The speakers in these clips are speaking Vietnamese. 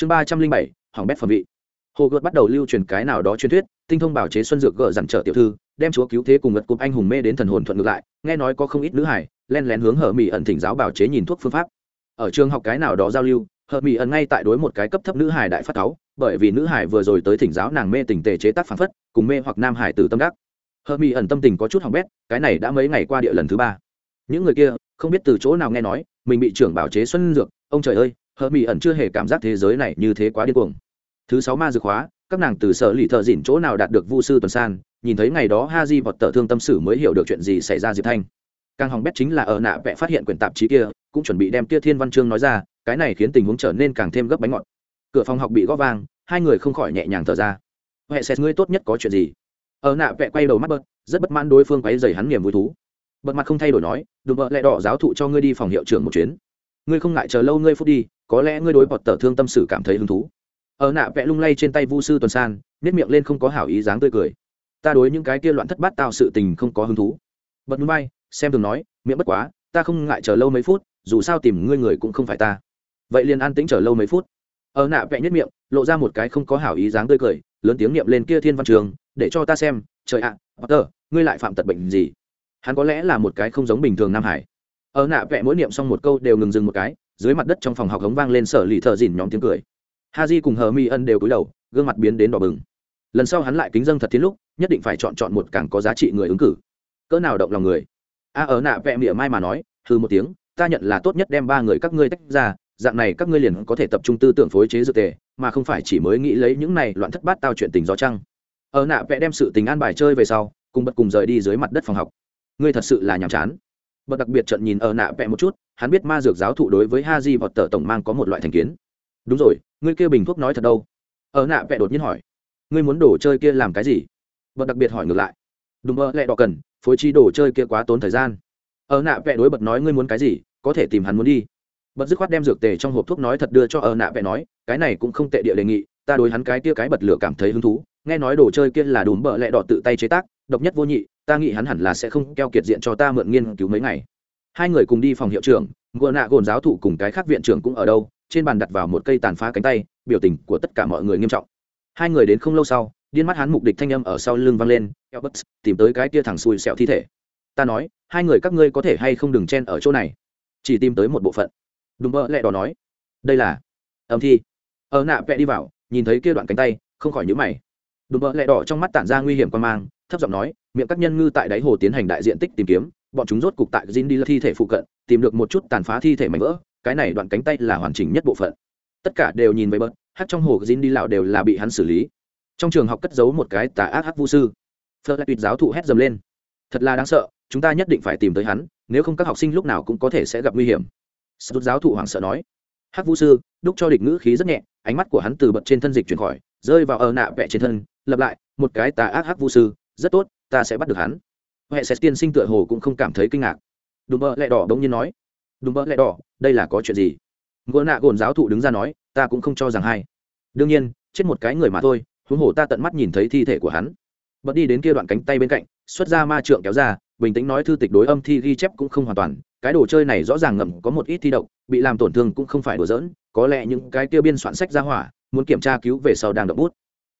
chương ba trăm linh bảy, hỏng bét phẩm vị. Hồ gợt bắt đầu lưu truyền cái nào đó truyền thuyết, tinh thông bảo chế xuân dược gỡ dằn trở tiểu thư, đem chúa cứu thế cùng ngật cụp anh hùng mê đến thần hồn thuận ngược lại, nghe nói có không ít nữ hải len lén hướng hở mỹ ẩn thỉnh giáo bảo chế nhìn thuốc phương pháp. Ở trường học cái nào đó giao lưu, hở mỹ ẩn ngay tại đối một cái cấp thấp nữ hải đại phát cáu, bởi vì nữ hải vừa rồi tới thỉnh giáo nàng mê tình tề chế tác phản phất, cùng mê hoặc nam hải tử tâm đắc. Hở mỹ ẩn tâm tình có chút hỏng bét, cái này đã mấy ngày qua địa lần thứ ba. Những người kia, không biết từ chỗ nào nghe nói, mình bị trưởng bảo chế xuân dược, ông trời ơi hờ mỹ ẩn chưa hề cảm giác thế giới này như thế quá điên cuồng. Thứ sáu ma dược hóa, các nàng từ sở lì thợ dỉn chỗ nào đạt được vu sư tuần san, nhìn thấy ngày đó ha di vọt tờ thương tâm sử mới hiểu được chuyện gì xảy ra diệp thanh. Càng hỏng bét chính là ở nạ vẽ phát hiện quyển tạp chí kia, cũng chuẩn bị đem kia thiên văn chương nói ra, cái này khiến tình huống trở nên càng thêm gấp bánh ngọt. Cửa phòng học bị gõ vang, hai người không khỏi nhẹ nhàng thở ra. Huệ xét ngươi tốt nhất có chuyện gì? Ở nạ vẽ quay đầu mắt bớt, rất bất mãn đối phương quấy dày hắn niềm vui thú. Bật mặt không thay đổi nói, đùm vợ lại đỏ giáo thụ cho ngươi đi phòng hiệu trưởng một chuyến ngươi không ngại chờ lâu ngươi phút đi có lẽ ngươi đối bọt tờ thương tâm sự cảm thấy hứng thú. Ở nạ vẽ lung lay trên tay vu sư tuần san nếp miệng lên không có hảo ý dáng tươi cười. Ta đối những cái kia loạn thất bát tạo sự tình không có hứng thú. Bật núi bay xem thường nói miệng bất quá ta không ngại chờ lâu mấy phút dù sao tìm ngươi người cũng không phải ta. Vậy liền an tĩnh chờ lâu mấy phút. Ở nạ vẽ nhất miệng lộ ra một cái không có hảo ý dáng tươi cười lớn tiếng niệm lên kia thiên văn trường để cho ta xem trời ạ à, tờ ngươi lại phạm tật bệnh gì? Hắn có lẽ là một cái không giống bình thường nam hải ở nạ vẽ mỗi niệm xong một câu đều ngừng dừng một cái, dưới mặt đất trong phòng học hống vang lên sở lì thợ dìn nhóm tiếng cười. Ha di cùng hờ mi ân đều cúi đầu, gương mặt biến đến đỏ bừng. Lần sau hắn lại kính dân thật thiên lúc, nhất định phải chọn chọn một càng có giá trị người ứng cử. Cỡ nào động lòng người. A, ở nạ vẽ mỉa mai mà nói hư một tiếng, ta nhận là tốt nhất đem ba người các ngươi tách ra, dạng này các ngươi liền có thể tập trung tư tưởng phối chế dự tề, mà không phải chỉ mới nghĩ lấy những này loạn thất bát tao chuyện tình gió trăng. Ở nạ vẽ đem sự tình an bài chơi về sau, cùng bật cùng rời đi dưới mặt đất phòng học. Ngươi thật sự là nhàm chán bật đặc biệt trận nhìn ở nạ vẽ một chút, hắn biết ma dược giáo thụ đối với ha di vọt tờ tổng mang có một loại thành kiến. Đúng rồi, ngươi kia bình thuốc nói thật đâu? Ở nạ vẽ đột nhiên hỏi. Ngươi muốn đồ chơi kia làm cái gì? Bật đặc biệt hỏi ngược lại. Đúng mơ lẹ đỏ cần, phối trí đồ chơi kia quá tốn thời gian. Ở nạ vẽ đối bật nói ngươi muốn cái gì, có thể tìm hắn muốn đi. Bật dứt khoát đem dược tề trong hộp thuốc nói thật đưa cho ở nạ vẽ nói, cái này cũng không tệ địa đề nghị, ta đối hắn cái kia cái bật lửa cảm thấy hứng thú, nghe nói đồ chơi kia là đùm bợ lẹ đỏ tự tay chế tác độc nhất vô nhị, ta nghĩ hắn hẳn là sẽ không keo kiệt diện cho ta mượn nghiên cứu mấy ngày. Hai người cùng đi phòng hiệu trưởng, ngựa nạ gồn giáo thụ cùng cái khác viện trưởng cũng ở đâu, trên bàn đặt vào một cây tàn phá cánh tay, biểu tình của tất cả mọi người nghiêm trọng. Hai người đến không lâu sau, điên mắt hắn mục địch thanh âm ở sau lưng vang lên, Elbert, tìm tới cái kia thằng xui xẹo thi thể. Ta nói, hai người các ngươi có thể hay không đừng chen ở chỗ này, chỉ tìm tới một bộ phận. Đúng mơ lẹ đỏ nói, đây là âm thi. Ở nạ vẽ đi vào, nhìn thấy kia đoạn cánh tay, không khỏi nhíu mày đùm bợ lẹ đỏ trong mắt tản ra nguy hiểm quan mang thấp giọng nói miệng các nhân ngư tại đáy hồ tiến hành đại diện tích tìm kiếm bọn chúng rốt cục tại Jin đi thi thể phụ cận, tìm được một chút tàn phá thi thể mảnh vỡ, cái này đoạn cánh tay là hoàn chỉnh nhất bộ phận. Tất cả đều nhìn với bớt, hát trong hồ Jin đi lão đều là bị hắn xử lý. Trong trường học cất giấu một cái tà ác hắc vu sư. Fleur tuyệt giáo thụ hét dầm lên. Thật là đáng sợ, chúng ta nhất định phải tìm tới hắn, nếu không các học sinh lúc nào cũng có thể sẽ gặp nguy hiểm. Sút giáo thụ hoảng sợ nói. Hắc vu sư, đúc cho địch ngữ khí rất nhẹ, ánh mắt của hắn từ bật trên thân dịch chuyển khỏi, rơi vào ở nạ vẽ trên thân, lập lại, một cái tà ác hắc vu sư, rất tốt, ta sẽ bắt được hắn. Huệ sẽ tiên sinh tựa hồ cũng không cảm thấy kinh ngạc. Đùm bơ lẹ đỏ bỗng nhiên nói đùm bơ lẹ đỏ đây là có chuyện gì? Ngựa nạ gồn giáo thụ đứng ra nói ta cũng không cho rằng hay. Đương nhiên chết một cái người mà thôi huống hồ ta tận mắt nhìn thấy thi thể của hắn. Bật đi đến kia đoạn cánh tay bên cạnh xuất ra ma trượng kéo ra bình tĩnh nói thư tịch đối âm thi ghi chép cũng không hoàn toàn cái đồ chơi này rõ ràng ngầm có một ít thi độc bị làm tổn thương cũng không phải đùa giỡn có lẽ những cái tiêu biên soạn sách ra hỏa muốn kiểm tra cứu về sau đang đập bút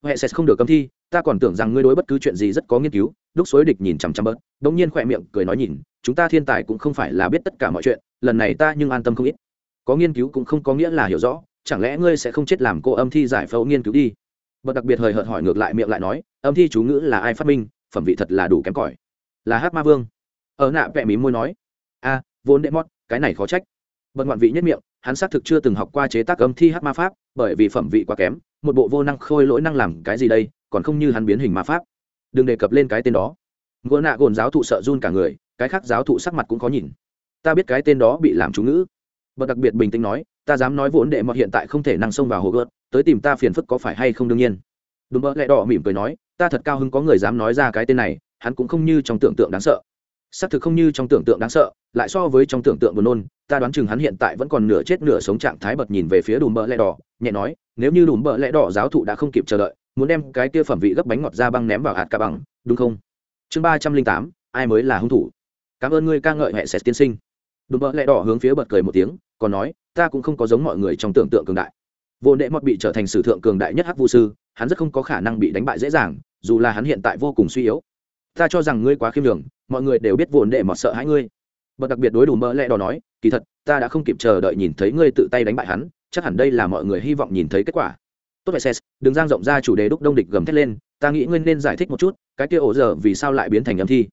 huệ sẽ không được cấm thi, ta còn tưởng rằng ngươi đối bất cứ chuyện gì rất có nghiên cứu. Đúc xối địch nhìn chằm chằm bớt bỗng nhiên khỏe miệng cười nói nhìn, chúng ta thiên tài cũng không phải là biết tất cả mọi chuyện, lần này ta nhưng an tâm không ít. Có nghiên cứu cũng không có nghĩa là hiểu rõ, chẳng lẽ ngươi sẽ không chết làm cô âm thi giải phẫu nghiên cứu đi? Bớt đặc biệt hời hợt hỏi ngược lại miệng lại nói, âm thi chú ngữ là ai phát minh, phẩm vị thật là đủ kém cỏi. Là hát ma vương. Ở nạ vẽ mí môi nói, a, vốn đệ mót cái này khó trách. Bật ngoạn vị nhất miệng, hắn xác thực chưa từng học qua chế tác âm thi hát ma pháp, bởi vì phẩm vị quá kém một bộ vô năng khôi lỗi năng làm cái gì đây, còn không như hắn biến hình ma pháp. Đừng đề cập lên cái tên đó. Ngựa nạ gồn giáo thụ sợ run cả người, cái khác giáo thụ sắc mặt cũng khó nhìn. Ta biết cái tên đó bị làm chú ngữ. Bậc đặc biệt bình tĩnh nói, ta dám nói vốn đệ mọt hiện tại không thể năng xông vào hồ gợt, tới tìm ta phiền phức có phải hay không đương nhiên. Đúng mỡ lẹ đỏ mỉm cười nói, ta thật cao hứng có người dám nói ra cái tên này, hắn cũng không như trong tưởng tượng đáng sợ. Xác thực không như trong tưởng tượng đáng sợ, lại so với trong tưởng tượng buồn nôn, ta đoán chừng hắn hiện tại vẫn còn nửa chết nửa sống trạng thái bật nhìn về phía đùm bỡ lẹ đỏ, nhẹ nói nếu như đùm bợ lẽ đỏ giáo thụ đã không kịp chờ đợi, muốn đem cái kia phẩm vị gấp bánh ngọt ra băng ném vào hạt ca bằng, đúng không? Chương ba trăm linh tám, ai mới là hung thủ? Cảm ơn ngươi ca ngợi hệ sệt tiên sinh. Đùm bợ lẽ đỏ hướng phía bật cười một tiếng, còn nói, ta cũng không có giống mọi người trong tưởng tượng cường đại. Vô đệ mọt bị trở thành sử thượng cường đại nhất hắc vu sư, hắn rất không có khả năng bị đánh bại dễ dàng, dù là hắn hiện tại vô cùng suy yếu. Ta cho rằng ngươi quá khiêm đường mọi người đều biết vô đệ mọt sợ hãi ngươi. Bật đặc biệt đối đủ mỡ lẽ đỏ nói, kỳ thật, ta đã không kịp chờ đợi nhìn thấy ngươi tự tay đánh bại hắn chắc hẳn đây là mọi người hy vọng nhìn thấy kết quả. Tốt vậy, ses, đừng giang rộng ra chủ đề đúc đông địch gầm thét lên, ta nghĩ ngươi nên giải thích một chút, cái kia ổ giờ vì sao lại biến thành âm thi?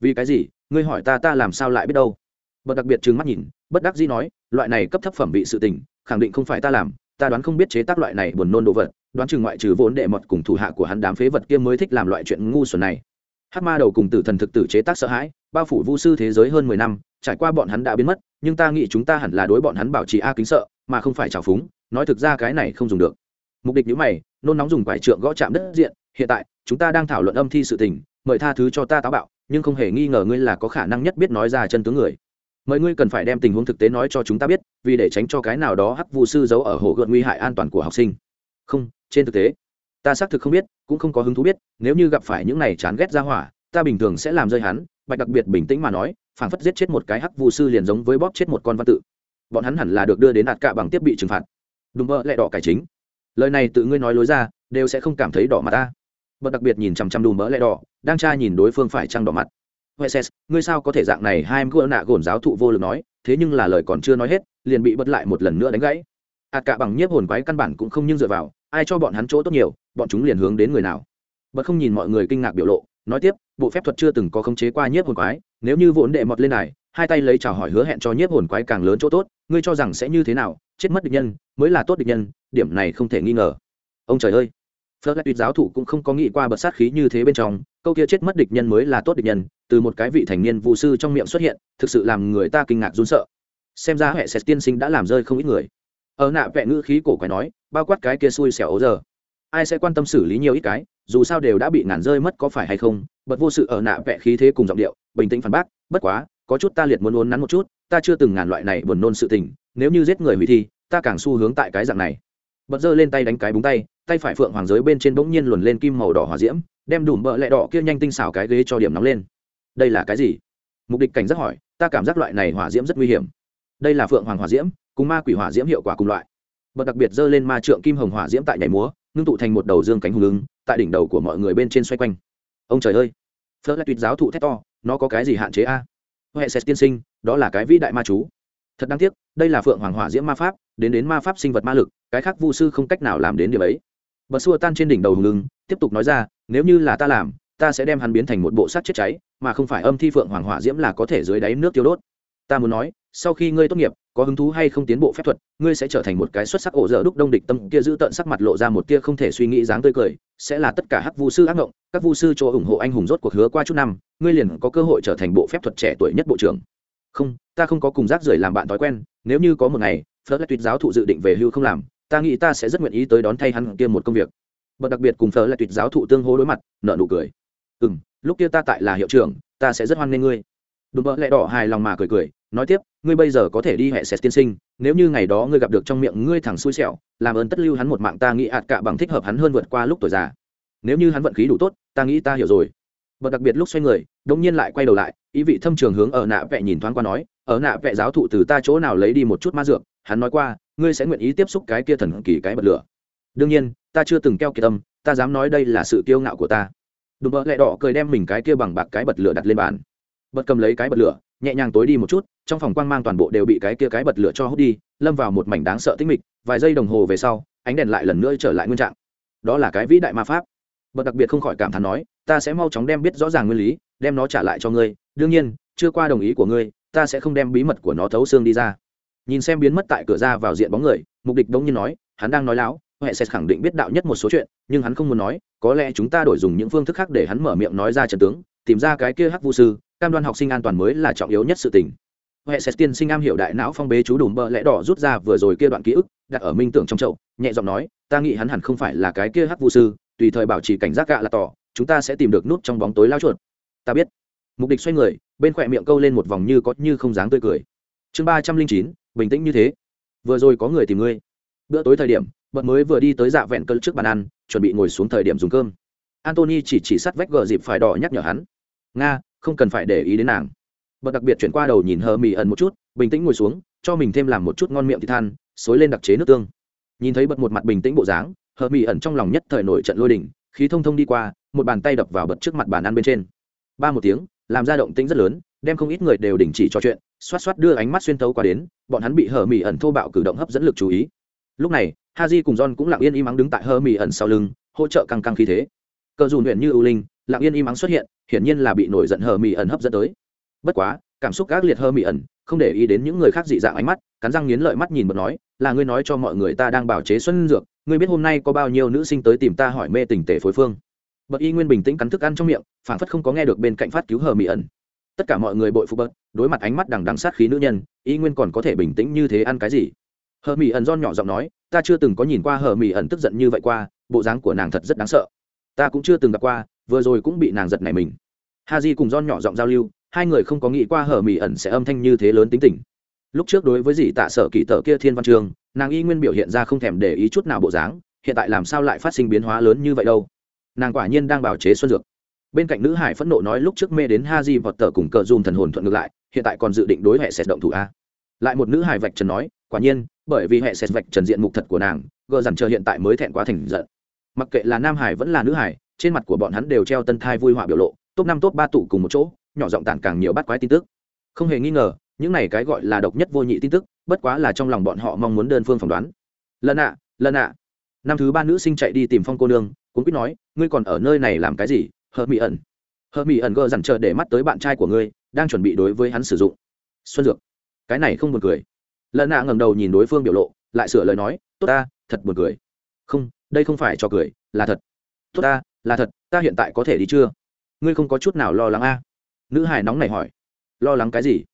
Vì cái gì? Ngươi hỏi ta ta làm sao lại biết đâu? Bật đặc biệt trừng mắt nhìn, bất đắc dĩ nói, loại này cấp thấp phẩm bị sự tình, khẳng định không phải ta làm, ta đoán không biết chế tác loại này buồn nôn đồ vật, đoán chừng ngoại trừ vốn đệ mật cùng thủ hạ của hắn đám phế vật kia mới thích làm loại chuyện ngu xuẩn này. Hát ma đầu cùng tử thần thực tử chế tác sợ hãi, bao phủ vu sư thế giới hơn mười năm, trải qua bọn hắn đã biến mất, nhưng ta nghĩ chúng ta hẳn là đối bọn hắn bảo trì a kính sợ mà không phải trào phúng, nói thực ra cái này không dùng được. Mục đích nhữ mày, nôn nóng dùng quải trượng gõ chạm đất diện, hiện tại, chúng ta đang thảo luận âm thi sự tình, mời tha thứ cho ta táo bạo, nhưng không hề nghi ngờ ngươi là có khả năng nhất biết nói ra chân tướng người. Mời ngươi cần phải đem tình huống thực tế nói cho chúng ta biết, vì để tránh cho cái nào đó hắc vụ sư giấu ở hồ gợn nguy hại an toàn của học sinh. Không, trên thực tế, ta xác thực không biết, cũng không có hứng thú biết, nếu như gặp phải những này chán ghét ra hỏa, ta bình thường sẽ làm rơi hắn, bạch đặc biệt bình tĩnh mà nói, phảng phất giết chết một cái hắc vụ sư liền giống với bóp chết một con văn tự bọn hắn hẳn là được đưa đến đạt cạ bằng tiếp bị trừng phạt. Đúng mơ lại đỏ cải chính. Lời này tự ngươi nói lối ra đều sẽ không cảm thấy đỏ mặt ta. Bật đặc biệt nhìn chằm chằm đùm mỡ lẽ đỏ đang tra nhìn đối phương phải trăng đỏ mặt. Wesses, ngươi sao có thể dạng này? Hai em gỡ nạ gồn giáo thụ vô lực nói thế nhưng là lời còn chưa nói hết liền bị bật lại một lần nữa đánh gãy. Ạt cả bằng nhiếp hồn quái căn bản cũng không nhưng dựa vào ai cho bọn hắn chỗ tốt nhiều bọn chúng liền hướng đến người nào. Bật không nhìn mọi người kinh ngạc biểu lộ nói tiếp bộ phép thuật chưa từng có khống chế qua nhiếp hồn quái nếu như vốn đệ mọt lên này hai tay lấy chào hỏi hứa hẹn cho nhiếp hồn quái càng lớn chỗ tốt, ngươi cho rằng sẽ như thế nào, chết mất địch nhân, mới là tốt địch nhân, điểm này không thể nghi ngờ. Ông trời ơi! Phớt lại tuyệt giáo thủ cũng không có nghĩ qua bật sát khí như thế bên trong, câu kia chết mất địch nhân mới là tốt địch nhân, từ một cái vị thành niên vụ sư trong miệng xuất hiện, thực sự làm người ta kinh ngạc run sợ. Xem ra hệ sệt tiên sinh đã làm rơi không ít người. Ở nạ vẹ ngữ khí cổ quái nói, bao quát cái kia xui xẻo ấu giờ. Ai sẽ quan tâm xử lý nhiều ít cái, dù sao đều đã bị ngàn rơi mất có phải hay không, bật vô sự ở nạ vẹ khí thế cùng giọng điệu, bình tĩnh phản bác, bất quá có chút ta liệt muốn uốn nắn một chút, ta chưa từng ngàn loại này buồn nôn sự tình, nếu như giết người hủy thi, ta càng xu hướng tại cái dạng này. Bật giơ lên tay đánh cái búng tay tay phải phượng hoàng giới bên trên bỗng nhiên luồn lên kim màu đỏ hỏa diễm, đem đủ bợ lẹ đỏ kia nhanh tinh xảo cái ghế cho điểm nóng lên. Đây là cái gì? Mục địch cảnh giác hỏi, ta cảm giác loại này hỏa diễm rất nguy hiểm. Đây là phượng hoàng hỏa diễm, cùng ma quỷ hỏa diễm hiệu quả cùng loại. Bật đặc biệt giơ lên ma trượng kim hồng hỏa diễm tại nhảy múa, ngưng tụ thành một đầu dương cánh hùng ứng, tại đỉnh đầu của mọi người bên trên xoay quanh. Ông trời ơi! Phớt lại tuyệt giáo thụ thét to, nó có cái gì hạn chế a? Huệ sét tiên sinh, đó là cái vĩ đại ma chú. Thật đáng tiếc, đây là phượng hoàng hỏa diễm ma pháp, đến đến ma pháp sinh vật ma lực, cái khác vu sư không cách nào làm đến điều ấy. Bật xua tan trên đỉnh đầu hùng lưng tiếp tục nói ra, nếu như là ta làm, ta sẽ đem hắn biến thành một bộ sát chết cháy, mà không phải âm thi phượng hoàng hỏa diễm là có thể dưới đáy nước tiêu đốt. Ta muốn nói, sau khi ngươi tốt nghiệp có hứng thú hay không tiến bộ phép thuật, ngươi sẽ trở thành một cái xuất sắc ổ dở đúc đông địch tâm kia giữ tận sắc mặt lộ ra một tia không thể suy nghĩ dáng tươi cười, sẽ là tất cả hắc vu sư ác ngộng, các vu sư cho ủng hộ anh hùng rốt cuộc hứa qua chút năm, ngươi liền có cơ hội trở thành bộ phép thuật trẻ tuổi nhất bộ trưởng. Không, ta không có cùng rác rưởi làm bạn thói quen, nếu như có một ngày phớt lại tuyệt giáo thụ dự định về hưu không làm, ta nghĩ ta sẽ rất nguyện ý tới đón thay hắn kia một công việc. Bậc đặc biệt cùng phớt lại tuyệt giáo thụ tương hô đối mặt nợ nụ cười. Ừ lúc kia ta tại là hiệu trưởng, ta sẽ rất hoan nghênh ngươi. Đùm bợ lẽ đỏ hài lòng mà cười cười nói tiếp, ngươi bây giờ có thể đi hệ sét tiên sinh, nếu như ngày đó ngươi gặp được trong miệng ngươi thẳng xui xẻo, làm ơn tất lưu hắn một mạng ta nghĩ ạt cả bằng thích hợp hắn hơn vượt qua lúc tuổi già. Nếu như hắn vận khí đủ tốt, ta nghĩ ta hiểu rồi. Bậc đặc biệt lúc xoay người đông nhiên lại quay đầu lại, ý vị thâm trường hướng ở nạ vẹ nhìn thoáng qua nói, ở nạ vẹ giáo thụ từ ta chỗ nào lấy đi một chút ma dược, hắn nói qua, ngươi sẽ nguyện ý tiếp xúc cái kia thần kỳ cái bật lửa. Đương nhiên, ta chưa từng keo kiệt tâm, ta dám nói đây là sự kiêu ngạo của ta. Đùm bợ lẹ đỏ cười đem mình cái kia bằng bạc cái bật lửa đặt lên bàn. Bật cầm lấy cái bật lửa nhẹ nhàng tối đi một chút, trong phòng quang mang toàn bộ đều bị cái kia cái bật lửa cho hút đi, lâm vào một mảnh đáng sợ tĩnh mịch, vài giây đồng hồ về sau, ánh đèn lại lần nữa trở lại nguyên trạng. Đó là cái vĩ đại ma pháp. Bật đặc biệt không khỏi cảm thán nói, ta sẽ mau chóng đem biết rõ ràng nguyên lý, đem nó trả lại cho ngươi, đương nhiên, chưa qua đồng ý của ngươi, ta sẽ không đem bí mật của nó thấu xương đi ra. Nhìn xem biến mất tại cửa ra vào diện bóng người, mục địch đống nhiên nói, hắn đang nói láo huệ sẽ khẳng định biết đạo nhất một số chuyện, nhưng hắn không muốn nói, có lẽ chúng ta đổi dùng những phương thức khác để hắn mở miệng nói ra trận tướng tìm ra cái kia hắc vu sư, cam đoan học sinh an toàn mới là trọng yếu nhất sự tình. Huệ sẽ tiên sinh am hiểu đại não phong bế chú đùm bợ lẽ đỏ rút ra vừa rồi kia đoạn ký ức, đặt ở minh tưởng trong chậu, nhẹ giọng nói, ta nghĩ hắn hẳn không phải là cái kia hắc vu sư, tùy thời bảo trì cảnh giác gạ là tỏ, chúng ta sẽ tìm được nút trong bóng tối lao chuột. Ta biết. Mục đích xoay người, bên khỏe miệng câu lên một vòng như có như không dáng tươi cười. Chương ba trăm linh chín, bình tĩnh như thế. Vừa rồi có người tìm ngươi. Bữa tối thời điểm bận mới vừa đi tới dạ vẹn cơn trước bàn ăn, chuẩn bị ngồi xuống thời điểm dùng cơm. Antony chỉ chỉ sắt vách gờ dịp phải đỏ nhắc nhở hắn nga, không cần phải để ý đến nàng. Bật đặc biệt chuyển qua đầu nhìn hờ mì ẩn một chút, bình tĩnh ngồi xuống, cho mình thêm làm một chút ngon miệng thì than, xối lên đặc chế nước tương. Nhìn thấy bật một mặt bình tĩnh bộ dáng, hờ mì ẩn trong lòng nhất thời nổi trận lôi đỉnh khí thông thông đi qua, một bàn tay đập vào bật trước mặt bàn ăn bên trên. Ba một tiếng, làm ra động tĩnh rất lớn, đem không ít người đều đình chỉ trò chuyện, xoát xoát đưa ánh mắt xuyên tấu qua đến, bọn hắn bị hờ mì ẩn thô bạo cử động hấp dẫn lực chú ý. Lúc này ha j cùng john cũng lặng yên im ắng đứng tại hờ mì ẩn sau lưng, hỗ trợ căng căng khí thế. Cờ dù luyện như ưu linh, lặng yên im ắng xuất hiện hiển nhiên là bị nổi giận hờ mỹ ẩn hấp dẫn tới. Bất quá, cảm xúc gác liệt hờ mỹ ẩn, không để ý đến những người khác dị dạng ánh mắt, cắn răng nghiến lợi mắt nhìn bật nói, là ngươi nói cho mọi người ta đang bảo chế xuân dược, ngươi biết hôm nay có bao nhiêu nữ sinh tới tìm ta hỏi mê tình tể phối phương? Bật y nguyên bình tĩnh cắn thức ăn trong miệng phản phất không có nghe được bên cạnh phát cứu hờ mỹ ẩn. Tất cả mọi người bội phụ bớt đối mặt ánh mắt đằng đằng sát khí nữ nhân, y nguyên còn có thể bình tĩnh như thế ăn cái gì? Hờ mỹ ẩn don nhỏ giọng nói, ta chưa từng có nhìn qua hờ mỹ ẩn tức giận như vậy qua, bộ dáng của nàng thật rất đáng sợ. Ta cũng chưa từng gặp qua vừa rồi cũng bị nàng giật này mình. Ha di cùng don nhỏ giọng giao lưu, hai người không có nghĩ qua hở mỹ ẩn sẽ âm thanh như thế lớn tính tình. Lúc trước đối với dì tạ sở kỳ tờ kia thiên văn trường, nàng y nguyên biểu hiện ra không thèm để ý chút nào bộ dáng, hiện tại làm sao lại phát sinh biến hóa lớn như vậy đâu? Nàng quả nhiên đang bào chế xuân dược. Bên cạnh nữ hải phẫn nộ nói lúc trước mê đến ha di vọt tờ cùng cờ dùm thần hồn thuận ngược lại, hiện tại còn dự định đối hệ sệt động thủ a. Lại một nữ hải vạch trần nói, quả nhiên, bởi vì hệ sệt vạch trần diện mục thật của nàng, gờ dằn chờ hiện tại mới thẹn quá thành giận. Mặc kệ là nam hải vẫn là nữ hải trên mặt của bọn hắn đều treo tân thai vui họa biểu lộ, top năm, top ba tụ cùng một chỗ, nhỏ giọng tản càng nhiều bắt quái tin tức. Không hề nghi ngờ, những này cái gọi là độc nhất vô nhị tin tức, bất quá là trong lòng bọn họ mong muốn đơn phương phỏng đoán. Lần ạ lần ạ. Năm thứ ba nữ sinh chạy đi tìm phong cô nương cũng biết nói, ngươi còn ở nơi này làm cái gì? Hờ mỹ ẩn. Hờ mỹ ẩn gờ dằn chờ để mắt tới bạn trai của ngươi, đang chuẩn bị đối với hắn sử dụng. Xuân dược. Cái này không buồn cười. Lần ạ ngẩng đầu nhìn đối phương biểu lộ, lại sửa lời nói, tốt ta, thật buồn cười. Không, đây không phải cho cười, là thật. Tốt ta là thật, ta hiện tại có thể đi chưa? Ngươi không có chút nào lo lắng a nữ hải nóng này hỏi. Lo lắng cái gì?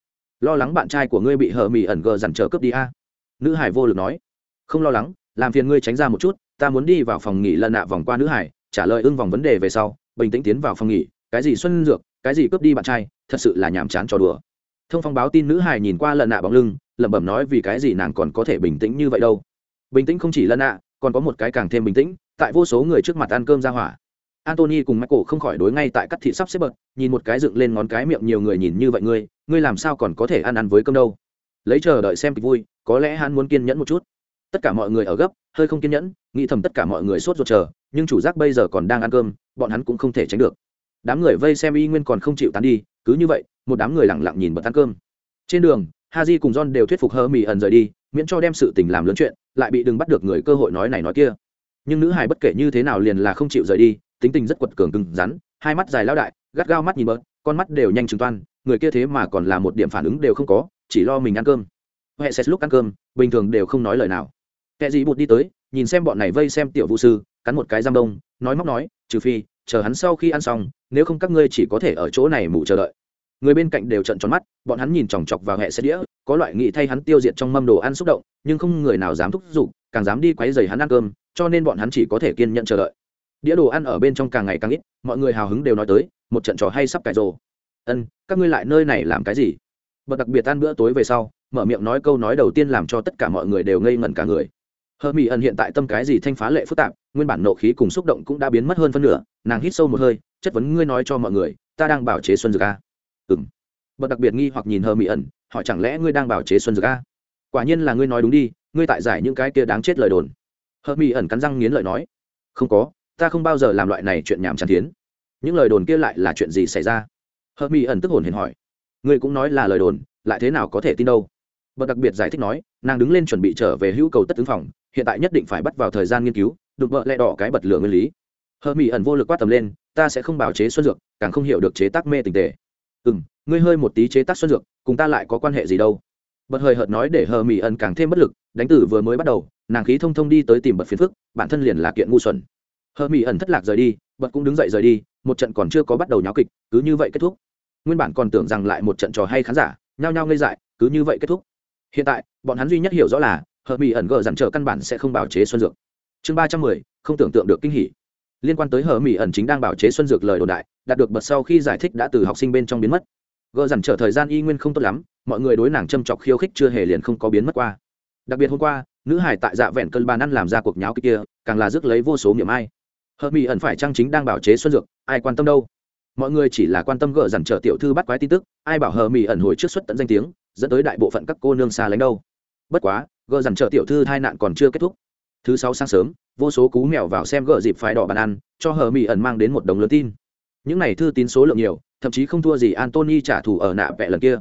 Lo lắng bạn trai của ngươi bị hờ mỹ ẩn gờ dằn chờ cướp đi a nữ hải vô lực nói. Không lo lắng, làm phiền ngươi tránh ra một chút, ta muốn đi vào phòng nghỉ lần nạ vòng qua nữ hải trả lời ưng vòng vấn đề về sau, bình tĩnh tiến vào phòng nghỉ, cái gì xuân dược, cái gì cướp đi bạn trai, thật sự là nhàm chán trò đùa. Thông phong báo tin nữ hải nhìn qua lần nạ bóng lưng, lẩm bẩm nói vì cái gì nàng còn có thể bình tĩnh như vậy đâu. Bình tĩnh không chỉ lần nạ còn có một cái càng thêm bình tĩnh, tại vô số người trước mặt ăn cơm ra hỏa antony cùng michael không khỏi đối ngay tại cắt thị sắp xếp bật, nhìn một cái dựng lên ngón cái miệng nhiều người nhìn như vậy ngươi ngươi làm sao còn có thể ăn ăn với cơm đâu? Lấy chờ đợi xem kịch vui, có lẽ hắn muốn kiên nhẫn một chút. Tất cả mọi người ở gấp, hơi không kiên nhẫn, nghĩ thầm tất cả mọi người sốt ruột chờ, nhưng chủ giác bây giờ còn đang ăn cơm, bọn hắn cũng không thể tránh được. Đám người vây xem y nguyên còn không chịu tán đi, cứ như vậy, một đám người lẳng lặng nhìn bật ăn cơm. Trên đường, haji cùng john đều thuyết phục hơ mỹ ẩn rời đi, miễn cho đem sự tình làm lớn chuyện, lại bị đừng bắt được người cơ hội nói này nói kia. Nhưng nữ hài bất kể như thế nào liền là không chịu rời đi tính tình rất quật cường cứng rắn, hai mắt dài lao đại, gắt gao mắt nhìn bớt, con mắt đều nhanh trừng toan, người kia thế mà còn là một điểm phản ứng đều không có, chỉ lo mình ăn cơm. Huệ xét lúc ăn cơm, bình thường đều không nói lời nào. Kẻ gì bụt đi tới, nhìn xem bọn này vây xem tiểu vũ sư, cắn một cái giam đông, nói móc nói, trừ phi, chờ hắn sau khi ăn xong, nếu không các ngươi chỉ có thể ở chỗ này mủ chờ đợi. Người bên cạnh đều trận tròn mắt, bọn hắn nhìn chòng chọc vào hệ xe đĩa, có loại nghị thay hắn tiêu diệt trong mâm đồ ăn xúc động, nhưng không người nào dám thúc giục, càng dám đi quấy giày hắn ăn cơm, cho nên bọn hắn chỉ có thể kiên nhận chờ đợi đĩa đồ ăn ở bên trong càng ngày càng ít, mọi người hào hứng đều nói tới, một trận trò hay sắp cải rồ. Ân, các ngươi lại nơi này làm cái gì? Bậc đặc biệt ăn bữa tối về sau, mở miệng nói câu nói đầu tiên làm cho tất cả mọi người đều ngây ngẩn cả người. Hờ mỹ ẩn hiện tại tâm cái gì thanh phá lệ phức tạp, nguyên bản nộ khí cùng xúc động cũng đã biến mất hơn phân nửa, nàng hít sâu một hơi, chất vấn ngươi nói cho mọi người, ta đang bảo chế xuân dược a. Ừ m bậc đặc biệt nghi hoặc nhìn hờ mỹ ẩn hỏi chẳng lẽ ngươi đang bảo chế xuân dược a? Quả nhiên là ngươi nói đúng đi, ngươi tại giải những cái kia đáng chết lời đồn. Hờ mỹ ẩn cắn răng nghiến lợi nói, không có ta không bao giờ làm loại này chuyện nhảm chán tiến. Những lời đồn kia lại là chuyện gì xảy ra? Hợp mỹ ẩn tức hồn hển hỏi. Ngươi cũng nói là lời đồn, lại thế nào có thể tin đâu? Bậc đặc biệt giải thích nói, nàng đứng lên chuẩn bị trở về hữu cầu tất ứng phòng, hiện tại nhất định phải bắt vào thời gian nghiên cứu đục vợ lẹ đỏ cái bật lửa nguyên lý. Hờ mỹ ẩn vô lực quát tầm lên, ta sẽ không bảo chế xuân dược, càng không hiểu được chế tác mê tình tề. Ừ m ngươi hơi một tí chế tác xuân dược, cùng ta lại có quan hệ gì đâu? Bật hơi hợt nói để hờ mỹ ẩn càng thêm bất lực, đánh tử vừa mới bắt đầu, nàng khí thông thông đi tới tìm bật phiền phức, bản thân liền là kiện ngu xuẩn hờ mỹ ẩn thất lạc rời đi, bật cũng đứng dậy rời đi, một trận còn chưa có bắt đầu nháo kịch, cứ như vậy kết thúc. Nguyên bản còn tưởng rằng lại một trận trò hay khán giả, nhao nhao ngây dại, cứ như vậy kết thúc. Hiện tại, bọn hắn duy nhất hiểu rõ là, hờ mỹ ẩn gờ dặn trở căn bản sẽ không bảo chế xuân dược. Chương ba trăm mười, không tưởng tượng được kinh hỉ. Liên quan tới hờ mỹ ẩn chính đang bảo chế xuân dược lời đồn đại, đạt được bật sau khi giải thích đã từ học sinh bên trong biến mất. Gờ dặn trở thời gian y nguyên không tốt lắm, mọi người đối nàng châm chọc khiêu khích chưa hề liền không có biến mất qua. Đặc biệt hôm qua, nữ hải tại dạ vẹn cơn bàn ăn làm ra cuộc nháo kia, càng là rước lấy vô số miệng ai hờ mỹ ẩn phải trang chính đang bảo chế xuân dược, ai quan tâm đâu? Mọi người chỉ là quan tâm gỡ dằn trở tiểu thư bắt quái tin tức, ai bảo hờ mỹ ẩn hồi trước xuất tận danh tiếng, dẫn tới đại bộ phận các cô nương xa lánh đâu? Bất quá, gỡ dằn trở tiểu thư hai nạn còn chưa kết thúc. Thứ sáu sáng sớm, vô số cú mèo vào xem gỡ dịp phái đỏ bàn ăn, cho hờ mỹ ẩn mang đến một đồng lớn tin. Những này thư tín số lượng nhiều, thậm chí không thua gì antony trả thù ở nạ vẹ lần kia.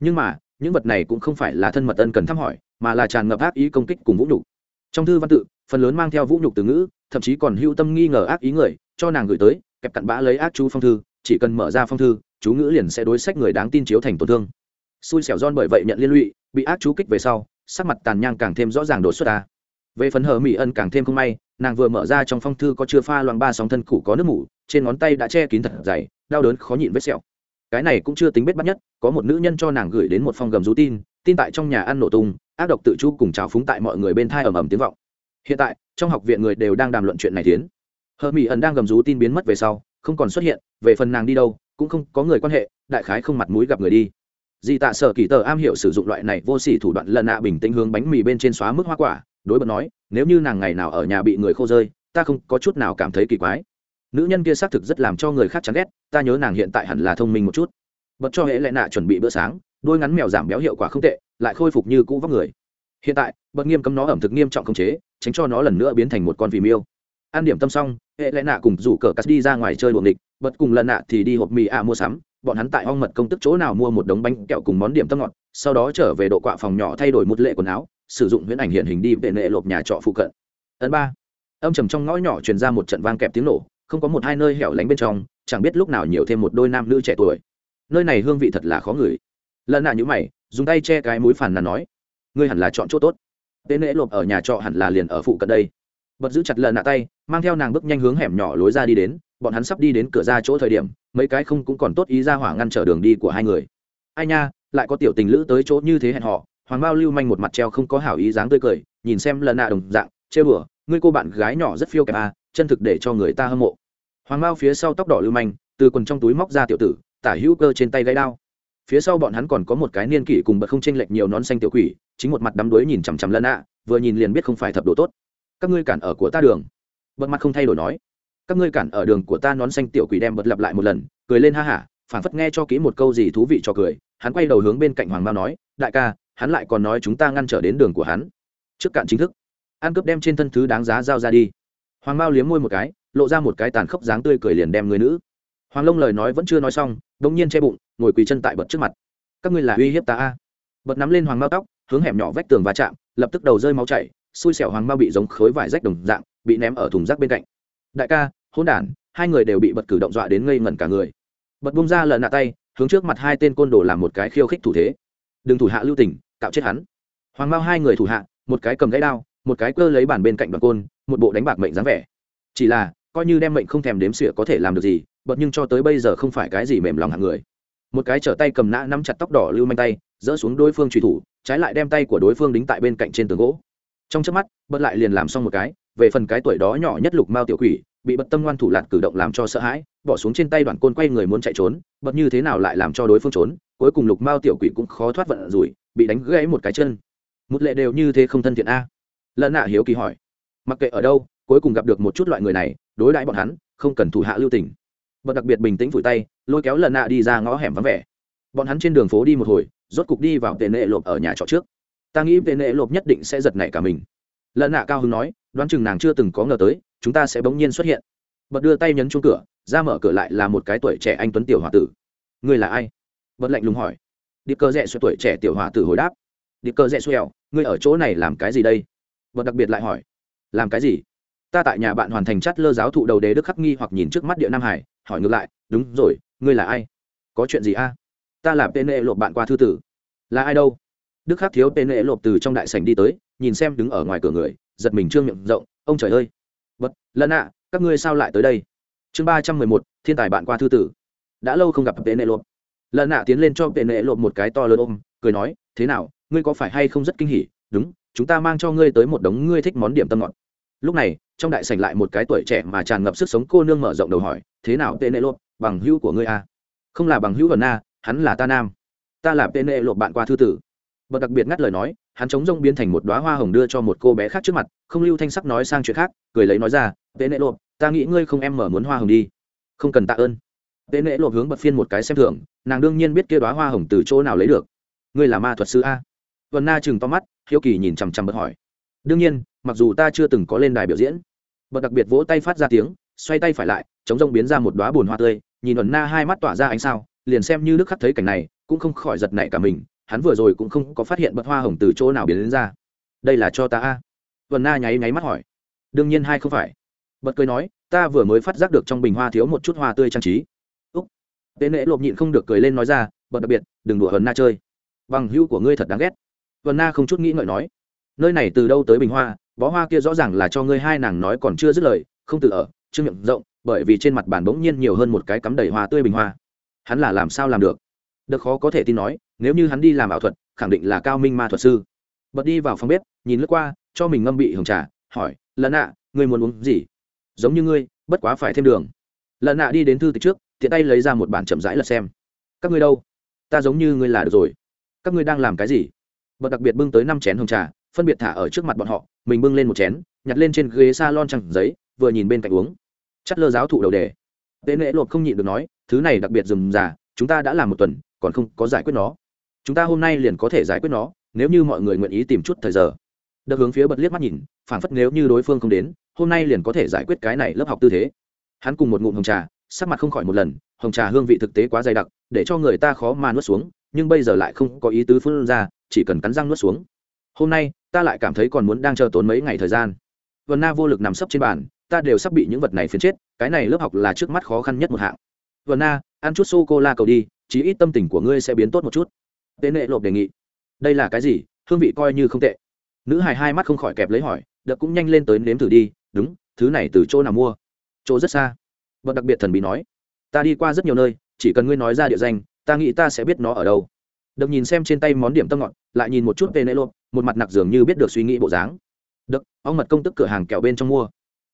Nhưng mà, những vật này cũng không phải là thân mật ân cần thăm hỏi, mà là tràn ngập ác ý công kích cùng vũ nhục. Trong thư văn tự phần lớn mang theo vũ nhục từ ngữ, thậm chí còn hưu tâm nghi ngờ ác ý người, cho nàng gửi tới, kẹp cặn bã lấy ác chú phong thư, chỉ cần mở ra phong thư, chú ngữ liền sẽ đối sách người đáng tin chiếu thành tổn thương. Xui xẻo don bởi vậy nhận liên lụy, bị ác chú kích về sau, sắc mặt tàn nhang càng thêm rõ ràng đột xuất ta về phấn hờ mỹ ân càng thêm không may, nàng vừa mở ra trong phong thư có chưa pha loang ba sóng thân cũ có nước mủ, trên ngón tay đã che kín thật dày, đau đớn khó nhịn vết sẹo. Cái này cũng chưa tính bết bắt nhất, có một nữ nhân cho nàng gửi đến một phong gầm rú tin tin tại trong nhà ăn nổ tung, ác độc tự chu cùng trào phúng tại mọi người bên thai ầm ầm tiếng vọng hiện tại, trong học viện người đều đang đàm luận chuyện này tiến. Hờ mỹ ẩn đang gầm rú tin biến mất về sau, không còn xuất hiện, về phần nàng đi đâu, cũng không có người quan hệ, đại khái không mặt mũi gặp người đi. Di tạ sở kỳ tờ am hiểu sử dụng loại này vô s ỉ thủ đoạn lần nạ bình tĩnh hướng bánh mì bên trên xóa mức hoa quả, đối bật nói, nếu như nàng ngày nào ở nhà bị người khô rơi, ta không có chút nào cảm thấy kỳ quái. Nữ nhân kia xác thực rất làm cho người khác chán ghét, ta nhớ nàng hiện tại hẳn là thông minh một chút. Bật cho hệ lệ nạ chuẩn bị bữa sáng, đôi ngắn mèo giảm béo hiệu quả không tệ, lại khôi phục như cũ vóc người hiện tại bật nghiêm cấm nó ẩm thực nghiêm trọng khống chế, tránh cho nó lần nữa biến thành một con vị miêu. Ăn điểm tâm xong, hệ lẽ nạ cùng rủ cờ cắt đi ra ngoài chơi buồng địch bật cùng lần nạ thì đi hộp mì ạ mua sắm. Bọn hắn tại ong mật công tức chỗ nào mua một đống bánh kẹo cùng món điểm tâm ngọt, sau đó trở về độ quạ phòng nhỏ thay đổi một lệ quần áo, sử dụng huyễn ảnh hiện hình đi về nệ lộp nhà trọ phụ cận. Ấn ba. Âm trầm trong ngõ nhỏ truyền ra một trận vang kẹp tiếng nổ, không có một hai nơi hẻo lánh bên trong, chẳng biết lúc nào nhiều thêm một đôi nam nữ trẻ tuổi. Nơi này hương vị thật là khó ngửi. Lần nạ nhữ mày, dùng tay che cái mũi phản là nói ngươi hẳn là chọn chỗ tốt. Tên lễ lộp ở nhà trọ hẳn là liền ở phụ cận đây. Bật giữ chặt lần nạ tay, mang theo nàng bước nhanh hướng hẻm nhỏ lối ra đi đến, bọn hắn sắp đi đến cửa ra chỗ thời điểm, mấy cái không cũng còn tốt ý ra hỏa ngăn trở đường đi của hai người. Ai nha, lại có tiểu tình lữ tới chỗ như thế hẹn họ hoàng bao lưu manh một mặt treo không có hảo ý dáng tươi cười, nhìn xem lần nạ đồng dạng, chê bửa ngươi cô bạn gái nhỏ rất phiêu kẹp à chân thực để cho người ta hâm mộ. Hoàng bao phía sau tóc đỏ lưu manh, từ quần trong túi móc ra tiểu tử, tả hữu cơ trên tay gãy đao phía sau bọn hắn còn có một cái niên kỷ cùng bật không chênh lệch nhiều nón xanh tiểu quỷ, chính một mặt đắm đuối nhìn chằm chằm lân ạ vừa nhìn liền biết không phải thập độ tốt. Các ngươi cản ở của ta đường. Bật mặt không thay đổi nói. Các ngươi cản ở đường của ta nón xanh tiểu quỷ đem bật lặp lại một lần, cười lên ha hả phản phất nghe cho kỹ một câu gì thú vị cho cười, hắn quay đầu hướng bên cạnh hoàng bao nói, đại ca, hắn lại còn nói chúng ta ngăn trở đến đường của hắn. Trước cạn chính thức. Ăn cướp đem trên thân thứ đáng giá giao ra đi. Hoàng bao liếm môi một cái, lộ ra một cái tàn khốc dáng tươi cười liền đem người nữ hoàng long lời nói vẫn chưa nói xong đ ỗ n g nhiên che bụng, ngồi quỳ chân tại bật trước mặt. Các ngươi là uy hiếp ta a? Bật nắm lên hoàng mao tóc, hướng hẻm nhỏ vách tường va chạm, lập tức đầu rơi máu chảy, xui xẻo hoàng mao bị giống khối vải rách đồng dạng, bị ném ở thùng rác bên cạnh. Đại ca hôn đản, hai người đều bị bật cử động dọa đến ngây ngẩn cả người. Bật bung ra lợn nạ tay, hướng trước mặt hai tên côn đồ làm một cái khiêu khích thủ thế. Đừng thủ hạ lưu tình, cạo chết hắn. Hoàng mao hai người thủ hạ, một cái cầm gãy đao, một cái cơ lấy bàn bên cạnh đoạn côn, một bộ đánh bạc mệnh dáng vẻ. Chỉ là, coi như đem mệnh không thèm đếm xỉa có thể làm được gì bật nhưng cho tới bây giờ không phải cái gì mềm lòng hạng người. Một cái trở tay cầm nã nắm chặt tóc đỏ lưu manh tay, dỡ xuống đối phương truy thủ, trái lại đem tay của đối phương đính tại bên cạnh trên tường gỗ. Trong trước mắt, bật lại liền làm xong một cái, về phần cái tuổi đó nhỏ nhất lục mao tiểu quỷ, bị bật tâm ngoan thủ lạt cử động làm cho sợ hãi, bỏ xuống trên tay đoạn côn quay người muốn chạy trốn, bật như thế nào lại làm cho đối phương trốn, cuối cùng lục mao tiểu quỷ cũng khó thoát vận rủi, bị đánh gãy một cái chân. Một lệ đều như thế không thân thiện a. Lợn nạ hiếu kỳ hỏi, mặc kệ ở đâu, cuối cùng gặp được một chút loại người này, đối đãi bọn hắn, không cần thủ hạ lưu tình bật đặc biệt bình tĩnh vùi tay, lôi kéo lần nạ đi ra ngõ hẻm vắng vẻ. Bọn hắn trên đường phố đi một hồi, rốt cục đi vào tệ nệ lộp ở nhà trọ trước. Ta nghĩ tệ nệ lộp nhất định sẽ giật nảy cả mình. Lần nạ cao hứng nói, đoán chừng nàng chưa từng có ngờ tới, chúng ta sẽ bỗng nhiên xuất hiện. Bật đưa tay nhấn chuông cửa, ra mở cửa lại là một cái tuổi trẻ anh tuấn tiểu h o a tử. Ngươi là ai? Bật lạnh lùng hỏi. Đi cơ rẽ xoay tuổi trẻ tiểu h o a tử hồi đáp. Đi cơ rẽ xoẹo ngươi ở chỗ này làm cái gì đây? Bật đặc biệt lại hỏi. Làm cái gì? Ta tại nhà bạn hoàn thành chắt lơ giáo thụ đầu đế đức khắc nghi hoặc nhìn trước mắt địa nam hải hỏi ngược lại, đúng rồi, ngươi là ai? Có chuyện gì a? Ta là tên nệ lộp bạn qua thư tử. Là ai đâu? Đức khắc thiếu tên nệ lộp từ trong đại sảnh đi tới, nhìn xem đứng ở ngoài cửa người, giật mình trương miệng rộng, ông trời ơi! Bất lần ạ, các ngươi sao lại tới đây? Chương ba trăm mười một, thiên tài bạn qua thư tử. Đã lâu không gặp tên nệ lộp. Lần nạ tiến lên cho tên nệ lộp một cái to lớn ôm, cười nói, thế nào, ngươi có phải hay không rất kinh hỉ? Đúng, chúng ta mang cho ngươi tới một đống ngươi thích món điểm tâm ngọt lúc này, trong đại sảnh lại một cái tuổi trẻ mà tràn ngập sức sống cô nương mở rộng đầu hỏi, thế nào tên nệ lộp bằng hữu của ngươi a à? không là bằng hữu vần na, hắn là ta nam. Ta là tên nệ lộp bạn qua thư tử. Bật đặc biệt ngắt lời nói, hắn chống rông biến thành một đoá hoa hồng đưa cho một cô bé khác trước mặt, không lưu thanh sắc nói sang chuyện khác, cười lấy nói ra tên nệ lộp ta nghĩ ngươi không em mở muốn hoa hồng đi. Không cần tạ ơn. Tên nệ lộp hướng bật phiên một cái xem thưởng nàng đương nhiên biết kia đoá hoa hồng từ chỗ nào lấy được. Ngươi là ma thuật sư a? Vần na chừng to mắt, hiếu kỳ nhìn chằm chằm bật hỏi. Đương nhiên mặc dù ta chưa từng có lên đài biểu diễn, bật đặc biệt vỗ tay phát ra tiếng, xoay tay phải lại, chống rông biến ra một đoá bùn hoa tươi, nhìn ẩn na hai mắt tỏa ra ánh sao, liền xem như đức khắc thấy cảnh này, cũng không khỏi giật nảy cả mình, hắn vừa rồi cũng không có phát hiện bật hoa hồng từ chỗ nào biến đến ra. Đây là cho ta a? Vần na nháy nháy mắt hỏi. Đương nhiên hai không phải. Bật cười nói, ta vừa mới phát giác được trong bình hoa thiếu một chút hoa tươi trang trí. Úc. Tế nễ lộp nhịn không được cười lên nói ra, bật đặc biệt, đừng đùa vần na chơi. Bằng hữu của ngươi thật đáng ghét. Vần na không chút nghĩ ngợi nói. Nơi này từ đâu tới bình hoa bó hoa kia rõ ràng là cho ngươi hai nàng nói còn chưa dứt lời, không tự ở, chưa miệng rộng, bởi vì trên mặt bàn bỗng nhiên nhiều hơn một cái cắm đầy hoa tươi bình hoa. Hắn là làm sao làm được? Được khó có thể tin nói, nếu như hắn đi làm ảo thuật, khẳng định là cao minh ma thuật sư. Bật đi vào phòng bếp, nhìn lướt qua, cho mình ngâm bị hồng trà, hỏi lần ạ, ngươi muốn uống gì? Giống như ngươi, bất quá phải thêm đường. Lần ạ đi đến thư tịch trước, tiện tay lấy ra một bản chậm rãi lật xem. Các ngươi đâu? Ta giống như ngươi là được rồi. Các ngươi đang làm cái gì? Bật đặc biệt bưng tới năm chén hồng trà phân biệt thả ở trước mặt bọn họ, mình bưng lên một chén, nhặt lên trên ghế s a lon trăng giấy, vừa nhìn bên cạnh uống. Chất lơ giáo thụ đầu đề. Tế lễ lột không nhịn được nói, thứ này đặc biệt dừng già, chúng ta đã làm một tuần, còn không có giải quyết nó. Chúng ta hôm nay liền có thể giải quyết nó, nếu như mọi người nguyện ý tìm chút thời giờ. Được hướng phía bật liếc mắt nhìn phản phất nếu như đối phương không đến, hôm nay liền có thể giải quyết cái này lớp học tư thế. Hắn cùng một ngụm hồng trà, sắc mặt không khỏi một lần, hồng trà hương vị thực tế quá dày đặc, để cho người ta khó mà nuốt xuống, nhưng bây giờ lại không có ý tứ phun ra, chỉ cần cắn răng nuốt xuống hôm nay, ta lại cảm thấy còn muốn đang chờ tốn mấy ngày thời gian. Vân na vô lực nằm sấp trên bàn, ta đều sắp bị những vật này phiến chết, cái này lớp học là trước mắt khó khăn nhất một hạng. Vân na, ăn chút sô cô la cầu đi, chí ít tâm tình của ngươi sẽ biến tốt một chút. Tế nệ lộp đề nghị. Đây là cái gì? Hương vị coi như không tệ. Nữ hài hai mắt không khỏi kẹp lấy hỏi, đợt cũng nhanh lên tới nếm thử đi, đúng, thứ này từ chỗ nào mua? Chỗ rất xa. Bậc đặc biệt thần bí nói. Ta đi qua rất nhiều nơi, chỉ cần ngươi nói ra địa danh, ta nghĩ ta sẽ biết nó ở đâu. Được nhìn xem trên tay món điểm tâm ngọt, lại nhìn một chút Tê nệ lộp một mặt nặc dường như biết được suy nghĩ bộ dáng. Được ông mật công tức cửa hàng kẹo bên trong mua.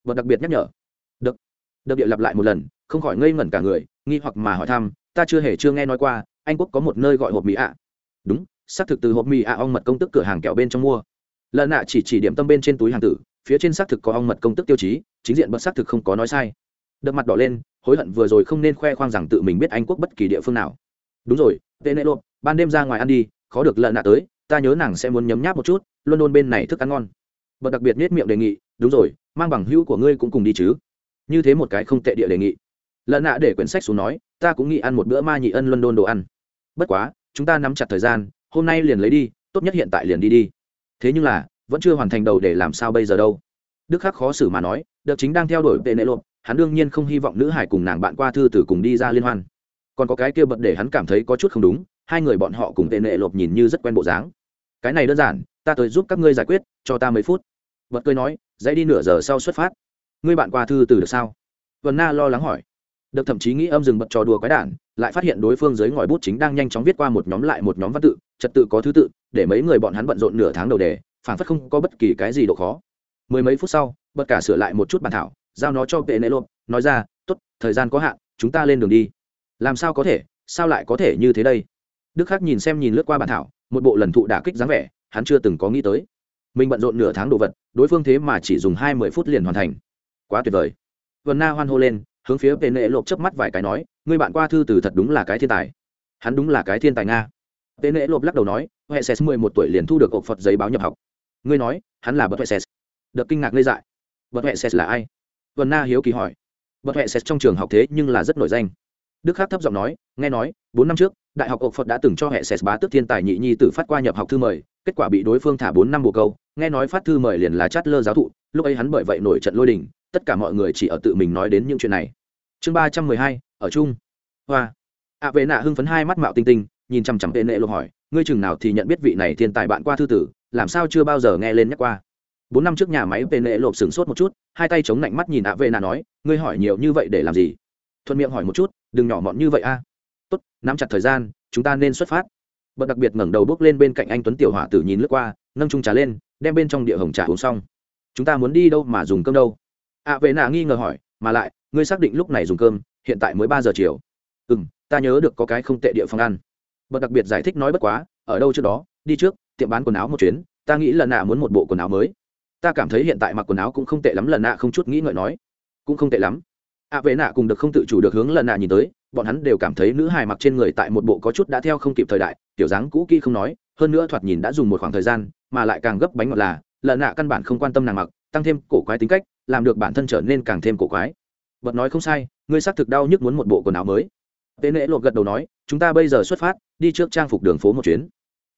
Và đặc biệt nhắc nhở. Được được địa lặp lại một lần, không khỏi ngây ngẩn cả người, nghi hoặc mà hỏi thăm, ta chưa hề chưa nghe nói qua, anh quốc có một nơi gọi hộp mì ạ. Đúng, xác thực từ hộp mì ạ ong mật công tức cửa hàng kẹo bên trong mua. Lần nạ chỉ chỉ điểm tâm bên trên túi hàng tử, phía trên xác thực có ong mật công tức tiêu chí, chính diện bật xác thực không có nói sai. Đập mặt đỏ lên, hối hận vừa rồi không nên khoe khoang rằng tự mình biết anh quốc bất kỳ địa phương nào. Đúng rồi tên nệ lộp, ban đêm ra ngoài ăn đi, khó được lợn nạ tới ta nhớ nàng sẽ muốn nhấm nháp một chút luôn luôn bên này thức ăn ngon. Bật đặc biệt nết miệng đề nghị, đúng rồi, mang bằng hữu của ngươi cũng cùng đi chứ. Như thế một cái không tệ địa đề nghị. Lợn nạ để quyển sách xuống nói, ta cũng nghĩ ăn một bữa ma nhị ân luân đôn đồ ăn. Bất quá, chúng ta nắm chặt thời gian, hôm nay liền lấy đi, tốt nhất hiện tại liền đi đi. Thế nhưng là, vẫn chưa hoàn thành đầu để làm sao bây giờ đâu. Đức khắc khó xử mà nói đợt chính đang theo đuổi tệ nệ lộp, hắn đương nhiên không hy vọng nữ hải cùng nàng bạn qua thư tử cùng đi ra liên hoan. Còn có cái kia bật để hắn cảm thấy có chút không đúng, hai người bọn họ cùng tệ nệ lộp nhìn như rất quen bộ dáng cái này đơn giản, ta tới giúp các ngươi giải quyết, cho ta mấy phút. Vật cười nói, dãy đi nửa giờ sau xuất phát. Ngươi bạn qua thư từ được sao? Vân na lo lắng hỏi. Được thậm chí nghĩ âm dừng bật trò đùa quái đản, lại phát hiện đối phương dưới ngòi bút chính đang nhanh chóng viết qua một nhóm lại một nhóm văn tự, trật tự có thứ tự, để mấy người bọn hắn bận rộn nửa tháng đầu đề phản phất không có bất kỳ cái gì độ khó. Mười mấy phút sau, bật cả sửa lại một chút bản thảo, giao nó cho vệ nệ lộp nói ra t ố t thời gian có hạn, chúng ta lên đường đi. Làm sao có thể? Sao lại có thể như thế đây? Đức khắc nhìn xem nhìn lướt qua bản thảo một bộ lần thụ đả kích dáng vẻ, hắn chưa từng có nghĩ tới. Mình bận rộn nửa tháng đồ vật, đối phương thế mà chỉ dùng hai mươi phút liền hoàn thành. Quá tuyệt vời. Vần na hoan hô lên, hướng phía vệ nệ lộp chớp mắt vài cái nói, ngươi bạn qua thư từ thật đúng là cái thiên tài. Hắn đúng là cái thiên tài nga. Vệ nệ lộp lắc đầu nói, huệ Sẽ mười một tuổi liền thu được cột phật giấy báo nhập học. Ngươi nói, hắn là Bất huệ ses được kinh ngạc lê dại. Bất huệ ses là ai? Vân na hiếu kỳ hỏi. Bất huệ ses trong trường học thế nhưng là rất nổi danh đức khắc thấp giọng nói, nghe nói, bốn năm trước, đại học ộc phật đã từng cho hệ ses bá tước thiên tài nhị nhi tử phát qua nhập học thư mời, kết quả bị đối phương thả bốn năm bồ câu, nghe nói phát thư mời liền là chát lơ giáo thụ, lúc ấy hắn bởi vậy nổi trận lôi đình, tất cả mọi người chỉ ở tự mình nói đến những chuyện này. Chương ba trăm mười hai, ở chung. Hoa. Ạ vệ nạ hưng phấn hai mắt mạo tinh tinh, nhìn chằm chằm tên nệ lộp hỏi, ngươi chừng nào thì nhận biết vị này thiên tài bạn qua thư tử, làm sao chưa bao giờ nghe lên nhắc qua? Bốn năm trước nhà máy tên nệ lộp sửng sốt một chút, hai tay chống lạnh mắt nhìn ạ vệ nạ nói, ngươi hỏi nhiều như vậy để làm gì? Thuận miệng hỏi một chút, đừng nhỏ mọn như vậy a. Tốt, nắm chặt thời gian, chúng ta nên xuất phát. Bật đặc biệt ngẩng đầu bước lên bên cạnh anh tuấn tiểu hỏa tử nhìn lướt qua, nâng trung trà lên, đem bên trong địa hồng trà uống xong. Chúng ta muốn đi đâu mà dùng cơm đâu? Ạ vệ nạ nghi ngờ hỏi, mà lại, ngươi xác định lúc này dùng cơm, hiện tại mới ba giờ chiều. Ừ m ta nhớ được có cái không tệ địa phương ăn. Bật đặc biệt giải thích nói bất quá, ở đâu trước đó, đi trước, tiệm bán quần áo một chuyến, ta nghĩ lần nạ muốn một bộ quần áo mới. Ta cảm thấy hiện tại mặc quần áo cũng không tệ lắm lần nạ không chút nghĩ ngợi nói. Cũng không tệ lắm ạ vệ nạ cùng được không tự chủ được hướng lần nạ nhìn tới, bọn hắn đều cảm thấy nữ hài mặc trên người tại một bộ có chút đã theo không kịp thời đại, kiểu dáng cũ kỹ không nói, hơn nữa thoạt nhìn đã dùng một khoảng thời gian, mà lại càng gấp bánh ngọt là, lần nạ căn bản không quan tâm nàng mặc, tăng thêm cổ quái tính cách, làm được bản thân trở nên càng thêm cổ quái. Bật nói không sai, ngươi xác thực đau nhức muốn một bộ quần áo mới. Tên lễ lột gật đầu nói, chúng ta bây giờ xuất phát, đi trước trang phục đường phố một chuyến.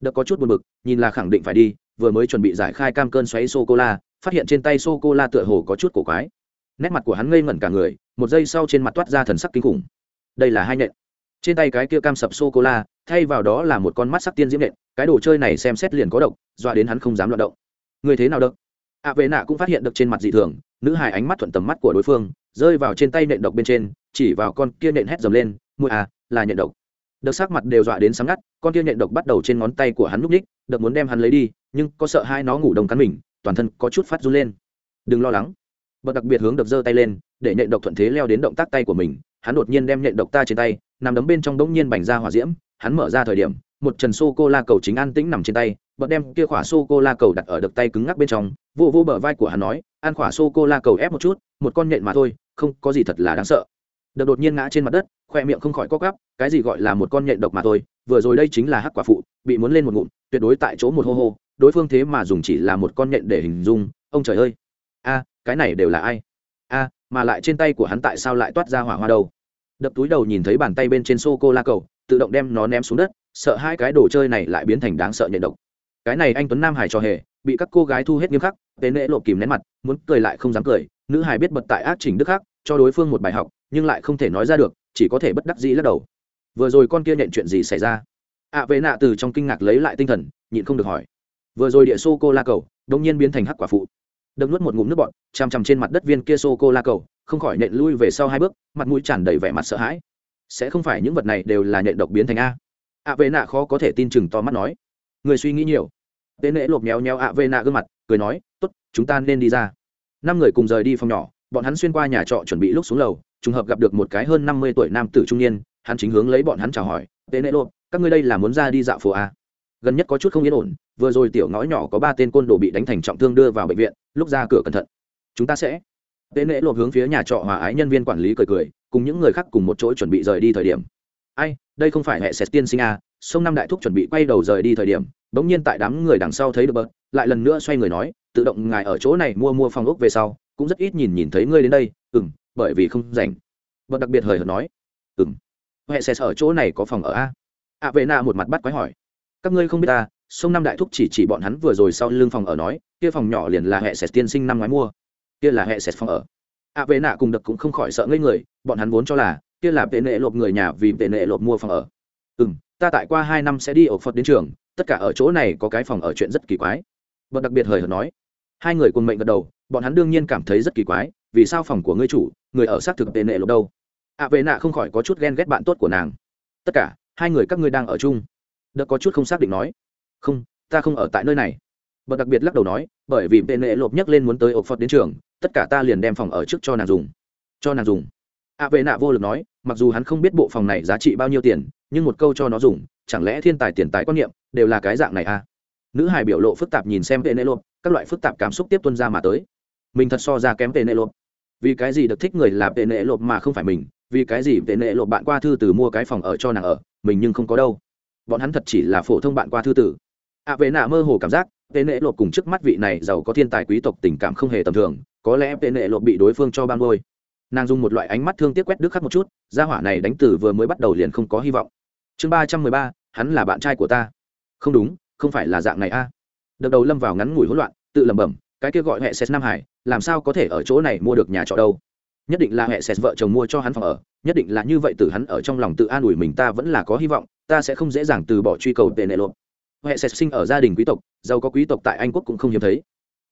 Đợt có chút buồn bực, nhìn là khẳng định phải đi, vừa mới chuẩn bị giải khai cam cơn xoáy sô cô la, phát hiện trên tay sô cô la tựa hồ có chút cổ quái nét mặt của hắn ngây ngẩn cả người, một giây sau trên mặt toát ra thần sắc kinh khủng. Đây là hai nhện trên tay cái kia cam sập sô cô la thay vào đó là một con mắt sắc tiên diễm nhện cái đồ chơi này xem xét liền có độc, dọa đến hắn không dám loạt động. Người thế nào đợt ạ vệ nạ cũng phát hiện được trên mặt dị thường, nữ hài ánh mắt thuận tầm mắt của đối phương, rơi vào trên tay nện độc bên trên, chỉ vào con kia nện hét dầm lên mùi à là nhện độc. Đợt sắc mặt đều dọa đến sáng ngắt, con kia nhện độc bắt đầu trên ngón tay của hắn núp ních đợt muốn đem hắn lấy đi, nhưng có sợ hai nó ngủ đồng cắn mình, toàn thân có chút phát run lên. Đừng lo lắng bậc đặc biệt hướng đập giơ tay lên, để nhện độc thuận thế leo đến động tác tay của mình, hắn đột nhiên đem nhện độc ta trên tay, nằm đấm bên trong đống nhiên bành ra hỏa diễm, hắn mở ra thời điểm, một trần sô cô la cầu chính an tĩnh nằm trên tay, bật đem kia khỏa sô cô la cầu đặt ở đập tay cứng ngắc bên trong, vô vô bờ vai của hắn nói, ăn khỏa sô cô la cầu ép một chút, một con nhện mà thôi, không có gì thật là đáng sợ. Đợt đột nhiên ngã trên mặt đất, khoe miệng không khỏi co gắp cái gì gọi là một con nhện độc mà thôi, vừa rồi đây chính là hắc quả phụ, bị muốn lên một ngụm, tuyệt đối tại chỗ một hô hô, đối phương thế mà dùng chỉ là một con nhện để hình dung, ông trời ơi a cái này đều là ai? A mà lại trên tay của hắn tại sao lại toát ra hỏa hoa đâu? Đập túi đầu nhìn thấy bàn tay bên trên sô cô la cầu tự động đem nó ném xuống đất sợ hai cái đồ chơi này lại biến thành đáng sợ nhận độc. Cái này anh tuấn nam hải cho hề bị các cô gái thu hết nghiêm khắc tế nễ lộ kìm nén mặt muốn cười lại không dám cười nữ hải biết bật tại ác trình đức khác cho đối phương một bài học nhưng lại không thể nói ra được chỉ có thể bất đắc dĩ lắc đầu. Vừa rồi con kia nhận chuyện gì xảy ra? Ạ à, vệ nạ từ trong kinh ngạc lấy lại tinh thần nhịn không được hỏi. Vừa rồi địa sô cô la cầu đông nhiên biến thành hắc quả phụ đâm nuốt một ngụm nước bọt, chằm chằm trên mặt đất viên kia sô cô la cầu, không khỏi nện lui về sau hai bước, mặt mũi tràn đầy vẻ mặt sợ hãi. Sẽ không phải những vật này đều là nhện độc biến thành a. Ạ vệ nạ khó có thể tin chừng to mắt nói. Người suy nghĩ nhiều. Tên nễ lộp méo méo ạ vệ nạ gương mặt, cười nói t ố t chúng ta nên đi ra. Năm người cùng rời đi phòng nhỏ, bọn hắn xuyên qua nhà trọ chuẩn bị lúc xuống lầu, trùng hợp gặp được một cái hơn năm mươi tuổi nam tử trung niên, hắn chính hướng lấy bọn hắn chào hỏi tên nễ lộp các ngươi đây là muốn ra đi dạo phố a? Gần nhất có chút không yên ổn vừa rồi tiểu ngõ nhỏ có ba tên côn đồ bị đánh thành trọng thương đưa vào bệnh viện lúc ra cửa cẩn thận. Chúng ta sẽ. Tên lễ lộp hướng phía nhà trọ hòa ái nhân viên quản lý cười cười cùng những người khác cùng một chỗ chuẩn bị rời đi thời điểm. Ai đây không phải hệ sét tiên sinh a sông năm đại thúc chuẩn bị quay đầu rời đi thời điểm bỗng nhiên tại đám người đằng sau thấy được bớt lại lần nữa xoay người nói tự động ngài ở chỗ này mua mua phòng ốc về sau cũng rất ít nhìn nhìn thấy ngươi đến đây. Ừ m bởi vì không rảnh. Bớt đặc biệt hời hợt nói. Ừ m hệ sét ở chỗ này có phòng ở à? a ạ à, vệ na một mặt bắt quái hỏi các ngươi không biết ta sông năm đại thúc chỉ chỉ bọn hắn vừa rồi sau lưng phòng ở nói kia phòng nhỏ liền là hệ sẹt tiên sinh năm ngoái mua. Kia là hệ sẹt phòng ở. Ạ à, vệ nạ cùng đập cũng không khỏi sợ ngây người bọn hắn vốn cho là kia là vệ nệ lộp người nhà vì vệ nệ lộp mua phòng ở. Ừ m ta tại qua hai năm sẽ đi ở phật đến trường tất cả ở chỗ này có cái phòng ở chuyện rất kỳ quái. Bậc đặc biệt hời hợt nói. Hai người cùng mệnh gật đầu bọn hắn đương nhiên cảm thấy rất kỳ quái vì sao phòng của ngươi chủ người ở xác thực tệ nệ lộp đâu? Ạ à, vệ nạ không khỏi có chút ghen ghét bạn tốt của nàng. Tất cả hai người các ngươi đang ở chung đợt có chút không xác định nói không ta không ở tại nơi này. Bật đặc biệt lắc đầu nói bởi vì bệ nệ lộp nhấc lên muốn tới ộc phật đến trường tất cả ta liền đem phòng ở trước cho nàng dùng. Cho nàng dùng? Ạ à, vệ nạ vô lực nói mặc dù hắn không biết bộ phòng này giá trị bao nhiêu tiền nhưng một câu cho nó dùng chẳng lẽ thiên tài tiền tài quan niệm đều là cái dạng này à? Nữ hài biểu lộ phức tạp nhìn xem vệ nệ lộp các loại phức tạp cảm xúc tiếp tuân ra mà tới. Mình thật so ra kém vệ nệ lộp. Vì cái gì được thích người là vệ nệ lộp mà không phải mình? Vì cái gì vệ nệ lộp bạn qua thư từ mua cái phòng ở cho nàng ở mình nhưng không có đâu bọn hắn thật chỉ là phổ thông bạn qua thư tử. Ạ à, vệ nạ mơ hồ cảm giác tên nệ lộp cùng trước mắt vị này giàu có thiên tài quý tộc tình cảm không hề tầm thường có lẽ tên nệ lộp bị đối phương cho ban ngôi nàng dùng một loại ánh mắt thương tiếc quét đức khắc một chút gia hỏa này đánh từ vừa mới bắt đầu liền không có hy vọng. Chương ba trăm mười ba hắn là bạn trai của ta. Không đúng không phải là dạng này a. À. đợt đầu lâm vào ngắn ngủi hỗn loạn tự lẩm bẩm cái kia gọi hệ xét nam hải làm sao có thể ở chỗ này mua được nhà trọ đâu? Nhất định là hệ xét vợ chồng mua cho hắn phòng ở nhất định là như vậy từ hắn ở trong lòng tự an ủi mình, ta vẫn là có hy vọng, ta sẽ không dễ dàng từ bỏ truy cầu tệ nệ lộ hệ sẽ sinh ở gia đình quý tộc, giàu có quý tộc tại anh quốc cũng không hiếm thấy.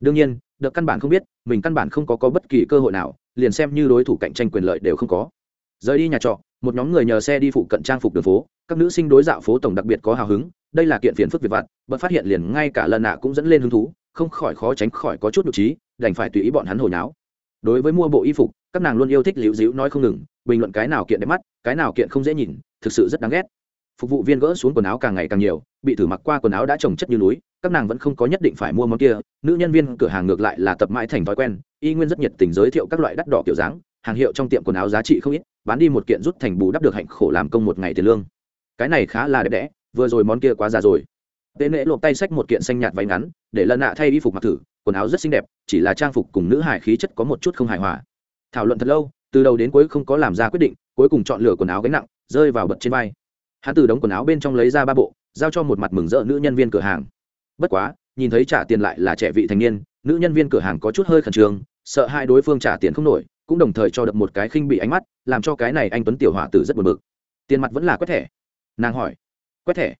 Đương nhiên, được căn bản không biết, mình căn bản không có có bất kỳ cơ hội nào, liền xem như đối thủ cạnh tranh quyền lợi đều không có. Rời đi nhà trọ, một nhóm người nhờ xe đi phụ cận trang phục đường phố, các nữ sinh đối dạo phố tổng đặc biệt có hào hứng, đây là kiện phiền phức việc vặt, bật phát hiện liền ngay cả lần nạ cũng dẫn lên hứng thú, không khỏi khó tránh khỏi có chút nhục trí, đành phải tùy ý bọn hắn hồi náo đối với mua bộ y phục, các nàng luôn yêu thích liễu dĩu nói không ngừng bình luận cái nào kiện đẹp mắt cái nào kiện không dễ nhìn thực sự rất đáng ghét. Phục vụ viên gỡ xuống quần áo càng ngày càng nhiều bị thử mặc qua quần áo đã trồng chất như núi các nàng vẫn không có nhất định phải mua món kia nữ nhân viên cửa hàng ngược lại là tập mãi thành thói quen y nguyên rất nhiệt tình giới thiệu các loại đắt đỏ kiểu dáng hàng hiệu trong tiệm quần áo giá trị không ít bán đi một kiện rút thành bù đắp được hạnh khổ làm công một ngày tiền lương. Cái này khá là đẹp đẽ vừa rồi món kia quá già rồi. Tế nễ lộp tay xách một kiện xanh nhạt váy ngắn, để lần nạ thay y phục mặc thử, quần áo rất xinh đẹp, chỉ là trang phục cùng nữ hải khí chất có một chút không hài hòa. Thảo luận thật lâu, từ đầu đến cuối không có làm ra quyết định, cuối cùng chọn lựa quần áo gánh nặng, rơi vào bật trên vai. Hắn từ đống quần áo bên trong lấy ra ba bộ, giao cho một mặt mừng rỡ nữ nhân viên cửa hàng. Bất quá, nhìn thấy trả tiền lại là trẻ vị thành niên, nữ nhân viên cửa hàng có chút hơi khẩn trương, sợ hai đối phương trả tiền không nổi, cũng đồng thời cho đập một cái khinh bị ánh mắt, làm cho cái này anh tuấn tiểu hòa tử rất buồn bực. Tiền mặt vẫn là quét thẻ. Nàng hỏi, quét thẻ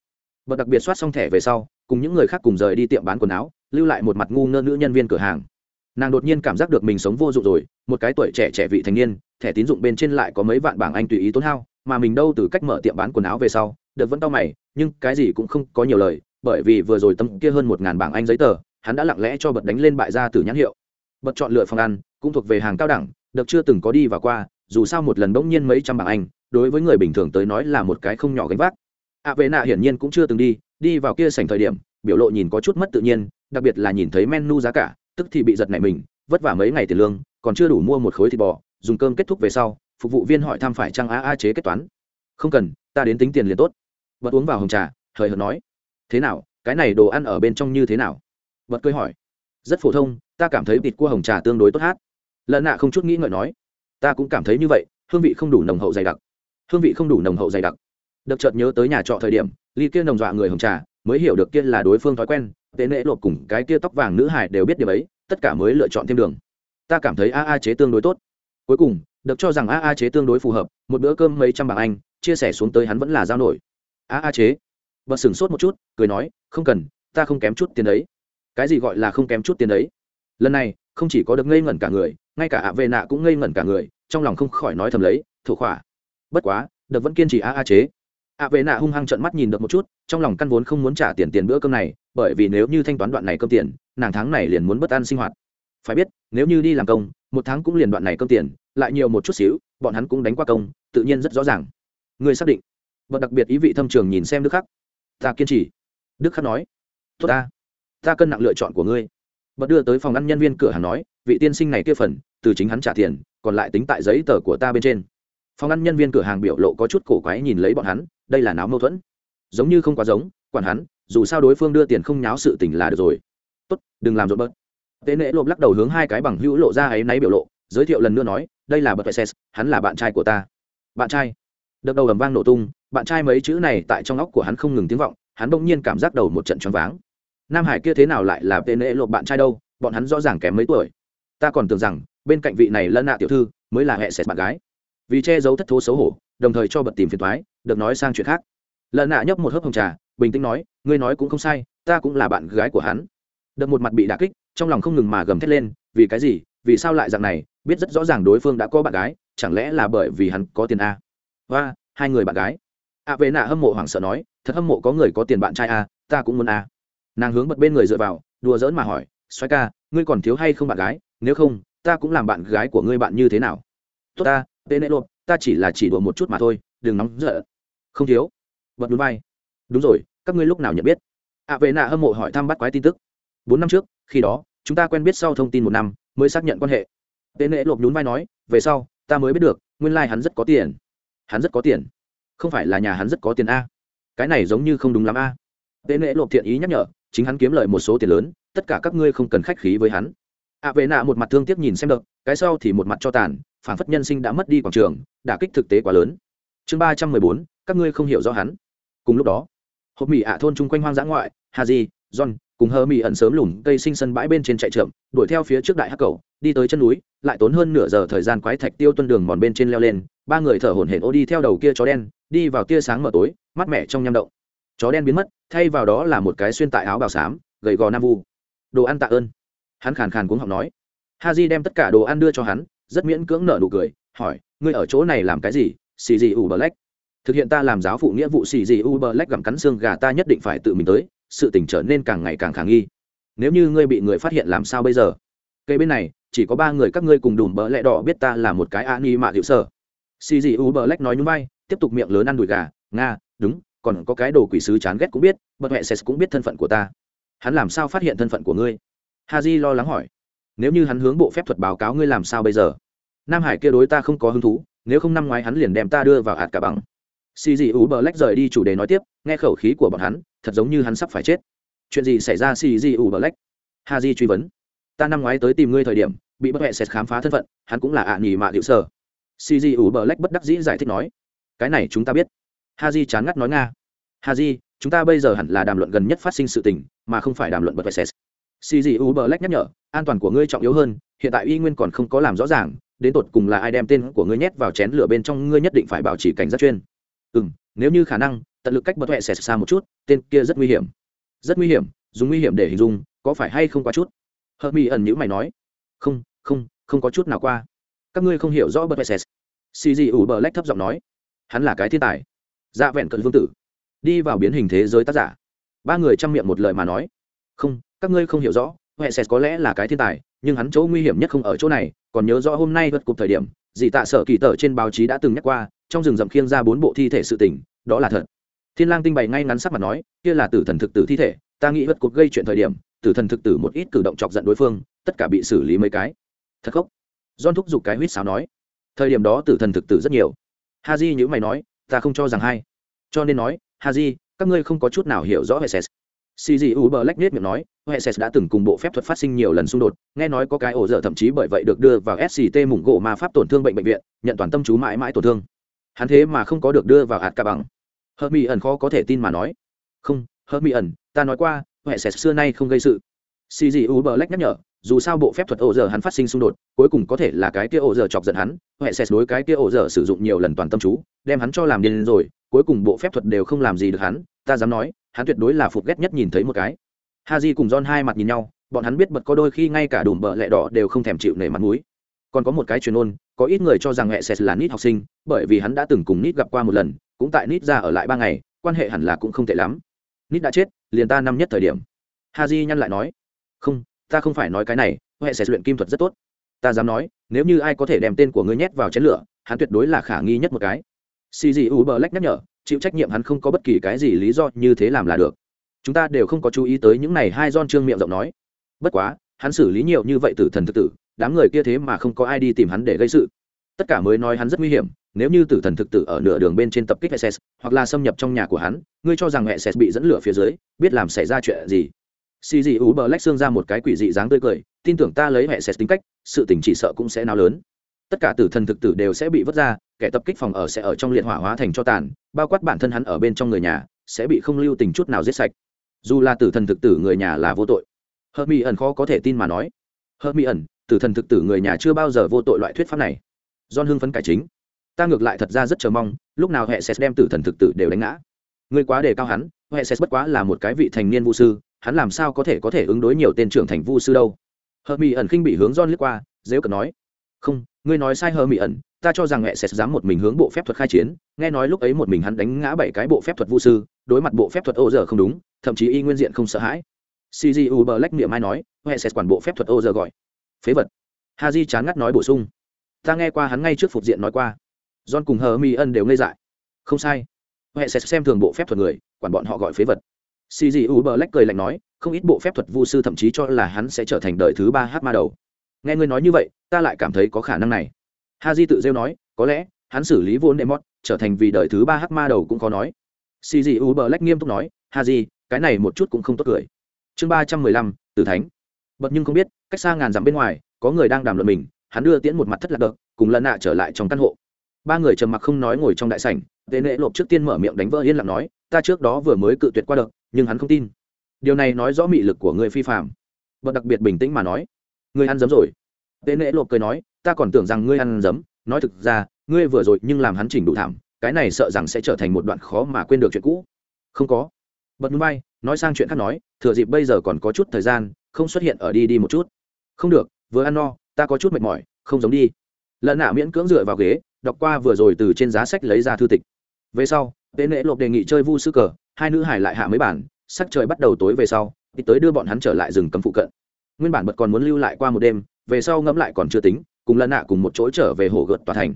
bật đặc biệt soát xong thẻ về sau cùng những người khác cùng rời đi tiệm bán quần áo lưu lại một mặt ngu ngơ nữ nhân viên cửa hàng nàng đột nhiên cảm giác được mình sống vô dụng rồi, một cái tuổi trẻ trẻ vị thành niên, thẻ tín dụng bên trên lại có mấy vạn bảng anh tùy ý tốn hao, mà mình đâu từ cách mở tiệm bán quần áo về sau, được vẫn tao mày, nhưng cái gì cũng không có nhiều lời, bởi vì vừa rồi tấm kia hơn một ngàn bảng anh giấy tờ, hắn đã lặng lẽ cho bật đánh lên bại gia từ nhãn hiệu. Bật chọn lựa phòng ăn, cũng thuộc về hàng cao đẳng, được chưa từng có đi và qua, dù sao một lần bỗng nhiên mấy trăm bảng anh, đối với người bình thường tới nói là một cái không nhỏ gánh vác. Ạ vệ nạ hiển nhiên cũng chưa từng đi đi vào kia sảnh thời điểm, biểu lộ nhìn có chút mất tự nhiên, đặc biệt là nhìn thấy menu giá cả tức thì bị giật nảy mình, vất vả mấy ngày tiền lương, còn chưa đủ mua một khối thịt bò, dùng cơm kết thúc về sau, phục vụ viên hỏi thăm phải trang a a chế kết toán. Không cần, ta đến tính tiền liền tốt. Bật uống vào hồng trà, hời hợt nói. Thế nào, cái này đồ ăn ở bên trong như thế nào? Bật cười hỏi. Rất phổ thông, ta cảm thấy thịt cua hồng trà tương đối tốt hát. Lợn nạ không chút nghĩ ngợi nói. Ta cũng cảm thấy như vậy, hương vị không đủ nồng hậu dày đặc. Hương vị không đủ nồng hậu dày đặc. Đợt chợt nhớ tới nhà trọ thời điểm, ly kia nồng dọa người hồng trà mới hiểu được kia là đối phương thói quen tệ nệ lộp cùng cái kia tóc vàng nữ hải đều biết điều ấy, tất cả mới lựa chọn thêm đường. Ta cảm thấy a a chế tương đối tốt. Cuối cùng, được cho rằng a a chế tương đối phù hợp, một bữa cơm mấy trăm bảng anh, chia sẻ xuống tới hắn vẫn là giao nổi. A a chế. Bật sửng sốt một chút, cười nói, không cần, ta không kém chút tiền đấy. Cái gì gọi là không kém chút tiền đấy? Lần này, không chỉ có được ngây ngẩn cả người, ngay cả ạ vệ nạ cũng ngây ngẩn cả người, trong lòng không khỏi nói thầm lấy, thủ khỏa. Bất quá, được vẫn kiên trì a a chế ạ vệ nạ hung hăng trợn mắt nhìn được một chút, trong lòng căn vốn không muốn trả tiền tiền bữa cơm này, bởi vì nếu như thanh toán đoạn này cơm tiền, nàng tháng này liền muốn bất an sinh hoạt. Phải biết, nếu như đi làm công, một tháng cũng liền đoạn này cơm tiền, lại nhiều một chút xíu, bọn hắn cũng đánh qua công, tự nhiên rất rõ ràng. Người xác định. Và đặc biệt ý vị thâm trường nhìn xem đức khắc. Ta kiên trì. Đức khắc nói. Tốt ta. Ta cân nặng lựa chọn của ngươi. Bật đưa tới phòng ăn nhân viên cửa hàng nói, vị tiên sinh này kia phần, từ chính hắn trả tiền, còn lại tính tại giấy tờ của ta bên trên phòng ăn nhân viên cửa hàng biểu lộ có chút cổ quái nhìn lấy bọn hắn, đây là náo mâu thuẫn. Giống như không quá giống, quản hắn, dù sao đối phương đưa tiền không nháo sự tình là được rồi. Tốt, đừng làm rộn bớt. Tế nễ lộp lắc đầu hướng hai cái bằng hữu lộ ra ấy náy biểu lộ, giới thiệu lần nữa nói, đây là bật vệ ses hắn là bạn trai của ta. Bạn trai? Đợt đầu ầm vang nổ tung, bạn trai mấy chữ này tại trong óc của hắn không ngừng tiếng vọng, hắn bỗng nhiên cảm giác đầu một trận choáng váng. Nam hải kia thế nào lại là tên lễ lộp bạn trai đâu, bọn hắn rõ ràng kém mấy tuổi. Ta còn tưởng rằng, bên cạnh vị này lân nạ tiểu thư mới là hệ sệt bạn gái vì che giấu thất thố xấu hổ đồng thời cho bật tìm phiền thoái được nói sang chuyện khác. Lợn nạ nhấp một hớp hồng trà bình tĩnh nói ngươi nói cũng không sai ta cũng là bạn gái của hắn. Đợt một mặt bị đà kích trong lòng không ngừng mà gầm thét lên vì cái gì? Vì sao lại dạng này? Biết rất rõ ràng đối phương đã có bạn gái chẳng lẽ là bởi vì hắn có tiền a? Và hai người bạn gái. Ạ à, về nạ hâm mộ hoảng sợ nói thật hâm mộ có người có tiền bạn trai a ta cũng muốn a. Nàng hướng bật bên người dựa vào đùa giỡn mà hỏi xoay ca ngươi còn thiếu hay không bạn gái? Nếu không ta cũng làm bạn gái của ngươi bạn như thế nào? Tốt ta tê nệ lộp ta chỉ là chỉ đùa một chút mà thôi đừng nóng giận. Không thiếu. Bật núi vai đúng rồi các ngươi lúc nào nhận biết? Ạ à, vệ nạ hâm mộ hỏi thăm bắt quái tin tức. Bốn năm trước khi đó chúng ta quen biết sau thông tin một năm mới xác nhận quan hệ. Tê nệ lộp nhún vai nói về sau ta mới biết được nguyên lai、like、hắn rất có tiền. Hắn rất có tiền. Không phải là nhà hắn rất có tiền a. Cái này giống như không đúng lắm a. Tê nệ lộp thiện ý nhắc nhở chính hắn kiếm lợi một số tiền lớn tất cả các ngươi không cần khách khí với hắn. Ạ à, vệ nạ một mặt thương tiếc nhìn xem được cái sau thì một mặt cho tàn phản phất nhân sinh đã mất đi quảng trường, đả kích thực tế quá lớn. Chương ba trăm mười bốn, các ngươi không hiểu rõ hắn. Cùng lúc đó, hộp mỹ ạ thôn chung quanh hoang dã ngoại haji john, cùng hơ mỹ ẩn sớm lùm cây sinh sân bãi bên trên chạy trượm đuổi theo phía trước đại hắc cầu, đi tới chân núi, lại tốn hơn nửa giờ thời gian quái thạch tiêu tuân đường mòn bên trên leo lên, ba người thở hổn hển ô đi theo đầu kia chó đen, đi vào tia sáng mờ tối mắt mẻ trong nham động. Chó đen biến mất, thay vào đó là một cái xuyên tại áo bào xám, gầy gò nam vu. Đồ ăn tạ ơn. Hắn khàn khàn cuống học nói. Ha di đem tất cả đồ ăn đưa cho hắn rất miễn cưỡng nở nụ cười, hỏi, ngươi ở chỗ này làm cái gì? Xì gì u black thực hiện ta làm giáo phụ nghĩa vụ xì gì u black gặm cắn xương gà ta nhất định phải tự mình tới, sự tình trở nên càng ngày càng khả nghi. Nếu như ngươi bị người phát hiện làm sao bây giờ? Cây bên này, chỉ có ba người các ngươi cùng đùm bỡ lẹ đỏ biết ta là một cái an y mạ hiệu sở. Xì gì u black nói nhún vai, tiếp tục miệng lớn ăn đùi gà, nga, đúng, còn có cái đồ quỷ sứ chán ghét cũng biết, bật mẹ sẽ cũng biết thân phận của ta. Hắn làm sao phát hiện thân phận của ngươi? Ha j lo lắng hỏi nếu như hắn hướng bộ phép thuật báo cáo ngươi làm sao bây giờ? Nam hải kia đối ta không có hứng thú, nếu không năm ngoái hắn liền đem ta đưa vào hạt cả bằng. Xì dị ú bờ lách rời đi chủ đề nói tiếp, nghe khẩu khí của bọn hắn, thật giống như hắn sắp phải chết. Chuyện gì xảy ra xì di bờ lách ha di truy vấn. Ta năm ngoái tới tìm ngươi thời điểm, bị bất hệ sẽ khám phá thân phận, hắn cũng là ạ à nghỉ mạ liệu sở. Xì di bờ lách bất đắc dĩ giải thích nói, cái này chúng ta biết. Ha di chán ngắt nói nga, ha di, chúng ta bây giờ hẳn là đàm luận gần nhất phát sinh sự tình, mà không phải đàm luận bất vệ ses xì dị u bờ lách nhắc nhở, an toàn của ngươi trọng yếu hơn, hiện tại y nguyên còn không có làm rõ ràng, đến tột cùng là ai đem tên của ngươi nhét vào chén lửa bên trong, ngươi nhất định phải bảo trì cảnh giác chuyên. Ừ m nếu như khả năng, tận lực cách bật hệ xẻ xa một chút, tên kia rất nguy hiểm. Rất nguy hiểm, dùng nguy hiểm để hình dung, có phải hay không quá chút? Hờ mi ẩn nhữ mày nói. Không không không có chút nào qua. Các ngươi không hiểu rõ bật hệ xẻ. xì dị u bờ lách thấp giọng nói. Hắn là cái thiên tài. Dạ vẹn cận vương tử. Đi vào biến hình thế giới tác giả. Ba người chăm miệng một lời mà nói. Không các ngươi không hiểu rõ huệ sệt có lẽ là cái thiên tài, nhưng hắn chỗ nguy hiểm nhất không ở chỗ này, còn nhớ rõ hôm nay vượt cục thời điểm dị tạ sở kỳ tở trên báo chí đã từng nhắc qua, trong rừng rậm khiêng ra bốn bộ thi thể sự tình, đó là thật. Thiên lang tinh bày ngay ngắn sắc mặt nói, kia là tử thần thực tử thi thể, ta nghĩ vượt cục gây chuyện thời điểm, tử thần thực tử một ít cử động chọc giận đối phương, tất cả bị xử lý mấy cái. Thật khốc don thúc giục cái huýt sáo nói. Thời điểm đó tử thần thực tử rất nhiều. Ha di nhữ mày nói, ta không cho rằng hay. Cho nên nói, haji, các ngươi không có chút nào hiểu rõ hệ sệt cg u bờ lách miệng nói hệ đã từng cùng bộ phép thuật phát sinh nhiều lần xung đột, nghe nói có cái ổ dở thậm chí bởi vậy được đưa vào sct mủng gỗ ma pháp tổn thương bệnh bệnh viện, nhận toàn tâm chú mãi mãi tổn thương. Hắn thế mà không có được đưa vào hạt ca bằng. Hơ mi ẩn khó có thể tin mà nói. Không hơ mi ẩn ta nói qua hệ xưa nay không gây sự. Cg u bờ lách nhắc nhở, dù sao bộ phép thuật ổ dở hắn phát sinh xung đột, cuối cùng có thể là cái kia ổ dở chọc giận hắn hệ đối cái kia ổ dở sử dụng nhiều lần toàn tâm chú, đem hắn cho làm điên rồi, cuối cùng bộ phép thuật đều không làm gì được hắn, ta dám nói hắn tuyệt đối là phục ghét nhất nhìn thấy một cái. Ha cùng john hai mặt nhìn nhau, bọn hắn biết bật có đôi khi ngay cả đùm bợ lẹ đỏ đều không thèm chịu nể mặt mũi. Còn có một cái truyền ôn, có ít người cho rằng mẹ sẽ là nít học sinh, bởi vì hắn đã từng cùng nít gặp qua một lần, cũng tại nít ra ở lại ba ngày, quan hệ hẳn là cũng không tệ lắm. Nít đã chết, liền ta năm nhất thời điểm. Ha nhăn lại nói, không, ta không phải nói cái này, mẹ sẽ luyện kim thuật rất tốt. Ta dám nói, nếu như ai có thể đem tên của ngươi nhét vào chén lửa, hắn tuyệt đối là khả nghi nhất một cái. Xì dị u bờ lách nhắc nhở chịu trách nhiệm hắn không có bất kỳ cái gì lý do như thế làm là được. Chúng ta đều không có chú ý tới những này hai don trương miệng rộng nói. Bất quá, hắn xử lý nhiều như vậy tử thần thực tử, đám người kia thế mà không có ai đi tìm hắn để gây sự. Tất cả mới nói hắn rất nguy hiểm, nếu như tử thần thực tử ở nửa đường bên trên tập kích ss hoặc là xâm nhập trong nhà của hắn, ngươi cho rằng ss bị dẫn lửa phía dưới, biết làm xảy ra chuyện gì? Xì dị u bờ lách xương ra một cái quỷ dị dáng tươi cười, tin tưởng ta lấy ss tính cách, sự tình chỉ sợ cũng sẽ nào lớn tất cả tử thần thực tử đều sẽ bị vứt ra, kẻ tập kích phòng ở sẽ ở trong liệt hỏa hóa thành cho tàn, bao quát bản thân hắn ở bên trong người nhà, sẽ bị không lưu tình chút nào giết sạch. Dù là tử thần thực tử người nhà là vô tội. Hơ mi ẩn khó có thể tin mà nói. Hơ mi ẩn, tử thần thực tử người nhà chưa bao giờ vô tội loại thuyết pháp này. Don hưng phấn cải chính. Ta ngược lại thật ra rất chờ mong, lúc nào hệ sẽ đem tử thần thực tử đều đánh ngã. Người quá đề cao hắn hệ sẽ bất quá là một cái vị thành niên vũ sư, hắn làm sao có thể có thể ứng đối nhiều tên trưởng thành vu sư đâu? Hơ mi ẩn khinh bị hướng don liếc qua dễ cận nói. Không ngươi nói sai hơ mỹ ẩn, ta cho rằng mẹ sẽ dám một mình hướng bộ phép thuật khai chiến, nghe nói lúc ấy một mình hắn đánh ngã bảy cái bộ phép thuật vũ sư, đối mặt bộ phép thuật ô giờ không đúng, thậm chí y nguyên diện không sợ hãi. Cgu bờ lách miệng mai nói huệ sẽ quản bộ phép thuật ô giờ gọi. Phế vật. Ha di chán ngắt nói bổ sung. Ta nghe qua hắn ngay trước phục diện nói qua. John cùng hờ mi ân đều ngây dại. Không sai. Huệ sẽ xem thường bộ phép thuật người, quản bọn họ gọi phế vật. Cgu bờ lách cười lạnh nói, không ít bộ phép thuật vu sư thậm chí cho là hắn sẽ trở thành đời thứ ba hát ma đầu nghe ngươi nói như vậy, ta lại cảm thấy có khả năng này. Ha di tự rêu nói, có lẽ, hắn xử lý vốn đệ mót trở thành vì đời thứ ba hắc ma đầu cũng khó nói. Cgu bờ lách nghiêm túc nói ha di cái này một chút cũng không tốt cười. Chương ba trăm mười lăm, tử thánh. Bật nhưng không biết, cách xa ngàn dặm bên ngoài, có người đang đàm luận mình, hắn đưa tiễn một mặt thất lạc đợt cùng lần nạ trở lại trong căn hộ. Ba người trầm mặc không nói ngồi trong đại sảnh tệ nệ lộp trước tiên mở miệng đánh vỡ yên lặng nói, ta trước đó vừa mới cự tuyệt qua đợt nhưng hắn không tin. Điều này nói rõ mị lực của người phi phạm. Bật đặc biệt bình tĩnh mà nói. Ngươi ăn dấm rồi. Tệ nệ lộp cười nói, ta còn tưởng rằng ngươi ăn dấm nói thực ra, ngươi vừa rồi nhưng làm hắn chỉnh đủ thảm, cái này sợ rằng sẽ trở thành một đoạn khó mà quên được chuyện cũ. Không có. Bật núi bay, nói sang chuyện khác nói, thừa dịp bây giờ còn có chút thời gian, không xuất hiện ở đi đi một chút. Không được, vừa ăn no, ta có chút mệt mỏi, không giống đi. Lợn nạ miễn cưỡng dựa vào ghế, đọc qua vừa rồi từ trên giá sách lấy ra thư tịch. Về sau, tế nễ lộp đề nghị chơi vu sư cờ, hai nữ hải lại hạ mấy bản, sắc trời bắt đầu tối về sau đi tới đưa bọn hắn trở lại rừng cấm phụ cận nguyên bản bật còn muốn lưu lại qua một đêm, về sau ngẫm lại còn chưa tính, cùng lần nạ cùng một chỗ trở về hồ gợt tòa thành.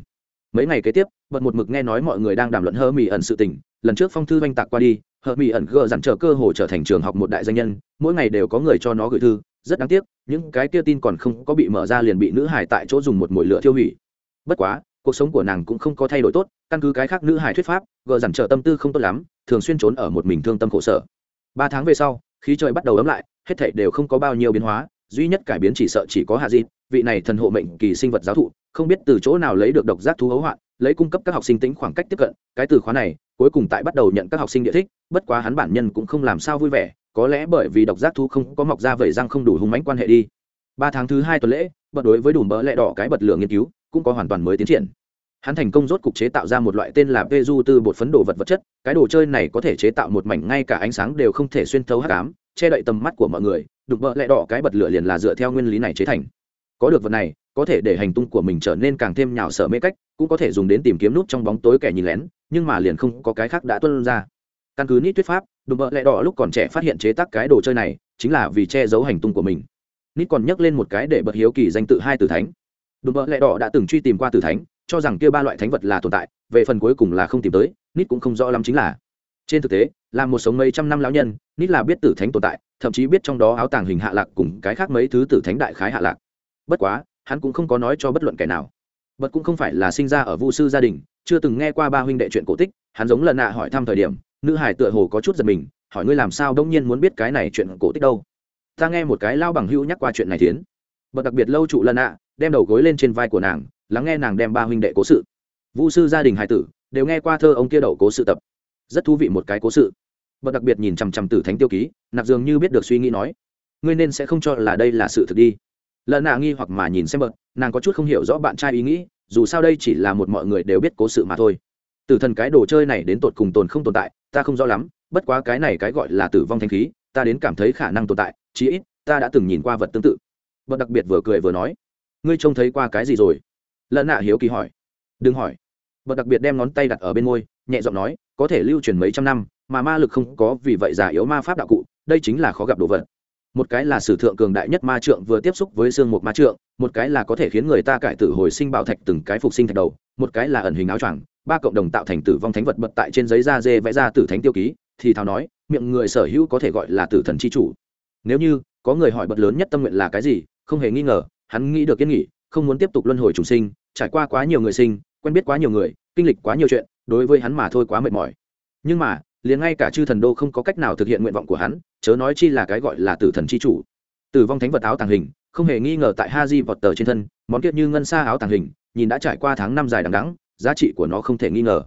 Mấy ngày kế tiếp, bật một mực nghe nói mọi người đang đàm luận hơ mỹ ẩn sự tình, lần trước phong thư oanh tạc qua đi, hơ mỹ ẩn gờ dặn trở cơ hồ trở thành trường học một đại danh nhân, mỗi ngày đều có người cho nó gửi thư, rất đáng tiếc, những cái kia tin còn không có bị mở ra liền bị nữ hải tại chỗ dùng một mồi lửa tiêu hủy. Bất quá, cuộc sống của nàng cũng không có thay đổi tốt, căn cứ cái khác nữ hải thuyết pháp, gờ dặn trở tâm tư không tốt lắm, thường xuyên trốn ở một mình thương tâm khổ sở. Ba tháng về sau, khí trời bắt đầu ấm lại, hết thảy đều không có bao nhiêu biến hóa duy nhất cải biến chỉ sợ chỉ có hạ di vị này thần hộ mệnh kỳ sinh vật giáo thụ, không biết từ chỗ nào lấy được độc giác thú hấu hoạn, lấy cung cấp các học sinh tính khoảng cách tiếp cận, cái từ khóa này, cuối cùng tại bắt đầu nhận các học sinh địa thích, bất quá hắn bản nhân cũng không làm sao vui vẻ, có lẽ bởi vì độc giác thú không có mọc ra vẩy răng không đủ hung mãnh quan hệ đi. Ba tháng thứ hai tuần lễ, bật đối với đủ bỡ lẹ đỏ cái bật lửa nghiên cứu, cũng có hoàn toàn mới tiến triển hắn thành công rốt cục chế tạo ra một loại tên là peju từ bột phấn đồ vật vật chất, cái đồ chơi này có thể chế tạo một mảnh ngay cả ánh sáng đều không thể xuyên thấu hát ám, che đậy tầm mắt của mọi người, đục bỡ lẹ đỏ cái bật lửa liền là dựa theo nguyên lý này chế thành. Có được vật này, có thể để hành tung của mình trở nên càng thêm nhào sợ mê cách, cũng có thể dùng đến tìm kiếm nút trong bóng tối kẻ nhìn lén, nhưng mà liền không có cái khác đã tuân ra. Căn cứ nít thuyết pháp đùm bợ lẹ đỏ lúc còn trẻ phát hiện chế tác cái đồ chơi này, chính là vì che giấu hành tung của mình. Nít còn nhắc lên một cái để bật hiếu kỳ danh tự hai tử thánh. Đùm bợ lẹ đỏ đã từng truy tìm qua tử thánh cho rằng kia ba loại thánh vật là tồn tại, về phần cuối cùng là không tìm tới, nít cũng không rõ lắm chính là. Trên thực tế, là một sống mấy trăm năm lão nhân, nít là biết tử thánh tồn tại, thậm chí biết trong đó áo tàng hình hạ lạc cùng cái khác mấy thứ tử thánh đại khái hạ lạc. Bất quá, hắn cũng không có nói cho bất luận kẻ nào. Bật cũng không phải là sinh ra ở vu sư gia đình, chưa từng nghe qua ba huynh đệ chuyện cổ tích, hắn giống lần nạ hỏi thăm thời điểm, nữ hải tựa hồ có chút giật mình, hỏi ngươi làm sao đông nhiên muốn biết cái này chuyện cổ tích đâu? Ta nghe một cái lao bằng hữu nhắc qua chuyện này tiến bật đặc biệt lâu trụ lần nạ, đem đầu gối lên trên vai của nàng lắng nghe nàng đem ba huynh đệ cố sự. Vu sư gia đình hải tử đều nghe qua thơ ông kia đậu cố sự tập. Rất thú vị một cái cố sự. Bật đặc biệt nhìn chằm chằm tử thánh tiêu ký, nạp dường như biết được suy nghĩ nói, ngươi nên sẽ không cho là đây là sự thực đi. Lợn nạ nghi hoặc mà nhìn xem bật, nàng có chút không hiểu rõ bạn trai ý nghĩ, dù sao đây chỉ là một mọi người đều biết cố sự mà thôi. Tử thần cái đồ chơi này đến tột cùng tồn không tồn tại, ta không rõ lắm, bất quá cái này cái gọi là tử vong thanh khí, ta đến cảm thấy khả năng tồn tại, chí ít ta đã từng nhìn qua vật tương tự. Bật đặc biệt vừa cười vừa nói, ngươi trông thấy qua cái gì rồi? Lần nạ hiếu kỳ hỏi. Đừng hỏi. Bậc đặc biệt đem ngón tay đặt ở bên môi, nhẹ giọng nói, có thể lưu truyền mấy trăm năm, mà ma lực không có vì vậy giả yếu ma pháp đạo cụ, đây chính là khó gặp đồ vật. Một cái là sử thượng cường đại nhất ma trượng vừa tiếp xúc với xương một ma trượng, một cái là có thể khiến người ta cải tử hồi sinh bảo thạch từng cái phục sinh thạch đầu, một cái là ẩn hình áo choàng, ba cộng đồng tạo thành tử vong thánh vật bật tại trên giấy da dê vẽ ra tử thánh tiêu ký, thì thào nói, miệng người sở hữu có thể gọi là tử thần c h i chủ. Nếu như có người hỏi bật lớn nhất tâm nguyện là cái gì, không hề nghi ngờ, hắn nghĩ được yên nghỉ không muốn tiếp tục luân hồi trùng sinh trải qua quá nhiều người sinh, quen biết quá nhiều người, kinh lịch quá nhiều chuyện, đối với hắn mà thôi quá mệt mỏi. Nhưng mà, liền ngay cả chư thần đô không có cách nào thực hiện nguyện vọng của hắn, chớ nói chi là cái gọi là tử thần chi chủ. Tử vong thánh vật áo tàng hình, không hề nghi ngờ tại ha di vọt tờ trên thân, món kiệt như ngân xa áo tàng hình, nhìn đã trải qua tháng năm dài đằng đắng giá trị của nó không thể nghi ngờ.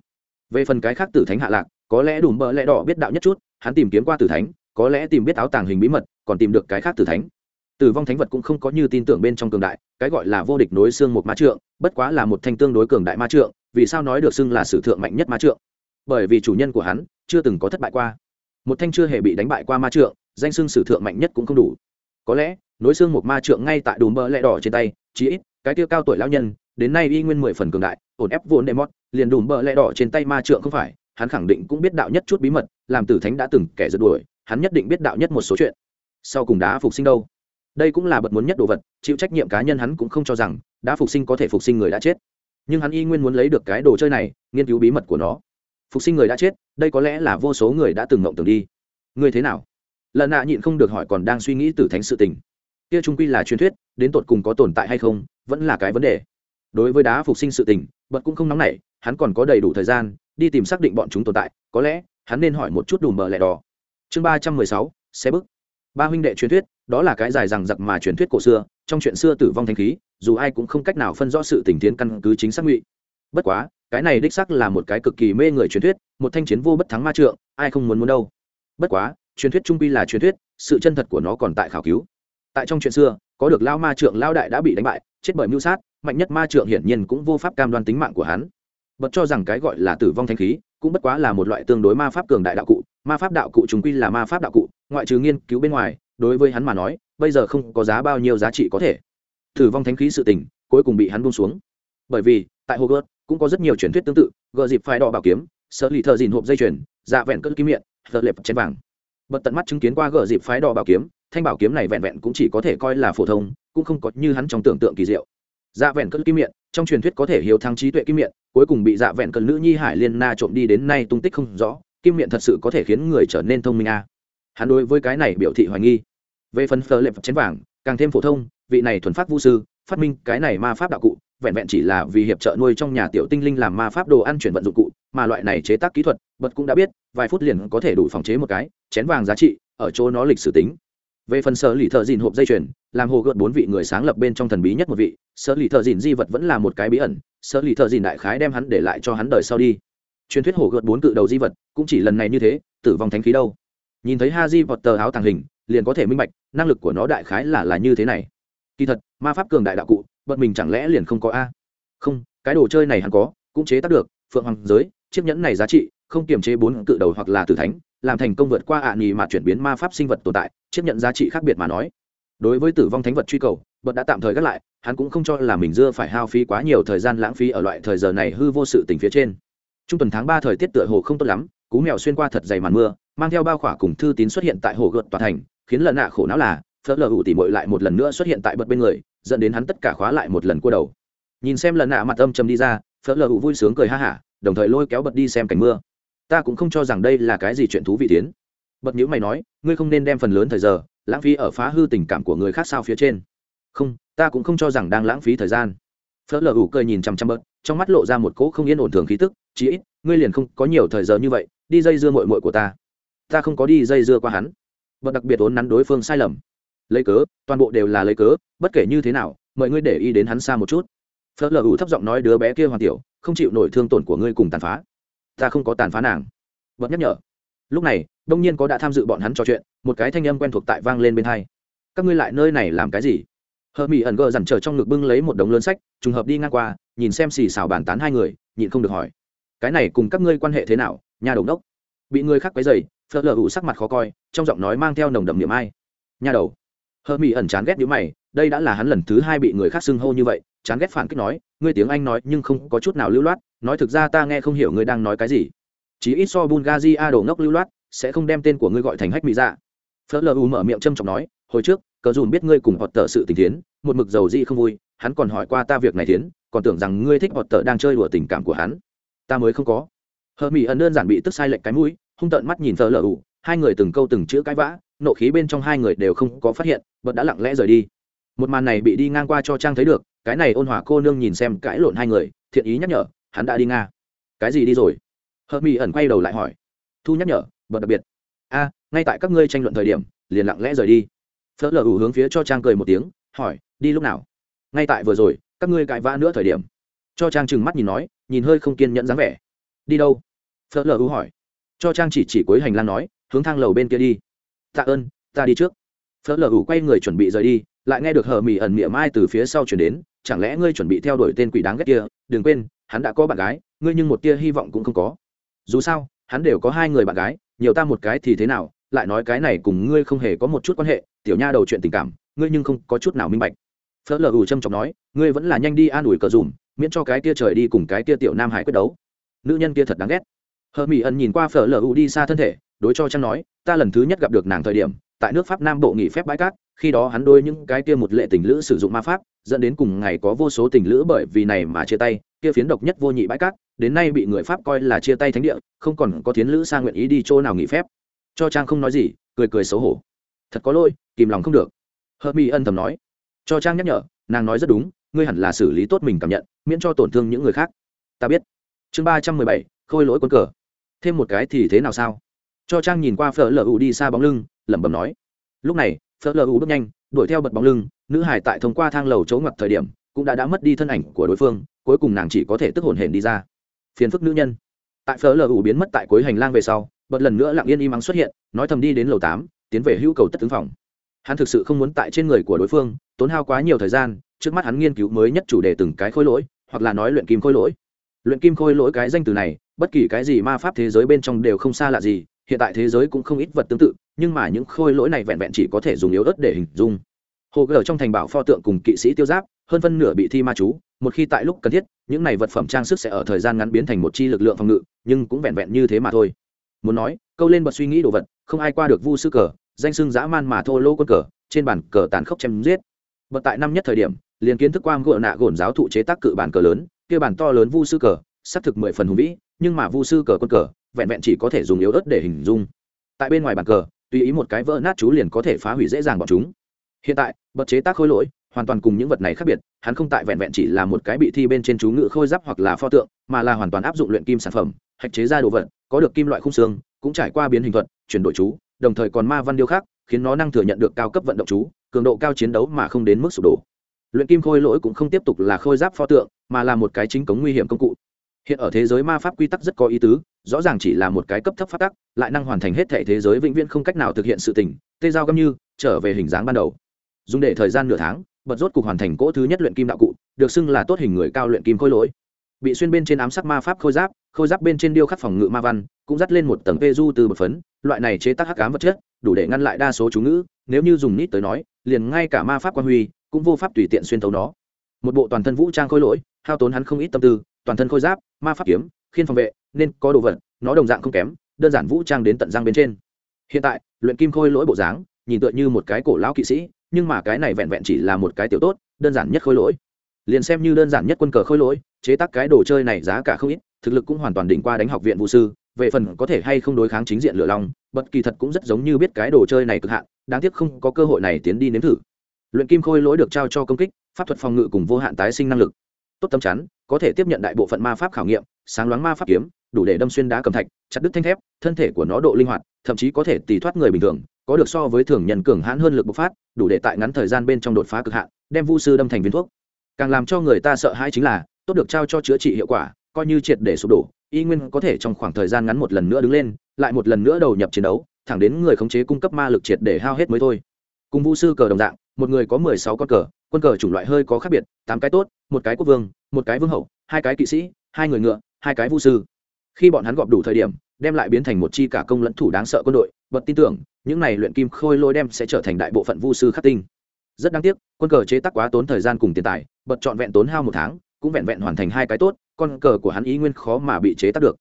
Về phần cái khác tử thánh hạ lạc, có lẽ đủ mỡ lẽ đỏ biết đạo nhất chút, hắn tìm kiếm qua tử thánh, có lẽ tìm biết áo tàng hình bí mật, còn tìm được cái khác tử thánh tử vong thánh vật cũng không có như tin tưởng bên trong cường đại, cái gọi là vô địch nối xương một ma trượng, bất quá là một thanh tương đối cường đại ma trượng, vì sao nói được xưng là sử thượng mạnh nhất ma trượng? Bởi vì chủ nhân của hắn chưa từng có thất bại qua. Một thanh chưa hề bị đánh bại qua ma trượng, danh xưng sử thượng mạnh nhất cũng không đủ. Có lẽ, nối xương một ma trượng ngay tại đùm bơ lẹ đỏ trên tay, chí ít, cái tiêu cao tuổi lão nhân, đến nay y nguyên mười phần cường đại, ổn ép vốn đệ mót, liền đùm bơ lẹ đỏ trên tay ma trượng không phải, hắn khẳng định cũng biết đạo nhất chút bí mật, làm tử thánh đã từng kẻ giật đuổi, hắn nhất định biết đạo nhất một số chuyện. Sau cùng đá phục sinh đâu? Đây cũng là bật muốn nhất đồ vật, chịu trách nhiệm cá nhân hắn cũng không cho rằng, đã phục sinh có thể phục sinh người đã chết. Nhưng hắn y nguyên muốn lấy được cái đồ chơi này, nghiên cứu bí mật của nó. Phục sinh người đã chết, đây có lẽ là vô số người đã từng mộng tưởng đi. Người thế nào? Lần nạ nhịn không được hỏi còn đang suy nghĩ từ thánh sự tình. Kia trung quy là truyền thuyết, đến tột cùng có tồn tại hay không, vẫn là cái vấn đề. Đối với đá phục sinh sự tình, bật cũng không nóng nảy, hắn còn có đầy đủ thời gian, đi tìm xác định bọn chúng tồn tại, có lẽ, hắn nên hỏi một chút đủ mờ lẻ đỏ. Chương ba trăm mười sáu, xe bức ba huynh đệ truyền thuyết, đó là cái dài rằng giặc mà truyền thuyết cổ xưa, trong chuyện xưa tử vong thanh khí, dù ai cũng không cách nào phân rõ sự tình tiến căn cứ chính xác ngụy. Bất quá, cái này đích sắc là một cái cực kỳ mê người truyền thuyết, một thanh chiến vô bất thắng ma trượng, ai không muốn muốn đâu. Bất quá, truyền thuyết trung pi là truyền thuyết, sự chân thật của nó còn tại khảo cứu. Tại trong chuyện xưa, có được lao ma trượng lao đại đã bị đánh bại, chết bởi mưu sát, mạnh nhất ma trượng hiển nhiên cũng vô pháp cam đoan tính mạng của hắn. Bật cho rằng cái gọi là tử vong thanh khí, cũng bất quá là một loại tương đối ma pháp cường đại đạo cụ ma pháp đạo cụ chúng quy là ma pháp đạo cụ, ngoại trừ nghiên cứu bên ngoài, đối với hắn mà nói, bây giờ không có giá bao nhiêu giá trị có thể. Thử vong thánh khí sự tình, cuối cùng bị hắn buông xuống. Bởi vì, tại hogwarts, cũng có rất nhiều truyền thuyết tương tự gợ dịp phai đỏ bảo kiếm, sợ lì thợ dìn hộp dây chuyền dạ vẹn cất kim miệng thợ lệp chén vàng. Bật tận mắt chứng kiến qua gợ dịp phái đỏ bảo kiếm, thanh bảo kiếm này vẹn vẹn cũng chỉ có thể coi là phổ thông, cũng không có như hắn trong tưởng tượng kỳ diệu. Dạ vẹn cất kim miệng, trong truyền thuyết có thể hiếu thắng trí tuệ kim miệng, cuối cùng bị dạ vẹn cất nữ nhi hải liên na trộm đi đến nay tung tích không rõ kim miệng thật sự có thể khiến người trở nên thông minh à. hắn đối với cái này biểu thị hoài nghi. Về phần phờ lệp chén vàng, càng thêm phổ thông, vị này thuần phát vũ sư, phát minh cái này ma pháp đạo cụ, vẹn vẹn chỉ là vì hiệp trợ nuôi trong nhà tiểu tinh linh làm ma pháp đồ ăn chuyển vận dụng cụ, mà loại này chế tác kỹ thuật, bật cũng đã biết, vài phút liền có thể đủ phòng chế một cái, chén vàng giá trị, ở chỗ nó lịch sử tính. Về phần sở lì thợ dìn hộp dây chuyền, làm hồ gợt bốn vị người sáng lập bên trong thần bí nhất một vị, sở lì thợ dìn di vật vẫn là một cái bí ẩn, sở lì thợ dìn đại khái đem hắn để lại cho hắn đời sau đi. Truyền thuyết hồ gợt bốn cự đầu di vật cũng chỉ lần này như thế, tử vong thánh khí đâu? Nhìn thấy ha di vọt tờ áo tàng hình, liền có thể minh bạch, năng lực của nó đại khái là là như thế này. Kỳ thật, ma pháp cường đại đạo cụ, bật mình chẳng lẽ liền không có a? Không, cái đồ chơi này hắn có, cũng chế tác được, phượng hoàng giới, chiếc nhẫn này giá trị, không kiềm chế bốn cự đầu hoặc là tử thánh, làm thành công vượt qua ạ à nhì mà chuyển biến ma pháp sinh vật tồn tại, chiếc nhận giá trị khác biệt mà nói. Đối với tử vong thánh vật truy cầu, bật đã tạm thời gác lại, hắn cũng không cho là mình dưa phải hao phí quá nhiều thời gian lãng phí ở loại thời giờ này hư vô sự tình phía trên. Trung tuần tháng ba thời tiết tựa hồ không tốt lắm cú mèo xuyên qua thật dày màn mưa, mang theo bao khỏa cùng thư tín xuất hiện tại hồ gợt tòa thành, khiến lần nạ khổ não là phớt lờ ủ tỉ mội lại một lần nữa xuất hiện tại bật bên người, dẫn đến hắn tất cả khóa lại một lần cua đầu. Nhìn xem lần nạ mặt âm trầm đi ra phớt lờ ủ vui sướng cười ha hả, đồng thời lôi kéo bật đi xem cảnh mưa. Ta cũng không cho rằng đây là cái gì chuyện thú vị tiến. Bật nhữ mày nói, ngươi không nên đem phần lớn thời giờ, lãng phí ở phá hư tình cảm của người khác sao phía trên. Không, ta cũng không cho rằng đang lãng phí thời gian. Phớt lờ ủ cười nhìn chằm chằm bớt trong mắt lộ ra một cỗ không yên ổn thường khí tức, chí ít, ngươi liền không có nhiều thời giờ như vậy đi dây dưa mội mội của ta. Ta không có đi dây dưa qua hắn. Và đặc biệt ốn nắn đối phương sai lầm. Lấy cớ, toàn bộ đều là lấy cớ, bất kể như thế nào mời ngươi để ý đến hắn xa một chút. Phớt lờ ủ thấp giọng nói đứa bé kia hoàn tiểu, không chịu nổi thương tổn của ngươi cùng tàn phá. Ta không có tàn phá nàng. Bật nhắc nhở. Lúc này, đông nhiên có đã tham dự bọn hắn trò chuyện, một cái thanh âm quen thuộc tại vang lên bên hai. Các ngươi lại nơi này làm cái gì? Hờ mỹ ẩn gờ dằn trở trong ngực bưng lấy một đống lớn sách, trùng hợp đi ngang qua, nhìn xem xì xào bàn tán hai người, nhịn không được hỏi. Cái này cùng các ngươi quan hệ thế nào? Nhà đầu đốc. Bị người khác quấy dày phớt lờ ủ sắc mặt khó coi, trong giọng nói mang theo nồng đậm niệm ai. Nhà đầu. Hờ mỹ ẩn chán ghét nhữ mày, đây đã là hắn lần thứ hai bị người khác xưng hô như vậy, chán ghét phản kích nói, ngươi tiếng anh nói nhưng không có chút nào lưu loát, nói thực ra ta nghe không hiểu ngươi đang nói cái gì. Chỉ ít so bungazi a đồ ngốc lưu loát, sẽ không đem tên của ngươi gọi thành hách mỹ dạ. Phớt lờ u mở miệng châm trọng nói, hồi trước, cờ dùm biết ngươi cùng họ tờ sự tình tiến một mực dầu di không vui, hắn còn hỏi qua ta việc này tiến còn tưởng rằng ngươi thích họ tờ đang chơi đùa tình cảm của hắn. Ta mới không có hờ mỹ ẩn đơn giản bị tức sai lệch cái mũi, hung tợn mắt nhìn thờ lờ ủ. hai người từng câu từng chữ cãi vã, nộ khí bên trong hai người đều không có phát hiện bật đã lặng lẽ rời đi. Một màn này bị đi ngang qua cho trang thấy được, cái này ôn hòa cô nương nhìn xem cãi lộn hai người, thiện ý nhắc nhở, hắn đã đi nga. Cái gì đi rồi? Hợp mỹ ẩn quay đầu lại hỏi. Thu nhắc nhở bật đặc biệt. A, ngay tại các ngươi tranh luận thời điểm, liền lặng lẽ rời đi. Phớt lờ ủ hướng phía cho trang cười một tiếng, hỏi, đi lúc nào? Ngay tại vừa rồi, các ngươi cãi vã nữa thời điểm. Cho trang trừng mắt nhìn nói, nhìn hơi không kiên nhẫn dáng vẻ đi đâu? Phớt lờ u hỏi. Cho trang chỉ chỉ cuối hành lang nói, hướng thang lầu bên kia đi. Tạ ơn, ta đi trước. Phớt lờ u quay người chuẩn bị rời đi, lại nghe được hờ mỹ ẩn miệng mai từ phía sau chuyển đến, chẳng lẽ ngươi chuẩn bị theo đuổi tên quỷ đáng ghét kia? Đừng quên, hắn đã có bạn gái, ngươi nhưng một tia hy vọng cũng không có. Dù sao, hắn đều có hai người bạn gái, nhiều ta một cái thì thế nào? Lại nói cái này cùng ngươi không hề có một chút quan hệ, tiểu nha đầu chuyện tình cảm, ngươi nhưng không có chút nào minh bạch. Phớt lờ ủ trâm trọng nói, ngươi vẫn là nhanh đi an ủi cờ dùm, miễn cho cái tia trời đi cùng cái tia tiểu nam hải quyết đấu nữ nhân kia thật đáng ghét. Hờ mỹ ẩn nhìn qua phở lờ đi xa thân thể, đối cho chăng nói, ta lần thứ nhất gặp được nàng thời điểm, tại nước pháp nam bộ nghỉ phép bãi cát, khi đó hắn đôi những cái kia một lệ tình lữ sử dụng ma pháp, dẫn đến cùng ngày có vô số tình lữ bởi vì này mà chia tay, kia phiến độc nhất vô nhị bãi cát, đến nay bị người pháp coi là chia tay thánh địa, không còn có thiến lữ sang nguyện ý đi chỗ nào nghỉ phép. Cho trang không nói gì, cười cười xấu hổ. Thật có lỗi, kìm lòng không được. Hơ mi ân thầm nói. Cho trang nhắc nhở, nàng nói rất đúng, ngươi hẳn là xử lý tốt mình cảm nhận, miễn cho tổn thương những người khác. Ta biết chương ba trăm mười bảy, khôi lỗi quân cờ. Thêm một cái thì thế nào sao? Cho trang nhìn qua phở lờ u đi xa bóng lưng, lẩm bẩm nói. Lúc này, phở lờ u bước nhanh, đuổi theo bật bóng lưng, nữ hải tại thông qua thang lầu chỗ ngập thời điểm, cũng đã đã mất đi thân ảnh của đối phương, cuối cùng nàng chỉ có thể tức hồn hển đi ra. Phiền phức nữ nhân. Tại phở lờ u biến mất tại cuối hành lang về sau, bật lần nữa lặng yên im ắng xuất hiện, nói thầm đi đến lầu tám, tiến về hữu cầu tất tướng phòng. Hắn thực sự không muốn tại trên người của đối phương, tốn hao quá nhiều thời gian, trước mắt hắn nghiên cứu mới nhất chủ đề từng cái khối lỗi, hoặc là nói luyện kim khối lỗi luyện kim khôi lỗi cái danh từ này, bất kỳ cái gì ma pháp thế giới bên trong đều không xa lạ gì, hiện tại thế giới cũng không ít vật tương tự, nhưng mà những khôi lỗi này vẹn vẹn chỉ có thể dùng yếu ớt để hình dung. Hồ gờ trong thành bảo pho tượng cùng kỵ sĩ tiêu giáp, hơn phân nửa bị thi ma chú, một khi tại lúc cần thiết, những này vật phẩm trang sức sẽ ở thời gian ngắn biến thành một chi lực lượng phòng ngự, nhưng cũng vẹn vẹn như thế mà thôi. Muốn nói, câu lên bật suy nghĩ đồ vật, không ai qua được vu sư cờ, danh sưng dã man mà thô lô quân cờ, trên bàn cờ tàn khốc chém giết. Bật tại năm nhất thời điểm, liền kiến thức quang gỡ nạ gồn giáo thụ chế tác cự bản cờ lớn kia bản to lớn vu sư cờ, xác thực mười phần hùng vĩ, nhưng mà vu sư cờ quân cờ, vẹn vẹn chỉ có thể dùng yếu ớt để hình dung. Tại bên ngoài bàn cờ, tùy ý một cái vỡ nát chú liền có thể phá hủy dễ dàng bọn chúng. Hiện tại bật chế tác khôi lỗi, hoàn toàn cùng những vật này khác biệt, hắn không tại vẹn vẹn chỉ là một cái bị thi bên trên chú ngự khôi giáp hoặc là pho tượng, mà là hoàn toàn áp dụng luyện kim sản phẩm, hạch chế ra đồ vật, có được kim loại khung xương, cũng trải qua biến hình thuật, chuyển đổi chú, đồng thời còn ma văn điêu khắc, khiến nó năng thừa nhận được cao cấp vận động chú, cường độ cao chiến đấu mà không đến mức sụp đổ luyện kim khôi lỗi cũng không tiếp tục là khôi giáp pho tượng, mà là một cái chính cống nguy hiểm công cụ. Hiện ở thế giới ma pháp quy tắc rất có ý tứ, rõ ràng chỉ là một cái cấp thấp phát tắc, lại năng hoàn thành hết thể thế giới vĩnh viễn không cách nào thực hiện sự tình, tê giao găm như, trở về hình dáng ban đầu. Dùng để thời gian nửa tháng, bật rốt cục hoàn thành cỗ thứ nhất luyện kim đạo cụ, được xưng là tốt hình người cao luyện kim khôi lỗi. Bị xuyên bên trên ám sắc ma pháp khôi giáp khôi giáp bên trên điêu khắc phòng ngự ma văn, cũng dắt lên một tầng pê du từ bột phấn, loại này chế tác hắc ám vật chất, đủ để ngăn lại đa số chú ngữ, nếu như dùng nít tới nói, liền ngay cả ma pháp quan huy cũng vô pháp tùy tiện xuyên thấu nó. Một bộ toàn thân vũ trang khôi lỗi, hao tốn hắn không ít tâm tư, toàn thân khôi giáp, ma pháp kiếm, khiên phòng vệ, nên có đồ vật, nó đồng dạng không kém, đơn giản vũ trang đến tận răng bên trên. Hiện tại, luyện kim khôi lỗi bộ dáng, nhìn tựa như một cái cổ lão kỵ sĩ, nhưng mà cái này vẹn vẹn chỉ là một cái tiểu tốt, đơn giản nhất khôi lỗi. Liền xem như đơn giản nhất quân cờ khôi lỗi, chế tác cái đồ chơi này giá cả không ít, thực lực cũng hoàn toàn đỉnh qua đánh học viện vũ sư, về phần có thể hay không đối kháng chính diện lửa long bất kỳ thật cũng rất giống như biết cái đồ chơi này cực hạn, đáng tiếc không có cơ hội này tiến đi nếm thử luyện kim khôi lỗi được trao cho công kích, pháp thuật phòng ngự cùng vô hạn tái sinh năng lực. Tốt tâm chắn, có thể tiếp nhận đại bộ phận ma pháp khảo nghiệm, sáng loáng ma pháp kiếm, đủ để đâm xuyên đá cầm thạch, chặt đứt thanh thép, thân thể của nó độ linh hoạt, thậm chí có thể tì thoát người bình thường, có được so với thường nhân cường hãn hơn lực bộc phát, đủ để tại ngắn thời gian bên trong đột phá cực hạn, đem vu sư đâm thành viên thuốc. Càng làm cho người ta sợ hãi chính là, tốt được trao cho chữa trị hiệu quả, coi như triệt để sụp đổ, y nguyên có thể trong khoảng thời gian ngắn một lần nữa đứng lên, lại một lần nữa đầu nhập chiến đấu, thẳng đến người khống chế cung cấp ma lực triệt để hao hết mới thôi. Cùng vu sư cờ đồng dạng một người có mười sáu con cờ, quân cờ chủng loại hơi có khác biệt, tám cái tốt, một cái quốc vương, một cái vương hậu, hai cái kỵ sĩ, hai người ngựa, hai cái vu sư. Khi bọn hắn gọp đủ thời điểm, đem lại biến thành một chi cả công lẫn thủ đáng sợ quân đội, bật tin tưởng, những này luyện kim khôi lôi đem sẽ trở thành đại bộ phận vu sư khắc tinh. Rất đáng tiếc, quân cờ chế tác quá tốn thời gian cùng tiền tài, bật trọn vẹn tốn hao một tháng, cũng vẹn vẹn hoàn thành hai cái tốt, con cờ của hắn ý nguyên khó mà bị chế tác được.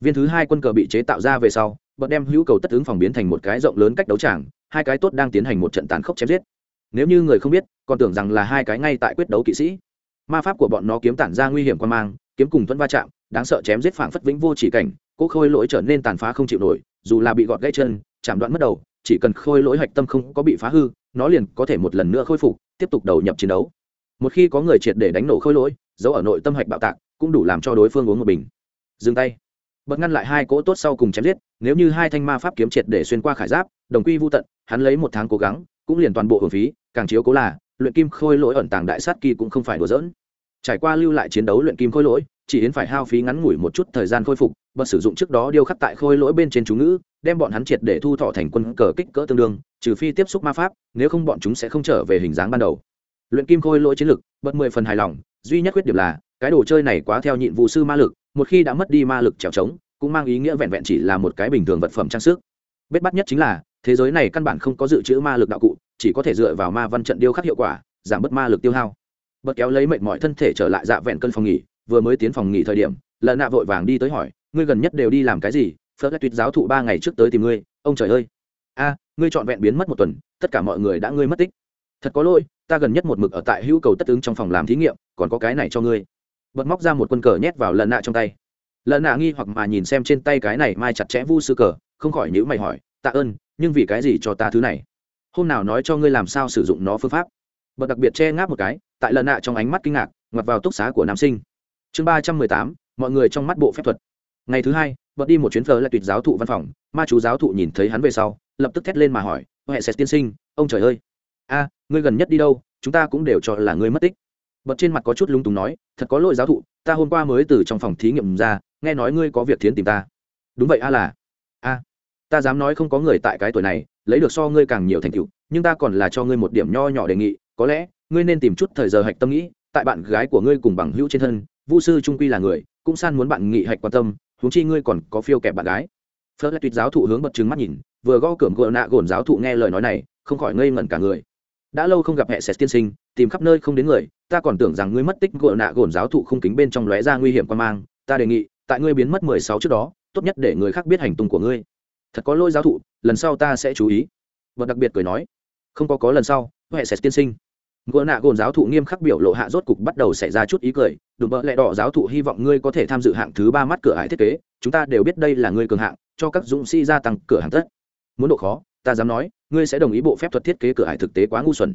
Viên thứ hai quân cờ bị chế tạo ra về sau, bật đem hữu cầu tất ứng phòng biến thành một cái rộng lớn cách đấu tràng, hai cái tốt đang tiến hành một trận tàn khốc chém giết nếu như người không biết, còn tưởng rằng là hai cái ngay tại quyết đấu kỵ sĩ. Ma pháp của bọn nó kiếm tản ra nguy hiểm quan mang, kiếm cùng thuẫn va chạm, đáng sợ chém giết phảng phất vĩnh vô chỉ cảnh cỗ khôi lỗi trở nên tàn phá không chịu nổi, dù là bị gọt gãy chân, chạm đoạn mất đầu, chỉ cần khôi lỗi hạch tâm không có bị phá hư, nó liền có thể một lần nữa khôi phục, tiếp tục đầu nhập chiến đấu. Một khi có người triệt để đánh nổ khôi lỗi, giấu ở nội tâm hạch bạo tạc, cũng đủ làm cho đối phương uống một bình. Dừng tay. Bật ngăn lại hai cỗ tốt sau cùng chém giết, nếu như hai thanh ma pháp kiếm triệt để xuyên qua khải giáp, đồng quy vô tận, hắn lấy một tháng cố gắng cũng liền toàn bộ hưởng phí, càng chiếu cố là, luyện kim khôi lỗi ẩn tàng đại sát kỳ cũng không phải đùa dỡn trải qua lưu lại chiến đấu luyện kim khôi lỗi, chỉ yến phải hao phí ngắn ngủi một chút thời gian khôi phục, bật sử dụng trước đó điêu khắc tại khôi lỗi bên trên chú ngữ, đem bọn hắn triệt để thu thọ thành quân cờ kích cỡ tương đương, trừ phi tiếp xúc ma pháp, nếu không bọn chúng sẽ không trở về hình dáng ban đầu. Luyện kim khôi lỗi chiến lực, bật mười phần hài lòng, duy nhất khuyết điểm là, cái đồ chơi này quá theo nhịn vụ sư ma lực, một khi đã mất đi ma lực trèo trống, cũng mang ý nghĩa vẹn vẹn chỉ là một cái bình thường vật phẩm trang sức. Bết bắt nhất chính là thế giới này căn bản không có dự trữ ma lực đạo cụ, chỉ có thể dựa vào ma văn trận điêu khắc hiệu quả, giảm bớt ma lực tiêu hao. Bật kéo lấy mệt mỏi thân thể trở lại dạ vẹn cân phòng nghỉ, vừa mới tiến phòng nghỉ thời điểm lợn nạ vội vàng đi tới hỏi, ngươi gần nhất đều đi làm cái gì? Phớt tuyết giáo thụ ba ngày trước tới tìm ngươi, ông trời ơi. A, ngươi trọn vẹn biến mất một tuần, tất cả mọi người đã ngươi mất tích. Thật có lỗi, ta gần nhất một mực ở tại hữu cầu tất ứng trong phòng làm thí nghiệm, còn có cái này cho ngươi. Bật móc ra một quân cờ nhét vào lần nạ trong tay. Lần nạ nghi hoặc mà nhìn xem trên tay cái này mai chặt chẽ vu sư cờ, không khỏi nhữ mày hỏi tạ ơn, nhưng vì cái gì cho ta thứ này? Hôm nào nói cho ngươi làm sao sử dụng nó phương pháp. Bật đặc biệt che ngáp một cái, tại lần nạ trong ánh mắt kinh ngạc, ngoặt vào túc xá của nam sinh. Chương ba trăm mười tám, mọi người trong mắt bộ phép thuật. Ngày thứ hai, bật đi một chuyến phờ lại tuyệt giáo thụ văn phòng, ma chú giáo thụ nhìn thấy hắn về sau, lập tức thét lên mà hỏi hệ sẽ tiên sinh, ông trời ơi. A, ngươi gần nhất đi đâu? Chúng ta cũng đều cho là ngươi mất tích. Bật trên mặt có chút lúng túng nói, thật có lỗi giáo thụ, ta hôm qua mới từ trong phòng thí nghiệm ra, nghe nói ngươi có việc thiến tìm ta. Đúng vậy a là ta dám nói không có người tại cái tuổi này, lấy được so ngươi càng nhiều thành tựu, nhưng ta còn là cho ngươi một điểm nho nhỏ đề nghị, có lẽ, ngươi nên tìm chút thời giờ hạch tâm nghĩ, tại bạn gái của ngươi cùng bằng hữu trên thân, vu sư trung quy là người, cũng san muốn bạn nghị hạch quan tâm, huống chi ngươi còn có phiêu kẹp bạn gái. Phớt lại tuyệt giáo thụ hướng bật chứng mắt nhìn, vừa gõ cửa gợ nạ gồn giáo thụ nghe lời nói này, không khỏi ngây ngẩn cả người. Đã lâu không gặp hệ sét tiên sinh, tìm khắp nơi không đến người, ta còn tưởng rằng ngươi mất tích gợ nạ gồn giáo thụ không kính bên trong lóe ra nguy hiểm quan mang, ta đề nghị, tại ngươi biến mất mười sáu trước đó, tốt nhất để người khác biết hành tung của ngươi thật có lỗi giáo thụ, lần sau ta sẽ chú ý. Và đặc biệt cười nói, không có có lần sau, huệ sẽ tiên sinh. Gỡ nạ gồn giáo thụ nghiêm khắc biểu lộ hạ rốt cục bắt đầu xảy ra chút ý cười đùm bợ lẹ đỏ giáo thụ hy vọng ngươi có thể tham dự hạng thứ ba mắt cửa hải thiết kế, chúng ta đều biết đây là ngươi cường hạng, cho các dũng sĩ gia tăng cửa hàng tất. Muốn độ khó, ta dám nói, ngươi sẽ đồng ý bộ phép thuật thiết kế cửa hải thực tế quá ngu xuẩn.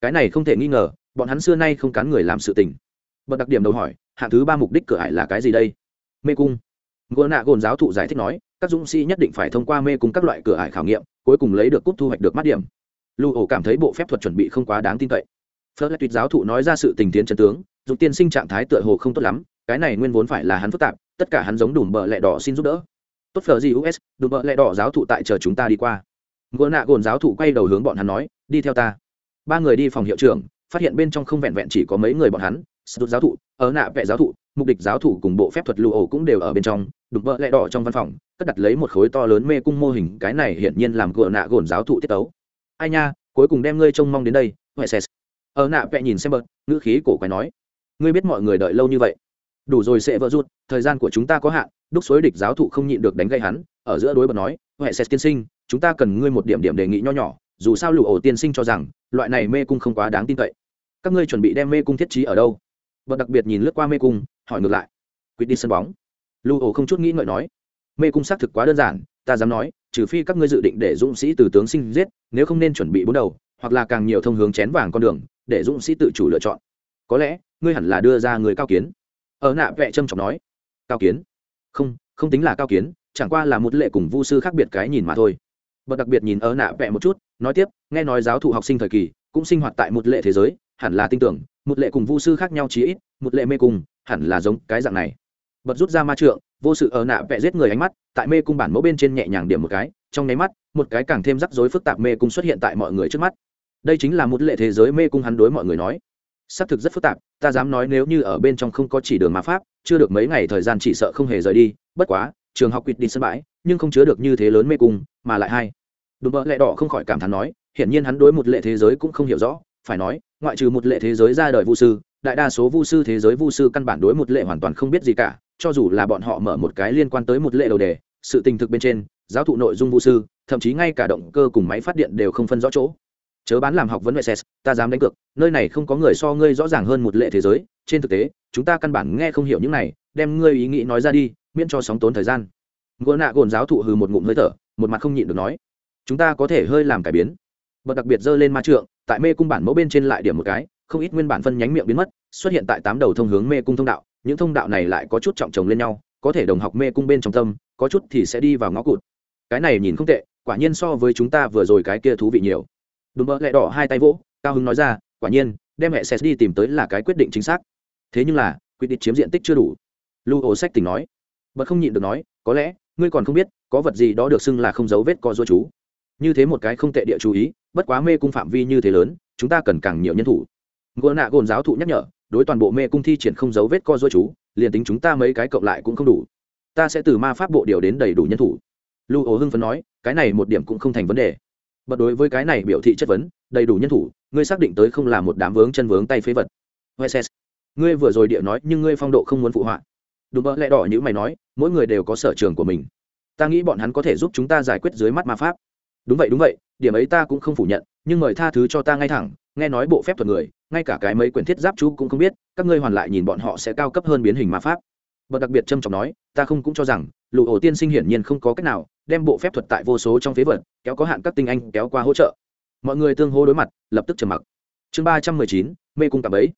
Cái này không thể nghi ngờ, bọn hắn xưa nay không cán người làm sự tình. Bật đặc điểm đầu hỏi, hạng thứ ba mục đích cửa hải là cái gì đây? Mê cung. Gỡ nạ gồn giáo thụ giải thích nói các dũng sĩ nhất định phải thông qua mê cung các loại cửa ải khảo nghiệm, cuối cùng lấy được cúp thu hoạch được mắt điểm. Lưu ổ cảm thấy bộ phép thuật chuẩn bị không quá đáng tin cậy. Phớt lại tuyệt giáo thụ nói ra sự tình tiến chân tướng dùng tiên sinh trạng thái tựa hồ không tốt lắm, cái này nguyên vốn phải là hắn phức tạp, tất cả hắn giống đủ bờ lẹ đỏ xin giúp đỡ. Tốt phở gì us đủ bờ lẹ đỏ giáo thụ tại chờ chúng ta đi qua. Ngựa nạ gồn giáo thụ quay đầu hướng bọn hắn nói, đi theo ta. Ba người đi phòng hiệu trưởng, phát hiện bên trong không vẹn vẹn chỉ có mấy người bọn hắn sút giáo thụ, ở nạ vẹ giáo thụ, mục đích giáo thụ cùng bộ phép thuật lưu ổ cũng đều ở bên trong đụng vợ lẹ đỏ trong văn phòng, cất đặt lấy một khối to lớn mê cung mô hình, cái này hiển nhiên làm gỡ nạ gồn giáo thụ tiết tấu. Ai nha, cuối cùng đem ngươi trông mong đến đây, huệ sès ở nạ vẹ nhìn xem bớt, ngữ khí cổ quái nói. Ngươi biết mọi người đợi lâu như vậy. Đủ rồi sẽ vỡ rút thời gian của chúng ta có hạn, đúc suối địch giáo thụ không nhịn được đánh gây hắn. Ở giữa đối bật nói, huệ sès tiên sinh, chúng ta cần ngươi một điểm điểm đề nghị nho nhỏ, dù sao lụ ổ tiên sinh cho rằng, loại này mê cung không quá đáng tin cậy. Các ngươi chuẩn bị đem mê cung thiết trí ở đâu? Bật đặc biệt nhìn lướt qua mê cung, hỏi ngược lại. Quyết đi sân bóng lưu ổ không chút nghĩ ngợi nói, mê cung xác thực quá đơn giản, ta dám nói, trừ phi các ngươi dự định để dũng sĩ từ tướng sinh giết, nếu không nên chuẩn bị bốn đầu, hoặc là càng nhiều thông hướng chén vàng con đường, để dũng sĩ tự chủ lựa chọn. Có lẽ, ngươi hẳn là đưa ra người cao kiến. Ở nạ vẽ trâm trọng nói, cao kiến? Không không tính là cao kiến, chẳng qua là một lệ cùng vu sư khác biệt cái nhìn mà thôi. Bậc đặc biệt nhìn ở nạ vẽ một chút, nói tiếp, nghe nói giáo thụ học sinh thời kỳ, cũng sinh hoạt tại một lệ thế giới, hẳn là tin tưởng, một lệ cùng vu sư khác nhau chí ít, một lệ mê cung, hẳn là giống cái dạng này bật rút ra ma trượng, vô sự ở nạ vẽ giết người ánh mắt, tại mê cung bản mẫu bên trên nhẹ nhàng điểm một cái, trong nháy mắt, một cái càng thêm rắc rối phức tạp mê cung xuất hiện tại mọi người trước mắt. Đây chính là một lệ thế giới mê cung hắn đối mọi người nói. Xác thực rất phức tạp, ta dám nói nếu như ở bên trong không có chỉ đường ma pháp, chưa được mấy ngày thời gian chỉ sợ không hề rời đi, bất quá, trường học quỵt đi sân bãi, nhưng không chứa được như thế lớn mê cung, mà lại hay. Đùm vợ lệ đỏ không khỏi cảm thán nói, hiển nhiên hắn đối một lệ thế giới cũng không hiểu rõ, phải nói, ngoại trừ một lệ thế giới ra đời vu sư, đại đa số vu sư thế giới vu sư căn bản đối một lệ hoàn toàn không biết gì cả cho dù là bọn họ mở một cái liên quan tới một lệ đầu đề, sự tình thực bên trên, giáo thụ nội dung vu sư, thậm chí ngay cả động cơ cùng máy phát điện đều không phân rõ chỗ. Chớ bán làm học vấn vệ ses ta dám đánh cược, nơi này không có người so ngươi rõ ràng hơn một lệ thế giới, trên thực tế, chúng ta căn bản nghe không hiểu những này, đem ngươi ý nghĩ nói ra đi, miễn cho sóng tốn thời gian. Ngô nạ gồn giáo thụ hừ một ngụm hơi thở, một mặt không nhịn được nói, chúng ta có thể hơi làm cải biến. Bậc đặc biệt dơ lên ma trượng, tại mê cung bản mẫu bên trên lại điểm một cái, không ít nguyên bản phân nhánh miệng biến mất, xuất hiện tại tám đầu thông hướng mê cung thông đạo những thông đạo này lại có chút trọng chồng lên nhau, có thể đồng học mê cung bên trong tâm, có chút thì sẽ đi vào ngõ cụt. Cái này nhìn không tệ, quả nhiên so với chúng ta vừa rồi cái kia thú vị nhiều. Đùm bỡ lẹ đỏ hai tay vỗ, cao Hưng nói ra, quả nhiên, đem mẹ ses đi tìm tới là cái quyết định chính xác. Thế nhưng là, quyết định chiếm diện tích chưa đủ. Lưu ổ sách tình nói, bật không nhịn được nói, có lẽ, ngươi còn không biết, có vật gì đó được xưng là không dấu vết co dua chú. Như thế một cái không tệ địa chú ý, bất quá mê cung phạm vi như thế lớn, chúng ta cần càng nhiều nhân thủ. Gỗ nạ gồn giáo thụ nhắc nhở đối toàn bộ mê cung thi triển không dấu vết co dối chú, liền tính chúng ta mấy cái cộng lại cũng không đủ. Ta sẽ từ ma pháp bộ điều đến đầy đủ nhân thủ. Lưu ổ hưng phấn nói, cái này một điểm cũng không thành vấn đề. Bật đối với cái này biểu thị chất vấn, đầy đủ nhân thủ, ngươi xác định tới không là một đám vướng chân vướng tay phế vật. Weses. ngươi vừa rồi địa nói, nhưng ngươi phong độ không muốn phụ họa. Đùm bỡ lẽ đỏ như mày nói, mỗi người đều có sở trường của mình. Ta nghĩ bọn hắn có thể giúp chúng ta giải quyết dưới mắt ma pháp đúng vậy đúng vậy, điểm ấy ta cũng không phủ nhận, nhưng mời tha thứ cho ta ngay thẳng, nghe nói bộ phép thuật người, ngay cả cái mấy quyển thiết giáp chú cũng không biết, các ngươi hoàn lại nhìn bọn họ sẽ cao cấp hơn biến hình ma pháp. Bậc đặc biệt trâm trọng nói, ta không cũng cho rằng lụ ổ tiên sinh hiển nhiên không có cách nào đem bộ phép thuật tại vô số trong phế vật, kéo có hạn các tinh anh kéo qua hỗ trợ. Mọi người tương hô đối mặt, lập tức trầm mặc. Chương ba trăm mười chín, mê cung cặp ấy.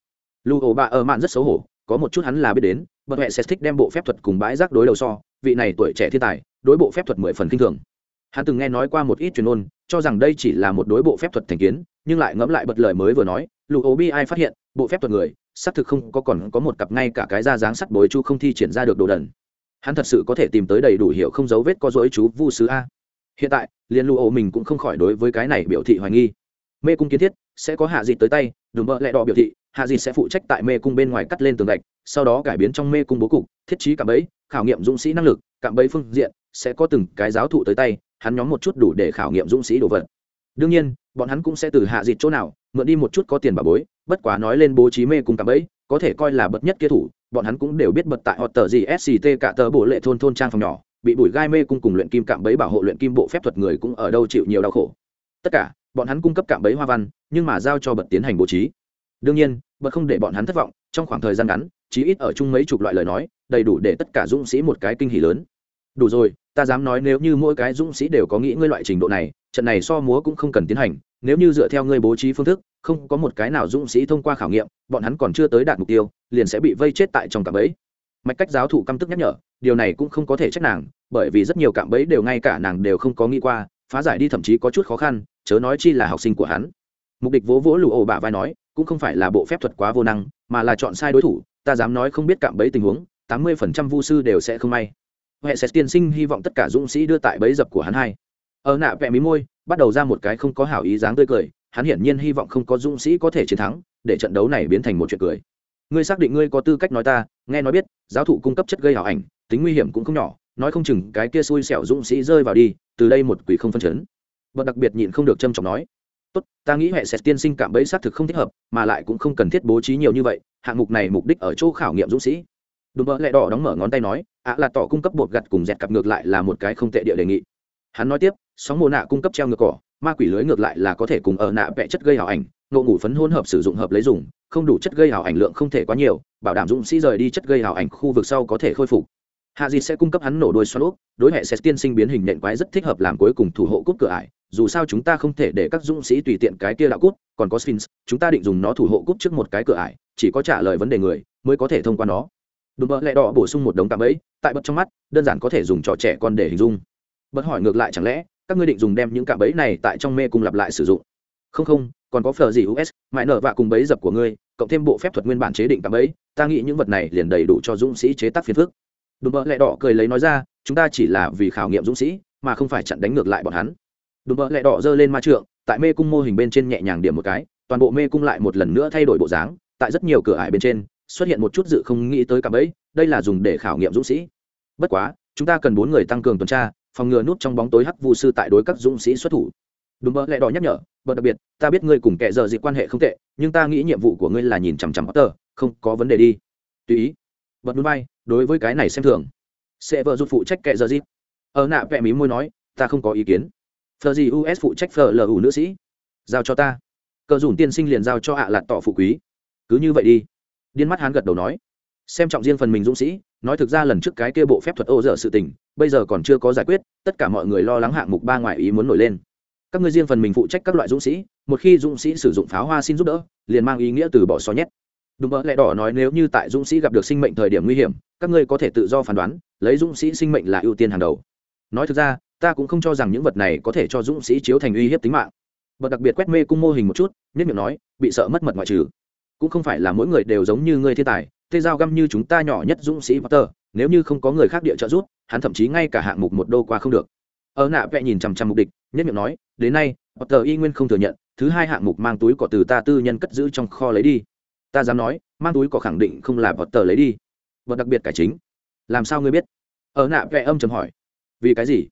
Lụ ổ bà ở mạn rất xấu hổ, có một chút hắn là biết đến bậc huệ sẽ thích đem bộ phép thuật cùng bãi rác đối đầu so, vị này tuổi trẻ thiên tài, đối bộ phép thuật mười phần kinh thường hắn từng nghe nói qua một ít truyền ôn cho rằng đây chỉ là một đối bộ phép thuật thành kiến, nhưng lại ngẫm lại bật lời mới vừa nói lụ ố bi ai phát hiện, bộ phép thuật người, xác thực không có còn có một cặp ngay cả cái da dáng sắt bối chu không thi triển ra được đồ đần. Hắn thật sự có thể tìm tới đầy đủ hiệu không dấu vết có dối chú vu sứ a. Hiện tại liên lụ ố mình cũng không khỏi đối với cái này biểu thị hoài nghi. Mê cung kiến thiết, sẽ có hạ dịt tới tay, đùm bợ lẹ đỏ biểu thị, hạ dịt sẽ phụ trách tại mê cung bên ngoài cắt lên tường gạch, sau đó cải biến trong mê cung bố cục, thiết trí cạm bẫy, khảo nghiệm dũng sĩ năng lực, cạm bẫy phương diện, sẽ có từng cái giáo thụ tới tay hắn nhóm một chút đủ để khảo nghiệm dũng sĩ đồ vật. Đương nhiên, bọn hắn cũng sẽ từ hạ dịt chỗ nào, mượn đi một chút có tiền bà bối, bất quá nói lên bố trí mê cùng cảm ấy có thể coi là bậc nhất kia thủ, bọn hắn cũng đều biết bật tại họ tờ gì sct cả tờ bộ lệ thôn thôn trang phòng nhỏ, bị bụi gai mê cung cùng luyện kim cạm bẫy bảo hộ luyện kim bộ phép thuật người cũng ở đâu chịu nhiều đau khổ. Tất cả, bọn hắn cung cấp cạm bẫy hoa văn, nhưng mà giao cho bật tiến hành bố trí. Đương nhiên bật không để bọn hắn thất vọng, trong khoảng thời gian ngắn, chí ít ở chung mấy chục loại lời nói, đầy đủ để tất cả dũng sĩ một cái kinh hỉ lớn đủ rồi, ta dám nói nếu như mỗi cái dũng sĩ đều có nghĩ ngươi loại trình độ này, trận này so múa cũng không cần tiến hành, nếu như dựa theo ngươi bố trí phương thức, không có một cái nào dũng sĩ thông qua khảo nghiệm, bọn hắn còn chưa tới đạt mục tiêu, liền sẽ bị vây chết tại trong cạm bẫy. Mạch cách giáo thụ căm tức nhắc nhở, điều này cũng không có thể trách nàng, bởi vì rất nhiều cạm bẫy đều ngay cả nàng đều không có nghĩ qua, phá giải đi thậm chí có chút khó khăn, chớ nói chi là học sinh của hắn. Mục địch vỗ vỗ lụ ổ bà vai nói, cũng không phải là bộ phép thuật quá vô năng, mà là chọn sai đối thủ, ta dám nói không biết cạm bẫy tình huống, tám mươi phần trăm vu sư đều sẽ không may huệ sẽ tiên sinh hy vọng tất cả dũng sĩ đưa tại bẫy dập của hắn hai. Ở nạ vẽ mí môi, bắt đầu ra một cái không có hảo ý dáng tươi cười, hắn hiển nhiên hy vọng không có dũng sĩ có thể chiến thắng, để trận đấu này biến thành một chuyện cười. Ngươi xác định ngươi có tư cách nói ta, nghe nói biết, giáo thụ cung cấp chất gây hảo ảnh, tính nguy hiểm cũng không nhỏ, nói không chừng cái kia xui xẻo dũng sĩ rơi vào đi, từ đây một quỷ không phân chấn. Và đặc biệt nhịn không được trâm trọng nói, tốt, ta nghĩ hệ sẽ tiên sinh cảm bẫy xác thực không thích hợp, mà lại cũng không cần thiết bố trí nhiều như vậy, hạng mục này mục đích ở chỗ khảo nghiệm dũng sĩ đùm bỡ lẹ đỏ đóng mở ngón tay nói, ạ, là tỏ cung cấp bột gặt cùng dẹt cặp ngược lại là một cái không tệ địa đề nghị. Hắn nói tiếp, sóng mồ nạ cung cấp treo ngược cỏ, ma quỷ lưới ngược lại là có thể cùng ở nạ vẽ chất gây hảo ảnh, ngộ ngủ phấn hỗn hợp sử dụng hợp lấy dùng, không đủ chất gây hảo ảnh lượng không thể quá nhiều, bảo đảm dũng sĩ rời đi chất gây hảo ảnh khu vực sau có thể khôi phục. Hạ dịt sẽ cung cấp hắn nổ đôi xoắn úp, đối hệ sẽ tiên sinh biến hình nện quái rất thích hợp làm cuối cùng thủ hộ cúp cửa ải, dù sao chúng ta không thể để các dũng sĩ tùy tiện cái kia đạo cút còn có sphinx, chúng ta định dùng nó thủ hộ cúp trước một cái cửa ải, chỉ có trả lời vấn đề người, mới có thể thông qua nó đùm bợ lẹ đỏ bổ sung một đống tạm ấy tại bật trong mắt, đơn giản có thể dùng trò trẻ con để hình dung. Bật hỏi ngược lại, chẳng lẽ các ngươi định dùng đem những cạm bẫy này tại trong mê cung lặp lại sử dụng? Không không, còn có phờ gì us mãi nở vạ cùng bẫy dập của ngươi, cộng thêm bộ phép thuật nguyên bản chế định cạm bẫy, ta nghĩ những vật này liền đầy đủ cho dũng sĩ chế tác phiền phức. Đùm bợ lẹ đỏ cười lấy nói ra, chúng ta chỉ là vì khảo nghiệm dũng sĩ, mà không phải chặn đánh ngược lại bọn hắn. Đùm bợ lẹ đỏ giơ lên ma trượng, tại mê cung mô hình bên trên nhẹ nhàng điểm một cái, toàn bộ mê cung lại một lần nữa thay đổi bộ dáng, tại rất nhiều cửa ải bên trên xuất hiện một chút dự không nghĩ tới cả bẫy, đây là dùng để khảo nghiệm dũng sĩ. Bất quá, chúng ta cần bốn người tăng cường tuần tra, phòng ngừa nút trong bóng tối hắc vu sư tại đối các dũng sĩ xuất thủ. Đúng mơ lẽ đỏ nhắc nhở bật đặc biệt, ta biết ngươi cùng kẻ giờ dịp quan hệ không tệ, nhưng ta nghĩ nhiệm vụ của ngươi là nhìn chằm chằm tờ không có vấn đề đi. Tùy ý. Bật núi bay, đối với cái này xem thường. Sẽ vợ giúp phụ trách kẻ giờ dịp. Ở nạ vẹ mí môi nói, ta không có ý kiến. Phờ gì us phụ trách phờ ủ nữ sĩ. Giao cho ta. Cờ dùn tiên sinh liền giao cho hạ à lạt tỏ phụ quý. Cứ như vậy đi điên mắt hắn gật đầu nói, xem trọng riêng phần mình dũng sĩ, nói thực ra lần trước cái kia bộ phép thuật ô dở sự tình, bây giờ còn chưa có giải quyết, tất cả mọi người lo lắng hạng mục ba ngoại ý muốn nổi lên. Các ngươi riêng phần mình phụ trách các loại dũng sĩ, một khi dũng sĩ sử dụng pháo hoa xin giúp đỡ, liền mang ý nghĩa từ bỏ xó nhét. Đúng mỡ lẽ đỏ nói nếu như tại dũng sĩ gặp được sinh mệnh thời điểm nguy hiểm, các ngươi có thể tự do phán đoán, lấy dũng sĩ sinh mệnh là ưu tiên hàng đầu. Nói thực ra, ta cũng không cho rằng những vật này có thể cho dũng sĩ chiếu thành uy hiếp tính mạng. Và đặc biệt quét mê cung mô hình một chút nhất miệng nói, bị sợ mất mật ngoại trừ cũng không phải là mỗi người đều giống như ngươi thiên tài tê giao găm như chúng ta nhỏ nhất dũng sĩ potter, nếu như không có người khác địa trợ giúp, hắn thậm chí ngay cả hạng mục một đô qua không được. Ở nạ vẽ nhìn chằm chằm mục địch nhất miệng nói, đến nay, potter y nguyên không thừa nhận, thứ hai hạng mục mang túi cỏ từ ta tư nhân cất giữ trong kho lấy đi. Ta dám nói, mang túi cỏ khẳng định không là potter lấy đi. Vật đặc biệt cải chính. Làm sao ngươi biết? Ở nạ vẽ âm chầm hỏi. Vì cái gì?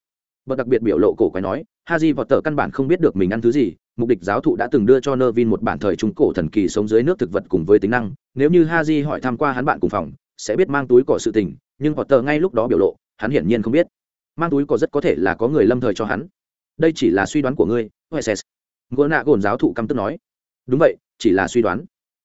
Vật đặc biệt biểu lộ cổ quái nói haji potter căn bản không biết được mình ăn thứ gì, mục đích giáo thụ đã từng đưa cho Nervin một bản thời trung cổ thần kỳ sống dưới nước thực vật cùng với tính năng. Nếu như haji hỏi tham qua hắn bạn cùng phòng, sẽ biết mang túi cỏ sự tình, nhưng potter ngay lúc đó biểu lộ, hắn hiển nhiên không biết. Mang túi cỏ rất có thể là có người lâm thời cho hắn. Đây chỉ là suy đoán của ngươi huesses ngô nạ gồn giáo thụ căm tức nói. Đúng vậy, chỉ là suy đoán.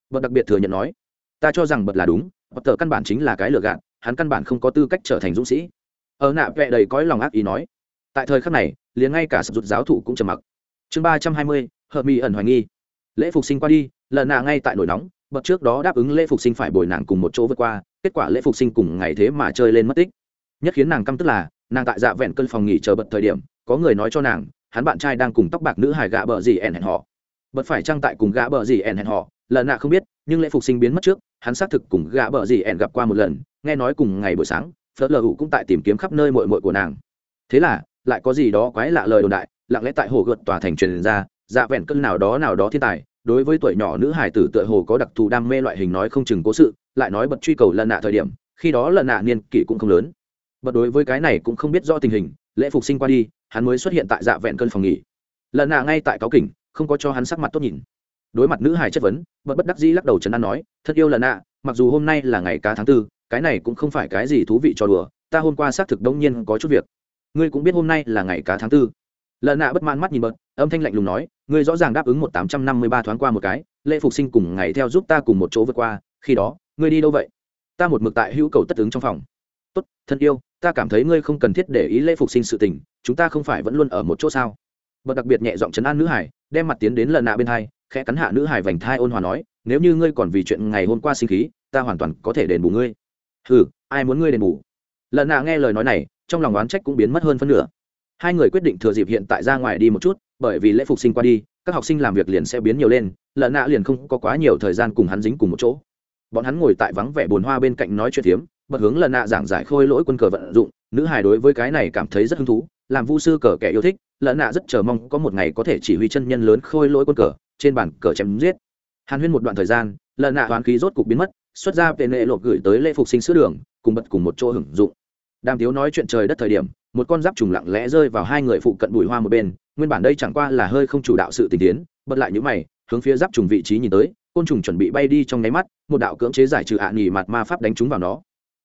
Bật đặc biệt thừa nhận nói. Ta cho rằng bật là đúng, potter căn bản chính là cái lừa gạt, hắn căn bản không có tư cách trở thành dũng sĩ. Ở nạ vẹ đầy cõi lòng ác ý nói tại thời khắc này, liền ngay cả sập rụt giáo thụ cũng trầm mặc. Chương ba trăm hai mươi, hợp mỹ ẩn hoài nghi. Lễ phục sinh qua đi, lần nạ ngay tại nổi nóng, bậc trước đó đáp ứng lễ phục sinh phải bồi nàng cùng một chỗ vượt qua, kết quả lễ phục sinh cùng ngày thế mà chơi lên mất tích. Nhất khiến nàng căm tức là, nàng tại dạ vẹn cơn phòng nghỉ chờ bật thời điểm, có người nói cho nàng, hắn bạn trai đang cùng tóc bạc nữ hài gạ bờ gì ẻn hẹn họ. Bật phải trang tại cùng gã bờ gì ẻn hẹn họ, lần nạ không biết, nhưng lễ phục sinh biến mất trước, hắn xác thực cùng gã bờ gì ẻn gặp qua một lần, nghe nói cùng ngày buổi sáng, phớt lờ hụ cũng tại tìm kiếm khắp nơi mội mội của nàng. Thế là lại có gì đó quái lạ lời đồn đại, lặng lẽ tại hồ gợt tòa thành truyền ra dạ vẹn cân nào đó nào đó thiên tài, đối với tuổi nhỏ nữ hải tử tựa hồ có đặc thù đam mê loại hình nói không chừng cố sự, lại nói bật truy cầu lần nạ thời điểm, khi đó lần nạ niên kỷ cũng không lớn. Bật đối với cái này cũng không biết rõ tình hình, lễ phục sinh qua đi, hắn mới xuất hiện tại dạ vẹn cân phòng nghỉ. Lần nạ ngay tại cáo kỉnh, không có cho hắn sắc mặt tốt nhìn. Đối mặt nữ hải chất vấn, bật bất đắc dĩ lắc đầu trấn an nói, thật yêu lần nạ, mặc dù hôm nay là ngày cá tháng tư, cái này cũng không phải cái gì thú vị cho đùa, ta hôm qua xác thực đông nhiên có chút việc ngươi cũng biết hôm nay là ngày cá tháng tư. Lợn nạ bất mãn mắt nhìn bật, âm thanh lạnh lùng nói, ngươi rõ ràng đáp ứng một tám trăm năm mươi ba thoáng qua một cái, lễ phục sinh cùng ngày theo giúp ta cùng một chỗ vượt qua, khi đó, ngươi đi đâu vậy? Ta một mực tại hữu cầu tất ứng trong phòng. Tốt, thân yêu, ta cảm thấy ngươi không cần thiết để ý lễ phục sinh sự tình, chúng ta không phải vẫn luôn ở một chỗ sao? Bật đặc biệt nhẹ giọng chấn an nữ hải, đem mặt tiến đến lần nạ bên hai, khẽ cắn hạ nữ hải vành thai ôn hòa nói, nếu như ngươi còn vì chuyện ngày hôm qua sinh khí, ta hoàn toàn có thể đền bù ngươi. Ừ ai muốn ngươi đền bù? Lần nạ nghe lời nói này trong lòng oán trách cũng biến mất hơn phân nửa. Hai người quyết định thừa dịp hiện tại ra ngoài đi một chút, bởi vì lễ phục sinh qua đi, các học sinh làm việc liền sẽ biến nhiều lên, lợn nạ liền không có quá nhiều thời gian cùng hắn dính cùng một chỗ. Bọn hắn ngồi tại vắng vẻ bồn hoa bên cạnh nói chuyện phiếm, bật hướng lần nạ giảng giải khôi lỗi quân cờ vận dụng, nữ hài đối với cái này cảm thấy rất hứng thú, làm vu sư cờ kẻ yêu thích lần nạ rất chờ mong có một ngày có thể chỉ huy chân nhân lớn khôi lỗi quân cờ, trên bàn cờ chém giết. Hàn huyên một đoạn thời gian lần nạ hoán khí rốt cục biến mất, xuất ra tên nệ lột gửi tới lễ phục sinh sữa đường, cùng bật cùng một chỗ hưởng dụng đàm tiếu nói chuyện trời đất thời điểm, một con giáp trùng lặng lẽ rơi vào hai người phụ cận bụi hoa một bên, nguyên bản đây chẳng qua là hơi không chủ đạo sự tình tiến, bật lại những mày, hướng phía giáp trùng vị trí nhìn tới, côn trùng chuẩn bị bay đi trong nháy mắt, một đạo cưỡng chế giải trừ ạ à nghỉ mặt ma pháp đánh trúng vào nó.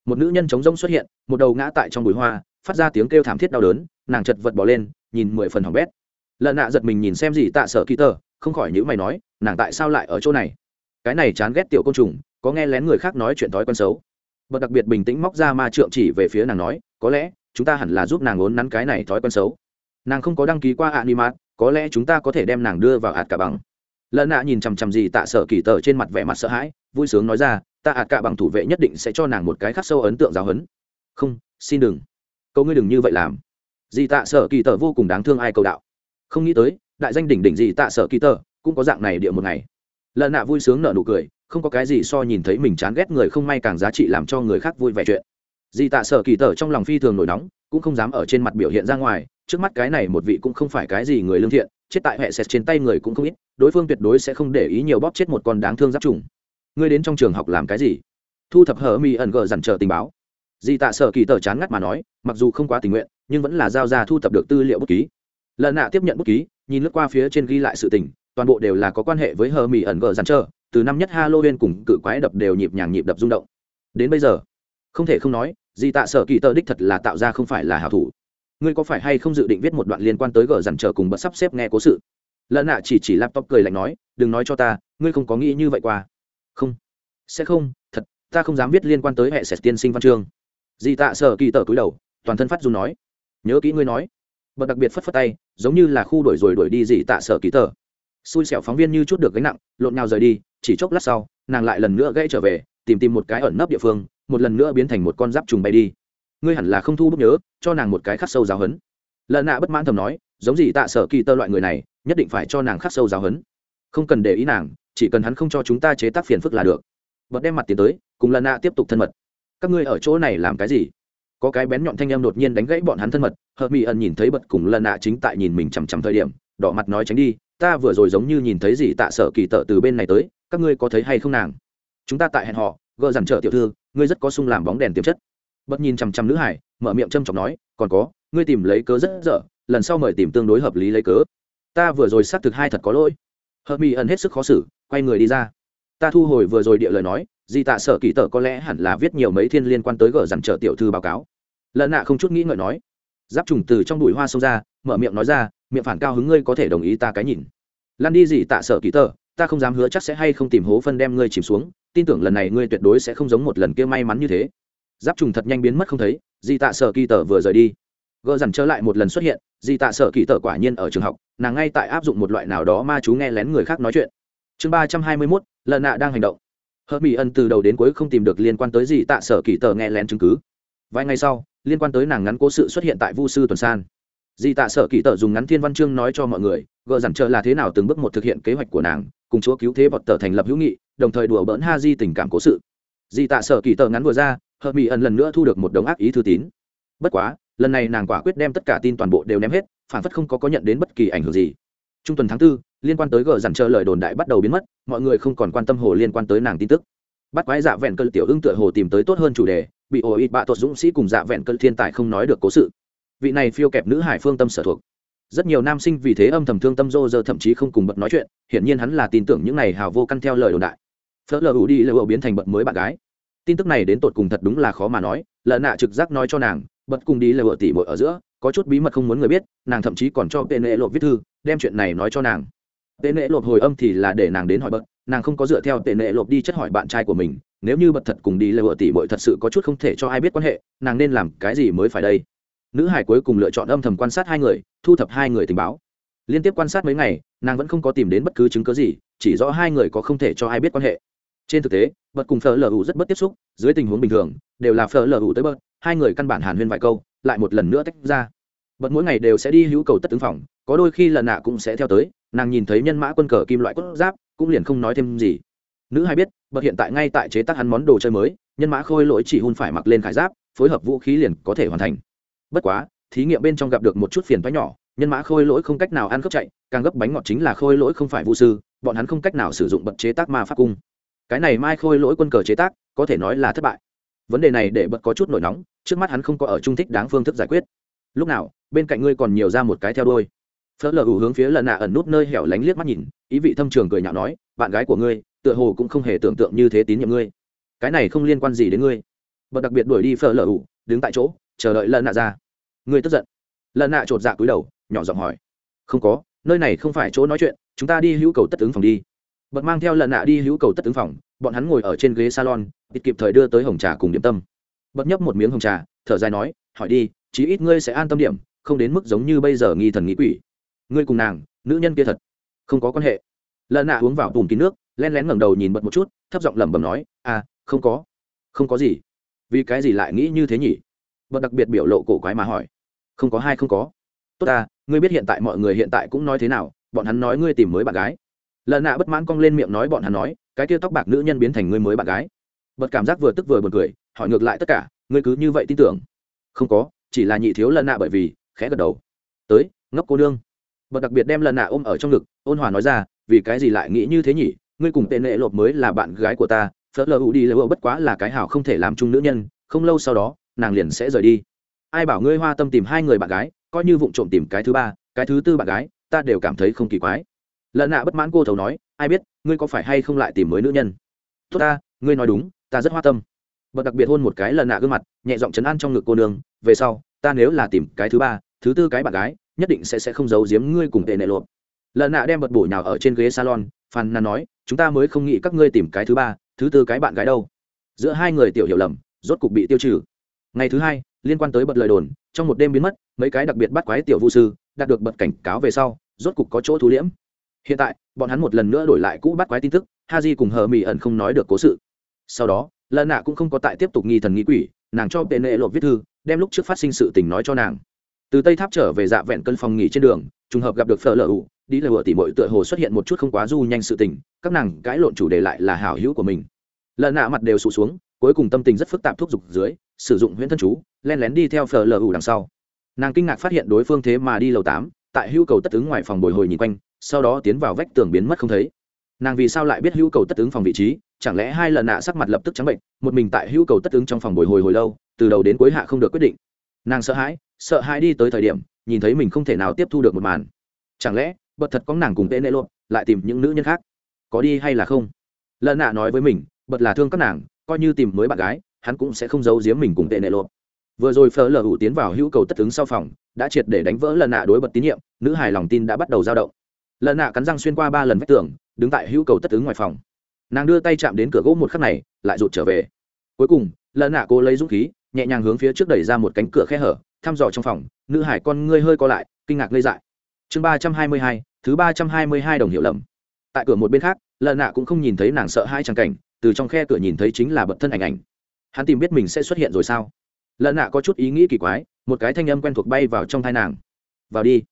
Một nữ nhân chống rông xuất hiện, một đầu ngã tại trong bụi hoa, phát ra tiếng kêu thảm thiết đau đớn, nàng chật vật bỏ lên, nhìn mười phần hỏng bét. Lợn nạ giật mình nhìn xem gì tạ sợ kỳ tờ, không khỏi nhữ mày nói, nàng tại sao lại ở chỗ này? Cái này chán ghét tiểu côn trùng, có nghe lén người khác nói chuyện thói quen xấu bật đặc biệt bình tĩnh móc ra ma trượng chỉ về phía nàng nói, có lẽ, chúng ta hẳn là giúp nàng ốn nắn cái này thói quen xấu. Nàng không có đăng ký qua animat, có lẽ chúng ta có thể đem nàng đưa vào ạt cả bằng. Lợn nạ nhìn chằm chằm gì tạ sợ kỳ tờ trên mặt vẻ mặt sợ hãi, vui sướng nói ra, ta ạt cả bằng thủ vệ nhất định sẽ cho nàng một cái khắc sâu ấn tượng giáo hấn không, xin đừng. Câu ngươi đừng như vậy làm. Dì tạ sợ kỳ tờ vô cùng đáng thương ai cầu đạo. Không nghĩ tới, đại danh đỉnh đỉnh dì tạ sợ kỳ tờ cũng có dạng này địa một ngày. Lợn nạ vui sướng nở nụ cười không có cái gì so nhìn thấy mình chán ghét người không may càng giá trị làm cho người khác vui vẻ chuyện. Dì tạ sợ kỳ tở trong lòng phi thường nổi nóng, cũng không dám ở trên mặt biểu hiện ra ngoài, trước mắt cái này một vị cũng không phải cái gì người lương thiện, chết tại hệ sệt trên tay người cũng không ít, đối phương tuyệt đối sẽ không để ý nhiều bóp chết một con đáng thương giáp trùng. Ngươi đến trong trường học làm cái gì? Thu thập hở mi ẩn gờ dằn chờ tình báo. Dì tạ sợ kỳ tờ chán ngắt mà nói, mặc dù không quá tình nguyện, nhưng vẫn là giao ra thu thập được tư liệu bút ký. Lần nạ tiếp nhận bút ký, nhìn lướt qua phía trên ghi lại sự tình, toàn bộ đều là có quan hệ với hờ mỹ ẩn gờ dằn chờ từ năm nhất halloween cùng cự quái đập đều nhịp nhàng nhịp đập rung động. Đến bây giờ, không thể không nói gì tạ sở kỳ tờ đích thật là tạo ra không phải là hảo thủ. Ngươi có phải hay không dự định viết một đoạn liên quan tới gở dằn trở cùng bật sắp xếp nghe cố sự? Lận nạ chỉ chỉ laptop cười lạnh nói, đừng nói cho ta, ngươi không có nghĩ như vậy qua. Không. Sẽ không, thật, ta không dám viết liên quan tới hệ sệt tiên sinh văn chương. Di tạ sở kỳ tờ cúi đầu, toàn thân phát run nói. Nhớ kỹ ngươi nói. Bật đặc biệt phất phất tay, giống như là khu đuổi rồi đuổi đi gì tạ sở kỳ tờ. Xui xẻo phóng viên như chút được gánh nặng, lộn nhào rời đi chỉ chốc lát sau, nàng lại lần nữa gãy trở về, tìm tìm một cái ẩn nấp địa phương, một lần nữa biến thành một con giáp trùng bay đi. Ngươi hẳn là không thu bức nhớ, cho nàng một cái khắc sâu giáo hấn lần nạ bất mãn thầm nói, giống gì tạ sở kỳ tơ loại người này, nhất định phải cho nàng khắc sâu giáo hấn không cần để ý nàng, chỉ cần hắn không cho chúng ta chế tác phiền phức là được. Bật đem mặt tiến tới, cùng lần nạ tiếp tục thân mật. Các ngươi ở chỗ này làm cái gì? Có cái bén nhọn thanh em đột nhiên đánh gãy bọn hắn thân mật, hợp mỹ ẩn nhìn thấy bật cùng lần nạ chính tại nhìn mình chằm chằm thời điểm, đỏ mặt nói tránh đi, ta vừa rồi giống như nhìn thấy gì tạ sở kỳ tợ từ bên này tới các ngươi có thấy hay không nàng? Chúng ta tại hẹn họ gỡ dằn trợ tiểu thư, ngươi rất có sung làm bóng đèn tiềm chất. Bất nhìn chằm chằm nữ hải, mở miệng châm chọc nói, còn có, ngươi tìm lấy cớ rất dở, lần sau mời tìm tương đối hợp lý lấy cớ. Ta vừa rồi xác thực hai thật có lỗi. Hợp mỹ ẩn hết sức khó xử, quay người đi ra. Ta thu hồi vừa rồi địa lời nói, di tạ sở kỳ tờ có lẽ hẳn là viết nhiều mấy thiên liên quan tới gờ dằn trợ tiểu thư báo cáo. Lợn nạ không chút nghĩ ngợi nói. Giáp trùng từ trong bụi hoa xông ra, mở miệng nói ra, miệng phản cao hứng ngươi có thể đồng ý ta cái nhìn. Lan đi gì tạ sợ kỳ tờ ta không dám hứa chắc sẽ hay không tìm hố phân đem ngươi chìm xuống, tin tưởng lần này ngươi tuyệt đối sẽ không giống một lần kia may mắn như thế. Giáp trùng thật nhanh biến mất không thấy, di tạ sợ kỳ tờ vừa rời đi. Gỡ dằn trở lại một lần xuất hiện, di tạ sợ kỳ tờ quả nhiên ở trường học, nàng ngay tại áp dụng một loại nào đó ma chú nghe lén người khác nói chuyện. Chương ba trăm hai mươi mốt lần nạ đang hành động. Hợp mỹ ân từ đầu đến cuối không tìm được liên quan tới di tạ sở kỳ tờ nghe lén chứng cứ. Vài ngày sau, liên quan tới nàng ngắn cố sự xuất hiện tại vu sư tuần san. Di tạ sở kỳ tờ dùng ngắn thiên văn chương nói cho mọi người gợ dằn trợ là thế nào từng bước một thực hiện kế hoạch của nàng cùng chúa cứu thế bọt tờ thành lập hữu nghị, đồng thời đùa bỡn ha di tình cảm cố sự. Di tạ sở kỳ tờ ngắn vừa ra, hợp mỹ ẩn lần nữa thu được một đống ác ý thư tín. Bất quá, lần này nàng quả quyết đem tất cả tin toàn bộ đều ném hết, phản phất không có có nhận đến bất kỳ ảnh hưởng gì. Trung tuần tháng tư, liên quan tới gờ dằn chờ lời đồn đại bắt đầu biến mất, mọi người không còn quan tâm hồ liên quan tới nàng tin tức. Bắt quái dạ vẹn cơn tiểu ưng tựa hồ tìm tới tốt hơn chủ đề, bị ổ ít bạ tuột dũng sĩ cùng dạ vẹn cơn thiên tài không nói được cố sự. Vị này phiêu kẹp nữ hải phương tâm sở thuộc rất nhiều nam sinh vì thế âm thầm thương tâm rô rơ, thậm chí không cùng bật nói chuyện, hiển nhiên hắn là tin tưởng những này hào vô căn theo lời đồn đại. Phớt lờ ủ đi lờ biến thành bật mới bạn gái. Tin tức này đến tột cùng thật đúng là khó mà nói lợn nạ trực giác nói cho nàng bật cùng đi lờ tỉ bội ở giữa, có chút bí mật không muốn người biết, nàng thậm chí còn cho tên lệ lộp viết thư, đem chuyện này nói cho nàng. Tên lệ lộp hồi âm thì là để nàng đến hỏi bật nàng không có dựa theo tên lệ lộp đi chất hỏi bạn trai của mình, nếu như bật thật cùng đi lờ tỉ bội thật sự có chút không thể cho ai biết quan hệ, nàng nên làm cái gì mới phải đây? Nữ hải cuối cùng lựa chọn âm thầm quan sát hai người, thu thập hai người tình báo. Liên tiếp quan sát mấy ngày, nàng vẫn không có tìm đến bất cứ chứng cớ gì, chỉ rõ hai người có không thể cho ai biết quan hệ. Trên thực tế, bật cùng phở lờ ủ rất bất tiếp xúc, dưới tình huống bình thường, đều là phở lờ ủ tới bật, hai người căn bản hàn huyên vài câu, lại một lần nữa tách ra. Bật mỗi ngày đều sẽ đi hữu cầu tất tướng phòng, có đôi khi lần nạ cũng sẽ theo tới, nàng nhìn thấy nhân mã quân cờ kim loại cốt giáp, cũng liền không nói thêm gì. Nữ hai biết, bật hiện tại ngay tại chế tác hắn món đồ chơi mới, nhân mã khôi lỗi chỉ hun phải mặc lên khải giáp, phối hợp vũ khí liền có thể hoàn thành bất quá, thí nghiệm bên trong gặp được một chút phiền thoái nhỏ, nhân mã khôi lỗi không cách nào ăn khớp chạy, càng gấp bánh ngọt chính là khôi lỗi không phải vũ sư, bọn hắn không cách nào sử dụng bật chế tác ma pháp cung. Cái này mai khôi lỗi quân cờ chế tác, có thể nói là thất bại. Vấn đề này để bật có chút nổi nóng, trước mắt hắn không có ở trung thích đáng phương thức giải quyết. Lúc nào, bên cạnh ngươi còn nhiều ra một cái theo đôi phớt lờ ủ hướng phía lần nạ ẩn nút nơi hẻo lánh liếc mắt nhìn, ý vị thâm trường cười nhạo nói, bạn gái của ngươi, tựa hồ cũng không hề tưởng tượng như thế tín nhiệm ngươi. Cái này không liên quan gì đến ngươi. Bật đặc biệt đuổi đi phở lờ ủ, đứng tại chỗ chờ đợi lần nạ ra. Người tức giận. Lần nạ chột dạ cúi đầu, nhỏ giọng hỏi. Không có, nơi này không phải chỗ nói chuyện, chúng ta đi hữu cầu tất ứng phòng đi. Bật mang theo lần nạ đi hữu cầu tất ứng phòng, bọn hắn ngồi ở trên ghế salon, ít kịp thời đưa tới hồng trà cùng điểm tâm. Bật nhấp một miếng hồng trà, thở dài nói, hỏi đi, chí ít ngươi sẽ an tâm điểm, không đến mức giống như bây giờ nghi thần nghĩ quỷ. Ngươi cùng nàng, nữ nhân kia thật không có quan hệ. Lần nạ uống vào bùn kín nước, len lén ngẩng đầu nhìn bật một chút, thấp giọng lẩm bẩm nói à không có. Không có gì. Vì cái gì lại nghĩ như thế nhỉ? Và đặc biệt biểu lộ cổ quái mà hỏi. Không có hai không có. Tốt ta, ngươi biết hiện tại mọi người hiện tại cũng nói thế nào, bọn hắn nói ngươi tìm mới bạn gái. Lần nạ bất mãn cong lên miệng nói bọn hắn nói, cái kia tóc bạc nữ nhân biến thành ngươi mới bạn gái. Bật cảm giác vừa tức vừa b u ồ n cười, hỏi ngược lại tất cả, ngươi cứ như vậy tin tưởng. Không có, chỉ là nhị thiếu lần nạ bởi vì, khẽ gật đầu. Tới, ngốc cô nương. Bật đặc biệt đem lần nạ ôm ở trong ngực, ôn hòa nói ra, vì cái gì lại nghĩ như thế nhỉ, ngươi cùng tên lệ lộp mới là bạn gái của ta, phớt lờ u đi lỡ bất quá là cái hảo không thể làm chung nữ nhân, không lâu sau đó nàng liền sẽ rời đi. Ai bảo ngươi hoa tâm tìm hai người bạn gái, coi như vụng trộm tìm cái thứ ba, cái thứ tư bạn gái, ta đều cảm thấy không kỳ quái. Lợn nạ bất mãn cô thầu nói, ai biết, ngươi có phải hay không lại tìm mới nữ nhân? Tốt ta, ngươi nói đúng, ta rất hoa tâm. Bật đặc biệt hôn một cái lần nạ gương mặt, nhẹ giọng chấn an trong ngực cô nương, về sau, ta nếu là tìm cái thứ ba, thứ tư cái bạn gái, nhất định sẽ sẽ không giấu giếm ngươi cùng tệ nệ lộp. Lần nạ đem bật bổ nhào ở trên ghế salon phan nà nói, chúng ta mới không nghĩ các ngươi tìm cái thứ ba, thứ tư cái bạn gái đâu. Giữa hai người tiểu hiểu lầm, rốt cục bị tiêu trừ ngày thứ hai, liên quan tới bật lời đồn, trong một đêm biến mất, mấy cái đặc biệt bắt quái tiểu vũ sư, đạt được bật cảnh cáo về sau, rốt cục có chỗ thú liễm. Hiện tại, bọn hắn một lần nữa đổi lại cũ bắt quái tin tức ha di cùng hờ mỹ ẩn không nói được cố sự. Sau đó lần nạ cũng không có tại tiếp tục nghi thần nghĩ quỷ, nàng cho tệ nệ lộp viết thư, đem lúc trước phát sinh sự tình nói cho nàng. Từ tây tháp trở về dạ vẹn cân phòng nghỉ trên đường, trùng hợp gặp được phở lờ ủ đi lờ ủ tỉ mội tựa hồ xuất hiện một chút không quá du nhanh sự tình, các nàng cãi lộn chủ đề lại là hảo hữu của mình. Lần nạ mặt đều sụt xuống cuối cùng tâm tình rất phức tạp thúc giục dưới, sử dụng huyễn thân chú, len lén đi theo phở lờ ủ đằng sau. Nàng kinh ngạc phát hiện đối phương thế mà đi lầu tám, tại hữu cầu tất ứng ngoài phòng bồi hồi nhìn quanh, sau đó tiến vào vách tường biến mất không thấy. Nàng vì sao lại biết hữu cầu tất ứng phòng vị trí? Chẳng lẽ hai lần nạ sắc mặt lập tức trắng bệnh, một mình tại hữu cầu tất ứng trong phòng bồi hồi hồi lâu, từ đầu đến cuối hạ không được quyết định. Nàng sợ hãi sợ hãi đi tới thời điểm, nhìn thấy mình không thể nào tiếp thu được một màn. Chẳng lẽ, bật thật có nàng cùng tên nệ lộn lại tìm những nữ nhân khác? Có đi hay là không? Lần nạ nói với mình, bật là thương các nàng coi như tìm mới bạn gái, hắn cũng sẽ không giấu giếm mình cùng tệ nệ lộp. Vừa rồi phở lờ hủ tiến vào hữu cầu tất ứng sau phòng, đã triệt để đánh vỡ lần nạ đối bật tín nhiệm, nữ hài lòng tin đã bắt đầu dao động. Lần nạ cắn răng xuyên qua ba lần vách tường, đứng tại hữu cầu tất ứng ngoài phòng. Nàng đưa tay chạm đến cửa gỗ một khắc này, lại rụt trở về. Cuối cùng lần nạ cố lấy dũng khí, nhẹ nhàng hướng phía trước đẩy ra một cánh cửa khe hở, thăm dò trong phòng, nữ hải con ngươi hơi co lại, kinh ngạc ngây dại. Chương ba trăm hai mươi hai, thứ ba trăm hai mươi hai đồng hiệu lầm. Tại cửa một bên khác lần nạ cũng không nhìn thấy nàng sợ hai tràng cảnh từ trong khe cửa nhìn thấy chính là bật thân ảnh ảnh. Hắn tìm biết mình sẽ xuất hiện rồi sao? Lợn nạ có chút ý nghĩ kỳ quái, một cái thanh âm quen thuộc bay vào trong thai nàng. Vào đi.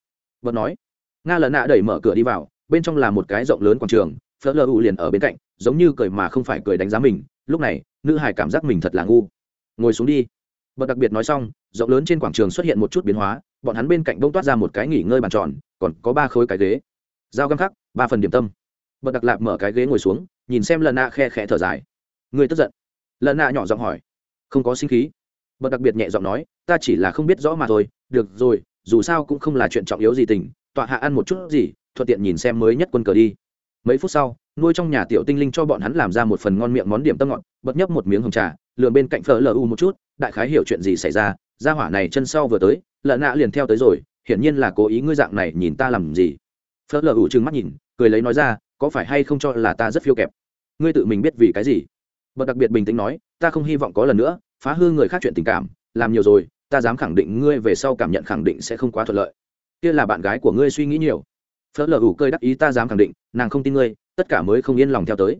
Bật nói. Nga lợn nạ đẩy mở cửa đi vào, bên trong là một cái rộng lớn quảng trường phớt lờ u liền ở bên cạnh, giống như cười mà không phải cười đánh giá mình. Lúc này, nữ hải cảm giác mình thật là ngu. Ngồi xuống đi. Bật đặc biệt nói xong, rộng lớn trên quảng trường xuất hiện một chút biến hóa, bọn hắn bên cạnh bông toát ra một cái nghỉ ngơi bàn tròn, còn có ba khối cái ghế. Dao găm khắc, ba phần điểm tâm. Bật đặc lạp mở cái ghế ngồi xuống nhìn xem lần nạ khe khẽ thở dài. Người tức giận. Lần nạ nhỏ giọng hỏi. Không có sinh khí. Bật đặc biệt nhẹ giọng nói, ta chỉ là không biết rõ mà thôi. Được rồi, dù sao cũng không là chuyện trọng yếu gì tình. Tọa hạ ăn một chút gì, thuận tiện nhìn xem mới nhất quân cờ đi. Mấy phút sau, nuôi trong nhà tiểu tinh linh cho bọn hắn làm ra một phần ngon miệng món điểm tâm ngọt, bật nhấp một miếng hồng trà lượn bên cạnh phở lu một chút, đại khái hiểu chuyện gì xảy ra. Ra hỏa này chân sau vừa tới lợn nạ liền theo tới rồi, hiển nhiên là cố ý ngươi dạng này nhìn ta làm gì. Phở lu trừng mắt nhìn, cười lấy nói ra, có phải hay không cho là ta rất phiêu kẹp? Ngươi tự mình biết vì cái gì? Bậc đặc biệt bình tĩnh nói, ta không hy vọng có lần nữa, phá hư người khác chuyện tình cảm, làm nhiều rồi, ta dám khẳng định ngươi về sau cảm nhận khẳng định sẽ không quá thuận lợi. Kia là bạn gái của ngươi suy nghĩ nhiều. Phớt lờ ủ cơi đắc ý ta dám khẳng định, nàng không tin ngươi, tất cả mới không yên lòng theo tới.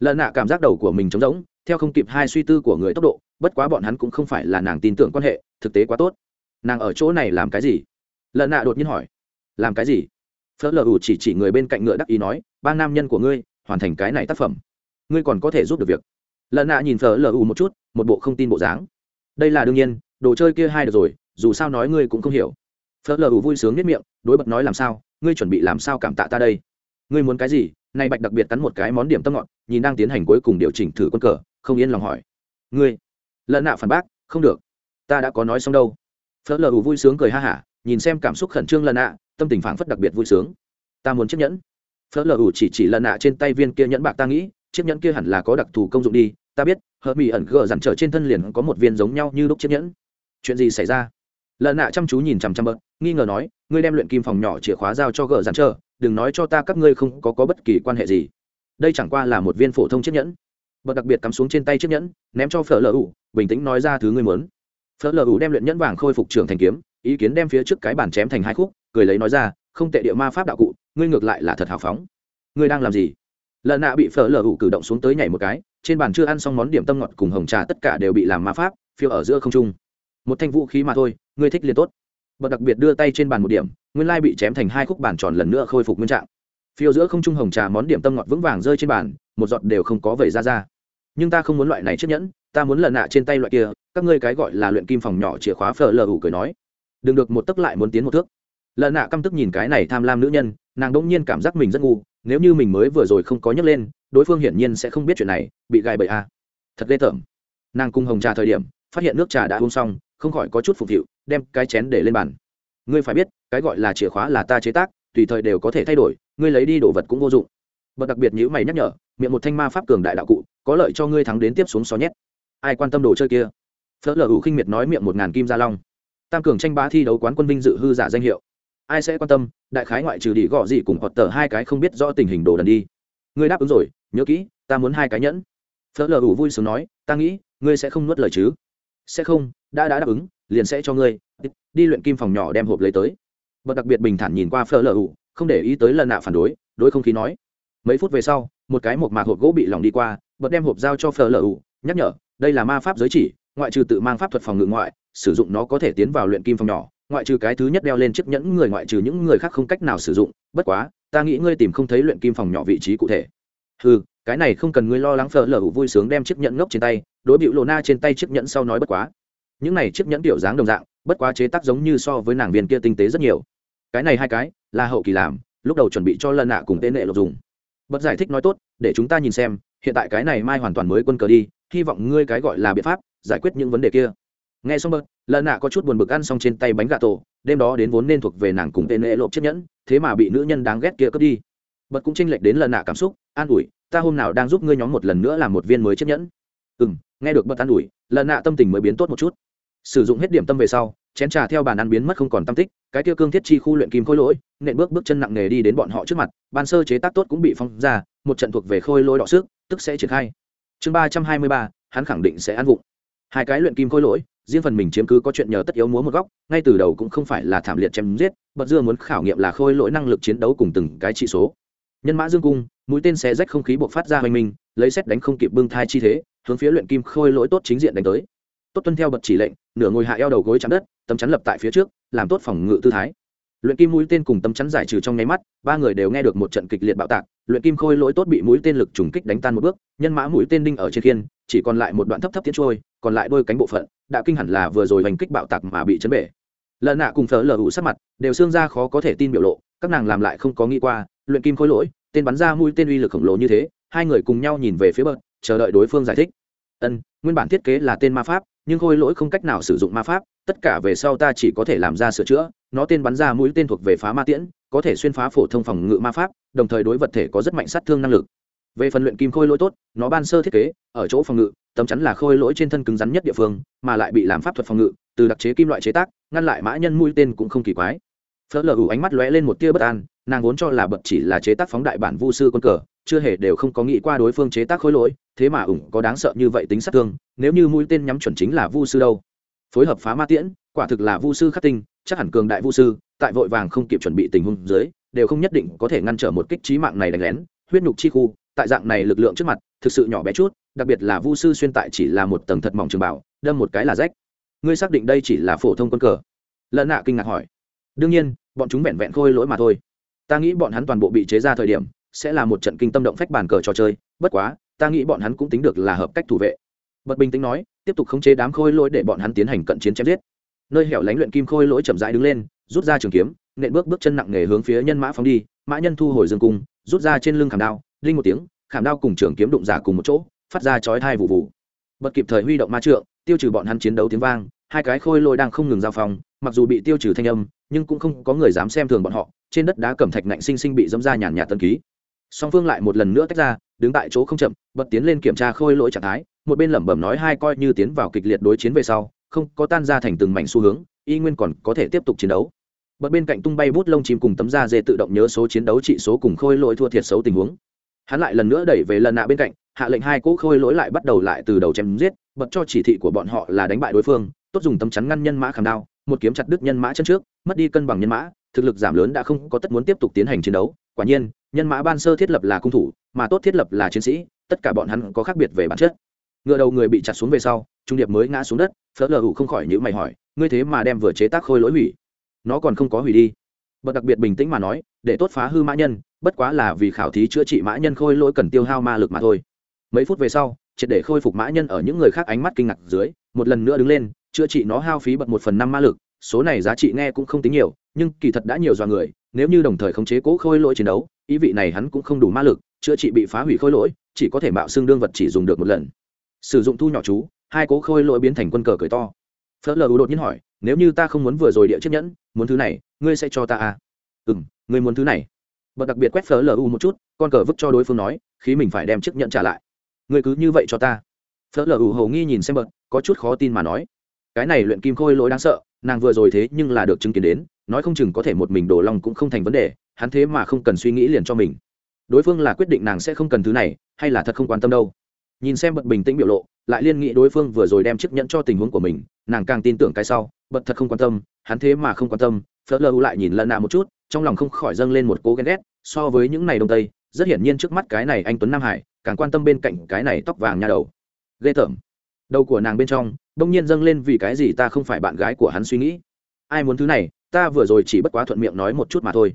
Lợn nạ cảm giác đầu của mình trống rỗng, theo không kịp hai suy tư của người tốc độ, bất quá bọn hắn cũng không phải là nàng tin tưởng quan hệ, thực tế quá tốt. Nàng ở chỗ này làm cái gì? Lợn nạ đột nhiên hỏi. Làm cái gì? Phớt lờ ủ chỉ chỉ người bên cạnh ngựa đắc ý nói, ba nam nhân của ngươi, hoàn thành cái này tác phẩm ngươi còn có thể giúp được việc. Lần nạ nhìn phở lờ u một chút, một bộ không tin bộ dáng. Đây là đương nhiên, đồ chơi kia hai được rồi, dù sao nói ngươi cũng không hiểu. Phớt lờ u vui sướng nhất miệng, đối bật nói làm sao, ngươi chuẩn bị làm sao cảm tạ ta đây? Ngươi muốn cái gì? Nay bạch đặc biệt cắn một cái món điểm tâm ngọt, nhìn đang tiến hành cuối cùng điều chỉnh thử quân cờ, không yên lòng hỏi. Ngươi? Lợn nạ phản bác, không được. Ta đã có nói xong đâu. Phớt lờ u vui sướng cười ha hả, nhìn xem cảm xúc khẩn trương lần nạ, tâm tình phảng phất đặc biệt vui sướng. Ta muốn chiếc nhẫn phớt lờ u chỉ chỉ lần nạ trên tay viên kia nhẫn bạc ta nghĩ chiếc nhẫn kia hẳn là có đặc thù công dụng đi ta biết hờ mỹ ẩn gờ dặn trở trên thân liền có một viên giống nhau như đúc chiếc nhẫn. Chuyện gì xảy ra? Lần nạ chăm chú nhìn chằm chằm bớt nghi ngờ nói ngươi đem luyện kim phòng nhỏ chìa khóa giao cho gờ dặn trở đừng nói cho ta các ngươi không có, có bất kỳ quan hệ gì. Đây chẳng qua là một viên phổ thông chiếc nhẫn. Bật đặc biệt cắm xuống trên tay chiếc nhẫn ném cho phở lờ ủ bình tĩnh nói ra thứ ngươi muốn. Phở lờ ủ đem luyện nhẫn vàng khôi phục trưởng thành kiếm ý kiến đem phía trước cái bàn chém thành hai khúc cười lấy nói ra không tệ địa ma pháp đạo cụ ngươi ngược lại là thật hào phóng. Ngươi đang làm gì? Lợn nạ bị phở lờ hủ cử động xuống tới nhảy một cái, trên bàn chưa ăn xong món điểm tâm ngọt cùng hồng trà tất cả đều bị làm ma pháp, phiêu ở giữa không trung. Một thanh vũ khí mà thôi, ngươi thích liền tốt. Bật đặc biệt đưa tay trên bàn một điểm, nguyên lai bị chém thành hai khúc bàn tròn lần nữa khôi phục nguyên trạng. Phiêu giữa không trung hồng trà món điểm tâm ngọt vững vàng rơi trên bàn, một giọt đều không có vẩy ra ra. Nhưng ta không muốn loại này chiếc nhẫn, ta muốn lần nạ trên tay loại kia, các ngươi cái gọi là luyện kim phòng nhỏ chìa khóa phở lờ hủ cười nói. Đừng được một tấc lại muốn tiến một thước. Lần nạ căm tức nhìn cái này tham lam nữ nhân, nàng đông nhiên cảm giác mình rất ngu nếu như mình mới vừa rồi không có nhấc lên, đối phương hiển nhiên sẽ không biết chuyện này, bị gài bậy a à. thật ghê tởm. Nàng cung hồng trà thời điểm, phát hiện nước trà đã uống xong, không khỏi có chút phục vụ, đem cái chén để lên bàn. Ngươi phải biết, cái gọi là chìa khóa là ta chế tác, tùy thời đều có thể thay đổi, ngươi lấy đi đồ vật cũng vô dụng. Bật đặc biệt nhữ mày nhắc nhở, miệng một thanh ma pháp cường đại đạo cụ, có lợi cho ngươi thắng đến tiếp xuống xó nhét. Ai quan tâm đồ chơi kia? Phớt lờ ủ khinh miệt nói miệng một ngàn kim gia long. Tam cường tranh bá thi đấu quán quân vinh dự hư giả danh hiệu ai sẽ quan tâm, đại khái ngoại trừ đi gõ gì cùng hoặc tờ hai cái không biết rõ tình hình đồ đần đi. Ngươi đáp ứng rồi, nhớ kỹ, ta muốn hai cái nhẫn. Phớt lờ ủ vui sướng nói, ta nghĩ, ngươi sẽ không nuốt lời chứ? Sẽ không, đã đã đáp ứng, liền sẽ cho ngươi. Đi luyện kim phòng nhỏ đem hộp lấy tới. Bậc đặc biệt bình thản nhìn qua phở lờ ủ, không để ý tới lần nạ phản đối đối không khí nói. Mấy phút về sau, một cái một mạc hộp gỗ bị lỏng đi qua bậc đem hộp giao cho phở lờ ủ, nhắc nhở, đây là ma pháp giới chỉ, ngoại trừ tự mang pháp thuật phòng ngự ngoại, sử dụng nó có thể tiến vào luyện kim phòng nhỏ ngoại trừ cái thứ nhất đeo lên chiếc nhẫn người ngoại trừ những người khác không cách nào sử dụng, bất quá, ta nghĩ ngươi tìm không thấy luyện kim phòng nhỏ vị trí cụ thể. Ừ cái này không cần ngươi lo lắng, phở lở ủ vui sướng đem chiếc nhẫn ngốc trên tay, đối bịu lộ na trên tay chiếc nhẫn sau nói bất quá. Những này chiếc nhẫn kiểu dáng đồng dạng, bất quá chế tác giống như so với nàng viên kia tinh tế rất nhiều. Cái này hai cái, là hậu kỳ làm, lúc đầu chuẩn bị cho lần nạ cùng tên nệ lộc dùng. Bất giải thích nói tốt, để chúng ta nhìn xem, hiện tại cái này mai hoàn toàn mới quân cờ đi, hy vọng ngươi cái gọi là biện pháp, giải quyết những vấn đề kia nghe xong bớt lần nạ có chút buồn bực ăn xong trên tay bánh gà tổ, đêm đó đến vốn nên thuộc về nàng cùng tên lễ lộp chiếc nhẫn, thế mà bị nữ nhân đáng ghét kia cướp đi. Bật cũng tranh lệch đến lần nạ cảm xúc, an ủi, ta hôm nào đang giúp ngươi nhóm một lần nữa làm một viên mới chiếc nhẫn. Ừ m nghe được bật an ủi lần nạ tâm tình mới biến tốt một chút. Sử dụng hết điểm tâm về sau, chén trà theo bàn ăn biến mất không còn tâm tích, cái tiêu cương thiết chi khu luyện kim khôi lỗi, nện bước bước chân nặng nề đi đến bọn họ trước mặt, ban sơ chế tác tốt cũng bị phong ra, một trận thuộc về khôi lỗi đọ xước tức sẽ triển khai. Chương ba trăm hai mươi ba, hắn khẳng định sẽ ăn vụng. Hai cái luyện kim khôi lỗi riêng phần mình chiếm cứ có chuyện nhờ tất yếu múa một góc, ngay từ đầu cũng không phải là thảm liệt chém giết, bật dưa muốn khảo nghiệm là khôi lỗi năng lực chiến đấu cùng từng cái trị số. Nhân mã dương cung, mũi tên xé rách không khí buộc phát ra hoành minh, lấy xét đánh không kịp bưng thai chi thế, hướng phía luyện kim khôi lỗi tốt chính diện đánh tới. Tốt tuân theo bật chỉ lệnh, nửa ngồi hạ eo đầu gối chạm đất, tấm chắn lập tại phía trước, làm tốt phòng ngự tư thái. Luyện kim mũi tên cùng tấm chắn giải trừ trong nháy mắt, ba người đều nghe được một trận kịch liệt bạo tạc, luyện kim khôi lỗi tốt bị mũi tên lực trùng kích đánh tan một bước, nhân mã mũi tên đinh ở trên khiên, chỉ còn lại một đoạn thấp thấp tiến trôi, còn lại đôi cánh bộ phận đã kinh hẳn là vừa rồi hành kích bạo tạc mà bị chấn bể. Lợn nạ cùng phở lờ hụ sắc mặt đều xương ra khó có thể tin biểu lộ, các nàng làm lại không có nghĩ qua, luyện kim khôi lỗi, tên bắn ra mũi tên uy lực khổng lồ như thế, hai người cùng nhau nhìn về phía bờ, chờ đợi đối phương giải thích. Ân, nguyên bản thiết kế là tên ma pháp, nhưng khôi lỗi không cách nào sử dụng ma pháp, tất cả về sau ta chỉ có thể làm ra sửa chữa, nó tên bắn ra mũi tên thuộc về phá ma tiễn, có thể xuyên phá phổ thông phòng ngự ma pháp, đồng thời đối vật thể có rất mạnh sát thương năng lực về phần luyện kim khôi lỗi tốt, nó ban sơ thiết kế, ở chỗ phòng ngự, tấm chắn là khôi lỗi trên thân cứng rắn nhất địa phương, mà lại bị làm pháp thuật phòng ngự, từ đặc chế kim loại chế tác, ngăn lại mã nhân mũi tên cũng không kỳ quái. Phớt lờ ủ ánh mắt lóe lên một tia bất an, nàng vốn cho là bật chỉ là chế tác phóng đại bản vu sư quân cờ, chưa hề đều không có nghĩ qua đối phương chế tác khối lỗi, thế mà ủng có đáng sợ như vậy tính sát thương, nếu như mũi tên nhắm chuẩn chính là vu sư đâu. Phối hợp phá ma tiễn, quả thực là vu sư khắc tinh, chắc hẳn cường đại vu sư, tại vội vàng không kịp chuẩn bị tình huống dưới, đều không nhất định có thể ngăn trở một kích trí mạng này đánh lén, huyết nhục chi khu tại dạng này lực lượng trước mặt, thực sự nhỏ bé chút, đặc biệt là vu sư xuyên tại chỉ là một tầng thật mỏng trường bảo, đâm một cái là rách. Ngươi xác định đây chỉ là phổ thông quân cờ? Lợn nạ kinh ngạc hỏi. Đương nhiên, bọn chúng vẹn vẹn khôi lỗi mà thôi. Ta nghĩ bọn hắn toàn bộ bị chế ra thời điểm, sẽ là một trận kinh tâm động phách bàn cờ trò chơi, bất quá, ta nghĩ bọn hắn cũng tính được là hợp cách thủ vệ. Bật bình tĩnh nói, tiếp tục khống chế đám khôi lỗi để bọn hắn tiến hành cận chiến chém giết. Nơi hẻo lánh luyện kim khôi lỗi chậm rãi đứng lên, rút ra trường kiếm, nện bước bước chân nặng nề hướng phía nhân mã phóng đi, mã nhân thu hồi dương cung, rút ra trên lưng khảm đao linh một tiếng, khảm đao cùng trường kiếm đụng giả cùng một chỗ, phát ra chói thai vụ vụ bật kịp thời huy động ma trượng, tiêu trừ bọn hắn chiến đấu tiếng vang, hai cái khôi lôi đang không ngừng giao phòng mặc dù bị tiêu trừ thanh âm, nhưng cũng không có người dám xem thường bọn họ, trên đất đá cẩm thạch nạnh sinh sinh bị dẫm ra nhàn nhạt tân ký. Song phương lại một lần nữa tách ra, đứng tại chỗ không chậm bật tiến lên kiểm tra khôi lỗi trạng thái, một bên lẩm bẩm nói hai coi như tiến vào kịch liệt đối chiến về sau, không có tan ra thành từng mảnh xu hướng, y nguyên còn có thể tiếp tục chiến đấu. Bật bên cạnh tung bay bút lông chim cùng tấm da dê tự động nhớ số chiến đấu trị số cùng khôi lỗi thua thiệt xấu tình huống hắn lại lần nữa đẩy về lần nạ bên cạnh, hạ lệnh hai cỗ khôi lỗi lại bắt đầu lại từ đầu chém giết, bật cho chỉ thị của bọn họ là đánh bại đối phương, tốt dùng tấm chắn ngăn nhân mã khảm đao, một kiếm chặt đứt nhân mã chân trước, mất đi cân bằng nhân mã, thực lực giảm lớn đã không có tất muốn tiếp tục tiến hành chiến đấu, quả nhiên, nhân mã ban sơ thiết lập là cung thủ, mà tốt thiết lập là chiến sĩ, tất cả bọn hắn có khác biệt về bản chất. Ngựa đầu người bị chặt xuống về sau, trung điệp mới ngã xuống đất, phớt lờ hủ không khỏi nhữ mày hỏi, ngươi thế mà đem vừa chế tác khôi lỗi hủy? Nó còn không có hủy đi. Bật đặc biệt bình tĩnh mà nói, để tốt phá hư mã nhân bất quá là vì khảo thí chữa trị mã nhân khôi lỗi cần tiêu hao ma lực mà thôi. Mấy phút về sau, triệt để khôi phục mã nhân ở những người khác ánh mắt kinh ngạc dưới, một lần nữa đứng lên, chữa trị nó hao phí bật một phần năm ma lực, số này giá trị nghe cũng không tính nhiều, nhưng kỳ thật đã nhiều do người, nếu như đồng thời khống chế cố khôi lỗi chiến đấu, ý vị này hắn cũng không đủ ma lực, chữa trị bị phá hủy khôi lỗi, chỉ có thể mạo xương đương vật chỉ dùng được một lần. Sử dụng thu nhỏ chú, hai cố khôi lỗi biến thành quân cờ cười to. Phớt lờ đột nhiên hỏi, nếu như ta không muốn vừa rồi địa chiếc nhẫn, muốn thứ này, ngươi sẽ cho ta à? Ừ ngươi muốn thứ này bật đặc biệt quét phở lu một chút, con cờ vứt cho đối phương nói, khí mình phải đem chiếc nhẫn trả lại. Người cứ như vậy cho ta. Phở lu hầu nghi nhìn xem bật, có chút khó tin mà nói, cái này luyện kim khôi lỗi đáng sợ, nàng vừa rồi thế nhưng là được chứng kiến đến, nói không chừng có thể một mình đổ lòng cũng không thành vấn đề, hắn thế mà không cần suy nghĩ liền cho mình. Đối phương là quyết định nàng sẽ không cần thứ này, hay là thật không quan tâm đâu? Nhìn xem bật bình tĩnh biểu lộ, lại liên nghĩ đối phương vừa rồi đem chiếc nhẫn cho tình huống của mình, nàng càng tin tưởng cái sau, bật thật không quan tâm, hắn thế mà không quan tâm phớt lơ lại nhìn lần nạ một chút trong lòng không khỏi dâng lên một cố ghen ghét, so với những này đông tây, rất hiển nhiên trước mắt cái này anh tuấn nam hải, càng quan tâm bên cạnh cái này tóc vàng nhà đầu. Ghê tởm. Đầu của nàng bên trong, đông nhiên dâng lên vì cái gì ta không phải bạn gái của hắn suy nghĩ. Ai muốn thứ này, ta vừa rồi chỉ bất quá thuận miệng nói một chút mà thôi.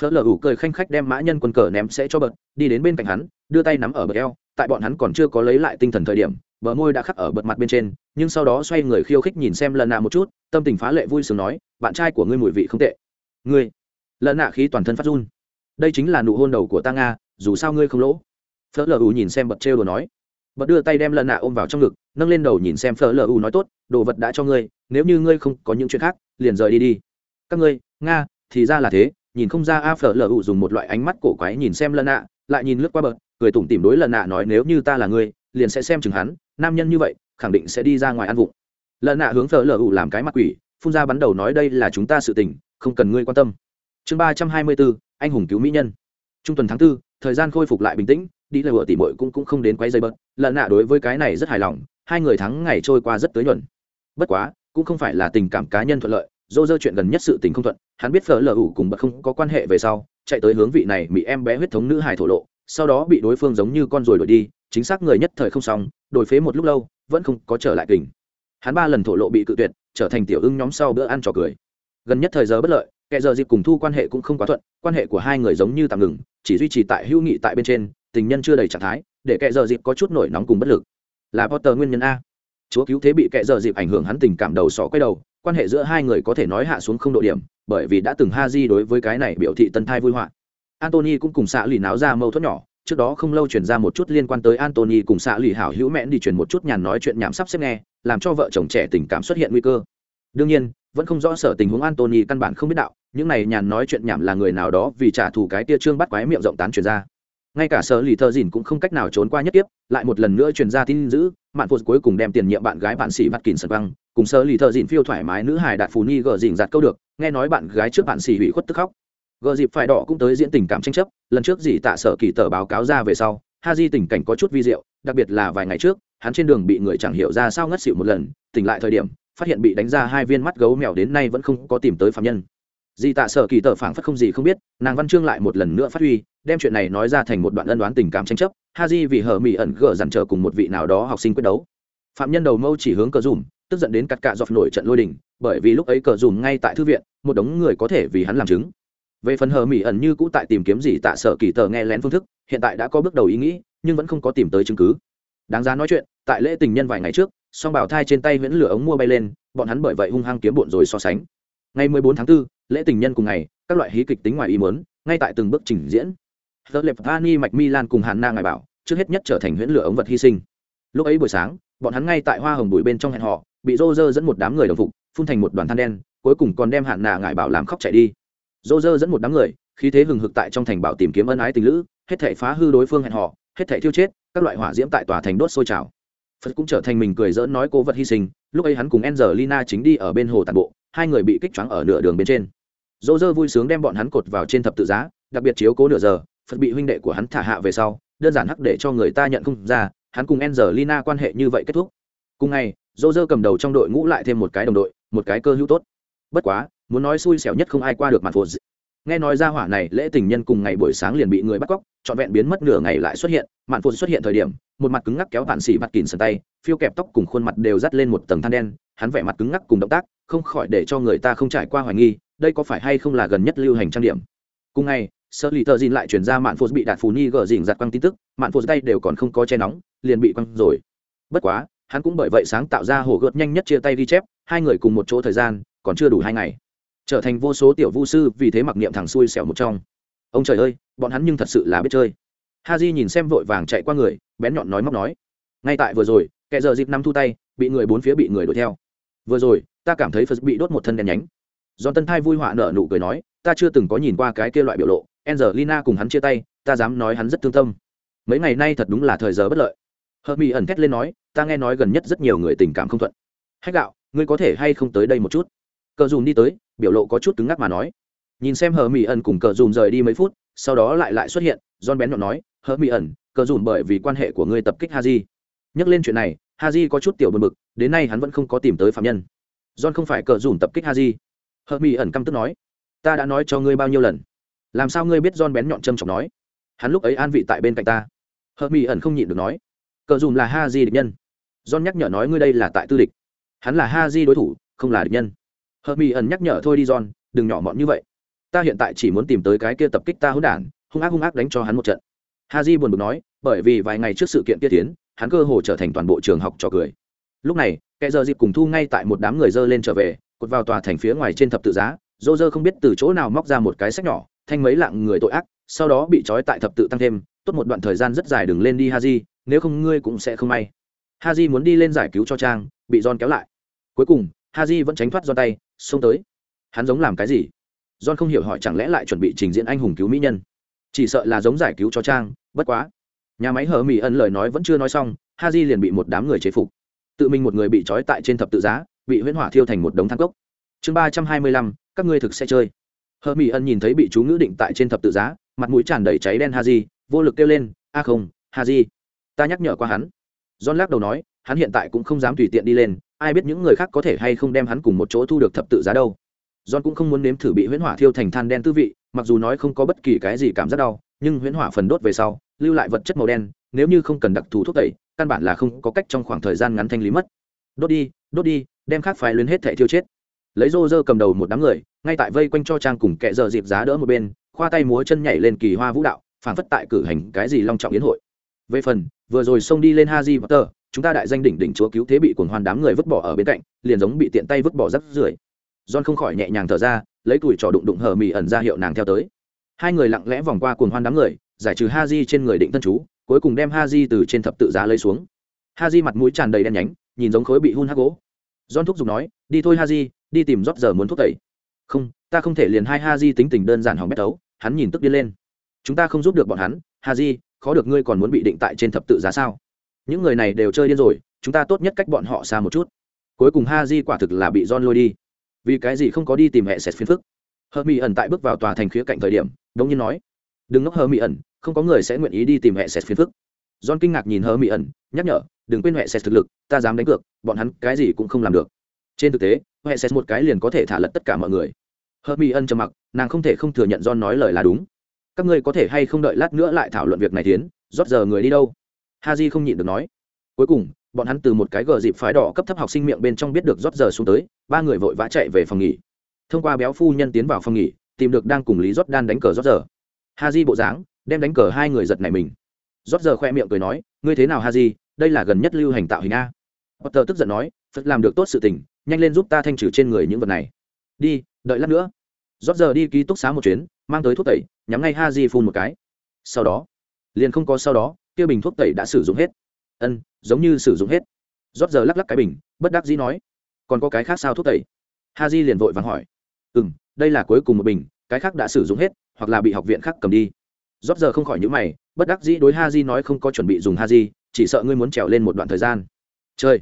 Phớt lờ ủ cười khanh khách đem mã nhân quân cờ ném sẽ cho bật, đi đến bên cạnh hắn, đưa tay nắm ở bờ eo, tại bọn hắn còn chưa có lấy lại tinh thần thời điểm, bờ môi đã khắc ở bật mặt bên trên, nhưng sau đó xoay người khiêu khích nhìn xem lần nào một chút, tâm tình phá lệ vui sướng nói, bạn trai của ngươi mùi vị không tệ. Ngươi? Lợn nạ khí toàn thân phát run. Đây chính là nụ hôn đầu của ta nga, dù sao ngươi không lỗ. Phở lờ U nhìn xem bật trêu đồ nói. Bật đưa tay đem Lợn nạ ôm vào trong ngực, nâng lên đầu nhìn xem Phở lờ U nói tốt, đồ vật đã cho ngươi, nếu như ngươi không có những chuyện khác, liền rời đi đi. Các ngươi, nga, thì ra là thế, nhìn không ra a phở lờ U dùng một loại ánh mắt cổ quái nhìn xem Lợn nạ, lại nhìn lướt qua bật cười tủm tìm đối Lợn nạ nói nếu như ta là ngươi, liền sẽ xem chừng hắn, nam nhân như vậy, khẳng định sẽ đi ra ngoài ăn vụng. Lợn nạ hướng phở lờ U làm cái mặt quỷ, phun ra bắn đầu nói đây là chúng ta sự tình, không cần ngươi quan tâm chương ba trăm hai mươi bốn anh hùng cứu mỹ nhân. Trung tuần tháng 4, thời gian khôi phục lại bình tĩnh đi lời vợ tỉ mội cũng, cũng không đến quấy dây bớt lợn nạ đối với cái này rất hài lòng hai người thắng ngày trôi qua rất tới nhuận. Bất quá cũng không phải là tình cảm cá nhân thuận lợi dô dơ chuyện gần nhất sự tình không thuận hắn biết phở lờ ủ cùng bật không có quan hệ về sau chạy tới hướng vị này bị em bé huyết thống nữ hài thổ lộ sau đó bị đối phương giống như con rồi đuổi đi chính xác người nhất thời không xong đổi phế một lúc lâu vẫn không có trở lại kình hắn ba lần thổ lộ bị cự tuyệt trở thành tiểu ưng nhóm sau bữa ăn trò cười. Gần nhất thời giờ bất lợi kẻ giờ dịp cùng thu quan hệ cũng không quá thuận, quan hệ của hai người giống như tạm ngừng, chỉ duy trì tại hữu nghị tại bên trên, tình nhân chưa đầy trạng thái, để kẻ giờ dịp có chút nổi nóng cùng bất lực. Là potter nguyên nhân a. Chúa cứu thế bị kẻ giờ dịp ảnh hưởng hắn tình cảm đầu sọ quay đầu, quan hệ giữa hai người có thể nói hạ xuống không độ điểm, bởi vì đã từng ha di đối với cái này biểu thị tân thai vui họa. Antony cũng cùng xạ lì náo ra mâu thuẫn nhỏ, trước đó không lâu chuyển ra một chút liên quan tới antony cùng xạ lì hảo hữu mẹn đi chuyển một chút nhàn nói chuyện nhảm sắp xếp nghe, làm cho vợ chồng trẻ tình cảm xuất hiện nguy cơ. Đương nhiên, vẫn không rõ sở tình huống antony căn bản không biết đạo những này nhàn nói chuyện nhảm là người nào đó vì trả thù cái tia trương bắt quái miệng rộng tán truyền ra. Ngay cả sở lì thợ dìn cũng không cách nào trốn qua nhất tiếp lại một lần nữa truyền ra tin dữ, mạn phụ cuối cùng đem tiền nhiệm bạn gái bạn sĩ mặt kín sật băng cùng sở lì thợ dìn phiêu thoải mái nữ hài đạt phù ni gờ dìn giặt câu được, nghe nói bạn gái trước bạn sĩ hủy khuất tức khóc. Gờ dịp phải đỏ cũng tới diễn tình cảm tranh chấp, lần trước dì tạ sở kỳ tờ báo cáo ra về sau, ha di tình cảnh có chút vi diệu, đặc biệt là vài ngày trước, hắn trên đường bị người chẳng hiểu ra sao ngất xịu một lần, tỉnh lại thời điểm, phát hiện bị đánh ra hai viên mắt gấu mèo đến nay vẫn không có tìm tới phạm nhân. Di tạ sở kỳ tờ phảng phất không gì không biết, nàng văn chương lại một lần nữa phát huy, đem chuyện này nói ra thành một đoạn ân đoán tình cảm tranh chấp. Haji vì hở mỉ ẩn gở dằn trở cùng một vị nào đó học sinh quyết đấu. Phạm nhân đầu mâu chỉ hướng cờ dùm, tức giận đến cắt cạ dọc nổi trận lôi đình, bởi vì lúc ấy cờ dùm ngay tại thư viện, một đống người có thể vì hắn làm chứng. Về phần hở mỉ ẩn như cũ tại tìm kiếm gì tạ sở kỳ tờ nghe lén phương thức, hiện tại đã có bước đầu ý nghĩ, nhưng vẫn không có tìm tới chứng cứ. Đáng giá nói chuyện, tại lễ tình nhân vài ngày trước, song bảo thai trên tay vẫn lửa ống mua bay lên, bọn hắn bởi vậy hung hăng kiếm bộn rồi so sánh ngày 14 tháng 4, lễ tình nhân cùng ngày các loại hí kịch tính ngoài ý muốn ngay tại từng bước trình diễn tờ Lệp Ani Mạch Milan cùng Hàn Na ngài bảo, trước hết nhất trở thành huyễn lửa ống vật hy sinh. Lúc ấy buổi sáng, bọn hắn ngay tại hoa hồng bụi bên trong hẹn họ, bị Roger dẫn một đám người đồng phục, phun thành một đoàn than đen, cuối cùng còn đem hạn nạ ngại bảo làm khóc chạy đi. Roger dẫn một đám người, khí thế hừng hực tại trong thành bảo tìm kiếm ân ái tình lữ, hết thảy phá hư đối phương hẹn họ, hết thảy thiêu chết, các loại hỏa diễm tại tòa thành đốt sôi trào. Phật cũng trở thành mình cười dỡ nói cố vật hy sinh, lúc ấy hắn cùng Angelina chính đi ở bên hồ tàn bộ, hai người bị kích choáng ở nửa đường bên trên dỗ dơ vui sướng đem bọn hắn cột vào trên thập tự giá, đặc biệt chiếu cố nửa giờ, phật bị huynh đệ của hắn thả hạ về sau, đơn giản hắc để cho người ta nhận không ra, hắn cùng Angelina quan hệ như vậy kết thúc. Cùng ngày, dỗ dơ cầm đầu trong đội ngũ lại thêm một cái đồng đội, một cái cơ hữu tốt. Bất quá, muốn nói xui xẻo nhất không ai qua được mặt phụt. Nghe nói ra hỏa này, lễ tình nhân cùng ngày buổi sáng liền bị người bắt cóc, trọn vẹn biến mất nửa ngày lại xuất hiện mạn phụt xuất hiện thời điểm, một mặt cứng ngắc kéo bạn xỉ mặt kìn sần tay, phiêu kẹp tóc cùng khuôn mặt đều dắt lên một tầng than đen, hắn vẻ mặt cứng ngắc cùng động tác, không khỏi để cho người ta không trải qua hoài nghi đây có phải hay không là gần nhất lưu hành trang điểm? Cùng ngày sơ lì tờ dìn lại chuyển ra mạn phô bị đạt phù ni gờ dìn giặt quăng tin tức, mạn phô tay đều còn không có che nóng, liền bị quăng rồi. Bất quá, hắn cũng bởi vậy sáng tạo ra hồ gợt nhanh nhất chia tay ghi chép, hai người cùng một chỗ thời gian, còn chưa đủ hai ngày. Trở thành vô số tiểu vu sư, vì thế mặc niệm thằng xui xẻo một trong. Ông trời ơi, bọn hắn nhưng thật sự là biết chơi. Ha Di nhìn xem vội vàng chạy qua người, bén nhọn nói móc nói. Ngay tại vừa rồi, kẻ giờ dịp năm thu tay, bị người bốn phía bị người đuổi theo. Vừa rồi, ta cảm thấy phật bị đốt một thân đèn nhánh do tân thai vui họa nở nụ cười nói, ta chưa từng có nhìn qua cái kia loại biểu lộ, angelina cùng hắn chia tay, ta dám nói hắn rất thương tâm. Mấy ngày nay thật đúng là thời giờ bất lợi. Hờ mỹ ẩn thét lên nói, ta nghe nói gần nhất rất nhiều người tình cảm không thuận. Hách gạo, ngươi có thể hay không tới đây một chút? Cờ dùm đi tới, biểu lộ có chút cứng ngắc mà nói. Nhìn xem hờ mỹ ẩn cùng cờ dùm rời đi mấy phút, sau đó lại lại xuất hiện, john bén nhọn nói hờ mỹ ẩn, cờ dùm bởi vì quan hệ của ngươi tập kích haji. Nhắc lên chuyện này, haji có chút tiểu bật mực đến nay hắn vẫn không có tìm tới phạm nhân. John không phải cờ dùm tập kích haji hờ mỹ ẩn căm tức nói, ta đã nói cho ngươi bao nhiêu lần, làm sao ngươi biết john bén nhọn châm chọc nói? Hắn lúc ấy an vị tại bên cạnh ta. Hờ mỹ ẩn không nhịn được nói, cờ dùm là ha di địch nhân. John nhắc nhở nói, ngươi đây là tại tư địch. Hắn là ha di đối thủ, không là địch nhân. Hờ mỹ ẩn nhắc nhở, thôi đi john, đừng nhỏ mọn như vậy. Ta hiện tại chỉ muốn tìm tới cái kia tập kích ta hỗn đản, hung ác hung ác đánh cho hắn một trận. Ha di buồn bực nói, bởi vì vài ngày trước sự kiện kia tiến, hắn cơ hồ trở thành toàn bộ trường học trò cười. Lúc này, kẻ giờ dịp cùng thu ngay tại một đám người dơ lên trở về cột vào tòa thành phía ngoài trên thập tự giá, dô dơ không biết từ chỗ nào móc ra một cái sách nhỏ, thanh mấy lạng người tội ác, sau đó bị trói tại thập tự tăng thêm, tốt một đoạn thời gian rất dài đừng lên đi ha di nếu không ngươi cũng sẽ không may. Ha di muốn đi lên giải cứu cho trang, bị john kéo lại. Cuối cùng ha di vẫn tránh thoát do tay, xông tới. Hắn giống làm cái gì? John không hiểu hỏi chẳng lẽ lại chuẩn bị trình diễn anh hùng cứu mỹ nhân. Chỉ sợ là giống giải cứu cho trang, bất quá. Nhà máy hở mỹ ân lời nói vẫn chưa nói xong ha di liền bị một đám người chế phục. Tự mình một người bị trói tại trên thập tự giá bị huyễn hỏa thiêu thành một đống thang cốc. Chương ba trăm hai mươi lăm, các ngươi thực sẽ chơi. Hờ mỹ ân nhìn thấy bị chú ngữ định tại trên thập tự giá, mặt mũi tràn đầy cháy đen ha di, vô lực kêu lên, a không, ha di. Ta nhắc nhở qua hắn. John lắc đầu nói, hắn hiện tại cũng không dám tùy tiện đi lên, ai biết những người khác có thể hay không đem hắn cùng một chỗ thu được thập tự giá đâu. John cũng không muốn nếm thử bị huyễn hỏa thiêu thành than đen tư vị, mặc dù nói không có bất kỳ cái gì cảm giác đau, nhưng huyễn hỏa phần đốt về sau, lưu lại vật chất màu đen, nếu như không cần đặc thù thuốc tẩy, căn bản là không có cách trong khoảng thời gian ngắn thanh lý mất. Đốt đi đốt đi đem khác phái luyến hết thể thiêu chết. Lấy rô rơ cầm đầu một đám người, ngay tại vây quanh cho trang cùng kệ giờ dịp giá đỡ một bên, khoa tay múa chân nhảy lên kỳ hoa vũ đạo phản phất tại cử hành cái gì long trọng yến hội. Về phần, vừa rồi xông đi lên ha di và tờ chúng ta đại danh đỉnh đỉnh chúa cứu thế bị cuồng hoan đám người vứt bỏ ở bên cạnh, liền giống bị tiện tay vứt bỏ rắc rưởi. John không khỏi nhẹ nhàng thở ra, lấy tuổi trò đụng đụng hờ mì ẩn ra hiệu nàng theo tới. Hai người lặng lẽ vòng qua cuồng hoan đám người, giải trừ ha di trên người định thân chú, cuối cùng đem ha di từ trên thập tự giá lấy xuống. Ha di mặt mũi tràn đầy đen nhánh, nhìn giống khối bị hun hắc gỗ john thúc giục nói đi thôi Haji, đi tìm rót giờ muốn thuốc tẩy. Không ta không thể liền hai Haji tính tình đơn giản hỏng bét đấu. hắn nhìn tức đi lên. Chúng ta không giúp được bọn hắn Haji, khó được ngươi còn muốn bị định tại trên thập tự giá sao? Những người này đều chơi điên rồi chúng ta tốt nhất cách bọn họ xa một chút. Cuối cùng Haji quả thực là bị john lôi đi. Vì cái gì không có đi tìm hệ sệt phiền phức? Hờ mỹ ẩn tại bước vào tòa thành khía cạnh thời điểm đống nhiên nói đừng ngốc hờ mỹ ẩn không có người sẽ nguyện ý đi tìm hệ sệt phiền phức john kinh ngạc nhìn hờ mỹ ẩn, nhắc nhở, đừng quên hệ sệt thực lực, ta dám đánh cược, bọn hắn cái gì cũng không làm được. Trên thực tế hệ sệt một cái liền có thể thả lật tất cả mọi người. Hờ mỹ ẩn trầm mặc, nàng không thể không thừa nhận john nói lời là đúng. Các ngươi có thể hay không đợi lát nữa lại thảo luận việc này tiến, rót giờ người đi đâu? Ha j không nhịn được nói. Cuối cùng, bọn hắn từ một cái gờ dịp phái đỏ cấp thấp học sinh miệng bên trong biết được rót giờ xuống tới, ba người vội vã chạy về phòng nghỉ. Thông qua béo phu nhân tiến vào phòng nghỉ, tìm được đang cùng lý rót đan đánh cờ rót giờ. Ha j bộ dáng, đem đánh cờ hai người giật này mình rót giờ khoe miệng cười nói, ngươi thế nào ha j đây là gần nhất lưu hành tạo hình a. Potter tức giận nói, phật làm được tốt sự tình, nhanh lên giúp ta thanh trừ trên người những vật này. Đi, đợi lát nữa. Rót giờ đi ký túc xá một chuyến, mang tới thuốc tẩy, nhắm ngay ha di phun một cái. Sau đó, liền không có sau đó, kia bình thuốc tẩy đã sử dụng hết. Ân, giống như sử dụng hết. Rót giờ lắc lắc cái bình, bất đắc dĩ nói, còn có cái khác sao thuốc tẩy? Ha di liền vội vàng hỏi ừ m đây là cuối cùng một bình, cái khác đã sử dụng hết, hoặc là bị học viện khác cầm đi rót giờ không khỏi những mày, bất đắc dĩ đối ha di nói không có chuẩn bị dùng ha di chỉ sợ ngươi muốn trèo lên một đoạn thời gian. Chơi.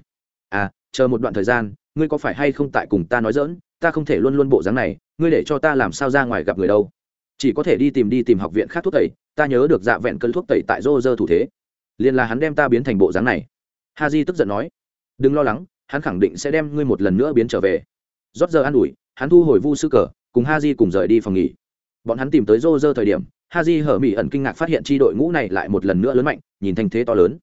À chờ một đoạn thời gian, ngươi có phải hay không tại cùng ta nói dỡn ta không thể luôn luôn bộ dáng này, ngươi để cho ta làm sao ra ngoài gặp người đâu? Chỉ có thể đi tìm đi tìm học viện khác thuốc tẩy, ta nhớ được dạ vẹn cơn thuốc tẩy tại rô rơ thủ thế. Liền là hắn đem ta biến thành bộ dáng này. Ha di tức giận nói. Đừng lo lắng, hắn khẳng định sẽ đem ngươi một lần nữa biến trở về. Rót giờ an ủi, hắn thu hồi vu sư cờ, cùng ha di cùng rời đi phòng nghỉ. Bọn hắn tìm tới rô rơ thời điểm ha hở mỹ ẩn kinh ngạc phát hiện tri đội ngũ này lại một lần nữa lớn mạnh, nhìn thành thế to lớn.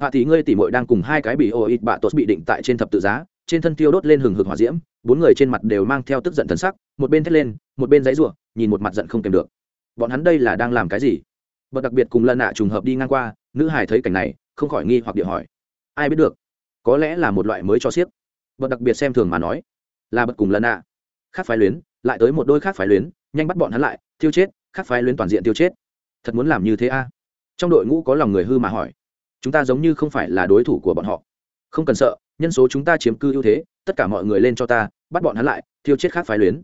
Vạ tỷ ngươi tỷ muội đang cùng hai cái bị oit bạ tốt bị định tại trên thập tự giá, trên thân tiêu đốt lên hừng hực hỏa diễm, bốn người trên mặt đều mang theo tức giận thần sắc, một bên thét lên, một bên giãy ruộng nhìn một mặt giận không kìm được. Bọn hắn đây là đang làm cái gì? Bất đặc biệt cùng lần nạ trùng hợp đi ngang qua, nữ hải thấy cảnh này, không khỏi nghi hoặc địa hỏi. Ai biết được? Có lẽ là một loại mới cho xiếc. Bất đặc biệt xem thường mà nói. Là bất cùng lần nạ. Khác phái luyến, lại tới một đôi khác phái luyến, nhanh bắt bọn hắn lại tiêu chết khác phái luyến toàn diện tiêu chết. Thật muốn làm như thế a? À? trong đội ngũ có lòng người hư mà hỏi. Chúng ta giống như không phải là đối thủ của bọn họ. Không cần sợ, nhân số chúng ta chiếm cư ưu thế, tất cả mọi người lên cho ta, bắt bọn hắn lại, thiêu chết khác phái luyến.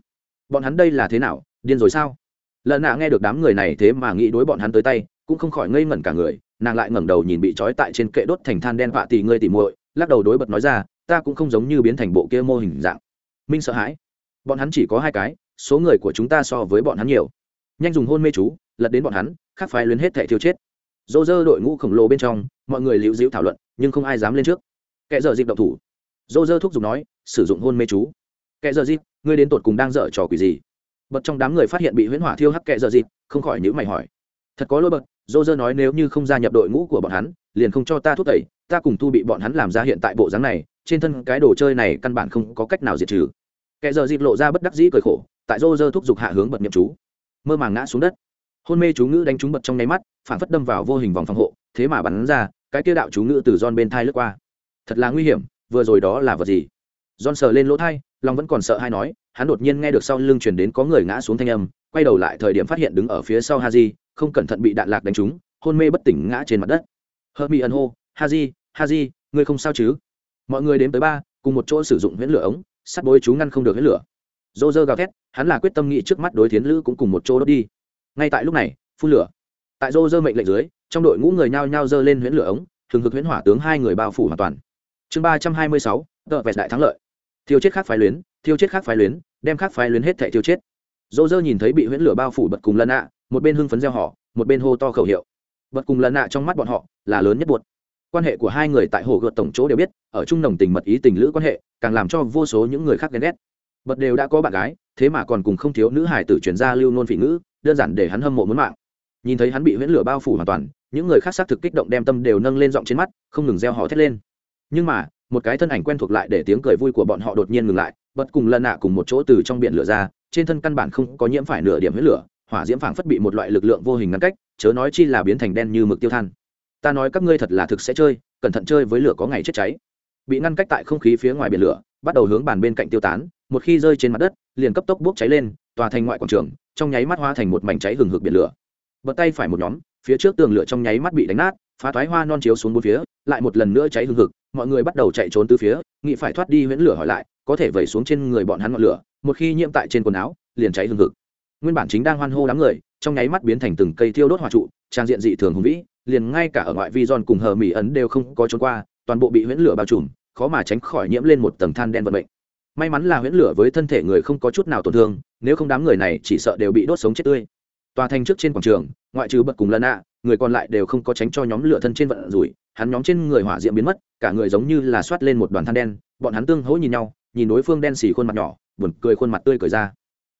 Bọn hắn đây là thế nào, điên rồi sao? Lần nạ nghe được đám người này thế mà nghĩ đối bọn hắn tới tay, cũng không khỏi ngây ngẩn cả người, nàng lại ngẩng đầu nhìn bị trói tại trên kệ đốt thành than đen vạ tì ngươi tỉ muội, lắc đầu đối bật nói ra, ta cũng không giống như biến thành bộ kia mô hình dạng. Minh sợ hãi. Bọn hắn chỉ có hai cái, số người của chúng ta so với bọn hắn nhiều nhanh dùng hôn mê chú, lật đến bọn hắn khác phái luyến hết thẻ thiêu chết. Dô dơ đội ngũ khổng lồ bên trong, mọi người liễu dĩu thảo luận, nhưng không ai dám lên trước. Kẻ giờ dịp động thủ. Dô dơ thúc giục nói, sử dụng hôn mê chú. Kẻ giờ dịp, ngươi đến tột cùng đang dở trò quỷ gì? Bật trong đám người phát hiện bị huyễn hỏa thiêu hắc kẻ giờ dịp, không khỏi nhữ mày hỏi. Thật có lỗi bật dô dơ nói nếu như không gia nhập đội ngũ của bọn hắn, liền không cho ta thúc đẩy, ta cùng thu bị bọn hắn làm ra hiện tại bộ dáng này, trên thân cái đồ chơi này căn bản không có cách nào diệt trừ. Kẻ giờ dịp lộ ra bất đắc dĩ cười khổ, tại dô dơ thúc giục hạ hướng bật nhậm chú mơ màng ngã xuống đất. Hôn mê chú ngữ đánh trúng bật trong nháy mắt, phản phất đâm vào vô hình vòng phòng hộ, thế mà bắn ra, cái kia đạo chú ngữ từ giòn bên thai lướt qua. Thật là nguy hiểm, vừa rồi đó là vật gì? Giòn sờ lên lỗ thai, lòng vẫn còn sợ hay nói, hắn đột nhiên nghe được sau lưng chuyển đến có người ngã xuống thanh âm, quay đầu lại thời điểm phát hiện đứng ở phía sau haji, không cẩn thận bị đạn lạc đánh trúng, hôn mê bất tỉnh ngã trên mặt đất. Hơ mi ân hô, haji haji, ngươi không sao chứ? Mọi người đến tới ba, cùng một chỗ sử dụng huyễn lửa ống, sắt bối chú ngăn không được huyễn lửa dô dơ gào thét, hắn là quyết tâm nghĩ trước mắt đối thiến lữ cũng cùng một chỗ đốt đi. Ngay tại lúc này, phun lửa. Tại dô dơ mệnh lệnh dưới, trong đội ngũ người nhao nhao dơ lên huyễn lửa ống, thường thực huyễn hỏa tướng hai người bao phủ hoàn toàn. Chương ba trăm hai mươi sáu tợ vẹt đại thắng lợi. Thiêu chết khác phái luyến, thiêu chết khác phái luyến, đem khác phái luyến hết thẻ thiêu chết. Dô dơ nhìn thấy bị huyễn lửa bao phủ bật cùng lần ạ một bên hưng phấn gieo họ một bên hô to khẩu hiệu. Bật cùng lần ạ trong mắt bọn họ là lớn nhất buột quan hệ của hai người tại hồ gợt tổng chỗ đều biết, ở chung nồng tình mật ý tình lữ quan hệ, càng làm cho vô số những người khác ghen ghét bật đều đã có bạn gái, thế mà còn cùng không thiếu nữ hải tử chuyển ra lưu nôn phỉ ngữ, đơn giản để hắn hâm mộ muốn mạng. Nhìn thấy hắn bị huyễn lửa bao phủ hoàn toàn, những người khác xác thực kích động đem tâm đều nâng lên giọng trên mắt, không ngừng reo họ thét lên. Nhưng mà, một cái thân ảnh quen thuộc lại để tiếng cười vui của bọn họ đột nhiên ngừng lại, bật cùng lần nạ cùng một chỗ từ trong biển lửa ra, trên thân căn bản không có nhiễm phải nửa điểm huyết lửa, hỏa diễm phảng phất bị một loại lực lượng vô hình ngăn cách, chớ nói chi là biến thành đen như mực tiêu than. Ta nói các ngươi thật là thực sẽ chơi, cẩn thận chơi với lửa có ngày chết cháy. Bị ngăn cách tại không khí phía ngoài biển lửa bắt đầu hướng bàn bên cạnh tiêu tán, một khi rơi trên mặt đất, liền cấp tốc bốc cháy lên, tòa thành ngoại quảng trường, trong nháy mắt hoa thành một mảnh cháy hừng hực biển lửa. Bật tay phải một nhóm, phía trước tường lửa trong nháy mắt bị đánh nát, phá thoái hoa non chiếu xuống bốn phía, lại một lần nữa cháy hừng hực, mọi người bắt đầu chạy trốn từ phía, nghĩ phải thoát đi huyễn lửa hỏi lại, có thể vẩy xuống trên người bọn hắn ngọn lửa, một khi nhiễm tại trên quần áo, liền cháy hừng hực. Nguyên bản chính đang hoan hô đám người, trong nháy mắt biến thành từng cây thiêu đốt hỏa trụ, trang diện dị thường hùng vĩ, liền ngay cả ở ngoại vi giòn cùng hờ mỹ ấn đều không có trốn qua, toàn bộ bị huyễn lửa bao trùm khó mà tránh khỏi nhiễm lên một tầng than đen vận mệnh. May mắn là huyễn lửa với thân thể người không có chút nào tổn thương, nếu không đám người này chỉ sợ đều bị đốt sống chết tươi. Tòa thành trước trên quảng trường, ngoại trừ bật cùng lần ạ người còn lại đều không có tránh cho nhóm lửa thân trên vận rủi, hắn nhóm trên người hỏa diễm biến mất, cả người giống như là soát lên một đoàn than đen, bọn hắn tương hỗ nhìn nhau, nhìn đối phương đen xì khuôn mặt nhỏ, buồn cười khuôn mặt tươi cười ra.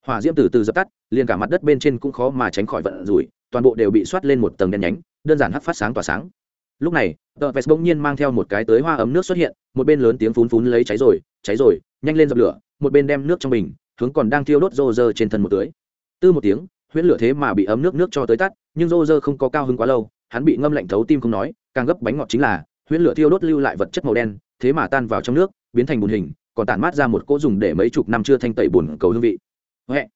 Hỏa diễm từ từ dập tắt, liền cả mặt đất bên trên cũng khó mà tránh khỏi vận rủi, toàn bộ đều bị soát lên một tầng đen nhánh, đơn giản hắt phát sáng tỏa sáng lúc này, tờ vest bỗng nhiên mang theo một cái tới hoa ấm nước xuất hiện, một bên lớn tiếng phún phún lấy cháy rồi cháy rồi, nhanh lên dập lửa, một bên đem nước trong bình, hướng còn đang thiêu đốt rô rơ trên thân một tưới tư một tiếng, huyễn lửa thế mà bị ấm nước nước cho tới tắt, nhưng rô rơ không có cao hứng quá lâu, hắn bị ngâm lạnh thấu tim không nói, càng gấp bánh ngọt chính là, huyễn lửa thiêu đốt lưu lại vật chất màu đen, thế mà tan vào trong nước, biến thành bùn hình, còn tản mát ra một cỗ dùng để mấy chục năm chưa thanh tẩy bùn cầu hương vị Huệ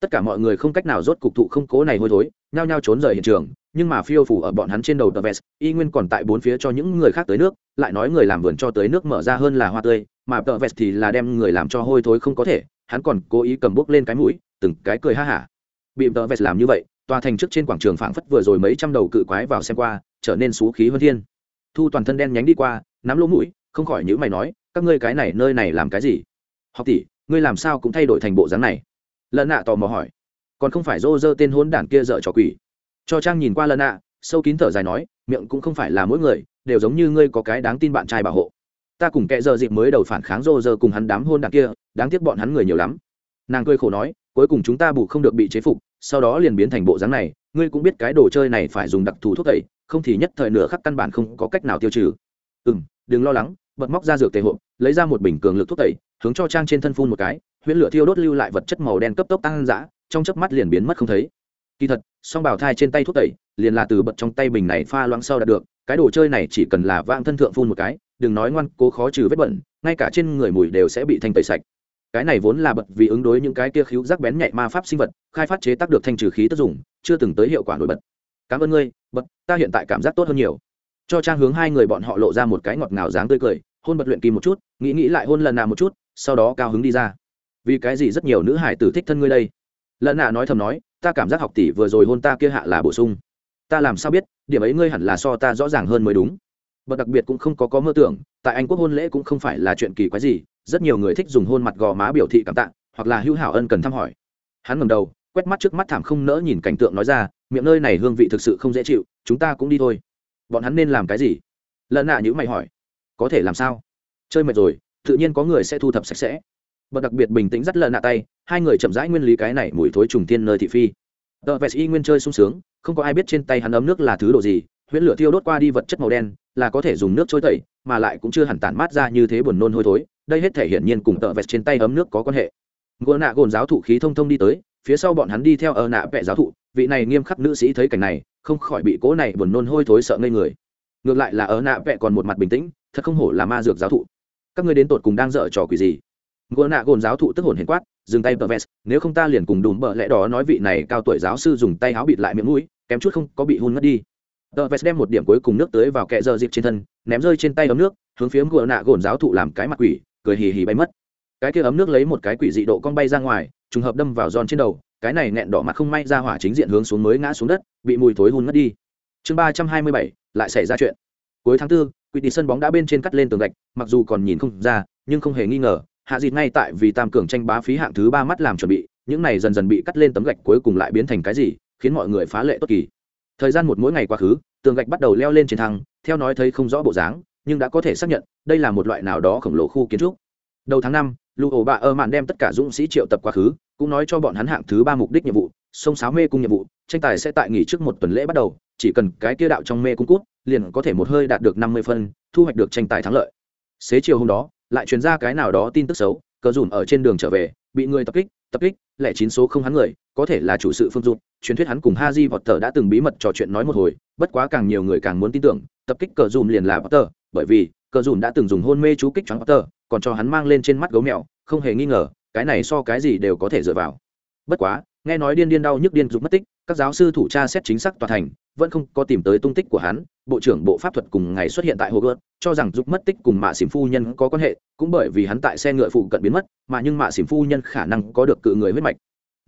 tất cả mọi người không cách nào rốt cục thụ không cố này hôi thối, nhao nhao trốn rời hiện trường, nhưng mà phiêu phủ ở bọn hắn trên đầu tờ vest y nguyên còn tại bốn phía cho những người khác tới nước, lại nói người làm vườn cho tới nước mở ra hơn là hoa tươi, mà tờ vest thì là đem người làm cho hôi thối không có thể, hắn còn cố ý cầm bút lên cái mũi, từng cái cười ha hả. Bị tờ vest làm như vậy, tòa thành trước trên quảng trường phảng phất vừa rồi mấy trăm đầu cự quái vào xem qua, trở nên xú khí hơn thiên. Thu toàn thân đen nhánh đi qua, nắm lỗ mũi, không khỏi nhữ mày nói, các ngươi cái này, nơi này làm cái gì? Học tỷ, ngươi làm sao cũng thay đổi thành bộ dáng này? Lần nạ tò mò hỏi. Còn không phải dô dơ tên hôn đản kia dợ trò quỷ. Cho trang nhìn qua lần nạ, sâu kín thở dài nói, miệng cũng không phải là mỗi người, đều giống như ngươi có cái đáng tin bạn trai bảo hộ. Ta cùng kệ giờ dịp mới đầu phản kháng dô dơ cùng hắn đám hôn đản kia, đáng tiếc bọn hắn người nhiều lắm. Nàng cười khổ nói, cuối cùng chúng ta bù không được bị chế phục, sau đó liền biến thành bộ dáng này, ngươi cũng biết cái đồ chơi này phải dùng đặc thù thuốc tẩy, không thì nhất thời nửa khắc căn bản không có cách nào tiêu trừ. Ừ đừng lo lắng, bật móc ra dược tề hộp, lấy ra một bình cường lực thuốc tẩy, hướng cho trang trên thân phun một cái huyễn lửa thiêu đốt lưu lại vật chất màu đen cấp tốc tăng dã, trong chớp mắt liền biến mất không thấy. Kỳ thật, song bảo thai trên tay thuốc tẩy, liền là từ bật trong tay bình này pha loãng sau đạt được, cái đồ chơi này chỉ cần là vang thân thượng phun một cái, đừng nói ngoan, cố khó trừ vết bẩn, ngay cả trên người mùi đều sẽ bị thanh tẩy sạch. Cái này vốn là bật vì ứng đối những cái kia khíu rác bén nhạy ma pháp sinh vật, khai phát chế tác được thanh trừ khí tác dụng chưa từng tới hiệu quả nổi bật. Cảm ơn ngươi, bật, ta hiện tại cảm giác tốt hơn nhiều. Cho trang hướng hai người bọn họ lộ ra một cái ngọt ngào dáng tươi cười, hôn bật luyện kim một chút, nghĩ nghĩ lại hôn lần nào một chút, sau đó cao hứng đi ra vì cái gì rất nhiều nữ hải tử thích thân ngươi đây? Lợn nạ nói thầm nói, ta cảm giác học tỷ vừa rồi hôn ta kia hạ là bổ sung. Ta làm sao biết, điểm ấy ngươi hẳn là so ta rõ ràng hơn mới đúng. Bật đặc biệt cũng không có có mơ tưởng, tại anh quốc hôn lễ cũng không phải là chuyện kỳ quái gì, rất nhiều người thích dùng hôn mặt gò má biểu thị cảm tạ, hoặc là hữu hảo ân cần thăm hỏi. Hắn ngầm đầu, quét mắt trước mắt thảm không nỡ nhìn cảnh tượng nói ra, miệng nơi này hương vị thực sự không dễ chịu, chúng ta cũng đi thôi. Bọn hắn nên làm cái gì? Lợn nạ nhữ mày hỏi. Có thể làm sao? Chơi mệt rồi, tự nhiên có người sẽ thu thập sạch sẽ bật đặc biệt bình tĩnh dắt lợn nạ tay, hai người chậm rãi nguyên lý cái này mùi thối trùng tiên nơi thị phi. Tờ vest y nguyên chơi sung sướng, không có ai biết trên tay hắn ấm nước là thứ đồ gì, huyễn lửa thiêu đốt qua đi vật chất màu đen, là có thể dùng nước trôi tẩy, mà lại cũng chưa hẳn tản mát ra như thế buồn nôn hôi thối, đây hết thể hiển nhiên cùng tờ vest trên tay ấm nước có quan hệ. Ngựa nạ gồn giáo thụ khí thông thông đi tới, phía sau bọn hắn đi theo ở nạ vẹ giáo thụ, vị này nghiêm khắc nữ sĩ thấy cảnh này, không khỏi bị cố này buồn nôn hôi thối sợ ngây người. Ngược lại là ở nạ vẹ còn một mặt bình tĩnh, thật không hổ là ma dược giáo thụ. Các ngươi đến tột cùng đang dở trò quỷ gì? Gỗ nạ gồn giáo thụ tức hồn hiền quát, dừng tay tờ vest nếu không ta liền cùng đùm bợ lẽ đó nói vị này cao tuổi giáo sư dùng tay áo bịt lại miệng mũi, kém chút không có bị hôn ngất đi. Tờ vest đem một điểm cuối cùng nước tới vào kẹ giờ dịp trên thân, ném rơi trên tay ấm nước, hướng phía gỗ nạ gồn giáo thụ làm cái mặt quỷ, cười hì hì bay mất. Cái kia ấm nước lấy một cái quỷ dị độ con bay ra ngoài, trùng hợp đâm vào giòn trên đầu, cái này nghẹn đỏ mặt không may ra hỏa chính diện hướng xuống mới ngã xuống đất, bị mùi thối hôn ngất đi. Chương ba trăm hai mươi bảy, lại xảy ra chuyện. Cuối tháng tư, quỷ đi sân bóng đã bên trên cắt lên tường gạch, mặc dù còn nhìn không ra, nhưng không hề nghi ngờ hạ dịt ngay tại vì tam cường tranh bá phí hạng thứ ba mắt làm chuẩn bị, những này dần dần bị cắt lên tấm gạch cuối cùng lại biến thành cái gì, khiến mọi người phá lệ tốt kỳ. Thời gian một mỗi ngày quá khứ, tường gạch bắt đầu leo lên trên thang theo nói thấy không rõ bộ dáng, nhưng đã có thể xác nhận, đây là một loại nào đó khổng lồ khu kiến trúc. Đầu tháng năm lụ ổ bạ ơ mạn đem tất cả dũng sĩ triệu tập quá khứ, cũng nói cho bọn hắn hạng thứ ba mục đích nhiệm vụ, sông sáo mê cung nhiệm vụ, tranh tài sẽ tại nghỉ trước một tuần lễ bắt đầu, chỉ cần cái kia đạo trong mê cung cút, liền có thể một hơi đạt được năm mươi phân, thu hoạch được tranh tài thắng lợi. Xế chiều hôm đó lại truyền ra cái nào đó tin tức xấu, cờ dùn ở trên đường trở về, bị người tập kích tập kích, lẻ chín số không hắn người, có thể là chủ sự phương dụt truyền thuyết hắn cùng ha di vọt tờ đã từng bí mật trò chuyện nói một hồi, bất quá càng nhiều người càng muốn tin tưởng, tập kích cờ dùn liền là vọt tờ bởi vì, cờ dùn đã từng dùng hôn mê chú kích choáng vọt tờ còn cho hắn mang lên trên mắt gấu mèo, không hề nghi ngờ, cái này so cái gì đều có thể dựa vào. Bất quá, nghe nói điên điên đau nhức điên dục mất tích các giáo sư thủ tra xét chính xác tòa thành, vẫn không có tìm tới tung tích của hắn, bộ trưởng bộ pháp thuật cùng ngày xuất hiện tại hồ gợt cho rằng giúp mất tích cùng mạ xỉm phu nhân có quan hệ, cũng bởi vì hắn tại xe ngựa phụ cận biến mất, mà nhưng mạ xỉm phu nhân khả năng có được cự người huyết mạch.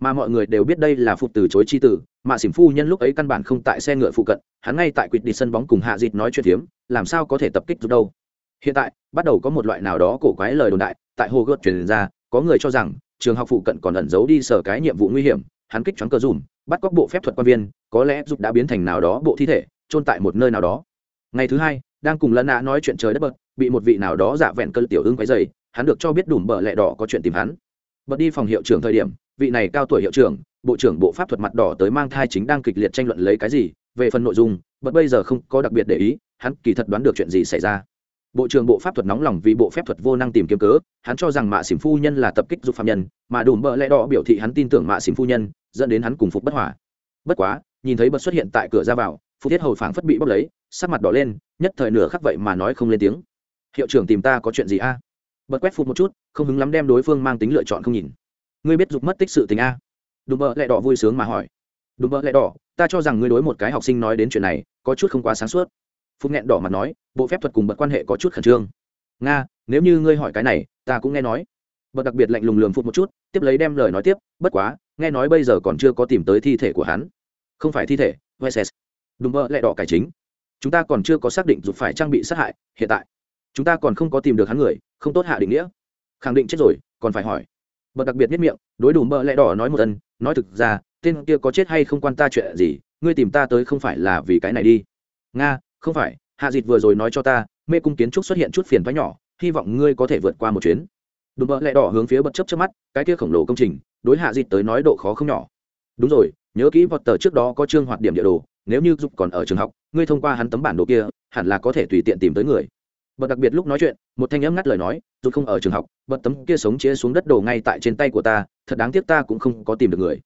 Mà mọi người đều biết đây là phục từ chối chi tử, mạ xỉm phu nhân lúc ấy căn bản không tại xe ngựa phụ cận, hắn ngay tại quỵt đi sân bóng cùng hạ dịt nói chuyện hiếm làm sao có thể tập kích giúp đâu. Hiện tại, bắt đầu có một loại nào đó cổ quái lời đồn đại, tại hồ gợt truyền ra, có người cho rằng, trường học phụ cận còn ẩn giấu đi sở cái nhiệm vụ nguy hiểm hắn kích choáng cơ dùm, bắt cóc bộ phép thuật quan viên, có lẽ giúp đã biến thành nào đó bộ thi thể trôn tại một nơi nào đó. Ngày thứ hai, đang cùng lân nạ nói chuyện trời đất bật, bị một vị nào đó giả vẹn cơn tiểu ưng quấy dày hắn được cho biết đủ bờ lẹ đỏ có chuyện tìm hắn. Bật đi phòng hiệu trưởng thời điểm, vị này cao tuổi hiệu trưởng, bộ trưởng bộ pháp thuật mặt đỏ tới mang thai chính đang kịch liệt tranh luận lấy cái gì, về phần nội dung, bật bây giờ không có đặc biệt để ý, hắn kỳ thật đoán được chuyện gì xảy ra bộ trưởng bộ pháp thuật nóng lòng vì bộ phép thuật vô năng tìm kiếm cớ, hắn cho rằng mạ xỉm phu nhân là tập kích dục phạm nhân, mà đùm bợ lẽ đỏ biểu thị hắn tin tưởng mạ xỉm phu nhân, dẫn đến hắn cùng phục bất hòa. Bất quá, nhìn thấy bật xuất hiện tại cửa ra vào phú thiết hầu phảng phất bị bốc lấy, sắc mặt đỏ lên, nhất thời nửa khắc vậy mà nói không lên tiếng. Hiệu trưởng tìm ta có chuyện gì a? Bật quét phục một chút, không hứng lắm đem đối phương mang tính lựa chọn không nhìn. Ngươi biết dục mất tích sự tình a? Đùm bợ lẽ đỏ vui sướng mà hỏi. Đùm bợ lẽ đỏ, ta cho rằng ngươi đối một cái học sinh nói đến chuyện này, có chút không quá sáng suốt phúc nghẹn đỏ mặt nói bộ phép thuật cùng bật quan hệ có chút khẩn trương. Nga nếu như ngươi hỏi cái này ta cũng nghe nói. Bật đặc biệt lạnh lùng lường phút một chút tiếp lấy đem lời nói tiếp bất quá nghe nói bây giờ còn chưa có tìm tới thi thể của hắn. Không phải thi thể Weses. đúng mơ lẹ đỏ cải chính. Chúng ta còn chưa có xác định dục phải trang bị sát hại hiện tại. Chúng ta còn không có tìm được hắn người không tốt hạ định nghĩa. Khẳng định chết rồi còn phải hỏi. Bật đặc biệt nhất miệng đối đủ mơ lẹ đỏ nói một lần, nói thực ra tên kia có chết hay không quan ta chuyện gì ngươi tìm ta tới không phải là vì cái này đi. Nga không phải, hạ dịt vừa rồi nói cho ta, mê cung kiến trúc xuất hiện chút phiền thoái nhỏ, hy vọng ngươi có thể vượt qua một chuyến. Đùm bợ lẹ đỏ hướng phía bất chấp trước mắt, cái kia khổng lồ công trình, đối hạ dịt tới nói độ khó không nhỏ. Đúng rồi, nhớ kỹ vọt tờ trước đó có chương hoạt điểm địa đồ, nếu như dục còn ở trường học, ngươi thông qua hắn tấm bản đồ kia, hẳn là có thể tùy tiện tìm tới người. Bật đặc biệt lúc nói chuyện, một thanh âm ngắt lời nói dù không ở trường học, bật tấm kia sống chia xuống đất đồ ngay tại trên tay của ta, thật đáng tiếc ta cũng không có tìm được người.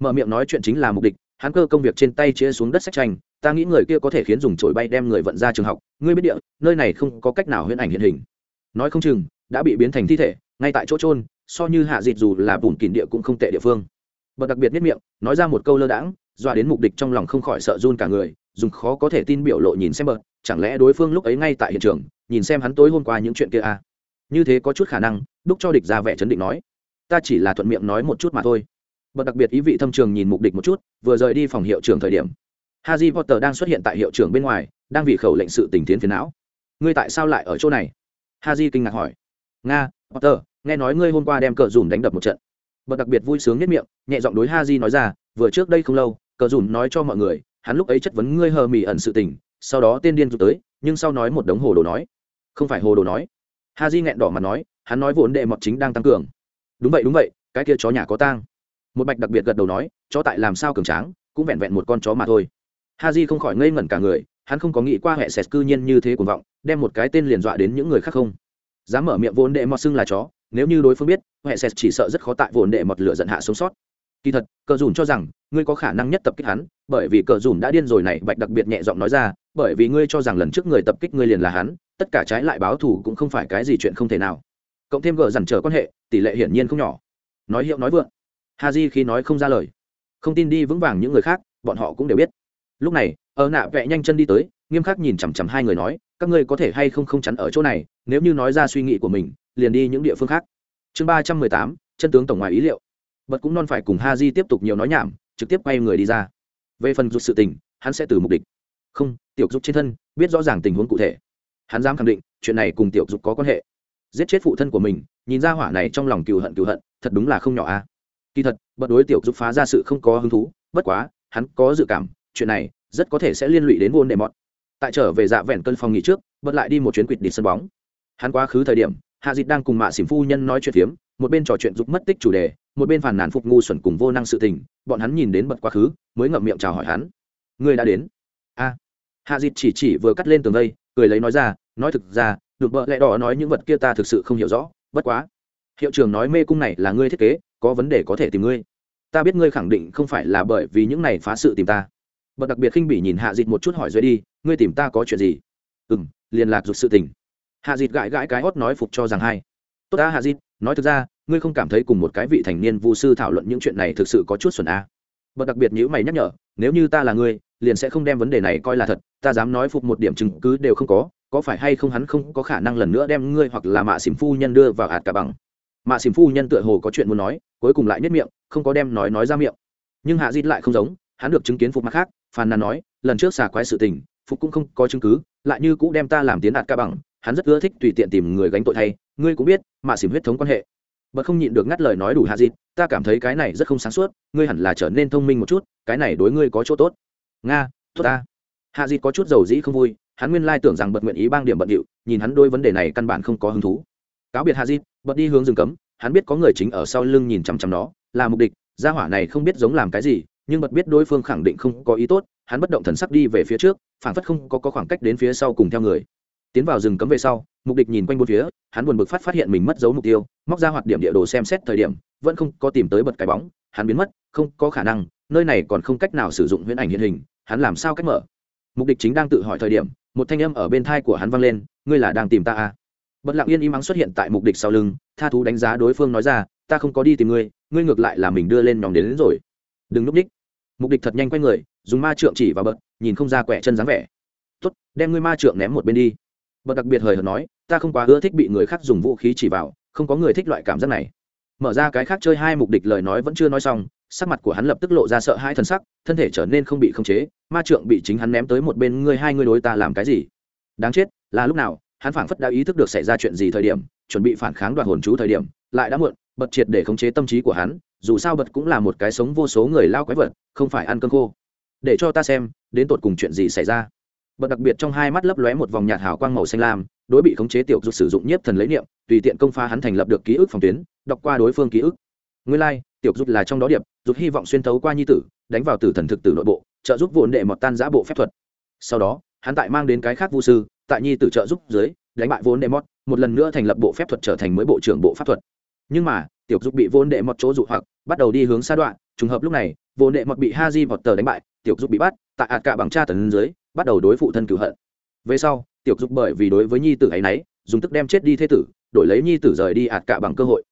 Mở miệng nói chuyện chính là mục đích, hắn cơ công việc trên tay chia xuống đất sách tranh ta nghĩ người kia có thể khiến dùng trổi bay đem người vận ra trường học, ngươi biết địa, nơi này không có cách nào huyễn ảnh hiện hình. Nói không chừng, đã bị biến thành thi thể, ngay tại chỗ trôn so như hạ dịt dù là bùn kín địa cũng không tệ địa phương. Bật đặc biệt nhất miệng, nói ra một câu lơ đãng, dọa đến mục địch trong lòng không khỏi sợ run cả người, dùng khó có thể tin biểu lộ nhìn xem bật, chẳng lẽ đối phương lúc ấy ngay tại hiện trường, nhìn xem hắn tối hôm qua những chuyện kia à? Như thế có chút khả năng, đúc cho địch ra vẻ chấn định nói. Ta chỉ là thuận miệng nói một chút mà thôi. Bật đặc biệt ý vị thâm trường nhìn mục địch một chút, vừa rời đi phòng hiệu trưởng thời điểm Harry Potter đang xuất hiện tại hiệu trưởng bên ngoài, đang vì khẩu lệnh sự tình tiến phiền não. Ngươi tại sao lại ở chỗ này? Harry kinh ngạc hỏi. Nga, Potter, nghe nói ngươi hôm qua đem cờ dùm đánh đập một trận. Bật đặc biệt vui sướng nhất miệng, nhẹ giọng đối Harry nói ra, vừa trước đây không lâu, cờ dùm nói cho mọi người, hắn lúc ấy chất vấn ngươi hờ mỉ ẩn sự tình, sau đó tên điên rụt tới, nhưng sau nói một đống hồ đồ nói. Không phải hồ đồ nói. Harry nghẹn đỏ mặt nói, hắn nói vốn đệ mọt chính đang tăng cường. Đúng vậy đúng vậy, cái kia chó nhà có tang. Một bạch đặc biệt gật đầu nói, chó tại làm sao cường tráng, cũng vẹn vẹn một con chó mà thôi Haji không khỏi ngây ngẩn cả người, hắn không có nghĩ qua hệ sệt cư nhiên như thế cuồng vọng, đem một cái tên liền dọa đến những người khác không. Dám mở miệng vốn đệ mọt xưng là chó, nếu như đối phương biết, hệ sệt chỉ sợ rất khó tại vốn đệ mọt lửa giận hạ sống sót. Kỳ thật, cờ dùn cho rằng, ngươi có khả năng nhất tập kích hắn, bởi vì cờ dùn đã điên rồi này, bạch đặc biệt nhẹ giọng nói ra, bởi vì ngươi cho rằng lần trước người tập kích ngươi liền là hắn, tất cả trái lại báo thù cũng không phải cái gì chuyện không thể nào. Cộng thêm gờ dằn trở quan hệ, tỷ lệ hiển nhiên không nhỏ. Nói hiệu nói vượng. Haji khi nói không ra lời. Không tin đi vững vàng những người khác, bọn họ cũng đều biết lúc này, ở nạ vẽ nhanh chân đi tới, nghiêm khắc nhìn chằm chằm hai người nói, các ngươi có thể hay không không chắn ở chỗ này, nếu như nói ra suy nghĩ của mình, liền đi những địa phương khác. Chương ba trăm mười tám, chân tướng tổng ngoài ý liệu. Bật cũng non phải cùng ha di tiếp tục nhiều nói nhảm, trực tiếp quay người đi ra. Về phần rút sự tình, hắn sẽ từ mục đích. Không, tiểu dục trên thân, biết rõ ràng tình huống cụ thể. Hắn dám khẳng định, chuyện này cùng tiểu dục có quan hệ. Giết chết phụ thân của mình, nhìn ra hỏa này trong lòng cừu hận cừu hận, thật đúng là không nhỏ a. Kỳ thật, bật đối tiểu dục phá ra sự không có hứng thú, bất quá, hắn có dự cảm chuyện này rất có thể sẽ liên lụy đến vốn đệ mọt tại trở về dạ vẹn cân phòng nghỉ trước, bật lại đi một chuyến quỵt đi sân bóng. Hắn quá khứ thời điểm, hạ dịch đang cùng mạ xỉm phu nhân nói chuyện phiếm, một bên trò chuyện giúp mất tích chủ đề, một bên phản nàn phục ngu xuẩn cùng vô năng sự tình, bọn hắn nhìn đến bật quá khứ, mới ngậm miệng chào hỏi hắn. Người đã đến. A. Hạ dịch chỉ chỉ vừa cắt lên tường vây, cười lấy nói ra, nói thực ra được vợ lẽ đỏ nói những vật kia ta thực sự không hiểu rõ, bất quá. Hiệu trưởng nói mê cung này là ngươi thiết kế, có vấn đề có thể tìm ngươi. Ta biết ngươi khẳng định không phải là bởi vì những này phá sự tìm ta bật đặc biệt khinh bỉ nhìn hạ dịt một chút hỏi dưới đi, ngươi tìm ta có chuyện gì? Ừ m lạc rụt sự tình. Hạ dịt gãi gãi cái hót nói phục cho rằng hai. Tốt ta, hạ dịt nói thực ra, ngươi không cảm thấy cùng một cái vị thành niên vu sư thảo luận những chuyện này thực sự có chút xuẩn à. bật đặc biệt nhữ mày nhắc nhở, nếu như ta là ngươi, liền sẽ không đem vấn đề này coi là thật, ta dám nói phục một điểm chứng cứ đều không có có phải hay không hắn không có khả năng lần nữa đem ngươi hoặc là mạ xỉm phu nhân đưa vào hạt cả bằng? Mạ xỉm phu nhân tựa hồ có chuyện muốn nói, cuối cùng lại nhất miệng, không có đem nói nói ra miệng. Nhưng hạ dịt lại không giống, hắn được chứng kiến phục mặt khác phàn nàn nói, lần trước xà quái sự tình, phục cũng không có chứng cứ, lại như cũ đem ta làm tiến đạt ca bằng, hắn rất ưa thích tùy tiện tìm người gánh tội thay, ngươi cũng biết, mà xỉm huyết thống quan hệ. Bật không nhịn được ngắt lời nói đủ hạ dịt ta cảm thấy cái này rất không sáng suốt, ngươi hẳn là trở nên thông minh một chút, cái này đối ngươi có chỗ tốt. Nga, tốt ta. Hạ dịt có chút dầu dĩ không vui, hắn nguyên lai tưởng rằng bật nguyện ý bang điểm bận điệu, nhìn hắn đôi vấn đề này căn bản không có hứng thú. Cáo biệt hạ dịt bật đi hướng rừng cấm, hắn biết có người chính ở sau lưng nhìn chằm chằm nó, là mục địch gia hỏa này không biết giống làm cái gì nhưng bật biết đối phương khẳng định không có ý tốt hắn bất động thần sắc đi về phía trước phản phất không có, có khoảng cách đến phía sau cùng theo người. Tiến vào rừng cấm về sau mục địch nhìn quanh bốn phía hắn buồn bực phát phát hiện mình mất dấu mục tiêu móc ra hoạt điểm địa đồ xem xét thời điểm vẫn không có tìm tới bật cái bóng hắn biến mất không có khả năng nơi này còn không cách nào sử dụng huyễn ảnh hiện hình hắn làm sao cách mở? Mục địch chính đang tự hỏi thời điểm một thanh âm ở bên thai của hắn vang lên ngươi là đang tìm ta à? Bật lặng yên im ắng xuất hiện tại mục địch sau lưng tha thú đánh giá đối phương nói ra ta không có đi tìm ngươi ngươi ngược lại là mình đưa lên nhóm đến, đến rồi đừng núp đích. Mục địch thật nhanh quay người, dùng ma trượng chỉ vào bật nhìn không ra quẻ chân dáng vẻ. Tốt, đem ngươi ma trượng ném một bên đi. Bật đặc biệt hời hợt nói, ta không quá ưa thích bị người khác dùng vũ khí chỉ vào, không có người thích loại cảm giác này. Mở ra cái khác chơi hai mục địch lời nói vẫn chưa nói xong, sắc mặt của hắn lập tức lộ ra sợ hai thân sắc, thân thể trở nên không bị khống chế, ma trượng bị chính hắn ném tới một bên ngươi hai ngươi đối ta làm cái gì? Đáng chết, là lúc nào, hắn phảng phất đã ý thức được xảy ra chuyện gì thời điểm, chuẩn bị phản kháng đoạt hồn chú thời điểm, lại đã muộn bật triệt để khống chế tâm trí của hắn dù sao bật cũng là một cái sống vô số người lao quái vật không phải ăn cơm khô. Để cho ta xem đến tột cùng chuyện gì xảy ra. Bật đặc biệt trong hai mắt lấp lóe một vòng nhạt hào quang màu xanh lam đối bị khống chế tiểu dục sử dụng nhiếp thần lấy niệm tùy tiện công pha hắn thành lập được ký ức phòng tuyến đọc qua đối phương ký ức. Nguyên lai、like, tiểu dục là trong đó điệp dục hy vọng xuyên thấu qua nhi tử đánh vào tử thần thực tử nội bộ trợ giúp vụn đệ mọt tan giã bộ phép thuật. Sau đó hắn tại mang đến cái khác vu sư tại nhi tử trợ giúp dưới đánh bại vốn đệ mọt một lần nữa thành lập bộ phép thuật trở thành mới bộ trưởng bộ pháp thuật nhưng mà, tiểu dục bị vốn đệ mọt chỗ dụ hoặc, bắt đầu đi hướng xa đoạn, trùng hợp lúc này vốn đệ mọt bị ha di vọt tờ đánh bại, tiểu dục bị bắt, tại ạt cả bằng cha tần dưới, bắt đầu đối phụ thân cửu hận. Về sau, tiểu dục bởi vì đối với nhi tử ấy nấy, dùng tức đem chết đi thế tử, đổi lấy nhi tử rời đi ạt cả bằng cơ hội.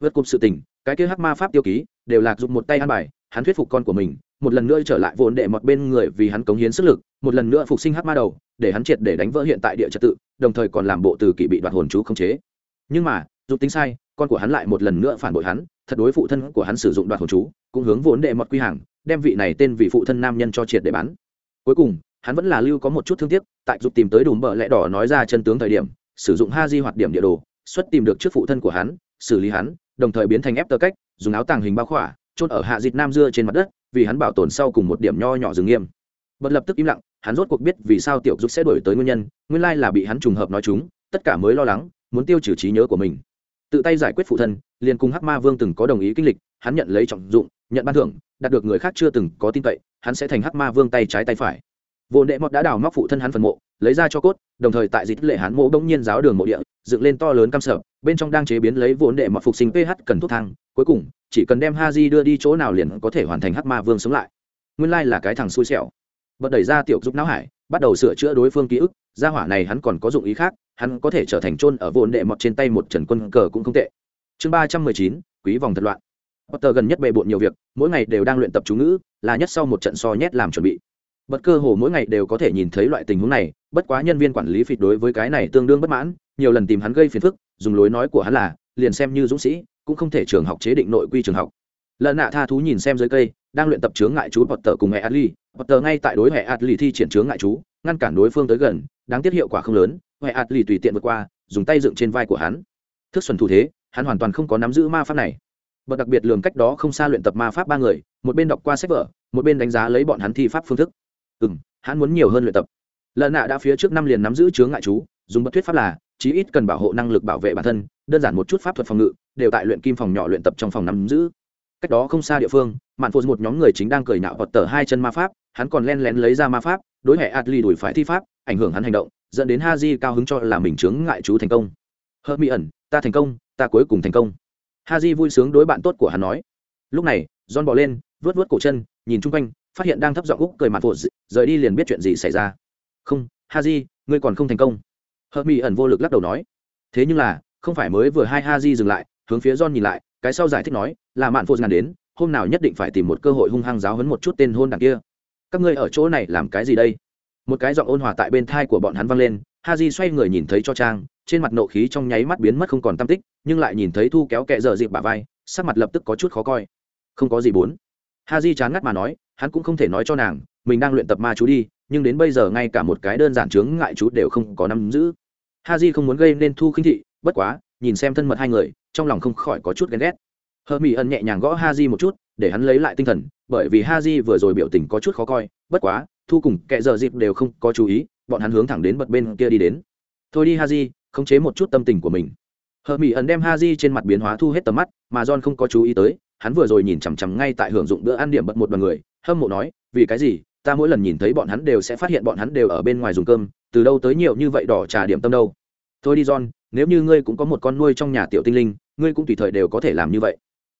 Vượt cụm sự tình, cái kia hắc ma pháp tiêu ký, đều lạc dục một tay ăn bài, hắn thuyết phục con của mình, một lần nữa trở lại vốn đệ mọt bên người vì hắn cống hiến sức lực, một lần nữa phục sinh hắc ma đầu, để hắn triệt để đánh vỡ hiện tại địa trật tự, đồng thời còn làm bộ từ kỷ bị đoạt hồn chú không chế. Nhưng mà, dục tính sai con của hắn lại một lần nữa phản bội hắn, thật đối phụ thân của hắn sử dụng đoạt hồn chú, cũng hướng vốn đệ mọt quy hàng, đem vị này tên vị phụ thân nam nhân cho triệt để bán. cuối cùng, hắn vẫn là lưu có một chút thương tiếc, tại giúp tìm tới đùm bờ lẽ đỏ nói ra chân tướng thời điểm, sử dụng ha di hoạt điểm địa đồ, xuất tìm được trước phụ thân của hắn, xử lý hắn, đồng thời biến thành ép tơ cách, dùng áo tàng hình bao khỏa trôn ở hạ dịt nam dưa trên mặt đất, vì hắn bảo tồn sau cùng một điểm nho nhỏ rừng nghiêm bật lập tức im lặng, hắn rốt cuộc biết vì sao tiểu giúp sẽ đổi tới nguyên nhân, nguyên lai là bị hắn trùng hợp nói chúng, tất cả mới lo lắng, muốn tiêu trừ trí nhớ của mình tự tay giải quyết phụ thân liền cùng hắc ma vương từng có đồng ý kinh lịch hắn nhận lấy trọng dụng nhận ban thưởng đạt được người khác chưa từng có tin cậy hắn sẽ thành hắc ma vương tay trái tay phải. Vô đệ mọt đã đào móc phụ thân hắn phần mộ lấy ra cho cốt đồng thời tại dịch lệ hắn mộ bỗng nhiên giáo đường mộ địa dựng lên to lớn cam sở, bên trong đang chế biến lấy vốn đệ mọt phục sinh ph cần thuốc thang. Cuối cùng chỉ cần đem ha di đưa đi chỗ nào liền có thể hoàn thành hắc ma vương sống lại. Nguyên lai là cái thằng xui xẻo. Bật đẩy ra tiểu giúp não hải bắt đầu sửa chữa đối phương ký ức gia hỏa này hắn còn có dụng ý khác hắn có thể trở thành trôn ở vốn đệ mọt trên tay một trần quân cờ cũng không tệ chương ba trăm mười chín quý vòng thật loạn Potter gần nhất bề bộn nhiều việc, mỗi ngày đều đang luyện tập chú ngữ, là nhất sau một trận so nhét làm chuẩn bị. Bất cơ hồ mỗi ngày đều có thể nhìn thấy loại tình huống này, bất quá nhân viên quản lý phịt đối với cái này tương đương bất mãn, nhiều lần tìm hắn gây phiền phức, dùng lối nói của hắn là, liền xem như dũng sĩ, cũng không thể trường học chế định nội quy trường học. Lợn nạ tha thú nhìn xem dưới cây, đang luyện tập chướng ngại chú Potter cùng mẹ Adly, Potter ngay tại đối hệ Adly thi triển chướng ngại chú, ngăn cản đối phương tới gần, đáng tiếc hiệu quả không lớn, huệ ạt lì tùy tiện vượt qua, dùng tay dựng trên vai của hắn. Thức xuân thủ thế, hắn hoàn toàn không có nắm giữ ma pháp này. Bậc đặc biệt lường cách đó không xa luyện tập ma pháp ba người một bên đọc qua sách vở một bên đánh giá lấy bọn hắn thi pháp phương thức. Ừ m hắn muốn nhiều hơn luyện tập. Lợn nạ đã phía trước năm liền nắm giữ chướng ngại chú dùng bất thuyết pháp là chí ít cần bảo hộ năng lực bảo vệ bản thân đơn giản một chút pháp thuật phòng ngự đều tại luyện kim phòng nhỏ luyện tập trong phòng nắm giữ. Cách đó không xa địa phương mạn phô một nhóm người chính đang cười nạo hoặc tờ hai chân ma pháp hắn còn len lén lấy ra ma pháp đối hệ adli đuổi phải thi pháp ảnh hưởng hắn hành động dẫn đến ha di cao hứng cho là mình chướng ngại chú thành công. Hợp mỹ ẩn, ta thành công, ta cuối cùng thành công. Ha j vui sướng đối bạn tốt của hắn nói. Lúc này, john bỏ lên vớt vớt cổ chân, nhìn chung quanh, phát hiện đang thấp giọng úc cười mặt vội rời đi liền biết chuyện gì xảy ra. Không ha j ngươi còn không thành công. Hợp mỹ ẩn vô lực lắc đầu nói. Thế nhưng là, không phải mới vừa hai ha j dừng lại, hướng phía john nhìn lại, cái sau giải thích nói, là mạn phụ ngàn đến, hôm nào nhất định phải tìm một cơ hội hung hăng giáo hấn một chút tên hôn đằng kia. Các ngươi ở chỗ này làm cái gì đây? Một cái giọng ôn hòa tại bên thai của bọn hắn vang lên ha di xoay người nhìn thấy cho trang, trên mặt nộ khí trong nháy mắt biến mất không còn tam tích, nhưng lại nhìn thấy thu kéo kẹ dở dịp bà vai, sắc mặt lập tức có chút khó coi. Không có gì bốn ha di chán ngắt mà nói, hắn cũng không thể nói cho nàng, mình đang luyện tập ma chú đi, nhưng đến bây giờ ngay cả một cái đơn giản chướng ngại chú đều không có nắm giữ. Ha di không muốn gây nên thu khinh thị, bất quá, nhìn xem thân mật hai người, trong lòng không khỏi có chút ghen ghét. Hờ mỹ ẩn nhẹ nhàng gõ ha di một chút, để hắn lấy lại tinh thần, bởi vì ha di vừa rồi biểu tình có chút khó coi, bất quá thu cùng kệ giờ dịp đều không có chú ý, bọn hắn hướng thẳng đến bật bên kia đi đến. Thôi đi ha di khống chế một chút tâm tình của mình. Hờ mỹ ẩn đem ha di trên mặt biến hóa thu hết tầm mắt, mà john không có chú ý tới, hắn vừa rồi nhìn chằm chằm ngay tại hưởng dụng bữa ăn điểm bật một đoàn người, hâm mộ nói, vì cái gì? Ta mỗi lần nhìn thấy bọn hắn đều sẽ phát hiện bọn hắn đều ở bên ngoài dùng cơm, từ đâu tới nhiều như vậy đỏ trà điểm tâm đâu? Thôi đi, john, nếu như ngươi cũng có một con nuôi trong nhà tiểu tinh linh, ngươi cũng tùy thời đều có thể làm như vậy.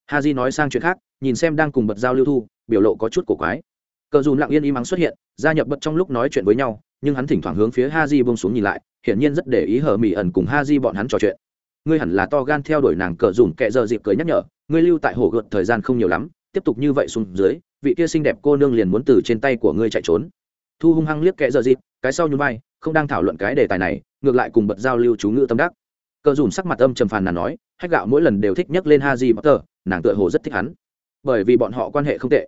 Ha di nói sang chuyện khác, nhìn xem đang cùng bật giao lưu thu, biểu lộ có chút cổ quái cờ dùn lặng yên im ắng xuất hiện, gia nhập bật trong lúc nói chuyện với nhau, nhưng hắn thỉnh thoảng hướng phía ha di bông xuống nhìn lại, hiển nhiên rất để ý hờ mỹ ẩn cùng ha di bọn hắn trò chuyện. Ngươi hẳn là to gan theo đuổi nàng cờ dùn kệ giờ dịp cười nhắc nhở, ngươi lưu tại hồ gợt thời gian không nhiều lắm, tiếp tục như vậy xuống dưới, vị kia xinh đẹp cô nương liền muốn từ trên tay của ngươi chạy trốn. Thu hung hăng liếc kệ giờ dịp, cái sau nhún vai, không đang thảo luận cái đề tài này, ngược lại cùng bật giao lưu chú ngữ tâm đắc. Cờ dùn sắc mặt âm trầm phàn là nói, hách gạo mỗi lần đều thích nhắc lên ha di potter, nàng tựa hồ rất thích hắn. Bởi vì bọn họ quan hệ không tệ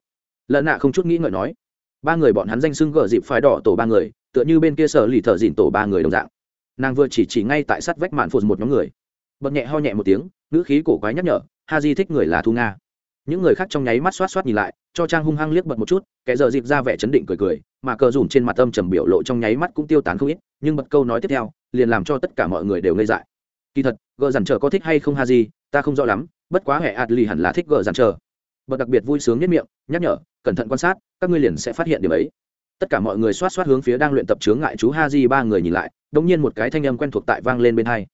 lợn nạ không chút nghĩ ngợi nói, ba người bọn hắn danh xưng gờ dịp phái đỏ tổ ba người, tựa như bên kia sở lì thợ dịn tổ ba người đồng dạng. Nàng vừa chỉ chỉ ngay tại sát vách mạn phụt một nhóm người. Bật nhẹ ho nhẹ một tiếng, ngữ khí cổ quái nhắc nhở, ha di thích người là thu nga. Những người khác trong nháy mắt xoát xoát nhìn lại, cho trang hung hăng liếc bật một chút, kẻ giờ dịp ra vẻ chấn định cười cười, mà cờ dùm trên mặt âm trầm biểu lộ trong nháy mắt cũng tiêu tán không ít, nhưng bật câu nói tiếp theo, liền làm cho tất cả mọi người đều ngây dại. Kỳ thật, gờ dằn chờ có thích hay không ha di, ta không rõ lắm, bất quá hệ ạt lì hẳn là thích gờ dằn chờ. Bật đặc biệt vui sướng nhất miệng, nhắc nhở cẩn thận quan sát, các ngươi liền sẽ phát hiện điểm ấy. Tất cả mọi người xoát xoát hướng phía đang luyện tập chướng ngại chú ha di ba người nhìn lại đông nhiên một cái thanh âm quen thuộc tại vang lên bên hai.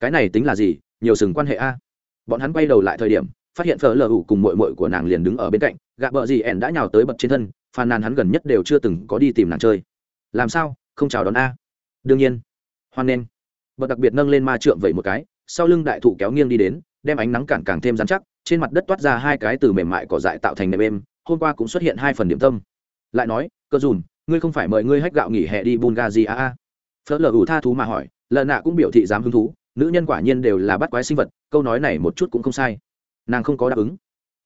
Cái này tính là gì? Nhiều sừng quan hệ a. Bọn hắn quay đầu lại thời điểm, phát hiện phở lờ ủ cùng mội mội của nàng liền đứng ở bên cạnh, gạ bợ gì ẻn đã nhào tới bật trên thân, phàn nàn hắn gần nhất đều chưa từng có đi tìm nàng chơi. Làm sao? Không chào đón a. Đương nhiên. Hoan nghênh. Bật đặc biệt nâng lên ma trượng vậy một cái, sau lưng đại thụ kéo nghiêng đi đến, đem ánh nắng cản càng thêm dán chắc, trên mặt đất toát ra hai cái từ mềm mại cỏ dại tạo thành nệm êm hôm qua cũng xuất hiện hai phần điểm tâm. Lại nói, cơ dùn, ngươi không phải mời ngươi hách gạo nghỉ hè đi bungazi a a? Phớt lờ ủ tha thú mà hỏi lần nạ cũng biểu thị dám hứng thú, nữ nhân quả nhiên đều là bắt quái sinh vật, câu nói này một chút cũng không sai. Nàng không có đáp ứng.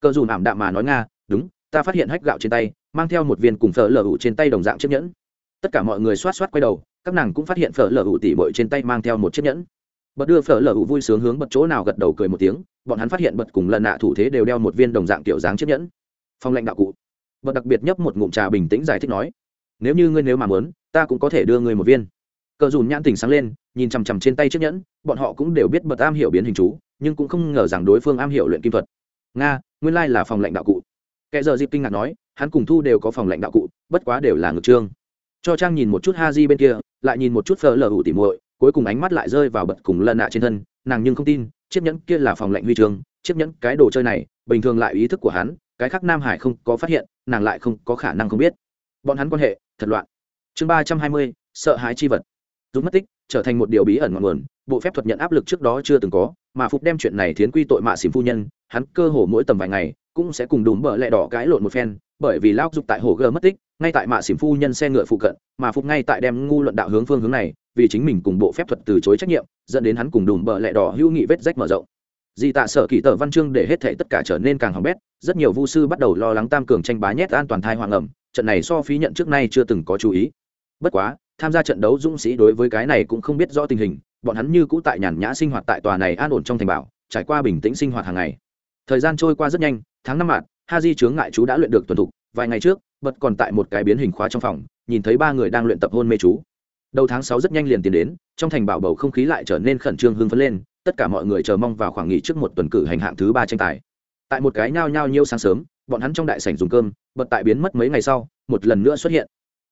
Cơ dùn ảm đạm mà nói nga, đúng, ta phát hiện hách gạo trên tay, mang theo một viên cùng phở Lở ủ trên tay đồng dạng chiếc nhẫn. Tất cả mọi người xoát xoát quay đầu, các nàng cũng phát hiện phở Lở ủ tỉ bội trên tay mang theo một chiếc nhẫn. Bật đưa phở Lở ủ vui sướng hướng bật chỗ nào gật đầu cười một tiếng, bọn hắn phát hiện bật cùng lần nạ thủ thế đều đeo một viên đồng dạng kiểu dáng chiếc nhẫn phong lệnh đạo cụ. Vật đặc biệt nhấp một ngụm trà bình tĩnh giải thích nói, nếu như ngươi nếu mà muốn, ta cũng có thể đưa ngươi một viên. Cờ dùn nhãn tỉnh sáng lên, nhìn chằm chằm trên tay chiếc nhẫn, bọn họ cũng đều biết bật am hiểu biến hình chú, nhưng cũng không ngờ rằng đối phương am hiểu luyện kim thuật. Nga, nguyên lai là phòng lệnh đạo cụ. Kẻ giờ dịp kinh ngạc nói, hắn cùng thu đều có phòng lệnh đạo cụ, bất quá đều là ngược trương. Cho trang nhìn một chút ha di bên kia, lại nhìn một chút phờ lờ hủ tỉ muội, cuối cùng ánh mắt lại rơi vào bật cùng lần nạ trên thân, nàng nhưng không tin, chiếc nhẫn kia là phòng lệnh huy chương, chiếc nhẫn cái đồ chơi này, bình thường lại ý thức của hắn cái khác nam hải không có phát hiện, nàng lại không có khả năng không biết. Bọn hắn quan hệ, thật loạn. Chương ba trăm hai mươi, sợ hãi chi vật. Rút mất tích, trở thành một điều bí ẩn ngọn nguồn, bộ phép thuật nhận áp lực trước đó chưa từng có, mà phục đem chuyện này thiến quy tội mạ xỉm phu nhân, hắn cơ hồ mỗi tầm vài ngày, cũng sẽ cùng đùm bờ lẹ đỏ cãi lộn một phen, bởi vì lao dục tại hồ gờ mất tích, ngay tại mạ xỉm phu nhân xe ngựa phụ cận, mà phục ngay tại đem ngu luận đạo hướng phương hướng này, vì chính mình cùng bộ phép thuật từ chối trách nhiệm, dẫn đến hắn cùng đùm bờ lẹ đỏ hữu nghị vết rách mở rộng dị tạ sở kỳ tờ văn chương để hết thể tất cả trở nên càng hỏng bét, rất nhiều vu sư bắt đầu lo lắng tam cường tranh bá nhét an toàn thai hoàng ẩm, trận này so phí nhận trước nay chưa từng có chú ý. Bất quá, tham gia trận đấu dũng sĩ đối với cái này cũng không biết rõ tình hình, bọn hắn như cũ tại nhàn nhã sinh hoạt tại tòa này an ổn trong thành bảo, trải qua bình tĩnh sinh hoạt hàng ngày. Thời gian trôi qua rất nhanh, tháng năm mạng ha di chướng ngại chú đã luyện được tuần thục, vài ngày trước, bật còn tại một cái biến hình khóa trong phòng, nhìn thấy ba người đang luyện tập hôn mê chú. Đầu tháng sáu rất nhanh liền tiến đến, trong thành bảo bầu không khí lại trở nên khẩn trương hưng phấn lên tất cả mọi người chờ mong vào khoảng nghỉ trước một tuần cử hành hạng thứ ba tranh tài. Tại một cái nhao nhao nhiêu sáng sớm, bọn hắn trong đại sảnh dùng cơm, bật tại biến mất mấy ngày sau, một lần nữa xuất hiện.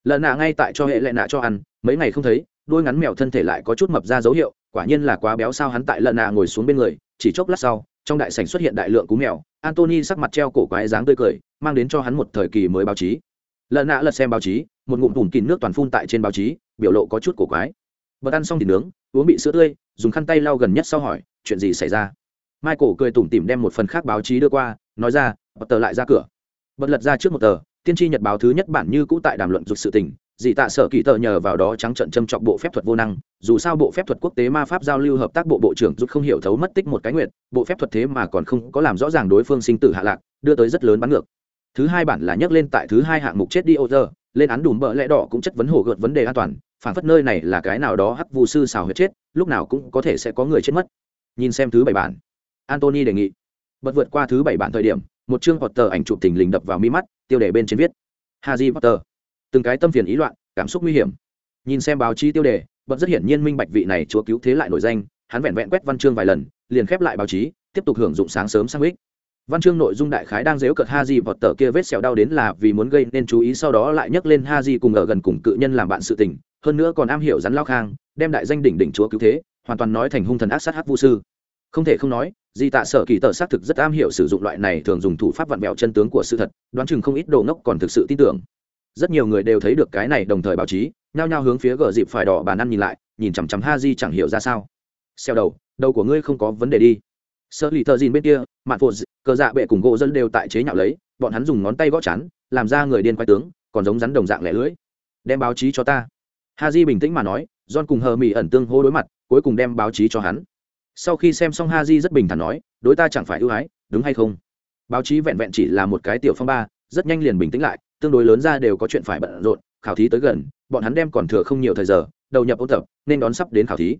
Lần nạ ngay tại cho hệ lệ nạ cho ăn, mấy ngày không thấy, đôi ngắn mèo thân thể lại có chút mập ra dấu hiệu, quả nhiên là quá béo sao hắn tại lần nạ ngồi xuống bên người, chỉ chốc lát sau, trong đại sảnh xuất hiện đại lượng cú mèo antony sắc mặt treo cổ quái dáng tươi cười, mang đến cho hắn một thời kỳ mới báo chí. Lần nạ lật xem báo chí, một ngụm bùn kín nước toàn phun tại trên báo chí, biểu lộ có chút cổ quái. Bật ăn xong thì nướng uống bị sữa tươi, dùng khăn tay lau gần nhất sau hỏi, chuyện gì xảy ra? Michael cười tủm tỉm đem một phần khác báo chí đưa qua, nói ra, bật tờ lại ra cửa. Bật lật ra trước một tờ, tiên tri nhật báo thứ nhất bản như cũ tại đàm luận dục sự tình dị tạ sở kỳ tờ nhờ vào đó trắng trận châm chọc bộ phép thuật vô năng, dù sao bộ phép thuật quốc tế ma pháp giao lưu hợp tác bộ bộ trưởng giúp không hiểu thấu mất tích một cái nguyện, bộ phép thuật thế mà còn không có làm rõ ràng đối phương sinh tử hạ lạc, đưa tới rất lớn bắn ngược. Thứ hai bản là nhắc lên tại thứ hai hạng mục chết đi ô giờ lên án đùm bợ lẽ đỏ cũng chất vấn hồ gợt vấn đề an toàn phản phất nơi này là cái nào đó hắc vu sư xào huyết chết, lúc nào cũng có thể sẽ có người chết mất. Nhìn xem thứ bảy bản antony đề nghị, bật vượt qua thứ bảy bản thời điểm, một chương hoặc tờ ảnh chụp thình lình đập vào mi mắt, tiêu đề bên trên viết haji Potter. Từng cái tâm phiền ý loạn, cảm xúc nguy hiểm. Nhìn xem báo chí tiêu đề, bật rất hiển nhiên minh bạch vị này chúa cứu thế lại nổi danh, hắn vẹn vẹn quét văn chương vài lần, liền khép lại báo chí, tiếp tục hưởng dụng sáng sớm sang ích văn chương nội dung đại khái đang dếu cợt ha di vọt tờ kia vết sẹo đau đến là vì muốn gây nên chú ý, sau đó lại nhấc lên ha di cùng ở gần cùng cự nhân làm bạn sự tình hơn nữa còn am hiểu rắn lao khang, đem đại danh đỉnh đỉnh chúa cứu thế, hoàn toàn nói thành hung thần ác sát hát vu sư. Không thể không nói, di tạ sở kỳ tờ xác thực rất am hiểu sử dụng loại này thường dùng thủ pháp vặn vẹo chân tướng của sự thật, đoán chừng không ít đồ ngốc còn thực sự tin tưởng. Rất nhiều người đều thấy được cái này đồng thời báo chí, nhao nhao hướng phía gờ dịp phải đỏ bàn ăn nhìn lại, nhìn chằm chằm ha di chẳng hiểu ra sao. Xeo đầu đầu của ngươi không có vấn đề đi. Sơ lì thợ dìn bên kia, mạn phụ cờ dạ bệ cùng gỗ dân đều tại chế nhạo lấy, bọn hắn dùng ngón tay gõ chắn làm ra người điên quay tướng, còn giống rắn đồng dạng lẻ lưỡi. Đem báo chí cho ta ha di bình tĩnh mà nói, john cùng hờ mỹ ẩn tương hô đối mặt, cuối cùng đem báo chí cho hắn. Sau khi xem xong ha di rất bình thản nói, đối ta chẳng phải ưu ái, đúng hay không? Báo chí vẹn vẹn chỉ là một cái tiểu phong ba, rất nhanh liền bình tĩnh lại, tương đối lớn ra đều có chuyện phải bận rộn, khảo thí tới gần, bọn hắn đem còn thừa không nhiều thời giờ, đầu nhập ôn tập, nên đón sắp đến khảo thí.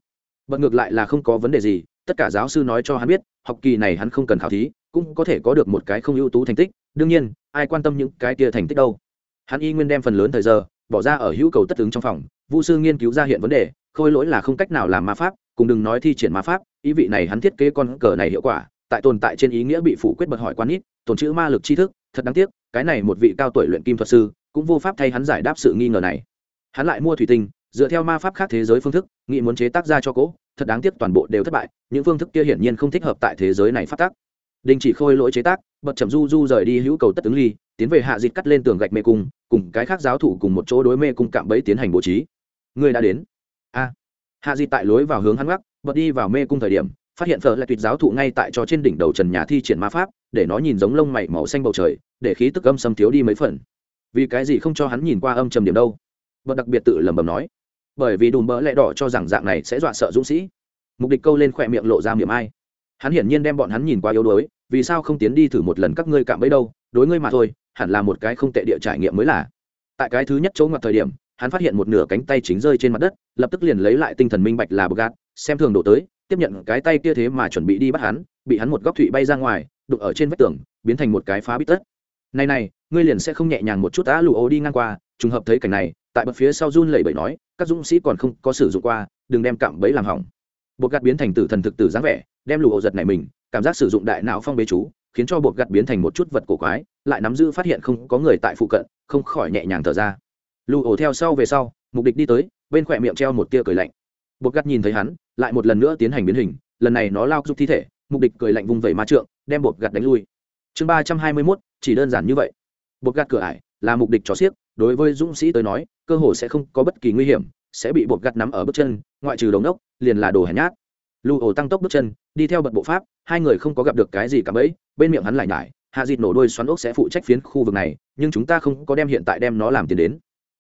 Bật ngược lại là không có vấn đề gì, tất cả giáo sư nói cho hắn biết, học kỳ này hắn không cần khảo thí, cũng có thể có được một cái không ưu tú thành tích, đương nhiên, ai quan tâm những cái kia thành tích đâu? Hắn y nguyên đem phần lớn thời giờ, bỏ ra ở hữu cầu tất ứng trong phòng vu sư nghiên cứu ra hiện vấn đề, khôi lỗi là không cách nào làm ma pháp, cùng đừng nói thi triển ma pháp, ý vị này hắn thiết kế con cờ này hiệu quả, tại tồn tại trên ý nghĩa bị phủ quyết bật hỏi quan ít, tồn chữ ma lực tri thức, thật đáng tiếc, cái này một vị cao tuổi luyện kim thuật sư, cũng vô pháp thay hắn giải đáp sự nghi ngờ này. Hắn lại mua thủy tinh, dựa theo ma pháp khác thế giới phương thức, nghĩ muốn chế tác ra cho cỗ thật đáng tiếc toàn bộ đều thất bại, những phương thức kia hiển nhiên không thích hợp tại thế giới này phát tác. Đình chỉ khôi lỗi chế tác, bật chậm du du rời đi hữu cầu tất ứng ly, tiến về hạ dịch cắt lên tường gạch mê cung, cùng cái khác giáo thủ cùng một chỗ đối mê cung cạm bẫy tiến hành bố trí người đã đến. A. Hạ Di tại lối vào hướng hắn gác, bật đi vào mê cung thời điểm, phát hiện phở lại tuyệt giáo thụ ngay tại cho trên đỉnh đầu trần nhà thi triển ma pháp, để nó nhìn giống lông mày màu xanh bầu trời, để khí tức âm xâm thiếu đi mấy phần. Vì cái gì không cho hắn nhìn qua âm trầm điểm đâu? Bật đặc biệt tự lẩm bẩm nói. Bởi vì đùm bỡ lẽ đỏ cho rằng dạng này sẽ dọa sợ dũng sĩ. Mục đích câu lên khỏe miệng lộ ra miệng ai. Hắn hiển nhiên đem bọn hắn nhìn qua yếu đuối, vì sao không tiến đi thử một lần các ngươi cạm bấy đâu? Đối ngươi mà thôi, hẳn là một cái không tệ địa trải nghiệm mới là. Tại cái thứ nhất chỗ ngoặt thời điểm hắn phát hiện một nửa cánh tay chính rơi trên mặt đất, lập tức liền lấy lại tinh thần minh bạch là bờ gạt, xem thường đổ tới, tiếp nhận cái tay kia thế mà chuẩn bị đi bắt hắn, bị hắn một góc thụy bay ra ngoài, đụng ở trên vách tường, biến thành một cái phá bít tất. Này này, ngươi liền sẽ không nhẹ nhàng một chút đã lụ ô đi ngang qua, trùng hợp thấy cảnh này, tại bậc phía sau run lẩy bẩy nói, các dũng sĩ còn không có sử dụng qua, đừng đem cạm bẫy làm hỏng. Bột gạt biến thành tử thần thực tử dáng vẻ, đem lụ ô giật này mình, cảm giác sử dụng đại não phong bế chú, khiến cho bột gạt biến thành một chút vật cổ quái, lại nắm giữ phát hiện không có người tại phụ cận, không khỏi nhẹ nhàng thở ra. Lưu ổ theo sau về sau, mục đích đi tới, bên khỏe miệng treo một tia cười lạnh. Bột gắt nhìn thấy hắn, lại một lần nữa tiến hành biến hình, lần này nó lao giúp thi thể, mục đích cười lạnh vung vẩy ma trượng, đem bột gặt đánh lui. Chương ba trăm hai mươi mốt, chỉ đơn giản như vậy. Bột gạt cửa ải, là mục đích cho xiếc đối với dũng sĩ tới nói, cơ hồ sẽ không có bất kỳ nguy hiểm, sẽ bị bột gạt nắm ở bước chân, ngoại trừ đống đốc, liền là đồ hèn nhát. Lưu ổ tăng tốc bước chân, đi theo bật bộ pháp, hai người không có gặp được cái gì cả bẫy, bên miệng hắn lại nhải, hạ dịt nổ đôi xoắn ốc sẽ phụ trách phiến khu vực này, nhưng chúng ta không có đem hiện tại đem nó làm tiền đến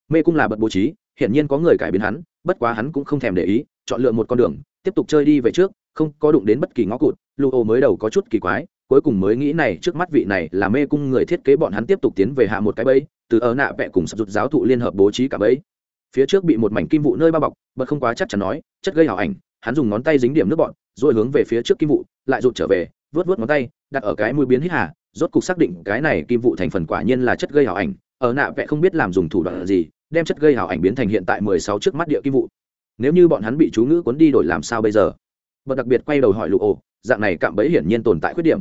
mê cung là bật bố trí, hiển nhiên có người cải biến hắn, bất quá hắn cũng không thèm để ý, chọn lựa một con đường, tiếp tục chơi đi về trước, không có đụng đến bất kỳ ngõ cụt. Lưu ô mới đầu có chút kỳ quái, cuối cùng mới nghĩ này trước mắt vị này là mê cung người thiết kế bọn hắn tiếp tục tiến về hạ một cái bẫy, từ ở nạ vẹ cùng sập rụt giáo thụ liên hợp bố trí cả bẫy. Phía trước bị một mảnh kim vụ nơi bao bọc bật không quá chắc chắn nói, chất gây hảo ảnh, hắn dùng ngón tay dính điểm nước bọn, rồi hướng về phía trước kim vụ, lại rụt trở về vớt vớt ngón tay, đặt ở cái mũi biến hít hà, rốt cục xác định cái này kim vụ thành phần quả nhiên là chất gây hảo ảnh, ở nạ vẽ không biết làm dùng thủ đoạn gì đem chất gây hảo ảnh biến thành hiện tại mười sáu trước mắt địa kim vụ. Nếu như bọn hắn bị chú ngữ cuốn đi đổi làm sao bây giờ? Bật đặc biệt quay đầu hỏi lụ ồ dạng này cạm bẫy hiển nhiên tồn tại khuyết điểm.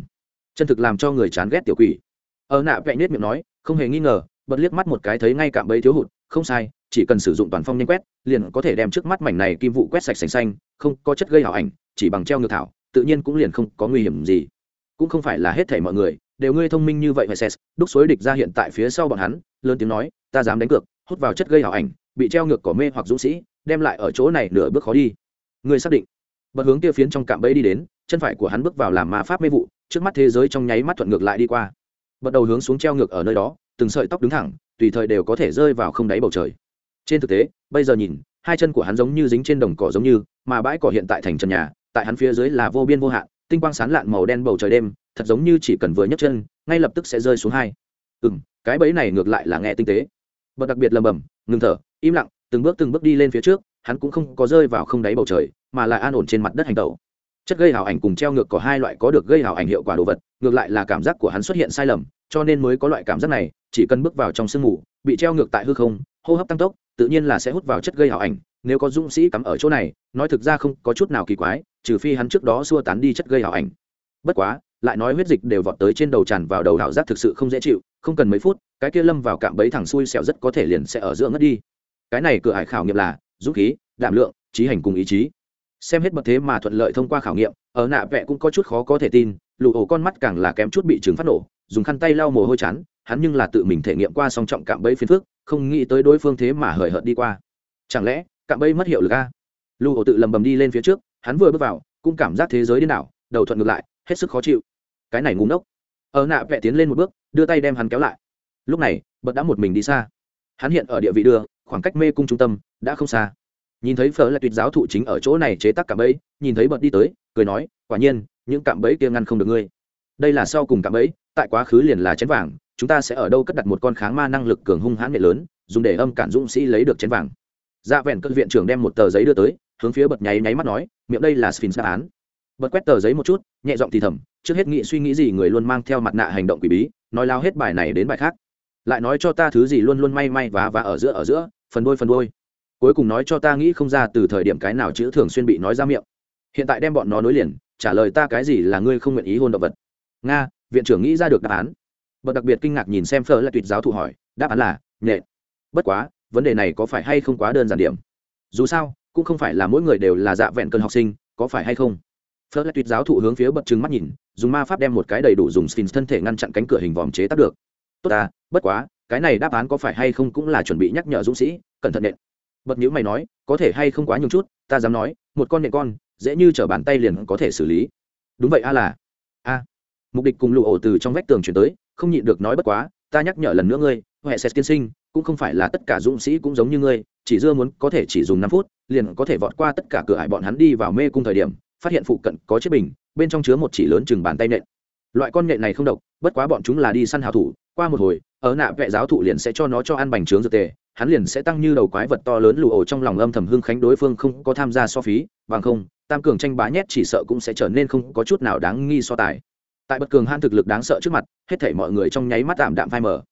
Chân thực làm cho người chán ghét tiểu quỷ. Ở nạ vẽ nết miệng nói, không hề nghi ngờ, bật liếc mắt một cái thấy ngay cạm bẫy thiếu hụt, không sai, chỉ cần sử dụng toàn phong nhanh quét, liền có thể đem trước mắt mảnh này kim vụ quét sạch sành xanh, không có chất gây hảo ảnh, chỉ bằng treo ngược thảo, tự nhiên cũng liền không có nguy hiểm gì. Cũng không phải là hết thảy mọi người, đều ngươi thông minh như vậy phải xét, đúc suối địch ra hiện tại phía sau bọn hắn, lớn tiếng nói, ta dám đánh cược hút vào chất gây hảo ảnh, bị treo ngược cỏ mê hoặc dũng sĩ, đem lại ở chỗ này nửa bước khó đi. Người xác định. Bật hướng tiêu phiến trong cạm bẫy đi đến, chân phải của hắn bước vào làm ma pháp mê vụ, trước mắt thế giới trong nháy mắt thuận ngược lại đi qua. Bắt đầu hướng xuống treo ngược ở nơi đó, từng sợi tóc đứng thẳng, tùy thời đều có thể rơi vào không đáy bầu trời. Trên thực tế, bây giờ nhìn, hai chân của hắn giống như dính trên đồng cỏ giống như, mà bãi cỏ hiện tại thành trần nhà, tại hắn phía dưới là vô biên vô hạn, tinh quang sán lạn màu đen bầu trời đêm, thật giống như chỉ cần vừa nhấc chân, ngay lập tức sẽ rơi xuống hai. Ừ m cái bẫy này ngược lại là nghe tinh tế bật đặc biệt lầm bầm, ngừng thở, im lặng, từng bước từng bước đi lên phía trước, hắn cũng không có rơi vào không đáy bầu trời, mà là an ổn trên mặt đất hành tẩu. Chất gây hào ảnh cùng treo ngược có hai loại có được gây hào ảnh hiệu quả đồ vật, ngược lại là cảm giác của hắn xuất hiện sai lầm, cho nên mới có loại cảm giác này, chỉ cần bước vào trong sương mù, bị treo ngược tại hư không, hô hấp tăng tốc, tự nhiên là sẽ hút vào chất gây hào ảnh, nếu có dũng sĩ cắm ở chỗ này, nói thực ra không có chút nào kỳ quái, trừ phi hắn trước đó xua tán đi chất gây hào ảnh. Bất quá lại nói huyết dịch đều vọt tới trên đầu tràn vào đầu đảo giác thực sự không dễ chịu, không cần mấy phút, cái kia lâm vào cạm bẫy thẳng xui xẻo rất có thể liền sẽ ở giữa ngất đi. Cái này cửa hải khảo nghiệm là dũng khí, đảm lượng, trí hành cùng ý chí. Xem hết bậc thế mà thuận lợi thông qua khảo nghiệm, ở nạ vẽ cũng có chút khó có thể tin lụ ổ con mắt càng là kém chút bị trứng phát nổ, dùng khăn tay lau mồ hôi chán, hắn nhưng là tự mình thể nghiệm qua song trọng cạm bẫy phiền phức, không nghĩ tới đối phương thế mà hời hợt đi qua. Chẳng lẽ, cạm bẫy mất hiệu lực à? a lụ ổ tự lầm bầm đi lên phía trước, hắn vừa bước vào, cũng cảm giác thế giới điên đảo, đầu thuận ngược lại hết sức khó chịu. Cái này ngu ngốc. Ở nạ vẽ tiến lên một bước, đưa tay đem hắn kéo lại. Lúc này, bật đã một mình đi xa. Hắn hiện ở địa vị đưa, khoảng cách mê cung trung tâm, đã không xa. Nhìn thấy phở là tuyệt giáo thụ chính ở chỗ này chế tác cạm bẫy, nhìn thấy bật đi tới, cười nói, quả nhiên, những cạm bẫy kia ngăn không được ngươi. Đây là sau cùng cạm bẫy, tại quá khứ liền là chén vàng, chúng ta sẽ ở đâu cất đặt một con kháng ma năng lực cường hung hãn nghệ lớn, dùng để âm cản dũng sĩ lấy được chén vàng. Dạ vẹn cơn viện trưởng đem một tờ giấy đưa tới, hướng phía bật nháy nháy mắt nói, miệng đây là sphinx đáp án bật quét tờ giấy một chút, nhẹ giọng thì thầm, trước hết nghĩ suy nghĩ gì người luôn mang theo mặt nạ hành động quỷ bí, nói lao hết bài này đến bài khác. Lại nói cho ta thứ gì luôn luôn may may và và ở giữa ở giữa, phần đôi phần đôi cuối cùng nói cho ta nghĩ không ra từ thời điểm cái nào chữ thường xuyên bị nói ra miệng. Hiện tại đem bọn nó nối liền, trả lời ta cái gì là ngươi không nguyện ý hôn động vật. Nga, viện trưởng nghĩ ra được đáp án. Bật đặc biệt kinh ngạc nhìn xem phở là tuyệt giáo thụ hỏi, đáp án là nhện bất quá, vấn đề này có phải hay không quá đơn giản điểm? Dù sao, cũng không phải là mỗi người đều là dạ vẹn cơn học sinh, có phải hay không? Phớt lại tuyệt giáo thụ hướng phía bật trừng mắt nhìn, dùng ma pháp đem một cái đầy đủ dùng sphinx thân thể ngăn chặn cánh cửa hình vòm chế tác được. Tốt à bất quá, cái này đáp án có phải hay không cũng là chuẩn bị nhắc nhở dũng sĩ, cẩn thận nện. Bật nhữ mày nói, có thể hay không quá nhiều chút, ta dám nói, một con nện con, dễ như t bàn tay liền có thể xử lý. Đúng vậy a là. A. Mục địch cùng lụ ổ từ trong vách tường chuyển tới, không nhịn được nói bất quá, ta nhắc nhở lần nữa ngươi, huệ sẽ tiên sinh, cũng không phải là tất cả dũng sĩ cũng giống như ngươi, chỉ dưa muốn có thể chỉ dùng năm phút, liền có thể vọt qua tất cả cửa hải bọn hắn đi vào mê cung thời điểm phát hiện phụ cận có chiếc bình, bên trong chứa một chỉ lớn chừng bàn tay nện. Loại con nện này không độc, bất quá bọn chúng là đi săn hào thủ, qua một hồi, ở nạ vệ giáo thụ liền sẽ cho nó cho ăn bành trướng dược tề, hắn liền sẽ tăng như đầu quái vật to lớn lù ổ trong lòng âm thầm hưng khánh đối phương không có tham gia so phí, bằng không, tam cường tranh bá nhét chỉ sợ cũng sẽ trở nên không có chút nào đáng nghi so tài. Tại bất cường han thực lực đáng sợ trước mặt, hết thảy mọi người trong nháy mắt tạm đạm phai mờ.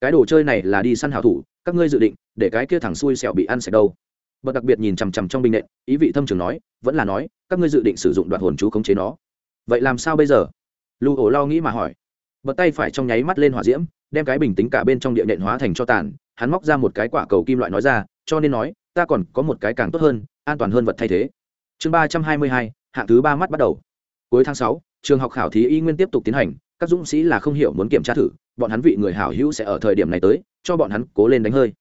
Cái đồ chơi này là đi săn hào thủ, các ngươi dự định, để cái kia thằng xui xẻo bị ăn sạch đâu? Bật đặc biệt nhìn chằm chằm trong binh nện, ý vị thâm trường nói, vẫn là nói, các ngươi dự định sử dụng đoạt hồn chú khống chế nó. Vậy làm sao bây giờ? Lưu ổ lo nghĩ mà hỏi. Bật tay phải trong nháy mắt lên hỏa diễm, đem cái bình tính cả bên trong địa nện hóa thành cho tàn, hắn móc ra một cái quả cầu kim loại nói ra, cho nên nói, ta còn có một cái càng tốt hơn, an toàn hơn vật thay thế. Chương ba trăm hai mươi hai, hạng thứ ba mắt bắt đầu. Cuối tháng sáu, trường học khảo thí y nguyên tiếp tục tiến hành, các dũng sĩ là không hiểu muốn kiểm tra thử, bọn hắn vị người hảo hữu sẽ ở thời điểm này tới, cho bọn hắn cố lên đánh hơi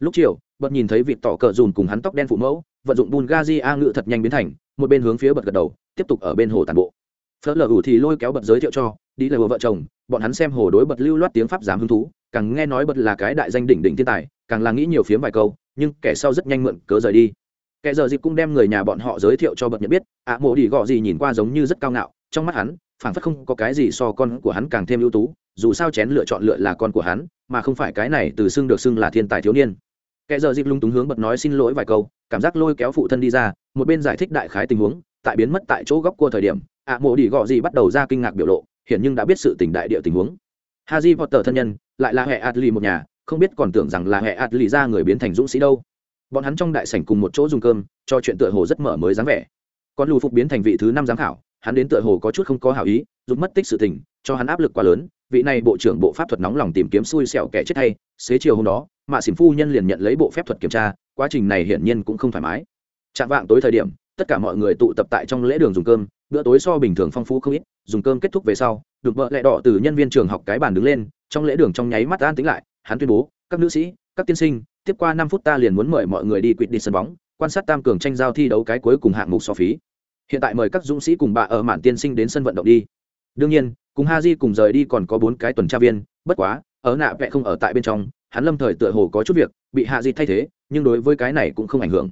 lúc chiều, bật nhìn thấy vịt tỏ cờ dùn cùng hắn tóc đen phụ mẫu, vận dụng bungazi a ngự thật nhanh biến thành, một bên hướng phía bật gật đầu, tiếp tục ở bên hồ tàn bộ. Phớt lờ ủ thì lôi kéo bật giới thiệu cho, đi lời vợ chồng, bọn hắn xem hồ đối bật lưu loát tiếng pháp giám hứng thú, càng nghe nói bật là cái đại danh đỉnh đỉnh thiên tài, càng là nghĩ nhiều phiếm vài câu, nhưng kẻ sau rất nhanh mượn cớ rời đi. Kẻ giờ dịp cũng đem người nhà bọn họ giới thiệu cho bật nhận biết, ạ mộ đi gọ gì nhìn qua giống như rất cao ngạo, trong mắt hắn, phảng phất không có cái gì so con của hắn càng thêm ưu tú, dù sao chén lựa chọn lựa là con của hắn, mà không phải cái này từ xưng được xưng là thiên tài thiếu niên kẻ giờ dịp lung túng hướng bật nói xin lỗi vài câu, cảm giác lôi kéo phụ thân đi ra, một bên giải thích đại khái tình huống, tại biến mất tại chỗ góc cua thời điểm, ạ mộ đi gọ gì bắt đầu ra kinh ngạc biểu lộ hiện nhưng đã biết sự tình đại địa tình huống. Haji potter thân nhân, lại là hệ adli một nhà, không biết còn tưởng rằng là hệ adli ra người biến thành dũng sĩ đâu. Bọn hắn trong đại sảnh cùng một chỗ dùng cơm, cho chuyện tựa hồ rất mở mới dáng vẻ. Còn lù phục biến thành vị thứ năm giám khảo, hắn đến tựa hồ có chút không có hảo ý giúp mất tích sự tình, cho hắn áp lực quá lớn, vị này bộ trưởng bộ pháp thuật nóng lòng tìm kiếm xui xẻo kẻ chết hay, xế chiều hôm đó mạ xỉm phu nhân liền nhận lấy bộ phép thuật kiểm tra, quá trình này hiển nhiên cũng không thoải mái. Chạm vạng tối thời điểm, tất cả mọi người tụ tập tại trong lễ đường dùng cơm, bữa tối so bình thường phong phú không ít, dùng cơm kết thúc về sau được vợ lẹ đỏ từ nhân viên trường học cái bàn đứng lên, trong lễ đường trong nháy mắt an tính lại, hắn tuyên bố, các nữ sĩ, các tiên sinh, tiếp qua năm phút ta liền muốn mời mọi người đi quỵt đi sân bóng, quan sát tam cường tranh giao thi đấu cái cuối cùng hạng mục so phí. Hiện tại mời các dũng sĩ cùng bà ở mạn tiên sinh đến sân vận động đi. Đương nhiên, cùng ha di cùng rời đi còn có bốn cái tuần tra viên, bất quá, ở nạ vẽ không ở tại bên trong hắn lâm thời tựa hồ có chút việc, bị hạ dịt thay thế, nhưng đối với cái này cũng không ảnh hưởng.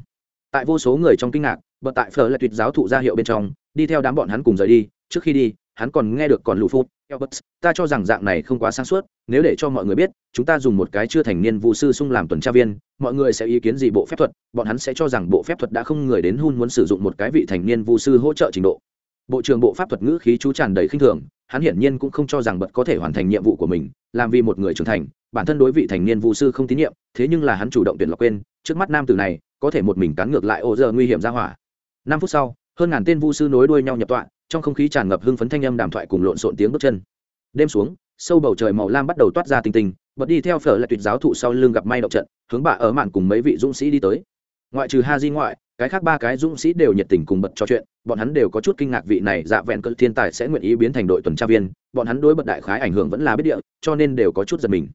Tại vô số người trong kinh ngạc bật tại phở là tuyệt giáo thụ ra hiệu bên trong, đi theo đám bọn hắn cùng rời đi, trước khi đi, hắn còn nghe được còn lụ phút ta cho rằng dạng này không quá sáng suốt, nếu để cho mọi người biết, chúng ta dùng một cái chưa thành niên vụ sư sung làm tuần tra viên, mọi người sẽ ý kiến gì bộ phép thuật, bọn hắn sẽ cho rằng bộ phép thuật đã không người đến hun muốn sử dụng một cái vị thành niên vụ sư hỗ trợ trình độ. Bộ trưởng bộ pháp thuật ngữ khí chú tràn đầy khinh thường, hắn hiển nhiên cũng không cho rằng bật có thể hoàn thành nhiệm vụ của mình, làm vì một người trưởng thành bản thân đối vị thành niên vũ sư không tín nhiệm, thế nhưng là hắn chủ động tuyển lọc quên, trước mắt nam tử này, có thể một mình cắn ngược lại ô giờ nguy hiểm ra hỏa. Năm phút sau, hơn ngàn tên vu sư nối đuôi nhau nhập tọa, trong không khí tràn ngập hưng phấn thanh âm đàm thoại cùng lộn xộn tiếng bước chân. Đêm xuống, sâu bầu trời màu lam bắt đầu toát ra tinh tinh, bật đi theo phở là tuyệt giáo thụ sau lưng gặp may động trận, hướng bà ở mạn cùng mấy vị dũng sĩ đi tới. Ngoại trừ ha di ngoại, cái khác ba cái dũng sĩ đều nhiệt tình cùng bật trò chuyện, bọn hắn đều có chút kinh ngạc vị này dạ vẹn cỡ thiên tài sẽ nguyện ý biến thành đội tuần tra viên, bọn hắn đối bật đại khái ảnh hưởng vẫn là biết địa, cho nên đều có chút giật mình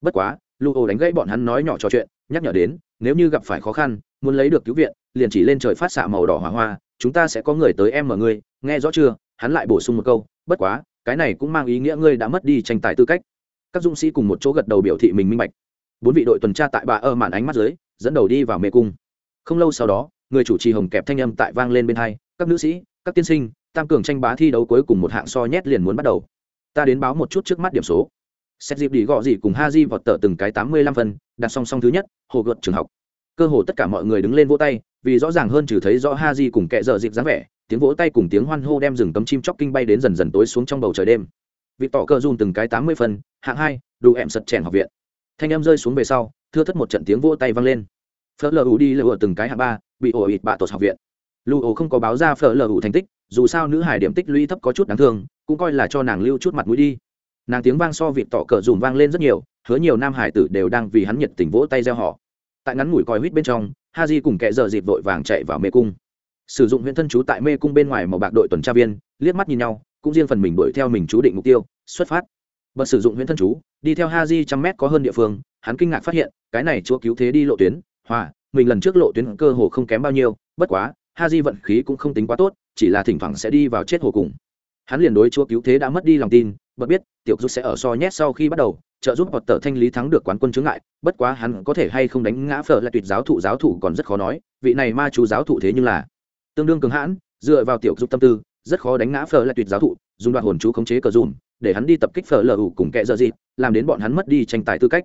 bất quá, lu ô đánh gãy bọn hắn nói nhỏ trò chuyện, nhắc nhở đến, nếu như gặp phải khó khăn, muốn lấy được cứu viện, liền chỉ lên trời phát xạ màu đỏ hỏa hoa, chúng ta sẽ có người tới em mở ngươi, nghe rõ chưa? Hắn lại bổ sung một câu, bất quá, cái này cũng mang ý nghĩa ngươi đã mất đi tranh tài tư cách. Các dũng sĩ cùng một chỗ gật đầu biểu thị mình minh bạch. Bốn vị đội tuần tra tại bà ơ màn ánh mắt dưới, dẫn đầu đi vào mê cung. Không lâu sau đó, người chủ trì hồng kẹp thanh âm tại vang lên bên hai, các nữ sĩ, các tiên sinh tăng cường tranh bá thi đấu cuối cùng một hạng so nhét liền muốn bắt đầu. Ta đến báo một chút trước mắt điểm số xét dịp đi gọ gì cùng ha di vọt tờ từng cái tám mươi lăm phân, đặt song song thứ nhất, hồ gợt trường học. Cơ hồ tất cả mọi người đứng lên vỗ tay, vì rõ ràng hơn trừ thấy rõ ha di cùng kệ giờ dịp dáng vẻ, tiếng vỗ tay cùng tiếng hoan hô đem rừng cấm chim chóc kinh bay đến dần dần tối xuống trong bầu trời đêm. Vị tỏ cơ dùn từng cái tám mươi phân, hạng hai, đủ em sật chèn học viện. Thanh em rơi xuống về sau, thưa thất một trận tiếng vỗ tay vang lên. Phở lờ ủ đi lựa từng cái hạng ba, bị ổ ịt bạ tột học viện. Lưu ổ không có báo ra phở lờ ủ thành tích, dù sao nữ hải điểm tích lũy thấp có chút đáng thương, cũng coi là cho nàng lưu chút mặt mũi đi nàng tiếng vang so vịt tỏ cờ dùm vang lên rất nhiều, hứa nhiều nam hải tử đều đang vì hắn nhiệt tình vỗ tay gieo họ. Tại ngắn ngủi coi huýt bên trong, ha di cùng kẻ giờ dịp vội vàng chạy vào mê cung. Sử dụng huyện thân chú tại mê cung bên ngoài màu bạc đội tuần tra viên, liếc mắt nhìn nhau, cũng riêng phần mình đuổi theo mình chú định mục tiêu, xuất phát. Bật sử dụng huyện thân chú, đi theo ha di trăm mét có hơn địa phương, hắn kinh ngạc phát hiện, cái này chúa cứu thế đi lộ tuyến, hòa, mình lần trước lộ tuyến cơ hồ không kém bao nhiêu, bất quá, ha di vận khí cũng không tính quá tốt, chỉ là thỉnh thoảng sẽ đi vào chết hồ cùng hắn liền đối chúa cứu thế đã mất đi lòng tin bật biết, tiểu rút sẽ ở so nhét sau khi bắt đầu, trợ giúp hoặc tờ thanh lý thắng được quán quân chướng ngại, bất quá hắn có thể hay không đánh ngã phở là tuyệt giáo thụ giáo thụ còn rất khó nói, vị này ma chú giáo thụ thế nhưng là tương đương cường hãn, dựa vào tiểu giúp tâm tư, rất khó đánh ngã phở là tuyệt giáo thụ, dùng đoạn hồn chú khống chế cờ dùm, để hắn đi tập kích phở lờ ủ cùng kẻ dợ dịp, làm đến bọn hắn mất đi tranh tài tư cách.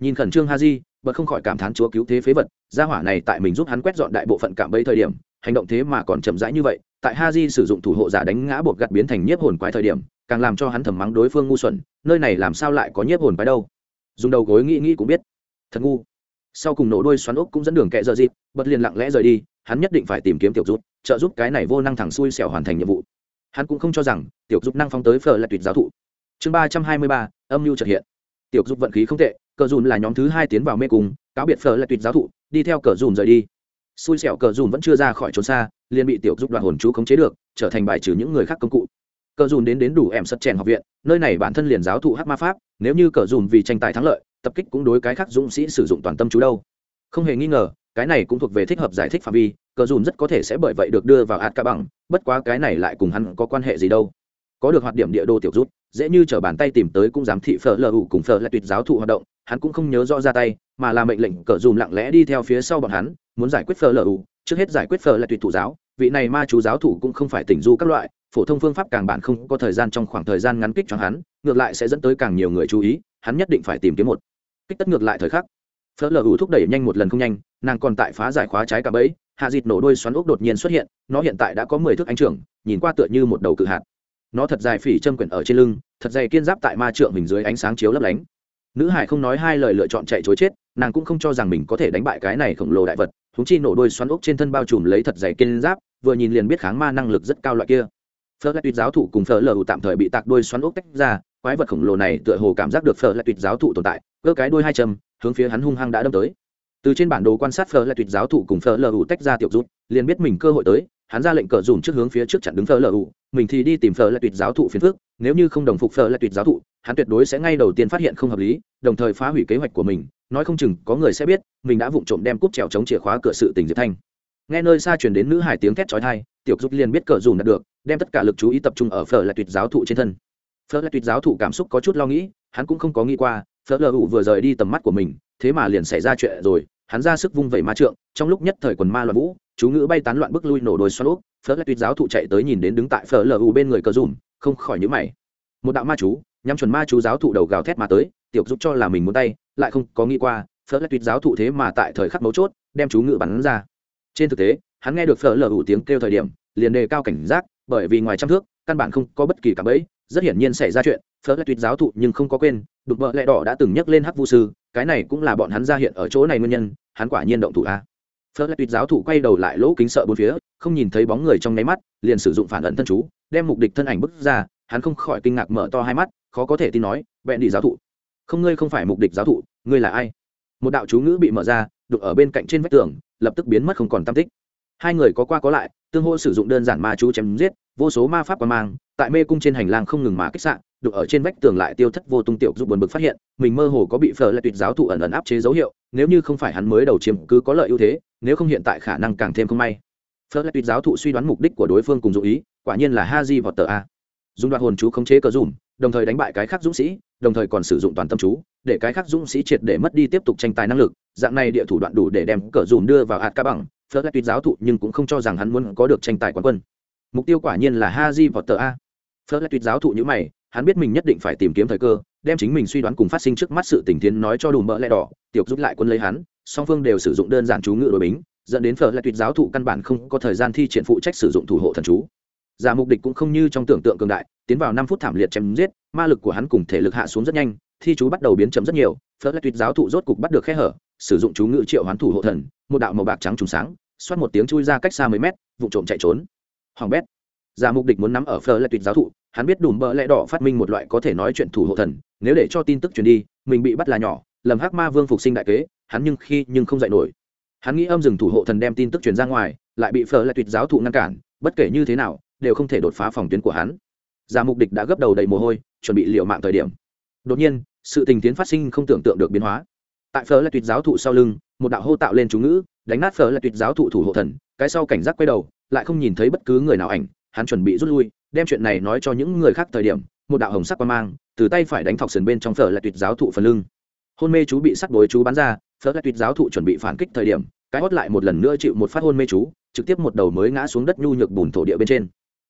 Nhìn khẩn trương ha di bật không khỏi cảm thán chúa cứu thế phế vật, gia hỏa này tại mình giúp hắn quét dọn đại bộ phận cảm bấy thời điểm, hành động thế mà còn chậm rãi như vậy tại Haji sử dụng thủ hộ giả đánh ngã buộc gặt biến thành nhiếp hồn quái thời điểm càng làm cho hắn thầm mắng đối phương ngu xuẩn nơi này làm sao lại có nhiếp hồn quái đâu? Dùng đầu gối nghĩ nghĩ cũng biết. Thật ngu. Sau cùng nổ đuôi xoắn ốc cũng dẫn đường kệ giờ dịp bật liền lặng lẽ rời đi hắn nhất định phải tìm kiếm tiểu rút, trợ giúp cái này vô năng thẳng xui xẻo hoàn thành nhiệm vụ. Hắn cũng không cho rằng tiểu giúp năng phong tới phở là tuyệt giáo thụ. Chương ba trăm hai mươi ba âm lưu chợt hiện. Tiểu giúp vận khí không tệ cờ dùn là nhóm thứ hai tiến vào mê cung cáo biệt phở là tuyệt giáo thụ đi theo cờ dùn rời đi xui xẻo cờ dùn vẫn chưa ra khỏi trốn xa, liền bị tiểu giúp đoạn hồn chú khống chế được, trở thành bài trừ những người khác công cụ. Cờ dùn đến đến đủ em sật trèn học viện, nơi này bản thân liền giáo thụ hát ma pháp, nếu như cờ dùn vì tranh tài thắng lợi, tập kích cũng đối cái khác dũng sĩ sử dụng toàn tâm chú đâu. Không hề nghi ngờ, cái này cũng thuộc về thích hợp giải thích phạm vi, cờ dùn rất có thể sẽ bởi vậy được đưa vào ạt ca bằng, bất quá cái này lại cùng hắn có quan hệ gì đâu. Có được hoạt điểm địa đô tiểu rút dễ như t bàn tay tìm tới cũng dám thị phở lờ ủ cùng phở lại tuyệt giáo thụ hoạt động hắn cũng không nhớ rõ ra tay, mà là mệnh lệnh cờ dùm lặng lẽ đi theo phía sau bọn hắn, muốn giải quyết phở lờ ủ. Trước hết giải quyết phở là tuyệt thủ giáo, vị này ma chú giáo thủ cũng không phải tỉnh du các loại, phổ thông phương pháp càng bạn không có thời gian trong khoảng thời gian ngắn kích cho hắn, ngược lại sẽ dẫn tới càng nhiều người chú ý, hắn nhất định phải tìm kiếm một kích tất ngược lại thời khắc. Phở lờ ủ thúc đẩy nhanh một lần không nhanh, nàng còn tại phá giải khóa trái cả bẫy, hạ dịt nổ đôi xoắn ốc đột nhiên xuất hiện, nó hiện tại đã có mười thước ánh trưởng nhìn qua tựa như một đầu cự hạt. Nó thật dài phỉ châm quyển ở trên lưng, thật dày kiên giáp tại ma trượng mình dưới ánh sáng chiếu lấp lánh nữ hải không nói hai lời lựa chọn chạy chối chết, nàng cũng không cho rằng mình có thể đánh bại cái này khổng lồ đại vật thúng chi nổ đôi xoắn ốc trên thân bao trùm lấy thật dày kiên giáp, vừa nhìn liền biết kháng ma năng lực rất cao loại kia. Phở lại tuyệt giáo thụ cùng phở lờ tạm thời bị tạc đôi xoắn ốc tách ra, quái vật khổng lồ này tựa hồ cảm giác được phở lại tuyệt giáo thụ tồn tại cơ cái đôi hai châm, hướng phía hắn hung hăng đã đâm tới. Từ trên bản đồ quan sát phở lại tuyệt giáo thụ cùng phở lờ tách ra tiểu rút, liền biết mình cơ hội tới hắn ra lệnh cờ dùn trước hướng phía trước chặn đứng phở lờ mình thì đi tìm phở lại tuyệt giáo thụ phiền phước nếu như không đồng phục phở lại tuyệt giáo thụ, hắn tuyệt đối sẽ ngay đầu tiên phát hiện không hợp lý, đồng thời phá hủy kế hoạch của mình. Nói không chừng, có người sẽ biết, mình đã vụng trộm đem cúp trèo chống chìa khóa cửa sự tình diệp thanh. Nghe nơi xa truyền đến nữ hải tiếng thét chói tai, tiểu dục liền biết cờ dùn đạt được, đem tất cả lực chú ý tập trung ở phở lại tuyệt giáo thụ trên thân. Phở lại tuyệt giáo thụ cảm xúc có chút lo nghĩ, hắn cũng không có nghĩ qua, phở lờ ủ vừa rời đi tầm mắt của mình, thế mà liền xảy ra chuyện rồi, hắn ra sức vung vẩy ma trượng trong lúc nhất thời quần ma loạn vũ, chú ngữ bay tán loạn bước lui nổ đồi xoan úp, phớt lại tuyết giáo thụ chạy tới nhìn đến đứng tại phở lờ u bên người cờ dùm, không khỏi nhíu mày. Một đạo ma chú, nhắm chuẩn ma chú giáo thụ đầu gào thét mà tới, tiểu giúp cho là mình muốn tay, lại không có nghĩ qua, phớt lại tuyết giáo thụ thế mà tại thời khắc mấu chốt, đem chú ngữ bắn ra. Trên thực tế, hắn nghe được phở lờ u tiếng kêu thời điểm, liền đề cao cảnh giác, bởi vì ngoài trăm thước, căn bản không có bất kỳ cảm ấy rất hiển nhiên xảy ra chuyện, phớt lại tuyết giáo thụ nhưng không có quên, đục vợ lẹ đỏ đã từng nhắc lên hắc vu sư, cái này cũng là bọn hắn ra hiện ở chỗ này nguyên nhân, hắn quả nhiên động thủ a. Phớt lại tuyệt giáo thủ quay đầu lại lỗ kính sợ bốn phía, không nhìn thấy bóng người trong nháy mắt, liền sử dụng phản ẩn thân chú, đem mục địch thân ảnh bức ra, hắn không khỏi kinh ngạc mở to hai mắt, khó có thể tin nói vẹn đi giáo thụ không, ngươi không phải mục địch giáo thụ ngươi là ai? Một đạo chú ngữ bị mở ra đục ở bên cạnh trên vách tường, lập tức biến mất không còn tam tích. Hai người có qua có lại, tương hỗ sử dụng đơn giản ma chú chém giết, vô số ma pháp qua mang, tại mê cung trên hành lang không ngừng mà kích sạn đục ở trên vách tường lại tiêu thất vô tung tiểu giúp buồn bực phát hiện, mình mơ hồ có bị phở lại tuyệt giáo thụ ẩn ẩn áp chế dấu hiệu, nếu như không phải hắn mới đầu chiếm cứ có lợi ưu thế nếu không hiện tại khả năng càng thêm không may. Phở lại tuyệt giáo thụ suy đoán mục đích của đối phương cùng dụ ý, quả nhiên là ha di vọt tờ a. Dùng đoạn hồn chú khống chế cờ dùm, đồng thời đánh bại cái khác dũng sĩ, đồng thời còn sử dụng toàn tâm chú, để cái khác dũng sĩ triệt để mất đi tiếp tục tranh tài năng lực. Dạng này địa thủ đoạn đủ để đem cờ dùm đưa vào hạt ca bằng. Phớt lại tuyệt giáo thụ nhưng cũng không cho rằng hắn muốn có được tranh tài quán quân. Mục tiêu quả nhiên là ha di vọt tờ a. Phớt lại tuyệt giáo thụ như mày, hắn biết mình nhất định phải tìm kiếm thời cơ, đem chính mình suy đoán cùng phát sinh trước mắt sự tình tiến nói cho đủ mỡ lẽ đỏ, tiểu giúp lại quân lấy hắn song phương đều sử dụng đơn giản chú ngự đội bính, dẫn đến phở lại tuyệt giáo thụ căn bản không có thời gian thi triển phụ trách sử dụng thủ hộ thần chú. Giả mục địch cũng không như trong tưởng tượng cường đại, tiến vào năm phút thảm liệt chém giết, ma lực của hắn cùng thể lực hạ xuống rất nhanh, thi chú bắt đầu biến chấm rất nhiều phớt lại tuyệt giáo thụ rốt cục bắt được khe hở, sử dụng chú ngự triệu hoán thủ hộ thần, một đạo màu bạc trắng trùng sáng, xoát một tiếng chui ra cách xa mấy mét, vụ trộm chạy trốn. Hoàng bét. Giả mục địch muốn nắm ở phở lại tuyệt giáo thụ, hắn biết đùm bỡ lẽ đỏ phát minh một loại có thể nói chuyện thủ hộ thần, nếu để cho tin tức truyền đi, mình bị bắt là nhỏ lầm hắc ma vương phục sinh đại kế, hắn nhưng khi nhưng không dạy nổi. Hắn nghĩ âm dừng thủ hộ thần đem tin tức truyền ra ngoài, lại bị phở lại tuyệt giáo thụ ngăn cản, bất kể như thế nào, đều không thể đột phá phòng tuyến của hắn. Giả mục địch đã gấp đầu đầy mồ hôi, chuẩn bị liệu mạng thời điểm. Đột nhiên, sự tình tiến phát sinh không tưởng tượng được biến hóa. Tại phở lại tuyệt giáo thụ sau lưng, một đạo hô tạo lên chú ngữ, đánh nát phở lại tuyệt giáo thụ thủ hộ thần, cái sau cảnh giác quay đầu, lại không nhìn thấy bất cứ người nào ảnh, hắn chuẩn bị rút lui, đem chuyện này nói cho những người khác thời điểm, một đạo hồng sắc qua mang, từ tay phải đánh thọc sườn bên trong phở lại tuyệt giáo thụ phần lưng hôn mê chú bị sắc bối chú bắn ra phở lại tuyệt giáo thụ chuẩn bị phản kích thời điểm, cái hót lại một lần nữa chịu một phát hôn mê chú, trực tiếp một đầu mới ngã xuống đất nhu nhược bùn thổ địa bên trên.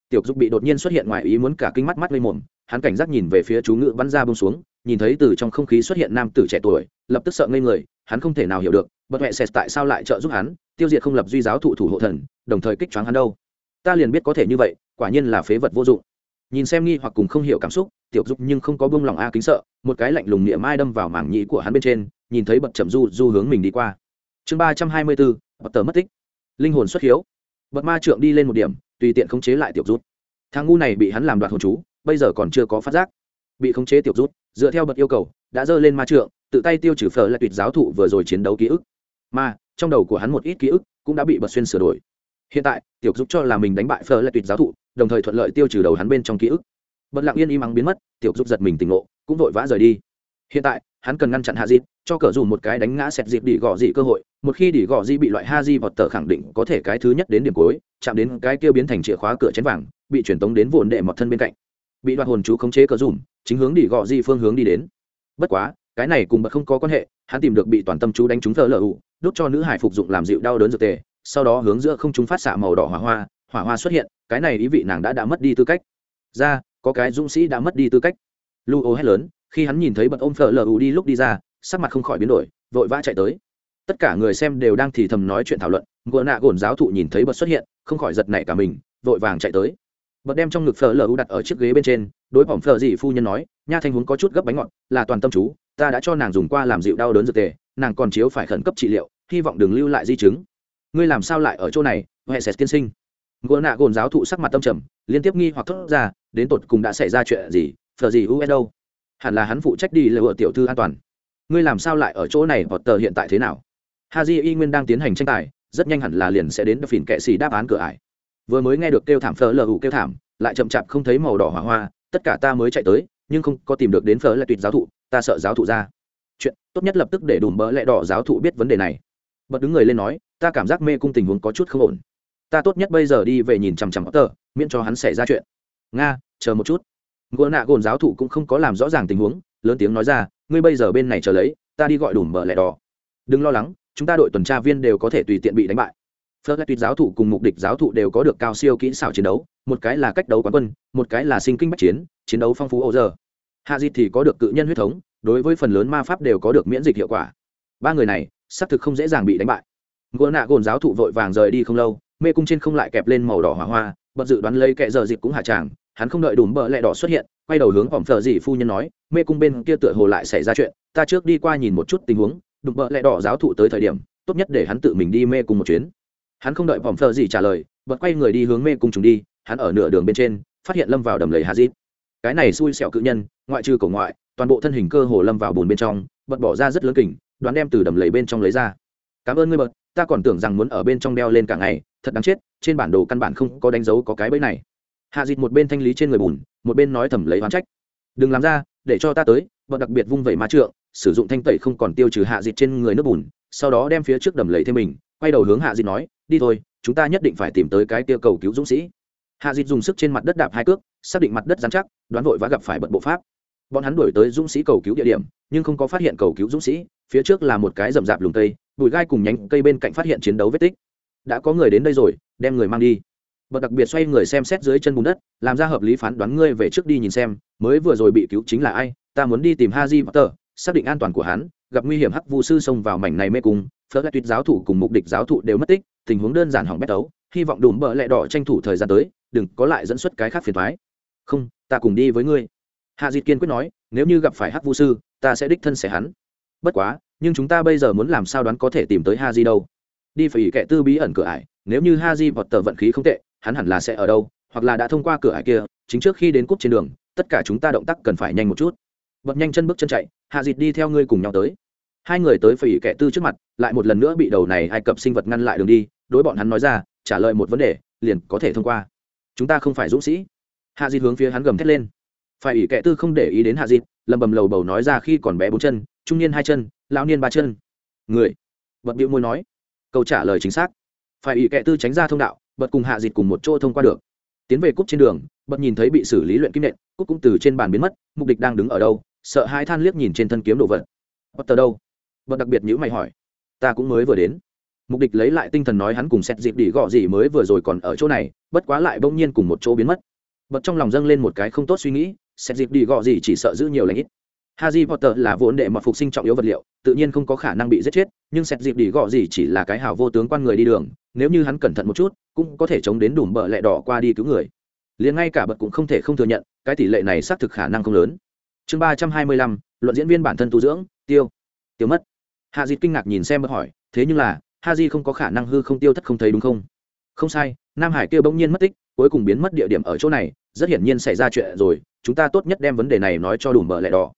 Tiểu dục bị đột nhiên xuất hiện ngoài ý muốn cả kinh mắt mắt lên mồm, hắn cảnh giác nhìn về phía chú ngự bắn ra bông xuống, nhìn thấy từ trong không khí xuất hiện nam tử trẻ tuổi, lập tức sợ ngây người, hắn không thể nào hiểu được bật huệ sệt tại sao lại trợ giúp hắn, tiêu diệt không lập duy giáo thụ thủ hộ thần, đồng thời kích choáng hắn đâu. Ta liền biết có thể như vậy, quả nhiên là phế vật vô dụng. Nhìn xem nghi hoặc cùng không hiểu cảm xúc tiểu dục nhưng không có bông lòng a kính sợ, một cái lạnh lùng niệm mai đâm vào mảng nhĩ của hắn bên trên, nhìn thấy bật chậm du du hướng mình đi qua. Chương ba trăm hai mươi bốn, bật tờ mất tích. Linh hồn xuất hiếu. Bật ma trượng đi lên một điểm, tùy tiện khống chế lại tiểu rút thằng ngu này bị hắn làm đoạt hồn chú, bây giờ còn chưa có phát giác. Bị khống chế tiểu rút dựa theo bật yêu cầu, đã dơ lên ma trượng, tự tay tiêu trừ phở lại tuyệt giáo thụ vừa rồi chiến đấu ký ức. Mà, trong đầu của hắn một ít ký ức cũng đã bị bật xuyên sửa đổi. Hiện tại, tiểu giúp cho là mình đánh bại phở lại tuyệt giáo thụ, đồng thời thuận lợi tiêu trừ đầu hắn bên trong ký ức bật lặng yên im ắng biến mất, tiểu giúp giật mình tỉnh ngộ, cũng vội vã rời đi. Hiện tại, hắn cần ngăn chặn hạ dịp cho cờ dù một cái đánh ngã xẹt dịp đỉ gò dị cơ hội. Một khi đỉ gò dị bị loại ha di vọt tờ khẳng định có thể cái thứ nhất đến điểm cuối, chạm đến cái kia biến thành chìa khóa cửa chén vàng, bị truyền tống đến vồn đệ mọt thân bên cạnh. Bị đoạt hồn chú khống chế cờ dùm chính hướng đỉ gò dị phương hướng đi đến. Bất quá, cái này cùng bật không có quan hệ, hắn tìm được bị toàn tâm chú đánh trúng thờ lờ ụ đốt cho nữ hải phục dụng làm dịu đau đớn dược tề, sau đó hướng giữa không chúng phát xạ màu đỏ hỏa hoa hỏa hoa xuất hiện, cái này ý vị nàng đã đã mất đi tư cách. Ra có cái dũng sĩ đã mất đi tư cách. Lu ô hét lớn, khi hắn nhìn thấy bật ôm phở lu đi lúc đi ra, sắc mặt không khỏi biến đổi, vội vã chạy tới. Tất cả người xem đều đang thì thầm nói chuyện thảo luận, ngựa nạ gồn giáo thụ nhìn thấy bật xuất hiện, không khỏi giật nảy cả mình, vội vàng chạy tới. Bật đem trong ngực phở lu đặt ở chiếc ghế bên trên, đối phỏng phở dị phu nhân nói, nha thanh huống có chút gấp bánh ngọt, là toàn tâm chú, ta đã cho nàng dùng qua làm dịu đau đớn dược tề, nàng còn chiếu phải khẩn cấp trị liệu, hy vọng đừng lưu lại di chứng. Ngươi làm sao lại ở chỗ này, huệ sệt tiên sinh? Ngô nạ gồn giáo thụ sắc mặt tâm trầm, liên tiếp nghi hoặc thốt ra, đến tột cùng đã xảy ra chuyện gì, phở gì u e đâu? Hẳn là hắn phụ trách đi lừa tiểu thư an toàn. Ngươi làm sao lại ở chỗ này hoặc tờ hiện tại thế nào? Haji y nguyên đang tiến hành tranh tài, rất nhanh hẳn là liền sẽ đến phìn kệ xì đáp án cửa ải. Vừa mới nghe được kêu thảm phở lờ hụ kêu thảm, lại chậm chạp không thấy màu đỏ hỏa hoa, tất cả ta mới chạy tới, nhưng không có tìm được đến phở lại tuyệt giáo thụ, ta sợ giáo thụ ra. Chuyện, tốt nhất lập tức để đùm bỡ lẹ đỏ giáo thụ biết vấn đề này. Bật đứng người lên nói, ta cảm giác mê cung tình huống có chút không ổn ta tốt nhất bây giờ đi về nhìn chằm chằm tờ miễn cho hắn xảy ra chuyện. Nga, chờ một chút. Ngựa nạ gồn giáo thụ cũng không có làm rõ ràng tình huống, lớn tiếng nói ra, ngươi bây giờ bên này chờ lấy, ta đi gọi đủ mở lẻ đỏ. Đừng lo lắng, chúng ta đội tuần tra viên đều có thể tùy tiện bị đánh bại. Phớt tuyệt giáo thụ cùng mục địch giáo thụ đều có được cao siêu kỹ xảo chiến đấu, một cái là cách đấu quán quân, một cái là sinh kinh bách chiến chiến đấu phong phú ô giờ. Hạ dịt thì có được cự nhân huyết thống, đối với phần lớn ma pháp đều có được miễn dịch hiệu quả. Ba người này, xác thực không dễ dàng bị đánh bại. Ngựa nạ gồn giáo thụ vội vàng rời đi không lâu mê cung trên không lại kẹp lên màu đỏ hỏa hoa bật dự đoán lấy kẻ giờ dịp cũng hạ tràng, hắn không đợi đùm bờ lẹ đỏ xuất hiện, quay đầu hướng ỏm phờ dị phu nhân nói, mê cung bên kia tựa hồ lại xảy ra chuyện, ta trước đi qua nhìn một chút tình huống, đùm bờ lẹ đỏ giáo thụ tới thời điểm, tốt nhất để hắn tự mình đi mê cung một chuyến. Hắn không đợi ỏm phờ dị trả lời, bật quay người đi hướng mê cung chúng đi, hắn ở nửa đường bên trên, phát hiện lâm vào đầm lầy hazit cái này xui xẻo cự nhân, ngoại trừ cổ ngoại, toàn bộ thân hình cơ hồ lâm vào bùn bên trong, bật bỏ ra rất lớn kỉnh đoán đem từ đầm lầy bên trong lấy ra. Cảm ơn ngươi bật, ta còn tưởng rằng muốn ở bên trong đeo lên cả ngày thật đáng chết, trên bản đồ căn bản không có đánh dấu có cái bẫy này. Hạ dịt một bên thanh lý trên người bùn, một bên nói thầm lấy oán trách. Đừng làm ra, để cho ta tới vợ đặc biệt vung vẩy ma trượng, sử dụng thanh tẩy không còn tiêu trừ hạ dịt trên người nước bùn, sau đó đem phía trước đầm lầy thêm mình, quay đầu hướng hạ dịt nói, đi thôi, chúng ta nhất định phải tìm tới cái tiêu cầu cứu dũng sĩ. Hạ dịt dùng sức trên mặt đất đạp hai cước, xác định mặt đất dán chắc, đoán vội và gặp phải bận bộ pháp. Bọn hắn đuổi tới dũng sĩ cầu cứu địa điểm, nhưng không có phát hiện cầu cứu dũng sĩ, phía trước là một cái rậm rạp lùng cây, bụi gai cùng nhánh cây bên cạnh phát hiện chiến đấu vết tích đã có người đến đây rồi, đem người mang đi. Bật đặc biệt xoay người xem xét dưới chân bùn đất, làm ra hợp lý phán đoán ngươi về trước đi nhìn xem, mới vừa rồi bị cứu chính là ai, ta muốn đi tìm ha haji potter, xác định an toàn của hắn, gặp nguy hiểm hắc vu sư xông vào mảnh này mê cung phớt lại tuyệt giáo thủ cùng mục đích giáo thụ đều mất tích, tình huống đơn giản hỏng bét tấu hy vọng đùm bợ lẹ đỏ tranh thủ thời gian tới, đừng có lại dẫn xuất cái khác phiền thoái không, ta cùng đi với ngươi. Hạ diệt kiên quyết nói, nếu như gặp phải hắc vu sư, ta sẽ đích thân xẻ hắn. Bất quá, nhưng chúng ta bây giờ muốn làm sao đoán có thể tìm tới ha di đâu? Đi phải kệ tư bí ẩn cửa ải, nếu như ha di vọt tờ vận khí không tệ, hắn hẳn là sẽ ở đâu, hoặc là đã thông qua cửa ải kia, chính trước khi đến cúp trên đường, tất cả chúng ta động tác cần phải nhanh một chút. Bật nhanh chân bước chân chạy hạ dịt đi theo ngươi cùng nhau tới. Hai người tới phỉ kệ tư trước mặt, lại một lần nữa bị đầu này ai cập sinh vật ngăn lại đường đi, đối bọn hắn nói ra, trả lời một vấn đề, liền có thể thông qua. Chúng ta không phải dũng sĩ. Hạ dịt hướng phía hắn gầm thét lên. Phải ỷ kệ tư không để ý đến hạ dịt lầm bầm lầu bầu nói ra khi còn bé bốn chân, trung niên hai chân, lão niên ba chân. Người. Bật bịu môi nói câu trả lời chính xác. Phải ỷ kệ tư tránh ra thông đạo, bật cùng hạ dịt cùng một chỗ thông qua được. Tiến về cúp trên đường, bật nhìn thấy bị xử lý luyện kim nện, cúp cũng từ trên bàn biến mất, mục đích đang đứng ở đâu, sợ hai than liếc nhìn trên thân kiếm đồ vật. Bật tờ đâu? Bật đặc biệt nhữ mày hỏi. Ta cũng mới vừa đến. Mục đích lấy lại tinh thần nói hắn cùng xét dịp đỉ gọ gì mới vừa rồi còn ở chỗ này, bất quá lại bỗng nhiên cùng một chỗ biến mất. Bật trong lòng dâng lên một cái không tốt suy nghĩ xét dịp đỉ gọ gì chỉ sợ giữ nhiều lãnh ít. Harry Potter là vốn đệ mật phục sinh trọng yếu vật liệu, tự nhiên không có khả năng bị giết chết, nhưng xét dịp đi gọ gì chỉ là cái hảo vô tướng quan người đi đường, nếu như hắn cẩn thận một chút, cũng có thể chống đến đủ bờ lẹ đỏ qua đi cứu người. Liền ngay cả bật cũng không thể không thừa nhận, cái tỷ lệ này xác thực khả năng không lớn. Chương ba trăm hai mươi lăm, luận diễn viên bản thân tu dưỡng, tiêu. Tiêu mất. Hạ Dịch kinh ngạc nhìn xem bật hỏi, thế nhưng là, Haji không có khả năng hư không tiêu thất không thấy đúng không? Không sai, Nam Hải kia bỗng nhiên mất tích, cuối cùng biến mất địa điểm ở chỗ này, rất hiển nhiên xảy ra chuyện rồi, chúng ta tốt nhất đem vấn đề này nói cho đủ bờ lẹ đỏ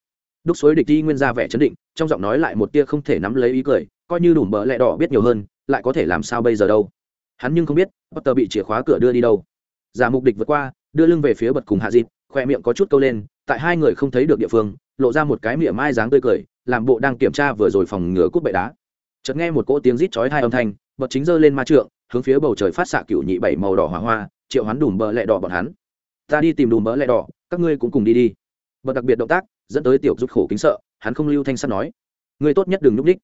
đúc suối địch đi nguyên ra vẻ chấn định, trong giọng nói lại một tia không thể nắm lấy ý cười, coi như đủ mỡ lẹ đỏ biết nhiều hơn, lại có thể làm sao bây giờ đâu? Hắn nhưng không biết bất tờ bị chìa khóa cửa đưa đi đâu. Giả mục địch vượt qua, đưa lưng về phía bật cùng hạ dịp khoe miệng có chút câu lên, tại hai người không thấy được địa phương, lộ ra một cái miệng mai dáng tươi cười, làm bộ đang kiểm tra vừa rồi phòng ngừa cút bệ đá. Chợt nghe một cỗ tiếng rít chói hai âm thanh, bật chính giơ lên ma trượng, hướng phía bầu trời phát xạ cựu nhị bảy màu đỏ hỏa hoa, triệu hắn đùm bờ lẹ đỏ bọn hắn. Ta đi tìm đùm bờ lẹ đỏ, các ngươi cũng cùng đi đi. Bật đặc biệt động tác dẫn tới tiểu rút khổ kính sợ, hắn không lưu thanh sắt nói người tốt nhất đừng núp ních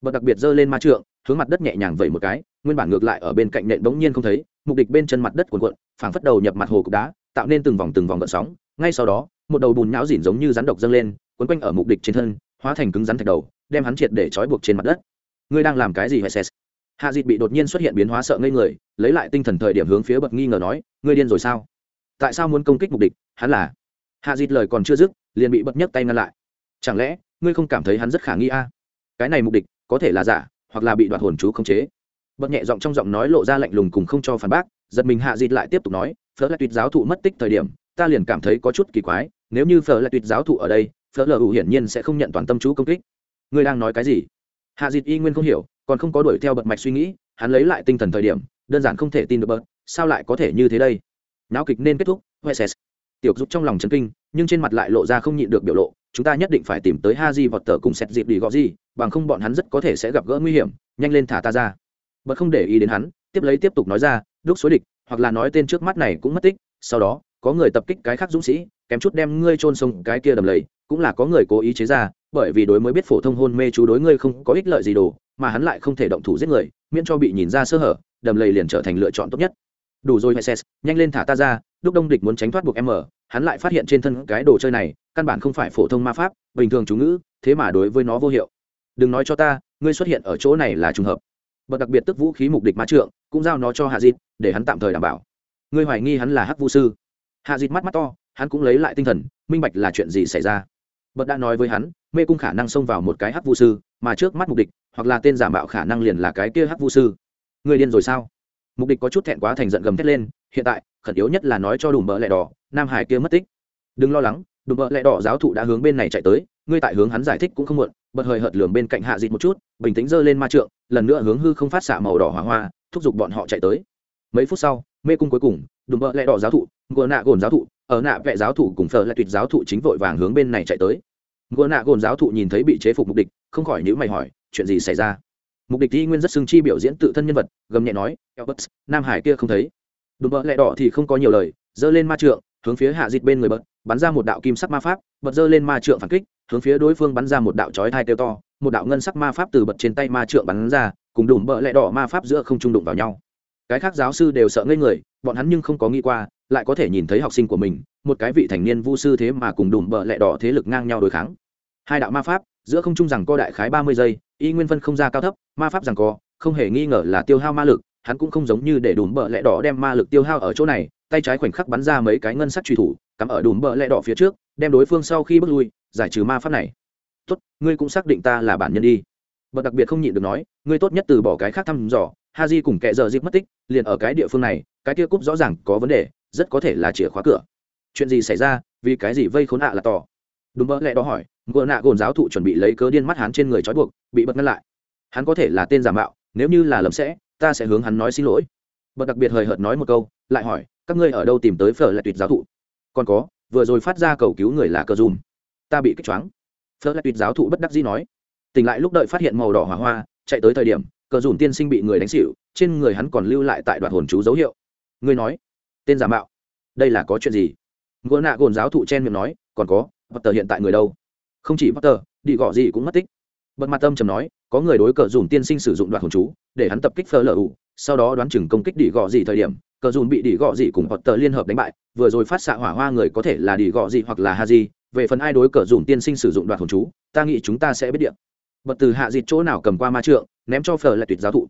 bật đặc biệt giơ lên ma trượng, hướng mặt đất nhẹ nhàng vẩy một cái, nguyên bản ngược lại ở bên cạnh nện bỗng nhiên không thấy, mục đích bên chân mặt đất cuồn cuộn, phảng phất đầu nhập mặt hồ cục đá, tạo nên từng vòng từng vòng gợn sóng. Ngay sau đó, một đầu bùn nhão dỉn giống như rắn độc dâng lên, quấn quanh ở mục đích trên thân, hóa thành cứng rắn thạch đầu, đem hắn triệt để trói buộc trên mặt đất. Ngươi đang làm cái gì hệ xét hạ dịt bị đột nhiên xuất hiện biến hóa sợ ngây người, lấy lại tinh thần thời điểm hướng phía bậc nghi ngờ nói, ngươi điên rồi sao? Tại sao muốn công kích mục đích? Hắn là hạ dịt lời còn chưa dứt liền bị bật nhấc tay ngăn lại. Chẳng lẽ, ngươi không cảm thấy hắn rất khả nghi a? Cái này mục đích, có thể là giả, hoặc là bị đoạt hồn chú khống chế. Bật nhẹ giọng trong giọng nói lộ ra lạnh lùng cùng không cho phản bác, giật mình hạ dịt lại tiếp tục nói phở là tuyệt giáo thụ mất tích thời điểm, ta liền cảm thấy có chút kỳ quái, nếu như phở là tuyệt giáo thụ ở đây phở lờ hữu hiển nhiên sẽ không nhận toàn tâm chú công kích. Ngươi đang nói cái gì? Hạ dịt y nguyên không hiểu, còn không có đuổi theo bật mạch suy nghĩ, hắn lấy lại tinh thần thời điểm, đơn giản không thể tin được bật, sao lại có thể như thế đây? Náo kịch nên kết thúc Wessex tiểu dục trong lòng chấn kinh nhưng trên mặt lại lộ ra không nhịn được biểu lộ chúng ta nhất định phải tìm tới ha di vọt tờ cùng xét dịp đi gọi gì bằng không bọn hắn rất có thể sẽ gặp gỡ nguy hiểm nhanh lên thả ta ra. Bật không để ý đến hắn tiếp lấy tiếp tục nói ra đúc xối địch hoặc là nói tên trước mắt này cũng mất tích sau đó có người tập kích cái khác dũng sĩ kém chút đem ngươi trôn sông cái kia đầm lầy cũng là có người cố ý chế ra bởi vì đối mới biết phổ thông hôn mê chú đối ngươi không có ích lợi gì đồ mà hắn lại không thể động thủ giết người miễn cho bị nhìn ra sơ hở đầm lầy liền trở thành lựa chọn tốt nhất. Đủ rồi Hesses, nhanh lên thả ta ra lúc đông địch muốn tránh thoát buộc em ở hắn lại phát hiện trên thân cái đồ chơi này căn bản không phải phổ thông ma pháp, bình thường chú ngữ, thế mà đối với nó vô hiệu. Đừng nói cho ta, ngươi xuất hiện ở chỗ này là trùng hợp. Bậc đặc biệt tức vũ khí mục địch ma trượng, cũng giao nó cho hạ dịt để hắn tạm thời đảm bảo. Ngươi hoài nghi hắn là hắc vũ sư? Hạ dịt mắt mắt to, hắn cũng lấy lại tinh thần, minh bạch là chuyện gì xảy ra. Bậc đã nói với hắn, mê cung khả năng xông vào một cái hắc vũ sư, mà trước mắt mục địch, hoặc là tên giả mạo khả năng liền là cái kia hắc vũ sư. Ngươi điên rồi sao? Mục địch có chút thẹn quá thành giận gầm thét lên, hiện tại khẩn yếu nhất là nói cho đùm bợ lẹ đỏ, nam hải kia mất tích. Đừng lo lắng, đùm bợ lẹ đỏ giáo thụ đã hướng bên này chạy tới, ngươi tại hướng hắn giải thích cũng không muộn, bật hơi hợt lường bên cạnh hạ dịt một chút, bình tĩnh giơ lên ma trượng, lần nữa hướng hư không phát xạ màu đỏ hỏa hoa, thúc giục bọn họ chạy tới. Mấy phút sau, mê cung cuối cùng, đùm bợ lẹ đỏ giáo thụ, ngựa nạ gồn giáo thụ, ở nạ vệ giáo thụ cùng phờ lại tuyệt giáo thụ chính vội vàng hướng bên này chạy tới. Ngựa nạ gồn giáo thụ nhìn thấy bị chế phục mục địch, không khỏi nhữ mày hỏi, chuyện gì xảy ra? Mục địch thi nguyên rất xưng chi biểu diễn tự thân nhân vật, gầm nhẹ nói, elbert, nam hải kia không thấy đùm bợ lẹ đỏ thì không có nhiều lời, giơ lên ma trượng, hướng phía hạ dịt bên người bật, bắn ra một đạo kim sắc ma pháp, bật giơ lên ma trượng phản kích, hướng phía đối phương bắn ra một đạo chói thai kêu to, một đạo ngân sắc ma pháp từ bật trên tay ma trượng bắn ra, cùng đùm bợ lẹ đỏ ma pháp giữa không trung đụng vào nhau. Cái khác giáo sư đều sợ ngây người, bọn hắn nhưng không có nghĩ qua, lại có thể nhìn thấy học sinh của mình, một cái vị thành niên vu sư thế mà cùng đùm bợ lẹ đỏ thế lực ngang nhau đối kháng. Hai đạo ma pháp, giữa không trung rằng co đại khái ba mươi giây, y nguyên phân không ra cao thấp, ma pháp rằng co không hề nghi ngờ là tiêu hao ma lực hắn cũng không giống như để đùm bợ lẹ đỏ đem ma lực tiêu hao ở chỗ này, tay trái khoảnh khắc bắn ra mấy cái ngân sắc truy thủ, cắm ở đùm bợ lẹ đỏ phía trước, đem đối phương sau khi bước lui, giải trừ ma pháp này. Tốt, ngươi cũng xác định ta là bản nhân đi. Bậc đặc biệt không nhịn được nói, ngươi tốt nhất từ bỏ cái khác thăm dò ha di cùng kệ giờ dịp mất tích, liền ở cái địa phương này, cái kia cúp rõ ràng có vấn đề, rất có thể là chìa khóa cửa. Chuyện gì xảy ra? Vì cái gì vây khốn ạ là tỏ đúng bợ lẽ đó hỏi, ngựa nạ gồn giáo thụ chuẩn bị lấy cớ điên mắt hắn trên người trói buộc, bị bật ngăn lại. Hắn có thể là tên giả mạo, nếu như là lầm sẽ ta sẽ hướng hắn nói xin lỗi. Bật đặc biệt hời hợt nói một câu, lại hỏi, các ngươi ở đâu tìm tới phở lại tuyệt giáo thụ? Còn có, vừa rồi phát ra cầu cứu người là cờ dùm. Ta bị kích choáng. Phở lại tuyệt giáo thụ bất đắc dĩ nói. Tỉnh lại lúc đợi phát hiện màu đỏ hỏa hoa, chạy tới thời điểm cờ dùm tiên sinh bị người đánh xịu trên người hắn còn lưu lại tại đoạn hồn chú dấu hiệu. Ngươi nói, tên giả mạo, đây là có chuyện gì? Ngô nạ gồn giáo thụ chen miệng nói, còn có, potter hiện tại người đâu? Không chỉ potter, đi gõ gì cũng mất tích. Bật mặt tâm trầm nói có người đối cờ dùn tiên sinh sử dụng đoạn hồn chú, để hắn tập kích phờ lờ ủ sau đó đoán chừng công kích đỉ gò gì thời điểm, cờ dùn bị đỉ gò gì cùng potter liên hợp đánh bại, vừa rồi phát xạ hỏa hoa người có thể là đỉ gò gì hoặc là ha gì về phần ai đối cờ dùn tiên sinh sử dụng đoạn hồn chú, ta nghĩ chúng ta sẽ biết điện bật từ hạ dịt chỗ nào cầm qua ma trượng, ném cho phở lại tuyệt giáo thụ.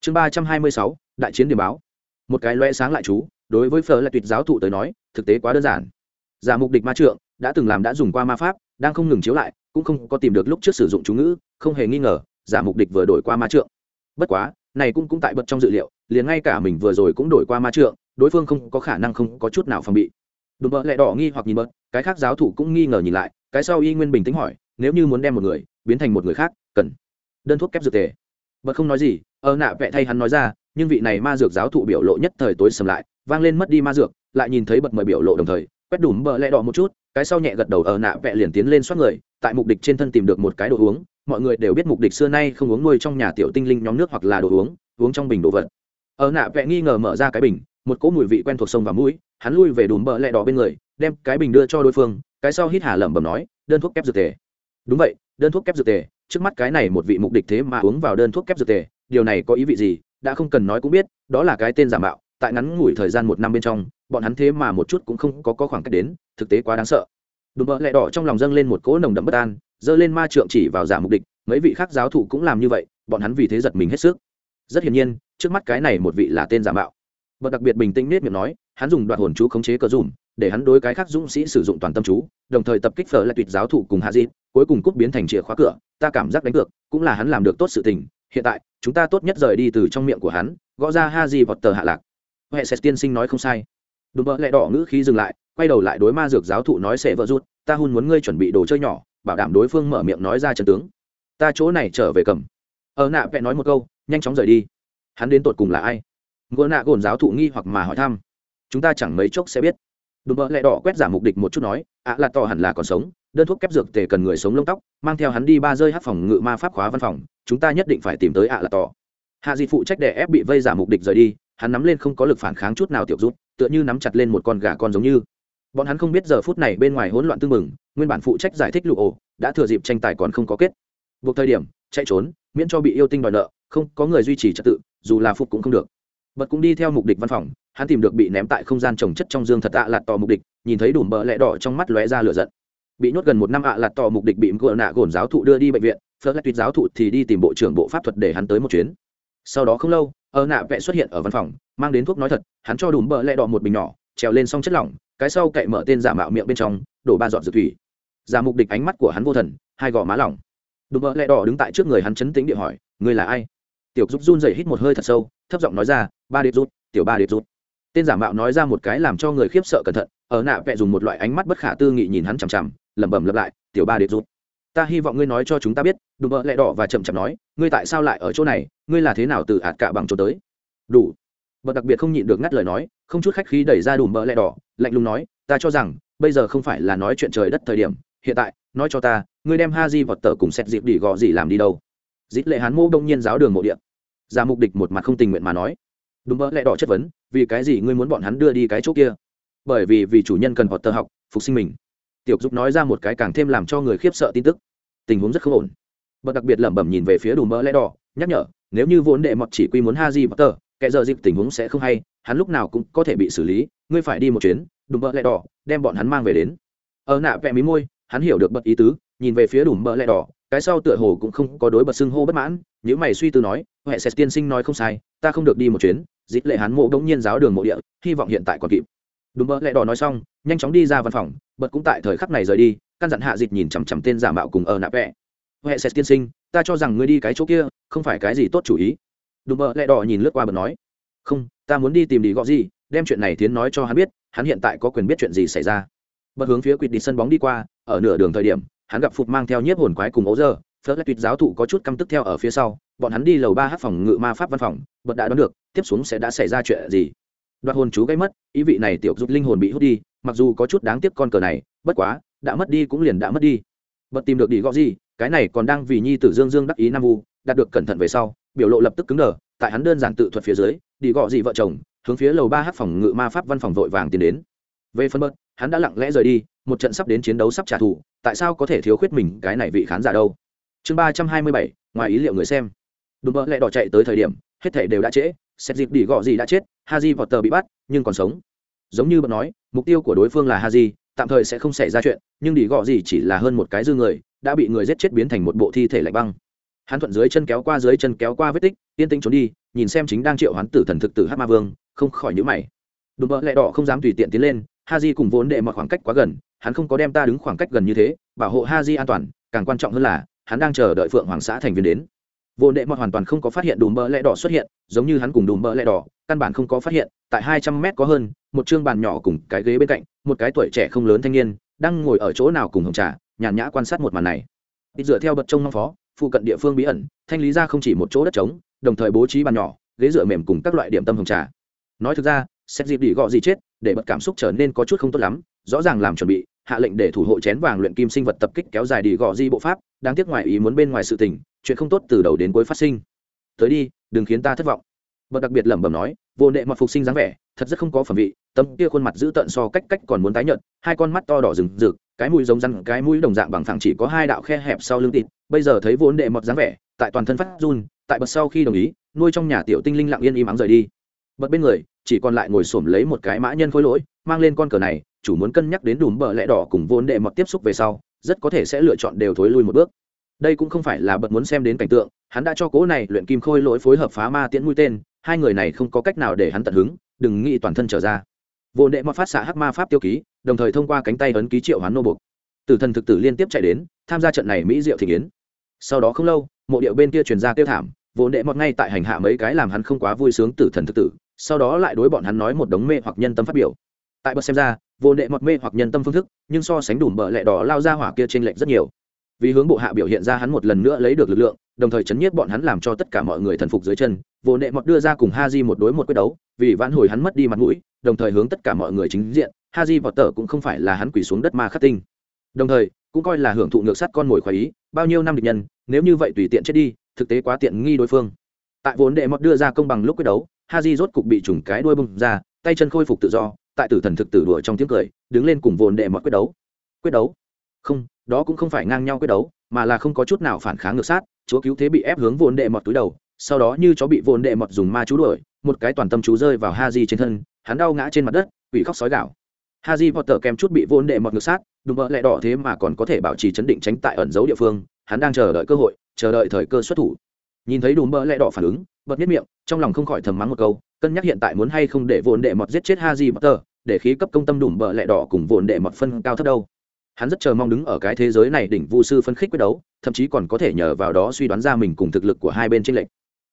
Chương ba trăm hai mươi sáu, đại chiến điểm báo. Một cái loe sáng lại chú, đối với phở lại tuyệt giáo thụ tới nói, thực tế quá đơn giản. Giả mục địch ma trượng, đã từng làm đã dùng qua ma pháp, đang không ngừng chiếu lại, cũng không có tìm được lúc trước sử dụng chú ngữ, không hề nghi ngờ giả mục địch vừa đổi qua ma trượng. Bất quá, này cũng cũng tại bật trong dự liệu, liền ngay cả mình vừa rồi cũng đổi qua ma trượng, đối phương không có khả năng không có chút nào phòng bị. Đùm bợ lẹ đỏ nghi hoặc nhìn bớt cái khác giáo thủ cũng nghi ngờ nhìn lại, cái sau y nguyên bình tĩnh hỏi, nếu như muốn đem một người biến thành một người khác, cần đơn thuốc kép dược tề? Bật không nói gì ơ nạ vẽ thay hắn nói ra, nhưng vị này ma dược giáo thụ biểu lộ nhất thời tối sầm lại, vang lên mất đi ma dược, lại nhìn thấy bật mời biểu lộ đồng thời, quét đùm bờ lẹ đỏ một chút, cái sau nhẹ gật đầu, ở nạ vẽ liền tiến lên xoát người tại mục địch trên thân tìm được một cái đồ uống mọi người đều biết mục địch xưa nay không uống nuôi trong nhà tiểu tinh linh nhóm nước hoặc là đồ uống uống trong bình đồ vật. Ở nạ vẽ nghi ngờ mở ra cái bình một cỗ mùi vị quen thuộc sông và mũi hắn lui về đùm bờ lẹ đỏ bên người đem cái bình đưa cho đối phương cái sau hít hà lẩm bẩm nói đơn thuốc kép dược tề. Đúng vậy đơn thuốc kép dược tề trước mắt cái này một vị mục địch thế mà uống vào đơn thuốc kép dược tề điều này có ý vị gì đã không cần nói cũng biết đó là cái tên giả mạo tại ngắn ngủi thời gian một năm bên trong bọn hắn thế mà một chút cũng không có, có khoảng cách đến thực tế quá đáng sợ đùm bợ lẹ đỏ trong lòng dâng lên một cỗ nồng đậm bất an dơ lên ma trượng chỉ vào giả mục địch, mấy vị khác giáo thủ cũng làm như vậy, bọn hắn vì thế giật mình hết sức. Rất hiển nhiên, trước mắt cái này một vị là tên giả mạo. Bậc đặc biệt bình tĩnh nết miệng nói, hắn dùng đoạn hồn chú khống chế cờ dùm, để hắn đối cái khác dũng sĩ sử dụng toàn tâm chú, đồng thời tập kích phở lại tuyệt giáo thủ cùng hạ di cuối cùng cúp biến thành chìa khóa cửa, ta cảm giác đánh cược, cũng là hắn làm được tốt sự tình, hiện tại, chúng ta tốt nhất rời đi từ trong miệng của hắn, gõ ra ha di vọt tờ hạ lạc. Huệ sẽ tiên sinh nói không sai. Đùm bợ lẹ đỏ ngữ khí dừng lại quay đầu lại đối ma dược giáo thụ nói sẽ vợ rút, ta hun muốn ngươi chuẩn bị đồ chơi nhỏ, bảo đảm đối phương mở miệng nói ra trận tướng. Ta chỗ này trở về cầm. Ở nạ vẽ nói một câu, nhanh chóng rời đi. Hắn đến tột cùng là ai? Ngựa nạ gồn giáo thụ nghi hoặc mà hỏi thăm. Chúng ta chẳng mấy chốc sẽ biết. Đùm bợ lẹ đỏ quét giả mục địch một chút nói, ạ là to hẳn là còn sống, đơn thuốc kép dược tề cần người sống lông tóc, mang theo hắn đi ba rơi hát phòng ngự ma pháp khóa văn phòng, chúng ta nhất định phải tìm tới ạ là to. hạ dị phụ trách đè ép bị vây giả mục địch rời đi, hắn nắm lên không có lực phản kháng chút nào tiểu rút, tựa như nắm chặt lên một con gà con giống như bọn hắn không biết giờ phút này bên ngoài hỗn loạn tương mừng nguyên bản phụ trách giải thích lụ ổ, đã thừa dịp tranh tài còn không có kết. Buộc thời điểm, chạy trốn, miễn cho bị yêu tinh đòi nợ, không có người duy trì trật tự, dù là phục cũng không được. Bật cũng đi theo mục địch văn phòng, hắn tìm được bị ném tại không gian trồng chất trong dương thật ạ lạt tò mục địch, nhìn thấy đủ bờ lẹ đỏ trong mắt lóe ra lửa giận. Bị nhốt gần một năm ạ lạt tò mục địch bị gỡ nạ gồn giáo thụ đưa đi bệnh viện phớt lại tuyệt giáo thụ thì đi tìm bộ trưởng bộ pháp thuật để hắn tới một chuyến. Sau đó không lâu, ở nạ vẽ xuất hiện ở văn phòng, mang đến thuốc nói thật, hắn cho đủ bờ lẹ đỏ một bình nhỏ, trèo lên xong chất lỏng cái sau cậy mở tên giả mạo miệng bên trong, đổ ba giọt dược thủy. Giả mục địch ánh mắt của hắn vô thần, hai gò má lỏng. Đùm mỡ lẹ đỏ đứng tại trước người hắn chấn tĩnh địa hỏi, ngươi là ai? Tiểu giúp run dày hít một hơi thật sâu, thấp giọng nói ra, ba điệp rút tiểu ba điệp rút tên giả mạo nói ra một cái làm cho người khiếp sợ cẩn thận, ở nạ vẹ dùng một loại ánh mắt bất khả tư nghị nhìn hắn chằm chằm, lẩm bẩm lặp lại, tiểu ba điệp rút ta hy vọng ngươi nói cho chúng ta biết. Đùm mỡ lẹ đỏ và chậm chậm nói, ngươi tại sao lại ở chỗ này? Ngươi là thế nào từ ạt cả bằng chỗ tới? Đủ. Và đặc biệt không nhịn được ngắt lời nói không chút khách khí đẩy ra đùm bỡ lẹ đỏ, lạnh lùng nói, ta cho rằng, bây giờ không phải là nói chuyện trời đất thời điểm, hiện tại, nói cho ta, ngươi đem ha di vọt tờ cùng xét dịp đỉ gò gì làm đi đâu? Dít lệ hán mô đông nhiên giáo đường mộ điện ra mục địch một mặt không tình nguyện mà nói. Đúng mỡ lẽ đỏ chất vấn, vì cái gì ngươi muốn bọn hắn đưa đi cái chỗ kia? Bởi vì vì chủ nhân cần vọt tờ học, phục sinh mình. Tiểu dục nói ra một cái càng thêm làm cho người khiếp sợ tin tức. Tình huống rất không ổn. Bậc đặc biệt lẩm bẩm nhìn về phía đủ mỡ lẽ đỏ, nhắc nhở, nếu như vốn đệ mọt chỉ quy muốn ha di vọt tờ kẻ giờ dịp tình huống sẽ không hay, hắn lúc nào cũng có thể bị xử lý, ngươi phải đi một chuyến, đùm bợ lẹ đỏ, đem bọn hắn mang về đến. Ở nạ vẽ mí môi, hắn hiểu được bật ý tứ, nhìn về phía đùm bợ lẹ đỏ, cái sau tựa hồ cũng không có đối bật xưng hô bất mãn nếu mày suy tư nói, huệ sẽ tiên sinh nói không sai, ta không được đi một chuyến dịp lệ hắn mộ đống nhiên giáo đường mộ địa, hy vọng hiện tại còn kịp. Đùm bợ lẹ đỏ nói xong, nhanh chóng đi ra văn phòng, bật cũng tại thời khắc này rời đi, căn dặn hạ dịch nhìn chằm chằm tên giả mạo cùng ở nạ vẽ huệ sẽ tiên sinh, ta cho rằng ngươi đi cái chỗ kia, không phải cái gì tốt chủ ý đùm bợ lẹ đỏ nhìn lướt qua bật nói, không, ta muốn đi tìm đi gõ gì đem chuyện này tiến nói cho hắn biết, hắn hiện tại có quyền biết chuyện gì xảy ra. Bật hướng phía quýt đi sân bóng đi qua, ở nửa đường thời điểm, hắn gặp phục mang theo nhiếp hồn quái cùng ấu giờ phớt lại tuyệt giáo thụ có chút căm tức theo ở phía sau, bọn hắn đi lầu ba hát phòng ngự ma pháp văn phòng, bật đã đoán được, tiếp xuống sẽ đã xảy ra chuyện gì. Đoạt hồn chú gây mất, ý vị này tiểu giúp linh hồn bị hút đi, mặc dù có chút đáng tiếc con cờ này, bất quá, đã mất đi cũng liền đã mất đi. Bật tìm được đi gõ gì cái này còn đang vì nhi tử dương dương đắc ý nam vu đạt được cẩn thận về sau, biểu lộ lập tức cứng đờ, tại hắn đơn giản tự thuật phía dưới, đi gọ gì vợ chồng, hướng phía lầu ba hát phòng ngự ma pháp văn phòng vội vàng tiến đến. Về phân bớt hắn đã lặng lẽ rời đi, một trận sắp đến chiến đấu sắp trả thù, tại sao có thể thiếu khuyết mình, cái này vị khán giả đâu? Chương ba trăm hai mươi bảy, ngoài ý liệu người xem. Đùm bỡ lẹ đỏ chạy tới thời điểm, hết thể đều đã trễ xét dịp đi gọ gì đã chết, haji tờ bị bắt, nhưng còn sống. Giống như bận nói, mục tiêu của đối phương là haji, tạm thời sẽ không xảy ra chuyện, nhưng đi gọ gì chỉ là hơn một cái dư người, đã bị người giết chết biến thành một bộ thi thể lạnh băng hắn thuận dưới chân kéo qua dưới chân kéo qua vết tích, yên tĩnh trốn đi, nhìn xem chính đang triệu hoán tử thần thực tử hát ma vương, không khỏi nhữ mày. Đùm bỡ lẹ đỏ không dám tùy tiện tiến lên ha di cùng vốn đệ mọi khoảng cách quá gần, hắn không có đem ta đứng khoảng cách gần như thế, bảo hộ ha di an toàn, càng quan trọng hơn là, hắn đang chờ đợi phượng hoàng xã thành viên đến. Vốn đệ mọi hoàn toàn không có phát hiện đùm bỡ lẹ đỏ xuất hiện, giống như hắn cùng đùm bỡ lẹ đỏ, căn bản không có phát hiện, tại hai trăm mét có hơn, một chương bàn nhỏ cùng cái ghế bên cạnh, một cái tuổi trẻ không lớn thanh niên, đang ngồi ở chỗ nào cùng hồng trà, nhàn nhã quan sát một màn này. Ít dựa theo bật trông mong phó phụ cận địa phương bí ẩn, thanh lý ra không chỉ một chỗ đất trống, đồng thời bố trí bàn nhỏ, ghế dựa mềm cùng các loại điểm tâm hồng trà. Nói thực ra, xét dịp đi gọ gì chết, để bật cảm xúc trở nên có chút không tốt lắm, rõ ràng làm chuẩn bị, hạ lệnh để thủ hộ chén vàng luyện kim sinh vật tập kích kéo dài đi gọ di bộ pháp, đáng tiếc ngoài ý muốn bên ngoài sự tình, chuyện không tốt từ đầu đến cuối phát sinh. Tới đi, đừng khiến ta thất vọng. Bật đặc biệt lẩm bẩm nói, vô nệ mặc phục sinh dáng vẻ, thật rất không có phẩm vị, tấm kia khuôn mặt giữ tợn so cách cách còn muốn tái nhợt, hai con mắt to đỏ rừng rực cái mũi giống răng cái mũi đồng dạng bằng thẳng chỉ có hai đạo khe hẹp sau lưng tịt, bây giờ thấy vốn đệ mọt dáng vẻ, tại toàn thân phát run, tại bật sau khi đồng ý, nuôi trong nhà tiểu tinh linh lặng yên im ắng rời đi. Bật bên người, chỉ còn lại ngồi xổm lấy một cái mã nhân khối lỗi, mang lên con cờ này, chủ muốn cân nhắc đến đùm bờ lẽ đỏ cùng vốn đệ mọt tiếp xúc về sau, rất có thể sẽ lựa chọn đều thối lui một bước. Đây cũng không phải là bật muốn xem đến cảnh tượng, hắn đã cho cố này luyện kim khôi lỗi phối hợp phá ma tiễn mũi tên, hai người này không có cách nào để hắn tận hứng, đừng nghĩ toàn thân trở ra. Vô đệ mọt phát xạ hắc ma pháp tiêu ký đồng thời thông qua cánh tay ấn ký triệu hoán nô buộc. Tử thần thực tử liên tiếp chạy đến, tham gia trận này mỹ diệu thị kiến sau đó không lâu, mộ điệu bên kia truyền ra tiêu thảm, vốn đệ mọt ngay tại hành hạ mấy cái làm hắn không quá vui sướng tử thần thực tử, sau đó lại đối bọn hắn nói một đống mê hoặc nhân tâm phát biểu. Tại bậc xem ra vô đệ mọt mê hoặc nhân tâm phương thức, nhưng so sánh đủ bợ lẹ đỏ lao ra hỏa kia trên lệnh rất nhiều. Vì hướng bộ hạ biểu hiện ra hắn một lần nữa lấy được lực lượng, đồng thời chấn nhiếp bọn hắn làm cho tất cả mọi người thần phục dưới chân vô đệ mọt đưa ra cùng ha di một đối một quyết đấu, vì vãn hồi hắn mất đi mặt mũi, đồng thời hướng tất cả mọi người chính diện ha di vọt tở cũng không phải là hắn quỳ xuống đất ma khắc tinh. Đồng thời, cũng coi là hưởng thụ ngược sát con mồi khoái ý, bao nhiêu năm địch nhân, nếu như vậy tùy tiện chết đi, thực tế quá tiện nghi đối phương. Tại vốn đệ mọt đưa ra công bằng lúc quyết đấu ha rốt cục bị trùng cái đuôi bung ra, tay chân khôi phục tự do, tại tử thần thực tử đùa trong tiếng cười, đứng lên cùng vốn đệ mọt quyết đấu. Quyết đấu? Không, đó cũng không phải ngang nhau quyết đấu, mà là không có chút nào phản kháng ngược sát, chúa cứu thế bị ép hướng vốn đệ mọt túi đầu, sau đó như chó bị vốn đệ mọt dùng ma chú đuổi, một cái toàn tâm chú rơi vào ha trên thân, hắn đau ngã trên mặt đất, quỷ khóc sói gạo ha Potter kèm chút bị vốn đệ mọt ngược sát đúng mơ lẹ đỏ thế mà còn có thể bảo trì chấn định tránh tại ẩn giấu địa phương hắn đang chờ đợi cơ hội chờ đợi thời cơ xuất thủ. Nhìn thấy đúng mơ lẹ đỏ phản ứng bật nhất miệng trong lòng không khỏi thầm mắng một câu cân nhắc hiện tại muốn hay không để vốn đệ mọt giết chết ha Potter, để khí cấp công tâm đùm bờ lẹ đỏ cùng vốn đệ mọt phân cao thấp đâu. Hắn rất chờ mong đứng ở cái thế giới này đỉnh vu sư phân khích quyết đấu thậm chí còn có thể nhờ vào đó suy đoán ra mình cùng thực lực của hai bên trên lệnh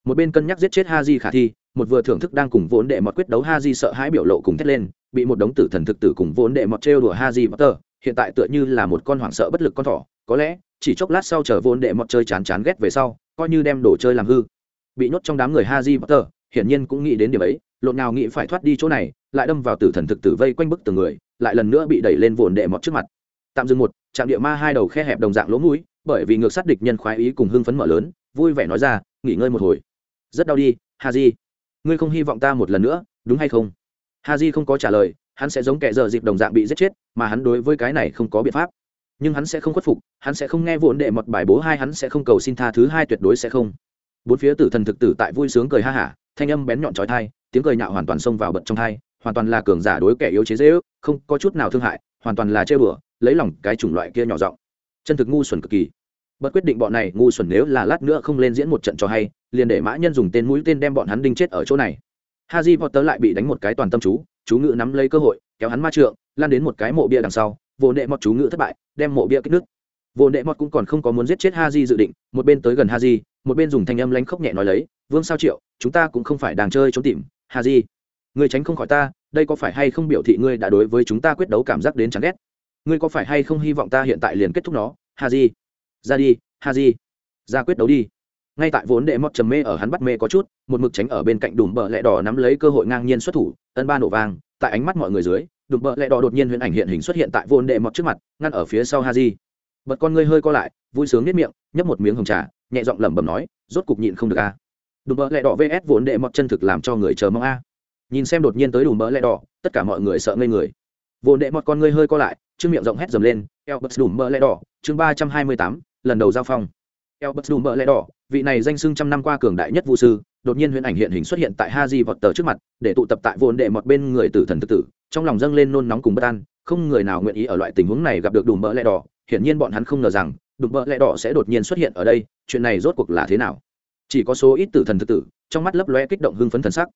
một bên cân nhắc giết chết ha khả thi một vừa thưởng thức đang cùng vốn đệ mọt quyết đấu ha sợ hãi biểu lộ cùng thét lên bị một đống tử thần thực tử cùng vốn đệ mọt trêu đùa ha potter, hiện tại tựa như là một con hoảng sợ bất lực con thỏ, có lẽ chỉ chốc lát sau chờ vốn đệ mọt chơi chán chán ghét về sau, coi như đem đồ chơi làm hư. Bị nhốt trong đám người ha potter, hiển nhiên cũng nghĩ đến điểm ấy, lộn nào nghĩ phải thoát đi chỗ này, lại đâm vào tử thần thực tử vây quanh bức từng người, lại lần nữa bị đẩy lên vốn đệ mọt trước mặt. Tạm dừng một, trạm địa ma hai đầu khe hẹp đồng dạng lỗ mũi, bởi vì ngược sát địch nhân khoái ý cùng hưng phấn mở lớn, vui vẻ nói ra, nghỉ ngơi một hồi. Rất đau đi ha ngươi không hy vọng ta một lần nữa, đúng hay không? Ha không có trả lời, hắn sẽ giống kẻ giờ dịp đồng dạng bị giết chết, mà hắn đối với cái này không có biện pháp. Nhưng hắn sẽ không khuất phục, hắn sẽ không nghe vốn đệ mật bài bố hai, hắn sẽ không cầu xin tha thứ hai tuyệt đối sẽ không. Bốn phía tử thần thực tử tại vui sướng cười ha hả, thanh âm bén nhọn trói thai tiếng cười nhạo hoàn toàn xông vào bật trong thai hoàn toàn là cường giả đối kẻ yếu chế dễ ước không có chút nào thương hại, hoàn toàn là chơi bừa, lấy lòng cái chủng loại kia nhỏ giọng. Chân thực ngu xuẩn cực kỳ. Bất quyết định bọn này, ngu xuẩn nếu là lát nữa không lên diễn một trận cho hay, liền để mã nhân dùng tên mũi tên đem bọn hắn đinh chết ở chỗ này haji potter lại bị đánh một cái toàn tâm chú chú ngự nắm lấy cơ hội, kéo hắn ma trượng, lan đến một cái mộ bia đằng sau, vô nệ mọt chú ngự thất bại, đem mộ bia kích nước vô nệ mọt cũng còn không có muốn giết chết haji dự định, một bên tới gần haji một bên dùng thanh âm lánh khóc nhẹ nói lấy, vương sao triệu, chúng ta cũng không phải đang chơi trốn tìm haji người tránh không khỏi ta, đây có phải hay không biểu thị ngươi đã đối với chúng ta quyết đấu cảm giác đến chán ghét? Ngươi có phải hay không hy vọng ta hiện tại liền kết thúc nó haji ra đi haji ra quyết đấu đi ngay tại vốn đệ mọt trầm mê ở hắn bắt mê có chút, một mực tránh ở bên cạnh đùm bờ lẹ đỏ nắm lấy cơ hội ngang nhiên xuất thủ, ân ba nổ vang, tại ánh mắt mọi người dưới, đùm bờ lẹ đỏ đột nhiên huyễn ảnh hiện hình xuất hiện tại vốn đệ mọt trước mặt, ngăn ở phía sau haji. Bật con ngươi hơi co lại, vui sướng nếp miệng, nhấp một miếng hồng trà, nhẹ giọng lẩm bẩm nói, rốt cục nhịn không được a. Đùm bờ lẹ đỏ vs vốn đệ mọt chân thực làm cho người chờ mong a. Nhìn xem đột nhiên tới đùm bờ lẹ đỏ, tất cả mọi người sợ ngây người. Vốn đệ mọt con ngươi hơi co lại chương miệng rộng hét dầm lên eo bật đùm bợ lẹ đỏ, chương ba trăm hai mươi tám, lần đầu giao phong. Elbert bật đùm đỏ vị này danh xưng trăm năm qua cường đại nhất vũ sư đột nhiên huyễn ảnh hiện hình xuất hiện tại Haji vọt tờ trước mặt, để tụ tập tại vốn đệ một bên người tử thần tự tử, trong lòng dâng lên nôn nóng cùng bất an, không người nào nguyện ý ở loại tình huống này gặp được đùm bỡ đỏ, hiển nhiên bọn hắn không ngờ rằng, đùm bỡ đỏ sẽ đột nhiên xuất hiện ở đây, chuyện này rốt cuộc là thế nào? Chỉ có số ít tử thần tự tử, trong mắt lấp lóe kích động hưng phấn thần sắc.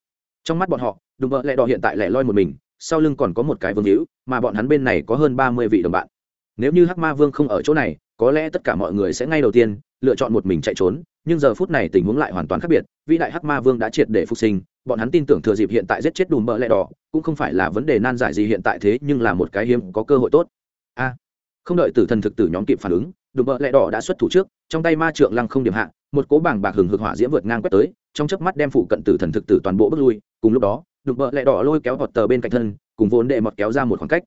Trong mắt bọn họ, đùm bỡ đỏ hiện tại lẻ loi một mình, sau lưng còn có một cái vương hữu, mà bọn hắn bên này có hơn ba mươi vị đồng bạn. Nếu như Hắc Ma Vương không ở chỗ này, có lẽ tất cả mọi người sẽ ngay đầu tiên lựa chọn một mình chạy trốn, nhưng giờ phút này tình huống lại hoàn toàn khác biệt, vĩ đại hắc ma vương đã triệt để phục sinh, bọn hắn tin tưởng thừa dịp hiện tại giết chết đùm bợ lẹ đỏ, cũng không phải là vấn đề nan giải gì hiện tại thế, nhưng là một cái hiếm có cơ hội tốt. A, không đợi tử thần thực tử nhóm kịp phản ứng, đùm bợ lẹ đỏ đã xuất thủ trước, trong tay ma trượng lăng không điểm hạ, một cố bảng bạc hừng hực hỏa diễm vượt ngang quét tới, trong chớp mắt đem phụ cận tử thần thực tử toàn bộ bước lui, cùng lúc đó, đùm bợ lẹ đỏ lôi kéo vọt tờ bên cạnh thân, cùng vốn đệ mọt kéo ra một khoảng cách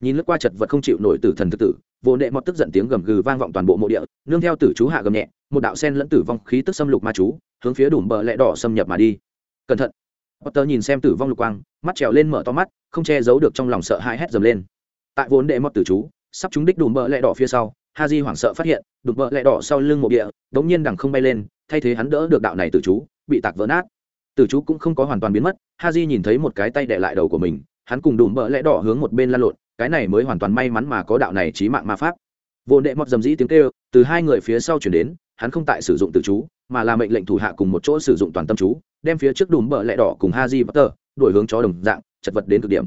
nhìn lướt qua chật vật không chịu nổi tử thần thực tử, vô nệ mọt tức giận tiếng gầm gừ vang vọng toàn bộ mộ địa, nương theo tử chú hạ gầm nhẹ, một đạo sen lẫn tử vong khí tức xâm lục ma chú, hướng phía đùm bờ lẹ đỏ xâm nhập mà đi. Cẩn thận. Potter nhìn xem tử vong lục quang, mắt trèo lên mở to mắt, không che giấu được trong lòng sợ hãi hét dầm lên. Tại vốn đệ mọt tử chú, sắp chúng đích đùm bờ lẹ đỏ phía sau ha di hoảng sợ phát hiện, đùm bờ lẹ đỏ sau lưng mộ địa, đống nhiên đằng không bay lên, thay thế hắn đỡ được đạo này tử chú, bị tạc vỡ nát. Tử chú cũng không có hoàn toàn biến mất ha di nhìn thấy một cái tay đẻ lại đầu của mình hắn cùng đùm bờ lẽ đỏ hướng một bên lan lộn, cái này mới hoàn toàn may mắn mà có đạo này trí mạng ma pháp. Vô đệ mọt dầm dĩ tiếng kêu, từ hai người phía sau chuyển đến, hắn không tại sử dụng từ chú, mà là mệnh lệnh thủ hạ cùng một chỗ sử dụng toàn tâm chú, đem phía trước đùm bờ lẹ đỏ cùng ha di potter đuổi hướng chó đồng dạng, chật vật đến cực điểm.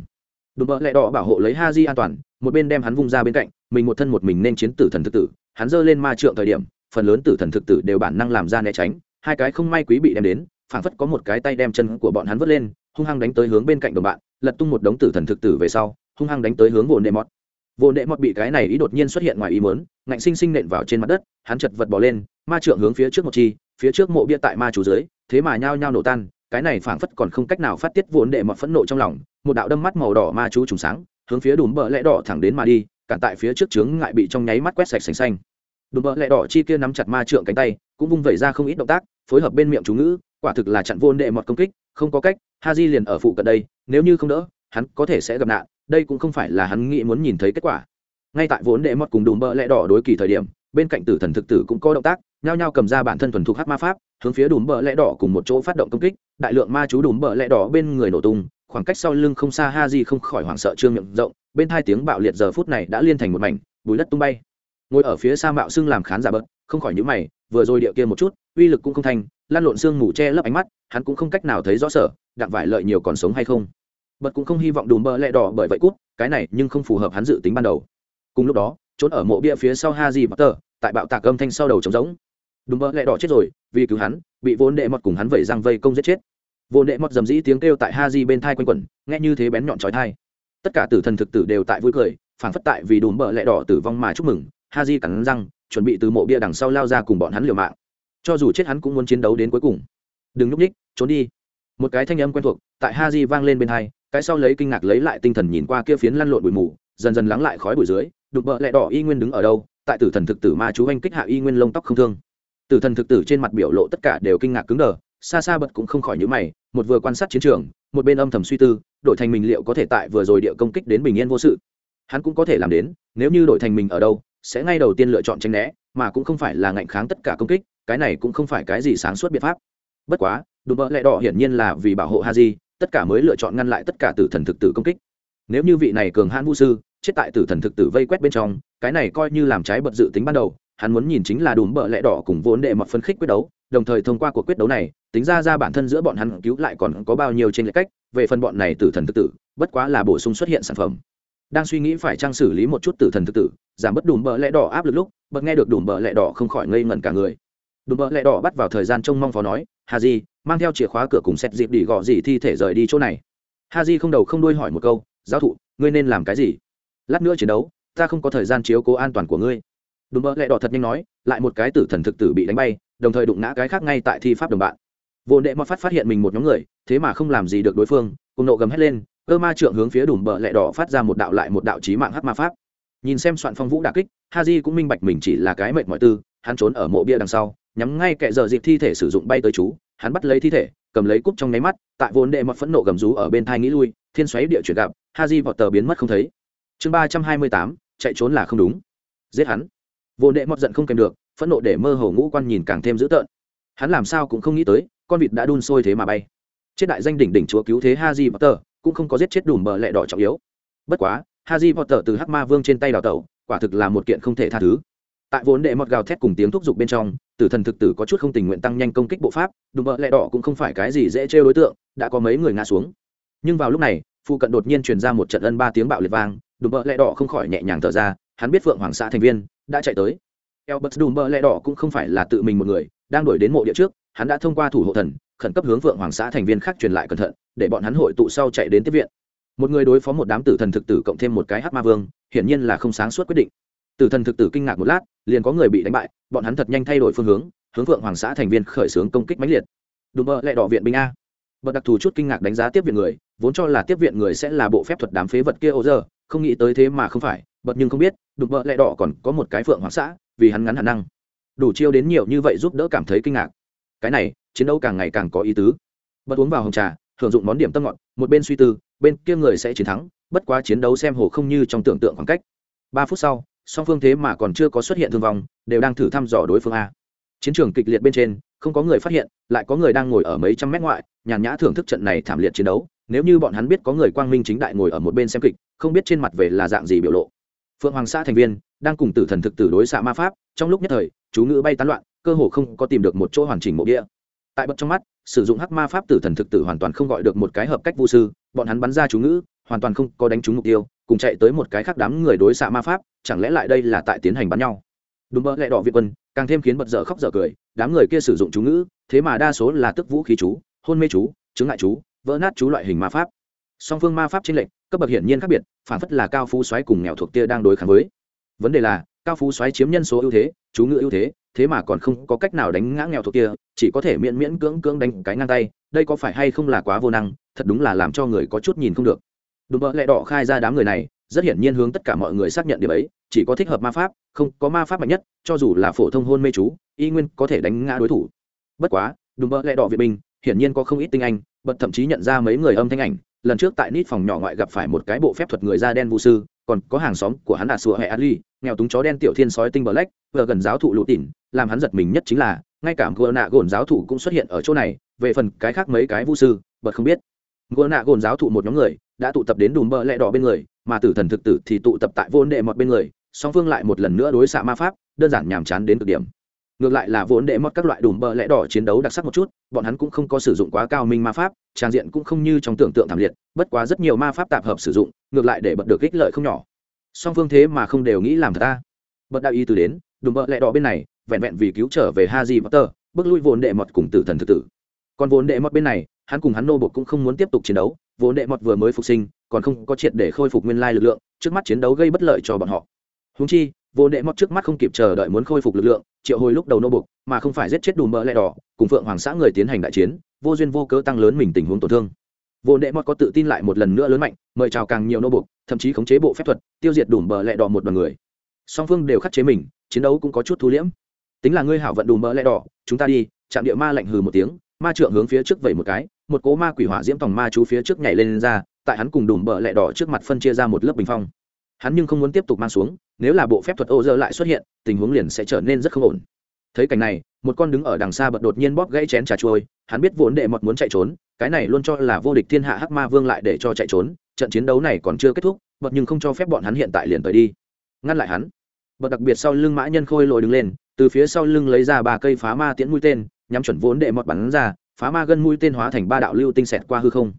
Đùm bờ lẹ đỏ bảo hộ lấy ha di an toàn, một bên đem hắn vung ra bên cạnh, mình một thân một mình nên chiến tử thần thực tử, hắn giơ lên ma trượng thời điểm, phần lớn tử thần thực tử đều bản năng làm ra né tránh, hai cái không may quý bị đem đến, phảng phất có một cái tay đem chân của bọn hắn vớt lên, hung hăng đánh tới hướng bên cạnh đồng bạn lật tung một đống tử thần thực tử về sau, hung hăng đánh tới hướng vồn đệ mọt. Vồn đệ mọt bị cái này ý đột nhiên xuất hiện ngoài ý mớn ngạnh sinh sinh nện vào trên mặt đất, hắn chật vật bỏ lên, ma trượng hướng phía trước một chi, phía trước mộ bia tại ma chủ dưới, thế mà nhao nhao nổ tan, cái này phảng phất còn không cách nào phát tiết vồn đệ mọt phẫn nộ trong lòng, một đạo đâm mắt màu đỏ ma chú trùng sáng, hướng phía đùm bờ lẽ đỏ thẳng đến mà đi, cản tại phía trước trướng ngại bị trong nháy mắt quét sạch sành xanh. Đùm bờ lẽ đỏ chi kia nắm chặt ma trượng cánh tay, cũng vung vẩy ra không ít động tác, phối hợp bên miệng chú ngữ, quả thực là chặn vồn đệ mọt công kích, không có cách ha di liền ở phụ cận đây, nếu như không đỡ, hắn có thể sẽ gặp nạn, đây cũng không phải là hắn nghĩ muốn nhìn thấy kết quả. Ngay tại vốn đệ mọt cùng đùm bợ lẽ đỏ đối kỳ thời điểm, bên cạnh tử thần thực tử cũng có động tác, nhao nhao cầm ra bản thân thuần thục hát ma pháp, hướng phía đùm bợ lẽ đỏ cùng một chỗ phát động công kích, đại lượng ma chú đùm bợ lẽ đỏ bên người nổ tung, khoảng cách sau lưng không xa ha di không khỏi hoảng sợ trương miệng rộng, bên hai tiếng bạo liệt giờ phút này đã liên thành một mảnh, bùi đất tung bay. Ngồi ở phía xa mạo xưng làm khán giả bớt không khỏi nhữ mày, vừa rồi địa kia một chút, uy lực cũng không thành lan lộn xương ngủ che lấp ánh mắt, hắn cũng không cách nào thấy rõ sở, đặng vải lợi nhiều còn sống hay không. Bật cũng không hy vọng đùm bơ lẹ đỏ bởi vậy cút, cái này nhưng không phù hợp hắn dự tính ban đầu. Cùng lúc đó, trốn ở mộ bia phía sau ha di potter, tại bạo tạc âm thanh sau đầu trống rỗng. Đùm bơ lẹ đỏ chết rồi, vì cứu hắn, bị vốn đệ mọt cùng hắn vẩy răng vây công giết chết. Vốn đệ mọt dầm dĩ tiếng kêu tại ha di bên thai quanh quẩn, nghe như thế bén nhọn trói thai tất cả tử thần thực tử đều tại vui cười phản phất tại vì đùm bơ lẹ đỏ tử vong mà chúc mừng ha di cắn răng, chuẩn bị từ mộ bia đằng sau lao ra cùng bọn hắn liều mạng cho dù chết hắn cũng muốn chiến đấu đến cuối cùng. Đừng núp ních trốn đi. Một cái thanh âm quen thuộc tại ha di vang lên bên hai, cái sau lấy kinh ngạc lấy lại tinh thần nhìn qua kia phiến lăn lộn bụi mù, dần dần lắng lại khói bụi dưới, đục bợ lẹ đỏ y nguyên đứng ở đâu, tại tử thần thực tử ma chú anh kích hạ y nguyên lông tóc không thương. Tử thần thực tử trên mặt biểu lộ tất cả đều kinh ngạc cứng đờ, xa xa bật cũng không khỏi nhữ mày, một vừa quan sát chiến trường, một bên âm thầm suy tư, đổi thành mình liệu có thể tại vừa rồi địa công kích đến bình yên vô sự. Hắn cũng có thể làm đến, nếu như đổi thành mình ở đâu, sẽ ngay đầu tiên lựa chọn tranh né, mà cũng không phải là ngạnh kháng tất cả công kích cái này cũng không phải cái gì sáng suốt biện pháp. Bất quá, đùm bợ lẹ đỏ hiển nhiên là vì bảo hộ ha di tất cả mới lựa chọn ngăn lại tất cả tử thần thực tử công kích. Nếu như vị này cường hãn vũ sư, chết tại tử thần thực tử vây quét bên trong, cái này coi như làm trái bật dự tính ban đầu, hắn muốn nhìn chính là đùm bợ lẹ đỏ cùng vốn đệ mọt phân khích quyết đấu, đồng thời thông qua cuộc quyết đấu này, tính ra ra bản thân giữa bọn hắn cứu lại còn có bao nhiêu trên lệch cách, về phần bọn này tử thần thực tử, bất quá là bổ sung xuất hiện sản phẩm. Đang suy nghĩ phải trang xử lý một chút tử thần thực tử, giảm bớt đùm bợ lẹ đỏ áp lực lúc, bật nghe được đùm bợ lẹ đỏ không khỏi ngây ngẩn cả người đùm bợ lẹ đỏ bắt vào thời gian trông mong phó nói hà di mang theo chìa khóa cửa cùng xét dịp đi gõ gì thi thể rời đi chỗ này. Hà di không đầu không đuôi hỏi một câu, giáo thụ, ngươi nên làm cái gì? Lát nữa chiến đấu, ta không có thời gian chiếu cố an toàn của ngươi. Đùm bợ lẹ đỏ thật nhanh nói, lại một cái tử thần thực tử bị đánh bay, đồng thời đụng ngã cái khác ngay tại thi pháp đồng bạn. Vô đệ mọt phát phát hiện mình một nhóm người, thế mà không làm gì được đối phương, cùng nộ gầm hét lên, cơ ma trượng hướng phía đùm bợ lẹ đỏ phát ra một đạo lại một đạo trí mạng hát ma pháp. Nhìn xem soạn phong vũ đà kích ha di cũng minh bạch mình chỉ là cái mệnh mọi tư, hắn trốn ở mộ bia đằng sau nhắm ngay kẻ giờ dịp thi thể sử dụng bay tới chú, hắn bắt lấy thi thể, cầm lấy cúp trong nháy mắt, tại vốn đệ mọt phẫn nộ gầm rú ở bên thai nghĩ lui, thiên xoáy địa chuyển gặp ha di vọt tờ biến mất không thấy. Chương ba trăm hai mươi tám, chạy trốn là không đúng. Giết hắn. Vốn đệ mọt giận không kèm được, phẫn nộ để mơ hồ ngũ quan nhìn càng thêm dữ tợn. Hắn làm sao cũng không nghĩ tới, con vịt đã đun sôi thế mà bay. Chết đại danh đỉnh đỉnh chúa cứu thế haji tờ, cũng không có giết chết đùm bờ lẹ đỏ trọng yếu. Bất quá, haji tờ từ hắc ma vương trên tay đào tẩu, quả thực là một kiện không thể tha thứ. Tại vốn đệ mọt gào thét cùng tiếng thúc giục bên trong tử thần thực tử có chút không tình nguyện tăng nhanh công kích bộ pháp, đùm bờ lẹ đỏ cũng không phải cái gì dễ trêu đối tượng, đã có mấy người ngã xuống. Nhưng vào lúc này, phụ cận đột nhiên truyền ra một trận ân ba tiếng bạo liệt vang, đùm bờ lẹ đỏ không khỏi nhẹ nhàng thở ra, hắn biết phượng hoàng xã thành viên đã chạy tới. Elbert Đùm bờ lẹ đỏ cũng không phải là tự mình một người, đang đuổi đến mộ địa trước, hắn đã thông qua thủ hộ thần, khẩn cấp hướng vượng hoàng xã thành viên khác truyền lại cẩn thận, để bọn hắn hội tụ sau chạy đến tiếp viện. Một người đối phó một đám tử thần thực tử cộng thêm một cái hát ma vương, hiển nhiên là không sáng suốt quyết định tử thần thực tử kinh ngạc một lát, liền có người bị đánh bại, bọn hắn thật nhanh thay đổi phương hướng hướng vượng hoàng xã thành viên khởi xướng công kích mãnh liệt. Đùm bơ lẹ đỏ viện binh a. Bậc đặc thù chút kinh ngạc đánh giá tiếp viện người, vốn cho là tiếp viện người sẽ là bộ phép thuật đám phế vật kia ô giờ không nghĩ tới thế mà không phải bậc nhưng không biết, đùm bơ lẹ đỏ còn có một cái phượng hoàng xã, vì hắn ngắn hạn năng. Đủ chiêu đến nhiều như vậy giúp đỡ cảm thấy kinh ngạc. Cái này, chiến đấu càng ngày càng có ý tứ. Bật uống vào hồng trà hưởng dụng món điểm tâm ngọt, một bên suy tư, bên kia người sẽ chiến thắng, bất quá chiến đấu xem hồ không như trong tưởng tượng khoảng cách. Ba phút sau song phương thế mà còn chưa có xuất hiện thương vong, đều đang thử thăm dò đối phương a. Chiến trường kịch liệt bên trên, không có người phát hiện, lại có người đang ngồi ở mấy trăm mét ngoại, nhàn nhã thưởng thức trận này thảm liệt chiến đấu. Nếu như bọn hắn biết có người quang minh chính đại ngồi ở một bên xem kịch, không biết trên mặt về là dạng gì biểu lộ. Phượng hoàng xã thành viên, đang cùng tử thần thực tử đối xạ ma pháp, trong lúc nhất thời, chú ngữ bay tán loạn, cơ hồ không có tìm được một chỗ hoàn chỉnh mộ địa. Tại bậc trong mắt, sử dụng hắc ma pháp tử thần thực tử hoàn toàn không gọi được một cái hợp cách vu sư, bọn hắn bắn ra chú ngữ, hoàn toàn không có đánh trúng mục tiêu cùng chạy tới một cái khác đám người đối xạ ma pháp, chẳng lẽ lại đây là tại tiến hành bắn nhau? Đúng mơ lẹ đỏ việt quân, càng thêm khiến bật dở khóc dở cười, đám người kia sử dụng chú ngữ, thế mà đa số là tức vũ khí chú, hôn mê chú chứng ngại chú, vỡ nát chú loại hình ma pháp. Song phương ma pháp trên lệnh cấp bậc hiển nhiên khác biệt, phản phất là cao phú xoáy cùng nghèo thuộc tia đang đối kháng với. Vấn đề là, cao phú xoáy chiếm nhân số ưu thế, chú ngữ ưu thế thế mà còn không có cách nào đánh ngã nghèo thuộc kia, chỉ có thể miễn miễn cưỡng cưỡng đánh cái ngang tay, đây có phải hay không là quá vô năng, thật đúng là làm cho người có chút nhìn không được đùm bợ lẹ đỏ khai ra đám người này, rất hiển nhiên hướng tất cả mọi người xác nhận điều ấy, chỉ có thích hợp ma pháp, không có ma pháp mạnh nhất, cho dù là phổ thông hôn mê chú, y nguyên có thể đánh ngã đối thủ. Bất quá đùm bợ lẹ đỏ việt binh, hiển nhiên có không ít tinh anh, bật thậm chí nhận ra mấy người âm thanh ảnh. Lần trước tại nít phòng nhỏ ngoại gặp phải một cái bộ phép thuật người da đen vũ sư, còn có hàng xóm của hắn là sùa hệ ali nghèo túng chó đen tiểu thiên sói tinh bờ lách vừa gần giáo thụ lụt tỉn, làm hắn giật mình nhất chính là, ngay cả gua nạ gồn giáo thụ cũng xuất hiện ở chỗ này, về phần cái khác mấy cái vũ sư, bật không biết. Gua nạ gồn giáo thụ một nhóm người đã tụ tập đến đùm bờ lẹ đỏ bên người, mà tử thần thực tử thì tụ tập tại vốn đệ mọt bên người, song phương lại một lần nữa đối xạ ma pháp, đơn giản nhàm chán đến cực điểm. Ngược lại là vốn đệ mất các loại đùm bờ lẽ đỏ chiến đấu đặc sắc một chút, bọn hắn cũng không có sử dụng quá cao minh ma pháp, trang diện cũng không như trong tưởng tượng thảm liệt, bất quá rất nhiều ma pháp tạp hợp sử dụng, ngược lại để bật được ích lợi không nhỏ. Song phương thế mà không đều nghĩ làm thật ta bật đạo ý từ đến, đùm bờ lẽ đỏ bên này, vẹn vẹn vì cứu trở về ha haji potter, bước lui vốn đệ mọt cùng tử thần thực tử. Còn vốn đệ mọt bên này, hắn cùng hắn nô bột cũng không muốn tiếp tục chiến đấu vốn đệ mọt vừa mới phục sinh, còn không có triệt để khôi phục nguyên lai lực lượng, trước mắt chiến đấu gây bất lợi cho bọn họ. Húng chi vốn đệ mọt trước mắt không kịp chờ đợi muốn khôi phục lực lượng, triệu hồi lúc đầu nô bục mà không phải giết chết đùm mỡ lẹ đỏ, cùng phượng hoàng xã người tiến hành đại chiến, vô duyên vô cớ tăng lớn mình tình huống tổn thương. Vốn đệ mọt có tự tin lại một lần nữa lớn mạnh, mời chào càng nhiều nô bục thậm chí khống chế bộ phép thuật, tiêu diệt đùm mỡ lẹ đỏ một đoàn người. Song phương đều khắc chế mình, chiến đấu cũng có chút thu liễm. Tính là ngươi hảo vận đùm mỡ lẹ đỏ, chúng ta đi chạm địa ma lạnh hừ một tiếng ma trượng hướng phía trước vẩy một cái một cỗ ma quỷ hỏa diễm tòng ma chú phía trước nhảy lên, lên ra tại hắn cùng đùm bờ lẹ đỏ trước mặt phân chia ra một lớp bình phong. Hắn nhưng không muốn tiếp tục mang xuống nếu là bộ phép thuật ô dơ lại xuất hiện tình huống liền sẽ trở nên rất không ổn. Thấy cảnh này một con đứng ở đằng xa bật đột nhiên bóp gãy chén trà trôi hắn biết vốn đệ mọt muốn chạy trốn cái này luôn cho là vô địch thiên hạ hắc ma vương lại để cho chạy trốn trận chiến đấu này còn chưa kết thúc bật nhưng không cho phép bọn hắn hiện tại liền tới đi. Ngăn lại hắn. Bật đặc biệt sau lưng mã nhân khôi lồi đứng lên từ phía sau lưng lấy ra ba cây phá ma tiễn mũi tên, nhắm chuẩn vốn đệ mọt bắn ra, phá ma gân mũi tên hóa thành ba đạo lưu tinh xẹt qua hư không.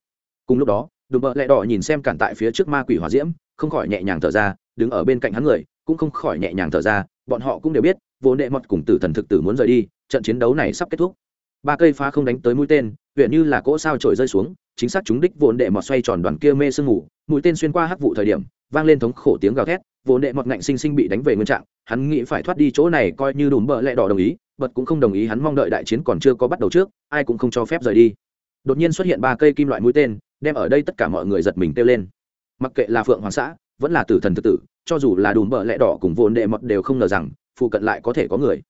Cùng lúc đó, đùm bợ lẹ đỏ nhìn xem cản tại phía trước ma quỷ hỏa diễm, không khỏi nhẹ nhàng thở ra, đứng ở bên cạnh hắn người, cũng không khỏi nhẹ nhàng thở ra, bọn họ cũng đều biết, vốn đệ mọt cùng tử thần thực tử muốn rời đi, trận chiến đấu này sắp kết thúc. Ba cây phá không đánh tới mũi tên huyện như là cỗ sao trổi rơi xuống, chính xác chúng đích vốn đệ mọt xoay tròn đoàn kia mê sương ngủ mũi tên xuyên qua hắc vụ thời điểm, vang lên thống khổ tiếng gào thét vốn đệ mọt ngạnh sinh sinh bị đánh về nguyên trạng, hắn nghĩ phải thoát đi chỗ này coi như đùm bợ lẹ đỏ đồng ý, bật cũng không đồng ý hắn mong đợi đại chiến còn chưa có bắt đầu trước, ai cũng không cho phép rời đi. Đột nhiên xuất hiện ba cây kim loại mũi tên, đem ở đây tất cả mọi người giật mình kêu lên. Mặc kệ là phượng hoàng xã, vẫn là tử thần tự tử, cho dù là đùm bợ lẹ đỏ cùng vốn đệ mọt đều không ngờ rằng, phụ cận lại có thể có người.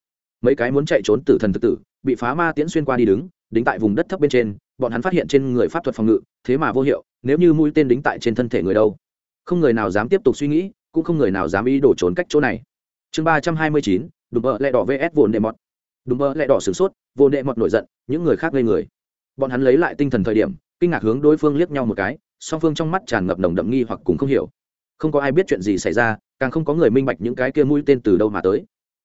Mấy cái muốn chạy trốn tử thần tự tử, bị phá ma tiễn xuyên qua đi đứng, đính tại vùng đất thấp bên trên, bọn hắn phát hiện trên người pháp thuật phòng ngự, thế mà vô hiệu, nếu như mũi tên đính tại trên thân thể người đâu, không người nào dám tiếp tục suy nghĩ cũng không người nào dám ý đổ trốn cách chỗ này. Chương ba trăm hai mươi chín, đùm bợ lẹ đỏ vs vồn đệ mọt. Đùm bợ lẹ đỏ sửng sốt, vồn đệ mọt nổi giận, những người khác ngây người. Bọn hắn lấy lại tinh thần thời điểm, kinh ngạc hướng đối phương liếc nhau một cái, song phương trong mắt tràn ngập nồng đậm nghi hoặc cùng không hiểu. Không có ai biết chuyện gì xảy ra, càng không có người minh bạch những cái kia mũi tên từ đâu mà tới.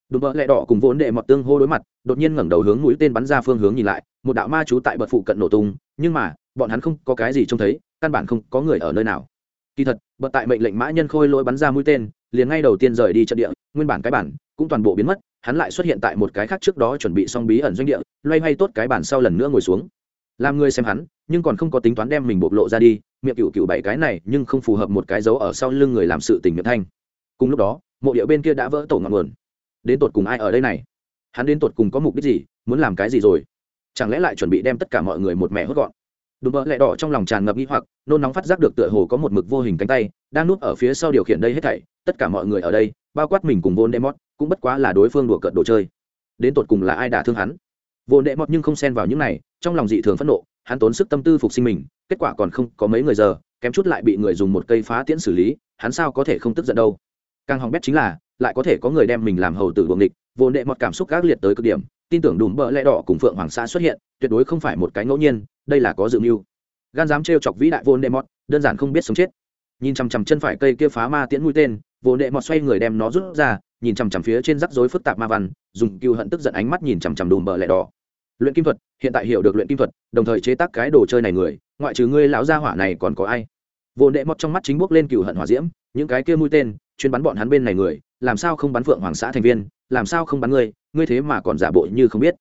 Đùm bợ lẹ đỏ cùng vốn đệ mọt tương hô đối mặt, đột nhiên ngẩng đầu hướng mũi tên bắn ra phương hướng nhìn lại, một đạo ma chú tại bậc phụ cận nổ tung, nhưng mà, bọn hắn không có cái gì trông thấy, căn bản không có người ở nơi nào kỳ thật bậc tại mệnh lệnh mã nhân khôi lỗi bắn ra mũi tên, liền ngay đầu tiên rời đi trận địa, nguyên bản cái bản cũng toàn bộ biến mất, hắn lại xuất hiện tại một cái khác trước đó chuẩn bị xong bí ẩn doanh địa, loay hoay tốt cái bản sau lần nữa ngồi xuống. Làm người xem hắn, nhưng còn không có tính toán đem mình bộc lộ ra đi, miệng cựu cựu bảy cái này, nhưng không phù hợp một cái dấu ở sau lưng người làm sự tình miệng thanh. Cùng lúc đó, mộ địa bên kia đã vỡ tổ ngọn nguồn. Đến tột cùng ai ở đây này? Hắn đến tột cùng có mục đích gì, muốn làm cái gì rồi? Chẳng lẽ lại chuẩn bị đem tất cả mọi người một mẹ hốt gọn? Đùm bợ lẹ đỏ trong lòng tràn ngập nghi hoặc, nôn nóng phát giác được tựa hồ có một mực vô hình cánh tay, đang núp ở phía sau điều khiển đây hết thảy, tất cả mọi người ở đây, bao quát mình cùng vốn đệ mót cũng bất quá là đối phương đùa cợt đồ chơi. Đến tột cùng là ai đả thương hắn? Vốn đệ mót nhưng không xen vào những này, trong lòng dị thường phẫn nộ, hắn tốn sức tâm tư phục sinh mình, kết quả còn không có mấy người giờ, kém chút lại bị người dùng một cây phá tiễn xử lý, hắn sao có thể không tức giận đâu? Càng hỏng bét chính là, lại có thể có người đem mình làm hầu tử buồng địch vốn đệ mọt cảm xúc gác liệt tới cực điểm, tin tưởng đùm bợ lẽ đỏ cùng phượng hoàng xã xuất hiện tuyệt đối không phải một cái ngẫu nhiên, đây là có dự mưu. Gan dám trêu chọc vĩ đại vốn đệ mọt đơn giản không biết sống chết. Nhìn chằm chằm chân phải cây kia phá ma tiễn mũi tên vốn đệ mọt xoay người đem nó rút ra, nhìn chằm chằm phía trên rắc rối phức tạp ma văn, dùng cựu hận tức giận ánh mắt nhìn chằm chằm đùm bờ lẹ đỏ. Luyện kim thuật, hiện tại hiểu được luyện kim thuật, đồng thời chế tác cái đồ chơi này người, ngoại trừ ngươi lão gia hỏa này còn có ai? Vốn đệ mọt trong mắt chính bước lên cựu hận hỏa diễm, những cái kia mũi tên, chuyên bắn bọn hắn bên này người, làm sao không bắn phượng hoàng xã thành viên, làm sao không bắn ngươi ngươi thế mà còn giả bộ như không biết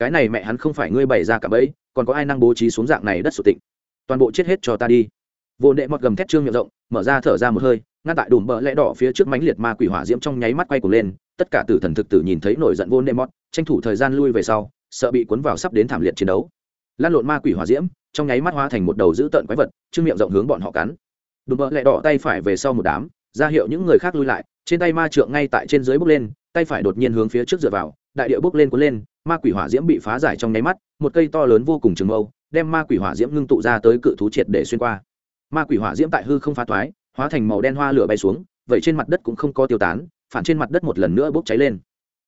cái này mẹ hắn không phải ngươi bày ra cả bẫy, còn có ai năng bố trí xuống dạng này đất sụt tịnh? Toàn bộ chết hết cho ta đi. Vô đệ mọt gầm thét trương miệng rộng, mở ra thở ra một hơi, ngăn tại đùm bờ lẽ đỏ phía trước mánh liệt ma quỷ hỏa diễm trong nháy mắt quay cuồng lên, tất cả tử thần thực tử nhìn thấy nổi giận vô đệ mọt, tranh thủ thời gian lui về sau, sợ bị cuốn vào sắp đến thảm liệt chiến đấu. Lan lộn ma quỷ hỏa diễm, trong nháy mắt hóa thành một đầu dữ tợn quái vật, trương miệng rộng hướng bọn họ cắn. Đùm bờ lẽ đỏ tay phải về sau một đám, ra hiệu những người khác lui lại, trên tay ma trượng ngay tại trên dưới bốc lên, tay phải đột nhiên hướng phía trước dựa vào, đại địa bốc lên cuốn lên ma quỷ hỏa diễm bị phá giải trong nháy mắt, một cây to lớn vô cùng trường mâu, đem ma quỷ hỏa diễm ngưng tụ ra tới cự thú triệt để xuyên qua. Ma quỷ hỏa diễm tại hư không phá toái hóa thành màu đen hoa lửa bay xuống, vậy trên mặt đất cũng không có tiêu tán, phản trên mặt đất một lần nữa bốc cháy lên.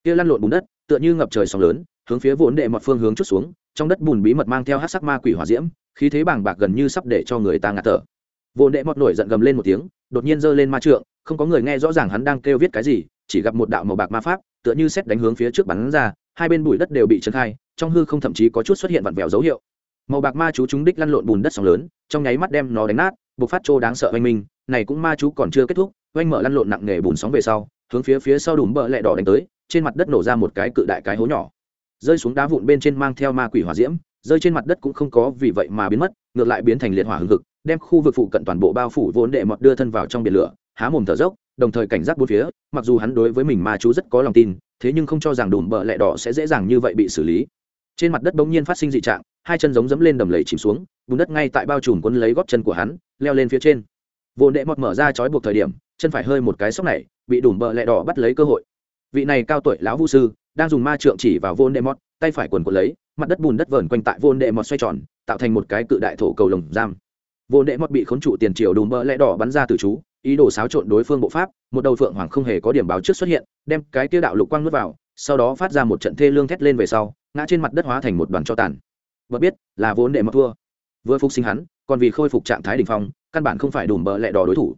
Kia lăn lộn bùn đất, tựa như ngập trời sóng lớn, hướng phía vốn đệ một phương hướng chút xuống, trong đất bùn bí mật mang theo hát sắc ma quỷ hỏa diễm, khí thế bàng bạc gần như sắp để cho người ta ngạt thở. Vốn đệ mọt nổi giận gầm lên một tiếng, đột nhiên giơ lên ma trượng, không có người nghe rõ ràng hắn đang kêu viết cái gì, chỉ gặp một đạo màu bạc ma pháp, tựa như xét đánh hướng phía trước bắn ra hai bên bụi đất đều bị trấn khai, trong hư không thậm chí có chút xuất hiện vặn vẹo dấu hiệu. Màu bạc ma chú chúng đích lăn lộn bùn đất sóng lớn, trong nháy mắt đem nó đánh nát buộc phát trô đáng sợ oanh minh. Này cũng ma chú còn chưa kết thúc, oanh mở lăn lộn nặng nề bùn sóng về sau, hướng phía phía sau đùm bờ lẹ đỏ đánh tới, trên mặt đất nổ ra một cái cự đại cái hố nhỏ. Rơi xuống đá vụn bên trên mang theo ma quỷ hỏa diễm, rơi trên mặt đất cũng không có vì vậy mà biến mất, ngược lại biến thành liệt hỏa hừng hực, đem khu vực phụ cận toàn bộ bao phủ vốn đệ mọt đưa thân vào trong biển lửa, há mồm thở dốc, đồng thời cảnh giác bốn phía, mặc dù hắn đối với mình ma chú rất có lòng tin thế nhưng không cho rằng đùm bợ lẹ đỏ sẽ dễ dàng như vậy bị xử lý. Trên mặt đất bỗng nhiên phát sinh dị trạng, hai chân giống dẫm lên đầm lầy chìm xuống, bùn đất ngay tại bao trùm quân lấy góp chân của hắn, leo lên phía trên. Vô đệ mọt mở ra chói buộc thời điểm, chân phải hơi một cái sốc này, bị đùm bợ lẹ đỏ bắt lấy cơ hội. Vị này cao tuổi lão vu sư, đang dùng ma trượng chỉ vào vô đệ mọt, tay phải quần quần lấy, mặt đất bùn đất vờn quanh tại vô đệ mọt xoay tròn, tạo thành một cái cự đại thổ cầu lồng giam. Vô đệ mọt bị khốn trụ tiền triều đùm bợ lẹ đỏ bắn ra từ chú ý đồ xáo trộn đối phương bộ pháp, một đầu phượng hoàng không hề có điểm báo trước xuất hiện, đem cái tiêu đạo lục quang nuốt vào, sau đó phát ra một trận thê lương thét lên về sau, ngã trên mặt đất hóa thành một đoàn cho tàn. Vật biết, là vốn đệ mập thua. Vừa phục sinh hắn, còn vì khôi phục trạng thái đ ỉ n h phong, căn bản không phải đùm bợ lẹ đỏ đối thủ.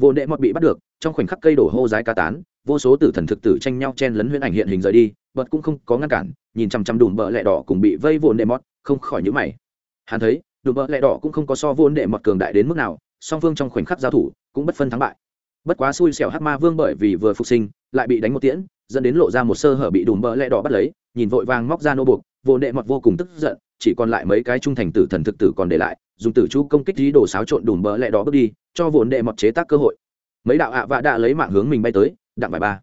Vốn đệ mọt bị bắt được, trong khoảnh khắc cây đổ hô dái ca tán, vô số tử thần thực tử tranh nhau chen lấn huyễn ảnh hiện hình rời đi bật cũng không có ngăn cản, nhìn chằm chằm đùm bợ lẹ đỏ cùng bị vây vốn đệ mọt, không khỏi nhữ mày. Hắn thấy, đùm bợ lẹ đỏ cũng không có so vốn đệ mọt cường đại đến mức nào song phương trong khoảnh khắc giao thủ cũng bất phân thắng bại. Bất quá xui xẻo hát ma vương bởi vì vừa phục sinh, lại bị đánh một tiễn, dẫn đến lộ ra một sơ hở bị đùm bỡ lẹ đỏ bắt lấy, nhìn vội vàng móc ra nô buộc, vô đệ mọt vô cùng tức giận, chỉ còn lại mấy cái trung thành tử thần thực tử còn để lại, dùng tử chú công kích dí đồ xáo trộn đùm bỡ lẹ đỏ bước đi, cho vốn đệ mọt chế tác cơ hội. Mấy đạo ạ vạ đã lấy mạng hướng mình bay tới, đặng bài ba.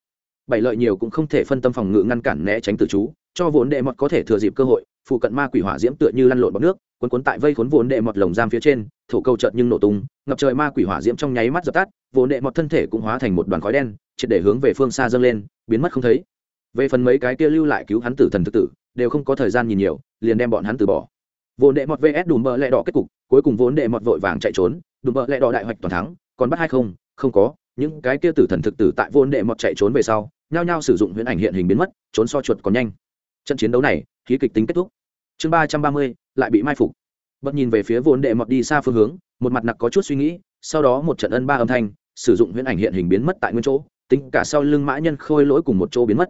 Bảy lợi nhiều cũng không thể phân tâm phòng ngự ngăn cản né tránh tử chú, cho vốn đệ mọt có thể thừa dịp cơ hội, phụ cận ma quỷ hỏa diễm tựa như lăn lộn bọc nước, cuốn cuốn tại vây khốn vốn đệ mọt lồng giam phía trên thổ cầu chợt nhưng nổ tung, ngập trời ma quỷ hỏa diễm trong nháy mắt dập tắt vốn đệ mọt thân thể cũng hóa thành một đoàn khói đen, triệt để hướng về phương xa dâng lên, biến mất không thấy. Về phần mấy cái kia lưu lại cứu hắn tử thần thực tử, đều không có thời gian nhìn nhiều, liền đem bọn hắn từ bỏ. Vốn đệ mọt vs đùm bợ lẹ đỏ kết cục, cuối cùng vốn đệ mọt vội vàng chạy trốn, đùm bợ lẹ đỏ đại hoạch toàn thắng, còn bắt hay không không có. Những cái kia tử thần thực tử tại vốn đệ mọt chạy trốn về sau, nhao nhao sử dụng huyễn ảnh hiện hình biến mất, trốn so chuột còn nhanh. Trận chiến đấu này, khí kịch tính kết thúc. Chương ba trăm ba mươi, lại bị mai phục bật nhìn về phía vốn đệ mọt đi xa phương hướng, một mặt nặc có chút suy nghĩ, sau đó một trận ân ba âm thanh, sử dụng huyễn ảnh hiện hình biến mất tại nguyên chỗ, tính cả sau lưng mã nhân khôi lỗi cùng một chỗ biến mất.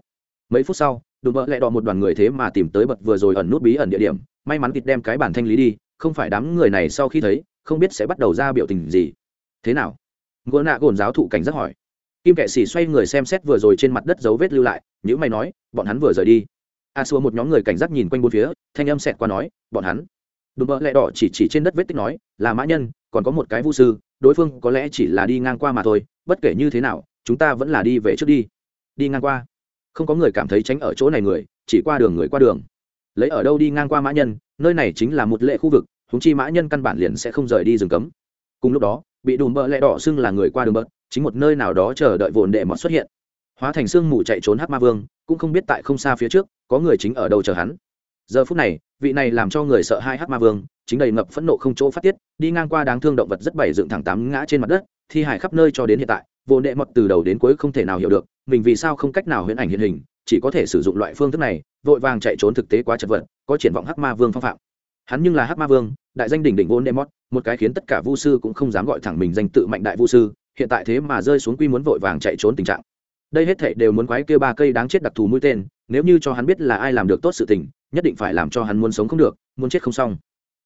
Mấy phút sau, đùm bợ lẹ đỏ một đoàn người thế mà tìm tới bật vừa rồi ẩn nút bí ẩn địa điểm, may mắn kịp đem cái bản thanh lý đi, không phải đám người này sau khi thấy, không biết sẽ bắt đầu ra biểu tình gì. Thế nào? Gỗ nạ gồn giáo thụ cảnh giác hỏi. Kim kệ sĩ xoay người xem xét vừa rồi trên mặt đất dấu vết lưu lại những mày nói, bọn hắn vừa rời đi. A xua một nhóm người cảnh giác nhìn quanh bốn phía, thanh âm xẹt qua nói, bọn hắn đùm bợ lẹ đỏ chỉ chỉ trên đất vết tích nói, là mã nhân, còn có một cái vu sư, đối phương có lẽ chỉ là đi ngang qua mà thôi, bất kể như thế nào, chúng ta vẫn là đi về trước đi. Đi ngang qua. Không có người cảm thấy tránh ở chỗ này người, chỉ qua đường người qua đường. Lấy ở đâu đi ngang qua mã nhân, nơi này chính là một lệ khu vực húng chi mã nhân căn bản liền sẽ không rời đi rừng cấm. Cùng lúc đó, bị đùm bợ lẹ đỏ xưng là người qua đường bậc chính một nơi nào đó chờ đợi vồn đệ mọt xuất hiện. Hóa thành xương mù chạy trốn hát ma vương, cũng không biết tại không xa phía trước, có người chính ở đâu chờ hắn giờ phút này, vị này làm cho người sợ hai hát ma vương, chính đầy ngập phẫn nộ không chỗ phát tiết, đi ngang qua đáng thương động vật rất bảy dựng thẳng tám ngã trên mặt đất, thi hải khắp nơi cho đến hiện tại, vô đệ mọt từ đầu đến cuối không thể nào hiểu được, mình vì sao không cách nào huyễn ảnh hiện hình, chỉ có thể sử dụng loại phương thức này, vội vàng chạy trốn thực tế quá chật vật, có triển vọng hắc ma vương phong phạm. Hắn nhưng là hắc ma vương, đại danh đỉnh đỉnh vô đệ mọt một cái khiến tất cả vu sư cũng không dám gọi thẳng mình danh tự mạnh đại vu sư, hiện tại thế mà rơi xuống quy muốn vội vàng chạy trốn tình trạng. Đây hết thảy đều muốn quái kia ba cây đáng chết đặc thù mũi tên, nếu như cho hắn biết là ai làm được tốt sự tình nhất định phải làm cho hắn muốn sống không được, muốn chết không xong.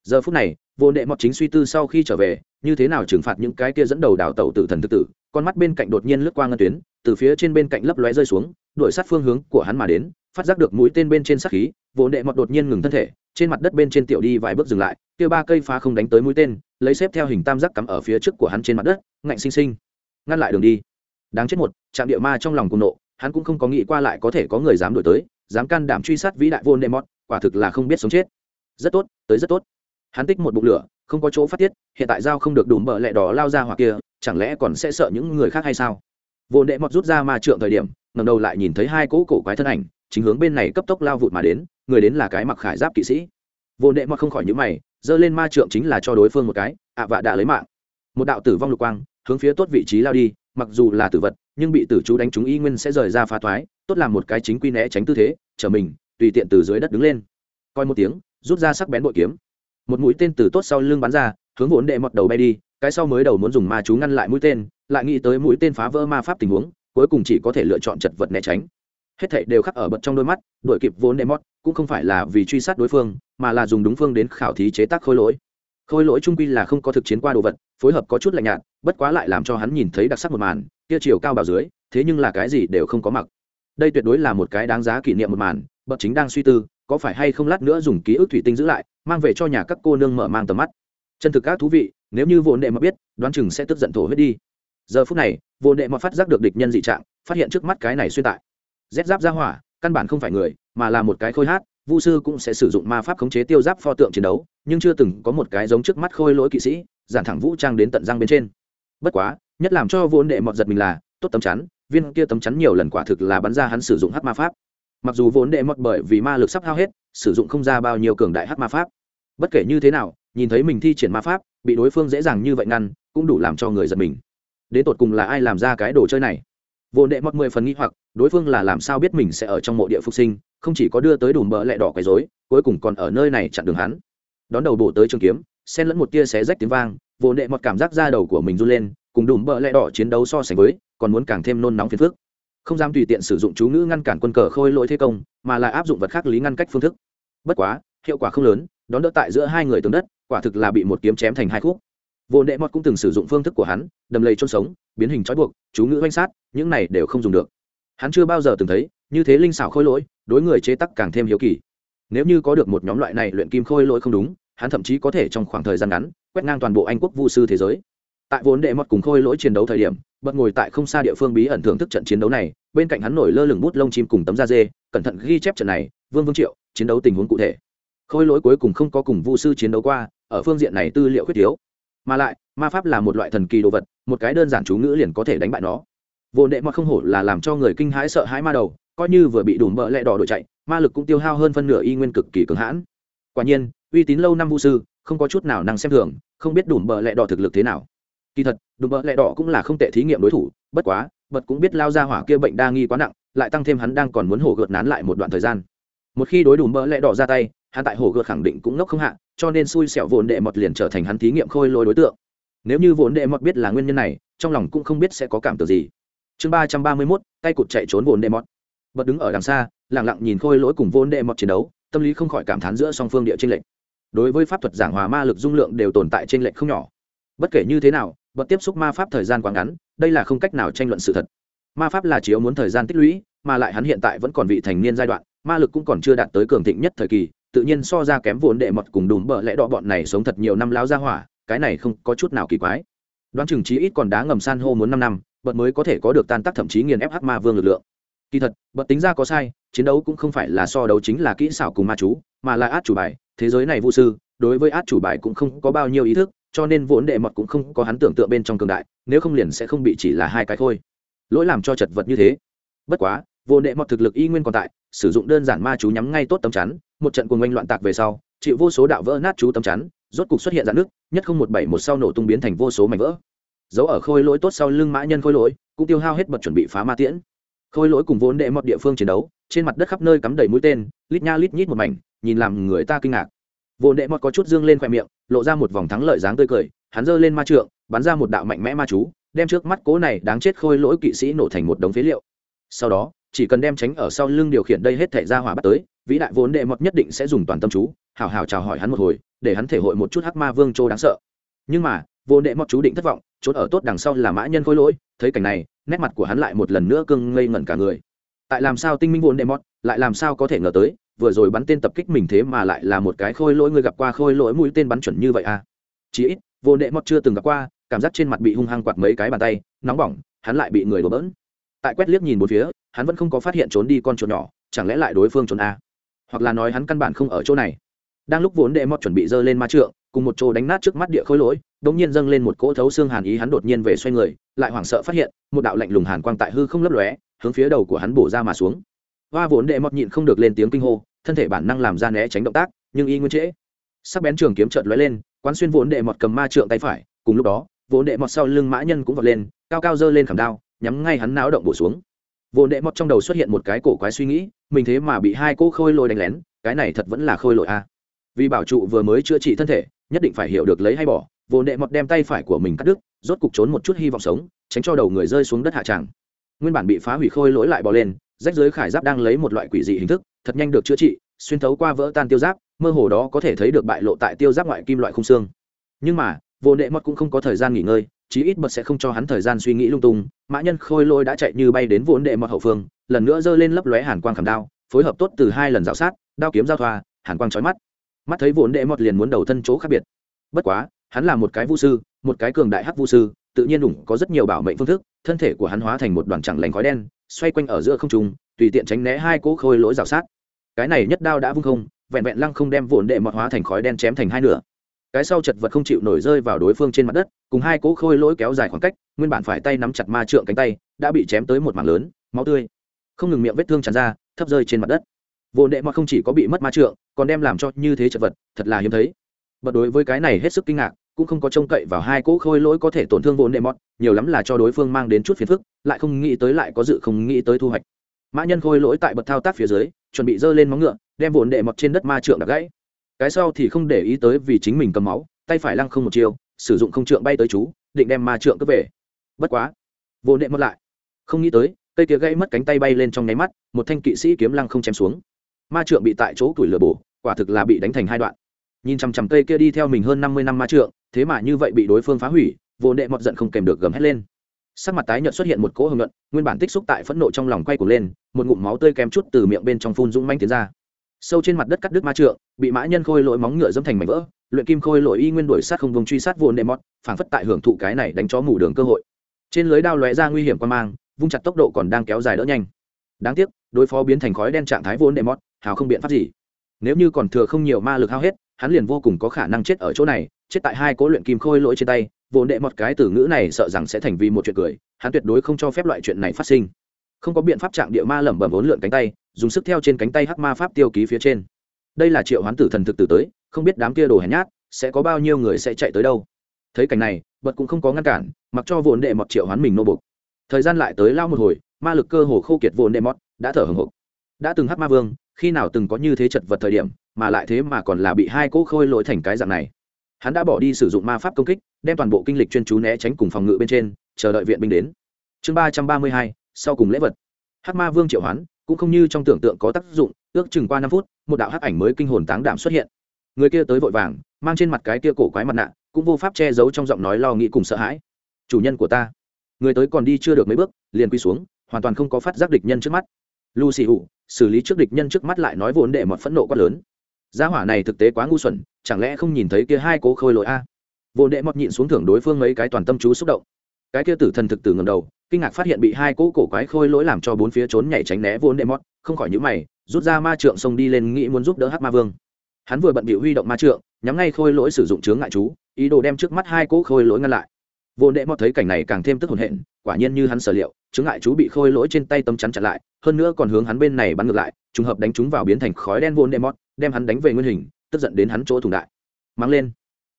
Giờ phút này, vô đệ mọt chính suy tư sau khi trở về, như thế nào trừng phạt những cái kia dẫn đầu đào tẩu tử thần tự tử, con mắt bên cạnh đột nhiên lướt qua ngân tuyến, từ phía trên bên cạnh lấp lóe rơi xuống, đuổi sát phương hướng của hắn mà đến, phát giác được mũi tên bên trên sát khí, vô đệ mọt đột nhiên ngừng thân thể, trên mặt đất bên trên tiểu đi vài bước dừng lại, kia ba cây phá không đánh tới mũi tên, lấy xếp theo hình tam giác cắm ở phía trước của hắn trên mặt đất, ngạnh sinh sinh. Ngăn lại đường đi. Đáng chết một, trạm địa ma trong lòng cùng nộ, hắn cũng không có nghĩ qua lại có thể có người dám đuổi tới, dám can đảm truy sát vĩ đại vô đệ mọt quả thực là không biết sống chết. Rất tốt, tới rất tốt. Hắn tích một bụng lửa, không có chỗ phát tiết, hiện tại giao không được đủ mở lẹ đỏ lao ra hoặc kia, chẳng lẽ còn sẽ sợ những người khác hay sao? Vô đệ mọt rút ra ma trượng thời điểm ngầm đầu lại nhìn thấy hai cỗ cổ quái thân ảnh, chính hướng bên này cấp tốc lao vụt mà đến, người đến là cái mặc khải giáp kỵ sĩ. Vô đệ mọt không khỏi những mày, giơ lên ma trượng chính là cho đối phương một cái, ạ vạ đã lấy mạng. Một đạo tử vong lục quang, hướng phía tốt vị trí lao đi, mặc dù là tử vật, nhưng bị tử chú đánh trúng y nguyên sẽ rời ra phá thoái, tốt làm một cái chính quy né tránh tư thế trở mình tùy tiện từ dưới đất đứng lên. Coi một tiếng, rút ra sắc bén bội kiếm. Một mũi tên từ tốt sau lưng bắn ra, hướng vốn đệ mọt đầu bay đi, cái sau mới đầu muốn dùng ma chú ngăn lại mũi tên, lại nghĩ tới mũi tên phá vỡ ma pháp tình huống, cuối cùng chỉ có thể lựa chọn chật vật né tránh. Hết thảy đều khắc ở bật trong đôi mắt, đuổi kịp vốn đệ mọt, cũng không phải là vì truy sát đối phương, mà là dùng đúng phương đến khảo thí chế tác khôi lỗi. Khôi lỗi trung quy là không có thực chiến qua đồ vật, phối hợp có chút lạnh nhạt, bất quá lại làm cho hắn nhìn thấy đặc sắc một màn, kia chiều cao bảo dưới, thế nhưng là cái gì đều không có mặc. Đây tuyệt đối là một cái đáng giá kỷ niệm một màn bậc chính đang suy tư, có phải hay không lát nữa dùng ký ức thủy tinh giữ lại, mang về cho nhà các cô nương mở mang tầm mắt. Chân thực các thú vị, nếu như vô đệ mà biết, đoán chừng sẽ tức giận thổ huyết đi. Giờ phút này vô đệ mà phát giác được địch nhân dị trạng, phát hiện trước mắt cái này xuyên tại. Rét giáp ra hỏa, căn bản không phải người, mà là một cái khôi hát, vu sư cũng sẽ sử dụng ma pháp khống chế tiêu giáp pho tượng chiến đấu, nhưng chưa từng có một cái giống trước mắt khôi lỗi kỵ sĩ, giản thẳng vũ trang đến tận răng bên trên. Bất quá, nhất làm cho vốn đệ mọt giật mình là, tốt tấm chắn, viên kia tấm chắn nhiều lần quả thực là bắn ra hắn sử dụng hát ma pháp mặc dù vốn đệ mọt bởi vì ma lực sắp hao hết, sử dụng không ra bao nhiêu cường đại hát ma pháp. Bất kể như thế nào, nhìn thấy mình thi triển ma pháp, bị đối phương dễ dàng như vậy ngăn, cũng đủ làm cho người giật mình. Đến tột cùng là ai làm ra cái đồ chơi này? Vô đệ mọt mười phần nghĩ hoặc, đối phương là làm sao biết mình sẽ ở trong mộ địa phục sinh, không chỉ có đưa tới đùm bờ lẹ đỏ quấy dối cuối cùng còn ở nơi này chặn đường hắn. Đón đầu bổ tới trường kiếm, xen lẫn một tia xé rách tiếng vang vô đệ mọt cảm giác da đầu của mình run lên, cùng đùm bờ lẹ đỏ chiến đấu so sánh với, còn muốn càng thêm nôn nóng phiền phức không dám tùy tiện sử dụng chú ngữ ngăn cản quân cờ khôi lỗi thế công, mà lại áp dụng vật khác lý ngăn cách phương thức. Bất quá, hiệu quả không lớn, đón đỡ tại giữa hai người tường đất, quả thực là bị một kiếm chém thành hai khúc. Vô nệ mọt cũng từng sử dụng phương thức của hắn, đầm lầy trôn sống, biến hình trói buộc, chú ngữ oanh sát, những này đều không dùng được. Hắn chưa bao giờ từng thấy, như thế linh xảo khôi lỗi, đối người chế tắc càng thêm hiếu kỳ. Nếu như có được một nhóm loại này luyện kim khôi lỗi không đúng, hắn thậm chí có thể trong khoảng thời gian ngắn, quét ngang toàn bộ anh quốc vu sư thế giới. Tại vốn đệ mọt cùng khôi lỗi chiến đấu thời điểm bật ngồi tại không xa địa phương bí ẩn thưởng thức trận chiến đấu này, bên cạnh hắn nổi lơ lửng bút lông chim cùng tấm da dê, cẩn thận ghi chép trận này, vương vương triệu, chiến đấu tình huống cụ thể. Khôi lỗi cuối cùng không có cùng vu sư chiến đấu qua, ở phương diện này tư liệu khuyết thiếu. Mà lại, ma pháp là một loại thần kỳ đồ vật, một cái đơn giản chú ngữ liền có thể đánh bại nó. Vô đệ mà không hổ là làm cho người kinh hãi sợ hãi ma đầu, coi như vừa bị đủ mỡ lẹ đỏ đổi chạy, ma lực cũng tiêu hao hơn phân nửa y nguyên cực kỳ cường hãn. Quả nhiên, uy tín lâu năm vu sư, không có chút nào năng xem thường, không biết đủ mỡ lẹ đỏ thực lực thế nào kỳ thật đủ mỡ lẹ đỏ cũng là không tệ thí nghiệm đối thủ, bất quá, bật cũng biết lao ra hỏa kia bệnh đa nghi quá nặng, lại tăng thêm hắn đang còn muốn hổ gợt nán lại một đoạn thời gian. Một khi đối đủ mỡ lẹ đỏ ra tay, hắn tại hổ gợt khẳng định cũng ngốc không hạ, cho nên xui xẻo vốn đệ mọt liền trở thành hắn thí nghiệm khôi lôi đối tượng. Nếu như vốn đệ mọt biết là nguyên nhân này, trong lòng cũng không biết sẽ có cảm tưởng gì. Chương ba trăm ba mươi mốt, tay cụt chạy trốn vốn đệ mọt bật đứng ở đằng xa lẳng lặng nhìn khôi lỗi cùng vốn đệ mọt chiến đấu, tâm lý không khỏi cảm thán giữa song phương địa tranh lệnh đối với pháp thuật giảng hòa ma lực dung lượng đều tồn tại trên lệnh không nhỏ. Bất kể như thế nào bật tiếp xúc ma pháp thời gian quá ngắn, đây là không cách nào tranh luận sự thật. Ma pháp là chiếu muốn thời gian tích lũy, mà lại hắn hiện tại vẫn còn vị thành niên giai đoạn, ma lực cũng còn chưa đạt tới cường thịnh nhất thời kỳ, tự nhiên so ra kém vốn đệ mật cùng đùm bợ lẽ đỏ bọn này sống thật nhiều năm lao ra hỏa, cái này không có chút nào kỳ quái. Đoán chừng chí ít còn đá ngầm san hô muốn năm năm, bật mới có thể có được tan tác thậm chí nghiền ép hắc ma vương lực lượng. Kỳ thật, bật tính ra có sai, chiến đấu cũng không phải là so đấu chính là kỹ xảo cùng ma chú, mà là át chủ bài, thế giới này vô sư, đối với át chủ bài cũng không có bao nhiêu ý thức cho nên vốn đệ mọt cũng không có hắn tưởng tượng bên trong cường đại, nếu không liền sẽ không bị chỉ là hai cái thôi lỗi làm cho chật vật như thế. Bất quá, vô đệ mọt thực lực y nguyên còn tại, sử dụng đơn giản ma chú nhắm ngay tốt tấm chắn, một trận cuồng oanh loạn tạc về sau, chịu vô số đạo vỡ nát chú tấm chắn, rốt cục xuất hiện dạn nước nhất không một bảy một sau nổ tung biến thành vô số mảnh vỡ. Dấu ở khôi lỗi tốt sau lưng mã nhân khôi lỗi, cũng tiêu hao hết bật chuẩn bị phá ma tiễn. Khôi lỗi cùng vốn đệ mọt địa phương chiến đấu, trên mặt đất khắp nơi cắm đầy mũi tên, lít nha lít nhít một mảnh, nhìn làm người ta kinh ngạc. Vốn đệ mọt có chút dương lên khoe miệng lộ ra một vòng thắng lợi dáng tươi cười, hắn giơ lên ma trượng, bắn ra một đạo mạnh mẽ ma chú, đem trước mắt cố này đáng chết khôi lỗi kỵ sĩ nổ thành một đống phế liệu. Sau đó, chỉ cần đem tránh ở sau lưng điều khiển đây hết thể ra hỏa bắt tới, vĩ đại vốn đệ mọt nhất định sẽ dùng toàn tâm chú, hào hào chào hỏi hắn một hồi, để hắn thể hội một chút hắc ma vương châu đáng sợ. Nhưng mà, vốn đệ mọt chú định thất vọng, trốn ở tốt đằng sau là mã nhân khôi lỗi, thấy cảnh này, nét mặt của hắn lại một lần nữa cưng ngây ngẩn cả người tại làm sao tinh minh vốn đệ mọt lại làm sao có thể ngờ tới, vừa rồi bắn tên tập kích mình thế mà lại là một cái khôi lỗi người gặp qua khôi lỗi mũi tên bắn chuẩn như vậy à? Chỉ ít vô đệ mọt chưa từng gặp qua, cảm giác trên mặt bị hung hăng quạt mấy cái bàn tay, nóng bỏng, hắn lại bị người đổ bỡn. Tại quét liếc nhìn một phía, hắn vẫn không có phát hiện trốn đi con chuột nhỏ, chẳng lẽ lại đối phương trốn a hoặc là nói hắn căn bản không ở chỗ này. Đang lúc vốn đệ mọt chuẩn bị dơ lên ma trượng cùng một chỗ đánh nát trước mắt địa khối lỗi đống nhiên dâng lên một cỗ thấu xương hàn ý hắn đột nhiên về xoay người, lại hoảng sợ phát hiện, một đạo lạnh lùng hàn quang tại hư không lấp lóe, hướng phía đầu của hắn bổ ra mà xuống. Hoa vốn đệ mọt nhịn không được lên tiếng kinh hô, thân thể bản năng làm ra né tránh động tác, nhưng y nguyên trễ. Sắc bén trường kiếm trợt lóe lên, quán xuyên vốn đệ mọt cầm ma trượng tay phải, cùng lúc đó, vốn đệ mọt sau lưng mã nhân cũng vọt lên, cao cao dơ lên khảm đao, nhắm ngay hắn náo động bổ xuống. Vốn đệ mọt trong đầu xuất hiện một cái cổ quái suy nghĩ, mình thế mà bị hai cô khôi lôi đánh lén, cái này thật vẫn là khôi lội a à? Vì bảo trụ vừa mới chữa trị thân thể, nhất định phải hiểu được lấy hay bỏ, Vô đệ mọt đem tay phải của mình cắt đứt, rốt cục trốn một chút hy vọng sống, tránh cho đầu người rơi xuống đất hạ tràng. Nguyên bản bị phá hủy khôi lỗi lại bò lên, rách dưới khải giáp đang lấy một loại quỷ dị hình thức, thật nhanh được chữa trị, xuyên thấu qua vỡ tan tiêu giáp, mơ hồ đó có thể thấy được bại lộ tại tiêu giáp ngoại kim loại khung xương. Nhưng mà, vô đệ mọt cũng không có thời gian nghỉ ngơi, chí ít bật sẽ không cho hắn thời gian suy nghĩ lung tung. Mã nhân khôi lôi đã chạy như bay đến vốn đệ mọt hậu phương, lần nữa giơ lên lấp lóe hàn quang khảm đao, phối hợp tốt từ hai lần dạo sát, đao kiếm giao thoa, hàn quang trói mắt mắt thấy vốn đệ mọt liền muốn đầu thân chỗ khác biệt. Bất quá, hắn là một cái vũ sư, một cái cường đại hắc vũ sư, tự nhiên đủng có rất nhiều bảo mệnh phương thức, thân thể của hắn hóa thành một đoàn chẳng lành khói đen, xoay quanh ở giữa không trung, tùy tiện tránh né hai cỗ khôi lỗi rào sát. Cái này nhất đao đã vung không, vẹn vẹn lăng không đem vụn đệ mọt hóa thành khói đen chém thành hai nửa. Cái sau chật vật không chịu nổi rơi vào đối phương trên mặt đất, cùng hai cỗ khôi lỗi kéo dài khoảng cách, nguyên bản phải tay nắm chặt ma trượng cánh tay, đã bị chém tới một mảng lớn, máu tươi. Không ngừng miệng vết thương tràn ra, thấp rơi trên mặt đất. Vụn đệ mọt không chỉ có bị mất ma trượng còn đem làm cho như thế chật vật, thật là hiếm thấy. Bật đối với cái này hết sức kinh ngạc, cũng không có trông cậy vào hai cỗ khôi lỗi có thể tổn thương vốn đệ mọt, nhiều lắm là cho đối phương mang đến chút phiền phức, lại không nghĩ tới lại có dự không nghĩ tới thu hoạch. Mã nhân khôi lỗi tại bậc thao tác phía dưới, chuẩn bị giơ lên móng ngựa, đem vốn đệ mọt trên đất ma trượng đập gãy. Cái sau thì không để ý tới vì chính mình cầm máu, tay phải lăng không một chiều sử dụng không trượng bay tới chú, định đem ma trượng cướp về. Bất quá, vốn đệ mọt lại. Không nghĩ tới, cây kia gãy mất cánh tay bay lên trong nháy mắt, một thanh kỵ sĩ kiếm lăng không chém xuống ma trượng bị tại chỗ tuổi lửa bổ, quả thực là bị đánh thành hai đoạn. Nhìn chằm chằm cây kia đi theo mình hơn năm mươi năm ma trượng, thế mà như vậy bị đối phương phá hủy, vô đệ mọt giận không kèm được gầm hét lên. Sắc mặt tái nhợt xuất hiện một cỗ hưng luận, nguyên bản tích xúc tại phẫn nộ trong lòng quay cuồng lên, một ngụm máu tươi kèm chút từ miệng bên trong phun dũng manh tiến ra. Sâu trên mặt đất cắt đứt ma trượng, bị mã nhân khôi lỗi móng ngựa dâm thành mảnh vỡ, luyện kim khôi lỗi y nguyên đuổi sát không vùng truy sát vô đệ mọt, phảng phất tại hưởng thụ cái này đánh chó mù đường cơ hội. Trên lưới đao lóe ra nguy hiểm quan mang, vung chặt tốc độ còn đang kéo dài đỡ nhanh. Đáng tiếc, đối phó biến thành khói đen trạng thái vốn đệ mọt hào không biện pháp gì. Nếu như còn thừa không nhiều ma lực hao hết, hắn liền vô cùng có khả năng chết ở chỗ này, chết tại hai cố luyện kim khôi lỗi trên tay vốn đệ một cái từ ngữ này sợ rằng sẽ thành vì một chuyện cười, hắn tuyệt đối không cho phép loại chuyện này phát sinh. Không có biện pháp trạng địa ma lẩm bẩm vốn lượn cánh tay, dùng sức theo trên cánh tay hắc ma pháp tiêu ký phía trên. Đây là triệu hoán tử thần thực tử tới, không biết đám kia đồ hèn nhát, sẽ có bao nhiêu người sẽ chạy tới đâu. Thấy cảnh này bật cũng không có ngăn cản, mặc cho vốn đệ mọt triệu hoán mình nô bục thời gian lại tới lao một hồi, ma lực cơ hồ khô kiệt vốn đệ mọt đã thở hồng hộc. Đã từng hắc ma vương khi nào từng có như thế chật vật thời điểm, mà lại thế mà còn là bị hai cỗ khôi lỗi thành cái dạng này. Hắn đã bỏ đi sử dụng ma pháp công kích, đem toàn bộ kinh lịch chuyên chú né tránh cùng phòng ngự bên trên, chờ đợi viện binh đến. Chương ba trăm ba mươi hai, sau cùng lễ vật. Hát ma vương triệu hoán, cũng không như trong tưởng tượng có tác dụng, ước chừng qua năm phút, một đạo hắc ảnh mới kinh hồn táng đảm xuất hiện. Người kia tới vội vàng, mang trên mặt cái kia cổ quái mặt nạ, cũng vô pháp che giấu trong giọng nói lo nghĩ cùng sợ hãi. Chủ nhân của ta. Người tới còn đi chưa được mấy bước, liền quy xuống, hoàn toàn không có phát giác địch nhân trước mắt. Lucy hụ xử lý trước địch nhân trước mắt lại nói vốn đệ mọt phẫn nộ quá lớn. Gia hỏa này thực tế quá ngu xuẩn, chẳng lẽ không nhìn thấy kia hai cố khôi lỗi a? Vô đệ mọt nhịn xuống thưởng đối phương mấy cái toàn tâm chú xúc động. Cái kia tử thần thực tử ngầm đầu, kinh ngạc phát hiện bị hai cỗ cổ quái khôi lỗi làm cho bốn phía trốn nhảy tránh né vốn đệ mọt, không khỏi nhữ mày, rút ra ma trượng xông đi lên nghĩ muốn giúp đỡ hát ma vương. Hắn vừa bận bị huy động ma trượng, nhắm ngay khôi lỗi sử dụng chướng ngại chú, ý đồ đem trước mắt hai cỗ khôi lỗi ngăn lại. Vô đệ mọt thấy cảnh này càng thêm tức hồn hện quả nhiên như hắn sở liệu, chứng ngại chú bị khôi lỗi trên tay tấm chắn chặn lại, hơn nữa còn hướng hắn bên này bắn ngược lại, trùng hợp đánh chúng vào biến thành khói đen vô đệ mọt đem hắn đánh về nguyên hình, tức giận đến hắn chỗ thùng đại. Mang lên.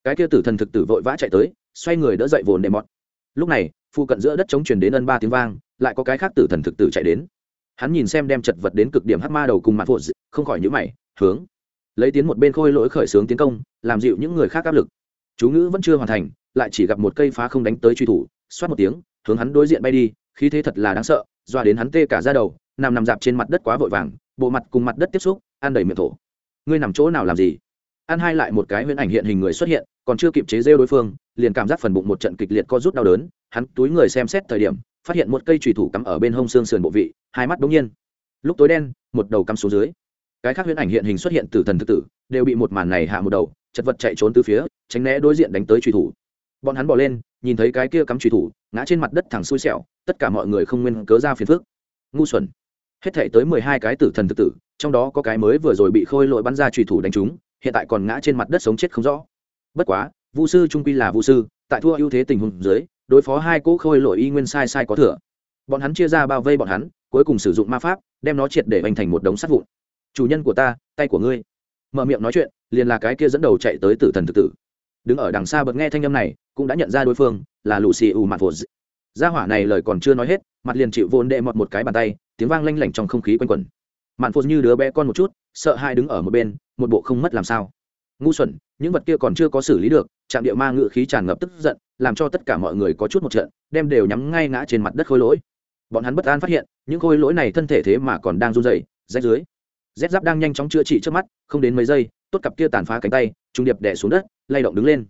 Cái kia tử thần thực tử vội vã chạy tới, xoay người đỡ dậy vồn đệ mọt lúc này phụ cận giữa đất chống truyền đến ân ba tiếng vang, lại có cái khác tử thần thực tử chạy đến. Hắn nhìn xem đem chật vật đến cực điểm hát ma đầu cùng mặt phụ không khỏi nhữ mày, hướng. Lấy tiến một bên khôi lỗi khởi xướng tiến công, làm dịu những người khác áp lực. Chú ngữ vẫn chưa hoàn thành, lại chỉ gặp một cây phá không đánh tới truy thủ, xoát một tiếng hướng hắn đối diện bay đi, khí thế thật là đáng sợ, doa đến hắn tê cả ra đầu, nằm nằm dạp trên mặt đất quá vội vàng, bộ mặt cùng mặt đất tiếp xúc, ăn đầy miệng thổ. Ngươi nằm chỗ nào làm gì? Ăn hai lại một cái huyễn ảnh hiện hình người xuất hiện, còn chưa kịp chế rêu đối phương, liền cảm giác phần bụng một trận kịch liệt co rút đau đớn, hắn túi người xem xét thời điểm, phát hiện một cây trùy thủ cắm ở bên hông xương sườn bộ vị, hai mắt đ ỗ n g nhiên. Lúc tối đen, một đầu cắm xuống dưới. Cái khác huyễn ảnh hiện hình xuất hiện từ thần thực tử, đều bị một màn này hạ một đầu, chật vật chạy trốn từ phía, tránh né đối diện đánh tới trùy thủ. Bọn hắn bỏ lên nhìn thấy cái kia cắm trùy thủ, ngã trên mặt đất thẳng xui xẻo, tất cả mọi người không nguyên cớ ra phiền phước ngu xuẩn. Hết thể tới mười hai cái tử thần thực tử, trong đó có cái mới vừa rồi bị khôi lội bắn ra trùy thủ đánh trúng, hiện tại còn ngã trên mặt đất sống chết không rõ. Bất quá, vu sư trung quy là vu sư, tại thua ưu thế tình huống dưới, đối phó hai cỗ khôi lội y nguyên sai sai có thừa. Bọn hắn chia ra bao vây bọn hắn, cuối cùng sử dụng ma pháp, đem nó triệt để hoành thành một đống sắt vụn. Chủ nhân của ta, tay của ngươi. Mở miệng nói chuyện, liền là cái kia dẫn đầu chạy tới tử thần thực tử đứng ở đằng xa bật nghe thanh âm này, cũng đã nhận ra đối phương là lù xì ù mặt vột gia hỏa này lời còn chưa nói hết, mặt liền chịu vốn đệ mọt một cái bàn tay, tiếng vang lanh lảnh trong không khí quanh quẩn. Mạn phô như đứa bé con một chút, sợ hai đứng ở một bên, một bộ không mất làm sao. Ngu xuẩn, những vật kia còn chưa có xử lý được, trạm địa ma ngự khí tràn ngập tức giận, làm cho tất cả mọi người có chút một trận, đem đều nhắm ngay ngã trên mặt đất khôi lỗi. Bọn hắn bất an phát hiện, những khôi lỗi này thân thể thế mà còn đang run dày rách dưới. Rét giáp đang nhanh chóng chữa trị trước mắt, không đến mấy giây tốt cặp kia tàn phá cánh tay, trung điệp đẻ xuống đất, lay động đứng lên.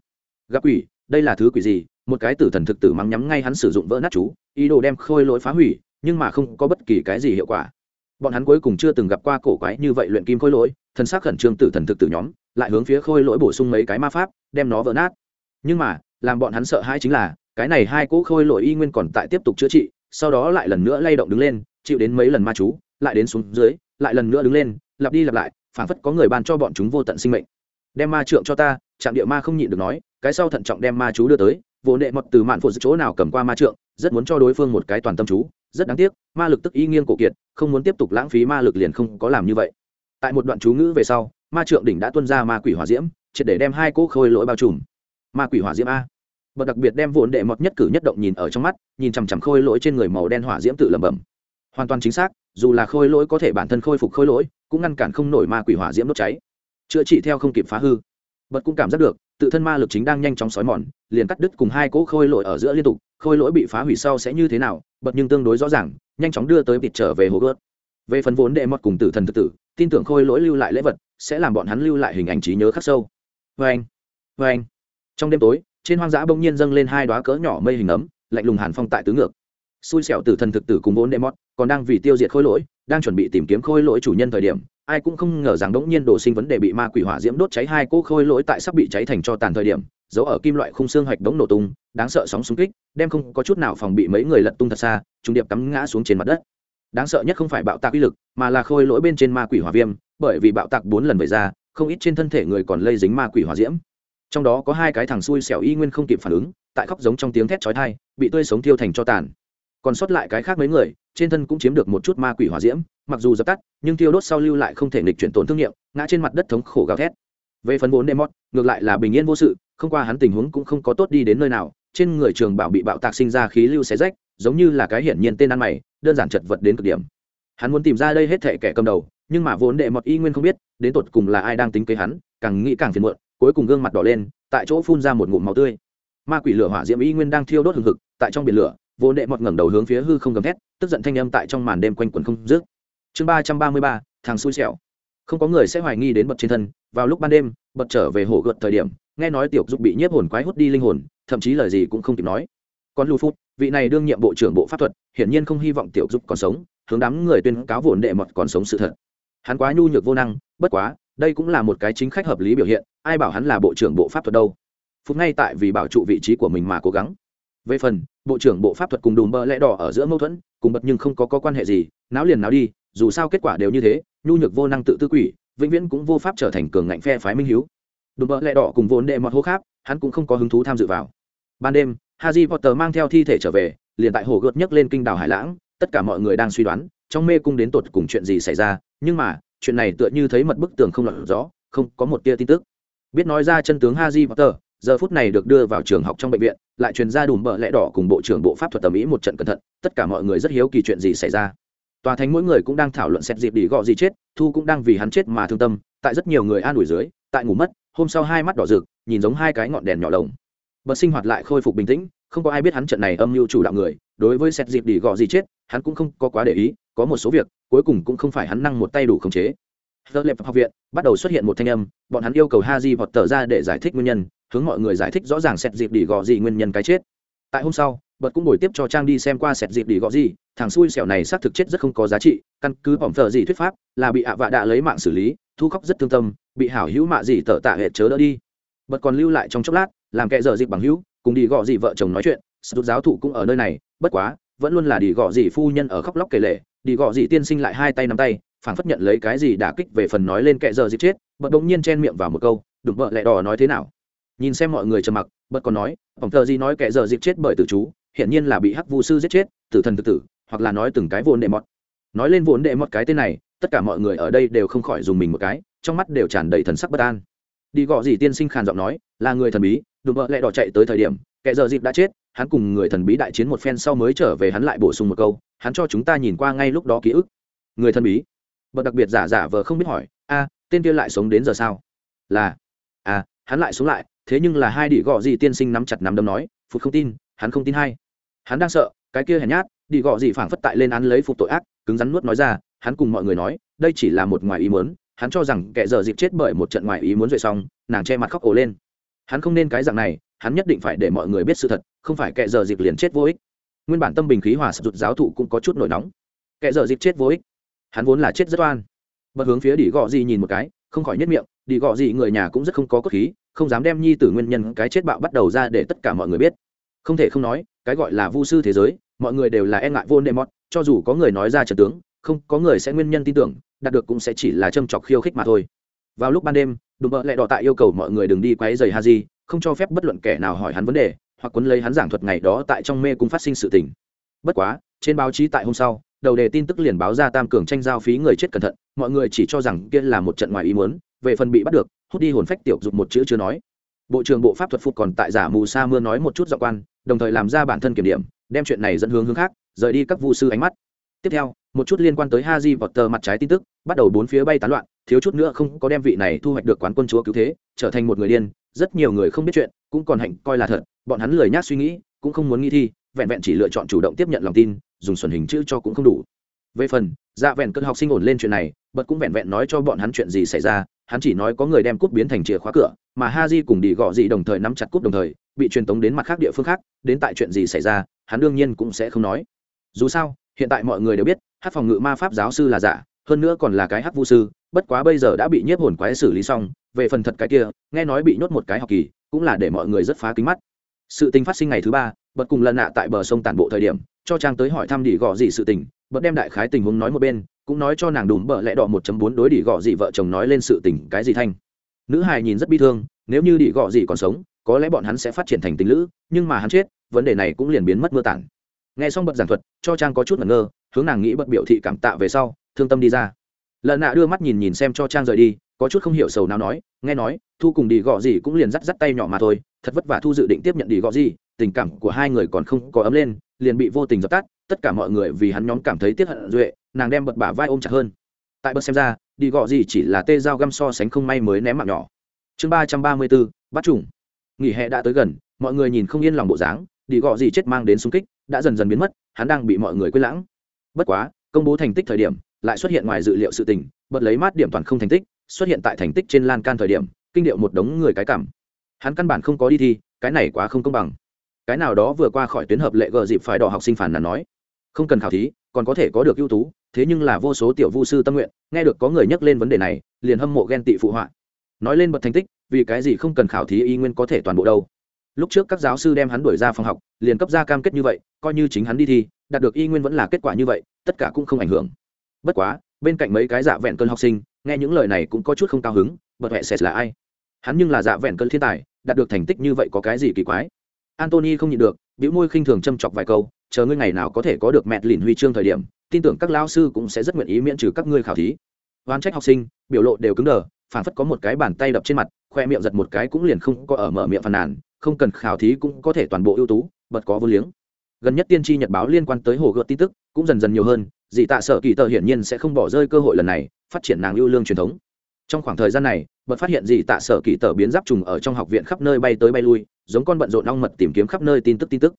Gặp quỷ, đây là thứ quỷ gì? Một cái tử thần thực tử mắng nhắm ngay hắn sử dụng vỡ nát chú, ý đồ đem khôi lỗi phá hủy, nhưng mà không có bất kỳ cái gì hiệu quả. Bọn hắn cuối cùng chưa từng gặp qua cổ quái như vậy luyện kim khôi lỗi, thần sắc khẩn trương tử thần thực tử nhóm, lại hướng phía khôi lỗi bổ sung mấy cái ma pháp, đem nó vỡ nát. Nhưng mà, làm bọn hắn sợ hãi chính là, cái này hai cỗ khôi lỗi y nguyên còn tại tiếp tục chữa trị, sau đó lại lần nữa lay động đứng lên, chịu đến mấy lần ma chú, lại đến xuống dưới, lại lần nữa đứng lên, lặp đi lặp lại phảng phất có người ban cho bọn chúng vô tận sinh mệnh. Đem ma trượng cho ta, trạm địa ma không nhịn được nói, cái sau thận trọng đem ma chú đưa tới, vô nệ mọt từ mạn phụ chỗ nào cầm qua ma trượng, rất muốn cho đối phương một cái toàn tâm chú, rất đáng tiếc, ma lực tức y nghiêng cổ kiệt, không muốn tiếp tục lãng phí ma lực liền không có làm như vậy. Tại một đoạn chú ngữ về sau, ma trượng đỉnh đã tuân ra ma quỷ hỏa diễm, triệt để đem hai cỗ khôi lỗi bao trùm. Ma quỷ hỏa diễm a. Bật đặc biệt đem vốn đệ mọt nhất cử nhất động nhìn ở trong mắt, nhìn chằm chằm khôi lỗi trên người màu đen hỏa diễm tự lẩm bẩm. Hoàn toàn chính xác, dù là khôi lỗi có thể bản thân khôi phục khôi lỗi cũng ngăn cản không nổi ma quỷ hỏa diễm đốt cháy. Chữa trị theo không kịp phá hư. Bật cũng cảm giác được, tự thân ma lực chính đang nhanh chóng xói mòn, liền cắt đứt cùng hai cỗ khôi lỗi ở giữa liên tục, khôi lỗi bị phá hủy sau sẽ như thế nào, bật nhưng tương đối rõ ràng, nhanh chóng đưa tới vịt trở về hồ gớt. Về phần vốn đệ mọt cùng tử thần thực tử, tin tưởng khôi lỗi lưu lại lễ vật, sẽ làm bọn hắn lưu lại hình ảnh trí nhớ khắc sâu. Vê anh vê anh. Trong đêm tối, trên hoang dã bỗng nhiên dâng lên hai đoá cỡ nhỏ mây hình ấm, lạnh lùng hàn phong tại tứ ngược. Xui xẻo tử thần thực tử cùng vốn đệ mọt còn đang vì tiêu diệt khôi lỗi đang chuẩn bị tìm kiếm khôi lỗi chủ nhân thời điểm, ai cũng không ngờ rằng đống nhiên đồ sinh vấn đề bị ma quỷ hỏa diễm đốt cháy hai cỗ khôi lỗi tại sắp bị cháy thành cho tàn thời điểm, giấu ở kim loại khung xương hoạch đống nổ tung, đáng sợ sóng xung kích, đem không có chút nào phòng bị mấy người lật tung thật xa chúng điệp cắm ngã xuống trên mặt đất. Đáng sợ nhất không phải bạo tạc uy lực, mà là khôi lỗi bên trên ma quỷ hỏa viêm, bởi vì bạo tạc bốn lần về ra, không ít trên thân thể người còn lây dính ma quỷ hỏa diễm. Trong đó có hai cái thằng xui xẻo y nguyên không kịp phản ứng, tại khóc giống trong tiếng thét chói tai, bị tươi sống tiêu thành cho tàn. Còn sót lại cái khác mấy người trên thân cũng chiếm được một chút ma quỷ hỏa diễm, mặc dù dập tắt, nhưng thiêu đốt sau lưu lại không thể nghịch chuyển tổn thương nghiệm ngã trên mặt đất thống khổ gào thét. Về phần vốn demot ngược lại là bình yên vô sự, không qua hắn tình huống cũng không có tốt đi đến nơi nào, trên người trường bảo bị bạo tạc sinh ra khí lưu xé rách, giống như là cái hiển nhiên tên ăn mày, đơn giản chật vật đến cực điểm. Hắn muốn tìm ra đây hết thể kẻ cầm đầu, nhưng mà vốn đệ mọt y nguyên không biết, đến tột cùng là ai đang tính kế hắn, càng nghĩ càng phiền muộn, cuối cùng gương mặt đỏ lên, tại chỗ phun ra một ngụm máu tươi. Ma quỷ lửa hỏa diễm y nguyên đang thiêu đốt hừng hực, tại trong biển lửa Vô đệ mọt ngẩng đầu hướng phía hư không gầm thét, tức giận thanh âm tại trong màn đêm quanh quẩn không dứt. Chương ba trăm ba mươi ba, thằng xui xẻo. Không có người sẽ hoài nghi đến bật trên thân, vào lúc ban đêm bật trở về hồ gợt thời điểm, nghe nói tiểu dục bị nhiếp hồn quái hút đi linh hồn, thậm chí lời gì cũng không kịp nói. Còn lưu phút vị này đương nhiệm bộ trưởng bộ pháp thuật, hiển nhiên không hy vọng tiểu dục còn sống, hướng đám người tuyên cáo vồn đệ mọt còn sống sự thật. Hắn quá nhu nhược vô năng, bất quá, đây cũng là một cái chính khách hợp lý biểu hiện, ai bảo hắn là bộ trưởng bộ pháp thuật đâu. Phút ngay tại vì bảo trụ vị trí của mình mà cố gắng về phần bộ trưởng bộ pháp thuật cùng đùm bơ lẽ đỏ ở giữa mâu thuẫn cùng bật nhưng không có, có quan hệ gì náo liền náo đi dù sao kết quả đều như thế nhu nhược vô năng tự tư quỷ vĩnh viễn cũng vô pháp trở thành cường ngạnh phe phái minh hiếu đùm bơ lẽ đỏ cùng vốn đệ mọt hô khác hắn cũng không có hứng thú tham dự vào ban đêm Harry Potter mang theo thi thể trở về, liền tại hồ gợt nhấc lên kinh đảo Hải Lãng, tất cả mọi người đang suy đoán, trong mê cung đến tột cùng chuyện gì xảy ra, nhưng mà, chuyện này tựa như thấy mật bức tường không lọt rõ, không có một tia tin tức. Biết nói ra chân tướng Harry Potter, giờ phút này được đưa vào trường học trong bệnh viện, lại truyền ra đùm bợ lẽ đỏ cùng bộ trưởng bộ pháp thuật tầm ý một trận cẩn thận, tất cả mọi người rất hiếu kỳ chuyện gì xảy ra. Tòa thành mỗi người cũng đang thảo luận xét dịp đi gọ gì chết, Thu cũng đang vì hắn chết mà thương tâm, tại rất nhiều người an ủi dưới, tại ngủ mất, hôm sau hai mắt đỏ rực, nhìn giống hai cái ngọn đèn nhỏ lồng. Bật sinh hoạt lại khôi phục bình tĩnh, không có ai biết hắn trận này âm mưu chủ đạo người đối với xét dịp đi gọ gì chết hắn cũng không có quá để ý có một số việc cuối cùng cũng không phải hắn năng một tay đủ khống chế The Lệp học viện bắt đầu xuất hiện một thanh âm, bọn hắn yêu cầu Haji vọt tờ ra để giải thích nguyên nhân, hướng mọi người giải thích rõ ràng sẹt dịp đi gò gì nguyên nhân cái chết. Tại hôm sau, bật cũng buổi tiếp cho Trang đi xem qua sẹt dịp đi gò gì, thằng xui xẻo này xác thực chết rất không có giá trị, căn cứ bỏng thờ gì thuyết pháp, là bị ạ vạ đã lấy mạng xử lý, thu khóc rất thương tâm, bị hảo hữu mạ gì tở tạ hệ chớ đỡ đi. Bật còn lưu lại trong chốc lát, làm kẻ giờ dịp bằng hữu, cùng đi gò gì vợ chồng nói chuyện, sút giáo thụ cũng ở nơi này bất quá vẫn luôn là đi gò gì phu nhân ở khóc lóc kể lệ đi gò gì tiên sinh lại hai tay nắm tay phảng phất nhận lấy cái gì đả kích về phần nói lên kệ giờ dịp chết bật đống nhiên chen miệng vào một câu đụng vợ lẹ đỏ nói thế nào nhìn xem mọi người trầm mặc bật còn nói ông thờ gì nói kẻ giờ dịp chết bởi tử chú hiện nhiên là bị hắc vu sư giết chết tử thần tự tử hoặc là nói từng cái vốn đệ mọt. Nói lên vốn đệ mọt cái tên này tất cả mọi người ở đây đều không khỏi dùng mình một cái trong mắt đều tràn đầy thần sắc bất an. Đi gõ gì tiên sinh khàn giọng nói là người thần bí đùm vợ lẹ đỏ chạy tới thời điểm kẻ giờ dịp đã chết hắn cùng người thần bí đại chiến một phen sau mới trở về hắn lại bổ sung một câu hắn cho chúng ta nhìn qua ngay lúc đó ký ức. Người thần bí? Bậc đặc biệt giả giả vờ không biết hỏi a tên kia lại sống đến giờ sao? Là a à, hắn lại sống lại thế nhưng là hai đĩ gọ gì tiên sinh nắm chặt nắm đấm nói, phục không tin, hắn không tin hay. Hắn đang sợ, cái kia hèn nhát, đĩ gọ gì phảng phất tại lên án lấy phục tội ác, cứng rắn nuốt nói ra, hắn cùng mọi người nói, đây chỉ là một ngoài ý muốn, hắn cho rằng kẻ giờ dịp chết bởi một trận ngoài ý muốn rồi xong, nàng che mặt khóc ổ lên. Hắn không nên cái dạng này, hắn nhất định phải để mọi người biết sự thật, không phải kẻ giờ dịp liền chết vô ích. Nguyên bản tâm bình khí hòa sụt giáo thụ cũng có chút nổi nóng. Kẻ giờ dịp chết vô ích? Hắn vốn là chết rất oan. Bật hướng phía đĩ gọ gì nhìn một cái, không khỏi nhất miệng, đĩ gọ gì người nhà cũng rất không có cốt khí không dám đem nhi tử nguyên nhân cái chết bạo bắt đầu ra để tất cả mọi người biết. Không thể không nói, cái gọi là vu sư thế giới, mọi người đều là e ngại vô nệ mọt cho dù có người nói ra trận tướng, không có người sẽ nguyên nhân tin tưởng, đạt được cũng sẽ chỉ là châm chọc khiêu khích mà thôi. Vào lúc ban đêm, đùm bợ lẹ đỏ tại yêu cầu mọi người đừng đi quấy giày ha di không cho phép bất luận kẻ nào hỏi hắn vấn đề, hoặc quấn lấy hắn giảng thuật ngày đó tại trong mê cung phát sinh sự tình. Bất quá, trên báo chí tại hôm sau, đầu đề tin tức liền báo ra tam cường tranh giao phí người chết cẩn thận, mọi người chỉ cho rằng kia là một trận ngoài ý muốn, về phần bị bắt được hút đi hồn phách tiểu dục một chữ chưa nói bộ trưởng bộ pháp thuật phục còn tại giả mù sa mưa nói một chút giọng quan đồng thời làm ra bản thân kiểm điểm đem chuyện này dẫn hướng hướng khác rời đi các vu sư ánh mắt tiếp theo một chút liên quan tới Haji tờ mặt trái tin tức, bắt đầu bốn phía bay tán loạn, thiếu chút nữa không có đem vị này thu hoạch được quán quân chúa cứu thế, trở thành một người điên, rất nhiều người không biết chuyện, cũng còn hạnh coi là thật, bọn hắn lười nhác suy nghĩ, cũng không muốn nghĩ thi, vẹn vẹn chỉ lựa chọn chủ động tiếp nhận lòng tin, dùng xuẩn hình chữ cho cũng không đủ. Về phần, dạ vẹn cơn học sinh ổn lên chuyện này, bật cũng vẹn vẹn nói cho bọn hắn chuyện gì xảy ra, hắn chỉ nói có người đem cúp biến thành chìa khóa cửa, mà Haji cùng đi gọ gì đồng thời nắm chặt cúp đồng thời, bị truyền tống đến mặt khác địa phương khác, đến tại chuyện gì xảy ra, hắn đương nhiên cũng sẽ không nói. Dù sao, hiện tại mọi người đều biết, hát phòng ngự ma pháp giáo sư là giả hơn nữa còn là cái hát vu sư bất quá bây giờ đã bị nhiếp hồn quái xử lý xong về phần thật cái kia nghe nói bị nhốt một cái học kỳ cũng là để mọi người rất phá kính mắt sự tình phát sinh ngày thứ ba bật cùng lần nạ tại bờ sông tản bộ thời điểm cho trang tới hỏi thăm đỉ gọ gì sự tình, bật đem đại khái tình huống nói một bên, cũng nói cho nàng đùm bợ lẽ đỏ một chấm bốn đối đỉ gọ gì vợ chồng nói lên sự tình cái gì thanh. Nữ hài nhìn rất bi thương, nếu như đỉ gọ gì còn sống, có lẽ bọn hắn sẽ phát triển thành tình lữ, nhưng mà hắn chết, vấn đề này cũng liền biến mất mưa tản. Nghe xong bật giảng thuật, cho trang có chút ngẩn ngơ, hướng nàng nghĩ bật biểu thị cảm tạ về sau, thương tâm đi ra. Lần nạ đưa mắt nhìn nhìn xem cho trang rời đi, có chút không hiểu sầu nào nói, nghe nói, thu cùng đi gọ gì cũng liền dắt dắt tay nhỏ mà thôi thật vất vả thu dự định tiếp nhận đi gọ gì tình cảm của hai người còn không có ấm lên, liền bị vô tình dập tắt, tất cả mọi người vì hắn nhóm cảm thấy tiếc hận duệ, nàng đem bật bả vai ôm chặt hơn. Tại bật xem ra đi gọ gì chỉ là tê dao găm so sánh không may mới ném mạng nhỏ. Chương ba trăm ba mươi bốn, bắt trùng. Nghỉ hè đã tới gần, mọi người nhìn không yên lòng bộ dáng đi gọ gì chết mang đến xung kích, đã dần dần biến mất, hắn đang bị mọi người quên lãng. Bất quá, công bố thành tích thời điểm, lại xuất hiện ngoài dự liệu sự tình, bật lấy mát điểm toàn không thành tích, xuất hiện tại thành tích trên lan can thời điểm, kinh điệu một đống người cái cảm hắn căn bản không có đi thi, cái này quá không công bằng. Cái nào đó vừa qua khỏi tuyến hợp lệ gờ dịp phải đỏ học sinh phản là nói, không cần khảo thí, còn có thể có được ưu tú, thế nhưng là vô số tiểu vu sư tâm nguyện, nghe được có người nhắc lên vấn đề này, liền hâm mộ ghen tị phụ họa. Nói lên bật thành tích, vì cái gì không cần khảo thí y nguyên có thể toàn bộ đâu? Lúc trước các giáo sư đem hắn đuổi ra phòng học, liền cấp ra cam kết như vậy, coi như chính hắn đi thi, đạt được y nguyên vẫn là kết quả như vậy, tất cả cũng không ảnh hưởng. Bất quá, bên cạnh mấy cái dạ vẹn cơn học sinh, nghe những lời này cũng có chút không cao hứng, bật hẹ sệt là ai? Hắn nhưng là dạ vẹn cơn thiên tài, đạt được thành tích như vậy có cái gì kỳ quái? Antony không nhịn được biểu môi khinh thường châm chọc vài câu, chờ ngươi ngày nào có thể có được mẹt lìn huy chương thời điểm, tin tưởng các lao sư cũng sẽ rất nguyện ý miễn trừ các ngươi khảo thí. Oan trách học sinh, biểu lộ đều cứng đờ phản phất có một cái bàn tay đập trên mặt, khoe miệng giật một cái cũng liền không có ở mở miệng phàn nàn, không cần khảo thí cũng có thể toàn bộ ưu tú, bật có vô liếng. Gần nhất tiên tri nhật báo liên quan tới hồ gợt tin tức cũng dần dần nhiều hơn dị tạ sở kỳ tờ hiển nhiên sẽ không bỏ rơi cơ hội lần này, phát triển nàng ưu lương truyền thống trong khoảng thời gian này, bật phát hiện gì tạ sở kỳ tờ biến giáp trùng ở trong học viện khắp nơi bay tới bay lui, giống con bận rộn ong mật tìm kiếm khắp nơi tin tức tin tức.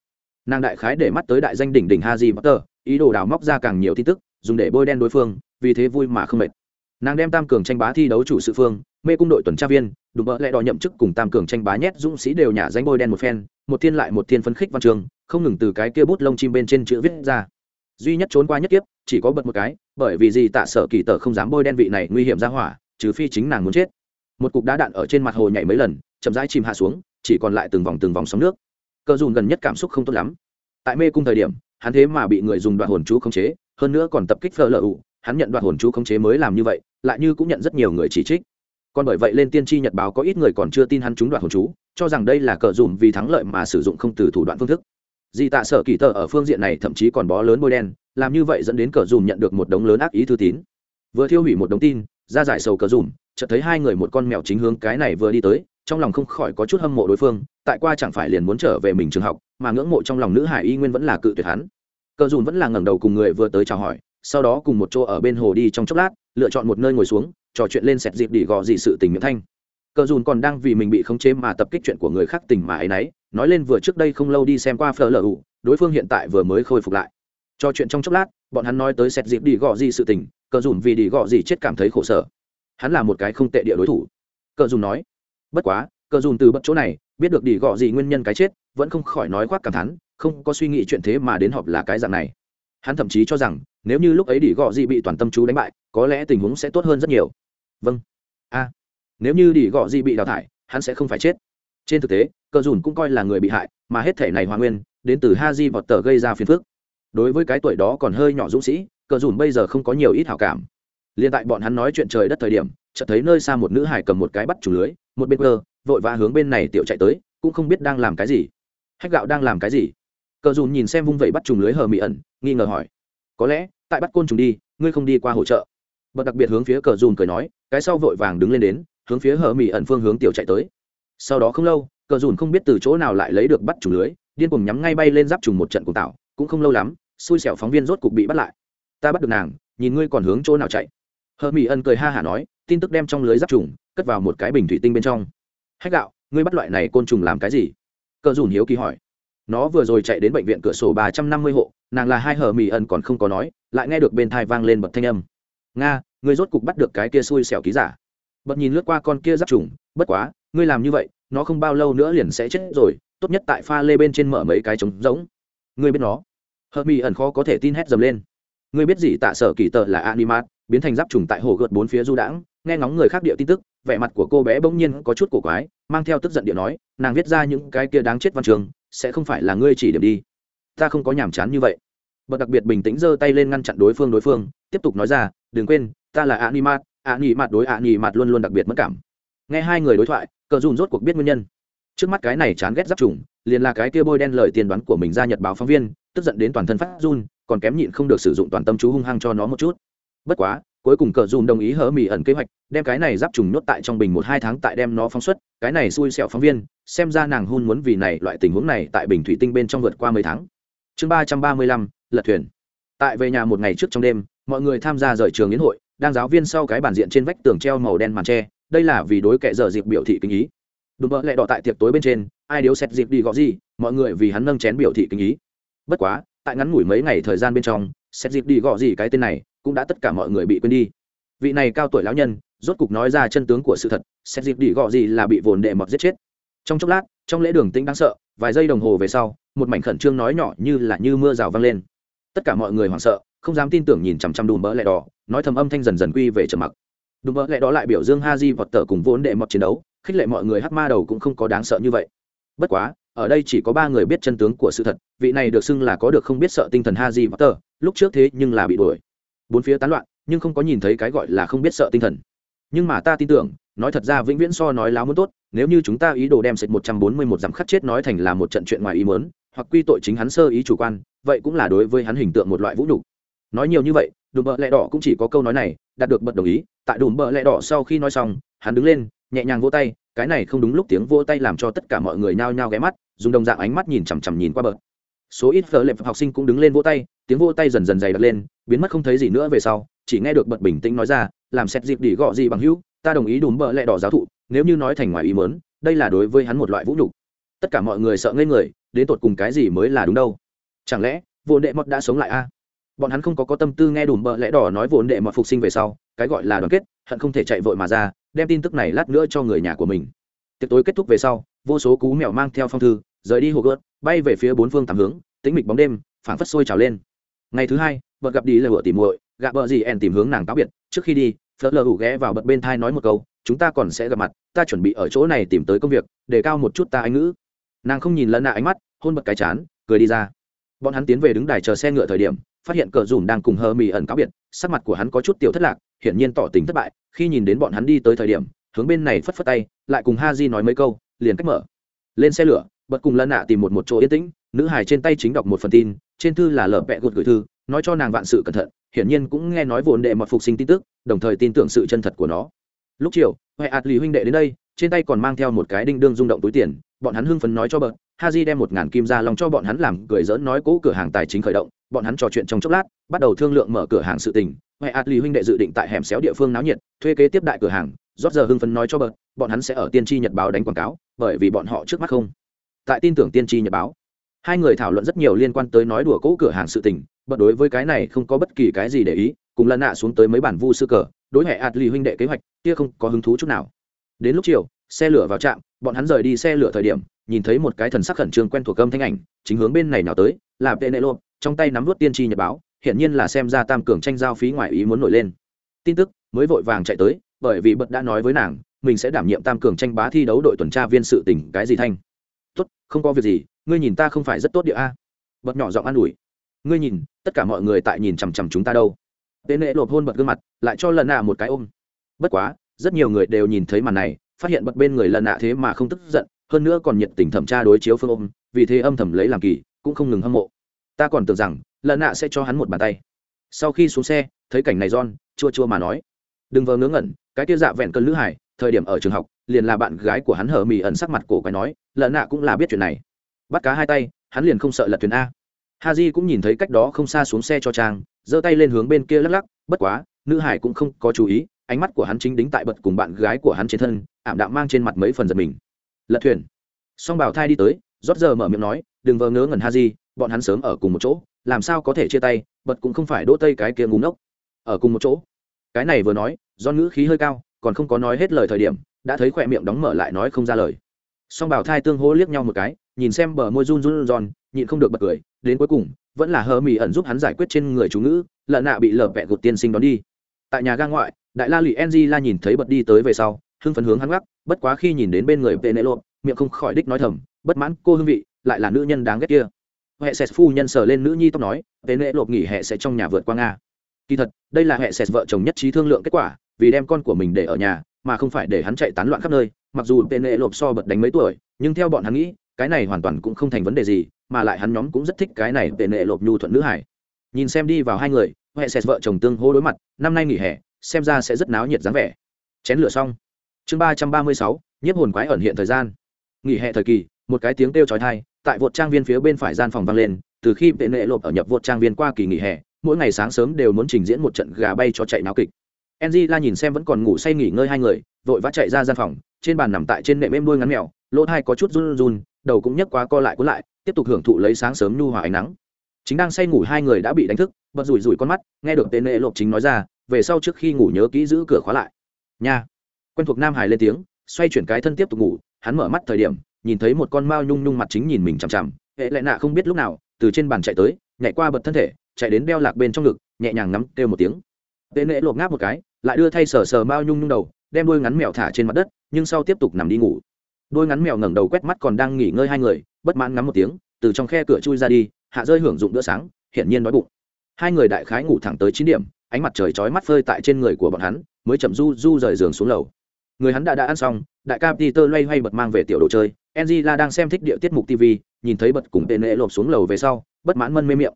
Nàng đại khái để mắt tới đại danh đỉnh đỉnh ha haji potter, ý đồ đào móc ra càng nhiều tin tức, dùng để bôi đen đối phương, vì thế vui mà không mệt. Nàng đem tam cường tranh bá thi đấu chủ sự phương, mê cung đội tuần tra viên đùm bỡ lẽ đòi nhậm chức cùng tam cường tranh bá nhét dũng sĩ đều nhả danh bôi đen một phen, một thiên lại một thiên phấn khích văn trường, không ngừng từ cái kia bút lông chim bên trên chữ viết ra. Duy nhất trốn qua nhất kiếp, chỉ có bật một cái, bởi vì gì tạ sở kỳ tờ không dám bôi đen vị này nguy hiểm ra hỏa trừ phi chính nàng muốn chết. Một cục đá đạn ở trên mặt hồ nhảy mấy lần, chậm rãi chìm hạ xuống, chỉ còn lại từng vòng từng vòng sóng nước. Cờ dùn gần nhất cảm xúc không tốt lắm. Tại mê cung thời điểm, hắn thế mà bị người dùng đoạn hồn chú khống chế, hơn nữa còn tập kích phơ lợ ụ hắn nhận đoạn hồn chú khống chế mới làm như vậy, lại như cũng nhận rất nhiều người chỉ trích. Còn bởi vậy lên tiên tri nhật báo có ít người còn chưa tin hắn trúng đoạn hồn chú, cho rằng đây là cờ dùm vì thắng lợi mà sử dụng không từ thủ đoạn phương thức. Di tạ sở kỳ tờ ở phương diện này thậm chí còn bó lớn bôi đen, làm như vậy dẫn đến cờ dùm nhận được một đống lớn ác ý thư tín. Vừa thiêu hủy một đống tin ra giải sầu cờ dùm, chợt thấy hai người một con mèo chính hướng cái này vừa đi tới, trong lòng không khỏi có chút hâm mộ đối phương, tại qua chẳng phải liền muốn trở về mình trường học, mà ngưỡng mộ trong lòng nữ hải y nguyên vẫn là cự tuyệt hắn. Cờ dùm vẫn là ngẩng đầu cùng người vừa tới chào hỏi, sau đó cùng một chỗ ở bên hồ đi trong chốc lát, lựa chọn một nơi ngồi xuống, trò chuyện lên sẹt dịp đỉ gò dị sự tình miệng thanh. Cờ dùn còn đang vì mình bị khống chế mà tập kích chuyện của người khác tình mà ấy nấy, nói lên vừa trước đây không lâu đi xem qua phở lở ủ đối phương hiện tại vừa mới khôi phục lại. Trò chuyện trong chốc lát, bọn hắn nói tới sẹt dịp đỉ gò dị sự tình cờ dùn vì đi gò gì chết cảm thấy khổ sở. Hắn là một cái không tệ địa đối thủ. Cờ dùn nói, bất quá, cờ dùn từ bất chỗ này, biết được đi gò gì nguyên nhân cái chết, vẫn không khỏi nói khoác cảm thán, không có suy nghĩ chuyện thế mà đến họp là cái dạng này. Hắn thậm chí cho rằng, nếu như lúc ấy đi gọ gì bị toàn tâm chú đánh bại, có lẽ tình huống sẽ tốt hơn rất nhiều. Vâng. A, nếu như đi gọ gì bị đào thải, hắn sẽ không phải chết. Trên thực tế, cờ dùn cũng coi là người bị hại, mà hết thể này hoa nguyên, đến từ ha di vọt tờ gây ra phiền phức. Đối với cái tuổi đó còn hơi nhỏ dũng sĩ cờ dùn bây giờ không có nhiều ít hảo cảm. Liền tại bọn hắn nói chuyện trời đất thời điểm, chợt thấy nơi xa một nữ hải cầm một cái bắt chủ lưới, một bên cơ vội vã hướng bên này tiểu chạy tới, cũng không biết đang làm cái gì. Hách gạo đang làm cái gì? Cờ dùn nhìn xem vung vẩy bắt trùng lưới hờ mị ẩn, nghi ngờ hỏi. Có lẽ, tại bắt côn trùng đi, ngươi không đi qua hỗ trợ. Bật đặc biệt hướng phía cờ dùn cười nói, cái sau vội vàng đứng lên đến, hướng phía hờ mị ẩn phương hướng tiểu chạy tới. Sau đó không lâu, cờ dùn không biết từ chỗ nào lại lấy được bắt trùng lưới, điên cùng nhắm ngay bay lên giáp trùng một trận cùng tạo, cũng không lâu lắm, xui xẻo phóng viên rốt cục bị bắt lại ta bắt được nàng, nhìn ngươi còn hướng chỗ nào chạy. Hờ mỹ ân cười ha hả nói, tin tức đem trong lưới giáp trùng, cất vào một cái bình thủy tinh bên trong. Hách gạo, ngươi bắt loại này côn trùng làm cái gì? Cờ dùn hiếu kỳ hỏi. Nó vừa rồi chạy đến bệnh viện cửa sổ ba trăm năm mươi hộ, nàng là hai hờ mỹ ân còn không có nói, lại nghe được bên thai vang lên bậc thanh âm. Nga, ngươi rốt cục bắt được cái kia xui xẻo ký giả. Bật nhìn lướt qua con kia giáp trùng, bất quá, ngươi làm như vậy, nó không bao lâu nữa liền sẽ chết rồi, tốt nhất tại pha lê bên trên mở mấy cái trống rỗng. Ngươi biết nó. Hờ mỹ ẩn khó có thể tin hét dầm lên ngươi biết gì tạ sở kỳ tờ là animat, biến thành giáp trùng tại hồ gợt bốn phía du đãng, nghe ngóng người khác địa tin tức, vẻ mặt của cô bé bỗng nhiên có chút cổ quái, mang theo tức giận địa nói, nàng viết ra những cái kia đáng chết văn trường, sẽ không phải là ngươi chỉ điểm đi. Ta không có nhàm chán như vậy. Bật đặc biệt bình tĩnh giơ tay lên ngăn chặn đối phương đối phương, tiếp tục nói ra, đừng quên, ta là animat animat đối animat luôn luôn đặc biệt mất cảm. Nghe hai người đối thoại, cờ dùn rốt cuộc biết nguyên nhân. Trước mắt cái này chán ghét giáp trùng, liền là cái kia bôi đen lời tiền đoán của mình ra nhật báo phóng viên, tức giận đến toàn thân phát run còn kém nhịn không được sử dụng toàn tâm chú hung hăng cho nó một chút. Bất quá, cuối cùng cờ dùm đồng ý hở mì ẩn kế hoạch, đem cái này giáp trùng nhốt tại trong bình một hai tháng tại đem nó phóng xuất, cái này xui xẹo phóng viên, xem ra nàng hun muốn vì này loại tình huống này tại bình thủy tinh bên trong vượt qua mấy tháng. Chương ba trăm ba mươi lăm, lật thuyền. Tại về nhà một ngày trước trong đêm, mọi người tham gia rời trường yến hội, đang giáo viên sau cái bản diện trên vách tường treo màu đen màn tre, đây là vì đối kệ giờ dịp biểu thị kinh ý. Đùm vậy lẹ đỏ tại tiệc tối bên trên, ai điếu xét dịp đi gõ gì, mọi người vì hắn nâng chén biểu thị kinh ý. Bất quá tại ngắn ngủi mấy ngày thời gian bên trong xét dịp đi gõ gì cái tên này, cũng đã tất cả mọi người bị quên đi. Vị này cao tuổi lão nhân, rốt cục nói ra chân tướng của sự thật xét dịp đi gõ gì là bị vồn đệ mọt giết chết. Trong chốc lát, trong lễ đường tĩnh đáng sợ, vài giây đồng hồ về sau, một mảnh khẩn trương nói nhỏ như là như mưa rào vang lên. Tất cả mọi người hoảng sợ, không dám tin tưởng nhìn chằm chằm đùm bỡ lẹ đỏ, nói thầm âm thanh dần dần quy về trầm mặc. Đùm bỡ lẹ đó lại biểu dương ha di vọt tờ cùng vốn đệ mọt chiến đấu, khích lệ mọi người hát ma đầu cũng không có đáng sợ như vậy. Bất quá ở đây chỉ có ba người biết chân tướng của sự thật, vị này được xưng là có được không biết sợ tinh thần ha di vọt tờ lúc trước thế nhưng là bị đuổi. Bốn phía tán loạn, nhưng không có nhìn thấy cái gọi là không biết sợ tinh thần. Nhưng mà ta tin tưởng, nói thật ra vĩnh viễn so nói láo muốn tốt, nếu như chúng ta ý đồ đem sạch một trăm bốn mươi một dặm khắc chết nói thành là một trận chuyện ngoài ý mớn hoặc quy tội chính hắn sơ ý chủ quan, vậy cũng là đối với hắn hình tượng một loại vũ nhục. Nói nhiều như vậy, đùm bợ lẹ đỏ cũng chỉ có câu nói này, đạt được bật đồng ý, tại đùm bợ lẹ đỏ sau khi nói xong, hắn đứng lên, nhẹ nhàng vỗ tay cái này không đúng lúc tiếng vỗ tay làm cho tất cả mọi người nhao nhao ghé mắt, dùng đồng dạng ánh mắt nhìn chằm chằm nhìn qua bờ. Số ít phở lệp học sinh cũng đứng lên vỗ tay, tiếng vỗ tay dần dần dày đặc lên, biến mất không thấy gì nữa về sau, chỉ nghe được bật bình tĩnh nói ra, làm xét dịp đỉ gọ gì bằng hữu, ta đồng ý đùm bợ lẹ đỏ giáo thụ, nếu như nói thành ngoài ý mớn đây là đối với hắn một loại vũ nhục. Tất cả mọi người sợ ngây người, đến tột cùng cái gì mới là đúng đâu? Chẳng lẽ vô đệ mọt đã sống lại a? Bọn hắn không có có tâm tư nghe đùm bợ lẽ đỏ nói vốn đệ mọt phục sinh về sau, cái gọi là đoàn kết hận không thể chạy vội mà ra, đem tin tức này lát nữa cho người nhà của mình. Tiệc tối kết thúc về sau, vô số cú mèo mang theo phong thư, rời đi hồ gớt bay về phía bốn phương tám hướng, tĩnh mịch bóng đêm, phảng phất sôi trào lên. Ngày thứ hai, vợ gặp đi lừa vợ tìm muội, gạ vợ gì ẻn tìm hướng nàng cáo biệt. Trước khi đi, phớt lờ hủ ghé vào bật bên thai nói một câu, chúng ta còn sẽ gặp mặt, ta chuẩn bị ở chỗ này tìm tới công việc, để cao một chút ta anh ngữ. Nàng không nhìn lẫn nạ ánh mắt, hôn bật cái chán, cười đi ra. Bọn hắn tiến về đứng đài chờ xe ngựa thời điểm phát hiện cờ dùm đang cùng hờ mì ẩn cáo biệt, sắc mặt của hắn có chút tiểu thất lạc, hiển nhiên tỏ tình thất bại, khi nhìn đến bọn hắn đi tới thời điểm, hướng bên này phất phất tay, lại cùng ha di nói mấy câu, liền cách mở. Lên xe lửa, bật cùng lân nạ tìm một một chỗ yên tĩnh, nữ hải trên tay chính đọc một phần tin, trên thư là lở vẹ gột gửi thư, nói cho nàng vạn sự cẩn thận, hiển nhiên cũng nghe nói vụn đệ mật phục sinh tin tức, đồng thời tin tưởng sự chân thật của nó. Lúc chiều huệ ạt lì huynh đệ đến đây, trên tay còn mang theo một cái đinh đương rung động túi tiền, bọn hắn hưng phấn nói cho bợt Haji đem một ngàn kim ra lòng cho bọn hắn làm cười dỡn nói cố cửa hàng tài chính khởi động, bọn hắn trò chuyện trong chốc lát, bắt đầu thương lượng mở cửa hàng sự tình. Ngoại Atli huynh đệ dự định tại hẻm xéo địa phương náo nhiệt, thuê kế tiếp đại cửa hàng, rót giờ hưng phấn nói cho bợt bọn hắn sẽ ở tiên tri nhật báo đánh quảng cáo, bởi vì bọn họ trước mắt không. Tại tin tưởng tiên tri nhật báo. Hai người thảo luận rất nhiều liên quan tới nói đùa cố cửa hàng sự tình Bất đối với cái này không có bất kỳ cái gì để ý, cùng lần nạ xuống tới mấy bản vu sư cờ, đối hệ Atli huynh đệ kế hoạch, kia không có hứng thú chút nào. Đến lúc chiều, xe lửa vào trạm, bọn hắn rời đi xe lửa thời điểm nhìn thấy một cái thần sắc khẩn trương quen thuộc âm thanh ảnh, chính hướng bên này nào tới, là penelope, trong tay nắm vút tiên tri nhật báo, hiển nhiên là xem ra tam cường tranh giao phí ngoài ý muốn nổi lên. Tin tức mới vội vàng chạy tới, bởi vì bật đã nói với nàng, mình sẽ đảm nhiệm tam cường tranh bá thi đấu đội tuần tra viên sự tỉnh cái gì thanh? Tốt, không có việc gì, ngươi nhìn ta không phải rất tốt địa a. Bật nhỏ giọng an ủi. Ngươi nhìn, tất cả mọi người tại nhìn chằm chằm chúng ta đâu. Tên nệ lộp hôn bật gương mặt, lại cho lần nạ một cái ôm. Bất quá, rất nhiều người đều nhìn thấy màn này, phát hiện bật bên người lần nạ thế mà không tức giận hơn nữa còn nhiệt tình thẩm tra đối chiếu phương ôm, vì thế âm thầm lấy làm kỳ, cũng không ngừng hâm mộ. Ta còn tưởng rằng lần nạ sẽ cho hắn một bàn tay. Sau khi xuống xe, thấy cảnh này john, chua chua mà nói. Đừng vờ ngớ ngẩn, cái kia dạ vẹn cơn lữ hải, thời điểm ở trường học, liền là bạn gái của hắn hở mì ẩn sắc mặt cổ quái nói lần nạ cũng là biết chuyện này. Bắt cá hai tay, hắn liền không sợ lật thuyền a. Ha j cũng nhìn thấy cách đó không xa xuống xe cho trang, giơ tay lên hướng bên kia lắc lắc, bất quá, nữ hải cũng không có chú ý, ánh mắt của hắn chính đính tại bật cùng bạn gái của hắn trên thân, ảm đạm mang trên mặt mấy phần giật mình lật thuyền. Song bảo thai đi tới rót giờ mở miệng nói đừng vờ ngớ ngẩn ha gì, bọn hắn sớm ở cùng một chỗ làm sao có thể chia tay bật cũng không phải đỗ tây cái kia ngúng ốc ở cùng một chỗ. Cái này vừa nói do ngữ khí hơi cao còn không có nói hết lời thời điểm đã thấy khỏe miệng đóng mở lại nói không ra lời. Song bảo thai tương hô liếc nhau một cái nhìn xem bờ môi run run giòn nhịn không được bật cười đến cuối cùng vẫn là hờ mỹ ẩn giúp hắn giải quyết trên người chú ngữ lợn nạ bị lở vẹ gột tiên sinh đón đi. Tại nhà ga ngoại đại la lụy enzy la nhìn thấy bật đi tới về sau hưng phấn hướng hắn gác bất quá khi nhìn đến bên người vệ nệ lộ miệng không khỏi đích nói thầm, bất mãn, cô hương vị, lại là nữ nhân đáng ghét kia. Hệ sệt phu nhân sờ lên nữ nhi tóc nói vệ nệ lộp nghỉ hè sẽ trong nhà vượt qua nga. Kỳ thật, đây là hệ sệt vợ chồng nhất trí thương lượng kết quả, vì đem con của mình để ở nhà, mà không phải để hắn chạy tán loạn khắp nơi, mặc dù vệ nệ lộp so bật đánh mấy tuổi, nhưng theo bọn hắn nghĩ, cái này hoàn toàn cũng không thành vấn đề gì, mà lại hắn nhóm cũng rất thích cái này vệ nệ lộp nhu thuận nữ hải nhìn xem đi vào hai người, hệ sệt vợ chồng tương hô đối mặt, năm nay nghỉ hè, xem ra sẽ rất náo nhiệt dáng vẻ. Chén lửa xong chương ba trăm ba mươi sáu, nhiếp hồn quái ẩn hiện thời gian. Nghỉ hè thời kỳ, một cái tiếng kêu chói tai tại vột trang viên phía bên phải gian phòng vang lên, từ khi vệ nệ lộp ở nhập vột trang viên qua kỳ nghỉ hè, mỗi ngày sáng sớm đều muốn trình diễn một trận gà bay cho chạy náo kịch. Enzy la nhìn xem vẫn còn ngủ say nghỉ ngơi hai người, vội vã chạy ra gian phòng, trên bàn nằm tại trên nệm êm đuôi ngắn mèo, lỗ thai có chút run run, đầu cũng nhấc quá co lại cuốn lại, tiếp tục hưởng thụ lấy sáng sớm nhu hòa ánh nắng. Chính đang say ngủ hai người đã bị đánh thức, bật rủi rủi con mắt, nghe được tên nệ lộp chính nói ra, về sau trước khi ngủ nhớ kỹ giữ cửa khóa lại. Nha quen thuộc nam hải lên tiếng, xoay chuyển cái thân tiếp tục ngủ, hắn mở mắt thời điểm, nhìn thấy một con mao nhung nhung mặt chính nhìn mình chằm chằm, hệ lại nạ không biết lúc nào, từ trên bàn chạy tới, nhảy qua bật thân thể, chạy đến đeo lạc bên trong ngực, nhẹ nhàng nắm kêu một tiếng. Tệ nệ lộp ngáp một cái, lại đưa thay sờ sờ mao nhung nhung đầu, đem đôi ngắn mèo thả trên mặt đất, nhưng sau tiếp tục nằm đi ngủ. Đôi ngắn mèo ngẩng đầu quét mắt còn đang nghỉ ngơi hai người, bất mãn ngắm một tiếng, từ trong khe cửa chui ra đi, hạ rơi hưởng dụng bữa sáng, hiển nhiên đói bụng. Hai người đại khái ngủ thẳng tới chín điểm, ánh mặt trời chói mắt phơi tại trên người của bọn hắn, mới chậm du du rời giường xuống lầu người hắn đã đã ăn xong, đại ca peter loay hoay bật mang về tiểu đồ chơi. Angela đang xem thích địa tiết mục tv nhìn thấy bật cùng tên nệ lộp xuống lầu về sau, bất mãn mân mê miệng.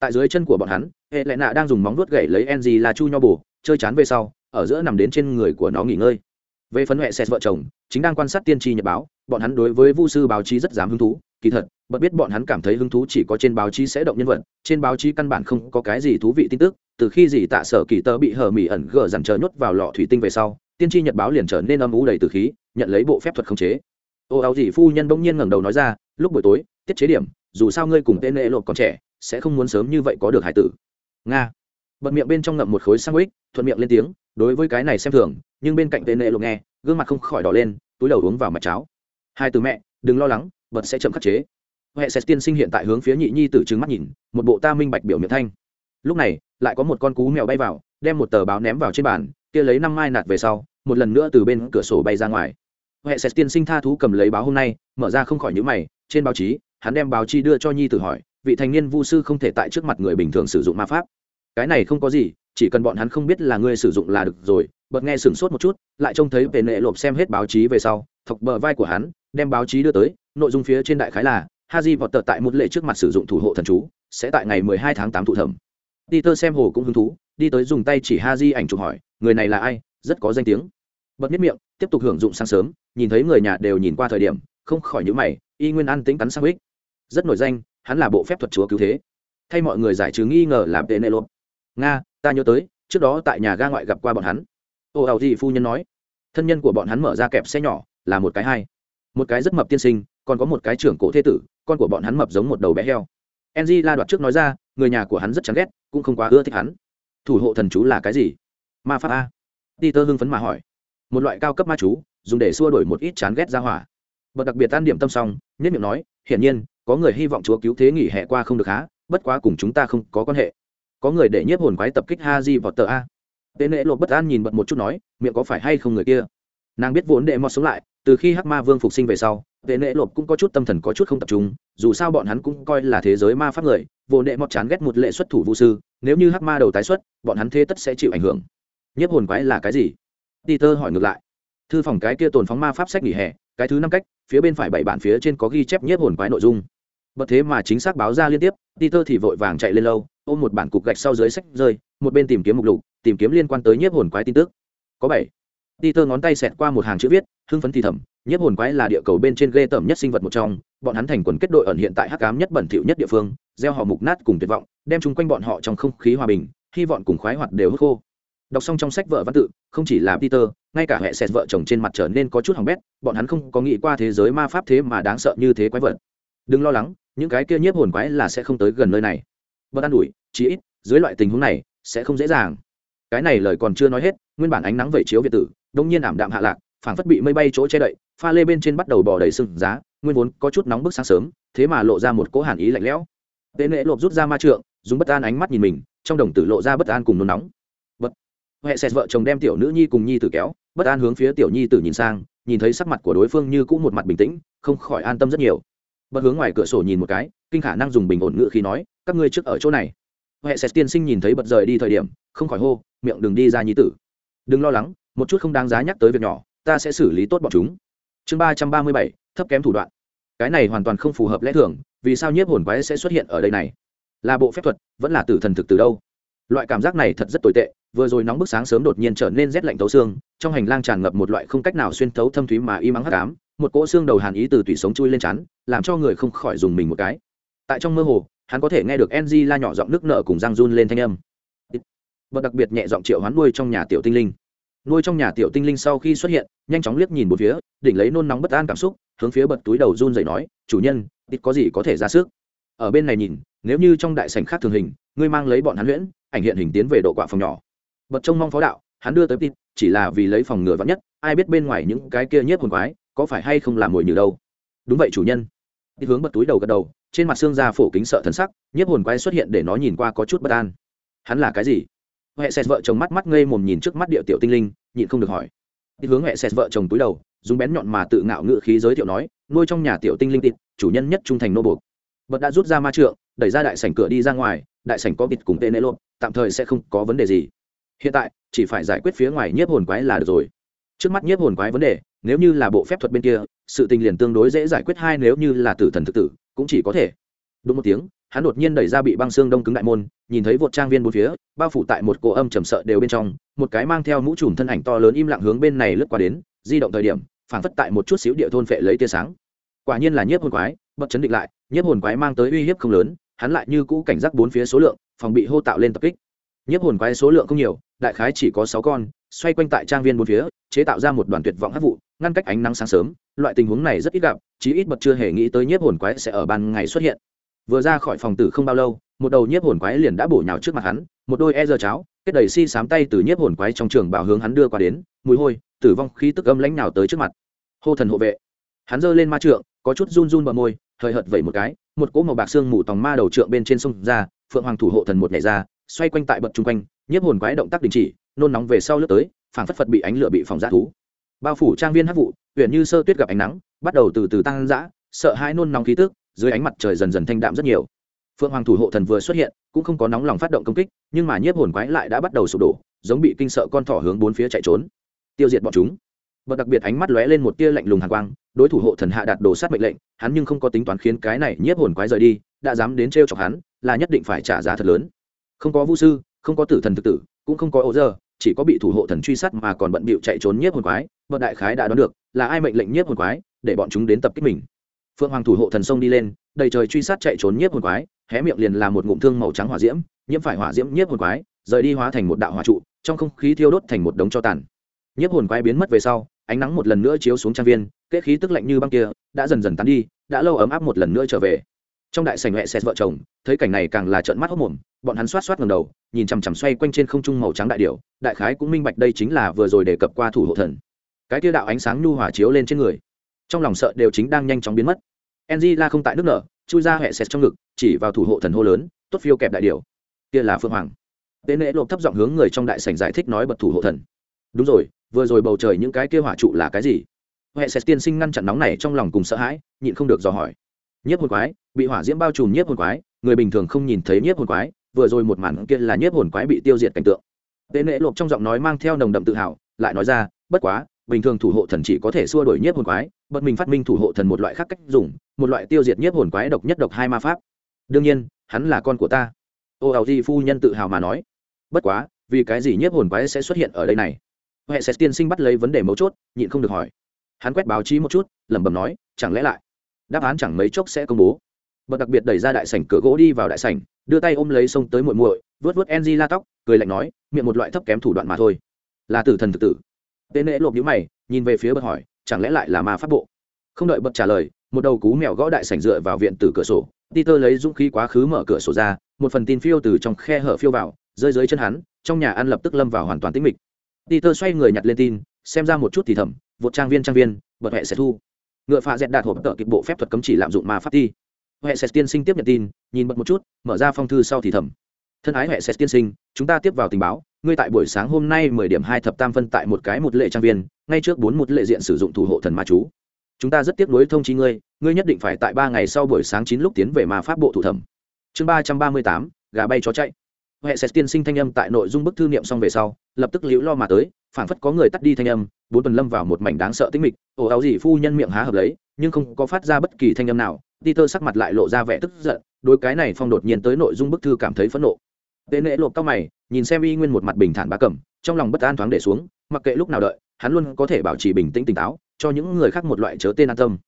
Tại dưới chân của bọn hắn, hệ lệ nạ đang dùng móng vuốt gậy lấy angela chu nho bù chơi chán về sau, ở giữa nằm đến trên người của nó nghỉ ngơi. Về phấn huệ xét vợ chồng, chính đang quan sát tiên tri nhật báo, bọn hắn đối với vu sư báo chí rất dám hứng thú kỳ thật bật biết bọn hắn cảm thấy hứng thú chỉ có trên báo chí sẽ động nhân vật, trên báo chí căn bản không có cái gì thú vị tin tức, từ khi gì tạ sở kỳ tơ bị hở mỹ ẩn gờ dằn chờ nhốt vào lọ thủy tinh về sau, tiên tri nhật báo liền trở nên âm ú đầy từ khí, nhận lấy bộ phép thuật khống chế. Ô, áo gì phu nhân bỗng nhiên ngẩng đầu nói ra, lúc buổi tối, tiết chế điểm, dù sao ngươi cùng tên lệ lộp còn trẻ, sẽ không muốn sớm như vậy có được hải tử. Nga. Bật miệng bên trong ngậm một khối sang ích thuận miệng lên tiếng, đối với cái này xem thường, nhưng bên cạnh tên lệ lộp nghe, gương mặt không khỏi đỏ lên, túi đầu uống vào mặt cháo. Hai từ mẹ, đừng lo lắng bật sẽ chậm khắc chế. Hệ sẽ tiên sinh hiện tại hướng phía nhị nhi tử trừng mắt nhìn, một bộ ta minh bạch biểu miệng thanh. Lúc này, lại có một con cú mèo bay vào, đem một tờ báo ném vào trên bàn, kia lấy năm mai nạt về sau, một lần nữa từ bên cửa sổ bay ra ngoài. Hệ sẽ tiên sinh tha thú cầm lấy báo hôm nay, mở ra không khỏi nhữ mày, trên báo chí, hắn đem báo chí đưa cho nhi tử hỏi, vị thành niên vu sư không thể tại trước mặt người bình thường sử dụng ma pháp. Cái này không có gì, chỉ cần bọn hắn không biết là ngươi sử dụng là được rồi, bật nghe sửng sốt một chút, lại trông thấy về nệ lộp xem hết báo chí về sau, thọc bờ vai của hắn đem báo chí đưa tới, nội dung phía trên đại khái là, haji vọt tờ tại một lệ trước mặt sử dụng thủ hộ thần chú, sẽ tại ngày 12 tháng 8 thụ thẩm. Peter xem hồ cũng hứng thú, đi tới dùng tay chỉ haji ảnh chụp hỏi, người này là ai, rất có danh tiếng. Bật biết miệng, tiếp tục hưởng dụng sáng sớm, nhìn thấy người nhà đều nhìn qua thời điểm, không khỏi nhíu mày, y nguyên ăn tính cắn sang ích rất nổi danh, hắn là bộ phép thuật chúa cứu thế. Thay mọi người giải trừ nghi ngờ là penelope. Nga, ta nhớ tới, trước đó tại nhà ga ngoại gặp qua bọn hắn. Ô ảo gì phu nhân nói, thân nhân của bọn hắn mở ra kẹp xe nhỏ, là một cái hai một cái rất mập tiên sinh, còn có một cái trưởng cổ thế tử, con của bọn hắn mập giống một đầu bé heo. Enzy la đoạt trước nói ra, người nhà của hắn rất chán ghét, cũng không quá ưa thích hắn. Thủ hộ thần chú là cái gì? Ma pháp a. Peter hưng phấn mà hỏi. Một loại cao cấp ma chú, dùng để xua đổi một ít chán ghét ra hỏa. Bật đặc biệt tan điểm tâm xong, nhất miệng nói, hiển nhiên, có người hy vọng chúa cứu thế nghỉ hè qua không được há, bất quá cùng chúng ta không có quan hệ. Có người để nhiếp hồn quái tập kích ha di vào tờ a. Tên nệ lột bất an nhìn bật một chút nói, miệng có phải hay không người kia? Nàng biết vốn đệ mọt sống lại, từ khi hắc ma vương phục sinh về sau, vệ nệ Lộp cũng có chút tâm thần có chút không tập trung, dù sao bọn hắn cũng coi là thế giới ma pháp người, vốn đệ mọt chán ghét một lệ xuất thủ vũ sư, nếu như hắc ma đầu tái xuất, bọn hắn thế tất sẽ chịu ảnh hưởng. Nhiếp hồn quái là cái gì? Peter hỏi ngược lại. Thư phòng cái kia tồn phóng ma pháp sách nghỉ hè, cái thứ năm cách, phía bên phải bảy bản phía trên có ghi chép nhiếp hồn quái nội dung. Bật thế mà chính xác báo ra liên tiếp, peter thì vội vàng chạy lên lâu, ôm một bản cục gạch sau dưới sách rơi, một bên tìm kiếm mục lục, tìm kiếm liên quan tới nhiếp hồn quái tin tức. Có bảy peter ngón tay xẹt qua một hàng chữ viết, hưng phấn thì thầm, nhiếp hồn quái là địa cầu bên trên ghê tởm nhất sinh vật một trong, bọn hắn thành quần kết đội ẩn hiện tại hắc ám nhất bẩn thỉu nhất địa phương, gieo họ mục nát cùng tuyệt vọng, đem chúng quanh bọn họ trong không khí hòa bình, hy vọng cùng khoái hoạt đều hút khô. Đọc xong trong sách vợ văn tự, không chỉ là peter ngay cả hệ sẹt vợ chồng trên mặt trở nên có chút hỏng bét, bọn hắn không có nghĩ qua thế giới ma pháp thế mà đáng sợ như thế quái vật. Đừng lo lắng, những cái kia nhiếp hồn quái là sẽ không tới gần nơi này. Bớt an ủi, chí ít, dưới loại tình huống này, sẽ không dễ dàng. Cái này lời còn chưa nói hết, nguyên bản ánh nắng vẩy chiếu việt tử đông nhiên ảm đạm hạ lạc, phảng phất bị mây bay chỗ che đậy, pha lê bên trên bắt đầu bò đầy sừng giá, nguyên vốn có chút nóng bức sáng sớm, thế mà lộ ra một cỗ hàn ý lạnh lẽo. Tệ nệ lộp rút ra ma trượng, dùng bất an ánh mắt nhìn mình, trong đồng tử lộ ra bất an cùng nôn nóng. Bất huệ xẹt vợ chồng đem tiểu nữ nhi cùng nhi tử kéo, bất an hướng phía tiểu nhi tử nhìn sang, nhìn thấy sắc mặt của đối phương như cũng một mặt bình tĩnh, không khỏi an tâm rất nhiều. Bất hướng ngoài cửa sổ nhìn một cái, kinh khả năng dùng bình ổn ngự khi nói, các ngươi trước ở chỗ này. Huệ xẹt tiên sinh nhìn thấy bật rời đi thời điểm, không khỏi hô, miệng đừng đi ra nhi tử. Đừng lo lắng một chút không đáng giá nhắc tới việc nhỏ, ta sẽ xử lý tốt bọn chúng. Chương ba trăm ba mươi bảy, thấp kém thủ đoạn. Cái này hoàn toàn không phù hợp lẽ thường, vì sao nhiếp hồn quái sẽ xuất hiện ở đây này? Là bộ phép thuật, vẫn là tử thần thực từ đâu? Loại cảm giác này thật rất tồi tệ, vừa rồi nóng bức sáng sớm đột nhiên trở nên rét lạnh thấu xương, trong hành lang tràn ngập một loại không cách nào xuyên thấu thâm thúy mà y mắng hắc ám, một cỗ xương đầu hàn ý từ tủy sống chui lên chắn, làm cho người không khỏi dùng mình một cái. Tại trong mơ hồ, hắn có thể nghe được ng la nhỏ giọng nước nợ cùng răng run lên thanh âm. Và đặc biệt nhẹ giọng triệu hoán nuôi trong nhà tiểu tinh linh nuôi trong nhà tiểu tinh linh sau khi xuất hiện, nhanh chóng liếc nhìn một phía, đỉnh lấy nôn nóng bất an cảm xúc, hướng phía bật túi đầu run dậy nói, chủ nhân, ít có gì có thể ra sức. Ở bên này nhìn, nếu như trong đại sảnh khác thường hình, ngươi mang lấy bọn hắn huyễn, ảnh hiện hình tiến về độ quả phòng nhỏ. Bật trông mong phó đạo, hắn đưa tới tít, chỉ là vì lấy phòng ngừa vắn nhất, ai biết bên ngoài những cái kia nhất hồn quái, có phải hay không làm mồi như đâu. Đúng vậy, chủ nhân. Tít hướng bật túi đầu gật đầu, trên mặt xương da phổ kính sợ thần sắc nhất hồn quái xuất hiện để nó nhìn qua có chút bất an. Hắn là cái gì? Huệ xét vợ chồng mắt mắt ngây mồm nhìn trước mắt địa tiểu tinh linh, nhịn không được hỏi. Tít hướng huệ xét vợ chồng túi đầu, dùng bén nhọn mà tự ngạo ngự khí giới thiệu nói, nuôi trong nhà tiểu tinh linh tịt chủ nhân nhất trung thành nô buộc. Bật đã rút ra ma trượng, đẩy ra đại sảnh cửa đi ra ngoài, đại sảnh có bịt cùng tên nệ lộn tạm thời sẽ không có vấn đề gì. Hiện tại, chỉ phải giải quyết phía ngoài nhiếp hồn quái là được rồi. Trước mắt nhiếp hồn quái vấn đề, nếu như là bộ phép thuật bên kia, sự tình liền tương đối dễ giải quyết hai nếu như là tử thần thực tử, cũng chỉ có thể. Đúng một tiếng hắn đột nhiên đẩy ra bị băng xương đông cứng đại môn, nhìn thấy vột trang viên bốn phía, bao phủ tại một cổ âm trầm sợ đều bên trong, một cái mang theo mũ trùm thân ảnh to lớn im lặng hướng bên này lướt qua đến, di động thời điểm, phảng phất tại một chút xíu địa thôn phệ lấy tia sáng. Quả nhiên là nhiếp hồn quái bật chấn định lại, nhiếp hồn quái mang tới uy hiếp không lớn, hắn lại như cũ cảnh giác bốn phía số lượng, phòng bị hô tạo lên tập kích. Nhiếp hồn quái số lượng không nhiều, đại khái chỉ có sáu con, xoay quanh tại trang viên bốn phía, chế tạo ra một đoàn tuyệt vọng hấp vụ, ngăn cách ánh nắng sáng sớm, loại tình huống này rất ít gặp, chí ít bật chưa hề nghĩ tới nhiếp hồn quái sẽ ở ban ngày xuất hiện vừa ra khỏi phòng tử không bao lâu, một đầu nhiếp hồn quái liền đã bổ nhào trước mặt hắn, một đôi e giờ cháo, kết đầy si sám tay từ nhiếp hồn quái trong trường bảo hướng hắn đưa qua đến, mùi hôi, tử vong khí tức âm lãnh nào tới trước mặt. Hô thần hộ vệ. Hắn giơ lên ma trượng, có chút run run bờ môi, hơi hợt vẩy một cái, một cỗ màu bạc xương mù tòng ma đầu trượng bên trên sông ra, phượng hoàng thủ hộ thần một nhảy ra, xoay quanh tại bậc chung quanh, nhiếp hồn quái động tác đình chỉ, nôn nóng về sau lướt tới, phảng phất phật bị ánh lửa bị phòng giã thú. Bao phủ trang viên hát vụ huyện như sơ tuyết gặp ánh nắng, bắt đầu từ từ tăng dã, sợ hãi nôn nóng khí tức dưới ánh mặt trời dần dần thanh đạm rất nhiều. Phượng hoàng thủ hộ thần vừa xuất hiện, cũng không có nóng lòng phát động công kích, nhưng mà nhiếp hồn quái lại đã bắt đầu sụp đổ, giống bị kinh sợ con thỏ hướng bốn phía chạy trốn. Tiêu diệt bọn chúng. Bậc đặc biệt ánh mắt lóe lên một tia lạnh lùng hàng quang, đối thủ hộ thần hạ đạt đồ sát mệnh lệnh, hắn nhưng không có tính toán khiến cái này nhiếp hồn quái rời đi, đã dám đến t chọc hắn, là nhất định phải trả giá thật lớn. Không có vũ sư, không có tử thần thực tử, cũng không có ô dơ, chỉ có bị thủ hộ thần truy sát mà còn bận bịu chạy trốn nhiếp hồn quái bậc đại khái đã đoán được, là ai mệnh lệnh nhiếp hồn quái, để bọn chúng đến tập kích mình phượng hoàng thủ hộ thần sông đi lên, đầy trời truy sát chạy trốn nhiếp hồn quái, hé miệng liền làm một ngụm thương màu trắng hỏa diễm, nhiễm phải hỏa diễm nhiếp hồn quái, rời đi hóa thành một đạo hỏa trụ, trong không khí thiêu đốt thành một đống cho tàn. Nhiếp hồn quái biến mất về sau, ánh nắng một lần nữa chiếu xuống trang viên kết khí tức lạnh như băng kia đã dần dần tán đi, đã lâu ấm áp một lần nữa trở về. Trong đại sảnh huệ xét vợ chồng, thấy cảnh này càng là trợn mắt hốc mồm, bọn hắn xoát xoát ngầm đầu, nhìn chằm chằm xoay quanh trên không trung màu trắng đại điệu đại khái cũng minh bạch đây chính là vừa rồi đề cập qua thủ hộ thần. Cái tiêu đạo ánh sáng nhu hòa chiếu lên trên người trong lòng sợ đều chính đang nhanh chóng biến mất. Enzy la không tại nước nở, chui ra hệ xẹt trong ngực, chỉ vào thủ hộ thần hô lớn, tốt phiêu kẹp đại điều kia là phượng hoàng. Tế nễ lộp thấp giọng hướng người trong đại sảnh giải thích nói bật thủ hộ thần. Đúng rồi, vừa rồi bầu trời những cái kia hỏa trụ là cái gì? Huệ sẽ tiên sinh ngăn chặn nóng này trong lòng cùng sợ hãi, nhịn không được dò hỏi. Nhiếp hồn quái, bị hỏa diễm bao trùm nhiếp hồn quái, người bình thường không nhìn thấy nhiếp hồn quái, vừa rồi một màn kia là nhiếp hồn quái bị tiêu diệt cảnh tượng. Tế nễ lộp trong giọng nói mang theo nồng đậm tự hào, lại nói ra, bất quá bình thường thủ hộ thần chỉ có thể xua đổi nhiếp hồn quái bật mình phát minh thủ hộ thần một loại khác cách dùng, một loại tiêu diệt nhiếp hồn quái độc nhất độc hai ma pháp. Đương nhiên, hắn là con của ta. Ô ảo di phu nhân tự hào mà nói. Bất quá, vì cái gì nhiếp hồn quái sẽ xuất hiện ở đây này? Huệ sẽ tiên sinh bắt lấy vấn đề mấu chốt, nhịn không được hỏi. Hắn quét báo chí một chút, lẩm bẩm nói, chẳng lẽ lại? Đáp án chẳng mấy chốc sẽ công bố. Bậc đặc biệt đẩy ra đại sảnh cửa gỗ đi vào đại sảnh, đưa tay ôm lấy sông tới muội muội vớt vớt enzy la tóc, cười lạnh nói, miệng một loại thấp kém thủ đoạn mà thôi. Là tử thần thực tử tên nễ lộp nhíu mày, nhìn về phía bậc hỏi, chẳng lẽ lại là ma pháp bộ? Không đợi bậc trả lời, một đầu cú mèo gõ đại sảnh dựa vào viện từ cửa sổ. Peter lấy dũng khí quá khứ mở cửa sổ ra, một phần tin phiêu từ trong khe hở phiêu vào, rơi dưới chân hắn, trong nhà ăn lập tức lâm vào hoàn toàn tĩnh mịch. Peter xoay người nhặt lên tin, xem ra một chút thì thầm vột trang viên trang viên, bật hệ sẽ thu. Ngựa phạ dẹt đạt hộp tợ kịch bộ phép thuật cấm chỉ lạm dụng ma pháp thi. Hệ sẽ tiên sinh tiếp nhận tin, nhìn bật một chút, mở ra phong thư sau thì thầm, thân ái hệ sẽ tiên sinh, chúng ta tiếp vào tình báo ngươi tại buổi sáng hôm nay mười điểm hai thập tam phân tại một cái một lệ trang viên, ngay trước bốn một lệ diện sử dụng thủ hộ thần ma chú. Chúng ta rất tiếc nuối thông chi ngươi ngươi nhất định phải tại ba ngày sau buổi sáng chín lúc tiến về ma pháp bộ thủ thẩm. Chương ba trăm ba mươi tám, gà bay chó chạy. Hệ sẽ tiên sinh thanh âm tại nội dung bức thư niệm xong về sau, lập tức liễu lo mà tới phản phất có người tắt đi thanh âm, bốn tuần lâm vào một mảnh đáng sợ tĩnh mịch, ồ áo gì phu nhân miệng há hợp lấy, nhưng không có phát ra bất kỳ thanh âm nào, peter sắc mặt lại lộ ra vẻ tức giận, đối cái này phong đột nhiên tới nội dung bức thư cảm thấy phẫn nộ tên nệ lộp cao mày, nhìn xem y nguyên một mặt bình thản bá cẩm, trong lòng bất an thoáng để xuống, mặc kệ lúc nào đợi, hắn luôn có thể bảo trì bình tĩnh tỉnh táo, cho những người khác một loại chớ tên an tâm.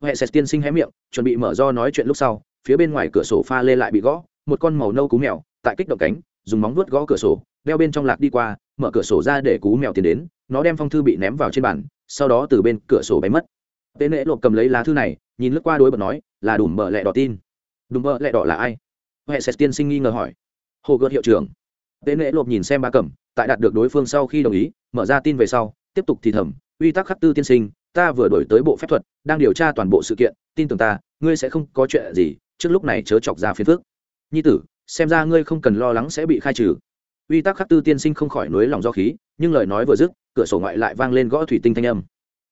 Huệ sệt tiên sinh hé miệng, chuẩn bị mở do nói chuyện lúc sau, phía bên ngoài cửa sổ pha lê lại bị gõ, một con màu nâu cú mèo, tại kích động cánh, dùng móng vuốt gõ cửa sổ, đeo bên trong lạc đi qua, mở cửa sổ ra để cú mèo tiến đến, nó đem phong thư bị ném vào trên bàn, sau đó từ bên cửa sổ bay mất. Tên lễ lộp cầm lấy lá thư này, nhìn lướt qua đối bật nói, là đùm bợ lẹ đỏ tin. Đùm bợ lẹ đỏ là ai? Huệ sệt tiên sinh nghi ngờ hỏi hồ gợt hiệu trưởng. Tế Nễ lộp nhìn xem ba cẩm tại đạt được đối phương sau khi đồng ý, mở ra tin về sau, tiếp tục thì thầm, uy tắc khắc tư tiên sinh, ta vừa đổi tới bộ phép thuật, đang điều tra toàn bộ sự kiện, tin tưởng ta, ngươi sẽ không có chuyện gì, trước lúc này chớ chọc ra phiền phước nhi tử, xem ra ngươi không cần lo lắng sẽ bị khai trừ. Uy tắc khắc tư tiên sinh không khỏi nối lòng do khí, nhưng lời nói vừa dứt, cửa sổ ngoại lại vang lên gõ thủy tinh thanh âm.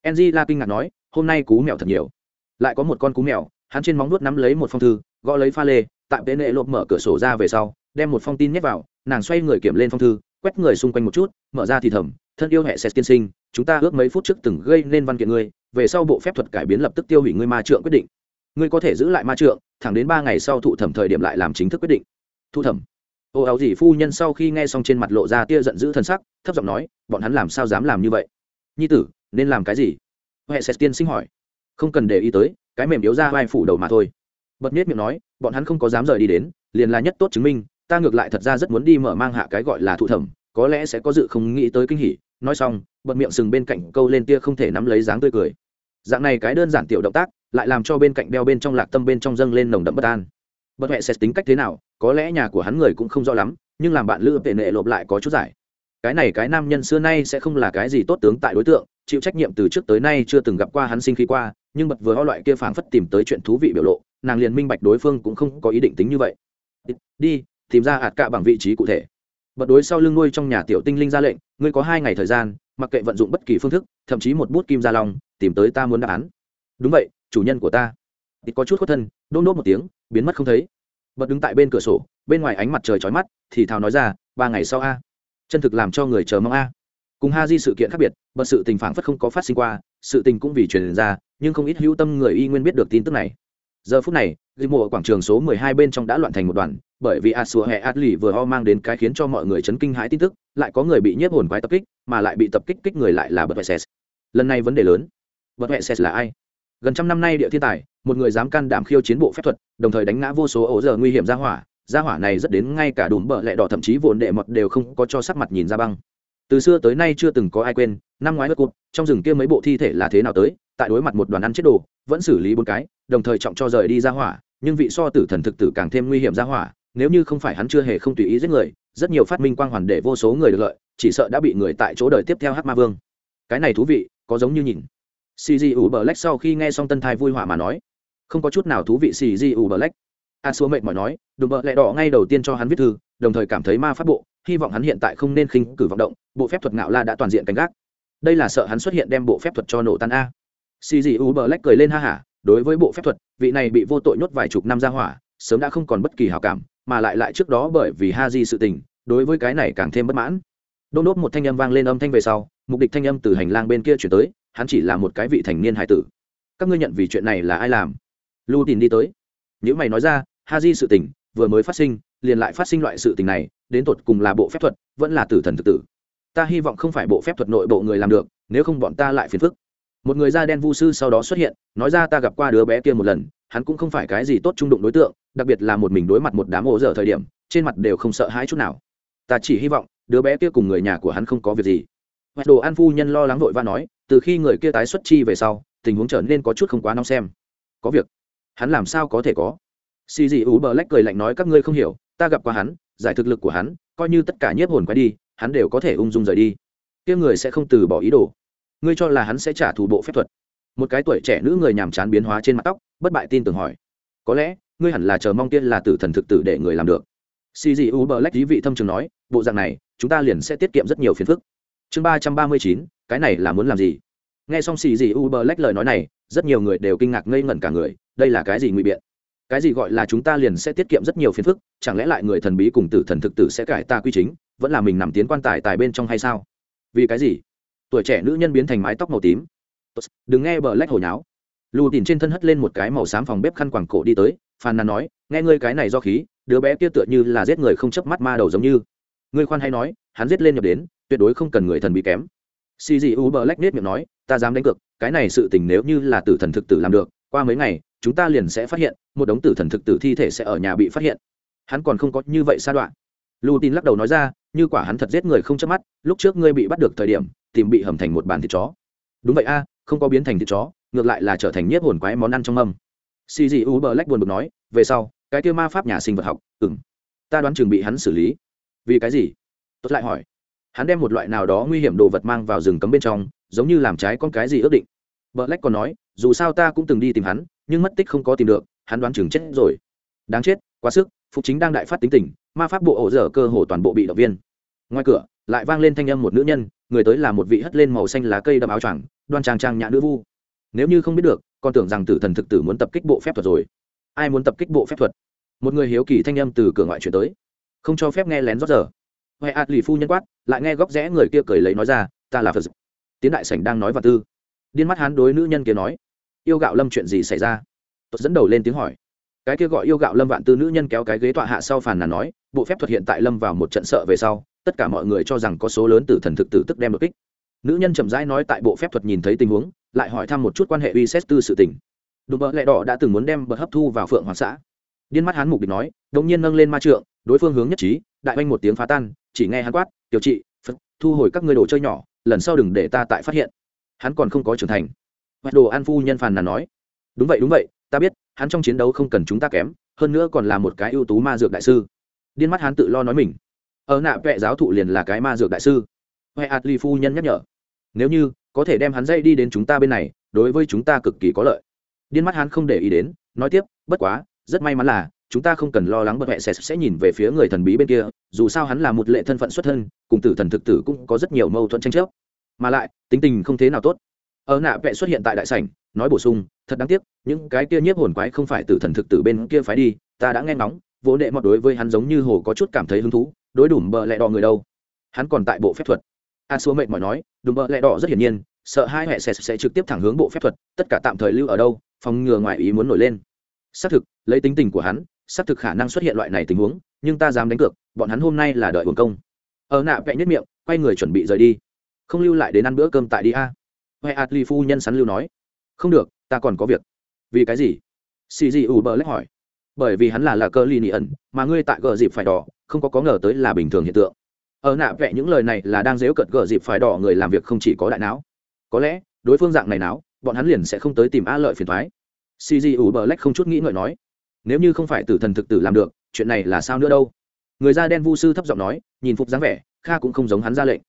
Enzy la kinh ngạc nói, hôm nay cú mèo thật nhiều. Lại có một con cú mèo, hắn trên móng nuốt nắm lấy một phong thư, gõ lấy pha lê, tại Tế nệ lộp mở cửa sổ ra về sau đem một phong tin nhét vào, nàng xoay người kiểm lên phong thư, quét người xung quanh một chút, mở ra thì thầm, thân yêu hệ xét tiên sinh, chúng ta ước mấy phút trước từng gây nên văn kiện ngươi, về sau bộ phép thuật cải biến lập tức tiêu hủy ngươi ma trượng quyết định. Ngươi có thể giữ lại ma trượng, thẳng đến ba ngày sau thụ thẩm thời điểm lại làm chính thức quyết định. Thu thẩm. Ô áo dì phu nhân sau khi nghe xong trên mặt lộ ra tia giận dữ thân sắc, thấp giọng nói, bọn hắn làm sao dám làm như vậy? Nhi tử, nên làm cái gì? Huệ sét tiên sinh hỏi. Không cần để ý tới, cái mềm yếu ra vai phủ đầu mà thôi. Bật miết miệng nói, bọn hắn không có dám rời đi đến, liền là nhất tốt chứng minh ta ngược lại thật ra rất muốn đi mở mang hạ cái gọi là thụ thẩm, có lẽ sẽ có dự không nghĩ tới kinh hỉ. Nói xong, bật miệng sừng bên cạnh câu lên tia không thể nắm lấy dáng tươi cười. Dạng này cái đơn giản tiểu động tác, lại làm cho bên cạnh đeo bên trong lạc tâm bên trong dâng lên nồng đậm bất an. Bật huệ sẽ tính cách thế nào, có lẽ nhà của hắn người cũng không rõ lắm, nhưng làm bạn lữ tệ nệ lộp lại có chút giải. Cái này cái nam nhân xưa nay sẽ không là cái gì tốt tướng tại đối tượng, chịu trách nhiệm từ trước tới nay chưa từng gặp qua hắn sinh khi qua, nhưng bật vừa ho loại kia phảng phất tìm tới chuyện thú vị biểu lộ, nàng liền minh bạch đối phương cũng không có ý định tính như vậy. Đi tìm ra hạt cạ bằng vị trí cụ thể. Bật đối sau lưng nuôi trong nhà tiểu tinh linh ra lệnh, ngươi có hai ngày thời gian, mặc kệ vận dụng bất kỳ phương thức, thậm chí một bút kim ra long, tìm tới ta muốn đáp án. Đúng vậy, chủ nhân của ta. Ít có chút khuất thân, đôn đốt một tiếng, biến mất không thấy. Bật đứng tại bên cửa sổ, bên ngoài ánh mặt trời chói mắt, thì thào nói ra, ba ngày sau a, chân thực làm cho người chờ mong a. Cùng ha di sự kiện khác biệt, bật sự tình phản phất không có phát sinh qua, sự tình cũng vì truyền ra, nhưng không ít hữu tâm người y nguyên biết được tin tức này. Giờ phút này ghi ở quảng trường số 12 bên trong đã loạn thành một đoàn bởi vì Asua hệ Atli vừa ho mang đến cái khiến cho mọi người chấn kinh hãi tin tức, lại có người bị nhiếp hồn quái tập kích, mà lại bị tập kích kích người lại là Butweises. Lần này vấn đề lớn. Butweises là ai? Gần trăm năm nay địa thiên tài, một người dám can đảm khiêu chiến bộ phép thuật, đồng thời đánh ngã vô số ổ giờ nguy hiểm ra hỏa, ra hỏa này rất đến ngay cả đùm bờ lẹ đỏ thậm chí vốn đệ mật đều không có cho sắc mặt nhìn ra băng. Từ xưa tới nay chưa từng có ai quên, năm ngoái bất cụt, trong rừng kia mấy bộ thi thể là thế nào tới, tại đối mặt một đoàn ăn chết đồ, vẫn xử lý bốn cái, đồng thời trọng cho rời đi ra hỏa, nhưng vị so tử thần thực tử càng thêm nguy hiểm ra hỏa, nếu như không phải hắn chưa hề không tùy ý giết người, rất nhiều phát minh quang hoàn để vô số người được lợi, chỉ sợ đã bị người tại chỗ đời tiếp theo hát ma vương. Cái này thú vị, có giống như nhìn. Cg U bờ lách sau khi nghe xong tân thai vui hỏa mà nói, không có chút nào thú vị cg U bờ lách a xua mệt mỏi nói đùm bợ lẹ đỏ ngay đầu tiên cho hắn viết thư, đồng thời cảm thấy ma phát bộ, hy vọng hắn hiện tại không nên khinh cử vọng động, bộ phép thuật ngạo la đã toàn diện canh gác. Đây là sợ hắn xuất hiện đem bộ phép thuật cho nổ tan a. Xì dị u bờ lách cười lên ha hả, đối với bộ phép thuật, vị này bị vô tội nhốt vài chục năm ra hỏa sớm đã không còn bất kỳ hào cảm, mà lại lại trước đó bởi vì ha di sự tình, đối với cái này càng thêm bất mãn. Đôn đốt một thanh âm vang lên âm thanh về sau, mục đích thanh âm từ hành lang bên kia chuyển tới, hắn chỉ là một cái vị thành niên hải tử. Các ngươi nhận vì chuyện này là ai làm? Lu tìm đi tới. Những mày nói ra ha di sự tình, vừa mới phát sinh, liền lại phát sinh loại sự tình này, đến tột cùng là bộ phép thuật, vẫn là tử thần thực tử. Ta hy vọng không phải bộ phép thuật nội bộ người làm được, nếu không bọn ta lại phiền phức. Một người da đen vu sư sau đó xuất hiện, nói ra ta gặp qua đứa bé kia một lần hắn cũng không phải cái gì tốt trung đụng đối tượng, đặc biệt là một mình đối mặt một đám ổ dở thời điểm, trên mặt đều không sợ hãi chút nào. Ta chỉ hy vọng, đứa bé kia cùng người nhà của hắn không có việc gì. Hoạch đồ an phu nhân lo lắng vội và nói, từ khi người kia tái xuất chi về sau, tình huống trở nên có chút không quá nóng xem. Có việc. Hắn làm sao có thể có? Xì dị ú bờ lách cười lạnh nói, các ngươi không hiểu, ta gặp qua hắn, giải thực lực của hắn, coi như tất cả nhiếp hồn quay đi, hắn đều có thể ung dung rời đi. Kia người sẽ không từ bỏ ý đồ. Ngươi cho là hắn sẽ trả thù bộ phép thuật. Một cái tuổi trẻ nữ người nhàm chán biến hóa trên mặt tóc bất bại tin tưởng hỏi. Có lẽ, ngươi hẳn là chờ mong tiên là tử thần thực tử để người làm được. Xì dị u bờ lách lý vị thâm trường nói, bộ dạng này, chúng ta liền sẽ tiết kiệm rất nhiều phiền phức. Chương ba trăm ba mươi chín, cái này là muốn làm gì? Nghe xong xì dị u bờ lách lời nói này, rất nhiều người đều kinh ngạc ngây ngẩn cả người, đây là cái gì ngụy biện? Cái gì gọi là chúng ta liền sẽ tiết kiệm rất nhiều phiền phức, chẳng lẽ lại người thần bí cùng tử thần thực tử sẽ cải ta quy chính, vẫn là mình nằm tiến quan tài tài bên trong hay sao? Vì cái gì? Tuổi trẻ nữ nhân biến thành mái tóc màu tím. Đừng nghe bờ lách hồi nháo lù tìm trên thân hất lên một cái màu xám phòng bếp khăn quàng cổ đi tới, phàn nàn nói, nghe ngươi cái này do khí, đứa bé kia tựa như là giết người không chớp mắt ma đầu giống như. Ngươi khoan hay nói, hắn giết lên nhập đến, tuyệt đối không cần người thần bị kém. Xì dị u bờ lách nết miệng nói, ta dám đánh cược, cái này sự tình nếu như là tử thần thực tử làm được, qua mấy ngày, chúng ta liền sẽ phát hiện, một đống tử thần thực tử thi thể sẽ ở nhà bị phát hiện. Hắn còn không có như vậy sa đoạn. Lù tin lắc đầu nói ra, như quả hắn thật giết người không chớp mắt, lúc trước ngươi bị bắt được thời điểm, tìm bị hầm thành một bàn thịt chó. Đúng vậy a, không có biến thành thịt chó ngược lại là trở thành nhiếp hồn quái món ăn trong mâm. Xì dị u bờ lách buồn bực nói, về sau, cái kia ma pháp nhà sinh vật học ừng ta đoán chừng bị hắn xử lý. Vì cái gì? Tốt lại hỏi. Hắn đem một loại nào đó nguy hiểm đồ vật mang vào rừng cấm bên trong, giống như làm trái con cái gì ước định. Bờ lách còn nói, dù sao ta cũng từng đi tìm hắn, nhưng mất tích không có tìm được, hắn đoán chừng chết rồi. Đáng chết, quá sức, phục chính đang đại phát tính tình, ma pháp bộ ổ dở cơ hồ toàn bộ bị động viên. Ngoài cửa, lại vang lên thanh âm một nữ nhân, người tới là một vị hất lên màu xanh lá cây đậm áo choàng, đoan trang trang nhã nữ vu nếu như không biết được, còn tưởng rằng tử thần thực tử muốn tập kích bộ phép thuật rồi. Ai muốn tập kích bộ phép thuật? Một người hiếu kỳ thanh âm từ cửa ngoại chuyển tới. Không cho phép nghe lén rót giờ. Huệ ạt lì phu nhân quát, lại nghe góc rẽ người kia cười lấy nói ra, ta là phật tiến đại sảnh đang nói và tư. Điên mắt hán đối nữ nhân kia nói, yêu gạo lâm chuyện gì xảy ra? Tôi dẫn đầu lên tiếng hỏi. Cái kia gọi yêu gạo lâm vạn tư nữ nhân kéo cái ghế tọa hạ sau phàn nàn nói, bộ phép thuật hiện tại lâm vào một trận sợ về sau, tất cả mọi người cho rằng có số lớn tử thần thực tử tức đem đột kích. Nữ nhân chậm rãi nói tại bộ phép thuật nhìn thấy tình huống lại hỏi thăm một chút quan hệ uy xét tư sự tình. Đùm bợ lẹ đỏ đã từng muốn đem bật hấp thu vào phượng hoàng xã. Điên mắt hắn mục đích nói đống nhiên nâng lên ma trượng, đối phương hướng nhất trí, đại oanh một tiếng phá tan, chỉ nghe hắn quát, tiểu trị, phật, thu hồi các ngươi đồ chơi nhỏ, lần sau đừng để ta tại phát hiện. Hắn còn không có trưởng thành. Hoặc đồ an phu nhân phàn nàn nói, đúng vậy đúng vậy, ta biết, hắn trong chiến đấu không cần chúng ta kém, hơn nữa còn là một cái ưu tú ma dược đại sư. Điên mắt hắn tự lo nói mình, ở nạ vệ giáo thụ liền là cái ma dược đại sư. Huệ ạt phu nhân nhắc nhở, nếu như có thể đem hắn dây đi đến chúng ta bên này, đối với chúng ta cực kỳ có lợi. Điên mắt hắn không để ý đến, nói tiếp, bất quá, rất may mắn là, chúng ta không cần lo lắng bật mẹ sẽ sẽ nhìn về phía người thần bí bên kia, dù sao hắn là một lệ thân phận xuất thân, cùng tử thần thực tử cũng có rất nhiều mâu thuẫn tranh chấp. Mà lại, tính tình không thế nào tốt. Ở nạ vẽ xuất hiện tại đại sảnh, nói bổ sung, thật đáng tiếc, những cái kia nhiếp hồn quái không phải tử thần thực tử bên kia phải đi, ta đã nghe ngóng vỗ đệ mọt đối với hắn giống như hồ có chút cảm thấy hứng thú, đối đủ bờ lẹ đỏ người đâu. Hắn còn tại bộ phép thuật a xua mệnh mỏi nói đùm bợ lẹ đỏ rất hiển nhiên sợ hai hệ sẽ, sẽ trực tiếp thẳng hướng bộ phép thuật tất cả tạm thời lưu ở đâu phòng ngừa ngoại ý muốn nổi lên. Xác thực lấy tính tình của hắn xác thực khả năng xuất hiện loại này tình huống nhưng ta dám đánh cược bọn hắn hôm nay là đợi hồn công. Ở nạ vẽ nhất miệng quay người chuẩn bị rời đi. Không lưu lại đến ăn bữa cơm tại đi a. Huệ atli phu nhân sắn lưu nói. Không được ta còn có việc. Vì cái gì? Xì gì ủ bờ lách hỏi. Bởi vì hắn là là cơ ly nị ẩn mà ngươi tại gờ dịp phải đỏ không có có ngờ tới là bình thường hiện tượng ở nạ vẽ những lời này là đang dếu cận gờ dịp phải đỏ người làm việc không chỉ có đại não. Có lẽ, đối phương dạng này não, bọn hắn liền sẽ không tới tìm a lợi phiền thoái. Cg ủ bờ lách không chút nghĩ ngợi nói, nếu như không phải tử thần thực tử làm được, chuyện này là sao nữa đâu? Người da đen vu sư thấp giọng nói, nhìn phục dáng vẻ, kha cũng không giống hắn ra lệnh.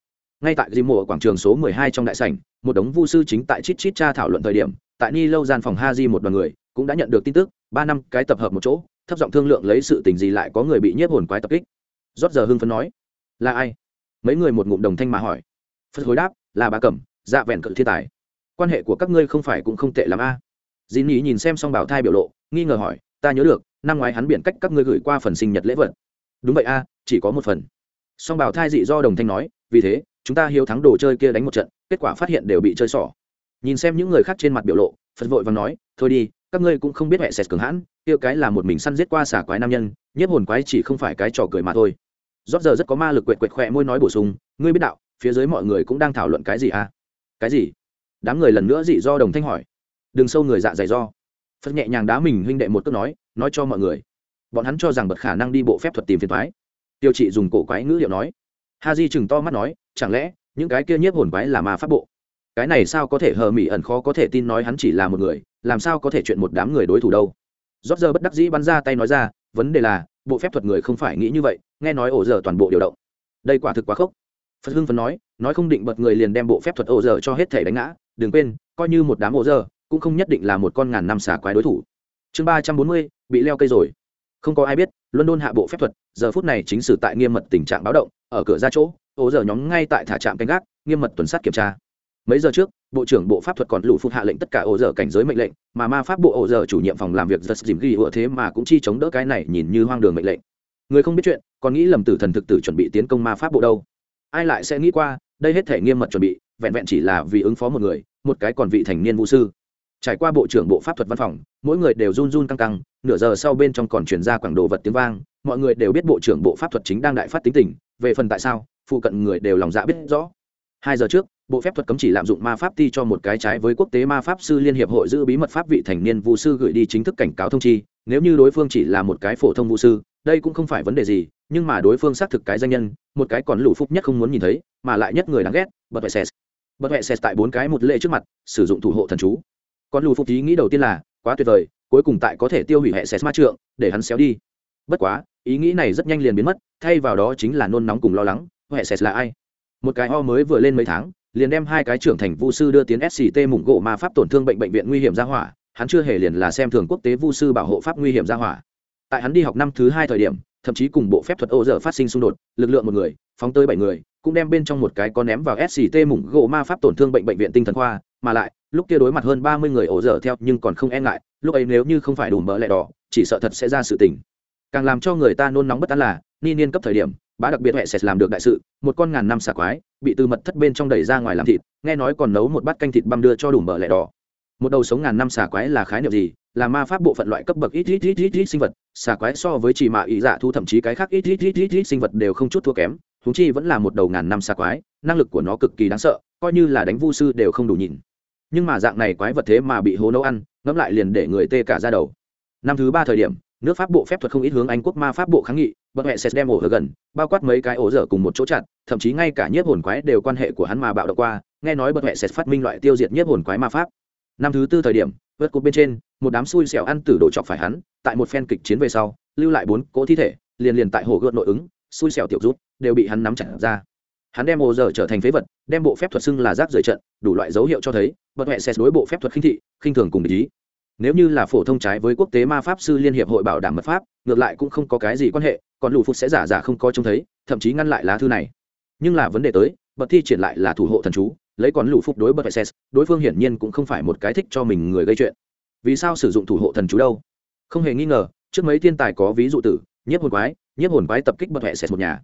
Ngay tại dìm mộ quảng trường số mười hai trong đại sảnh, một đống vu sư chính tại chít chít cha thảo luận thời điểm, tại ni lâu gian phòng ha di một đoàn người cũng đã nhận được tin tức, ba năm cái tập hợp một chỗ, thấp giọng thương lượng lấy sự tình gì lại có người bị nhiếp hồn quái tập kích. Rót giờ hưng phấn nói là ai? Mấy người một ngụm đồng thanh mà hỏi. Phật hồi đáp, là bà cẩm dạ vẹn cự thiên tài. Quan hệ của các ngươi không phải cũng không tệ lắm a. À? dì nhí nhìn xem xong bảo thai biểu lộ, nghi ngờ hỏi, ta nhớ được, năm ngoái hắn biển cách các ngươi gửi qua phần sinh nhật lễ vật. Đúng vậy a, chỉ có một phần. Song bảo thai dị do đồng thanh nói, vì thế, chúng ta hiếu thắng đồ chơi kia đánh một trận, kết quả phát hiện đều bị chơi xỏ. Nhìn xem những người khác trên mặt biểu lộ phật vội và nói, thôi đi, các ngươi cũng không biết mẹ sệt cường hãn, kia cái là một mình săn giết qua xả quái nam nhân, nhiếp hồn quái chỉ không phải cái trò cười mà thôi rót giờ rất có ma lực quệt quệt khỏe môi nói bổ sung, ngươi biết đạo, phía dưới mọi người cũng đang thảo luận cái gì à? Cái gì? Đám người lần nữa dị do đồng thanh hỏi. Đừng sâu người dạ dày do. Phật nhẹ nhàng đá mình huynh đệ một cước nói nói cho mọi người. Bọn hắn cho rằng bật khả năng đi bộ phép thuật tìm phiền thoái tiêu trị dùng cổ quái ngữ liệu nói. Ha di chừng to mắt nói, chẳng lẽ, những cái kia nhiếp hồn quái là ma pháp bộ? Cái này sao có thể hờ mỹ ẩn khó có thể tin nói hắn chỉ là một người, làm sao có thể chuyện một đám người đối thủ đâu? Rót giờ bất đắc dĩ bắn ra tay nói ra, vấn đề là, bộ phép thuật người không phải nghĩ như vậy nghe nói ổ giờ toàn bộ điều động. Đây quả thực quá khốc. Phật hưng phấn nói nói không định bật người liền đem bộ phép thuật ổ giờ cho hết thể đánh ngã, đừng quên, coi như một đám ổ giờ cũng không nhất định là một con ngàn năm xà quái đối thủ. Chương ba trăm bốn mươi, bị leo cây rồi. Không có ai biết, london hạ bộ phép thuật, giờ phút này chính sử tại nghiêm mật tình trạng báo động, ở cửa ra chỗ, ổ giờ nhóm ngay tại thả trạm canh gác, nghiêm mật tuần sát kiểm tra. Mấy giờ trước, bộ trưởng bộ pháp thuật còn lũ phục hạ lệnh tất cả ổ giờ cảnh giới mệnh lệnh, mà ma pháp bộ ổ giờ chủ nhiệm phòng làm việc rất dìm ghi ựa thế mà cũng chi chống đỡ cái này nhìn như hoang đường mệnh lệnh người không biết chuyện, còn nghĩ lầm tử thần thực tử chuẩn bị tiến công ma pháp bộ đâu. Ai lại sẽ nghĩ qua, đây hết thể nghiêm mật chuẩn bị, vẹn vẹn chỉ là vì ứng phó một người, một cái còn vị thành niên vũ sư. Trải qua bộ trưởng bộ pháp thuật văn phòng, mỗi người đều run run căng căng, nửa giờ sau bên trong còn chuyển ra quảng đồ vật tiếng vang, mọi người đều biết bộ trưởng bộ pháp thuật chính đang đại phát tính tình, về phần tại sao, phụ cận người đều lòng dạ biết rõ. Hai giờ trước, bộ phép thuật cấm chỉ lạm dụng ma pháp ti cho một cái trái với quốc tế ma pháp sư liên hiệp hội giữ bí mật pháp vị thành niên vũ sư gửi đi chính thức cảnh cáo thông chi, nếu như đối phương chỉ là một cái phổ thông vũ sư đây cũng không phải vấn đề gì, nhưng mà đối phương xác thực cái danh nhân, một cái còn lũ phúc nhất không muốn nhìn thấy, mà lại nhất người đáng ghét bật vệ sệt bật vệ sệt tại bốn cái một lệ trước mặt, sử dụng thủ hộ thần chú. Còn lũ phúc ý nghĩ đầu tiên là, quá tuyệt vời, cuối cùng tại có thể tiêu hủy hệ sệt ma trượng, để hắn xéo đi. Bất quá, ý nghĩ này rất nhanh liền biến mất, thay vào đó chính là nôn nóng cùng lo lắng hệ sệt là ai? Một cái ho mới vừa lên mấy tháng, liền đem hai cái trưởng thành vu sư đưa tiến sct mủng gỗ ma pháp tổn thương bệnh bệnh viện nguy hiểm ra hỏa, hắn chưa hề liền là xem thường quốc tế vu sư bảo hộ pháp nguy hiểm ra hỏa tại hắn đi học năm thứ hai thời điểm, thậm chí cùng bộ phép thuật ô giờ phát sinh xung đột, lực lượng một người, phóng tới bảy người, cũng đem bên trong một cái con ném vào sct mủng gỗ ma pháp tổn thương bệnh bệnh viện tinh thần khoa, mà lại, lúc kia đối mặt hơn ba mươi người ổ dở theo nhưng còn không e ngại, lúc ấy nếu như không phải đủ mỡ lẻ đỏ, chỉ sợ thật sẽ ra sự tình. Càng làm cho người ta nôn nóng bất an là, ni niên cấp thời điểm, bá đặc biệt huệ sẽ làm được đại sự, một con ngàn năm xà quái, bị từ mật thất bên trong đẩy ra ngoài làm thịt, nghe nói còn nấu một bát canh thịt băm đưa cho đủ mỡ lẻ đỏ. Một đầu sống ngàn năm xà quái là khái niệm gì? Là ma pháp bộ phận loại cấp bậc ít ít ít ít ít sinh vật xà quái so với chỉ mạ ý dạ thu, thậm chí cái khác ít ít ít ít ít sinh vật đều không chút thua kém húng chi vẫn là một đầu ngàn năm xà quái, năng lực của nó cực kỳ đáng sợ, coi như là đánh vu sư đều không đủ nhìn. Nhưng mà dạng này quái vật thế mà bị hố nấu ăn, ngẫm lại liền để người tê cả ra đầu. Năm thứ ba thời điểm, nước pháp bộ phép thuật không ít hướng anh quốc ma pháp bộ kháng nghị bậc mẹ sẽ đem ổ hở gần, bao quát mấy cái ổ dở cùng một chỗ chặt thậm chí ngay cả nhiếp hồn quái đều quan hệ của hắn mà bạo động qua, nghe nói bậc mẹ sẽ phát minh loại tiêu diệt nhiếp hồn quái ma pháp. Năm thứ tư thời điểm vớt cột bên trên, một đám xui xẻo ăn tử đổ chọc phải hắn, tại một phen kịch chiến về sau, lưu lại bốn cỗ thi thể, liền liền tại hồ gợt nội ứng, xui xẻo tiểu rút, đều bị hắn nắm chặt ra. Hắn đem hồ giờ trở thành phế vật, đem bộ phép thuật xưng là rác rời trận, đủ loại dấu hiệu cho thấy bậc huệ sẽ đối bộ phép thuật khinh thị, khinh thường cùng ý. Nếu như là phổ thông trái với quốc tế ma pháp sư liên hiệp hội bảo đảm mật pháp, ngược lại cũng không có cái gì quan hệ, còn lù phục sẽ giả giả không có trông thấy, thậm chí ngăn lại lá thư này. Nhưng là vấn đề tới, bậc thi triển lại là thủ hộ thần chú lấy còn lù phục đối bậc xét đối phương hiển nhiên cũng không phải một cái thích cho mình người gây chuyện. Vì sao sử dụng thủ hộ thần chú đâu? Không hề nghi ngờ, trước mấy thiên tài có ví dụ tử, nhiếp hồn quái, nhiếp hồn quái tập kích bất hệ xét một nhà.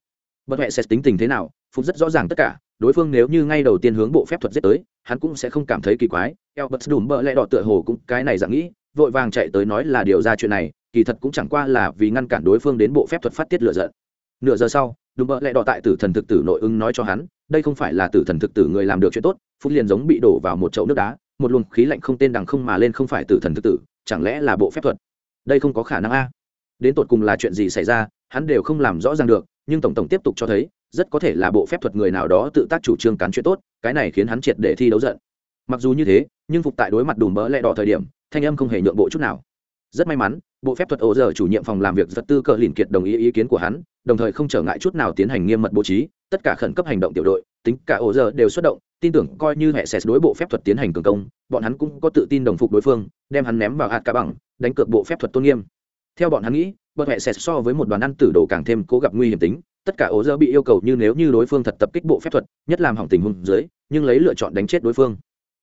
Bất hệ xét tính tình thế nào, phục rất rõ ràng tất cả, đối phương nếu như ngay đầu tiên hướng bộ phép thuật giết tới, hắn cũng sẽ không cảm thấy kỳ quái. Eo bật đùm bợ lẽ đỏ tựa hồ cũng cái này dạng nghĩ, vội vàng chạy tới nói là điều ra chuyện này, kỳ thật cũng chẳng qua là vì ngăn cản đối phương đến bộ phép thuật phát tiết lựa giận. Nửa giờ sau đùm bợ lẽ đỏ tại tử thần thực tử nội ứng nói cho hắn đây không phải là tử thần thực tử người làm được chuyện tốt, phút liền giống bị đổ vào một chậu nước đá, một luồng khí lạnh không tên đằng không mà lên không phải tử thần thực tử, chẳng lẽ là bộ phép thuật? Đây không có khả năng a. Đến tột cùng là chuyện gì xảy ra, hắn đều không làm rõ ràng được, nhưng tổng tổng tiếp tục cho thấy, rất có thể là bộ phép thuật người nào đó tự tác chủ trương cán chuyện tốt, cái này khiến hắn triệt để thi đấu giận. Mặc dù như thế, nhưng phục tại đối mặt đùm bỡ lẹ đỏ thời điểm, thanh âm không hề nhượng bộ chút nào. Rất may mắn, bộ phép thuật ổ giờ chủ nhiệm phòng làm việc vật tư cờ lìn kiệt đồng ý ý kiến của hắn đồng thời không trở ngại chút nào tiến hành nghiêm mật bố trí, tất cả khẩn cấp hành động tiểu đội, tính cả ổ giờ đều xuất động, tin tưởng coi như hệ xét đối bộ phép thuật tiến hành cường công, bọn hắn cũng có tự tin đồng phục đối phương, đem hắn ném vào hạt cá bằng, đánh cược bộ phép thuật tôn nghiêm. Theo bọn hắn nghĩ bật hệ sệt so với một đoàn ăn tử đồ càng thêm cố gặp nguy hiểm tính, tất cả ố giờ bị yêu cầu như nếu như đối phương thật tập kích bộ phép thuật, nhất làm hỏng tình huống dưới, nhưng lấy lựa chọn đánh chết đối phương.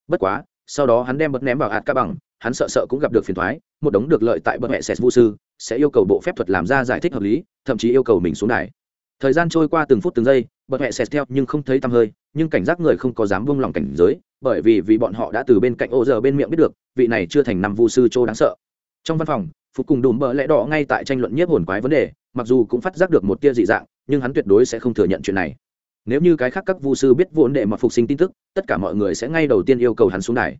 Bất quá, sau đó hắn đem bật ném vào hạt cá bằng, hắn sợ sợ cũng gặp được phiền thoái, một đống được lợi tại bậc hệ sệt vu sư sẽ yêu cầu bộ phép thuật làm ra giải thích hợp lý, thậm chí yêu cầu mình xuống đài. Thời gian trôi qua từng phút từng giây bậc hẹ xẹt theo nhưng không thấy tăm hơi, nhưng cảnh giác người không có dám buông lòng cảnh giới, bởi vì vì bọn họ đã từ bên cạnh ô giờ bên miệng biết được, vị này chưa thành năm vu sư châu đáng sợ. Trong văn phòng, phục cùng đùm bỡ lẽ đỏ ngay tại tranh luận nhiếp hồn quái vấn đề, mặc dù cũng phát giác được một tia dị dạng, nhưng hắn tuyệt đối sẽ không thừa nhận chuyện này. Nếu như cái khác các vu sư biết vốn đệ mà phục sinh tin tức, tất cả mọi người sẽ ngay đầu tiên yêu cầu hắn xuống đài.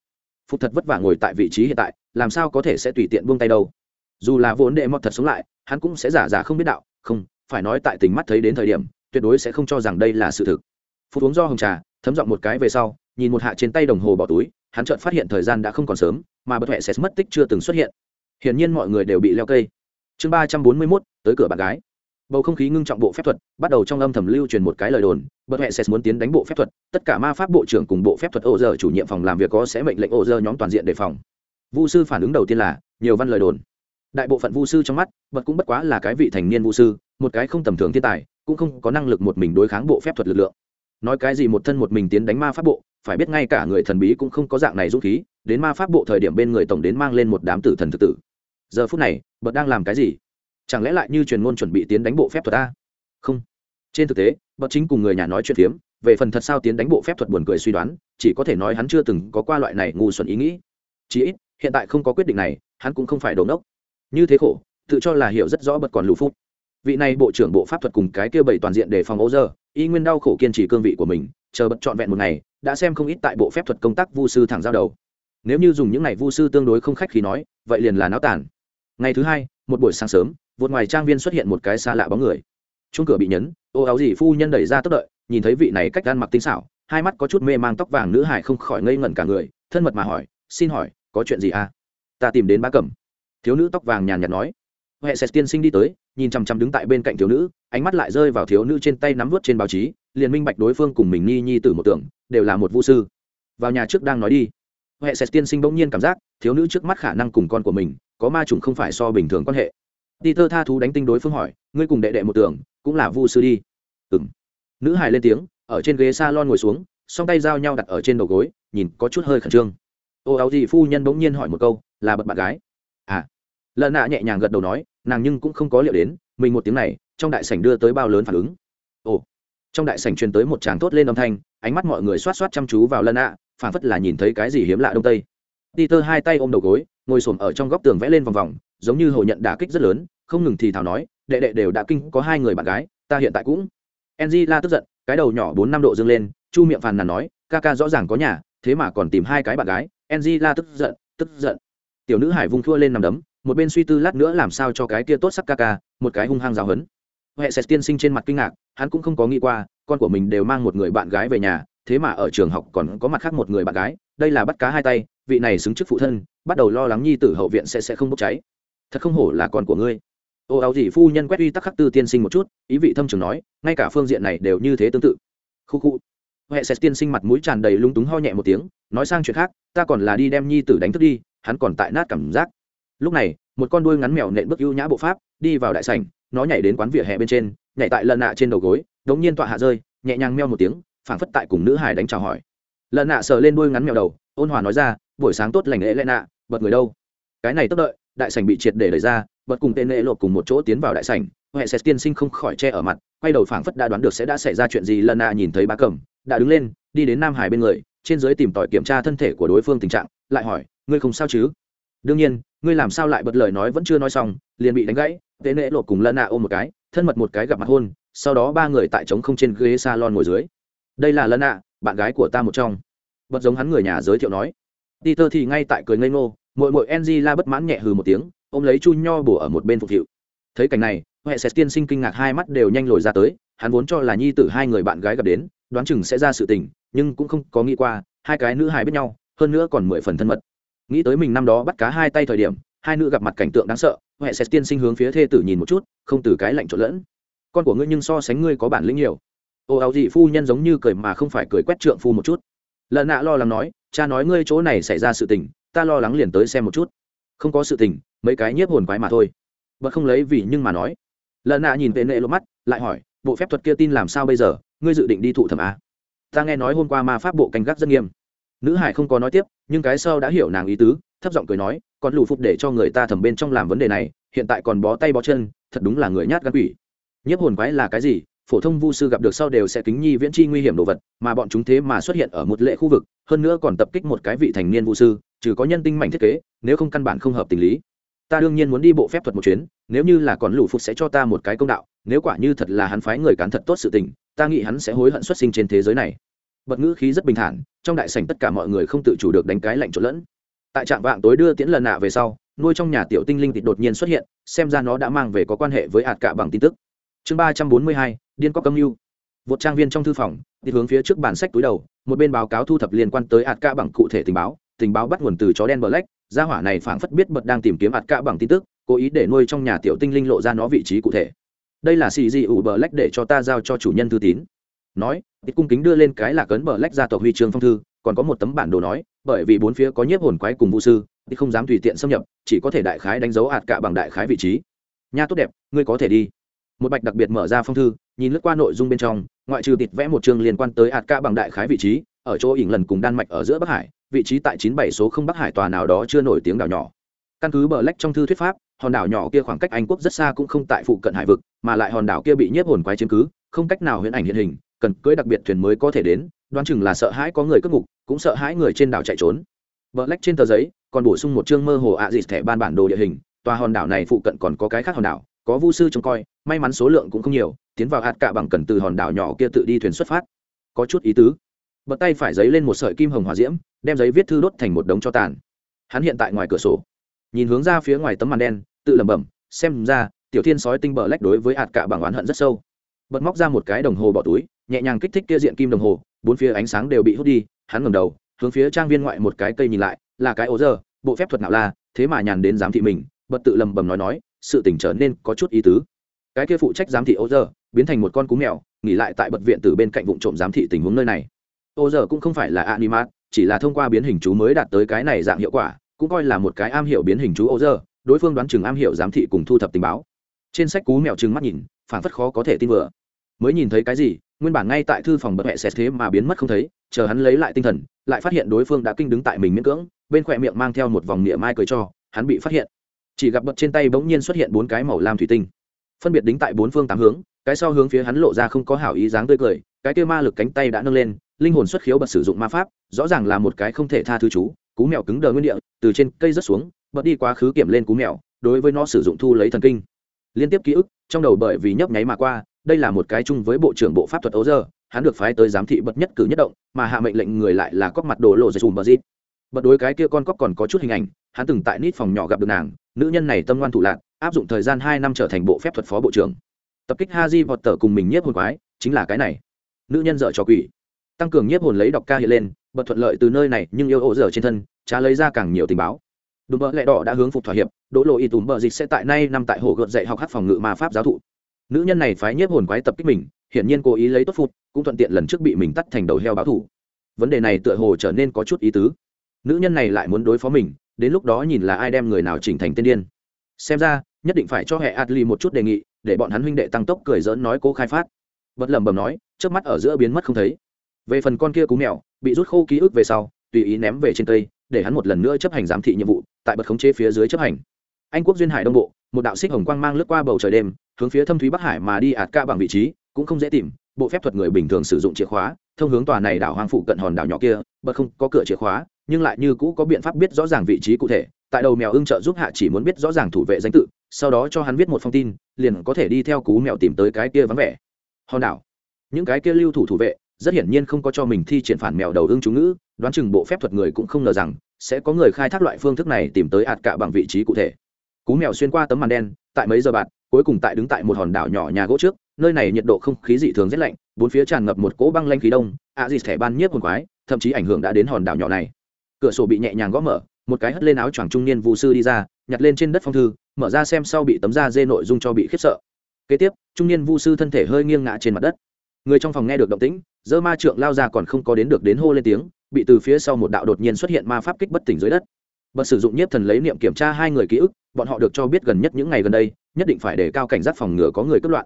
Phục thật vất vả ngồi tại vị trí hiện tại, làm sao có thể sẽ tùy tiện buông tay đâu? Dù là vốn đệ mọt thật sống lại, hắn cũng sẽ giả giả không biết đạo, không, phải nói tại tình mắt thấy đến thời điểm, tuyệt đối sẽ không cho rằng đây là sự thực. Phục uống do hồng trà, thấm giọng một cái về sau, nhìn một hạ trên tay đồng hồ bỏ túi, hắn chợt phát hiện thời gian đã không còn sớm, mà bất huệ sẽ mất tích chưa từng xuất hiện. Hiển nhiên mọi người đều bị leo cây. Chương ba trăm bốn mươi mốt, tới cửa bạn gái. Bầu không khí ngưng trọng bộ phép thuật, bắt đầu trong âm thầm lưu truyền một cái lời đồn, bất huệ sẽ muốn tiến đánh bộ phép thuật, tất cả ma pháp bộ trưởng cùng bộ phép thuật ô giờ chủ nhiệm phòng làm việc có sẽ mệnh lệnh ô giờ nhóm toàn diện đề phòng. Vu sư phản ứng đầu tiên là, nhiều văn lời đồn đại bộ phận vu sư trong mắt bật cũng bất quá là cái vị thành niên vu sư, một cái không tầm thường thiên tài, cũng không có năng lực một mình đối kháng bộ phép thuật lực lượng. Nói cái gì một thân một mình tiến đánh ma pháp bộ, phải biết ngay cả người thần bí cũng không có dạng này dũng khí, đến ma pháp bộ thời điểm bên người tổng đến mang lên một đám tử thần thực tử. Giờ phút này bật đang làm cái gì? Chẳng lẽ lại như truyền ngôn chuẩn bị tiến đánh bộ phép thuật ta? không. Trên thực tế bật chính cùng người nhà nói chuyện phiếm, về phần thật sao tiến đánh bộ phép thuật buồn cười suy đoán, chỉ có thể nói hắn chưa từng có qua loại này ngu xuẩn ý nghĩ. Chí ít, hiện tại không có quyết định này, hắn cũng không phải đồn đốc như thế khổ, tự cho là hiểu rất rõ bật còn lù phút vị này bộ trưởng bộ pháp thuật cùng cái kia bảy toàn diện để phòng ô giờ y nguyên đau khổ kiên trì cương vị của mình, chờ bật trọn vẹn một ngày, đã xem không ít tại bộ phép thuật công tác vu sư thẳng giao đầu. Nếu như dùng những ngày vu sư tương đối không khách khi nói, vậy liền là náo tản ngày thứ hai, một buổi sáng sớm vượt ngoài trang viên xuất hiện một cái xa lạ bóng người. Chung cửa bị nhấn, ô áo gì phu nhân đẩy ra tức đợi, nhìn thấy vị này cách gan mặc tinh xảo, hai mắt có chút mê mang tóc vàng nữ hải không khỏi ngây ngẩn cả người, thân mật mà hỏi, xin hỏi, có chuyện gì à? Ta tìm đến bá cẩm thiếu nữ tóc vàng nhàn nhạt nói. Huệ sệt tiên sinh đi tới, nhìn chằm chằm đứng tại bên cạnh thiếu nữ, ánh mắt lại rơi vào thiếu nữ trên tay nắm vớt trên báo chí, liền minh bạch đối phương cùng mình nhi nhi tử một tưởng, đều là một vũ sư. Vào nhà trước đang nói đi. Huệ sệt tiên sinh bỗng nhiên cảm giác, thiếu nữ trước mắt khả năng cùng con của mình, có ma trùng không phải so bình thường quan hệ. Đi tơ tha thú đánh tinh đối phương hỏi, ngươi cùng đệ đệ một tưởng, cũng là vu sư đi? Ừng nữ hài lên tiếng, ở trên ghế salon ngồi xuống, song tay giao nhau đặt ở trên đầu gối, nhìn có chút hơi khẩn trương. Ô áo gì phu nhân bỗng nhiên hỏi một câu, là bật bạn gái? À. Lợn nạ nhẹ nhàng gật đầu nói, nàng nhưng cũng không có liệu đến, mình một tiếng này, trong đại sảnh đưa tới bao lớn phản ứng. Ồ. Trong đại sảnh truyền tới một tràng tốt lên âm thanh, ánh mắt mọi người xoát xoát chăm chú vào lân nạ phản phất là nhìn thấy cái gì hiếm lạ đông tây. Peter hai tay ôm đầu gối, ngồi xổm ở trong góc tường vẽ lên vòng vòng, giống như hồ nhận đả kích rất lớn, không ngừng thì thảo nói, đệ đệ đều đã kinh, có hai người bạn gái, ta hiện tại cũng. La tức giận, cái đầu nhỏ bốn năm độ dâng lên, chu miệng phàn nàn nói, ca ca rõ ràng có nhà, thế mà còn tìm hai cái bạn gái. La tức giận tức giận tiểu nữ hải vung thua lên nằm đấm, một bên suy tư lát nữa làm sao cho cái kia tốt sắc ca ca, một cái hung hăng giáo hấn huệ sệt tiên sinh trên mặt kinh ngạc, hắn cũng không có nghĩ qua, con của mình đều mang một người bạn gái về nhà, thế mà ở trường học còn có mặt khác một người bạn gái, đây là bắt cá hai tay, vị này xứng chức phụ thân, bắt đầu lo lắng nhi tử hậu viện sẽ sẽ không bốc cháy. Thật không hổ là con của ngươi. Ô áo dị phu nhân quét uy tắc khắc tư tiên sinh một chút, ý vị thâm trường nói, ngay cả phương diện này đều như thế tương tự. Khu khu. Huệ sẽ tiên sinh mặt mũi tràn đầy lung túng ho nhẹ một tiếng, nói sang chuyện khác, ta còn là đi đem nhi tử đánh thức đi hắn còn tại nát cảm giác. Lúc này, một con đuôi ngắn mèo nện bước ưu nhã bộ pháp, đi vào đại sảnh, nó nhảy đến quán vỉa hè bên trên, nhảy tại lần nạ trên đầu gối đống nhiên tọa hạ rơi, nhẹ nhàng meo một tiếng, phảng phất tại cùng nữ hài đánh chào hỏi. Lần nạ sờ lên đuôi ngắn mèo đầu, ôn hòa nói ra, buổi sáng tốt lành lễ lẽ nạ bật người đâu? Cái này tức đợi, đại sảnh bị triệt để đẩy ra, bật cùng tên lễ lộp cùng một chỗ tiến vào đại sảnh, huệ sẽ tiên sinh không khỏi che ở mặt, quay đầu phảng phất đã đoán được sẽ đã xảy ra chuyện gì lần nạ nhìn thấy bá cẩm đã đứng lên, đi đến nam hải bên người, trên dưới tìm tòi kiểm tra thân thể của đối phương tình trạng, lại hỏi ngươi không sao chứ? Đương nhiên, ngươi làm sao lại bật lời nói vẫn chưa nói xong, liền bị đánh gãy, tế nễ lột cùng lân nạ ôm một cái, thân mật một cái gặp mặt hôn, sau đó ba người tại trống không trên ghế salon ngồi dưới. Đây là lân nạ, bạn gái của ta một trong. Bật giống hắn người nhà giới thiệu nói. Peter thì ngay tại cười ngây ngô mội mội enzy la bất mãn nhẹ hừ một tiếng, ôm lấy chu nho bổ ở một bên phục hiệu. Thấy cảnh này, huệ sẽ tiên sinh kinh ngạc hai mắt đều nhanh lồi ra tới, hắn vốn cho là nhi tử hai người bạn gái gặp đến, đoán chừng sẽ ra sự tình, nhưng cũng không có nghĩ qua, hai cái nữ hài biết nhau, hơn nữa còn mười phần thân mật nghĩ tới mình năm đó bắt cá hai tay thời điểm, hai nữ gặp mặt cảnh tượng đáng sợ, huệ sẽ tiên sinh hướng phía thê tử nhìn một chút, không từ cái lạnh trộn lẫn. Con của ngươi nhưng so sánh ngươi có bản lĩnh nhiều. Ô, áo dị phu nhân giống như cười mà không phải cười quét trượng phu một chút. Lợn nạ lo lắng nói, cha nói ngươi chỗ này xảy ra sự tình, ta lo lắng liền tới xem một chút. Không có sự tình, mấy cái nhiếp hồn quái mà thôi. Bật không lấy vì nhưng mà nói. Lợn nạ nhìn tệ nệ lộ mắt, lại hỏi, bộ phép thuật kia tin làm sao bây giờ? Ngươi dự định đi thụ thẩm à? ta nghe nói hôm qua ma pháp bộ canh gác rất nghiêm. Nữ hải không có nói tiếp nhưng cái sau đã hiểu nàng ý tứ, thấp giọng cười nói, còn lù phục để cho người ta thẩm bên trong làm vấn đề này, hiện tại còn bó tay bó chân, thật đúng là người nhát gan quỷ. Nhiếp hồn quái là cái gì? Phổ thông vu sư gặp được sau đều sẽ kính nhi viễn chi nguy hiểm đồ vật, mà bọn chúng thế mà xuất hiện ở một lệ khu vực, hơn nữa còn tập kích một cái vị thành niên vu sư, trừ có nhân tinh mảnh thiết kế, nếu không căn bản không hợp tình lý. Ta đương nhiên muốn đi bộ phép thuật một chuyến, nếu như là còn lù phục sẽ cho ta một cái công đạo, nếu quả như thật là hắn phái người cán thật tốt sự tình, ta nghĩ hắn sẽ hối hận xuất sinh trên thế giới này. Bật ngữ khí rất bình thản trong đại sảnh tất cả mọi người không tự chủ được đánh cái lạnh trộn lẫn. Tại trạm vạng tối đưa tiễn lần nạ về sau, nuôi trong nhà tiểu tinh linh thịt đột nhiên xuất hiện, xem ra nó đã mang về có quan hệ với hạt cả bằng tin tức. Chương ba trăm bốn mươi hai, điên có câm mưu. Vượt trang viên trong thư phòng, đi hướng phía trước bản sách túi đầu, một bên báo cáo thu thập liên quan tới hạt cả bằng cụ thể tình báo tình báo bắt nguồn từ chó đen black, gia hỏa này phảng phất biết bật đang tìm kiếm hạt cả bằng tin tức, cố ý để nuôi trong nhà tiểu tinh linh lộ ra nó vị trí cụ thể. Đây là xì dị ủ black để cho ta giao cho chủ nhân thư tín nói ít cung kính đưa lên cái là cấn bờ lách ra tộc huy chương phong thư, còn có một tấm bản đồ nói, bởi vì bốn phía có nhiếp hồn quái cùng vũ sư, thì không dám tùy tiện xâm nhập, chỉ có thể đại khái đánh dấu hạt cả bằng đại khái vị trí. Nha, tốt đẹp, ngươi có thể đi. Một bạch đặc biệt mở ra phong thư, nhìn lướt qua nội dung bên trong, ngoại trừ tịt vẽ một chương liên quan tới hạt cả bằng đại khái vị trí, ở chỗ ỉng lần cùng đan mạch ở giữa bắc hải, vị trí tại chín bảy số không bắc hải tòa nào đó chưa nổi tiếng đảo nhỏ. Căn cứ bờ lách trong thư thuyết pháp, hòn đảo nhỏ kia khoảng cách anh quốc rất xa cũng không tại phụ cận hải vực, mà lại hòn đảo kia bị nhiếp hồn quái chiếm cứ, không cách nào huyễn ảnh hiện hình cần cưỡi đặc biệt thuyền mới có thể đến, đoán chừng là sợ hãi có người cất ngục, cũng sợ hãi người trên đảo chạy trốn. Bờ lách trên tờ giấy, còn bổ sung một chương mơ hồ ạ à dịt thẻ ban bản đồ địa hình, tòa hòn đảo này phụ cận còn có cái khác hòn đảo, có vu sư trông coi, may mắn số lượng cũng không nhiều, tiến vào hạt cạ bằng cần từ hòn đảo nhỏ kia tự đi thuyền xuất phát. Có chút ý tứ. Bật tay phải giấy lên một sợi kim hồng hòa diễm, đem giấy viết thư đốt thành một đống cho tàn. Hắn hiện tại ngoài cửa sổ. Nhìn hướng ra phía ngoài tấm màn đen, tự lẩm bẩm, xem ra, tiểu thiên sói tinh bờ lách đối với hạt cạ bằng oán hận rất sâu bật móc ra một cái đồng hồ bỏ túi, nhẹ nhàng kích thích kia diện kim đồng hồ, bốn phía ánh sáng đều bị hút đi, hắn ngầm đầu, hướng phía trang viên ngoại một cái cây nhìn lại, là cái ố giờ bộ phép thuật nào la thế mà nhàn đến giám thị mình, bật tự lầm bầm nói nói, sự tỉnh trở nên có chút ý tứ. Cái kia phụ trách giám thị ố giờ biến thành một con cú mèo, nghỉ lại tại bật viện từ bên cạnh vụ trộm giám thị tình huống nơi này. Ô giờ cũng không phải là animat, chỉ là thông qua biến hình chú mới đạt tới cái này dạng hiệu quả, cũng coi là một cái am hiểu biến hình chú ô giờ đối phương đoán chừng am hiểu giám thị cùng thu thập tình báo. Trên sách cú mèo trừng mắt nhìn phản phất khó có thể tin vừa mới nhìn thấy cái gì, nguyên bản ngay tại thư phòng bật hẹ xẹt thế mà biến mất không thấy, chờ hắn lấy lại tinh thần, lại phát hiện đối phương đã kinh đứng tại mình miễn cưỡng, bên khỏe miệng mang theo một vòng niệm mai cười cho, hắn bị phát hiện. Chỉ gặp bật trên tay bỗng nhiên xuất hiện bốn cái màu lam thủy tinh. Phân biệt đính tại bốn phương tám hướng, cái sau hướng phía hắn lộ ra không có hảo ý dáng tươi cười, cái kia ma lực cánh tay đã nâng lên, linh hồn xuất khiếu bật sử dụng ma pháp, rõ ràng là một cái không thể tha thứ chú, cú mèo cứng đờ nguyên địa, từ trên cây rớt xuống, bật đi quá khứ kiểm lên cú mèo, đối với nó sử dụng thu lấy thần kinh. Liên tiếp ký ức, trong đầu bởi vì nhấp nháy mà qua đây là một cái chung với bộ trưởng bộ pháp thuật ấu giờ hắn được phái tới giám thị bật nhất cử nhất động, mà hạ mệnh lệnh người lại là cóc mặt đồ lộ dây dùm bờ dít. Bật đối cái kia con cóc còn có chút hình ảnh, hắn từng tại nít phòng nhỏ gặp được nàng, nữ nhân này tâm ngoan thủ lạc áp dụng thời gian hai năm trở thành bộ phép thuật phó bộ trưởng. Tập kích ha di vọt tờ cùng mình nhiếp hồn quái, chính là cái này. Nữ nhân dợ cho quỷ. Tăng cường nhiếp hồn lấy đọc ca hiện lên, bật thuận lợi từ nơi này nhưng yêu ổ dở trên thân trá lấy ra càng nhiều tình báo. Đùm bỡ lẹ đỏ đã hướng phục thỏa hiệp, đỗ lộ y tùm bờ dịch sẽ tại nay nằm tại hồ gợt dạy học hát phòng ngự ma pháp giáo thụ nữ nhân này phái nhiếp hồn quái tập kích mình, hiển nhiên cố ý lấy tốt phụt, cũng thuận tiện lần trước bị mình tắt thành đầu heo báo thủ. Vấn đề này tựa hồ trở nên có chút ý tứ. Nữ nhân này lại muốn đối phó mình, đến lúc đó nhìn là ai đem người nào chỉnh thành tên điên. Xem ra, nhất định phải cho hệ adli một chút đề nghị, để bọn hắn huynh đệ tăng tốc cười dỡn nói cố khai phát. Bất lẩm bẩm nói trước mắt ở giữa biến mất không thấy. Về phần con kia cú mèo, bị rút khô ký ức về sau, tùy ý ném về trên cây, để hắn một lần nữa chấp hành giám thị nhiệm vụ, tại bật khống chế phía dưới chấp hành. Anh quốc duyên hải đông bộ, một đạo xích hồng quang mang lướt qua bầu trời đêm hướng phía thâm thúy bắc hải mà đi ạt ca bằng vị trí, cũng không dễ tìm, bộ phép thuật người bình thường sử dụng chìa khóa, thông hướng tòa này đảo hoang phụ cận hòn đảo nhỏ kia, bật không có cửa chìa khóa, nhưng lại như cũ có biện pháp biết rõ ràng vị trí cụ thể, tại đầu mèo ưng trợ giúp hạ chỉ muốn biết rõ ràng thủ vệ danh tự, sau đó cho hắn viết một phong tin, liền có thể đi theo cú mèo tìm tới cái kia vắng vẻ. Hòn đảo. Những cái kia lưu thủ thủ vệ, rất hiển nhiên không có cho mình thi triển phản mèo đầu ưng chú ngữ, đoán chừng bộ phép thuật người cũng không ngờ rằng, sẽ có người khai thác loại phương thức này tìm tới ạt cả bằng vị trí cụ thể. Cú mèo xuyên qua tấm màn đen, tại mấy giờ bạn cuối cùng tại đứng tại một hòn đảo nhỏ nhà gỗ trước, nơi này nhiệt độ không khí dị thường rét lạnh, bốn phía tràn ngập một cỗ băng lanh khí đông a à dịt thẻ ban nhiếp hồn quái, thậm chí ảnh hưởng đã đến hòn đảo nhỏ này. Cửa sổ bị nhẹ nhàng gõ mở, một cái hất lên áo choàng trung niên vụ sư đi ra, nhặt lên trên đất phong thư, mở ra xem sau bị tấm da dê nội dung cho bị khiếp sợ. Kế tiếp, trung niên vu sư thân thể hơi nghiêng ngã trên mặt đất. Người trong phòng nghe được động tĩnh, dơ ma trượng lao ra còn không có đến được đến hô lên tiếng, bị từ phía sau một đạo đột nhiên xuất hiện ma pháp kích bất tỉnh dưới đất. Bật sử dụng nhiếp thần lấy niệm kiểm tra hai người ký ức bọn họ được cho biết gần nhất những ngày gần đây, nhất định phải để cao cảnh giác phòng ngừa có người cướp loạn.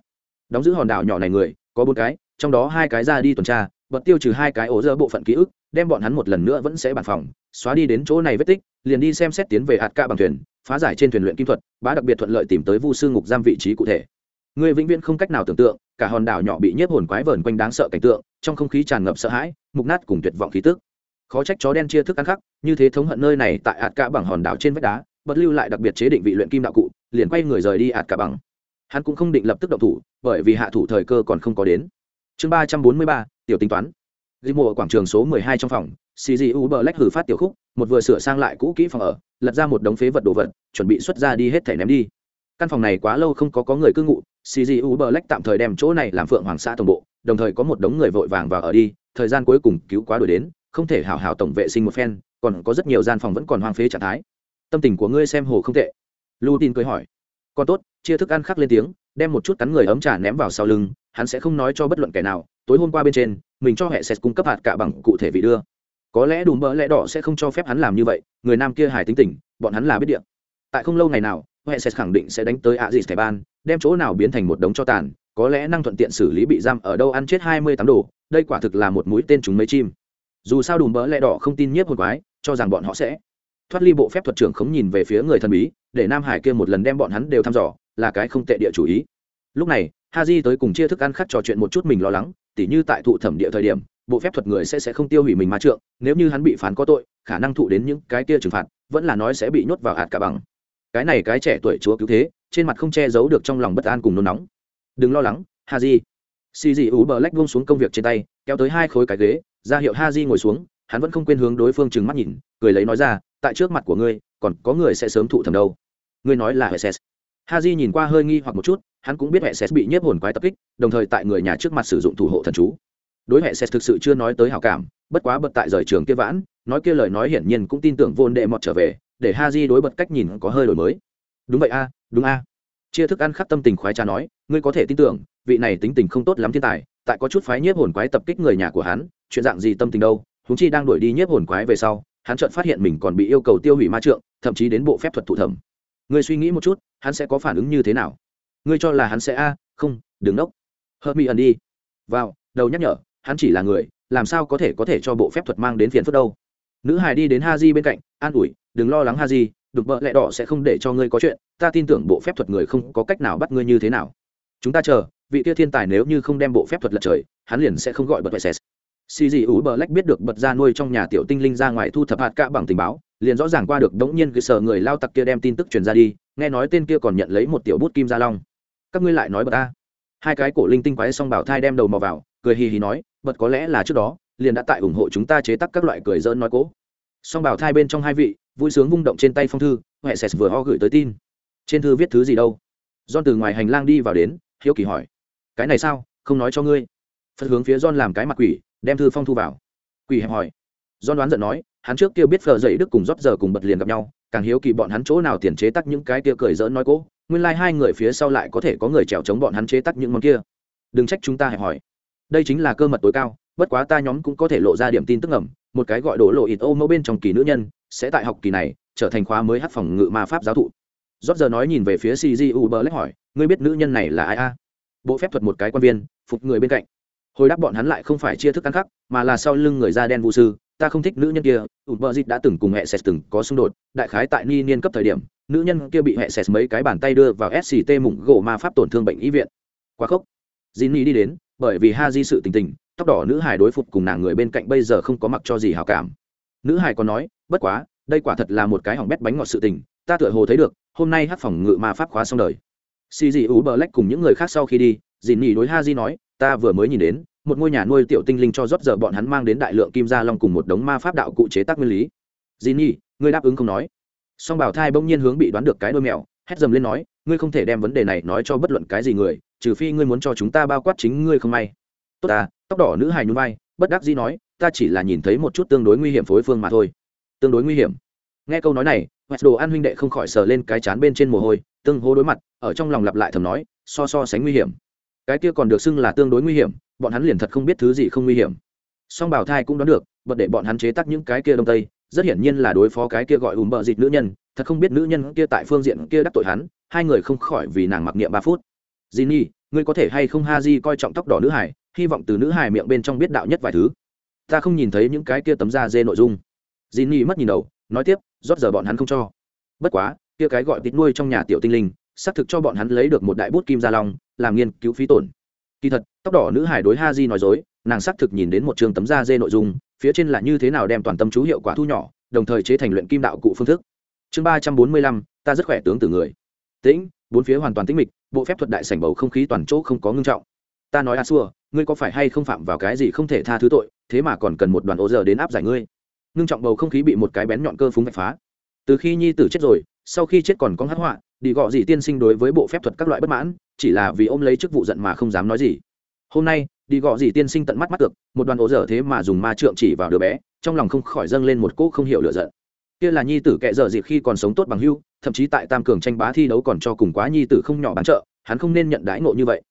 Đóng giữ hòn đảo nhỏ này người, có bốn cái, trong đó hai cái ra đi tuần tra, bật tiêu trừ hai cái ổ dơ bộ phận ký ức, đem bọn hắn một lần nữa vẫn sẽ bàn phòng, xóa đi đến chỗ này vết tích, liền đi xem xét tiến về hạt ca bằng thuyền, phá giải trên thuyền luyện kim thuật, bá đặc biệt thuận lợi tìm tới vu sư ngục giam vị trí cụ thể. Người vĩnh viễn không cách nào tưởng tượng, cả hòn đảo nhỏ bị nhiếp hồn quái vờn quanh đáng sợ cảnh tượng, trong không khí tràn ngập sợ hãi, mục nát cùng tuyệt vọng khí tức. Khó trách chó đen chia thức ăn khắc, như thế thống hận nơi này tại hạt ca bằng hòn đảo trên vách đá bật lưu lại đặc biệt chế định vị luyện kim đạo cụ, liền quay người rời đi ạt cả bằng. Hắn cũng không định lập tức động thủ, bởi vì hạ thủ thời cơ còn không có đến. Chương ba trăm bốn mươi ba, tiểu tính toán. Ghi mộ quảng trường số mười hai trong phòng cgu bờ lách hử phát tiểu khúc, một vừa sửa sang lại cũ kỹ phòng ở, lật ra một đống phế vật đồ vật, chuẩn bị xuất ra đi hết thẻ ném đi. Căn phòng này quá lâu không có có người cư ngụ cgu bờ lách tạm thời đem chỗ này làm phượng hoàng xã tổng bộ, đồng thời có một đống người vội vàng vào ở đi, thời gian cuối cùng cứu quá đuổi đến, không thể hào hào tổng vệ sinh một phen, còn có rất nhiều gian phòng vẫn còn hoang phế trạng thái tâm tình của ngươi xem hồ không tệ. Lu tin cười hỏi. Còn tốt, chia thức ăn khác lên tiếng, đem một chút cắn người ấm trà ném vào sau lưng, hắn sẽ không nói cho bất luận kẻ nào, tối hôm qua bên trên, mình cho hệ sẽ cung cấp hạt cả bằng cụ thể vị đưa. Có lẽ đùm bỡ lẽ đỏ sẽ không cho phép hắn làm như vậy, người nam kia hài tính tình, bọn hắn là biết điện tại không lâu ngày nào, hệ sẽ khẳng định sẽ đánh tới ạ gì thẻ ban, đem chỗ nào biến thành một đống cho tàn, có lẽ năng thuận tiện xử lý bị giam ở đâu ăn chết hai mươi tám đồ, đây quả thực là một mũi tên chúng mấy chim. Dù sao đùm bỡ lẽ đỏ không tin nhiếp hồn quái, cho rằng bọn họ sẽ thoát ly bộ phép thuật trưởng khống nhìn về phía người thần bí, để nam hải kia một lần đem bọn hắn đều thăm dò, là cái không tệ địa chủ ý. Lúc này ha di tới cùng chia thức ăn khắc trò chuyện một chút mình lo lắng, tỉ như tại thụ thẩm địa thời điểm, bộ phép thuật người sẽ sẽ không tiêu hủy mình ma trượng, nếu như hắn bị phán có tội, khả năng thụ đến những cái kia trừng phạt, vẫn là nói sẽ bị nhốt vào hạt cả bằng. Cái này cái trẻ tuổi chúa cứu thế, trên mặt không che giấu được trong lòng bất an cùng nôn nóng. Đừng lo lắng ha di xì dị ú bờ lách vung xuống công việc trên tay, kéo tới hai khối cái ghế, ra hiệu ha di ngồi xuống hắn vẫn không quên hướng đối phương trừng mắt nhìn, cười lấy nói ra, tại trước mặt của ngươi, còn có người sẽ sớm thụ thẩm đâu. Ngươi nói là hệ s ha di nhìn qua hơi nghi hoặc một chút, hắn cũng biết hệ s bị nhiếp hồn quái tập kích, đồng thời tại người nhà trước mặt sử dụng thủ hộ thần chú. Đối hệ s thực sự chưa nói tới hảo cảm, bất quá bật tại rời trường kia vãn, nói kia lời nói hiển nhiên cũng tin tưởng vô đệ mọt trở về, để ha di đối bật cách nhìn có hơi đổi mới. Đúng vậy a, đúng a. Chia thức ăn khắc tâm tình khoái trá nói, ngươi có thể tin tưởng, vị này tính tình không tốt lắm thiên tài, tại có chút phái nhiếp hồn quái tập kích người nhà của hắn, chuyện dạng gì tâm tình đâu huống chi đang đuổi đi nhiếp hồn quái về sau, hắn chợt phát hiện mình còn bị yêu cầu tiêu hủy ma trượng, thậm chí đến bộ phép thuật thụ thẩm. Ngươi suy nghĩ một chút, hắn sẽ có phản ứng như thế nào? Ngươi cho là hắn sẽ a? Không, đừng nốc. Hơ mi ẩn đi. Vào, đầu nhắc nhở, hắn chỉ là người, làm sao có thể có thể cho bộ phép thuật mang đến phiền phức đâu? Nữ hài đi đến ha di bên cạnh, an ủi, đừng lo lắng ha di đục bợ lẹ đỏ sẽ không để cho ngươi có chuyện, ta tin tưởng bộ phép thuật người không có cách nào bắt ngươi như thế nào. Chúng ta chờ, vị kia thiên tài nếu như không đem bộ phép thuật lật trời, hắn liền sẽ không gọi bật vệ sès xì dị ủ bờ lách biết được bật ra nuôi trong nhà tiểu tinh linh ra ngoài thu thập hạt cạ bằng tình báo, liền rõ ràng qua được đống nhiên cứ sở người lao tặc kia đem tin tức truyền ra đi, nghe nói tên kia còn nhận lấy một tiểu bút kim gia long. Các ngươi lại nói bật ta. Hai cái cổ linh tinh quái xong bảo thai đem đầu mò vào, cười hì hì nói, bật có lẽ là trước đó, liền đã tại ủng hộ chúng ta chế tác các loại cười dỡn nói cố. Song bảo thai bên trong hai vị, vui sướng vung động trên tay phong thư, huệ sès vừa ho gửi tới tin. Trên thư viết thứ gì đâu? Don từ ngoài hành lang đi vào đến, hiếu kỳ hỏi. Cái này sao? Không nói cho ngươi. Phật hướng phía don làm cái mặt quỷ đem thư phong thu vào. Quỷ hẹp hỏi. Do đoán giận nói, hắn trước kia biết phờ dậy đức cùng rót giờ cùng bật liền gặp nhau, càng hiếu kỳ bọn hắn chỗ nào tiền chế tắc những cái kia cười dỡn nói cố, nguyên lai、like、hai người phía sau lại có thể có người trèo chống bọn hắn chế tắc những món kia. Đừng trách chúng ta hẹp hỏi. Đây chính là cơ mật tối cao, bất quá ta nhóm cũng có thể lộ ra điểm tin tức ngầm, một cái gọi đổ lộ ít ô mẫu bên trong kỳ nữ nhân, sẽ tại học kỳ này trở thành khóa mới hát phòng ngự ma pháp giáo thụ. Rót giờ nói nhìn về phía cgu bờ lách hỏi, ngươi biết nữ nhân này là ai a? Bộ phép thuật một cái quan viên, phục người bên cạnh hồi đáp bọn hắn lại không phải chia thức ăn khắc mà là sau lưng người da đen vũ sư, ta không thích nữ nhân kia, ủn bờ dịt đã từng cùng hệ sệt từng có xung đột, đại khái tại ni niên cấp thời điểm, nữ nhân kia bị hệ sệt mấy cái bàn tay đưa vào sct mụng gỗ ma pháp tổn thương bệnh y viện. Quá khốc. Jinny đi đến, bởi vì ha di sự tình tình, tóc đỏ nữ hải đối phục cùng nàng người bên cạnh bây giờ không có mặc cho gì hào cảm. Nữ hải còn nói, bất quá, đây quả thật là một cái hỏng bét bánh ngọt sự tình, ta tựa hồ thấy được, hôm nay hát phòng ngự ma pháp khóa xong đời. Xì dị ú bờ lách cùng những người khác sau khi đi dì nỉ đối ha di nói, ta vừa mới nhìn đến, một ngôi nhà nuôi tiểu tinh linh cho rót giờ bọn hắn mang đến đại lượng kim gia long cùng một đống ma pháp đạo cụ chế tác nguyên lý. Dì nỉ ngươi đáp ứng không nói. Song bảo thai bỗng nhiên hướng bị đoán được cái đôi mèo, hét dầm lên nói, ngươi không thể đem vấn đề này nói cho bất luận cái gì người, trừ phi ngươi muốn cho chúng ta bao quát chính ngươi không may. Tốt ta, tóc đỏ nữ hài nhún vai, bất đắc dĩ nói, ta chỉ là nhìn thấy một chút tương đối nguy hiểm phối phương mà thôi. Tương đối nguy hiểm? Nghe câu nói này hoạch đồ an huynh đệ không khỏi sờ lên cái chán bên trên mồ hôi, tương hô đối mặt, ở trong lòng lặp lại thầm nói, so so sánh nguy hiểm cái kia còn được xưng là tương đối nguy hiểm, bọn hắn liền thật không biết thứ gì không nguy hiểm. Song bảo thai cũng đoán được, bật để bọn hắn chế tác những cái kia đông tây, rất hiển nhiên là đối phó cái kia gọi ùm bợ dịt nữ nhân, thật không biết nữ nhân kia tại phương diện kia đắc tội hắn, hai người không khỏi vì nàng mặc niệm ba phút. Dì nhi ngươi có thể hay không ha di coi trọng tóc đỏ nữ hải, hy vọng từ nữ hải miệng bên trong biết đạo nhất vài thứ. Ta không nhìn thấy những cái kia tấm da dê nội dung. Dì nhi mất nhìn đầu, nói tiếp rót giờ bọn hắn không cho. Bất quá, kia cái gọi tít nuôi trong nhà tiểu tinh linh xác thực cho bọn hắn lấy được một đại bút kim gia long, làm nghiên cứu phí tổn. Kỳ thật, tóc đỏ nữ hải đối ha di nói dối, nàng xác thực nhìn đến một trường tấm da dê nội dung, phía trên là như thế nào đem toàn tâm chú hiệu quả thu nhỏ, đồng thời chế thành luyện kim đạo cụ phương thức. Chương ba trăm bốn mươi lăm, ta rất khỏe tướng từ người. Tĩnh, bốn phía hoàn toàn tĩnh mịch, bộ phép thuật đại sảnh bầu không khí toàn chỗ không có ngưng trọng. Ta nói a xua, ngươi có phải hay không phạm vào cái gì không thể tha thứ tội, thế mà còn cần một đoàn ô giờ đến áp giải ngươi. Ngưng trọng bầu không khí bị một cái bén nhọn cơ phúng vạch phá. Từ khi nhi tử chết rồi, sau khi chết còn có hát họa đi gọ gì tiên sinh đối với bộ phép thuật các loại bất mãn, chỉ là vì ôm lấy chức vụ giận mà không dám nói gì. Hôm nay, đi gọ gì tiên sinh tận mắt mắt được một đoàn ố dở thế mà dùng ma trượng chỉ vào đứa bé, trong lòng không khỏi dâng lên một cỗ không hiểu lựa giận. Kia là nhi tử kệ dở dịp khi còn sống tốt bằng hưu, thậm chí tại tam cường tranh bá thi đấu còn cho cùng quá nhi tử không nhỏ bán trợ, hắn không nên nhận đãi ngộ như vậy.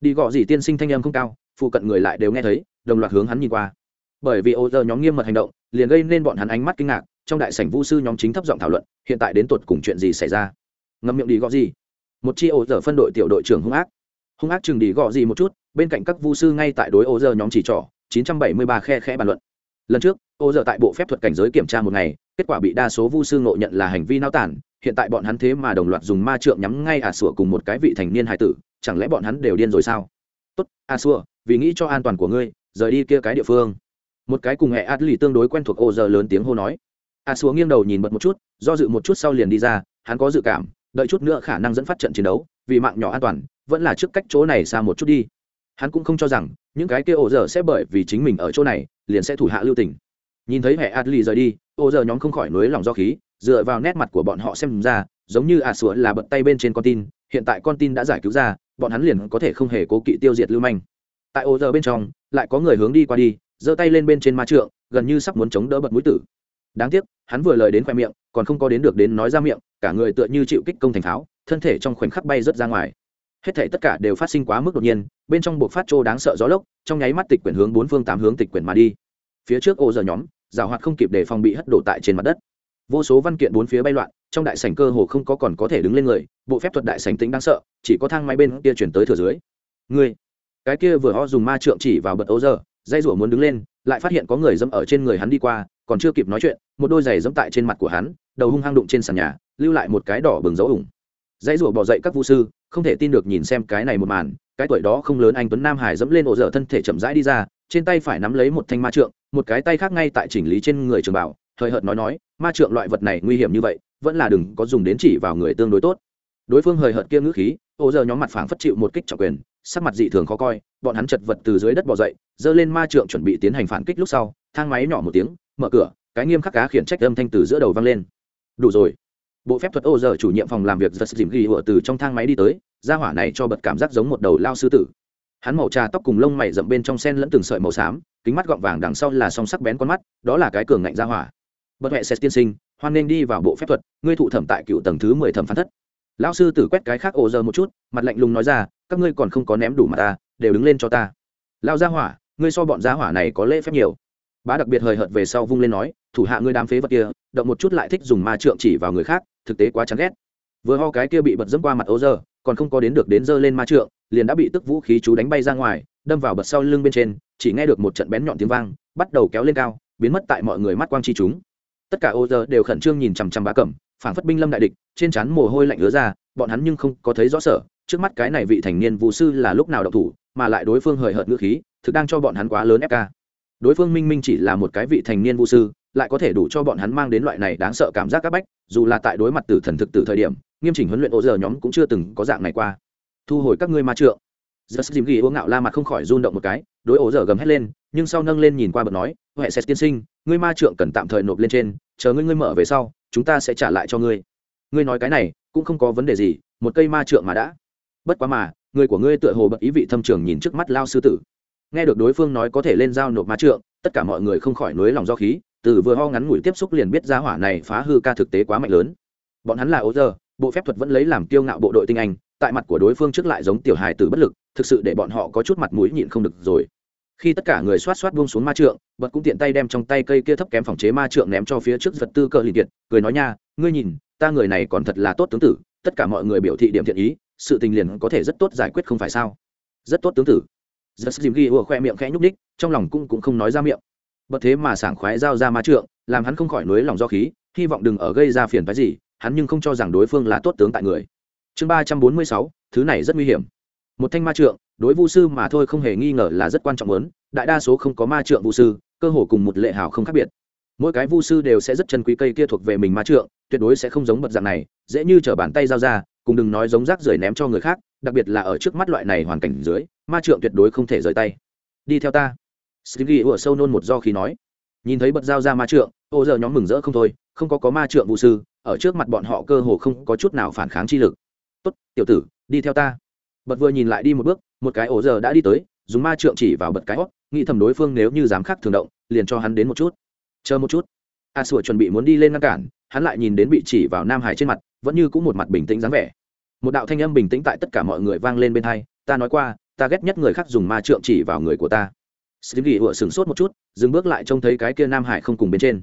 Đi gọ gì tiên sinh thanh âm không cao, phụ cận người lại đều nghe thấy, đồng loạt hướng hắn nhìn qua. Bởi vì ô giờ nhóm nghiêm mật hành động, liền gây nên bọn hắn ánh mắt kinh ngạc, trong đại sảnh vu sư nhóm chính thấp giọng thảo luận, hiện tại đến tột cùng chuyện gì xảy ra ngậm miệng đi gọ gì. Một chi ô giờ phân đội tiểu đội trưởng hung ác. Hung ác chừng đi gọ gì một chút, bên cạnh các vu sư ngay tại đối ô giờ nhóm chỉ trỏ 973 khe khẽ bàn luận. Lần trước ô giờ tại bộ phép thuật cảnh giới kiểm tra một ngày, kết quả bị đa số vu sư ngộ nhận là hành vi nao tản, hiện tại bọn hắn thế mà đồng loạt dùng ma trượng nhắm ngay à sủa cùng một cái vị thành niên hải tử, chẳng lẽ bọn hắn đều điên rồi sao? Tốt à xua vì nghĩ cho an toàn của ngươi, rời đi kia cái địa phương. Một cái cùng hệ át lì tương đối quen thuộc ô giờ lớn tiếng hô nói. À A xua nghiêng đầu nhìn bật một chút, do dự một chút sau liền đi ra, hắn có dự cảm đợi chút nữa khả năng dẫn phát trận chiến đấu, vì mạng nhỏ an toàn, vẫn là trước cách chỗ này xa một chút đi. Hắn cũng không cho rằng, những cái kia ổ giờ sẽ bởi vì chính mình ở chỗ này, liền sẽ thủ hạ lưu tình. Nhìn thấy hệ adli rời đi, ổ giờ nhóm không khỏi nối lòng do khí, dựa vào nét mặt của bọn họ xem ra, giống như a sủa là bật tay bên trên con tin, hiện tại con tin đã giải cứu ra, bọn hắn liền có thể không hề cố kỵ tiêu diệt lưu manh. Tại ổ giờ bên trong, lại có người hướng đi qua đi, giơ tay lên bên trên ma trượng, gần như sắp muốn chống đỡ bật mũi tử đáng tiếc, hắn vừa lời đến khoe miệng, còn không có đến được đến nói ra miệng, cả người tựa như chịu kích công thành pháo, thân thể trong khoảnh khắc bay rớt ra ngoài. Hết thể tất cả đều phát sinh quá mức đột nhiên, bên trong buộc phát trô đáng sợ gió lốc, trong nháy mắt tịch quyển hướng bốn phương tám hướng tịch quyển mà đi. Phía trước ô giờ nhóm, rào hoạt không kịp để phòng bị hất đổ tại trên mặt đất. Vô số văn kiện bốn phía bay loạn, trong đại sảnh cơ hồ không có còn có thể đứng lên người, bộ phép thuật đại sảnh tính đáng sợ, chỉ có thang máy bên kia chuyển tới thừa dưới. Người cái kia vừa ho dùng ma trượng chỉ vào bật ô giờ dây rủa muốn đứng lên, lại phát hiện có người dẫm ở trên người hắn đi qua còn chưa kịp nói chuyện, một đôi giày dẫm tại trên mặt của hắn, đầu hung hăng đụng trên sàn nhà, lưu lại một cái đỏ bừng dấu ủng. Dãy rủa bỏ dậy các vũ sư, không thể tin được nhìn xem cái này một màn, cái tuổi đó không lớn anh tuấn nam hải dẫm lên ổ dở thân thể chậm rãi đi ra, trên tay phải nắm lấy một thanh ma trượng, một cái tay khác ngay tại chỉnh lý trên người trường bảo thời hợt nói nói, ma trượng loại vật này nguy hiểm như vậy, vẫn là đừng có dùng đến chỉ vào người tương đối tốt. Đối phương hời hợt kia ngữ khí ô giờ nhóm mặt phảng phất chịu một kích trọng quyền, sắc mặt dị thường khó coi, bọn hắn chật vật từ dưới đất bỏ dậy, giơ lên ma trượng chuẩn bị tiến hành phản kích lúc sau, thang máy nhỏ một tiếng mở cửa, cái nghiêm khắc cá khiển trách âm thanh từ giữa đầu vang lên. Đủ rồi. Bộ phép thuật ô giờ chủ nhiệm phòng làm việc giật dìm ghi hựa từ trong thang máy đi tới ra hỏa này cho bật cảm giác giống một đầu lao sư tử. Hắn màu trà tóc cùng lông mày rậm bên trong sen lẫn từng sợi màu xám, kính mắt gọng vàng đằng sau là song sắc bén con mắt, đó là cái cường ngạnh ra hỏa. Bật huệ xét tiên sinh, hoan nên đi vào bộ phép thuật, ngươi thụ thẩm tại cựu tầng thứ mười thẩm phán thất. Lão sư tử quét cái khác ô giờ một chút, mặt lạnh lùng nói ra, các ngươi còn không có ném đủ mặt ta, đều đứng lên cho ta. Lao gia hỏa, ngươi so bọn gia hỏa này có lễ phép nhiều bá đặc biệt hời hợt về sau vung lên nói, thủ hạ ngươi đám phế vật kia, động một chút lại thích dùng ma trượng chỉ vào người khác, thực tế quá chán ghét. Vừa ho cái kia bị bật dẫm qua mặt ố giờ còn không có đến được đến dơ lên ma trượng, liền đã bị tức vũ khí chú đánh bay ra ngoài, đâm vào bật sau lưng bên trên, chỉ nghe được một trận bén nhọn tiếng vang, bắt đầu kéo lên cao, biến mất tại mọi người mắt quang chi chúng. Tất cả ô giờ đều khẩn trương nhìn chằm chằm bá cẩm, phảng phất binh lâm đại địch, trên trán mồ hôi lạnh ứa ra, bọn hắn nhưng không có thấy rõ sở trước mắt cái này vị thành niên vũ sư là lúc nào độc thủ, mà lại đối phương hời hợt ngữ khí, thực đang cho bọn hắn quá lớn fk đối phương minh minh chỉ là một cái vị thành niên vũ sư, lại có thể đủ cho bọn hắn mang đến loại này đáng sợ cảm giác áp bách, dù là tại đối mặt tử thần thực tử thời điểm, nghiêm chỉnh huấn luyện ô giờ nhóm cũng chưa từng có dạng này qua. Thu hồi các ngươi ma trượng. Giật dìm ghi uống ngạo la mặt không khỏi run động một cái, đối ổ giờ gầm hét lên, nhưng sau nâng lên nhìn qua bật nói, huệ sẽ tiên sinh, ngươi ma trượng cần tạm thời nộp lên trên, chờ ngươi ngươi mở về sau, chúng ta sẽ trả lại cho ngươi. Ngươi nói cái này, cũng không có vấn đề gì, một cây ma trượng mà đã. Bất quá mà, người của ngươi tựa hồ bật ý vị thâm trường nhìn trước mắt lao sư tử nghe được đối phương nói có thể lên giao nộp ma trượng, tất cả mọi người không khỏi nối lòng do khí, từ vừa ho ngắn ngủi tiếp xúc liền biết ra hỏa này phá hư ca thực tế quá mạnh lớn. Bọn hắn là ô giờ bộ phép thuật vẫn lấy làm kiêu ngạo bộ đội tinh anh, tại mặt của đối phương trước lại giống tiểu hài tử bất lực, thực sự để bọn họ có chút mặt mũi nhịn không được rồi. Khi tất cả người xoát xoát buông xuống ma trượng, bật cũng tiện tay đem trong tay cây kia thấp kém phòng chế ma trượng ném cho phía trước vật tư cờ liền kiệt, cười nói nha, ngươi nhìn, ta người này còn thật là tốt tướng tử, tất cả mọi người biểu thị điểm thiện ý, sự tình liền có thể rất tốt giải quyết không phải sao? Rất tốt tướng tử rất dìm ghi ùa khoe miệng khẽ nhúc ních trong lòng cũng cũng không nói ra miệng. Bất thế mà sảng khoái giao ra ma trượng, làm hắn không khỏi nối lòng do khí, hy vọng đừng ở gây ra phiền phái gì, hắn nhưng không cho rằng đối phương là tốt tướng tại người. Chương ba trăm bốn mươi sáu, thứ này rất nguy hiểm. Một thanh ma trượng, đối vu sư mà thôi không hề nghi ngờ là rất quan trọng lớn đại đa số không có ma trượng vu sư, cơ hồ cùng một lệ hảo không khác biệt. Mỗi cái vu sư đều sẽ rất chân quý cây kia thuộc về mình ma trượng, tuyệt đối sẽ không giống bật dạng này, dễ như t bàn tay giao ra, cùng đừng nói giống rác rưởi ném cho người khác đặc biệt là ở trước mắt loại này hoàn cảnh dưới ma trượng tuyệt đối không thể rời tay. Đi theo ta. Stevie ủa sâu nôn một do khi nói. Nhìn thấy bật giao ra ma trượng ô giờ nhóm mừng rỡ không thôi không có có ma trượng vũ sư ở trước mặt bọn họ cơ hồ không có chút nào phản kháng chi lực. Tốt tiểu tử đi theo ta. Bật vừa nhìn lại đi một bước một cái ổ giờ đã đi tới dùng ma trượng chỉ vào bật cái hót nghĩ thầm đối phương nếu như dám khắc thường động liền cho hắn đến một chút. Chờ một chút. A à, sủa chuẩn bị muốn đi lên ngăn cản hắn lại nhìn đến bị chỉ vào nam hải trên mặt vẫn như cũng một mặt bình tĩnh dáng vẻ một đạo thanh âm bình tĩnh tại tất cả mọi người vang lên bên hai ta nói qua ta ghét nhất người khác dùng ma trượng chỉ vào người của ta xin ghi ủa sửng sốt một chút, dừng bước lại trông thấy cái kia Nam Hải không cùng bên trên.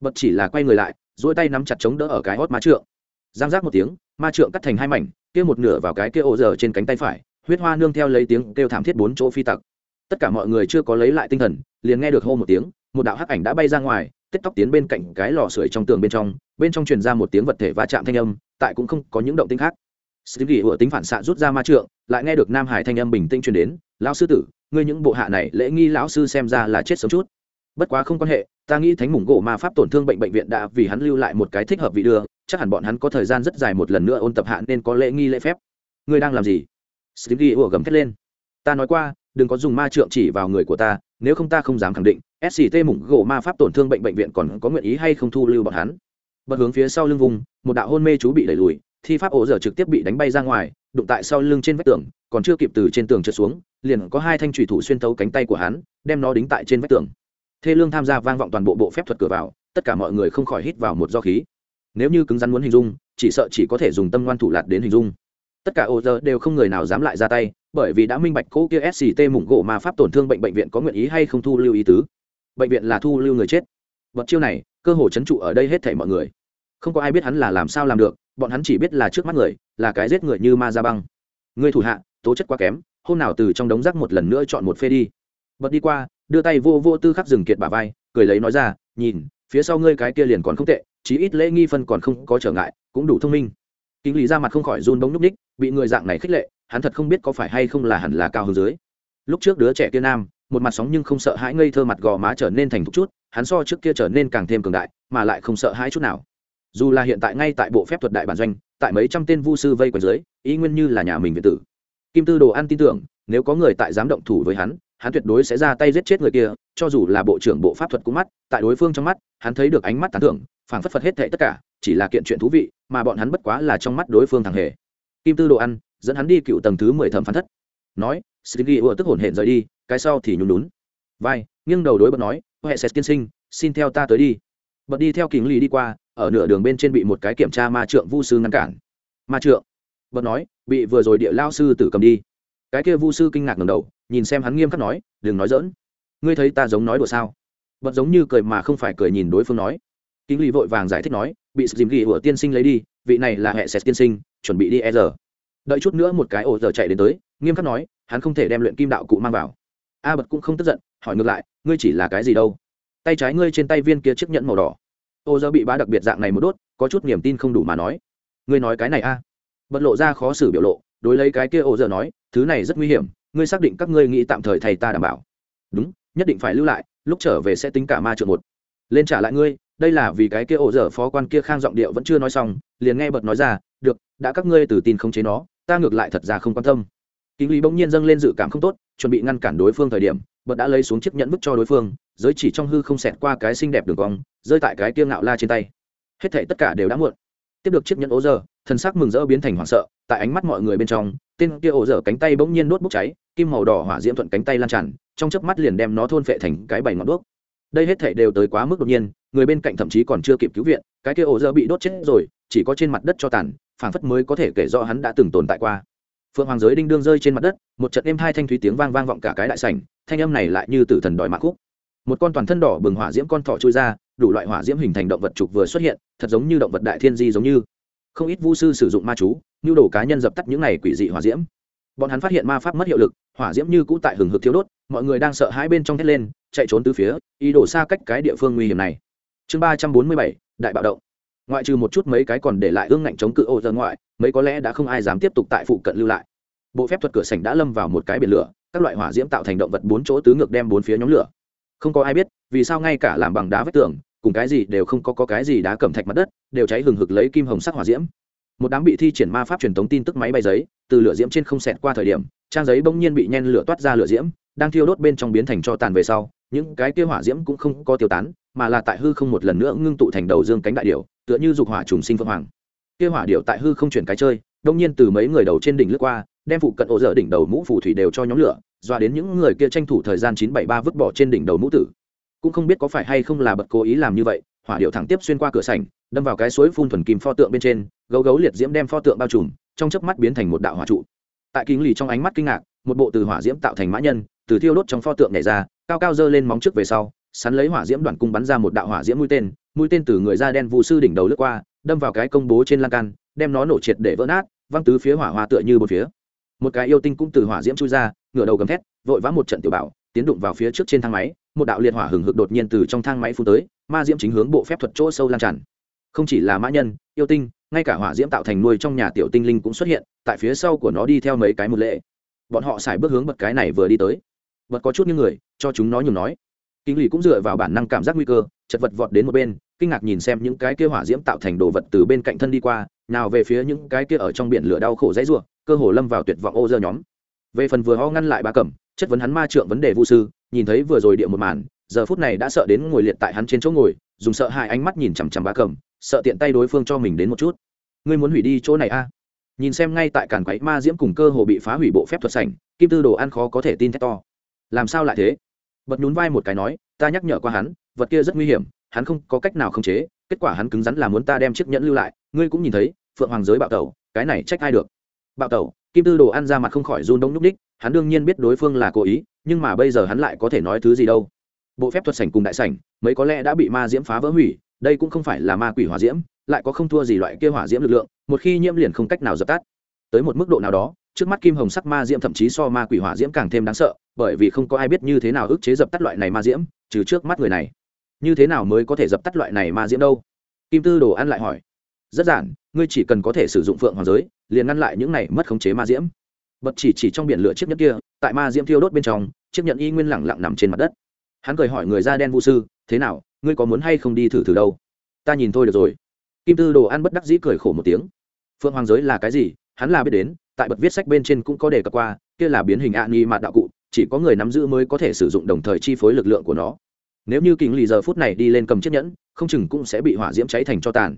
Bật chỉ là quay người lại, duỗi tay nắm chặt chống đỡ ở cái hót ma trượng. Giang giác một tiếng, ma trượng cắt thành hai mảnh, kia một nửa vào cái kia ô giờ trên cánh tay phải, huyết hoa nương theo lấy tiếng kêu thảm thiết bốn chỗ phi tặc. Tất cả mọi người chưa có lấy lại tinh thần, liền nghe được hô một tiếng, một đạo hắc ảnh đã bay ra ngoài, tết tóc tiến bên cạnh cái lò sưởi trong tường bên trong, bên trong truyền ra một tiếng vật thể va chạm thanh âm, tại cũng không có những động tĩnh khác. Steve Gỉ ủa tính phản xạ rút ra ma trượng, lại nghe được Nam Hải thanh âm bình tĩnh truyền đến, lão sư tử, ngươi những bộ hạ này lễ nghi lão sư xem ra là chết sớm chút. Bất quá không quan hệ ta nghĩ thánh mủng gỗ ma pháp tổn thương bệnh bệnh viện đã vì hắn lưu lại một cái thích hợp vị đưa chắc hẳn bọn hắn có thời gian rất dài một lần nữa ôn tập hạ nên có lễ nghi lễ phép. Ngươi đang làm gì? Steve ủa gầm thét lên. Ta nói qua đừng có dùng ma trượng chỉ vào người của ta nếu không ta không dám khẳng định sct mủng gỗ ma pháp tổn thương bệnh bệnh viện còn có nguyện ý hay không thu lưu bọn hắn. Bất hướng phía sau lưng vùng một đạo hôn mê chú bị đẩy lùi thi pháp ổ giờ trực tiếp bị đánh bay ra ngoài, đụng tại sau lưng trên vách tường, còn chưa kịp từ trên tường trượt xuống, liền có hai thanh thủy thủ xuyên thấu cánh tay của hắn, đem nó đính tại trên vách tường. Thê lương tham gia vang vọng toàn bộ bộ phép thuật cửa vào, tất cả mọi người không khỏi hít vào một do khí. Nếu như cứng rắn muốn hình dung, chỉ sợ chỉ có thể dùng tâm ngoan thủ lạt đến hình dung. Tất cả ô giờ đều không người nào dám lại ra tay, bởi vì đã minh bạch cỗ kia sct mủng gỗ mà pháp tổn thương bệnh bệnh viện có nguyện ý hay không thu lưu ý tứ. Bệnh viện là thu lưu người chết. Vật chiêu này, cơ hồ chấn trụ ở đây hết thảy mọi người. Không có ai biết hắn là làm sao làm được bọn hắn chỉ biết là trước mắt người, là cái giết người như ma ra băng. Người thủ hạ, tố chất quá kém, hôm nào từ trong đống rác một lần nữa chọn một phê đi. Bật đi qua, đưa tay vô vô tư khắc rừng kiệt bà vai, cười lấy nói ra, nhìn, phía sau ngươi cái kia liền còn không tệ, chí ít lễ nghi phân còn không có trở ngại, cũng đủ thông minh. Kinh lý ra mặt không khỏi run bóng núp ních, bị người dạng này khích lệ, hắn thật không biết có phải hay không là hẳn là cao hơn dưới. Lúc trước đứa trẻ kia nam, một mặt sóng nhưng không sợ hãi ngây thơ mặt gò má trở nên thành thục chút, hắn so trước kia trở nên càng thêm cường đại, mà lại không sợ hãi chút nào dù là hiện tại ngay tại bộ phép thuật đại bản doanh, tại mấy trăm tên vu sư vây quanh dưới ý nguyên như là nhà mình việt tử. Kim tư đồ ăn tin tưởng, nếu có người tại dám động thủ với hắn hắn tuyệt đối sẽ ra tay giết chết người kia, cho dù là bộ trưởng bộ pháp thuật cũng mắt, tại đối phương trong mắt, hắn thấy được ánh mắt tán thưởng, phảng phất phật hết thệ tất cả, chỉ là kiện chuyện thú vị, mà bọn hắn bất quá là trong mắt đối phương thằng hề. Kim tư đồ ăn, dẫn hắn đi cựu tầng thứ mười thẩm phán thất. Nói stevie ùa tức hổn hển rời đi, cái sau thì nhún lún vai, nghiêng đầu đối bật nói, huệ sẽ tiên sinh, xin theo ta tới đi. Bật đi theo kính lì đi qua ở nửa đường bên trên bị một cái kiểm tra ma trượng vu sư ngăn cản. Ma trượng? Bật nói, bị vừa rồi địa lao sư tử cầm đi. Cái kia vu sư kinh ngạc ngầm đầu, nhìn xem hắn nghiêm khắc nói, đừng nói dỡn ngươi thấy ta giống nói đùa sao? Bật giống như cười mà không phải cười nhìn đối phương nói. Kính lì vội vàng giải thích nói, bị sự dìm ghi của tiên sinh lấy đi, vị này là hệ sẹt tiên sinh, chuẩn bị đi e giờ. Đợi chút nữa một cái ổ giờ chạy đến tới, nghiêm khắc nói, hắn không thể đem luyện kim đạo cụ mang vào. A bật cũng không tức giận, hỏi ngược lại, ngươi chỉ là cái gì đâu? Tay trái ngươi trên tay viên kia chiếc nhẫn màu đỏ ô giờ bị bá đặc biệt dạng này một đốt, có chút niềm tin không đủ mà nói. Ngươi nói cái này a? Bật lộ ra khó xử biểu lộ, đối lấy cái kia ô giờ nói, thứ này rất nguy hiểm, ngươi xác định các ngươi nghĩ tạm thời thầy ta đảm bảo. Đúng, nhất định phải lưu lại, lúc trở về sẽ tính cả ma trượng một. Lên trả lại ngươi, đây là vì cái kia ổ dở phó quan kia khang giọng điệu vẫn chưa nói xong, liền nghe bật nói ra, được, đã các ngươi từ tin không chế nó, ta ngược lại thật ra không quan tâm kính lý bỗng nhiên dâng lên dự cảm không tốt, chuẩn bị ngăn cản đối phương thời điểm, bật đã lấy xuống chiếc nhẫn vứt cho đối phương, giới chỉ trong hư không xẹt qua cái xinh đẹp đường cong, rơi tại cái kia ngạo la trên tay. Hết thảy tất cả đều đã muộn. Tiếp được chiếc nhẫn ố giờ thân xác mừng rỡ biến thành hoảng sợ, tại ánh mắt mọi người bên trong, tên kia ổ dở cánh tay bỗng nhiên đốt bốc cháy, kim màu đỏ hỏa diễm thuận cánh tay lan tràn, trong chớp mắt liền đem nó thôn phệ thành cái bảy ngọn đuốc. Đây hết thảy đều tới quá mức đột nhiên, người bên cạnh thậm chí còn chưa kịp cứu viện, cái kia ổ dở bị đốt chết rồi, chỉ có trên mặt đất cho tàn, phảng phất mới có thể kể rõ hắn đã từng tồn tại qua phượng hoàng giới đinh đương rơi trên mặt đất, một trận êm hai thanh thúy tiếng vang vang vọng cả cái đại sảnh, thanh âm này lại như tử thần đòi mạng khúc. Một con toàn thân đỏ bừng hỏa diễm con thỏ trôi ra, đủ loại hỏa diễm hình thành động vật trục vừa xuất hiện, thật giống như động vật đại thiên di giống như. Không ít vu sư sử dụng ma chú, nhu đồ cá nhân dập tắt những này quỷ dị hỏa diễm. Bọn hắn phát hiện ma pháp mất hiệu lực, hỏa diễm như cũ tại hừng hực thiếu đốt, mọi người đang sợ hãi bên trong thét lên, chạy trốn từ phía, ý đổ xa cách cái địa phương nguy hiểm này. Chương ba trăm bốn mươi bảy, đại bạo động ngoại trừ một chút mấy cái còn để lại ương ngạnh chống cự ô dân ngoại mấy có lẽ đã không ai dám tiếp tục tại phụ cận lưu lại. Bộ phép thuật cửa sảnh đã lâm vào một cái biển lửa các loại hỏa diễm tạo thành động vật bốn chỗ tứ ngược đem bốn phía nhóm lửa. Không có ai biết vì sao ngay cả làm bằng đá vách tường cùng cái gì đều không có, có cái gì đá cẩm thạch mặt đất đều cháy hừng hực lấy kim hồng sắc hỏa diễm. Một đám bị thi triển ma pháp truyền thống tin tức máy bay giấy từ lửa diễm trên không xẹt qua thời điểm trang giấy bỗng nhiên bị nhen lửa toát ra lửa diễm đang thiêu đốt bên trong biến thành cho tàn về sau những cái kia hỏa diễm cũng không có tiêu tán mà là tại hư không một lần nữa ngưng tụ thành đầu dương cánh đại điều tựa như dục hỏa trùng sinh phượng hoàng. Kia hỏa điệu tại hư không chuyển cái chơi, đông nhiên từ mấy người đầu trên đỉnh lướt qua, đem phụ cận ổ dở đỉnh đầu mũ phù thủy đều cho nhóm lửa, dọa đến những người kia tranh thủ thời gian chín bảy ba vứt bỏ trên đỉnh đầu mũ tử. Cũng không biết có phải hay không là bật cố ý làm như vậy, hỏa điệu thẳng tiếp xuyên qua cửa sảnh, đâm vào cái suối phun thuần kim pho tượng bên trên, gấu gấu liệt diễm đem pho tượng bao trùm, trong chớp mắt biến thành một đạo hỏa trụ. Tại kính lì trong ánh mắt kinh ngạc, một bộ từ hỏa diễm tạo thành mã nhân, từ thiêu đốt trong pho tượng nhảy ra, cao cao dơ lên móng trước về sau, sắn lấy hỏa diễm đoàn cung bắn ra một đạo hỏa diễm mũi tên mũi tên từ người da đen vụ sư đỉnh đầu lướt qua, đâm vào cái công bố trên lan can, đem nó nổ triệt để vỡ nát, văng tứ phía hỏa hoa tựa như một phía. Một cái yêu tinh cũng từ hỏa diễm chui ra, ngửa đầu gầm thét, vội vã một trận tiểu bảo, tiến đụng vào phía trước trên thang máy, một đạo liệt hỏa hừng hực đột nhiên từ trong thang máy phun tới, ma diễm chính hướng bộ phép thuật chỗ sâu lan tràn. Không chỉ là mã nhân, yêu tinh, ngay cả hỏa diễm tạo thành nuôi trong nhà tiểu tinh linh cũng xuất hiện, tại phía sau của nó đi theo mấy cái một lệ. Bọn họ xài bước hướng bật cái này vừa đi tới. Bật có chút những người, cho chúng nó nhường nói. Kinh lì cũng dựa vào bản năng cảm giác nguy cơ, chật vật vọt đến một bên kinh ngạc nhìn xem những cái kia hỏa diễm tạo thành đồ vật từ bên cạnh thân đi qua, nào về phía những cái kia ở trong biển lửa đau khổ dãy ruộng cơ hồ lâm vào tuyệt vọng ô dơ nhóm. Về phần vừa ho ngăn lại ba cẩm, chất vấn hắn ma trượng vấn đề vu sư, nhìn thấy vừa rồi địa một màn, giờ phút này đã sợ đến ngồi liệt tại hắn trên chỗ ngồi, dùng sợ hãi ánh mắt nhìn chằm chằm ba cẩm, sợ tiện tay đối phương cho mình đến một chút. Ngươi muốn hủy đi chỗ này a? À? nhìn xem ngay tại cản quấy ma diễm cùng cơ hồ bị phá hủy bộ phép thuật sảnh, kim tư đồ ăn khó có thể tin thét to. Làm sao lại thế? Bật nhún vai một cái nói, ta nhắc nhở qua hắn, vật kia rất nguy hiểm hắn không có cách nào khống chế, kết quả hắn cứng rắn là muốn ta đem chiếc nhẫn lưu lại. Ngươi cũng nhìn thấy, phượng hoàng giới bạo tẩu, cái này trách ai được? Bạo tẩu, kim tư đồ ăn ra mặt không khỏi run đông núc ních, hắn đương nhiên biết đối phương là cố ý, nhưng mà bây giờ hắn lại có thể nói thứ gì đâu. Bộ phép thuật sảnh cùng đại sảnh, mấy có lẽ đã bị ma diễm phá vỡ hủy, đây cũng không phải là ma quỷ hỏa diễm, lại có không thua gì loại kia hỏa diễm lực lượng, một khi nhiễm liền không cách nào dập tắt. Tới một mức độ nào đó, trước mắt kim hồng sắc ma diễm thậm chí so ma quỷ hỏa diễm càng thêm đáng sợ, bởi vì không có ai biết như thế nào ức chế dập tắt loại này ma diễm, trừ trước mắt người này như thế nào mới có thể dập tắt loại này ma diễm đâu? Kim tư đồ ăn lại hỏi. Rất giản, ngươi chỉ cần có thể sử dụng phượng hoàng giới, liền ngăn lại những này mất khống chế ma diễm. Bật chỉ chỉ trong biển lửa chiếc nhẫn kia, tại ma diễm thiêu đốt bên trong, chiếc nhẫn y nguyên lẳng lặng nằm trên mặt đất. Hắn cười hỏi người da đen vũ sư, thế nào, ngươi có muốn hay không đi thử thử đâu? Ta nhìn thôi được rồi. Kim tư đồ ăn bất đắc dĩ cười khổ một tiếng. Phượng hoàng giới là cái gì? Hắn là biết đến, tại bật viết sách bên trên cũng có đề cập qua, kia là biến hình ạ nghi mạt đạo cụ, chỉ có người nắm giữ mới có thể sử dụng đồng thời chi phối lực lượng của nó nếu như kính lì giờ phút này đi lên cầm chiếc nhẫn, không chừng cũng sẽ bị hỏa diễm cháy thành cho tàn.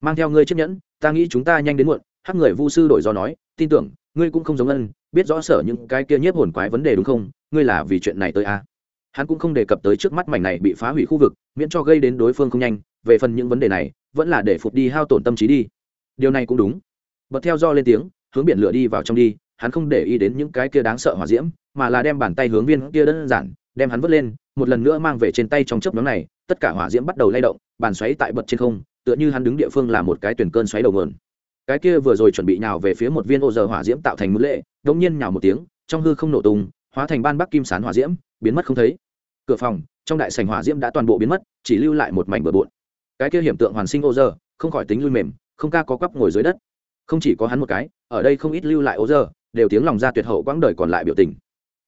Mang theo ngươi chiếc nhẫn, ta nghĩ chúng ta nhanh đến muộn, hắc người vu sư đổi do nói, tin tưởng, ngươi cũng không giống ân, biết rõ sở những cái kia nhiếp hồn quái vấn đề đúng không, ngươi là vì chuyện này tới a à. hắn cũng không đề cập tới trước mắt mảnh này bị phá hủy khu vực, miễn cho gây đến đối phương không nhanh, về phần những vấn đề này, vẫn là để phục đi hao tổn tâm trí đi. Điều này cũng đúng. Bật theo do lên tiếng, hướng biển lửa đi vào trong đi, hắn không để ý đến những cái kia đáng sợ hỏa diễm, mà là đem bàn tay hướng viên kia đơn giản, đem hắn vứt lên một lần nữa mang về trên tay trong chớp nhóm này, tất cả hỏa diễm bắt đầu lay động, bàn xoáy tại bật trên không, tựa như hắn đứng địa phương là một cái tuyển cơn xoáy đầu mườn cái kia vừa rồi chuẩn bị nhào về phía một viên ô giờ hỏa diễm tạo thành mũi lệ đống nhiên nhào một tiếng, trong hư không nổ tung, hóa thành ban bắc kim sán hỏa diễm, biến mất không thấy. Cửa phòng, trong đại sảnh hỏa diễm đã toàn bộ biến mất, chỉ lưu lại một mảnh bừa bộn. Cái kia hiểm tượng hoàn sinh ô giờ, không khỏi tính lui mềm, không ca có quắp ngồi dưới đất. Không chỉ có hắn một cái, ở đây không ít lưu lại ô giờ, đều tiếng lòng ra tuyệt hậu quãng đời còn lại biểu tình.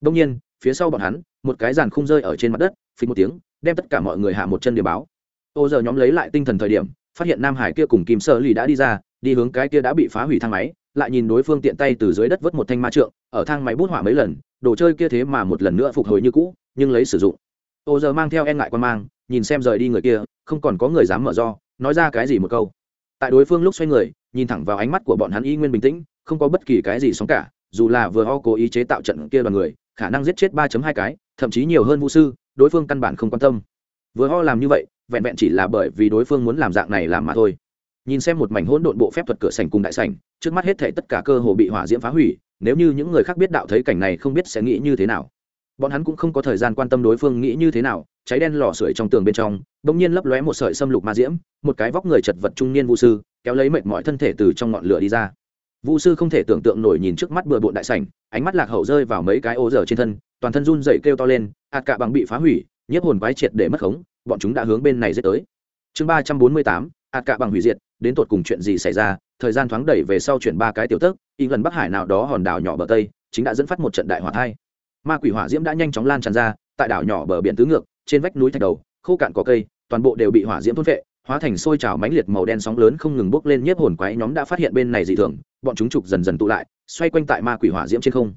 Đông nhiên, phía sau bọn hắn một cái giàn khung rơi ở trên mặt đất phí một tiếng, đem tất cả mọi người hạ một chân điểm báo. Ô giờ nhóm lấy lại tinh thần thời điểm, phát hiện nam hải kia cùng kim sơ lì đã đi ra, đi hướng cái kia đã bị phá hủy thang máy, lại nhìn đối phương tiện tay từ dưới đất vớt một thanh ma trượng, ở thang máy bút hỏa mấy lần, đồ chơi kia thế mà một lần nữa phục hồi như cũ, nhưng lấy sử dụng. Ô giờ mang theo e ngại quan mang, nhìn xem rời đi người kia, không còn có người dám mở do, nói ra cái gì một câu. Tại đối phương lúc xoay người, nhìn thẳng vào ánh mắt của bọn hắn y nguyên bình tĩnh, không có bất kỳ cái gì sóng cả, dù là vừa ho cố ý chế tạo trận kia đoàn người, khả năng giết chết ba hai cái thậm chí nhiều hơn vũ sư, đối phương căn bản không quan tâm. Vừa ho làm như vậy, vẹn vẹn chỉ là bởi vì đối phương muốn làm dạng này làm mà thôi. Nhìn xem một mảnh hỗn độn bộ phép thuật cửa sành cùng đại sành trước mắt hết thể tất cả cơ hồ bị hỏa diễm phá hủy, nếu như những người khác biết đạo thấy cảnh này không biết sẽ nghĩ như thế nào. Bọn hắn cũng không có thời gian quan tâm đối phương nghĩ như thế nào, cháy đen lò sưởi trong tường bên trong đ ỗ n g nhiên lấp lóe một sợi xâm lục ma diễm, một cái vóc người chật vật trung niên vũ sư, kéo lấy mệt mọi thân thể từ trong ngọn lửa đi ra vũ sư không thể tưởng tượng nổi nhìn trước mắt bừa bộn đại sảnh, ánh mắt lạc hậu rơi vào mấy cái ô dở trên thân, toàn thân run dậy kêu to lên ạt cả bằng bị phá hủy, nhiếp hồn quái triệt để mất khống, bọn chúng đã hướng bên này dễ tới. Chương ba trăm bốn mươi tám ạt cả bằng hủy diệt, đến tột cùng chuyện gì xảy ra? Thời gian thoáng đẩy về sau chuyển ba cái tiểu tấc y gần bắc hải nào đó hòn đảo nhỏ bờ tây, chính đã dẫn phát một trận đại hỏa thai. Ma quỷ hỏa diễm đã nhanh chóng lan tràn ra, tại đảo nhỏ bờ biển tứ ngược, trên vách núi thạch đầu, khô cạn có cây, toàn bộ đều bị hỏa diễm thôn vệ hóa thành sôi trào mãnh liệt màu đen sóng lớn không ngừng bốc lên, nhiếp hồn quái nhóm đã phát hiện bên này dị thường bọn chúng trục dần dần tụ lại, xoay quanh tại ma quỷ hỏa diễm trên không.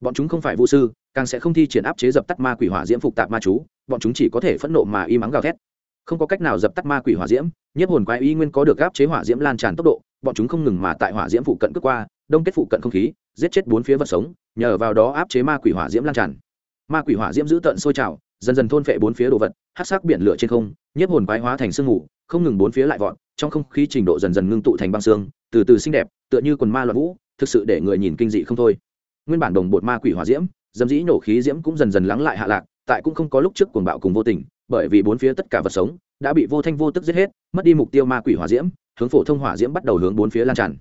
Bọn chúng không phải vũ sư, càng sẽ không thi triển áp chế dập tắt ma quỷ hỏa diễm phục tạp ma chú, bọn chúng chỉ có thể phẫn nộ mà y mắng gào thét. Không có cách nào dập tắt ma quỷ hỏa diễm, nhiếp hồn quái y nguyên có được áp chế hỏa diễm lan tràn tốc độ, bọn chúng không ngừng mà tại hỏa diễm phụ cận cướp qua, đông kết phụ cận không khí, giết chết bốn phía vật sống, nhờ vào đó áp chế ma quỷ hỏa diễm lan tràn. Ma quỷ hỏa diễm giữ tận sôi trào, dần dần thôn phệ bốn phía đồ vật hát sắc biển lửa trên không, nhiếp hồn quái hóa thành sương mù, không ngừng bốn phía lại vọt, trong không khí trình độ dần dần ngưng tụ thành băng xương từ từ xinh đẹp, tựa như quần ma loạn vũ, thực sự để người nhìn kinh dị không thôi. Nguyên bản đồng bột ma quỷ hỏa diễm dầm dĩ nổ khí diễm cũng dần dần lắng lại hạ lạc, tại cũng không có lúc trước cuồng bạo cùng vô tình, bởi vì bốn phía tất cả vật sống đã bị vô thanh vô tức giết hết, mất đi mục tiêu ma quỷ hỏa diễm, hướng phổ thông hỏa diễm bắt đầu hướng bốn phía lan tràn.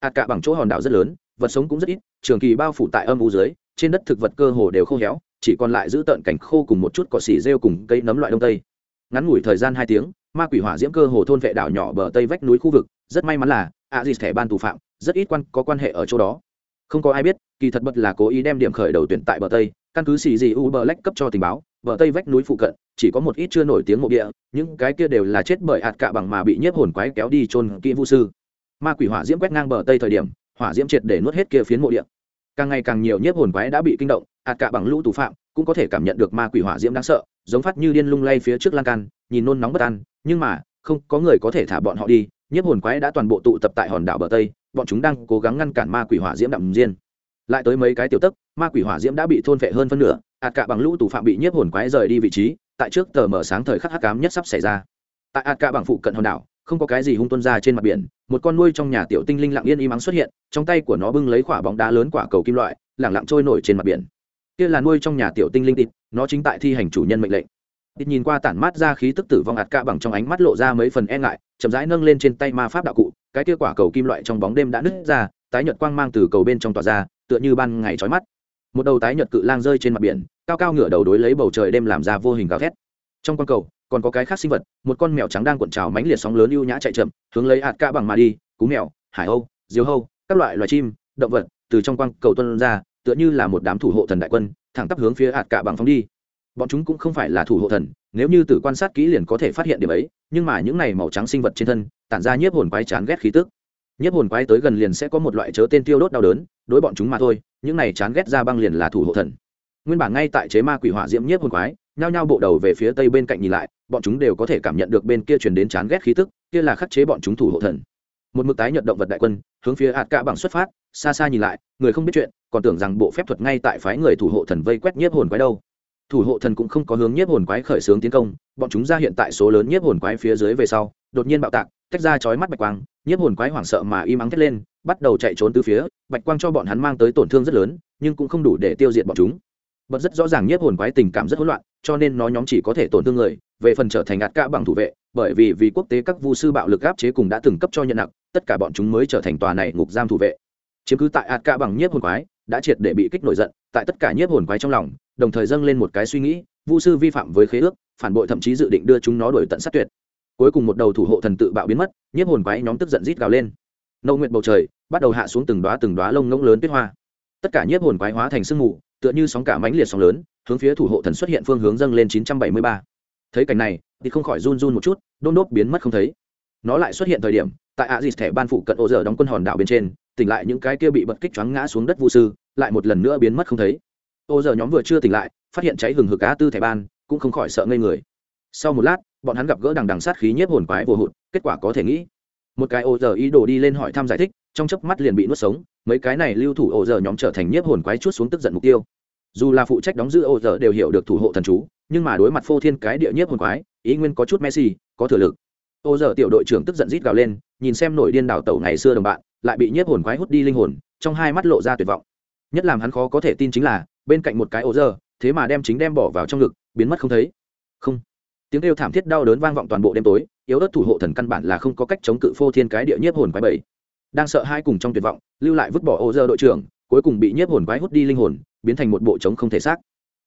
Ạt cả bằng chỗ hòn đảo rất lớn, vật sống cũng rất ít, trường kỳ bao phủ tại âm u dưới, trên đất thực vật cơ hồ đều khô héo, chỉ còn lại giữ tợn cảnh khô cùng một chút cỏ xỉ rêu cùng cây nấm loại đông tây. Ngắn ngủi thời gian hai tiếng, ma quỷ hỏa diễm cơ hồ thôn vệ đảo nhỏ bờ tây vách núi khu vực rất may mắn là a di thẻ ban tù phạm, rất ít quan, có quan hệ ở chỗ đó. Không có ai biết, kỳ thật bật là cố ý đem điểm khởi đầu tuyển tại bờ tây, căn cứ xì gì u bờ lách cấp cho tình báo, bờ tây vách núi phụ cận, chỉ có một ít chưa nổi tiếng mộ địa, những cái kia đều là chết bởi hạt cạ bằng mà bị nhiếp hồn quái kéo đi trôn kỹ vũ sư. Ma quỷ hỏa diễm quét ngang bờ tây thời điểm, hỏa diễm triệt để nuốt hết kia phiến mộ địa. Càng ngày càng nhiều nhiếp hồn quái đã bị kinh động, hạt cạ bằng lũ tù phạm cũng có thể cảm nhận được ma quỷ hỏa diễm đáng sợ, giống phát như điên lung lay phía trước lan can, nhìn nôn nóng bất an, nhưng mà, không có người có thể thả bọn họ đi nhiếp hồn quái đã toàn bộ tụ tập tại hòn đảo bờ tây, bọn chúng đang cố gắng ngăn cản ma quỷ hỏa diễm đạm diên. Lại tới mấy cái tiểu tức ma quỷ hỏa diễm đã bị thôn vệ hơn phân nửa, ạt cả bằng lũ tù phạm bị nhiếp hồn quái rời đi vị trí, tại trước tờ mở sáng thời khắc hắc cám nhất sắp xảy ra. Tại ạt cả bằng phụ cận hòn đảo, không có cái gì hung tuân ra trên mặt biển, một con nuôi trong nhà tiểu tinh linh lặng yên im ắng xuất hiện, trong tay của nó bưng lấy quả bóng đá lớn quả cầu kim loại lẳng lặng trôi nổi trên mặt biển. Kia là nuôi trong nhà tiểu tinh linh tịt nó chính tại thi hành chủ nhân mệnh lệnh tịt nhìn qua tản mát ra khí tức tử vong ạt cả bằng trong ánh mắt lộ ra mấy phần e ngại, chậm rãi nâng lên trên tay ma pháp đạo cụ, cái kia quả cầu kim loại trong bóng đêm đã nứt ra, tái nhợt quang mang từ cầu bên trong tỏa ra, tựa như ban ngày chói mắt. Một đầu tái nhợt cự lang rơi trên mặt biển, cao cao ngửa đầu đối lấy bầu trời đêm làm ra vô hình gào thét. Trong con cầu, còn có cái khác sinh vật, một con mèo trắng đang cuộn trào mánh liệt sóng lớn ưu nhã chạy chậm, hướng lấy hạt ca bằng mà đi, cú mèo, hải âu diều hâu, các loại loài chim, động vật, từ trong quang cầu tuân ra, tựa như là một đám thủ hộ thần đại quân, thẳng tắp hướng phía hạt cả bằng phóng đi bọn chúng cũng không phải là thủ hộ thần, nếu như từ quan sát kỹ liền có thể phát hiện điểm ấy, nhưng mà những này màu trắng sinh vật trên thân, tản ra nhiếp hồn quái chán ghét khí tức. Nhiếp hồn quái tới gần liền sẽ có một loại chớ tên tiêu đốt đau đớn, đối bọn chúng mà thôi, những này chán ghét ra băng liền là thủ hộ thần. Nguyên bản ngay tại chế ma quỷ hỏa diễm nhiếp hồn quái, nhao nhao bộ đầu về phía tây bên cạnh nhìn lại, bọn chúng đều có thể cảm nhận được bên kia truyền đến chán ghét khí tức, kia là khắc chế bọn chúng thủ hộ thần. Một mực tái nhận động vật đại quân, hướng phía hạt cạ bằng xuất phát, xa xa nhìn lại, người không biết chuyện, còn tưởng rằng bộ phép thuật ngay tại phái người thủ hộ thần vây quét nhiếp hồn quái đâu thủ hộ thần cũng không có hướng nhiếp hồn quái khởi xướng tiến công, bọn chúng ra hiện tại số lớn nhiếp hồn quái phía dưới về sau, đột nhiên bạo tạc, tách ra chói mắt bạch quang, nhiếp hồn quái hoảng sợ mà im ắng thét lên, bắt đầu chạy trốn từ phía, bạch quang cho bọn hắn mang tới tổn thương rất lớn, nhưng cũng không đủ để tiêu diệt bọn chúng. Bật rất rõ ràng nhiếp hồn quái tình cảm rất hỗn loạn, cho nên nó nhóm chỉ có thể tổn thương người, về phần trở thành ạt cả bằng thủ vệ, bởi vì vì quốc tế các vu sư bạo lực áp chế cùng đã từng cấp cho nhận nặng, tất cả bọn chúng mới trở thành tòa này ngục giam thủ vệ. Chiếm cứ tại ạt cả bằng nhiếp hồn quái, đã triệt để bị kích nổi giận, tại tất cả nhiếp hồn quái trong lòng đồng thời dâng lên một cái suy nghĩ, vu sư vi phạm với khế ước, phản bội thậm chí dự định đưa chúng nó đổi tận sát tuyệt. Cuối cùng một đầu thủ hộ thần tự bạo biến mất, nhiếp hồn quái nhóm tức giận rít gào lên. Nâu nguyện bầu trời, bắt đầu hạ xuống từng đoá từng đoá lông ngỗng lớn tuyết hoa. Tất cả nhiếp hồn quái hóa thành sương mù, tựa như sóng cả mãnh liệt sóng lớn, hướng phía thủ hộ thần xuất hiện phương hướng dâng lên 973. thấy cảnh này, thì không khỏi run run một chút, đôn đốt biến mất không thấy. Nó lại xuất hiện thời điểm, tại ạ dịt thẻ ban phụ cận ô giờ đóng quân hòn đảo bên trên, tỉnh lại những cái kia bị bật kích choáng ngã xuống đất vu sư, lại một lần nữa biến mất không thấy ô giờ nhóm vừa chưa tỉnh lại, phát hiện cháy hừng hực á tư thẻ ban, cũng không khỏi sợ ngây người. Sau một lát, bọn hắn gặp gỡ đằng đằng sát khí nhiếp hồn quái vô hụt, kết quả có thể nghĩ. Một cái ô giờ ý đồ đi lên hỏi thăm giải thích, trong chớp mắt liền bị nuốt sống, mấy cái này lưu thủ ô giờ nhóm trở thành nhiếp hồn quái chút xuống tức giận mục tiêu. Dù là phụ trách đóng giữ ô giờ đều hiểu được thủ hộ thần chú, nhưng mà đối mặt phô thiên cái địa nhiếp hồn quái, ý nguyên có chút messi, có thừa lực. Ô giờ tiểu đội trưởng tức giận rít gào lên, nhìn xem nổi điên đảo tẩu ngày xưa đồng bạn, lại bị nhiếp hồn quái hút đi linh hồn, trong hai mắt lộ ra tuyệt vọng. Nhất làm hắn khó có thể tin chính là bên cạnh một cái ô giờ thế mà đem chính đem bỏ vào trong ngực, biến mất không thấy. Không. Tiếng kêu thảm thiết đau đớn vang vọng toàn bộ đêm tối, yếu ớt thủ hộ thần căn bản là không có cách chống cự phô thiên cái địa nhiếp hồn quái bảy đang sợ hai cùng trong tuyệt vọng, lưu lại vứt bỏ ô dơ đội trưởng, cuối cùng bị nhiếp hồn quái hút đi linh hồn, biến thành một bộ trống không thể xác.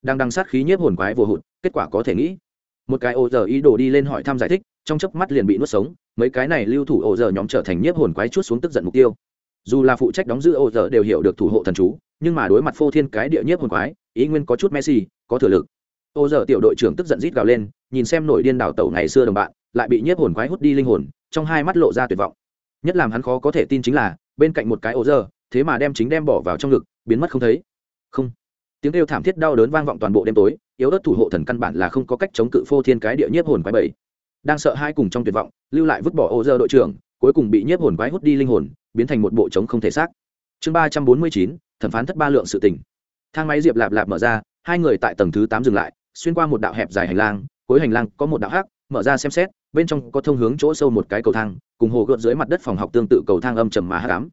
Đang đằng sát khí nhiếp hồn quái vô hụt, kết quả có thể nghĩ. Một cái ô dơ ý đồ đi lên hỏi thăm giải thích, trong chớp mắt liền bị nuốt sống, mấy cái này lưu thủ ô dơ nhóm trở thành nhiếp hồn quái chút xuống tức giận mục tiêu. Dù là phụ trách đóng giữ ô dơ đều hiểu được thủ hộ thần chú nhưng mà đối mặt phô thiên cái địa nhiếp hồn quái, ý nguyên có chút messi có thừa lực. Ô giờ tiểu đội trưởng tức giận rít gào lên, nhìn xem nổi điên đảo tẩu ngày xưa đồng bạn, lại bị nhiếp hồn quái hút đi linh hồn, trong hai mắt lộ ra tuyệt vọng. Nhất làm hắn khó có thể tin chính là, bên cạnh một cái ô giờ, thế mà đem chính đem bỏ vào trong ngực, biến mất không thấy. Không. Tiếng kêu thảm thiết đau đớn vang vọng toàn bộ đêm tối, yếu ớt thủ hộ thần căn bản là không có cách chống cự phô thiên cái địa nhiếp hồn quái bảy đang sợ hai cùng trong tuyệt vọng, lưu lại vứt bỏ ô dơ đội trưởng, cuối cùng bị nhiếp hồn quái hút đi linh hồn, biến thành một bộ trống không thể xác. Chương ba trăm bốn mươi chín thẩm phán thất ba lượng sự tỉnh thang máy diệp lạp lạp mở ra, hai người tại tầng thứ tám dừng lại, xuyên qua một đạo hẹp dài hành lang, cuối hành lang có một đạo hắc, mở ra xem xét, bên trong có thông hướng chỗ sâu một cái cầu thang, cùng hồ gợn dưới mặt đất phòng học tương tự cầu thang âm trầm mà hắc ám.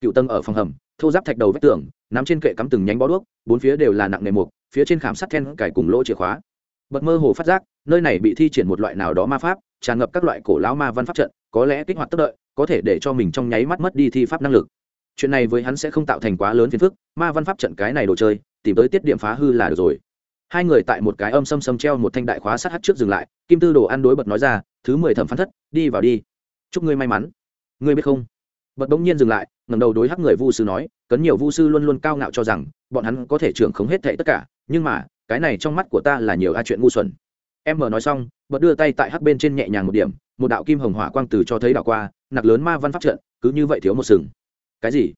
Cựu tầng ở phòng hầm, thô giáp thạch đầu vách tường, nắm trên kệ cắm từng nhánh bó đuốc, bốn phía đều là nặng nề mục, phía trên khảm sắt then cải cùng lỗ chìa khóa. Bật mơ hồ phát giác, nơi này bị thi triển một loại nào đó ma pháp, tràn ngập các loại cổ lão ma văn pháp trận, có lẽ kích hoạt tất đợi có thể để cho mình trong nháy mắt mất đi thi pháp năng lực chuyện này với hắn sẽ không tạo thành quá lớn phiền phức, ma văn pháp trận cái này đồ chơi, tìm tới tiết điểm phá hư là được rồi. Hai người tại một cái âm xâm xâm treo một thanh đại khóa sát hắt trước dừng lại, kim tư đồ ăn đối bật nói ra, thứ mười thẩm phán thất, đi vào đi. Chúc ngươi may mắn. Ngươi biết không? Bật bỗng nhiên dừng lại ngầm đầu đối hắc người vu sư nói, cấn nhiều vu sư luôn luôn cao ngạo cho rằng, bọn hắn có thể trưởng không hết thệ tất cả, nhưng mà, cái này trong mắt của ta là nhiều a chuyện ngu xuẩn. Em mở nói xong, bật đưa tay tại hắc bên trên nhẹ nhàng một điểm, một đạo kim hồng hỏa quang từ cho thấy đảo qua, nặc lớn ma văn pháp trận, cứ như vậy thiếu một sừng cái gì?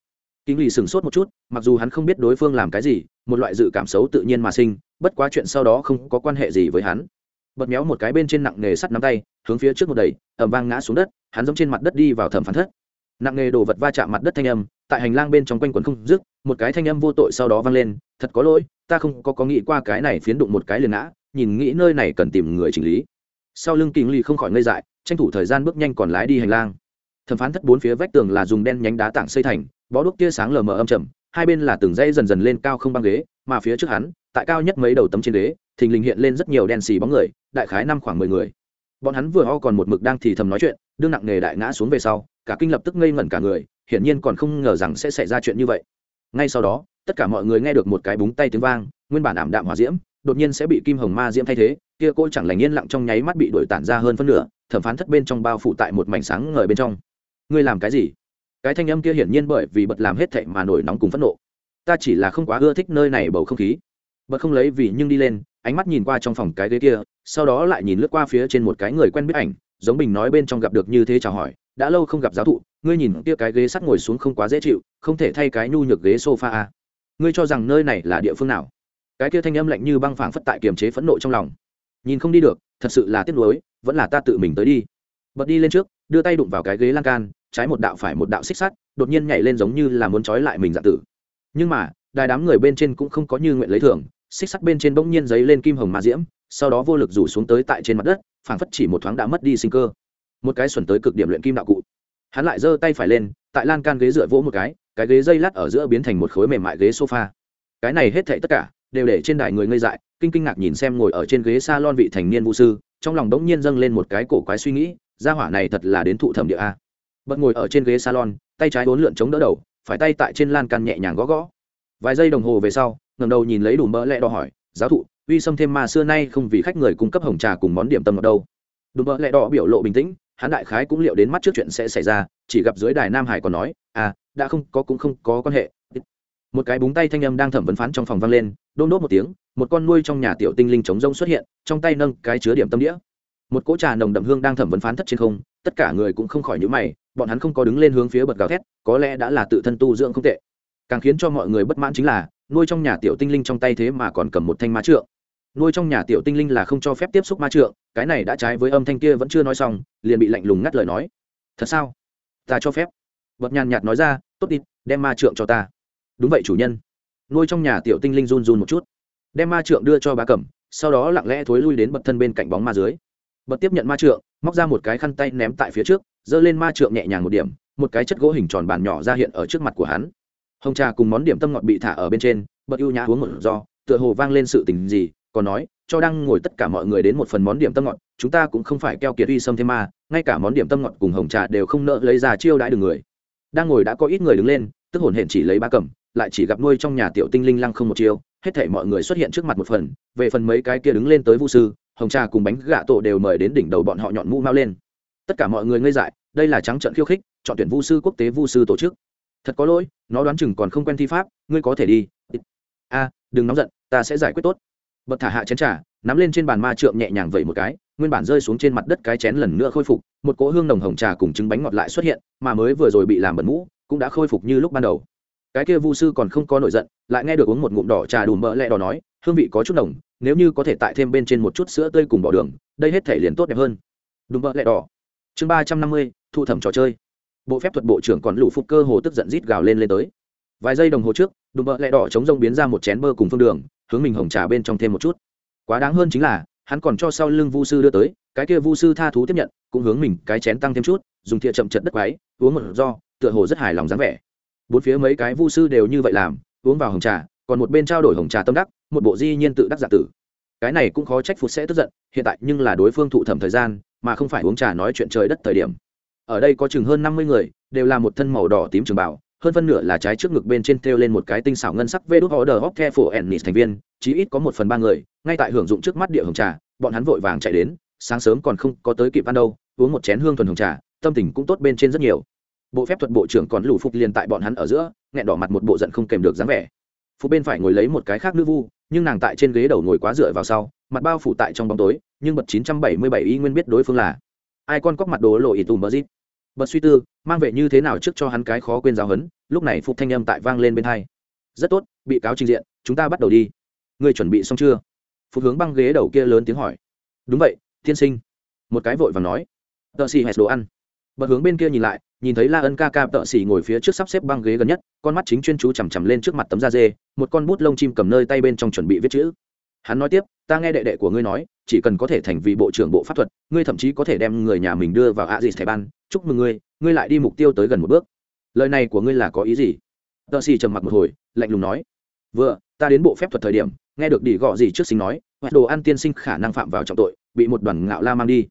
Kinh lì sừng sốt một chút, mặc dù hắn không biết đối phương làm cái gì, một loại dự cảm xấu tự nhiên mà sinh, bất quá chuyện sau đó không có quan hệ gì với hắn. Bật méo một cái bên trên nặng nghề sắt nắm tay, hướng phía trước một đầy ẩm vang ngã xuống đất, hắn giống trên mặt đất đi vào thẩm phán thất. Nặng nghề đồ vật va chạm mặt đất thanh âm, tại hành lang bên trong quanh quần không dứt, một cái thanh âm vô tội sau đó vang lên, thật có lỗi, ta không có có nghĩ qua cái này phiến đụng một cái liền ngã, nhìn nghĩ nơi này cần tìm người chỉnh lý. Sau lưng kinh lì không khỏi ngây dại, tranh thủ thời gian bước nhanh còn lái đi hành lang thẩm phán thất bốn phía vách tường là dùng đen nhánh đá tảng xây thành, bó đuốc tia sáng lờ mờ âm trầm, hai bên là từng dây dần dần lên cao không băng ghế, mà phía trước hắn, tại cao nhất mấy đầu tấm trên ghế, thình lình hiện lên rất nhiều đen xì bóng người, đại khái năm khoảng mười người. Bọn hắn vừa ho còn một mực đang thì thầm nói chuyện, đương nặng nghề đại ngã xuống về sau, cả kinh lập tức ngây ngẩn cả người, hiển nhiên còn không ngờ rằng sẽ xảy ra chuyện như vậy. Ngay sau đó, tất cả mọi người nghe được một cái búng tay tiếng vang, nguyên bản ảm đạm hòa diễm, đột nhiên sẽ bị kim hồng ma diễm thay thế, kia cô chẳng lành yên lặng trong nháy mắt bị đổi tản ra hơn phân nửa, thẩm phán thất bên trong bao phủ tại một mảnh sáng ngời bên trong ngươi làm cái gì? Cái thanh âm kia hiển nhiên bởi vì bật làm hết thệ mà nổi nóng cùng phẫn nộ. Ta chỉ là không quá ưa thích nơi này bầu không khí. Bật không lấy vì nhưng đi lên, ánh mắt nhìn qua trong phòng cái ghế kia, sau đó lại nhìn lướt qua phía trên một cái người quen biết ảnh, giống bình nói bên trong gặp được như thế chào hỏi, đã lâu không gặp giáo thụ, ngươi nhìn kia cái ghế sắt ngồi xuống không quá dễ chịu, không thể thay cái nhu nhược ghế sofa à. ngươi cho rằng nơi này là địa phương nào? Cái kia thanh âm lạnh như băng phảng phất tại kiềm chế phẫn nộ trong lòng. Nhìn không đi được, thật sự là tiếc nuối, vẫn là ta tự mình tới đi. Bật đi lên trước đưa tay đụng vào cái ghế lan can, trái một đạo phải một đạo xích sắt, đột nhiên nhảy lên giống như là muốn trói lại mình dạ tử. Nhưng mà, đài đám người bên trên cũng không có như nguyện lấy thưởng, xích sắt bên trên bỗng nhiên giấy lên kim hồng ma diễm, sau đó vô lực rủ xuống tới tại trên mặt đất, phảng phất chỉ một thoáng đã mất đi sinh cơ. Một cái xuẩn tới cực điểm luyện kim đạo cụ. Hắn lại giơ tay phải lên, tại lan can ghế dựa vỗ một cái cái ghế dây lát ở giữa biến thành một khối mềm mại ghế sofa. Cái này hết thảy tất cả, đều để trên đài người ngây dại, kinh kinh ngạc nhìn xem ngồi ở trên ghế salon vị thành niên vũ sư, trong lòng đống nhiên dâng lên một cái cổ quái suy nghĩ gia hỏa này thật là đến thụ thẩm địa a. Bật ngồi ở trên ghế salon, tay trái bốn lượn chống đỡ đầu, phải tay tại trên lan can nhẹ nhàng gõ gõ. Vài giây đồng hồ về sau ngầm đầu nhìn lấy đủ mỡ lẹ đỏ hỏi, giáo thụ, uy xâm thêm mà xưa nay không vì khách người cung cấp hồng trà cùng món điểm tâm ở đâu? Đủ mỡ lẹ đỏ biểu lộ bình tĩnh, hắn đại khái cũng liệu đến mắt trước chuyện sẽ xảy ra, chỉ gặp dưới đài nam hải còn nói à đã không có cũng không có quan hệ. Một cái búng tay thanh âm đang thẩm vấn phán trong phòng vang lên, đôn đốt một tiếng, một con nuôi trong nhà tiểu tinh linh chống rông xuất hiện, trong tay nâng cái chứa điểm tâm đĩa một cỗ trà nồng đậm hương đang thẩm vấn phán thất trên không, tất cả người cũng không khỏi nhữ mày, bọn hắn không có đứng lên hướng phía bật gào thét, có lẽ đã là tự thân tu dưỡng không tệ. Càng khiến cho mọi người bất mãn chính là, nuôi trong nhà tiểu tinh linh trong tay thế mà còn cầm một thanh ma trượng. Nuôi trong nhà tiểu tinh linh là không cho phép tiếp xúc ma trượng, cái này đã trái với âm thanh kia vẫn chưa nói xong, liền bị lạnh lùng ngắt lời nói. Thật sao? Ta cho phép. Bật nhàn nhạt nói ra, tốt đi, đem ma trượng cho ta. Đúng vậy, chủ nhân. Nuôi trong nhà tiểu tinh linh run run một chút. Đem ma trượng đưa cho bà cẩm, sau đó lặng lẽ thối lui đến bật thân bên cạnh bóng ma dưới bật tiếp nhận ma trượng, móc ra một cái khăn tay ném tại phía trước, giơ lên ma trượng nhẹ nhàng một điểm, một cái chất gỗ hình tròn bàn nhỏ ra hiện ở trước mặt của hắn. Hồng trà cùng món điểm tâm ngọt bị thả ở bên trên, bật ưu nhã uống một do tựa hồ vang lên sự tình gì, còn nói, cho đang ngồi tất cả mọi người đến một phần món điểm tâm ngọt, chúng ta cũng không phải keo kiệt uy sâm thêm ma, ngay cả món điểm tâm ngọt cùng hồng trà đều không nợ lấy ra chiêu đãi được người. Đang ngồi đã có ít người đứng lên, tức hồn hển chỉ lấy ba cầm, lại chỉ gặp nuôi trong nhà tiểu tinh linh lăng không một chiêu, hết thể mọi người xuất hiện trước mặt một phần, về phần mấy cái kia đứng lên tới vu sư hồng trà cùng bánh gạ tổ đều mời đến đỉnh đầu bọn họ nhọn mũ mau lên. Tất cả mọi người ngây dại, đây là trắng trận khiêu khích, chọn tuyển vu sư quốc tế vu sư tổ chức. Thật có lỗi, nó đoán chừng còn không quen thi pháp, ngươi có thể đi. A, đừng nóng giận, ta sẽ giải quyết tốt. Bật thả hạ chén trà, nắm lên trên bàn ma trượng nhẹ nhàng vẩy một cái, nguyên bản rơi xuống trên mặt đất cái chén lần nữa khôi phục, một cỗ hương nồng hồng trà cùng trứng bánh ngọt lại xuất hiện, mà mới vừa rồi bị làm bẩn mũ, cũng đã khôi phục như lúc ban đầu cái kia vu sư còn không có nổi giận, lại nghe được uống một ngụm đỏ trà đùm mỡ lẹ đỏ nói, hương vị có chút nồng, nếu như có thể tại thêm bên trên một chút sữa tươi cùng bỏ đường, đây hết thể liền tốt đẹp hơn. Đùm mỡ lẹ đỏ. Chương ba trăm năm mươi, thu thẩm trò chơi. Bộ phép thuật bộ trưởng còn lũ phục cơ hồ tức giận rít gào lên lên tới. Vài giây đồng hồ trước, đùm mỡ lẹ đỏ chống rông biến ra một chén bơ cùng phương đường, hướng mình hồng trà bên trong thêm một chút. Quá đáng hơn chính là, hắn còn cho sau lưng vu sư đưa tới, cái kia vu sư tha thú tiếp nhận, cũng hướng mình cái chén tăng thêm chút, dùng thìa chậm chật đất quáy uống một do tựa hồ rất hài lòng dáng vẻ bốn phía mấy cái vu sư đều như vậy làm, uống vào hồng trà, còn một bên trao đổi hồng trà tâm đắc, một bộ di nhiên tự đắc giả tử. Cái này cũng khó trách phụt sẽ tức giận, hiện tại nhưng là đối phương thụ thẩm thời gian, mà không phải uống trà nói chuyện trời đất thời điểm. Ở đây có chừng hơn năm mươi người, đều là một thân màu đỏ tím trường bảo hơn phân nửa là trái trước ngực bên trên thêu lên một cái tinh xảo ngân sắc vê đốt họ đờ hóc the phổ ennis thành viên, chí ít có một phần ba người, ngay tại hưởng dụng trước mắt địa hồng trà, bọn hắn vội vàng chạy đến, sáng sớm còn không có tới kịp ăn đâu, uống một chén hương thuần hồng trà, tâm tình cũng tốt bên trên rất nhiều bộ phép thuật bộ trưởng còn lù phục liền tại bọn hắn ở giữa, nghẹn đỏ mặt một bộ giận không kèm được dáng vẻ. Phục bên phải ngồi lấy một cái khác nữ vu, nhưng nàng tại trên ghế đầu ngồi quá dựa vào sau, mặt bao phủ tại trong bóng tối, nhưng bật 977 y nguyên biết đối phương là ai con cóc mặt đồ lộ ý tùm bờ dít bật suy tư, mang về như thế nào trước cho hắn cái khó quên giáo hấn lúc này phục thanh âm tại vang lên bên hai. Rất tốt, bị cáo trình diện, chúng ta bắt đầu đi. Người chuẩn bị xong chưa? Phục hướng băng ghế đầu kia lớn tiếng hỏi. Đúng vậy, tiên sinh. Một cái vội và nói. Tờ xì hẹt đồ ăn bật hướng bên kia nhìn lại, nhìn thấy la ân ca ca tợ xỉ ngồi phía trước sắp xếp băng ghế gần nhất, con mắt chính chuyên chú chằm chằm lên trước mặt tấm da dê, một con bút lông chim cầm nơi tay bên trong chuẩn bị viết chữ. Hắn nói tiếp, ta nghe đệ đệ của ngươi nói, chỉ cần có thể thành vị bộ trưởng bộ pháp thuật, ngươi thậm chí có thể đem người nhà mình đưa vào a dì thầy ban. Chúc mừng ngươi ngươi lại đi mục tiêu tới gần một bước. Lời này của ngươi là có ý gì? Tợ xỉ trầm mặc một hồi, lạnh lùng nói. Vừa, ta đến bộ phép thuật thời điểm, nghe được đỉ gọ gì trước sinh nói hoặc đồ ăn tiên sinh khả năng phạm vào trọng tội, bị một đoàn ngạo la mang đi.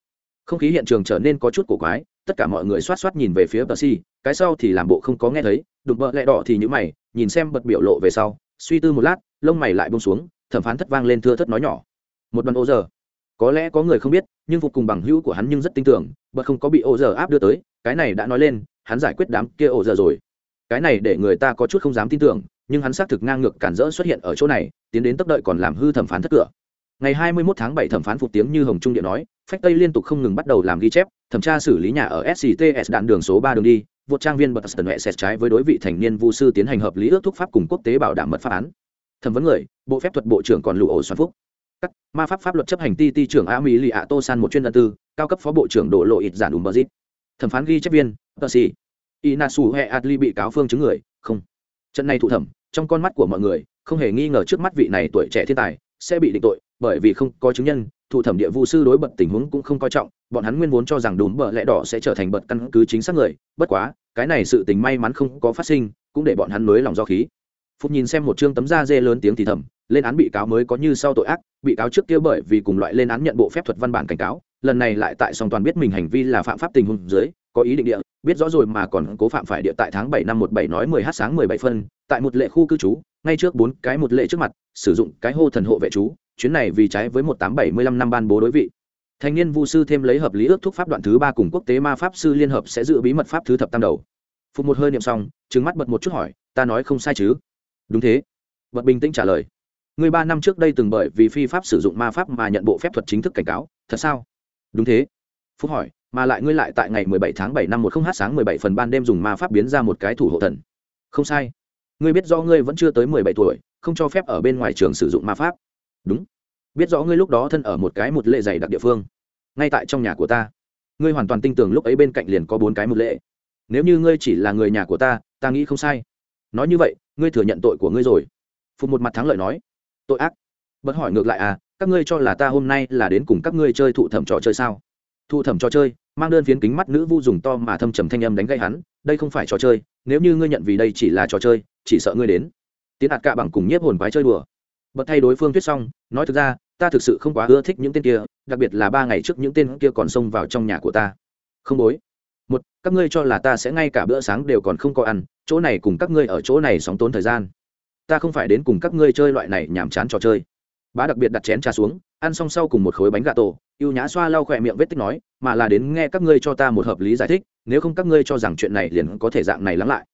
Không khí hiện trường trở nên có chút cổ quái tất cả mọi người xoát xoát nhìn về phía bờ si cái sau thì làm bộ không có nghe thấy, đụng bợ lẹ đỏ thì nhữ mày, nhìn xem bật biểu lộ về sau, suy tư một lát, lông mày lại bông xuống, thẩm phán thất vang lên thưa thất nói nhỏ. Một đoàn ô giờ có lẽ có người không biết, nhưng phục cùng bằng hữu của hắn nhưng rất tin tưởng, bật không có bị ô giờ áp đưa tới, cái này đã nói lên, hắn giải quyết đám kia ô giờ rồi. Cái này để người ta có chút không dám tin tưởng, nhưng hắn xác thực ngang ngược cản rỡ xuất hiện ở chỗ này, tiến đến tốc đợi còn làm hư thẩm phán thất cửa. Ngày 21 tháng 7 thẩm phán phục tiếng như hồng trung điện nói phách tây liên tục không ngừng bắt đầu làm ghi chép, thẩm tra xử lý nhà ở scts đạn đường số ba đường đi, vượt trang viên bật tần huệ xét trái với đối vị thành niên vu sư tiến hành hợp lý ước thúc pháp cùng quốc tế bảo đảm mật pháp án. Thẩm vấn người, bộ phép thuật bộ trưởng còn lụ ổ xoan phúc. Các ma pháp pháp luật chấp hành ti ti trưởng a mỹ lì ạ tô san một chuyên đơn tư, cao cấp phó bộ trưởng đổ lộ ít giản ùm bờ dít. Thẩm phán ghi chép viên, tờ xì. Inasu he adli bị cáo phương chứng người, không. Trận này thụ thẩm, trong con mắt của mọi người, không hề nghi ngờ trước mắt vị này tuổi trẻ thiên tài sẽ bị định tội, bởi vì không có chứng nhân thủ thẩm địa vụ sư đối bật tình huống cũng không coi trọng, bọn hắn nguyên vốn cho rằng đùm bờ lẽ đỏ sẽ trở thành bật căn cứ chính xác người, bất quá, cái này sự tình may mắn không có phát sinh, cũng để bọn hắn nới lòng do khí. Phúc nhìn xem một chương tấm da dê lớn tiếng thì thầm, lên án bị cáo mới có như sau tội ác, bị cáo trước kia bởi vì cùng loại lên án nhận bộ phép thuật văn bản cảnh cáo, lần này lại tại song toàn biết mình hành vi là phạm pháp tình huống dưới, có ý định địa, biết rõ rồi mà còn cố phạm phải địa tại tháng bảy năm một bảy nói mười h sáng mười bảy phân, tại một lệ khu cư trú, ngay trước bốn cái một lệ trước mặt, sử dụng cái hô thần hộ vệ chú chuyến này vì trái với một tám bảy mươi lăm năm ban bố đối vị thanh niên vu sư thêm lấy hợp lý ước thúc pháp đoạn thứ ba cùng quốc tế ma pháp sư liên hợp sẽ giữ bí mật pháp thứ thập tam đầu phục một hơi niệm xong trừng mắt bật một chút hỏi ta nói không sai chứ đúng thế bật bình tĩnh trả lời người ba năm trước đây từng bởi vì phi pháp sử dụng ma pháp mà nhận bộ phép thuật chính thức cảnh cáo thật sao đúng thế phúc hỏi mà lại ngươi lại tại ngày 17 tháng 7 năm 10 h sáng 17 phần ban đêm dùng ma pháp biến ra một cái thủ hộ thần. Không sai. Ngươi biết do ngươi vẫn chưa tới 17 tuổi, không cho phép ở bên ngoài trường sử dụng ma pháp. Đúng. Biết rõ ngươi lúc đó thân ở một cái một lệ dày đặc địa phương, ngay tại trong nhà của ta. Ngươi hoàn toàn tin tưởng lúc ấy bên cạnh liền có bốn cái một lệ. Nếu như ngươi chỉ là người nhà của ta, ta nghĩ không sai. Nói như vậy, ngươi thừa nhận tội của ngươi rồi. Phục một mặt thắng lợi nói, tội ác. Bất hỏi ngược lại à, các ngươi cho là ta hôm nay là đến cùng các ngươi chơi thụ thẩm trò chơi sao? Thụ thẩm trò chơi, mang đơn phiến kính mắt nữ vu dùng to mà thâm trầm thanh âm đánh gây hắn đây không phải trò chơi nếu như ngươi nhận vì đây chỉ là trò chơi chỉ sợ ngươi đến tiến đạt cạ bằng cùng nhiếp hồn quái chơi đùa bật thay đối phương thuyết xong, nói thực ra, ta thực sự không quá ưa thích những tên kia, đặc biệt là ba ngày trước những tên kia còn xông vào trong nhà của ta. Không bối. Một, các ngươi cho là ta sẽ ngay cả bữa sáng đều còn không có ăn, chỗ này cùng các ngươi ở chỗ này sóng tốn thời gian. Ta không phải đến cùng các ngươi chơi loại này nhàm chán trò chơi. Bá đặc biệt đặt chén trà xuống, ăn xong sau cùng một khối bánh gà tổ y ê u nhã xoa lau khỏe miệng vết tích nói, mà là đến nghe các ngươi cho ta một hợp lý giải thích, nếu không các ngươi cho rằng chuyện này liền có thể dạng này lắng lại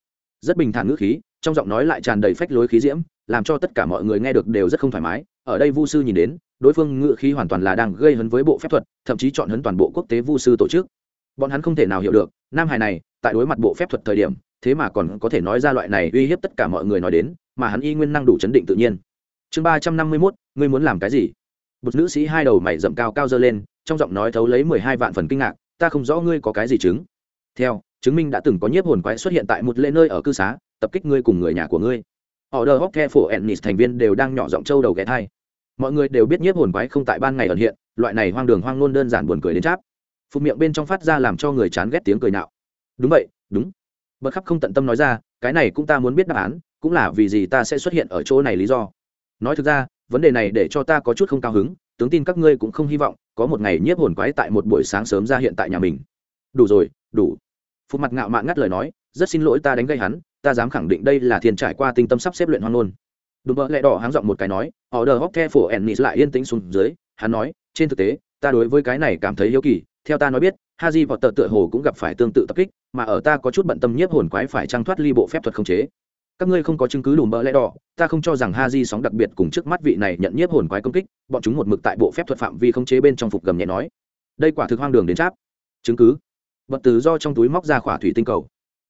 rất bình thản ngữ khí, trong giọng nói lại tràn đầy phách lối khí diễm, làm cho tất cả mọi người nghe được đều rất không thoải mái. Ở đây vu sư nhìn đến, đối phương ngữ khí hoàn toàn là đang gây hấn với bộ phép thuật, thậm chí chọn hấn toàn bộ quốc tế vu sư tổ chức. Bọn hắn không thể nào hiểu được, nam Hải này, tại đối mặt bộ phép thuật thời điểm, thế mà còn có thể nói ra loại này uy hiếp tất cả mọi người nói đến, mà hắn y nguyên năng đủ chấn định tự nhiên. Chương ba trăm năm mươi mốt, ngươi muốn làm cái gì? Một nữ sĩ hai đầu mày rậm cao cao dơ lên, trong giọng nói thấu lấy mười hai vạn phần kinh ngạc, ta không rõ ngươi có cái gì chứng. Theo chứng minh đã từng có nhiếp hồn quái xuất hiện tại một lễ nơi ở cư xá, tập kích ngươi cùng người nhà của ngươi. Họ đờ hóc the phổ ennis thành viên đều đang nhỏ giọng trâu đầu ghé thai. Mọi người đều biết nhiếp hồn quái không tại ban ngày ẩn hiện, loại này hoang đường hoang nôn đơn giản buồn cười đến cháp. Phục miệng bên trong phát ra làm cho người chán ghét tiếng cười nạo. Đúng vậy, đúng. Bật khắp không tận tâm nói ra, cái này cũng ta muốn biết đáp án, cũng là vì gì ta sẽ xuất hiện ở chỗ này lý do. Nói thực ra, vấn đề này để cho ta có chút không cao hứng, tướng tin các ngươi cũng không hy vọng có một ngày nhiếp hồn quái tại một buổi sáng sớm ra hiện tại nhà mình. Đủ rồi, đủ phụ mặt ngạo mạn ngắt lời nói, rất xin lỗi ta đánh gây hắn, ta dám khẳng định đây là thiên trải qua tinh tâm sắp xếp luyện hoang nôn đùm bỡ lẹ đỏ háng giọng một cái nói họ đờ hóc the phổ ennis lại yên tĩnh xuống dưới, hắn nói, trên thực tế, ta đối với cái này cảm thấy yếu kỳ, theo ta nói biết, haji vọt tờ tựa hồ cũng gặp phải tương tự tập kích, mà ở ta có chút bận tâm nhiếp hồn quái phải trang thoát ly bộ phép thuật không chế. Các ngươi không có chứng cứ đủ mỡ lẽ đỏ, ta không cho rằng ha di sóng đặc biệt cùng trước mắt vị này nhận nhiếp hồn quái công kích, bọn chúng một mực tại bộ phép thuật phạm vi không chế bên trong phục gầm nhẹ nói. Đây quả thực hoang đường đến cháp chứng cứ bật từ do trong túi móc ra khỏa thủy tinh cầu.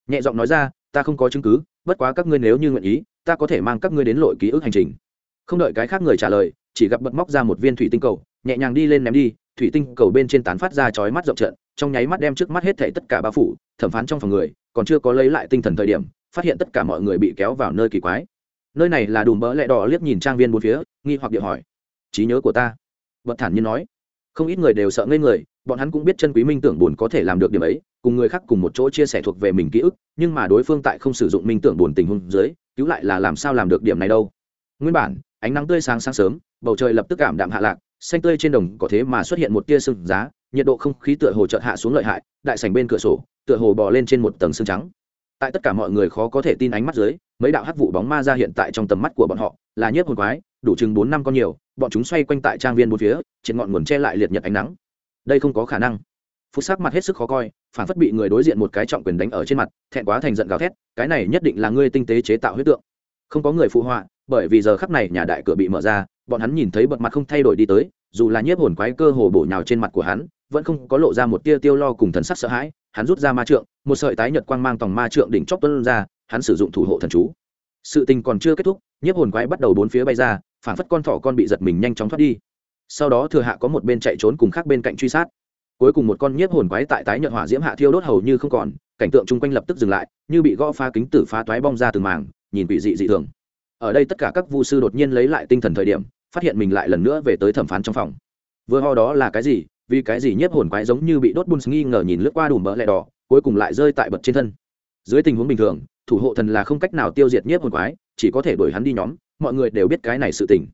Nhẹ giọng nói ra, ta không có chứng cứ, bất quá các ngươi nếu như nguyện ý, ta có thể mang các ngươi đến lội ký ức hành trình. Không đợi cái khác người trả lời, chỉ gặp bật móc ra một viên thủy tinh cầu, nhẹ nhàng đi lên ném đi, thủy tinh cầu bên trên tán phát ra chói mắt rộng trận, trong nháy mắt đem trước mắt hết thảy tất cả bao phủ, thẩm phán trong phòng người, còn chưa có lấy lại tinh thần thời điểm, phát hiện tất cả mọi người bị kéo vào nơi kỳ quái. Nơi này là đùm bỡ lẹ đỏ liếc nhìn trang viên bốn phía, nghi hoặc điệu hỏi, trí nhớ của ta? Vật thản nhiên nói, không ít người đều sợ ngây người bọn hắn cũng biết chân quý minh tưởng buồn có thể làm được điểm ấy, cùng người khác cùng một chỗ chia sẻ thuộc về mình ký ức, nhưng mà đối phương tại không sử dụng minh tưởng buồn tình huống dưới, cứu lại là làm sao làm được điểm này đâu. Nguyên bản, ánh nắng tươi sáng sáng sớm, bầu trời lập tức cảm đạm hạ lạc, xanh tươi trên đồng có thế mà xuất hiện một tia sương giá, nhiệt độ không khí tựa hồ chợt hạ xuống lợi hại, đại sảnh bên cửa sổ, tựa hồ bò lên trên một tầng sương trắng. Tại tất cả mọi người khó có thể tin ánh mắt dưới, mấy đạo hắc vụ bóng ma ra hiện tại trong tầm mắt của bọn họ, là nhiếp hồn quái, đủ chừng bốn năm con nhiều, bọn chúng xoay quanh tại trang viên bốn phía, trên ngọn nguồn che lại liệt nhật ánh nắng đây không có khả năng. Phúc sắc mặt hết sức khó coi, phản phất bị người đối diện một cái trọng quyền đánh ở trên mặt, thẹn quá thành giận gào thét, cái này nhất định là ngươi tinh tế chế tạo huyết tượng. Không có người phụ họa, bởi vì giờ khắc này nhà đại cửa bị mở ra, bọn hắn nhìn thấy bật mặt không thay đổi đi tới, dù là nhiếp hồn quái cơ hồ bổ nhào trên mặt của hắn, vẫn không có lộ ra một tia tiêu lo cùng thần sắc sợ hãi, hắn rút ra ma trượng, một sợi tái nhật quang mang tòng ma trượng đỉnh chóp tuân ra, hắn sử dụng thủ hộ thần chú. Sự tình còn chưa kết thúc, nhiếp hồn quái bắt đầu bốn phía bay ra, phản phất con thỏ con bị giật mình nhanh chóng thoát đi sau đó thừa hạ có một bên chạy trốn cùng khác bên cạnh truy sát. Cuối cùng một con nhiếp hồn quái tại tái nhợt hỏa diễm hạ thiêu đốt hầu như không còn, cảnh tượng chung quanh lập tức dừng lại, như bị gõ phá kính tử phá toái bong ra từng màng nhìn bị dị dị thường. Ở đây tất cả các vu sư đột nhiên lấy lại tinh thần thời điểm, phát hiện mình lại lần nữa về tới thẩm phán trong phòng. Vừa ho đó là cái gì? Vì cái gì nhiếp hồn quái giống như bị đốt bùn nghi ngờ nhìn lướt qua đùm bỡ lẹ đỏ, cuối cùng lại rơi tại bật trên thân? Dưới tình huống bình thường, thủ hộ thần là không cách nào tiêu diệt nhiếp hồn quái, chỉ có thể đuổi hắn đi nhóm, mọi người đều biết cái này sự tình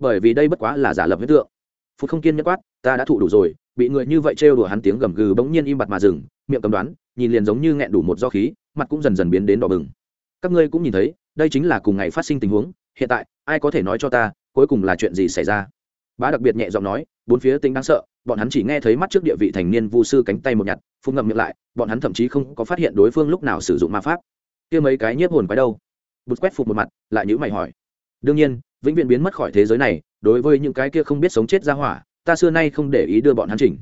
bởi vì đây bất quá là giả lập hiện tượng. Phút không kiên nhất quát, ta đã thụ đủ rồi. Bị người như vậy trêu đùa hắn tiếng gầm gừ bỗng nhiên im bặt mà dừng, miệng cầm đoán, nhìn liền giống như nghẹn đủ một do khí, mặt cũng dần dần biến đến đỏ bừng. Các ngươi cũng nhìn thấy, đây chính là cùng ngày phát sinh tình huống, hiện tại, ai có thể nói cho ta, cuối cùng là chuyện gì xảy ra? Bá đặc biệt nhẹ giọng nói, bốn phía tính đáng sợ, bọn hắn chỉ nghe thấy mắt trước địa vị thành niên vu sư cánh tay một nhặt, phun ngậm miệng lại, bọn hắn thậm chí không có phát hiện đối phương lúc nào sử dụng ma pháp. Kia mấy cái nhiếp hồn quái đâu? Bụt quét phục một mặt, lại nhữ mày hỏi. Đương nhiên vĩnh viễn biến mất khỏi thế giới này, đối với những cái kia không biết sống chết ra hỏa, ta xưa nay không để ý đưa bọn hắn chỉnh.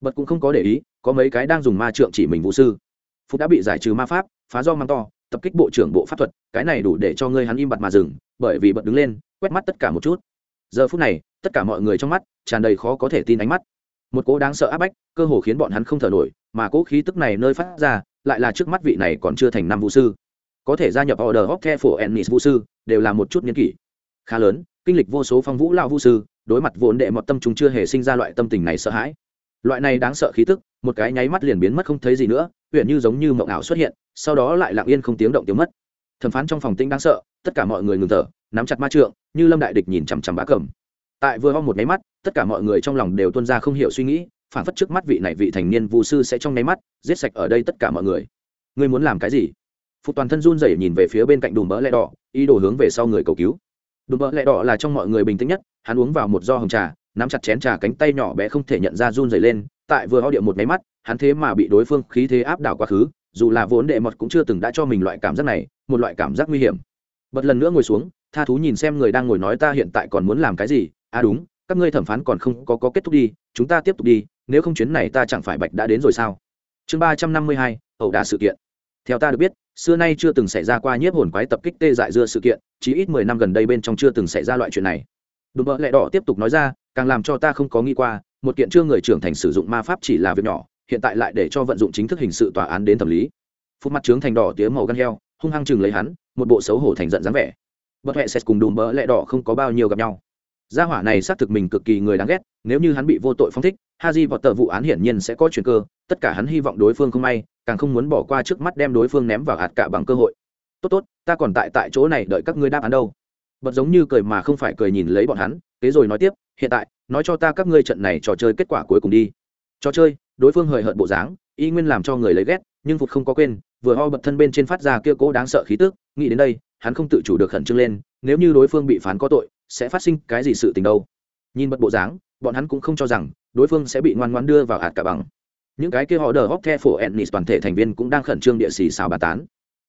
Bật cũng không có để ý, có mấy cái đang dùng ma trượng chỉ mình vũ sư. Phúc đã bị giải trừ ma pháp, phá do mang to, tập kích bộ trưởng bộ pháp thuật, cái này đủ để cho ngươi hắn im bặt mà dừng, bởi vì bật đứng lên, quét mắt tất cả một chút. Giờ phút này, tất cả mọi người trong mắt tràn đầy khó có thể tin ánh mắt. Một cỗ đáng sợ áp bách, cơ hồ khiến bọn hắn không thở nổi, mà cỗ khí tức này nơi phát ra, lại là trước mắt vị này còn chưa thành năm vũ sư. Có thể gia nhập order of care for ennis vũ sư, đều là một chút nhân kỷ khá lớn, kinh lịch vô số phong vũ lao vũ sư, đối mặt vốn đệ mọt tâm chúng chưa hề sinh ra loại tâm tình này sợ hãi. Loại này đáng sợ khí tức, một cái nháy mắt liền biến mất không thấy gì nữa huyện như giống như mộng ảo xuất hiện, sau đó lại lặng yên không tiếng động tiếng mất. Thẩm phán trong phòng tinh đáng sợ, tất cả mọi người ngừng thở, nắm chặt ma trượng, như lâm đại địch nhìn chằm chằm bá cẩm tại vừa ho một nháy mắt, tất cả mọi người trong lòng đều tuân ra không hiểu suy nghĩ, phản phất trước mắt vị này vị thành niên vụ sư sẽ trong nháy mắt giết sạch ở đây tất cả mọi người. Ngươi muốn làm cái gì? Phục toàn thân run rẩy nhìn về phía bên cạnh đùm bỡ lẹ đỏ, ý đồ hướng về sau người cầu cứu đùm bợ lẹ đỏ là trong mọi người bình tĩnh nhất hắn uống vào một do hồng trà nắm chặt chén trà cánh tay nhỏ bé không thể nhận ra run rẩy lên tại vừa ho điệu một máy mắt hắn thế mà bị đối phương khí thế áp đảo quá khứ dù là vốn đệ mật cũng chưa từng đã cho mình loại cảm giác này một loại cảm giác nguy hiểm. Bật lần nữa ngồi xuống tha thú nhìn xem người đang ngồi nói ta hiện tại còn muốn làm cái gì à đúng các ngươi thẩm phán còn không có, có kết thúc đi chúng ta tiếp tục đi nếu không chuyến này ta chẳng phải bạch đã đến rồi sao? Chương ba trăm năm mươi hai ẩu đả sự kiện. Theo ta được biết xưa nay chưa từng xảy ra qua nhiếp hồn quái tập kích tê dại dưa sự kiện chỉ ít mười năm gần đây bên trong chưa từng xảy ra loại chuyện này. Đùm bợ lẹ đỏ tiếp tục nói ra, càng làm cho ta không có nghi qua, một kiện chưa người trưởng thành sử dụng ma pháp chỉ là việc nhỏ, hiện tại lại để cho vận dụng chính thức hình sự tòa án đến thẩm lý. Phút mặt trướng thành đỏ tía màu gan heo, hung hăng chừng lấy hắn, một bộ xấu hổ thành giận dáng vẻ. Bất huệ sẽ cùng đùm bỡ lẹ đỏ không có bao nhiêu gặp nhau. Gia hỏa này xác thực mình cực kỳ người đáng ghét, nếu như hắn bị vô tội phong thích, haji vào tờ vụ án hiển nhiên sẽ có chuyện cơ, tất cả hắn hy vọng đối phương không may càng không muốn bỏ qua trước mắt đem đối phương ném vào hạt cạ bằng cơ hội. Tốt tốt, ta còn tại tại chỗ này đợi các ngươi đáp án đâu. Bật giống như cười mà không phải cười nhìn lấy bọn hắn, kế rồi nói tiếp, hiện tại, nói cho ta các ngươi trận này trò chơi kết quả cuối cùng đi. Trò chơi? Đối phương hời hợt bộ dáng, y nguyên làm cho người lấy ghét, nhưng phục không có quên, vừa ho bật thân bên trên phát ra kia cố đáng sợ khí tức, nghĩ đến đây, hắn không tự chủ được khẩn trương lên, nếu như đối phương bị phán có tội, sẽ phát sinh cái gì sự tình đâu? Nhìn bật bộ dáng, bọn hắn cũng không cho rằng, đối phương sẽ bị ngoan ngoan đưa vào hạt cả bằng những cái kia họ đờ hóc the phổ ennis toàn thể thành viên cũng đang khẩn trương địa xì xào bà tán.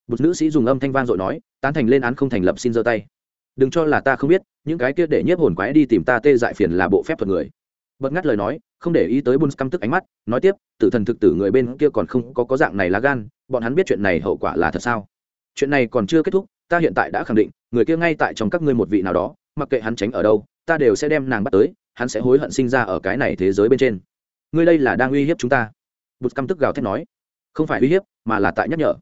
Một nữ sĩ dùng âm thanh vang dội nói, tán thành lên án không thành lập xin giơ tay. Đừng cho là ta không biết, những cái kia để nhiếp hồn quái đi tìm ta tê dại phiền là bộ phép thuật người. Bật ngắt lời nói, không để ý tới bun căm tức ánh mắt, nói tiếp, tử thần thực tử người bên kia còn không có có dạng này lá gan, bọn hắn biết chuyện này hậu quả là thật sao? Chuyện này còn chưa kết thúc, ta hiện tại đã khẳng định, người kia ngay tại trong các ngươi một vị nào đó, mặc kệ hắn tránh ở đâu, ta đều sẽ đem nàng bắt tới, hắn sẽ hối hận sinh ra ở cái này thế giới bên trên ngươi đây là đang uy hiếp chúng ta. Bụt căm tức gào thét nói. Không phải uy hiếp, mà là tại nhắc nhở.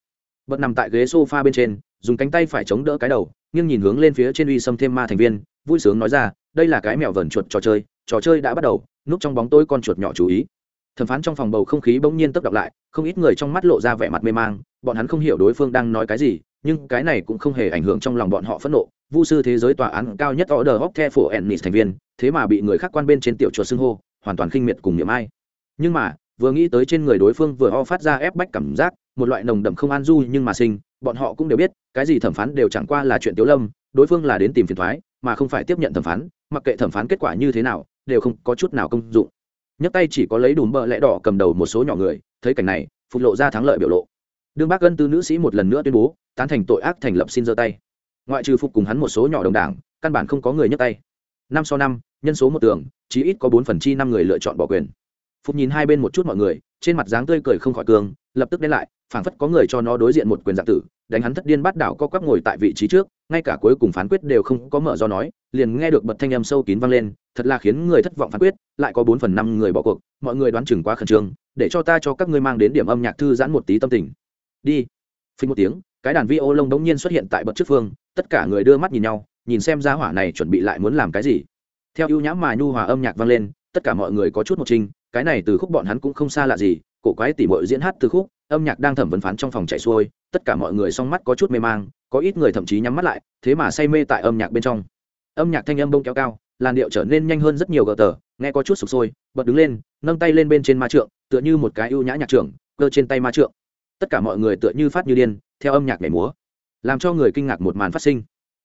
Bật nằm tại ghế s o f a bên trên, dùng cánh tay phải chống đỡ cái đầu, nghiêng nhìn hướng lên phía trên uy xâm thêm ma thành viên, vui sướng nói ra, đây là cái mèo vờn chuột trò chơi trò chơi đã bắt đầu, núp trong bóng tối con chuột nhỏ chú ý. Thẩm phán trong phòng bầu không khí bỗng nhiên tấp đọc lại, không ít người trong mắt lộ ra vẻ mặt mê mang, bọn hắn không hiểu đối phương đang nói cái gì, nhưng cái này cũng không hề ảnh hưởng trong lòng bọn họ phẫn nộ. Vu sư thế giới tòa án cao nhất order of the for ennis thành viên, thế mà bị người khác quan bên trên tiểu chuột xưng hô, hoàn toàn khinh miệt cùng niệm ai nhưng mà, vừa nghĩ tới trên người đối phương vừa ho phát ra ép bách cảm giác, một loại nồng đậm không an du nhưng mà sinh, bọn họ cũng đều biết, cái gì thẩm phán đều chẳng qua là chuyện tiếu lâm, đối phương là đến tìm phiền thoái, mà không phải tiếp nhận thẩm phán, mặc kệ thẩm phán kết quả như thế nào, đều không có chút nào công dụng. Nhấc tay chỉ có lấy đùm bợ lẽ đỏ cầm đầu một số nhỏ người, thấy cảnh này, phục lộ ra thắng lợi biểu lộ. Đương bác gân tư nữ sĩ một lần nữa tuyên bố, tán thành tội ác thành lập xin giơ tay. Ngoại trừ phục cùng hắn một số nhỏ đồng đảng, căn bản không có người nhấc tay. Năm sau năm, nhân số một tường, chí ít có bốn phần chi năm người lựa chọn bỏ quyền phục nhìn hai bên một chút mọi người, trên mặt dáng tươi cười không khỏi cường, lập tức đen lại, phảng phất có người cho nó đối diện một quyền dạng tử, đánh hắn thất điên bắt đảo co quắp ngồi tại vị trí trước, ngay cả cuối cùng phán quyết đều không có mở do nói, liền nghe được bật thanh âm sâu kín vang lên, thật là khiến người thất vọng phán quyết, lại có bốn phần năm người bỏ cuộc, mọi người đoán chừng quá khẩn trương, để cho ta cho các ngươi mang đến điểm âm nhạc thư giãn một tí tâm tình. Đi. Phí một tiếng, cái đàn vi ô lông đống nhiên xuất hiện tại bậc trước phương, tất cả người đưa mắt nhìn nhau, nhìn xem giá hỏa này chuẩn bị lại muốn làm cái gì. Theo ưu nhãm mà nhu hòa âm nhạc vang lên, tất cả mọi người có chút một trinh cái này từ khúc bọn hắn cũng không xa lạ gì, cổ quái tỉ mội diễn hát từ khúc, âm nhạc đang thẩm vấn phán trong phòng chạy xuôi, tất cả mọi người song mắt có chút mê mang, có ít người thậm chí nhắm mắt lại, thế mà say mê tại âm nhạc bên trong. Âm nhạc thanh âm bông kéo cao, làn điệu trở nên nhanh hơn rất nhiều gờ tờ, nghe có chút sụp sôi, bật đứng lên, nâng tay lên bên trên ma trượng, tựa như một cái ưu nhã nhạc trưởng, cơ trên tay ma trượng. Tất cả mọi người tựa như phát như điên, theo âm nhạc nhảy múa, làm cho người kinh ngạc một màn phát sinh.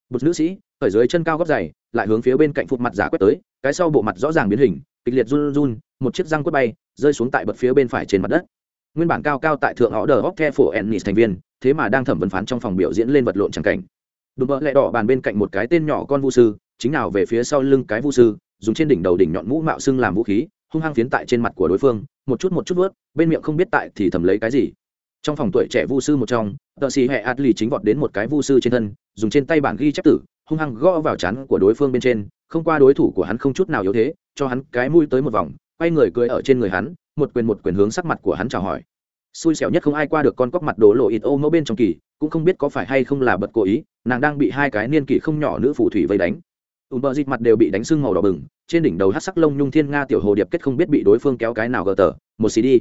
Một nữ sĩ ở dưới chân cao góc dày, lại hướng phía bên cạnh phục mặt giả quét tới, cái sau bộ mặt rõ ràng biến hình kịch liệt run run, một chiếc răng quất bay, rơi xuống tại bậc phía bên phải trên mặt đất. Nguyên bản cao cao tại thượng họ đờ hóc the phổ ennis thành viên, thế mà đang thẩm vấn phán trong phòng biểu diễn lên vật lộn tràng cảnh. Đùm bỡ lẹ đỏ bàn bên cạnh một cái tên nhỏ con vu sư, chính nào về phía sau lưng cái vu sư, dùng trên đỉnh đầu đỉnh nhọn mũ mạo xưng làm vũ khí, hung hăng phiến tại trên mặt của đối phương, một chút một chút vớt bên miệng không biết tại thì thầm lấy cái gì. Trong phòng tuổi trẻ vu sư một trong, tợ xì hệ adli chính vọt đến một cái vu sư trên thân, dùng trên tay bản ghi chép tử, hung hăng gõ vào chán của đối phương bên trên, không qua đối thủ của hắn không chút nào yếu thế cho hắn cái mũi tới một vòng, quay người cười ở trên người hắn, một quyền một quyền hướng sắc mặt của hắn chào hỏi. Xui xẻo nhất không ai qua được con cóc mặt đổ lộ ít ô mẫu bên trong kỳ, cũng không biết có phải hay không là bật cố ý, nàng đang bị hai cái niên kỷ không nhỏ nữ phù thủy vây đánh. Ùm bờ dịt mặt đều bị đánh sưng màu đỏ bừng, trên đỉnh đầu hát sắc lông nhung thiên nga tiểu hồ điệp kết không biết bị đối phương kéo cái nào gờ tờ, một xí đi.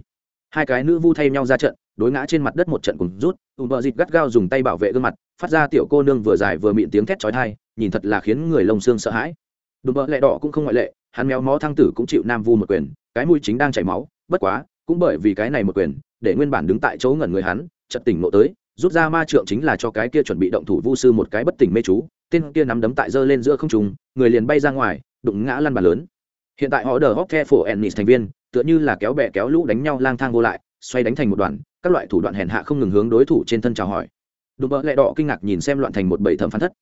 Hai cái nữ vu thay nhau ra trận, đối ngã trên mặt đất một trận cùng rút, ùm bờ dịt gắt gao dùng tay bảo vệ gương mặt, phát ra tiểu cô nương vừa dài vừa mịn tiếng thét chói thai nhìn thật là khiến người lông xương sợ hãi. Đùm bợ lẹ đỏ cũng không ngoại lệ hắn méo mó thăng tử cũng chịu nam vu một quyền, cái mũi chính đang chảy máu, bất quá, cũng bởi vì cái này một quyền, để nguyên bản đứng tại chỗ ngẩn người hắn, chợt tỉnh nộ tới, rút ra ma trượng chính là cho cái kia chuẩn bị động thủ vu sư một cái bất tỉnh mê chú, tên kia nắm đấm tại giơ lên giữa không trung, người liền bay ra ngoài, đụng ngã lăn bàn lớn. Hiện tại họ đờ hóc the phổ ennis thành viên, tựa như là kéo bè kéo lũ đánh nhau lang thang vô lại, xoay đánh thành một đoàn các loại thủ đoạn hèn hạ không ngừng hướng đối thủ trên thân chào hỏi. Đùm bỡ lẹ đỏ kinh ngạc nhìn xem loạn thành một bầy thẩm phán thất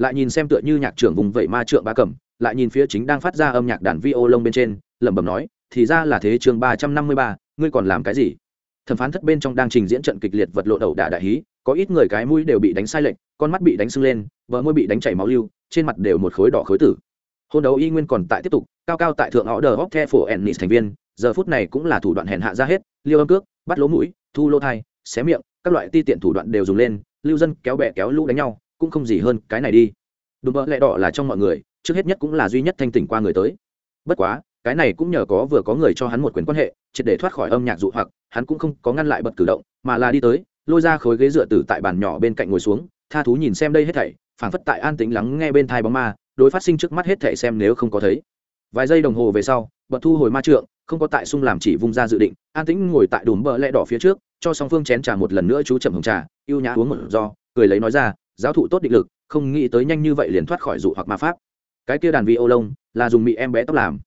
lại nhìn xem tựa như nhạc trưởng vùng vẫy ma trượng ba cầm, lại nhìn phía chính đang phát ra âm nhạc đàn vi ô lông bên trên, lẩm bẩm nói, thì ra là thế chương ba trăm năm mươi ba, ngươi còn làm cái gì? Thẩm phán thất bên trong đang trình diễn trận kịch liệt vật lộn ẩu đả đại hí, có ít người cái mũi đều bị đánh sai lệch, con mắt bị đánh sưng lên vợ môi bị đánh chảy máu lưu, trên mặt đều một khối đỏ khối tử. Hôn đấu y nguyên còn tại tiếp tục, cao cao tại thượng họ đờ hóc the phổ ennis thành viên, giờ phút này cũng là thủ đoạn hèn hạ ra hết, liêu âm cước, bắt lỗ mũi, thu lỗ thai, xé miệng, các loại ti tiện thủ đoạn đều dùng lên, lưu dân kéo bè kéo lũ đánh nhau cũng không gì hơn cái này đi. Đùm bỡ lẽ đỏ là trong mọi người, trước hết nhất cũng là duy nhất thanh tỉnh qua người tới. Bất quá, cái này cũng nhờ có vừa có người cho hắn một quyền quan hệ, triệt để thoát khỏi âm nhạc dụ hoặc, hắn cũng không có ngăn lại bật cử động, mà là đi tới, lôi ra khối ghế dựa tử tại bàn nhỏ bên cạnh ngồi xuống, tha thú nhìn xem đây hết thảy, phảng phất tại an tĩnh lắng nghe bên thai bóng ma, đối phát sinh trước mắt hết thảy xem nếu không có thấy. Vài giây đồng hồ về sau, bật thu hồi ma trượng, không có tại sung làm chỉ vung ra dự định, an tĩnh ngồi tại đùm bờ lẽ đỏ phía trước, cho song phương chén trà một lần nữa chú chậm hồng trà, yêu nhã uống một do cười lấy nói ra giáo thụ tốt định lực, không nghĩ tới nhanh như vậy liền thoát khỏi dụ hoặc ma pháp. Cái kia đàn vi ô lông là dùng mỹ em bé tóc làm.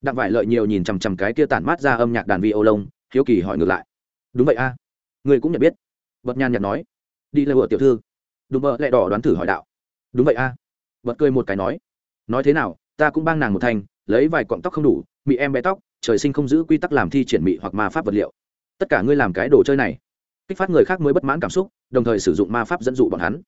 Đặng vải lợi nhiều nhìn chằm chằm cái kia tản mát ra âm nhạc đàn vi ô lông hiếu kỳ hỏi ngược lại. Đúng vậy a. Người cũng nhận biết. Vật nhàn nhạt nói. Đi lê vợ tiểu thư. Đùm vợ lẹ đỏ đoán thử hỏi đạo. Đúng vậy a. Vật cười một cái nói. Nói thế nào, ta cũng bang nàng một thành, lấy vài cọng tóc không đủ, mị em bé tóc, trời sinh không giữ quy tắc làm thi triển mỹ hoặc ma pháp vật liệu. Tất cả ngươi làm cái đồ chơi này. Kích phát người khác mới bất mãn cảm xúc, đồng thời sử dụng ma pháp dẫn dụ bọn hắn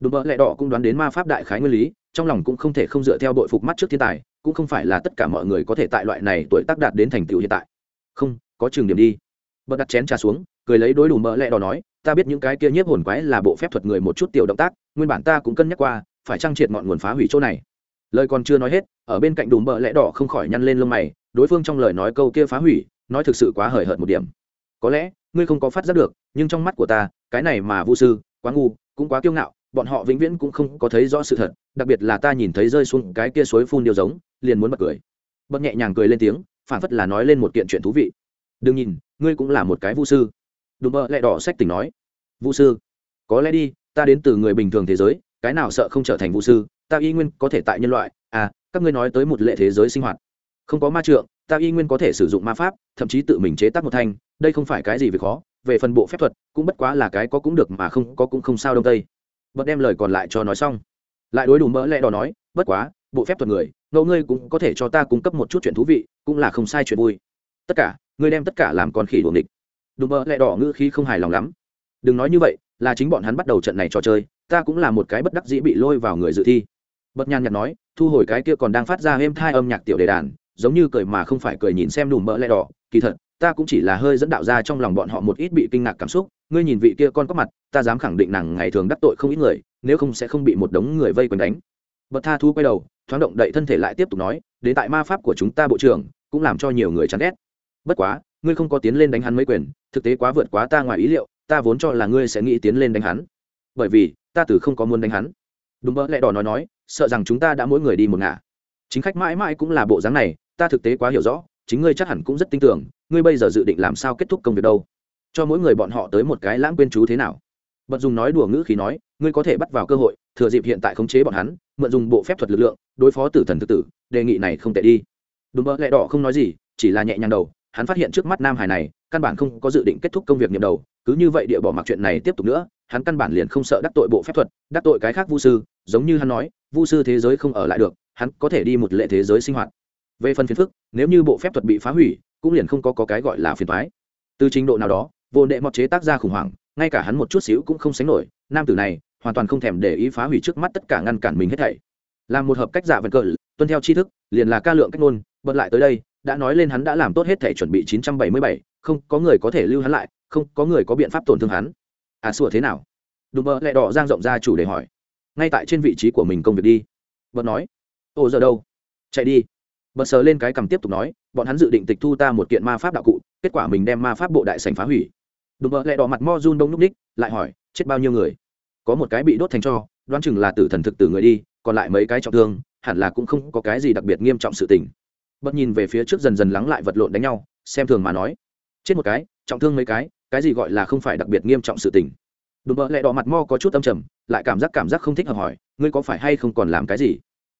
đùm bợ lẹ đỏ cũng đoán đến ma pháp đại khái nguyên lý, trong lòng cũng không thể không dựa theo đội phục mắt trước thiên tài, cũng không phải là tất cả mọi người có thể tại loại này tuổi tác đạt đến thành tựu hiện tại. Không, có trường điểm đi. Bật đặt chén trà xuống, cười lấy đối đùm mỡ lẹ đỏ nói, ta biết những cái kia nhiếp hồn quái là bộ phép thuật người một chút tiểu động tác, nguyên bản ta cũng cân nhắc qua, phải trang triệt ngọn nguồn phá hủy chỗ này. Lời còn chưa nói hết, ở bên cạnh đùm bợ lẽ đỏ không khỏi nhăn lên lông mày, đối phương trong lời nói câu kia phá hủy, nói thực sự quá hời hợt một điểm. Có lẽ, ngươi không có phát giác được, nhưng trong mắt của ta, cái này mà vu sư, quá ngu, cũng quá kiêu ngạo bọn họ vĩnh viễn cũng không có thấy rõ sự thật, đặc biệt là ta nhìn thấy rơi xuống cái kia suối phun điều giống, liền muốn bật cười. Bật nhẹ nhàng cười lên tiếng, phản phất là nói lên một kiện chuyện thú vị. Đừng nhìn, ngươi cũng là một cái vũ sư. Đùm bơ lẹ đỏ sách tình nói. Vũ sư? Có lẽ đi, ta đến từ người bình thường thế giới, cái nào sợ không trở thành vũ sư, ta y nguyên có thể tại nhân loại. À các ngươi nói tới một lệ thế giới sinh hoạt. Không có ma trượng, ta y nguyên có thể sử dụng ma pháp, thậm chí tự mình chế tác một thanh, đây không phải cái gì về khó, về phần bộ phép thuật, cũng bất quá là cái có cũng được mà không có cũng không sao đông tây bật đem lời còn lại cho nói xong. Lại đối đủ mỡ lẽ đỏ nói, bất quá, bộ phép thuật người, ngẫu ngươi cũng có thể cho ta cung cấp một chút chuyện thú vị, cũng là không sai chuyện vui. Tất cả, ngươi đem tất cả làm con khỉ đuồng địch đủ mỡ lẽ đỏ ngữ khí không hài lòng lắm. Đừng nói như vậy, là chính bọn hắn bắt đầu trận này trò chơi, ta cũng là một cái bất đắc dĩ bị lôi vào người dự thi. Bật nhàn nhạt nói, thu hồi cái kia còn đang phát ra êm thai âm nhạc tiểu đề đàn, giống như cười mà không phải cười nhìn xem đùm mỡ lẽ đỏ. Kỳ thật, ta cũng chỉ là hơi dẫn đạo ra trong lòng bọn họ một ít bị kinh ngạc cảm xúc ngươi nhìn vị kia con có mặt, ta dám khẳng định nàng ngày thường đắc tội không ít người, nếu không sẽ không bị một đống người vây quanh đánh. Bậc tha thu quay đầu, thoáng động đậy thân thể lại tiếp tục nói, đến tại ma pháp của chúng ta bộ trưởng, cũng làm cho nhiều người chán ghét. Bất quá, ngươi không có tiến lên đánh hắn mấy quyền, thực tế quá vượt quá ta ngoài ý liệu, ta vốn cho là ngươi sẽ nghĩ tiến lên đánh hắn. Bởi vì, ta từ không có muốn đánh hắn. Đúng mơ lẽ đỏ nói nói, sợ rằng chúng ta đã mỗi người đi một ngả. Chính khách mãi mãi cũng là bộ dáng này, ta thực tế quá hiểu rõ, chính ngươi chắc hẳn cũng rất tin tưởng, ngươi bây giờ dự định làm sao kết thúc công việc đâu cho mỗi người bọn họ tới một cái lãng quên chú thế nào. Bật dùng nói đùa ngữ khí nói ngươi có thể bắt vào cơ hội thừa dịp hiện tại khống chế bọn hắn mượn dùng bộ phép thuật lực lượng đối phó tử thần tự tử đề nghị này không tệ đi. Đúng mơ lẽ đỏ không nói gì chỉ là nhẹ nhàng đầu hắn phát hiện trước mắt nam hải này căn bản không có dự định kết thúc công việc nhiệm đầu cứ như vậy địa bỏ mặc chuyện này tiếp tục nữa hắn căn bản liền không sợ đắc tội bộ phép thuật đắc tội cái khác vu sư giống như hắn nói vu sư thế giới không ở lại được hắn có thể đi một lệ thế giới sinh hoạt. Về phần phiền phức nếu như bộ phép thuật bị phá hủy cũng liền không có, có cái gọi là phiền thoái từ trình độ nào đó vô đệ mọt chế tác ra khủng hoảng ngay cả hắn một chút xíu cũng không sánh nổi nam tử này hoàn toàn không thèm để ý phá hủy trước mắt tất cả ngăn cản mình hết thảy. Làm một hợp cách giả vần cờ tuân theo tri thức liền là ca lượng cách ngôn bật lại tới đây đã nói lên hắn đã làm tốt hết thể chuẩn bị 977, không có người có thể lưu hắn lại không có người có biện pháp tổn thương hắn. À sủa thế nào? Đùm bơ lại đỏ giang rộng ra chủ đề hỏi. Ngay tại trên vị trí của mình công việc đi. Bật nói. Ồ giờ đâu? Chạy đi. Bật sờ lên cái cầm tiếp tục nói bọn hắn dự định tịch thu ta một kiện ma pháp đạo cụ kết quả mình đem ma pháp bộ đại sành phá hủy đùm bơ lẹ đỏ mặt mo run đông núp ních, lại hỏi, chết bao nhiêu người? Có một cái bị đốt thành cho, đoán chừng là tử thần thực tử người đi, còn lại mấy cái trọng thương, hẳn là cũng không có cái gì đặc biệt nghiêm trọng sự tình. Bật nhìn về phía trước dần dần lắng lại vật lộn đánh nhau, xem thường mà nói, chết một cái, trọng thương mấy cái cái gì gọi là không phải đặc biệt nghiêm trọng sự tình? Đùm bợ lẹ đỏ mặt mo có chút âm trầm, lại cảm giác cảm giác không thích hợp hỏi, ngươi có phải hay không còn làm cái gì?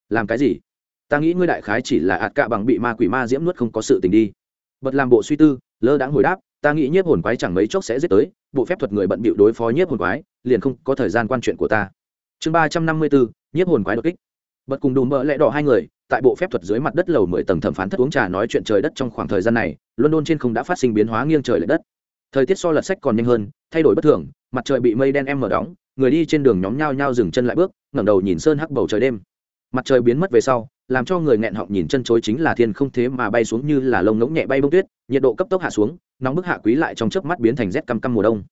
Làm cái gì? Ta nghĩ ngươi đại khái chỉ là ạt cạ bằng bị ma quỷ ma diễm nuốt không có sự tình đi. Bật làm bộ suy tư, lơ đãng hồi đáp ta nghĩ nhiếp hồn quái chẳng mấy chốc sẽ giết tới, bộ phép thuật người bận bịu đối phó nhiếp hồn quái, liền không có thời gian quan chuyện của ta. Chương ba trăm năm mươi bốn, nhiếp hồn quái đột kích. Bật cùng đùm mỡ lẽ đỏ hai người, tại bộ phép thuật dưới mặt đất lầu mười tầng thẩm phán thất uống trà nói chuyện trời đất trong khoảng thời gian này, london trên không đã phát sinh biến hóa nghiêng trời l ệ đất. Thời tiết so lật sách còn nhanh hơn, thay đổi bất thường, mặt trời bị mây đen em mở đóng, người đi trên đường nhóm nhao nhao dừng chân lại bước, ngẩng đầu nhìn sơn hắc bầu trời đêm. Mặt trời biến mất về sau, làm cho người nghẹn họng nhìn chân chối chính là thiên không thế mà bay xuống như là lông ngỗng nhẹ bay bông tuyết, nhiệt độ cấp tốc hạ xuống nóng bức hạ quý lại trong chớp mắt biến thành rét căm căm mùa đông.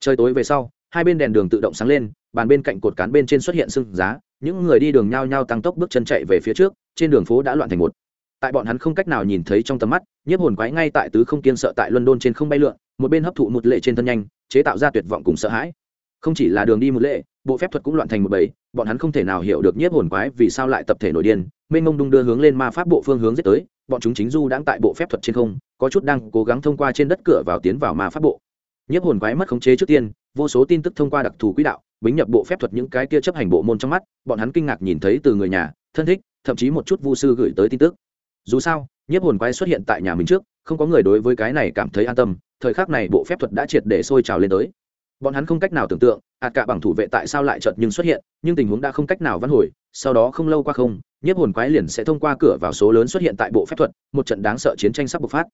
Trời tối về sau, hai bên đèn đường tự động sáng lên, bàn bên cạnh cột cán bên trên xuất hiện sưng giá, những người đi đường nhao nhao tăng tốc bước chân chạy về phía trước, trên đường phố đã loạn thành một. Tại bọn hắn không cách nào nhìn thấy trong tầm mắt, nhiếp hồn quái ngay tại tứ không kiên sợ tại london trên không bay lượn, một bên hấp thụ một lệ trên thân nhanh, chế tạo ra tuyệt vọng cùng sợ hãi. Không chỉ là đường đi một lệ, bộ phép thuật cũng loạn thành một bầy, bọn hắn không thể nào hiểu được nhiếp hồn quái vì sao lại tập thể nổi điên, mênh mông đung đưa hướng lên ma pháp bộ phương hướng giết tới bọn chúng chính du đang tại bộ phép thuật trên không, có chút đang cố gắng thông qua trên đất cửa vào tiến vào ma pháp bộ. Nhiếp hồn quái mất khống chế trước tiên, vô số tin tức thông qua đặc thù quỹ đạo, bính nhập bộ phép thuật những cái kia chấp hành bộ môn trong mắt, bọn hắn kinh ngạc nhìn thấy từ người nhà, thân thích, thậm chí một chút vu sư gửi tới tin tức. Dù sao, nhiếp hồn quái xuất hiện tại nhà mình trước, không có người đối với cái này cảm thấy an tâm, thời khắc này bộ phép thuật đã triệt để sôi trào lên tới. Bọn hắn không cách nào tưởng tượng ạt cả bằng thủ vệ tại sao lại chợt nhưng xuất hiện, nhưng tình huống đã không cách nào văn hồi, sau đó không lâu qua không, nhiếp hồn quái liền sẽ thông qua cửa vào số lớn xuất hiện tại bộ phép thuật, một trận đáng sợ chiến tranh sắp bộc phát.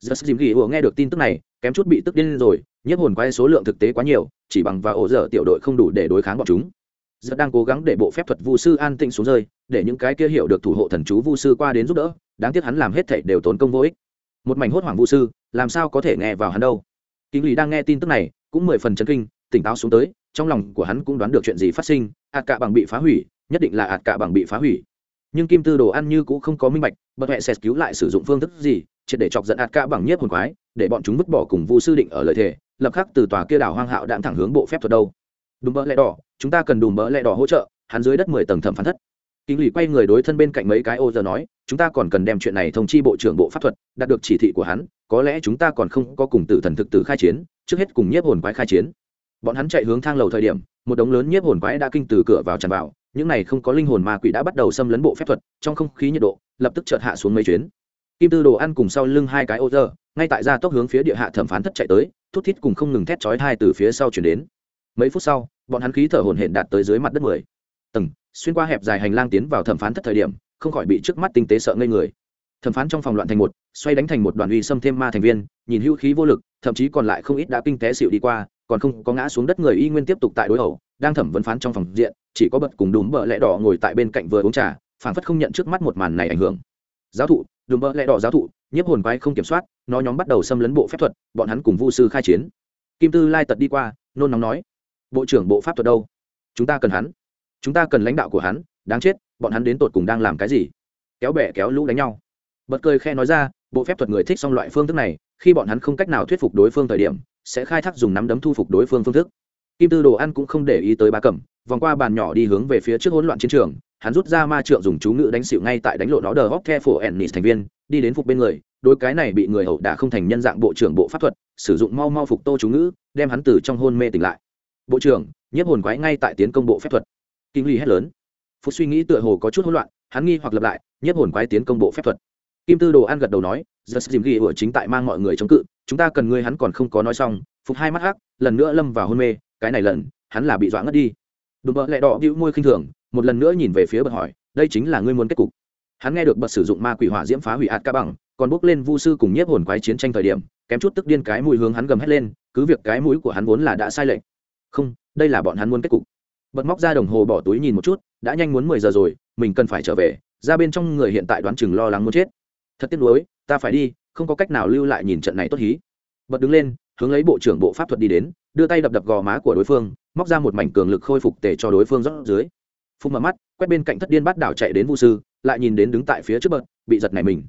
Giật dìm ghi ủa nghe được tin tức này, kém chút bị tức điên rồi, nhiếp hồn quái số lượng thực tế quá nhiều, chỉ bằng và ổ dở tiểu đội không đủ để đối kháng bọn chúng. Giật đang cố gắng để bộ phép thuật vu sư an tĩnh xuống rơi, để những cái kia hiểu được thủ hộ thần chú vu sư qua đến giúp đỡ, đáng tiếc hắn làm hết thảy đều tốn công vô ích. Một mảnh hốt hoảng vu sư, làm sao có thể nghe vào hắn đâu? Kính lý đang nghe tin tức này, cũng mười phần chấn kinh, tỉnh táo xuống tới trong lòng của hắn cũng đoán được chuyện gì phát sinh ạt cả bằng bị phá hủy, nhất định là ạt cả bằng bị phá hủy. Nhưng kim tư đồ ăn như cũng không có minh bạch bật hẹ sệt cứu lại sử dụng phương thức gì, triệt để chọc giận ạt cả bằng nhiếp hồn quái, để bọn chúng vứt bỏ cùng vu sư định ở lợi thể lập khắc từ tòa kia đảo hoang hạo đạn thẳng hướng bộ phép thuật đâu. Đùm bỡ lẽ đỏ, chúng ta cần đùm bỡ lẽ đỏ hỗ trợ, hắn dưới đất mười tầng thẩm phán thất. Kinh lì quay người đối thân bên cạnh mấy cái ô giờ nói, chúng ta còn cần đem chuyện này thông chi bộ trưởng bộ pháp thuật, đạt được chỉ thị của hắn, có lẽ chúng ta còn không có cùng tử thần thực tử khai chiến, trước hết cùng nhiếp hồn quái khai chiến bọn hắn chạy hướng thang lầu thời điểm, một đống lớn nhiếp hồn quái đã kinh từ cửa vào tràn vào, những này không có linh hồn ma quỷ đã bắt đầu xâm lấn bộ phép thuật, trong không khí nhiệt độ lập tức chợt hạ xuống mấy chuyến. Kim tư đồ ăn cùng sau lưng hai cái ô giờ ngay tại ra tốc hướng phía địa hạ thẩm phán thất chạy tới, thút thít cùng không ngừng thét chói hai từ phía sau chuyển đến. Mấy phút sau, bọn hắn khí thở hồn hển đạt tới dưới mặt đất mười. Tầng, xuyên qua hẹp dài hành lang tiến vào thẩm phán thất thời điểm, không khỏi bị trước mắt tinh tế sợ ngây người. Thẩm phán trong phòng loạn thành một, xoay đánh thành một đoàn uy xâm thêm ma thành viên, nhìn hữu khí vô lực, thậm chí còn lại không ít đã kinh té xịu đi qua còn không có ngã xuống đất người y nguyên tiếp tục tại đối ẩu đang thẩm vấn phán trong phòng diện, chỉ có bật cùng đùm bợ lẹ đỏ ngồi tại bên cạnh vừa uống trà, phảng phất không nhận trước mắt một màn này ảnh hưởng. Giáo thụ, đùm bợ lẹ đỏ giáo thụ, nhiếp hồn quái không kiểm soát, nó nhóm bắt đầu xâm lấn bộ phép thuật, bọn hắn cùng vu sư khai chiến. Kim tư lai tật đi qua, nôn nóng nói, bộ trưởng bộ pháp thuật đâu? Chúng ta cần hắn. Chúng ta cần lãnh đạo của hắn, đáng chết, bọn hắn đến tột cùng đang làm cái gì? Kéo bẻ kéo lũ đánh nhau. Bật cười khe nói ra, bộ phép thuật người thích xong loại phương thức này, khi bọn hắn không cách nào thuyết phục đối phương thời điểm sẽ khai thác dùng nắm đấm thu phục đối phương phương thức. Kim tư đồ ăn cũng không để ý tới ba cẩm vòng qua bàn nhỏ đi hướng về phía trước hỗn loạn chiến trường, hắn rút ra ma trượng dùng chú ngữ đánh xịu ngay tại đánh lộ nó đờ hóc the phổ ennis thành viên, đi đến phục bên người, đôi cái này bị người hậu đã không thành nhân dạng bộ trưởng bộ pháp thuật, sử dụng mau mau phục tô chú ngữ, đem hắn từ trong hôn mê tỉnh lại. Bộ trưởng, nhiếp hồn quái ngay tại tiến công bộ phép thuật. Kinh ly hét lớn. Phúc suy nghĩ tựa hồ có chút hỗn loạn, hắn nghi hoặc lập lại, nhiếp hồn quái tiến công bộ phép thuật. Kim tư đồ ăn gật đầu nói giật dìm ghi ở chính tại mang mọi người chống cự chúng ta cần ngươi hắn còn không có nói xong, phục hai mắt hắc, lần nữa lâm vào hôn mê, cái này lần, hắn là bị dọa ngất đi. Đùm bợ lẹ đỏ hữu môi khinh thường, một lần nữa nhìn về phía bật hỏi, đây chính là ngươi muốn kết cục. Hắn nghe được bật sử dụng ma quỷ hỏa diễm phá hủy ạt ca bằng, còn bước lên vu sư cùng nhiếp hồn quái chiến tranh thời điểm, kém chút tức điên cái mùi hướng hắn gầm hét lên, cứ việc cái mũi của hắn vốn là đã sai lệch. Không, đây là bọn hắn muốn kết cục. Bật móc ra đồng hồ bỏ túi nhìn một chút, đã nhanh muốn mười giờ rồi, mình cần phải trở về, ra bên trong người hiện tại đoán chừng lo lắng muốn chết. Thật tiếc nuối, ta phải đi không có cách nào lưu lại nhìn trận này tốt hí. Bật đứng lên, hướng lấy bộ trưởng bộ pháp thuật đi đến, đưa tay đập đập gò má của đối phương, móc ra một mảnh cường lực khôi phục tề cho đối phương rót dưới. Phun mở mắt, quét bên cạnh thất điên bắt đảo chạy đến Vu sư, lại nhìn đến đứng tại phía trước bật, bị giật này mình.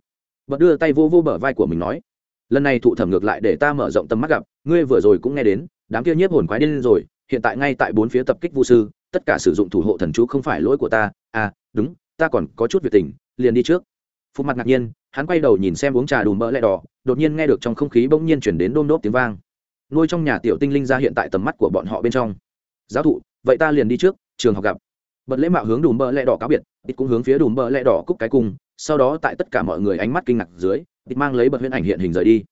Bật đưa tay vô vô bờ vai của mình nói, lần này thụ thẩm ngược lại để ta mở rộng tầm mắt gặp, ngươi vừa rồi cũng nghe đến, đám kia nhiếp hồn quái điên rồi, hiện tại ngay tại bốn phía tập kích vu sư, tất cả sử dụng thủ hộ thần chú không phải lỗi của ta à đúng, ta còn có chút việc tình, liền đi trước phục mặt ngạc nhiên, hắn quay đầu nhìn xem uống trà đùm bỡ lẹ đỏ, đột nhiên nghe được trong không khí bỗng nhiên chuyển đến đôm đốp tiếng vang. Nuôi trong nhà tiểu tinh linh ra hiện tại tầm mắt của bọn họ bên trong. Giáo thụ, vậy ta liền đi trước, trường học gặp. Bật lễ mạo hướng đùm bỡ lẹ đỏ cáo biệt ít cũng hướng phía đùm bỡ lẹ đỏ cúc cái cung, sau đó tại tất cả mọi người ánh mắt kinh ngạc dưới ít mang lấy bật huyễn ảnh hiện hình rời đi.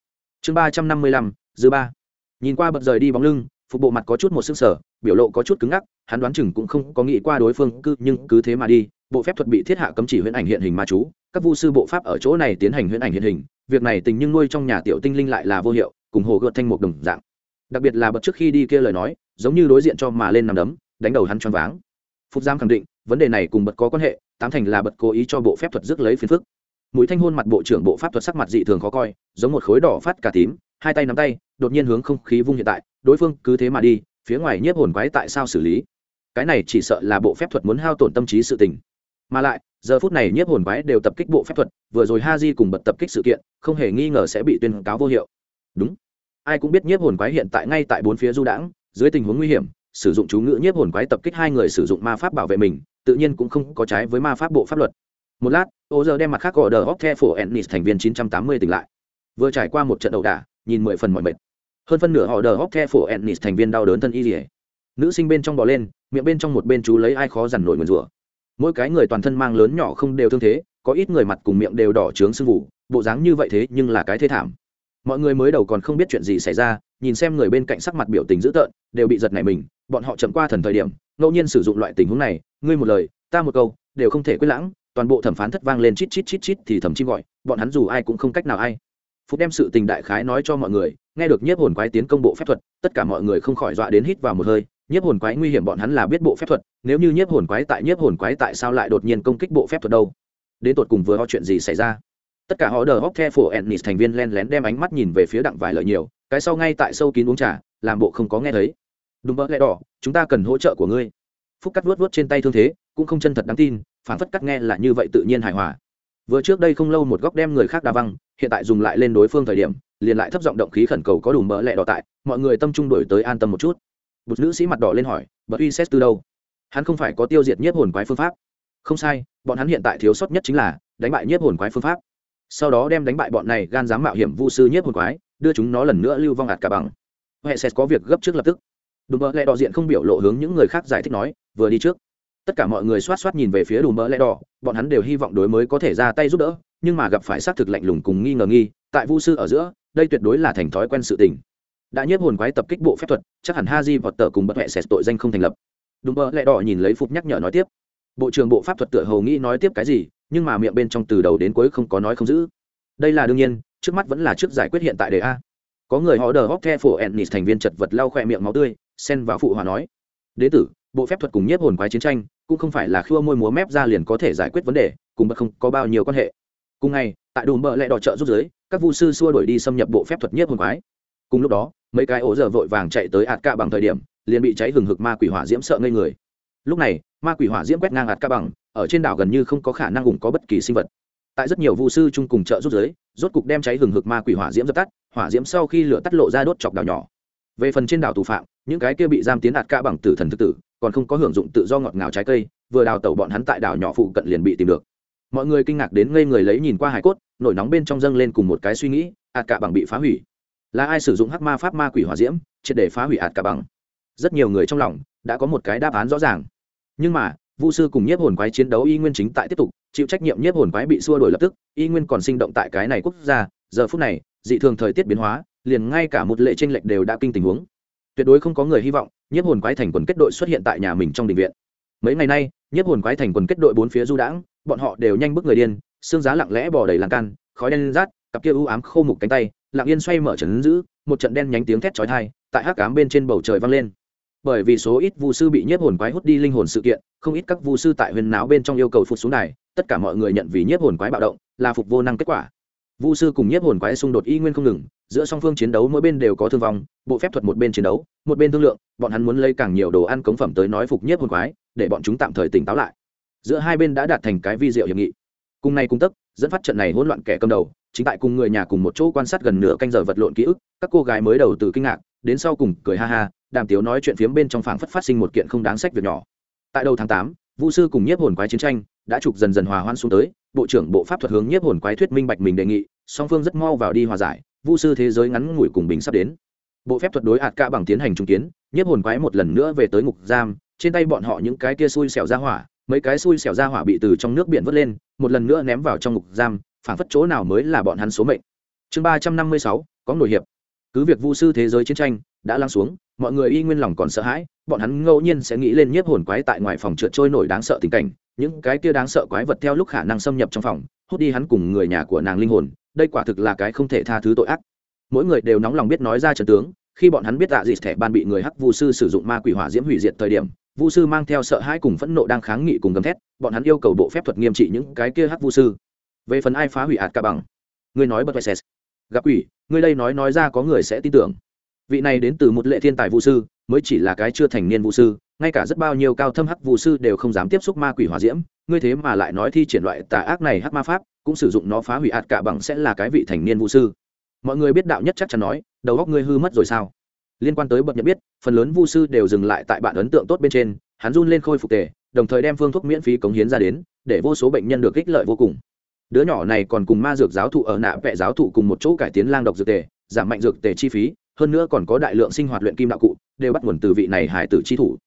Chương ba trăm năm mươi lăm, dư ba. Nhìn qua bật rời đi bóng lưng, phục bộ mặt có chút một sức sở biểu lộ có chút cứng ngắc, hắn đoán chừng cũng không có nghĩ qua đối phương cứ, nhưng cứ thế mà đi bộ phép thuật bị thiết hạ cấm chỉ huyễn ảnh hiện hình ma chú, các vu sư bộ pháp ở chỗ này tiến hành huyễn ảnh hiện hình, việc này tình nhưng nuôi trong nhà tiểu tinh linh lại là vô hiệu, cùng hồ gợt thanh một đồng dạng. Đặc biệt là bật trước khi đi kia lời nói, giống như đối diện cho mà lên nằm đấm, đánh đầu hắn choáng váng. Phúc giam khẳng định, vấn đề này cùng bật có quan hệ, tám thành là bật cố ý cho bộ phép thuật rước lấy phiền phức. Mũi thanh hôn mặt bộ trưởng bộ pháp thuật sắc mặt dị thường khó coi, giống một khối đỏ phát cả tím, hai tay nắm tay, đột nhiên hướng không khí vung hiện tại, đối phương cứ thế mà đi, phía ngoài nhiếp hồn quái tại sao xử lý? Cái này chỉ sợ là bộ phép thuật muốn hao tổn tâm trí sự tình mà lại, giờ phút này nhiếp hồn quái đều tập kích bộ phép thuật, vừa rồi ha di cùng bật tập kích sự kiện, không hề nghi ngờ sẽ bị tuyên cáo vô hiệu. Đúng. Ai cũng biết nhiếp hồn quái hiện tại ngay tại bốn phía du đãng, dưới tình huống nguy hiểm, sử dụng chú ngữ nhiếp hồn quái tập kích hai người sử dụng ma pháp bảo vệ mình, tự nhiên cũng không có trái với ma pháp bộ pháp luật. Một lát, ô giờ đem mặt khác gọi đờ hóc the phổ ennis thành viên 980 tỉnh lại. Vừa trải qua một trận ẩu đả, nhìn mười phần mọi mệt. Hơn phân nửa họ đờ hóc the phổ ennis thành viên đau đớn thân y dỉa nữ sinh bên trong bò lên, miệng bên trong một bên chú lấy ai khó dằn nổi nguyền rủa mỗi cái người toàn thân mang lớn nhỏ không đều thương thế, có ít người mặt cùng miệng đều đỏ trướng sưng vụ bộ dáng như vậy thế nhưng là cái thế thảm. Mọi người mới đầu còn không biết chuyện gì xảy ra, nhìn xem người bên cạnh sắc mặt biểu tình dữ tợn, đều bị giật nảy mình, bọn họ chậm qua thần thời điểm, ngẫu nhiên sử dụng loại tình huống này, ngươi một lời, ta một câu, đều không thể quyết lãng. Toàn bộ thẩm phán thất vang lên chít chít chít chít thì thẩm chim gọi, bọn hắn dù ai cũng không cách nào ai. Phúc đem sự tình đại khái nói cho mọi người, nghe được nhiếp hồn quái tiến công bộ phép thuật, tất cả mọi người không khỏi dọa đến hít vào một hơi nhiếp hồn quái nguy hiểm bọn hắn là biết bộ phép thuật, nếu như nhiếp hồn quái tại nhiếp hồn quái tại sao lại đột nhiên công kích bộ phép thuật đâu? Đến tột cùng vừa ho chuyện gì xảy ra? Tất cả họ đờ hóc the phổ ennis thành viên len lén đem ánh mắt nhìn về phía đặng vài lợi nhiều, cái sau ngay tại sâu kín uống trà, làm bộ không có nghe thấy. Đúng bỡ lẽ đỏ, chúng ta cần hỗ trợ của ngươi. Phúc cắt vuốt vuốt trên tay thương thế, cũng không chân thật đáng tin, phản phất cắt nghe là như vậy tự nhiên hài hòa. Vừa trước đây không lâu một góc đem người khác đa văng, hiện tại dùng lại lên đối phương thời điểm, liền lại thấp giọng động khí khẩn cầu có đủ mỡ lẹ đỏ tại, mọi người tâm trung đổi tới an tâm một chút một nữ sĩ mặt đỏ lên hỏi, bật uy xét từ đâu? Hắn không phải có tiêu diệt nhiếp hồn quái phương pháp. Không sai, bọn hắn hiện tại thiếu sót nhất chính là đánh bại nhiếp hồn quái phương pháp. Sau đó đem đánh bại bọn này gan dám mạo hiểm vu sư nhiếp hồn quái, đưa chúng nó lần nữa lưu vong ạt cả bằng. Huệ xét có việc gấp trước lập tức. Đùm bơ lẹ đỏ diện không biểu lộ hướng những người khác giải thích nói, vừa đi trước. Tất cả mọi người xoát xoát nhìn về phía đùm bơ lẹ đỏ, bọn hắn đều hy vọng đối mới có thể ra tay giúp đỡ, nhưng mà gặp phải xác thực lạnh lùng cùng nghi ngờ nghi, tại vu sư ở giữa, đây tuyệt đối là thành thói quen sự tình đã nhiếp hồn quái tập kích bộ phép thuật, chắc hẳn ha di vọt tờ cùng bất huệ xẹt tội danh không thành lập. Đúng mơ lẹ đỏ nhìn lấy phục nhắc nhở nói tiếp. Bộ trưởng bộ pháp thuật tựa hầu nghĩ nói tiếp cái gì, nhưng mà miệng bên trong từ đầu đến cuối không có nói không giữ. Đây là đương nhiên, trước mắt vẫn là trước giải quyết hiện tại đề a. Có người họ đờ hóc the phổ ennis thành viên chật vật lau khoe miệng máu tươi, xen vào phụ hòa nói. Đế tử, bộ phép thuật cùng nhiếp hồn quái chiến tranh, cũng không phải là khua môi múa mép ra liền có thể giải quyết vấn đề, cùng bất không có bao nhiêu quan hệ. Cùng ngày, tại đùm bợ lẹ đỏ trợ giúp giới, các vu sư xua đuổi đi xâm nhập bộ phép thuật nhiếp hồn quái. Cùng lúc đó mấy cái ổ giờ vội vàng chạy tới ạt ca bằng thời điểm, liền bị cháy hừng hực ma quỷ hỏa diễm sợ ngây người. Lúc này, ma quỷ hỏa diễm quét ngang ạt ca bằng, ở trên đảo gần như không có khả năng ủng có bất kỳ sinh vật. Tại rất nhiều vu sư chung cùng trợ rút giới rốt cục đem cháy hừng hực ma quỷ hỏa diễm dập tắt, hỏa diễm sau khi lửa tắt lộ ra đốt chọc đảo nhỏ. Về phần trên đảo tù phạm, những cái kia bị giam tiến ạt ca bằng tử thần thực tử, còn không có hưởng dụng tự do ngọt ngào trái cây, vừa đào tẩu bọn hắn tại đảo nhỏ phụ cận liền bị tìm được. Mọi người kinh ngạc đến ngây người lấy nhìn qua hải cốt, nổi nóng bên trong dâng lên cùng một cái suy nghĩ, ạt cả bằng bị phá hủy là ai sử dụng hắc ma pháp ma quỷ hỏa diễm, triệt để phá hủy ạt cả bằng. Rất nhiều người trong lòng đã có một cái đáp án rõ ràng. Nhưng mà, vu sư cùng nhiếp hồn quái chiến đấu y nguyên chính tại tiếp tục, chịu trách nhiệm nhiếp hồn quái bị xua đổi lập tức, y nguyên còn sinh động tại cái này quốc gia, giờ phút này, dị thường thời tiết biến hóa, liền ngay cả một lệ tranh lệch đều đã kinh tình huống. Tuyệt đối không có người hy vọng, nhiếp hồn quái thành quần kết đội xuất hiện tại nhà mình trong đình viện. Mấy ngày nay, nhiếp hồn quái thành quần kết đội bốn phía du đãng, bọn họ đều nhanh bước người điên, xương giá lặng lẽ bỏ đầy lan can, khói đen rát, cặp kia u ám khô mục cánh tay lặng yên xoay mở trấn giữ, một trận đen nhánh tiếng thét chói tai tại hắc ám bên trên bầu trời vang lên. Bởi vì số ít vu sư bị nhiếp hồn quái hút đi linh hồn sự kiện, không ít các vu sư tại huyền náo bên trong yêu cầu phục xuống này tất cả mọi người nhận vì nhiếp hồn quái bạo động, là phục vô năng kết quả. Vu sư cùng nhiếp hồn quái xung đột y nguyên không ngừng, giữa song phương chiến đấu mỗi bên đều có thương vong, bộ phép thuật một bên chiến đấu, một bên thương lượng, bọn hắn muốn lấy càng nhiều đồ ăn cống phẩm tới nói phục nhiếp hồn quái, để bọn chúng tạm thời tỉnh táo lại. Giữa hai bên đã đạt thành cái vi diệu hiệp nghị. Cùng nay cung tấc dẫn phát trận này hỗn loạn kẻ cầm đầu chính tại cùng người nhà cùng một chỗ quan sát gần nửa canh giờ vật lộn ký ức, các cô gái mới đầu từ kinh ngạc, đến sau cùng cười ha ha, đàm tiếu nói chuyện phiếm bên trong phảng phất phát sinh một kiện không đáng sách việc nhỏ. Tại đầu tháng tám vũ sư cùng nhiếp hồn quái chiến tranh đã trục dần dần hòa hoan xuống tới, bộ trưởng bộ pháp thuật hướng nhiếp hồn quái thuyết minh bạch mình đề nghị, song phương rất mau vào đi hòa giải vũ sư thế giới ngắn ngủi cùng bình sắp đến. Bộ phép thuật đối hạt cả bằng tiến hành trung kiến, nhiếp hồn quái một lần nữa về tới ngục giam, trên tay bọn họ những cái kia xui xẻo ra hỏa, mấy cái xui xẻo ra hỏa bị từ trong nước biển vớt lên, một lần nữa ném vào trong ngục giam phản phất chỗ nào mới là bọn hắn số mệnh. Chương ba trăm năm mươi sáu, có nổi hiệp. Cứ việc vu sư thế giới chiến tranh đã lắng xuống, mọi người y nguyên lòng còn sợ hãi, bọn hắn ngẫu nhiên sẽ nghĩ lên nhiếp hồn quái tại ngoài phòng trượt trôi nổi đáng sợ tình cảnh, những cái kia đáng sợ quái vật theo lúc khả năng xâm nhập trong phòng, hút đi hắn cùng người nhà của nàng linh hồn, đây quả thực là cái không thể tha thứ tội ác. Mỗi người đều nóng lòng biết nói ra trận tướng, khi bọn hắn biết dạ dịt thẻ ban bị người hắc vu sư sử dụng ma quỷ hỏa diễm hủy diệt thời điểm, vu sư mang theo sợ hãi cùng phẫn nộ đang kháng nghị cùng gầm thét, bọn hắn yêu cầu bộ phép thuật nghiêm trị những cái kia hắc vu sư về phần ai phá hủy ạt cả bằng? Người nói bật vẹt gặp quỷ người đây nói nói ra có người sẽ tin tưởng. Vị này đến từ một lệ thiên tài vũ sư, mới chỉ là cái chưa thành niên vũ sư, ngay cả rất bao nhiêu cao thâm hắc vũ sư đều không dám tiếp xúc ma quỷ hỏa diễm, ngươi thế mà lại nói thi triển loại tà ác này hắc ma pháp, cũng sử dụng nó phá hủy ạt cả bằng sẽ là cái vị thành niên vũ sư. Mọi người biết đạo nhất chắc chắn nói, đầu góc ngươi hư mất rồi sao? Liên quan tới bậc nhận biết, phần lớn vu sư đều dừng lại tại bạn ấn tượng tốt bên trên, hắn run lên khôi phục tề, đồng thời đem phương thuốc miễn phí cống hiến ra đến, để vô số bệnh nhân được ích lợi vô cùng đứa nhỏ này còn cùng ma dược giáo thụ ở nạ vẽ giáo thụ cùng một chỗ cải tiến lang độc dược tề, giảm mạnh dược tề chi phí, hơn nữa còn có đại lượng sinh hoạt luyện kim đạo cụ, đều bắt nguồn từ vị này hải tử chi thủ.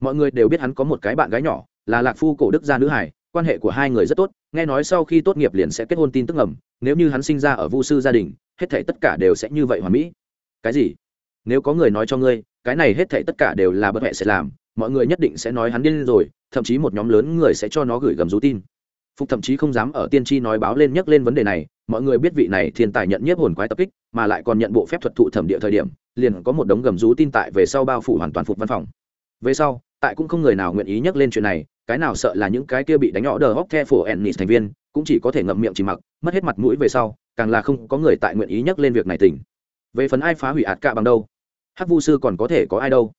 Mọi người đều biết hắn có một cái bạn gái nhỏ, là lạc phu cổ đức gia nữ hải, quan hệ của hai người rất tốt, nghe nói sau khi tốt nghiệp liền sẽ kết hôn tin tức ngầm, nếu như hắn sinh ra ở vu sư gia đình, hết thảy tất cả đều sẽ như vậy hoàn mỹ. Cái gì? Nếu có người nói cho ngươi, cái này hết thảy tất cả đều là bất hệ sẽ làm, mọi người nhất định sẽ nói hắn điên rồi, thậm chí một nhóm lớn người sẽ cho nó gửi gầm rú tin phục thậm chí không dám ở tiên tri nói báo lên nhắc lên vấn đề này, mọi người biết vị này thiên tài nhận nhiếp hồn quái tập kích, mà lại còn nhận bộ phép thuật thụ thẩm địa thời điểm, liền có một đống gầm rú tin tại về sau bao phủ hoàn toàn phục văn phòng. Về sau, tại cũng không người nào nguyện ý nhắc lên chuyện này, cái nào sợ là những cái kia bị đánh nhỏ đờ hóc the phổ ennis thành viên, cũng chỉ có thể ngậm miệng chỉ mặc, mất hết mặt mũi về sau, càng là không có người tại nguyện ý nhắc lên việc này tỉnh về phần ai phá hủy ạt cạ bằng đâu? Hắc vu sư còn có thể có ai đâu?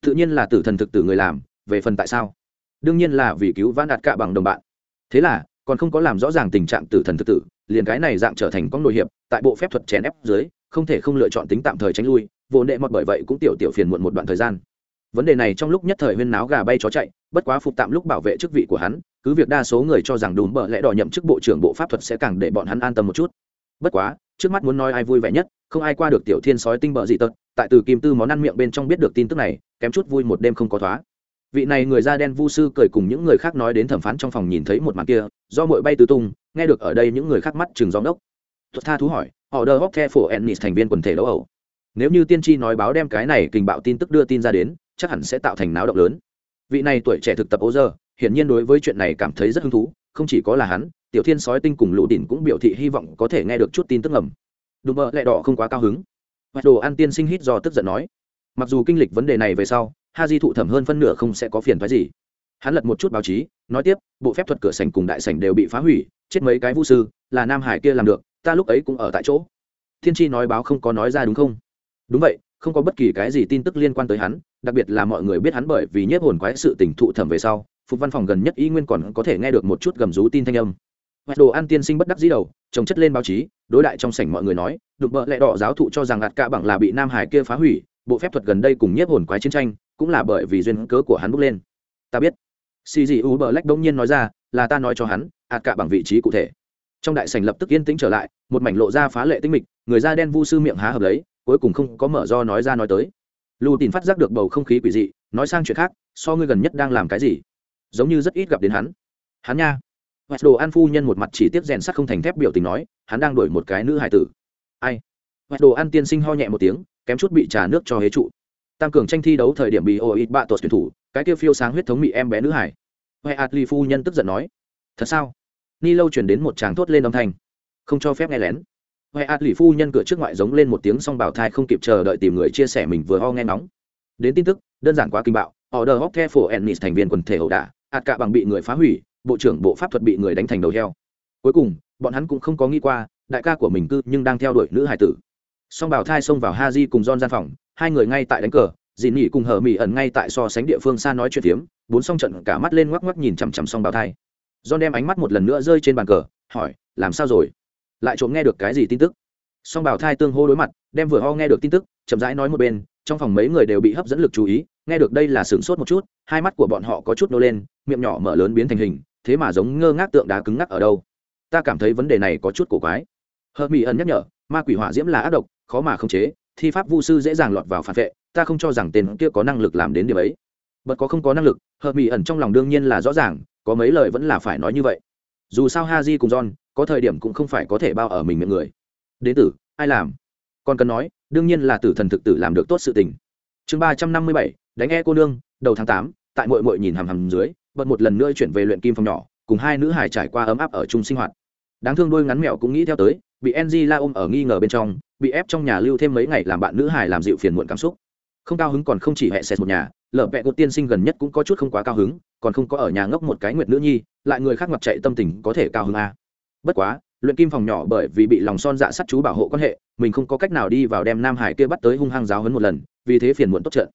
Tự nhiên là tử thần thực tử người làm, về phần tại sao? Đương nhiên là vì cứu vãn đạt cạ bằng đồng bạn thế là, còn không có làm rõ ràng tình trạng tử thần thực tử, liền cái này dạng trở thành con nội hiệp, tại bộ phép thuật chèn ép dưới, không thể không lựa chọn tính tạm thời tránh lui, vô nệ mọt bởi vậy cũng tiểu tiểu phiền muộn một đoạn thời gian. Vấn đề này trong lúc nhất thời huyên náo gà bay chó chạy, bất quá phục tạm lúc bảo vệ chức vị của hắn, cứ việc đa số người cho rằng đùm bợ lẽ đỏ nhậm chức bộ trưởng bộ pháp thuật sẽ càng để bọn hắn an tâm một chút. Bất quá, trước mắt muốn nói ai vui vẻ nhất, không ai qua được tiểu thiên sói tinh bợ dị tật, tại từ kim tư món ăn miệng bên trong biết được tin tức này, kém chút vui một đêm không có thoá vị này người da đen vu sư cười cùng những người khác nói đến thẩm phán trong phòng nhìn thấy một màn kia, do mội bay tứ tung, nghe được ở đây những người khác mắt chừng gió đốc. Thuật tha thú hỏi họ đờ hóc the phổ ennis thành viên quần thể đấu ẩu. Nếu như tiên tri nói báo đem cái này kình bạo tin tức đưa tin ra đến, chắc hẳn sẽ tạo thành náo động lớn. Vị này tuổi trẻ thực tập ô giờ hiển nhiên đối với chuyện này cảm thấy rất hứng thú, không chỉ có là hắn, tiểu thiên sói tinh cùng lũ đỉnh cũng biểu thị hy vọng có thể nghe được chút tin tức ngầm. Đùm bợ lẹ đỏ không quá cao hứng. Hoạt đồ ăn tiên sinh hít do tức giận nói. Mặc dù kinh lịch vấn đề này về sau ha di thụ thẩm hơn phân nửa không sẽ có phiền thoái gì. Hắn lật một chút báo chí, nói tiếp, bộ phép thuật cửa sành cùng đại sành đều bị phá hủy, chết mấy cái vũ sư, là nam hải kia làm được, ta lúc ấy cũng ở tại chỗ. Thiên tri nói báo không có nói ra đúng không? Đúng vậy, không có bất kỳ cái gì tin tức liên quan tới hắn, đặc biệt là mọi người biết hắn bởi vì nhiếp hồn quái sự tình thụ thẩm về sau, phục văn phòng gần nhất y nguyên còn có thể nghe được một chút gầm rú tin thanh âm. Hoặc đồ ăn tiên sinh bất đắc dĩ đầu trồng chất lên báo chí, đối đại trong sảnh mọi người nói đục bợ lẹ đỏ giáo thụ cho rằng ạt cả bằng là bị nam hải kia phá hủy bộ phép thuật gần đây cùng nhiếp hồn quái chiến tranh cũng là bởi vì duyên cớ của hắn bước lên. Ta biết. Xì dị u bờ lách đông nhiên nói ra, là ta nói cho hắn ạt cả bằng vị trí cụ thể. Trong đại sảnh lập tức yên tĩnh trở lại, một mảnh lộ ra phá lệ tinh mịch, người da đen vu sư miệng há hợp lấy, cuối cùng không có mở do nói ra nói tới. Lù tìm phát giác được bầu không khí quỷ dị, nói sang chuyện khác, so ngươi gần nhất đang làm cái gì? Giống như rất ít gặp đến hắn. Hắn nha. Hoặc đồ an phu nhân một mặt chỉ tiếp rèn sắt không thành thép biểu tình nói, hắn đang đuổi một cái nữ hải tử. Ai? Hoặc đồ ăn tiên sinh ho nhẹ một tiếng, kém chút bị trà nước cho hế trụ. Tăng cường tranh thi đấu thời điểm bị ô ít bạ tuột tuyển thủ, cái kia phiêu sáng huyết thống mị em bé nữ hải. Huệ atli phu nhân tức giận nói, thật sao? Ni lâu chuyển đến một tràng thốt lên âm thanh. Không cho phép nghe lén. Huệ atli phu nhân cửa trước ngoại giống lên một tiếng song bảo thai không kịp chờ đợi tìm người chia sẻ mình vừa ho nghe nóng đến tin tức, đơn giản quá kinh bạo họ đờ hóc the phổ ennis thành viên quần thể ẩu đả, ạt cả bằng bị người phá hủy, bộ trưởng bộ pháp thuật bị người đánh thành đầu heo. Cuối cùng, bọn hắn cũng không có nghĩ qua, đại ca của mình cư nhưng đang theo đuổi nữ hải tử song bảo thai xông vào ha di cùng don gian phòng, hai người ngay tại đánh cờ dị nỉ cùng hở mỹ ẩn ngay tại so sánh địa phương xa nói chuyện tiếm. bốn song trận cả mắt lên ngoắc ngoắc nhìn chằm chằm song bảo thai. Don đem ánh mắt một lần nữa rơi trên bàn cờ, hỏi, làm sao rồi? Lại trộm nghe được cái gì tin tức? Song bảo thai tương hô đối mặt, đem vừa ho nghe được tin tức, chậm rãi nói một bên, trong phòng mấy người đều bị hấp dẫn lực chú ý, nghe được đây là sửng sốt một chút, hai mắt của bọn họ có chút nô lên, miệng nhỏ mở lớn biến thành hình, thế mà giống ngơ ngác tượng đá cứng ngắc ở đâu. Ta cảm thấy vấn đề này có chút cổ quái. Hờ mỹ ẩn nhắc nhở ma quỷ hỏa diễm là ác độc, khó mà khống chế, thi pháp vu sư dễ dàng lọt vào phản vệ, ta không cho rằng tên kia có năng lực làm đến điều ấy. Bật có không có năng lực, hợp mỹ ẩn trong lòng đương nhiên là rõ ràng, có mấy lời vẫn là phải nói như vậy. Dù sao ha di cùng john, có thời điểm cũng không phải có thể bao ở mình miệng người. Đến tử, ai làm? Còn cần nói, đương nhiên là tử thần thực tử làm được tốt sự tình. Chương ba trăm năm mươi bảy, đánh e cô nương, đầu tháng tám, tại mội mội nhìn hằm hằm dưới, bật một lần nữa chuyển về luyện kim phòng nhỏ, cùng hai nữ hải trải qua ấm áp ở chung sinh hoạt. Đáng thương đôi ngắn mẹo cũng nghĩ theo tới bị ng la ôm ở nghi ngờ bên trong, bị ép trong nhà lưu thêm mấy ngày làm bạn nữ hải làm dịu phiền muộn cảm xúc. Không cao hứng còn không chỉ hệ xẹt một nhà, lở vẹ của tiên sinh gần nhất cũng có chút không quá cao hứng, còn không có ở nhà ngốc một cái nguyệt nữ nhi, lại người khác mặt chạy tâm tình có thể cao hứng a bất quá, luyện kim phòng nhỏ bởi vì bị lòng son dạ sắt chú bảo hộ quan hệ, mình không có cách nào đi vào đem nam hải kia bắt tới hung hăng giáo hấn một lần, vì thế phiền muộn tốt trận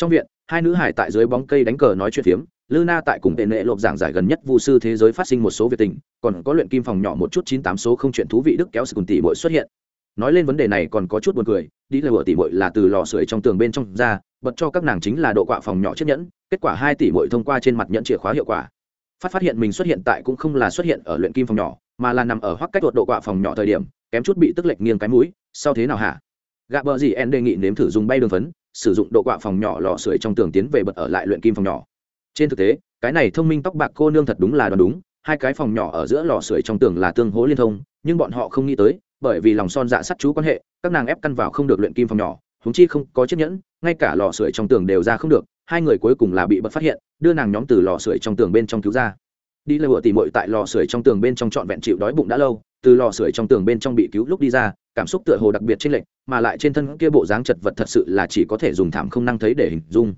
trong viện, hai nữ hải tại dưới bóng cây đánh cờ nói chuyện phiếm, lư na tại cùng tệ nệ lộp giảng giải gần nhất vu sư thế giới phát sinh một số việc tình, còn có luyện kim phòng nhỏ một chút chín tám số không chuyện thú vị đức kéo sự cùng tỷ bội xuất hiện. Nói lên vấn đề này còn có chút buồn cười, đi lừa tỷ bội là từ lò sưởi trong tường bên trong ra, bật cho các nàng chính là độ quạ phòng nhỏ chiếc nhẫn, kết quả hai tỷ bội thông qua trên mặt nhẫn chìa khóa hiệu quả. Phát phát hiện mình xuất hiện tại cũng không là xuất hiện ở luyện kim phòng nhỏ, mà là nằm ở hoắc cách độ quạ phòng nhỏ thời điểm, kém chút bị tức lệch nghiêng cái mũi, sau thế nào hả? Gạ bờ gì, en đề nghị nếm thử dùng bay đường phấn sử dụng độ quạ phòng nhỏ lò sưởi trong tường tiến về bật ở lại luyện kim phòng nhỏ. Trên thực tế, cái này thông minh tóc bạc cô nương thật đúng là đoán đúng, hai cái phòng nhỏ ở giữa lò sưởi trong tường là tương hố liên thông, nhưng bọn họ không nghĩ tới, bởi vì lòng son dạ sắt chú quan hệ, các nàng ép căn vào không được luyện kim phòng nhỏ húng chi không có chiếc nhẫn, ngay cả lò sưởi trong tường đều ra không được, hai người cuối cùng là bị bật phát hiện, đưa nàng nhóm từ lò sưởi trong tường bên trong cứu ra. Đi lừa tỉ mội tại lò sưởi trong tường bên trong trọn vẹn chịu đói bụng đã lâu, từ lò sưởi trong tường bên trong bị cứu lúc đi ra cảm xúc tựa hồ đặc biệt trên lệnh mà lại trên thân kia bộ dáng chật vật thật sự là chỉ có thể dùng thảm không năng thấy để hình dung.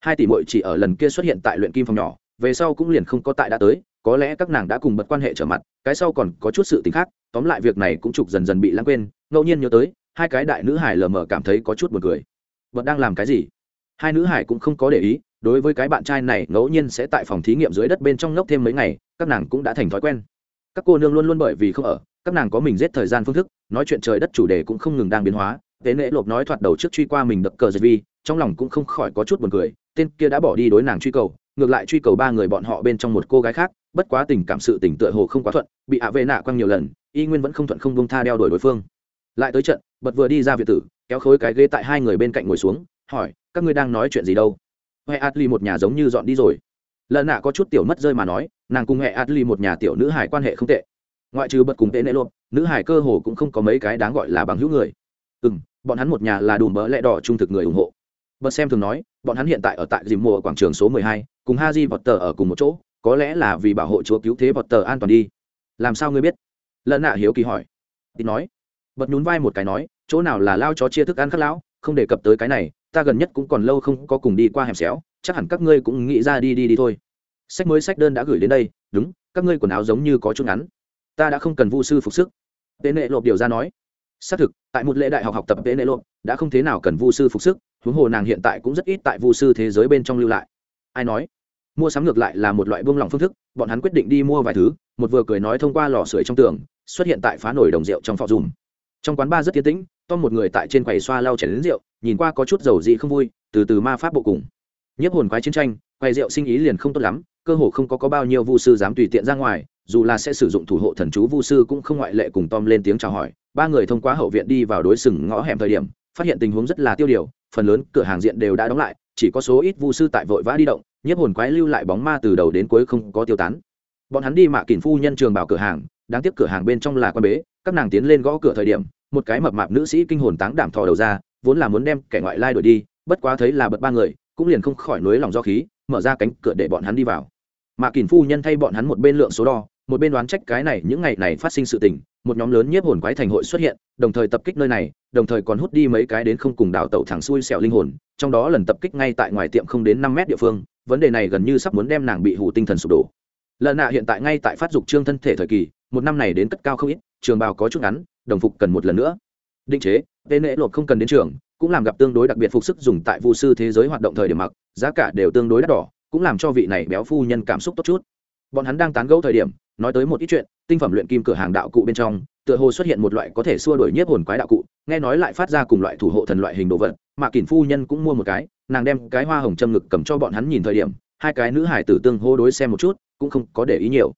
Hai tỷ muội chỉ ở lần kia xuất hiện tại luyện kim phòng nhỏ, về sau cũng liền không có tại đã tới, có lẽ các nàng đã cùng bật quan hệ trở mặt, cái sau còn có chút sự tình khác, tóm lại việc này cũng trục dần dần bị lãng quên, ngẫu nhiên nhớ tới, hai cái đại nữ hải lờ mờ cảm thấy có chút buồn cười. Bật đang làm cái gì? Hai nữ hải cũng không có để ý, đối với cái bạn trai này, ngẫu nhiên sẽ tại phòng thí nghiệm dưới đất bên trong ngốc thêm mấy ngày, các nàng cũng đã thành thói quen. Các cô nương luôn luôn bởi vì không ở các nàng có mình giết thời gian phương thức, nói chuyện trời đất chủ đề cũng không ngừng đang biến hóa. Tế nễ lộp nói thoạt đầu trước truy qua mình đập cờ giật vi, trong lòng cũng không khỏi có chút buồn cười, tên kia đã bỏ đi đối nàng truy cầu, ngược lại truy cầu ba người bọn họ bên trong một cô gái khác, bất quá tình cảm sự tỉnh tựa hồ không quá thuận, bị ạ vệ nạ quăng nhiều lần, y nguyên vẫn không thuận không bông tha đeo đuổi đối phương. Lại tới trận, bật vừa đi ra việt tử, kéo khối cái ghế tại hai người bên cạnh ngồi xuống, hỏi, các ngươi đang nói chuyện gì đâu? Huệ atli một nhà giống như dọn đi rồi. Lần nạ có chút tiểu mất rơi mà nói, nàng cùng huệ atli một nhà tiểu nữ hải quan hệ không tệ ngoại trừ bật cùng tệ nệ luôn nữ hải cơ hồ cũng không có mấy cái đáng gọi là bằng hữu người. Ừ m bọn hắn một nhà là đùm bỡ lẽ đỏ trung thực người ủng hộ. Bật xem thường nói, bọn hắn hiện tại ở tại dìm mùa quảng trường số mười hai, cùng haji vọt tờ ở cùng một chỗ, có lẽ là vì bảo hộ chúa cứu thế vọt tờ an toàn đi. Làm sao ngươi biết? Lợn nạ hiếu kỳ hỏi. Tín nói. Bật nhún vai một cái nói, chỗ nào là lao chó chia thức ăn khắc lão, không đề cập tới cái này, ta gần nhất cũng còn lâu không có cùng đi qua hẻm xéo, chắc hẳn các ngươi cũng nghĩ ra đi đi đi thôi. Sách mới sách đơn đã gửi đến đây, đúng, các ngươi quần áo giống như có chút ngắn ta đã không cần vu sư phục sức. Tế nệ lộp điều ra nói. Xác thực tại một lễ đại học học tập tế nệ lộp đã không thế nào cần vu sư phục sức huống hồ nàng hiện tại cũng rất ít tại vu sư thế giới bên trong lưu lại. Ai nói? Mua sắm ngược lại là một loại buông lỏng phương thức bọn hắn quyết định đi mua vài thứ một vừa cười nói thông qua lò sưởi trong tường xuất hiện tại phá nổi đồng rượu trong phòng dùm trong quán bar rất tiến tĩnh tom một người tại trên quầy xoa lau chảy đến rượu nhìn qua có chút dầu dị không vui từ từ ma pháp bộ cùng. Nhiếp hồn quái chiến tranh quầy rượu sinh ý liền không tốt lắm cơ hồ không có, có bao nhiêu vu sư dám tùy tiện ra ngoài dù là sẽ sử dụng thủ hộ thần chú vu sư cũng không ngoại lệ cùng tom lên tiếng chào hỏi. Ba người thông qua hậu viện đi vào đối sừng ngõ hẻm thời điểm, phát hiện tình huống rất là tiêu điều, phần lớn cửa hàng diện đều đã đóng lại, chỉ có số ít vu sư tại vội vã đi động, nhiếp hồn quái lưu lại bóng ma từ đầu đến cuối không có tiêu tán. Bọn hắn đi mạ kỳn phu nhân trường bảo cửa hàng, đáng tiếc cửa hàng bên trong là quan bế, các nàng tiến lên gõ cửa thời điểm, một cái mập mạp nữ sĩ kinh hồn táng đảm thò đầu ra, vốn là muốn đem kẻ ngoại lai đuổi đi, bất quá thấy là bật ba người, cũng liền không khỏi nối lòng do khí, mở ra cánh cửa để bọn hắn đi vào. Mạ kỳn phu nhân thay bọn hắn một bên lượng số đo một bên đoán trách cái này những ngày này phát sinh sự tình, một nhóm lớn nhiếp hồn quái thành hội xuất hiện, đồng thời tập kích nơi này, đồng thời còn hút đi mấy cái đến không cùng đào tẩu thẳng xuôi xẻo linh hồn, trong đó lần tập kích ngay tại ngoài tiệm không đến năm mét địa phương, vấn đề này gần như sắp muốn đem nàng bị hủ tinh thần sụp đổ. Lần nạ hiện tại ngay tại phát dục trương thân thể thời kỳ, một năm này đến cất cao không ít, trường bào có chút ngắn, đồng phục cần một lần nữa. Định chế, tên lễ lột không cần đến trường, cũng làm gặp tương đối đặc biệt phục sức dùng tại vụ sư thế giới hoạt động thời điểm mặc, giá cả đều tương đối đắt đỏ, cũng làm cho vị này béo phu nhân cảm xúc tốt chút. Bọn hắn đang tán gẫu thời điểm nói tới một ít chuyện, tinh phẩm luyện kim cửa hàng đạo cụ bên trong, tựa hồ xuất hiện một loại có thể xua đuổi nhiếp hồn quái đạo cụ, nghe nói lại phát ra cùng loại thủ hộ thần loại hình đồ vật, mà kỳn phu nhân cũng mua một cái, nàng đem cái hoa hồng châm ngực cầm cho bọn hắn nhìn thời điểm, hai cái nữ hải tử tương hô đối xem một chút, cũng không có để ý nhiều.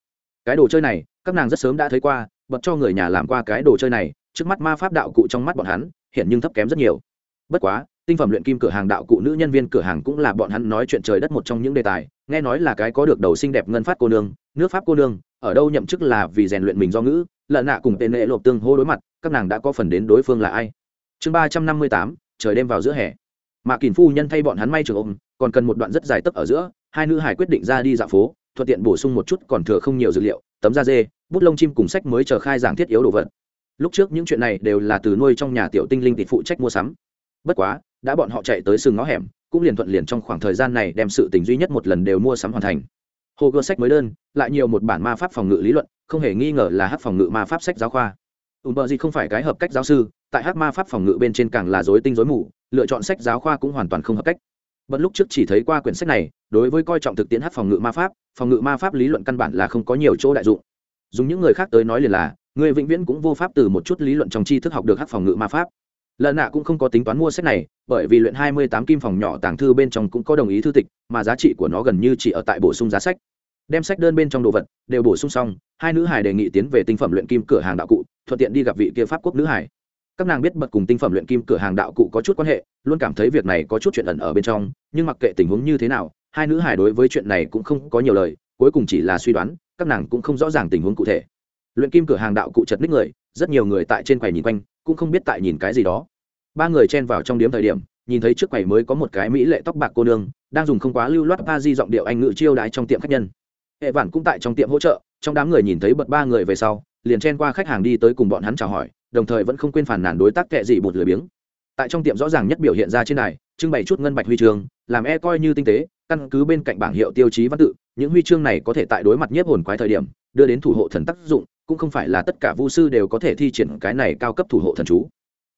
Cái đồ chơi này, các nàng rất sớm đã thấy qua, bật cho người nhà làm qua cái đồ chơi này, trước mắt ma pháp đạo cụ trong mắt bọn hắn, hiện nhưng thấp kém rất nhiều. Bất quá tinh phẩm luyện kim cửa hàng đạo cụ nữ nhân viên cửa hàng cũng là bọn hắn nói chuyện trời đất một trong những đề tài, nghe nói là cái có được đầu xinh đẹp ngân phát cô nương, nước pháp cô nương, ở đâu nhậm chức là vì rèn luyện mình do ngữ lợn nạ cùng tên lệ lộp tương hô đối mặt, các nàng đã có phần đến đối phương là ai. Chương ba trăm năm mươi tám, trời đêm vào giữa hè. Mà kỳn phu nhân thay bọn hắn may trường ôm, còn cần một đoạn rất dài tấp ở giữa, hai nữ hải quyết định ra đi dạo phố, thuận tiện bổ sung một chút còn thừa không nhiều dữ liệu, tấm da dê, bút lông chim cùng sách mới chờ khai giảng thiết yếu đồ vật. Lúc trước những chuyện này đều là từ nuôi trong nhà tiểu tinh linh tịt phụ trách mua sắm. Bất quá đã bọn họ chạy tới sừng ngõ hẻm, cũng liền thuận liền trong khoảng thời gian này đem sự tình duy nhất một lần đều mua sắm hoàn thành. Hồ cơ sách mới đơn, lại nhiều một bản ma pháp phòng ngự lý luận, không hề nghi ngờ là hát phòng ngự ma pháp sách giáo khoa. Ùm bờ gì không phải cái hợp cách giáo sư, tại hát ma pháp phòng ngự bên trên càng là dối tinh dối mù, lựa chọn sách giáo khoa cũng hoàn toàn không hợp cách. Bất lúc trước chỉ thấy qua quyển sách này, đối với coi trọng thực tiễn hát phòng ngự ma pháp, phòng ngự ma pháp lý luận căn bản là không có nhiều chỗ đại dụng. Dùng những người khác tới nói liền là, người vĩnh viễn cũng vô pháp từ một chút lý luận trong tri thức học được hát phòng ngự ma pháp lợn nạ cũng không có tính toán mua sách này, bởi vì luyện hai mươi tám kim phòng nhỏ tàng thư bên trong cũng có đồng ý thư tịch, mà giá trị của nó gần như chỉ ở tại bổ sung giá sách. Đem sách đơn bên trong đồ vật đều bổ sung xong, hai nữ hải đề nghị tiến về tinh phẩm luyện kim cửa hàng đạo cụ, thuận tiện đi gặp vị kia pháp quốc nữ hải. Các nàng biết bật cùng tinh phẩm luyện kim cửa hàng đạo cụ có chút quan hệ, luôn cảm thấy việc này có chút chuyện ẩn ở bên trong, nhưng mặc kệ tình huống như thế nào, hai nữ hải đối với chuyện này cũng không có nhiều lời, cuối cùng chỉ là suy đoán, các nàng cũng không rõ ràng tình huống cụ thể. Luyện kim cửa hàng đạo cụ chật ních người, rất nhiều người tại trên quầy nhìn quanh cũng không biết tại nhìn cái gì đó. Ba người chen vào trong điếm thời điểm, nhìn thấy trước quầy mới có một cái mỹ lệ tóc bạc cô nương, đang dùng không quá lưu loát ba di giọng điệu anh ngữ chiêu đãi trong tiệm khách nhân. Hệ vản cũng tại trong tiệm hỗ trợ, trong đám người nhìn thấy bật ba người về sau, liền chen qua khách hàng đi tới cùng bọn hắn chào hỏi, đồng thời vẫn không quên phản nàn đối tác kệ gì bột lười biếng. Tại trong tiệm rõ ràng nhất biểu hiện ra trên này trưng bày chút ngân bạch huy chương, làm e coi như tinh tế, căn cứ bên cạnh bảng hiệu tiêu chí văn tự, những huy chương này có thể tại đối mặt nhiếp hồn quái thời điểm, đưa đến thủ hộ thần tác dụng cũng không phải là tất cả vu sư đều có thể thi triển cái này cao cấp thủ hộ thần chú.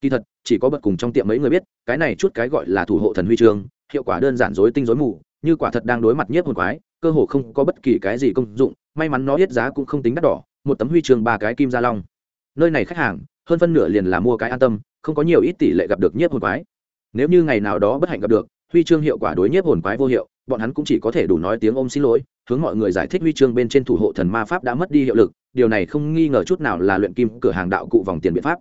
Kỳ thật, chỉ có bật cùng trong tiệm mấy người biết, cái này chút cái gọi là thủ hộ thần huy chương, hiệu quả đơn giản dối tinh dối mù, như quả thật đang đối mặt nhiếp hồn quái, cơ hồ không có bất kỳ cái gì công dụng, may mắn nó biết giá cũng không tính đắt đỏ, một tấm huy chương ba cái kim gia long. Nơi này khách hàng, hơn phân nửa liền là mua cái an tâm, không có nhiều ít tỷ lệ gặp được nhiếp hồn quái. Nếu như ngày nào đó bất hạnh gặp được, huy chương hiệu quả đối nhiếp hồn quái vô hiệu bọn hắn cũng chỉ có thể đủ nói tiếng ôm xin lỗi hướng mọi người giải thích huy chương bên trên thủ hộ thần ma pháp đã mất đi hiệu lực điều này không nghi ngờ chút nào là luyện kim cửa hàng đạo cụ vòng tiền biện pháp.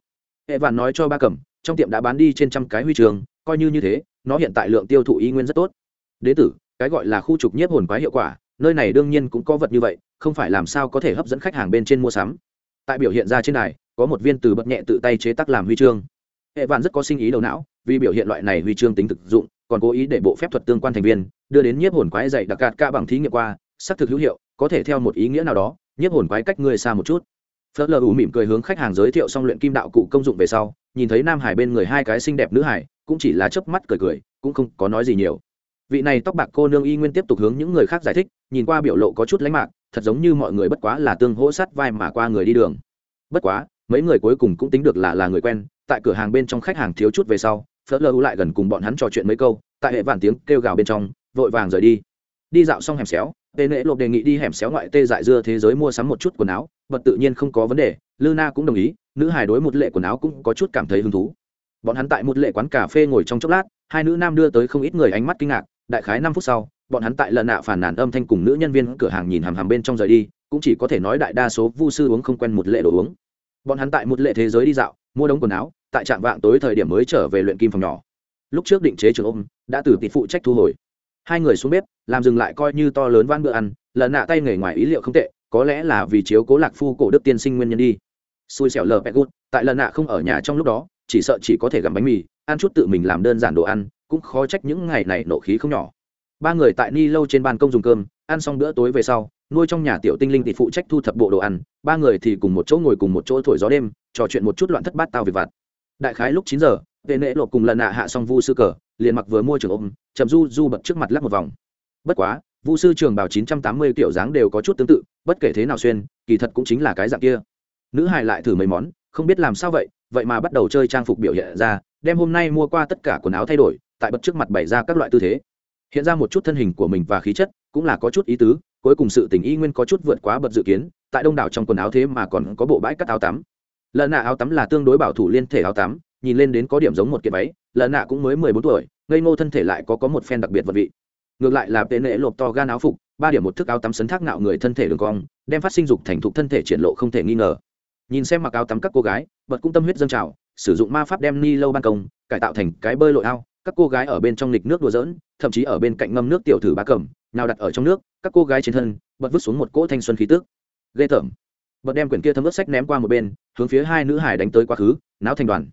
Hệ vạn nói cho ba cầm, trong tiệm đã bán đi trên trăm cái huy chương coi như như thế nó hiện tại lượng tiêu thụ y nguyên rất tốt. Đế tử cái gọi là khu trục nhiếp hồn quái hiệu quả nơi này đương nhiên cũng có vật như vậy không phải làm sao có thể hấp dẫn khách hàng bên trên mua sắm. Tại biểu hiện ra trên này có một viên từ bậc nhẹ tự tay chế tác làm huy chương. Hệ vạn rất có sinh ý đầu não vì biểu hiện loại này huy chương tính thực dụng, còn cố ý để bộ phép thuật tương quan thành viên đưa đến nhiếp hồn quái dạy đặc gạt ca bằng thí nghiệm qua, xác thực hữu hiệu, có thể theo một ý nghĩa nào đó, nhiếp hồn quái cách ngươi xa một chút. Phớt lờ ủ mỉm cười hướng khách hàng giới thiệu xong luyện kim đạo cụ công dụng về sau, nhìn thấy nam hải bên người hai cái xinh đẹp nữ hải, cũng chỉ là chớp mắt cười cười, cũng không có nói gì nhiều. Vị này tóc bạc cô nương y nguyên tiếp tục hướng những người khác giải thích, nhìn qua biểu lộ có chút lánh mạc thật giống như mọi người bất quá là tương hỗ sát vai mà qua người đi đường. Bất quá, mấy người cuối cùng cũng tính được là là người quen, tại cửa hàng bên trong khách hàng thiếu chút về sau phớt lờ lại gần cùng bọn hắn trò chuyện mấy câu, tại hệ vạn tiếng kêu gào bên trong, vội vàng rời đi. Đi dạo xong hẻm xéo, tê nễ lộp đề nghị đi hẻm xéo ngoại tê dại dưa thế giới mua sắm một chút quần áo, vật tự nhiên không có vấn đề, lư na cũng đồng ý, nữ hài đối một lệ quần áo cũng có chút cảm thấy hứng thú. Bọn hắn tại một lệ quán cà phê ngồi trong chốc lát, hai nữ nam đưa tới không ít người ánh mắt kinh ngạc, đại khái năm phút sau, bọn hắn tại lần nạ phản nàn âm thanh cùng nữ nhân viên cửa hàng nhìn hàm hàm bên trong rời đi, cũng chỉ có thể nói đại đa số vu sư uống không quen một lệ đồ uống. Bọn hắn tại một lệ thế giới đi dạo, mua đống quần áo tại trạm vạng tối thời điểm mới trở về luyện kim phòng nhỏ. Lúc trước định chế trường ôm, đã từ tỷ phụ trách thu hồi. Hai người xuống bếp, làm dừng lại coi như to lớn van bữa ăn, lần nạ tay nghề ngoài ý liệu không tệ, có lẽ là vì chiếu cố lạc phu cổ đức tiên sinh nguyên nhân đi. Xui xẻo lờ pet gút, tại lần nạ không ở nhà trong lúc đó, chỉ sợ chỉ có thể gặm bánh mì, ăn chút tự mình làm đơn giản đồ ăn, cũng khó trách những ngày này nộ khí không nhỏ. Ba người tại ni lâu trên ban công dùng cơm, ăn xong bữa tối về sau, nuôi trong nhà tiểu tinh linh thì phụ trách thu thập bộ đồ ăn, ba người thì cùng một chỗ ngồi cùng một chỗ thổi gió đêm, trò chuyện một chút loạn thất bát tao về vặt đại khái lúc chín giờ, tệ nệ lộp cùng lần nạ hạ xong vu sư cờ, liền mặc vừa mua trường ôm, chậm du du bật trước mặt lắc một vòng. Bất quá, vu sư trường bảo chín trăm tám mươi kiểu dáng đều có chút tương tự, bất kể thế nào xuyên, kỳ thật cũng chính là cái dạng kia. Nữ hài lại thử mấy món, không biết làm sao vậy vậy mà bắt đầu chơi trang phục biểu hiện ra, đem hôm nay mua qua tất cả quần áo thay đổi, tại bật trước mặt bày ra các loại tư thế. Hiện ra một chút thân hình của mình và khí chất, cũng là có chút ý tứ, cuối cùng sự tình y nguyên có chút vượt quá bật dự kiến, tại đông đảo trong quần áo thế mà còn có bộ bãi cắt áo tắm. Lợn nạ áo tắm là tương đối bảo thủ liên thể áo tắm, nhìn lên đến có điểm giống một kiện váy, Lợn nạ cũng mới mười bốn tuổi, ngây ngô thân thể lại có có một phen đặc biệt vật vị. Ngược lại là tệ nệ lộp to gan áo phục, ba điểm một thức áo tắm sấn thác nạo người thân thể đường cong, đem phát sinh dục thành thục thân thể triển lộ không thể nghi ngờ. Nhìn xem mặc áo tắm các cô gái bật cũng tâm huyết dâng trào, sử dụng ma pháp đem ni lâu ban công, cải tạo thành cái bơi lội ao, các cô gái ở bên trong lịch nước đùa dỡn thậm chí ở bên cạnh ngâm nước tiểu thử bá cẩm nào đặt ở trong nước, các cô gái trên thân, bật vứt xuống một cỗ thanh xuân khí tức. Ghê tởm bật đem quyển kia thấm ướt sách ném qua một bên, hướng phía hai nữ hải đánh tới quá khứ, náo thành đoàn.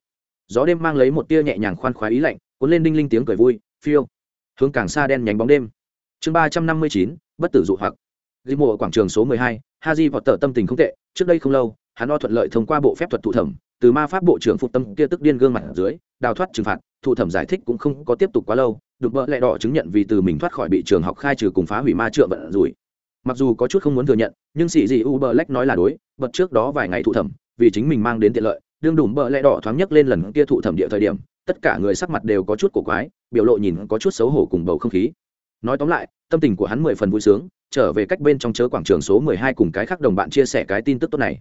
Gió đêm mang lấy một tia nhẹ nhàng khoan khoái ý lạnh, cuốn lên đinh linh tiếng cười vui, phiêu. Hướng càng xa đen nhánh bóng đêm. Chương ba trăm năm mươi chín, bất tử dụ hoặc. Ghi mộ quảng trường số mười hai ha di vọt tờ tâm tình không tệ, trước đây không lâu, hắn o thuận lợi thông qua bộ phép thuật thụ thẩm, từ ma pháp bộ trưởng phục tâm kia tức điên gương mặt ở dưới, đào thoát trừng phạt, thụ thẩm giải thích cũng không có tiếp tục quá lâu được bỡ lẹ đỏ chứng nhận vì từ mình thoát khỏi bị trường học khai trừ cùng phá hủy ma trượng vận rủi mặc dù có chút không muốn thừa nhận, nhưng sĩ dị u bờ lách nói là đối, bật trước đó vài ngày thụ thẩm, vì chính mình mang đến tiện lợi, đương đủ bờ lẽ đỏ thoáng nhấc lên lần kia thụ thẩm địa thời điểm, tất cả người sắc mặt đều có chút cổ quái, biểu lộ nhìn có chút xấu hổ cùng bầu không khí. Nói tóm lại, tâm tình của hắn mười phần vui sướng, trở về cách bên trong chớ quảng trường số mười hai cùng cái khác đồng bạn chia sẻ cái tin tức tốt này.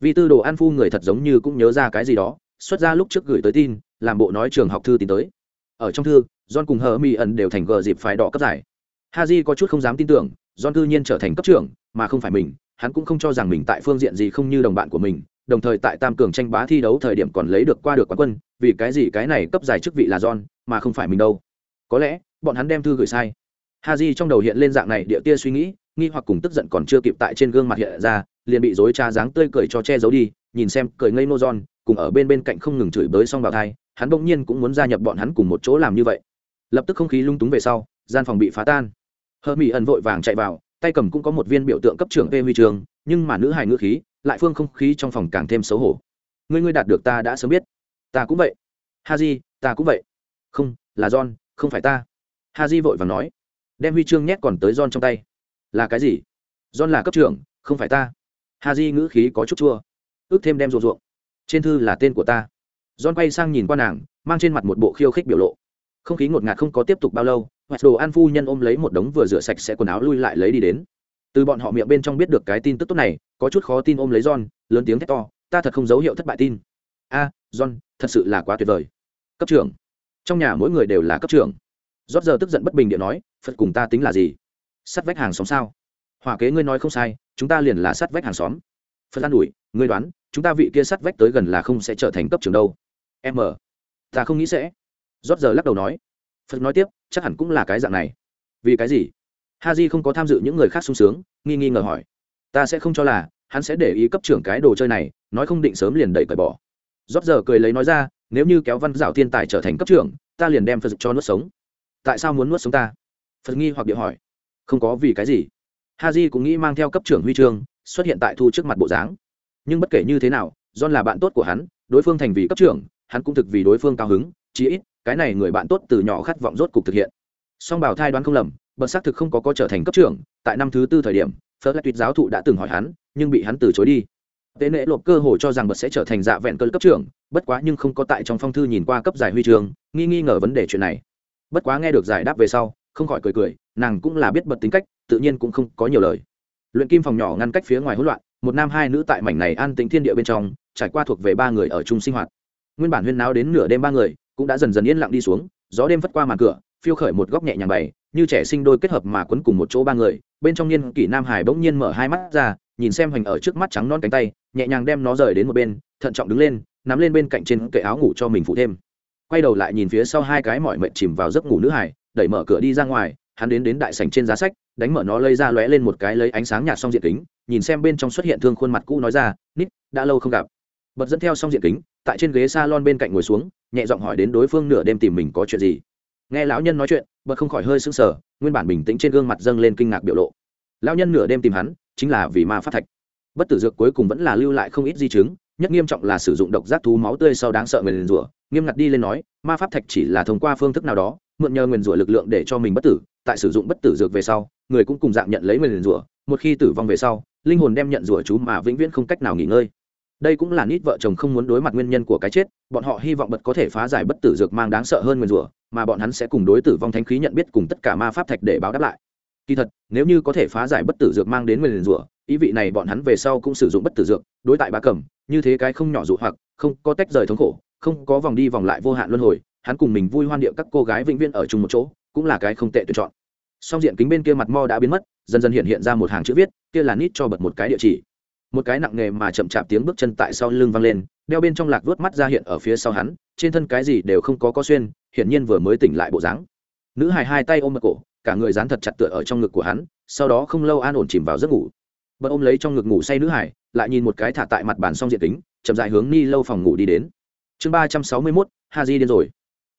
Vì tư đồ an phu người thật giống như cũng nhớ ra cái gì đó, xuất ra lúc trước gửi tới tin, làm bộ nói trường học thư tin tới. Ở trong thư, john cùng hờ mi ẩn đều thành gờ dịp phải đỏ cấp giải. Haji có chút không dám tin tưởng john cư nhiên trở thành cấp trưởng mà không phải mình hắn cũng không cho rằng mình tại phương diện gì không như đồng bạn của mình đồng thời tại tam cường tranh bá thi đấu thời điểm còn lấy được qua được quán quân vì cái gì cái này cấp giải chức vị là john mà không phải mình đâu. Có lẽ bọn hắn đem thư gửi sai. Haji trong đầu hiện lên dạng này địa tia suy nghĩ nghi hoặc cùng tức giận còn chưa kịp tại trên gương mặt hiện ra liền bị dối trá dáng tươi cười cho che giấu đi nhìn xem cười ngây nô John, cùng ở bên bên cạnh không ngừng chửi bới xong vào thai hắn bỗng nhiên cũng muốn gia nhập bọn hắn cùng một chỗ làm như vậy. Lập tức không khí lung túng về sau gian phòng bị phá tan. Hờ mỹ ẩn vội vàng chạy vào, tay cầm cũng có một viên biểu tượng cấp trưởng p huy trường nhưng mà nữ hài ngữ khí, lại phương không khí trong phòng càng thêm xấu hổ. Ngươi ngươi đạt được ta đã sớm biết. Ta cũng vậy. Ha di, ta cũng vậy. Không, là john, không phải ta. Ha di vội vàng nói. Đem huy chương nhét còn tới john trong tay. Là cái gì? John là cấp trưởng, không phải ta. Ha di ngữ khí có chút chua. Ước thêm đem ruộng ruộng. Trên thư là tên của ta. John quay sang nhìn qua nàng, mang trên mặt một bộ khiêu khích biểu lộ. Không khí ngột ngạt không có tiếp tục bao lâu hoặc đồ an phu nhân ôm lấy một đống vừa rửa sạch sẽ quần áo lui lại lấy đi đến. Từ bọn họ miệng bên trong biết được cái tin tức tốt này, có chút khó tin ôm lấy john, lớn tiếng thét to, ta thật không dấu hiệu thất bại tin. A, john, thật sự là quá tuyệt vời. Cấp trưởng. Trong nhà mỗi người đều là cấp trưởng. Rót giờ tức giận bất bình điện nói, phật cùng ta tính là gì? Sắt vách hàng xóm sao? Hỏa kế ngươi nói không sai, chúng ta liền là sắt vách hàng xóm. Phật an ủi, ngươi đoán, chúng ta vị kia sắt vách tới gần là không sẽ trở thành cấp trưởng đâu. M ta không nghĩ sẽ. Rót giờ lắc đầu nói phật nói tiếp, chắc hẳn cũng là cái dạng này. Vì cái gì? Ha j không có tham dự những người khác sung sướng, nghi nghi ngờ hỏi. Ta sẽ không cho là, hắn sẽ để ý cấp trưởng cái đồ chơi này, nói không định sớm liền đẩy cởi bỏ. Rót giờ cười lấy nói ra, nếu như kéo văn dạo thiên tài trở thành cấp trưởng, ta liền đem phật cho nuốt sống. Tại sao muốn nuốt sống ta? Phật nghi hoặc điệu hỏi. Không có vì cái gì. Ha j cũng nghĩ mang theo cấp trưởng huy chương, xuất hiện tại thu trước mặt bộ dáng. Nhưng bất kể như thế nào, john là bạn tốt của hắn, đối phương thành vì cấp trưởng, hắn cũng thực vì đối phương cao hứng, chí ít cái này người bạn tốt từ nhỏ khát vọng rốt cục thực hiện. Song bảo thai đoán không lầm bật xác thực không có có trở thành cấp trưởng, tại năm thứ tư thời điểm, phớt lại tuyệt giáo thụ đã từng hỏi hắn, nhưng bị hắn từ chối đi. Tế nệ lộp cơ hồ cho rằng bật sẽ trở thành dạ vẹn cơn cấp trưởng, bất quá nhưng không có tại trong phong thư nhìn qua cấp giải huy trường nghi nghi ngờ vấn đề chuyện này. Bất quá nghe được giải đáp về sau, không khỏi cười cười, nàng cũng là biết bật tính cách, tự nhiên cũng không có nhiều lời. Luyện kim phòng nhỏ ngăn cách phía ngoài hỗn loạn, một nam hai nữ tại mảnh này an tĩnh thiên địa bên trong, trải qua thuộc về ba người ở chung sinh hoạt. Nguyên bản huyên náo đến nửa đêm ba người cũng đã dần dần yên lặng đi xuống, gió đêm vất qua màn cửa, phiêu khởi một góc nhẹ nhàng bày, như trẻ sinh đôi kết hợp mà quấn cùng một chỗ ba người, bên trong niên kỷ nam hải bỗng nhiên mở hai mắt ra, nhìn xem hoành ở trước mắt trắng non cánh tay, nhẹ nhàng đem nó rời đến một bên, thận trọng đứng lên, nắm lên bên cạnh trên kệ áo ngủ cho mình phụ thêm. Quay đầu lại nhìn phía sau hai cái mỏi mệt chìm vào giấc ngủ nữ hải, đẩy mở cửa đi ra ngoài, hắn đến đến đại sảnh trên giá sách, đánh mở nó lây ra lóe lên một cái lấy ánh sáng nhạt xong diện kính, nhìn xem bên trong xuất hiện thương khuôn mặt cũ nói ra, nít, đã lâu không gặp bật dẫn theo xong diện kính, tại trên ghế s a lon bên cạnh ngồi xuống, nhẹ giọng hỏi đến đối phương nửa đêm tìm mình có chuyện gì. Nghe lão nhân nói chuyện, bật không khỏi hơi sững sờ, nguyên bản bình tĩnh trên gương mặt dâng lên kinh ngạc biểu lộ. Lão nhân nửa đêm tìm hắn, chính là vì ma phát thạch. Bất tử dược cuối cùng vẫn là lưu lại không ít di chứng, nhất nghiêm trọng là sử dụng độc giác thú máu tươi sau đáng sợ nguyền rủa, nghiêm ngặt đi lên nói, ma pháp thạch chỉ là thông qua phương thức nào đó, mượn nhờ nguyền rủa lực lượng để cho mình bất tử, tại sử dụng bất tử dược về sau, người cũng cùng dạng nhận lấy nguyền rủa, một khi tử vong về sau, linh hồn đem nhận rủa chú mà vĩnh viễn không cách nào nghỉ ngơi đây cũng là nít vợ chồng không muốn đối mặt nguyên nhân của cái chết, bọn họ hy vọng bật có thể phá giải bất tử dược mang đáng sợ hơn nguyên rủa, mà bọn hắn sẽ cùng đối tử vong thánh khí nhận biết cùng tất cả ma pháp thạch để báo đáp lại. Kỳ thật, nếu như có thể phá giải bất tử dược mang đến nguyên rủa, ý vị này bọn hắn về sau cũng sử dụng bất tử dược, đối tại ba cầm, như thế cái không nhỏ dụ hoặc, không có tách rời thống khổ, không có vòng đi vòng lại vô hạn luân hồi, hắn cùng mình vui hoan điệu các cô gái vĩnh viên ở chung một chỗ, cũng là cái không tệ tuyển chọn. Song diện kính bên kia mặt mo đã biến mất, dần dần hiện hiện ra một hàng chữ viết, kia là nít cho bật một cái địa chỉ một cái nặng nghề mà chậm chạp tiếng bước chân tại sau lưng vang lên, đeo bên trong lạc vớt mắt ra hiện ở phía sau hắn, trên thân cái gì đều không có có xuyên, hiển nhiên vừa mới tỉnh lại bộ dáng. Nữ hài hai tay ôm mặt cổ, cả người dán thật chặt tựa ở trong ngực của hắn, sau đó không lâu an ổn chìm vào giấc ngủ. Bật ôm lấy trong ngực ngủ say nữ hải lại nhìn một cái thả tại mặt bàn xong diện tính chậm dại hướng ni lâu phòng ngủ đi đến. Chương ba trăm sáu mươi mốt, ha di điên rồi.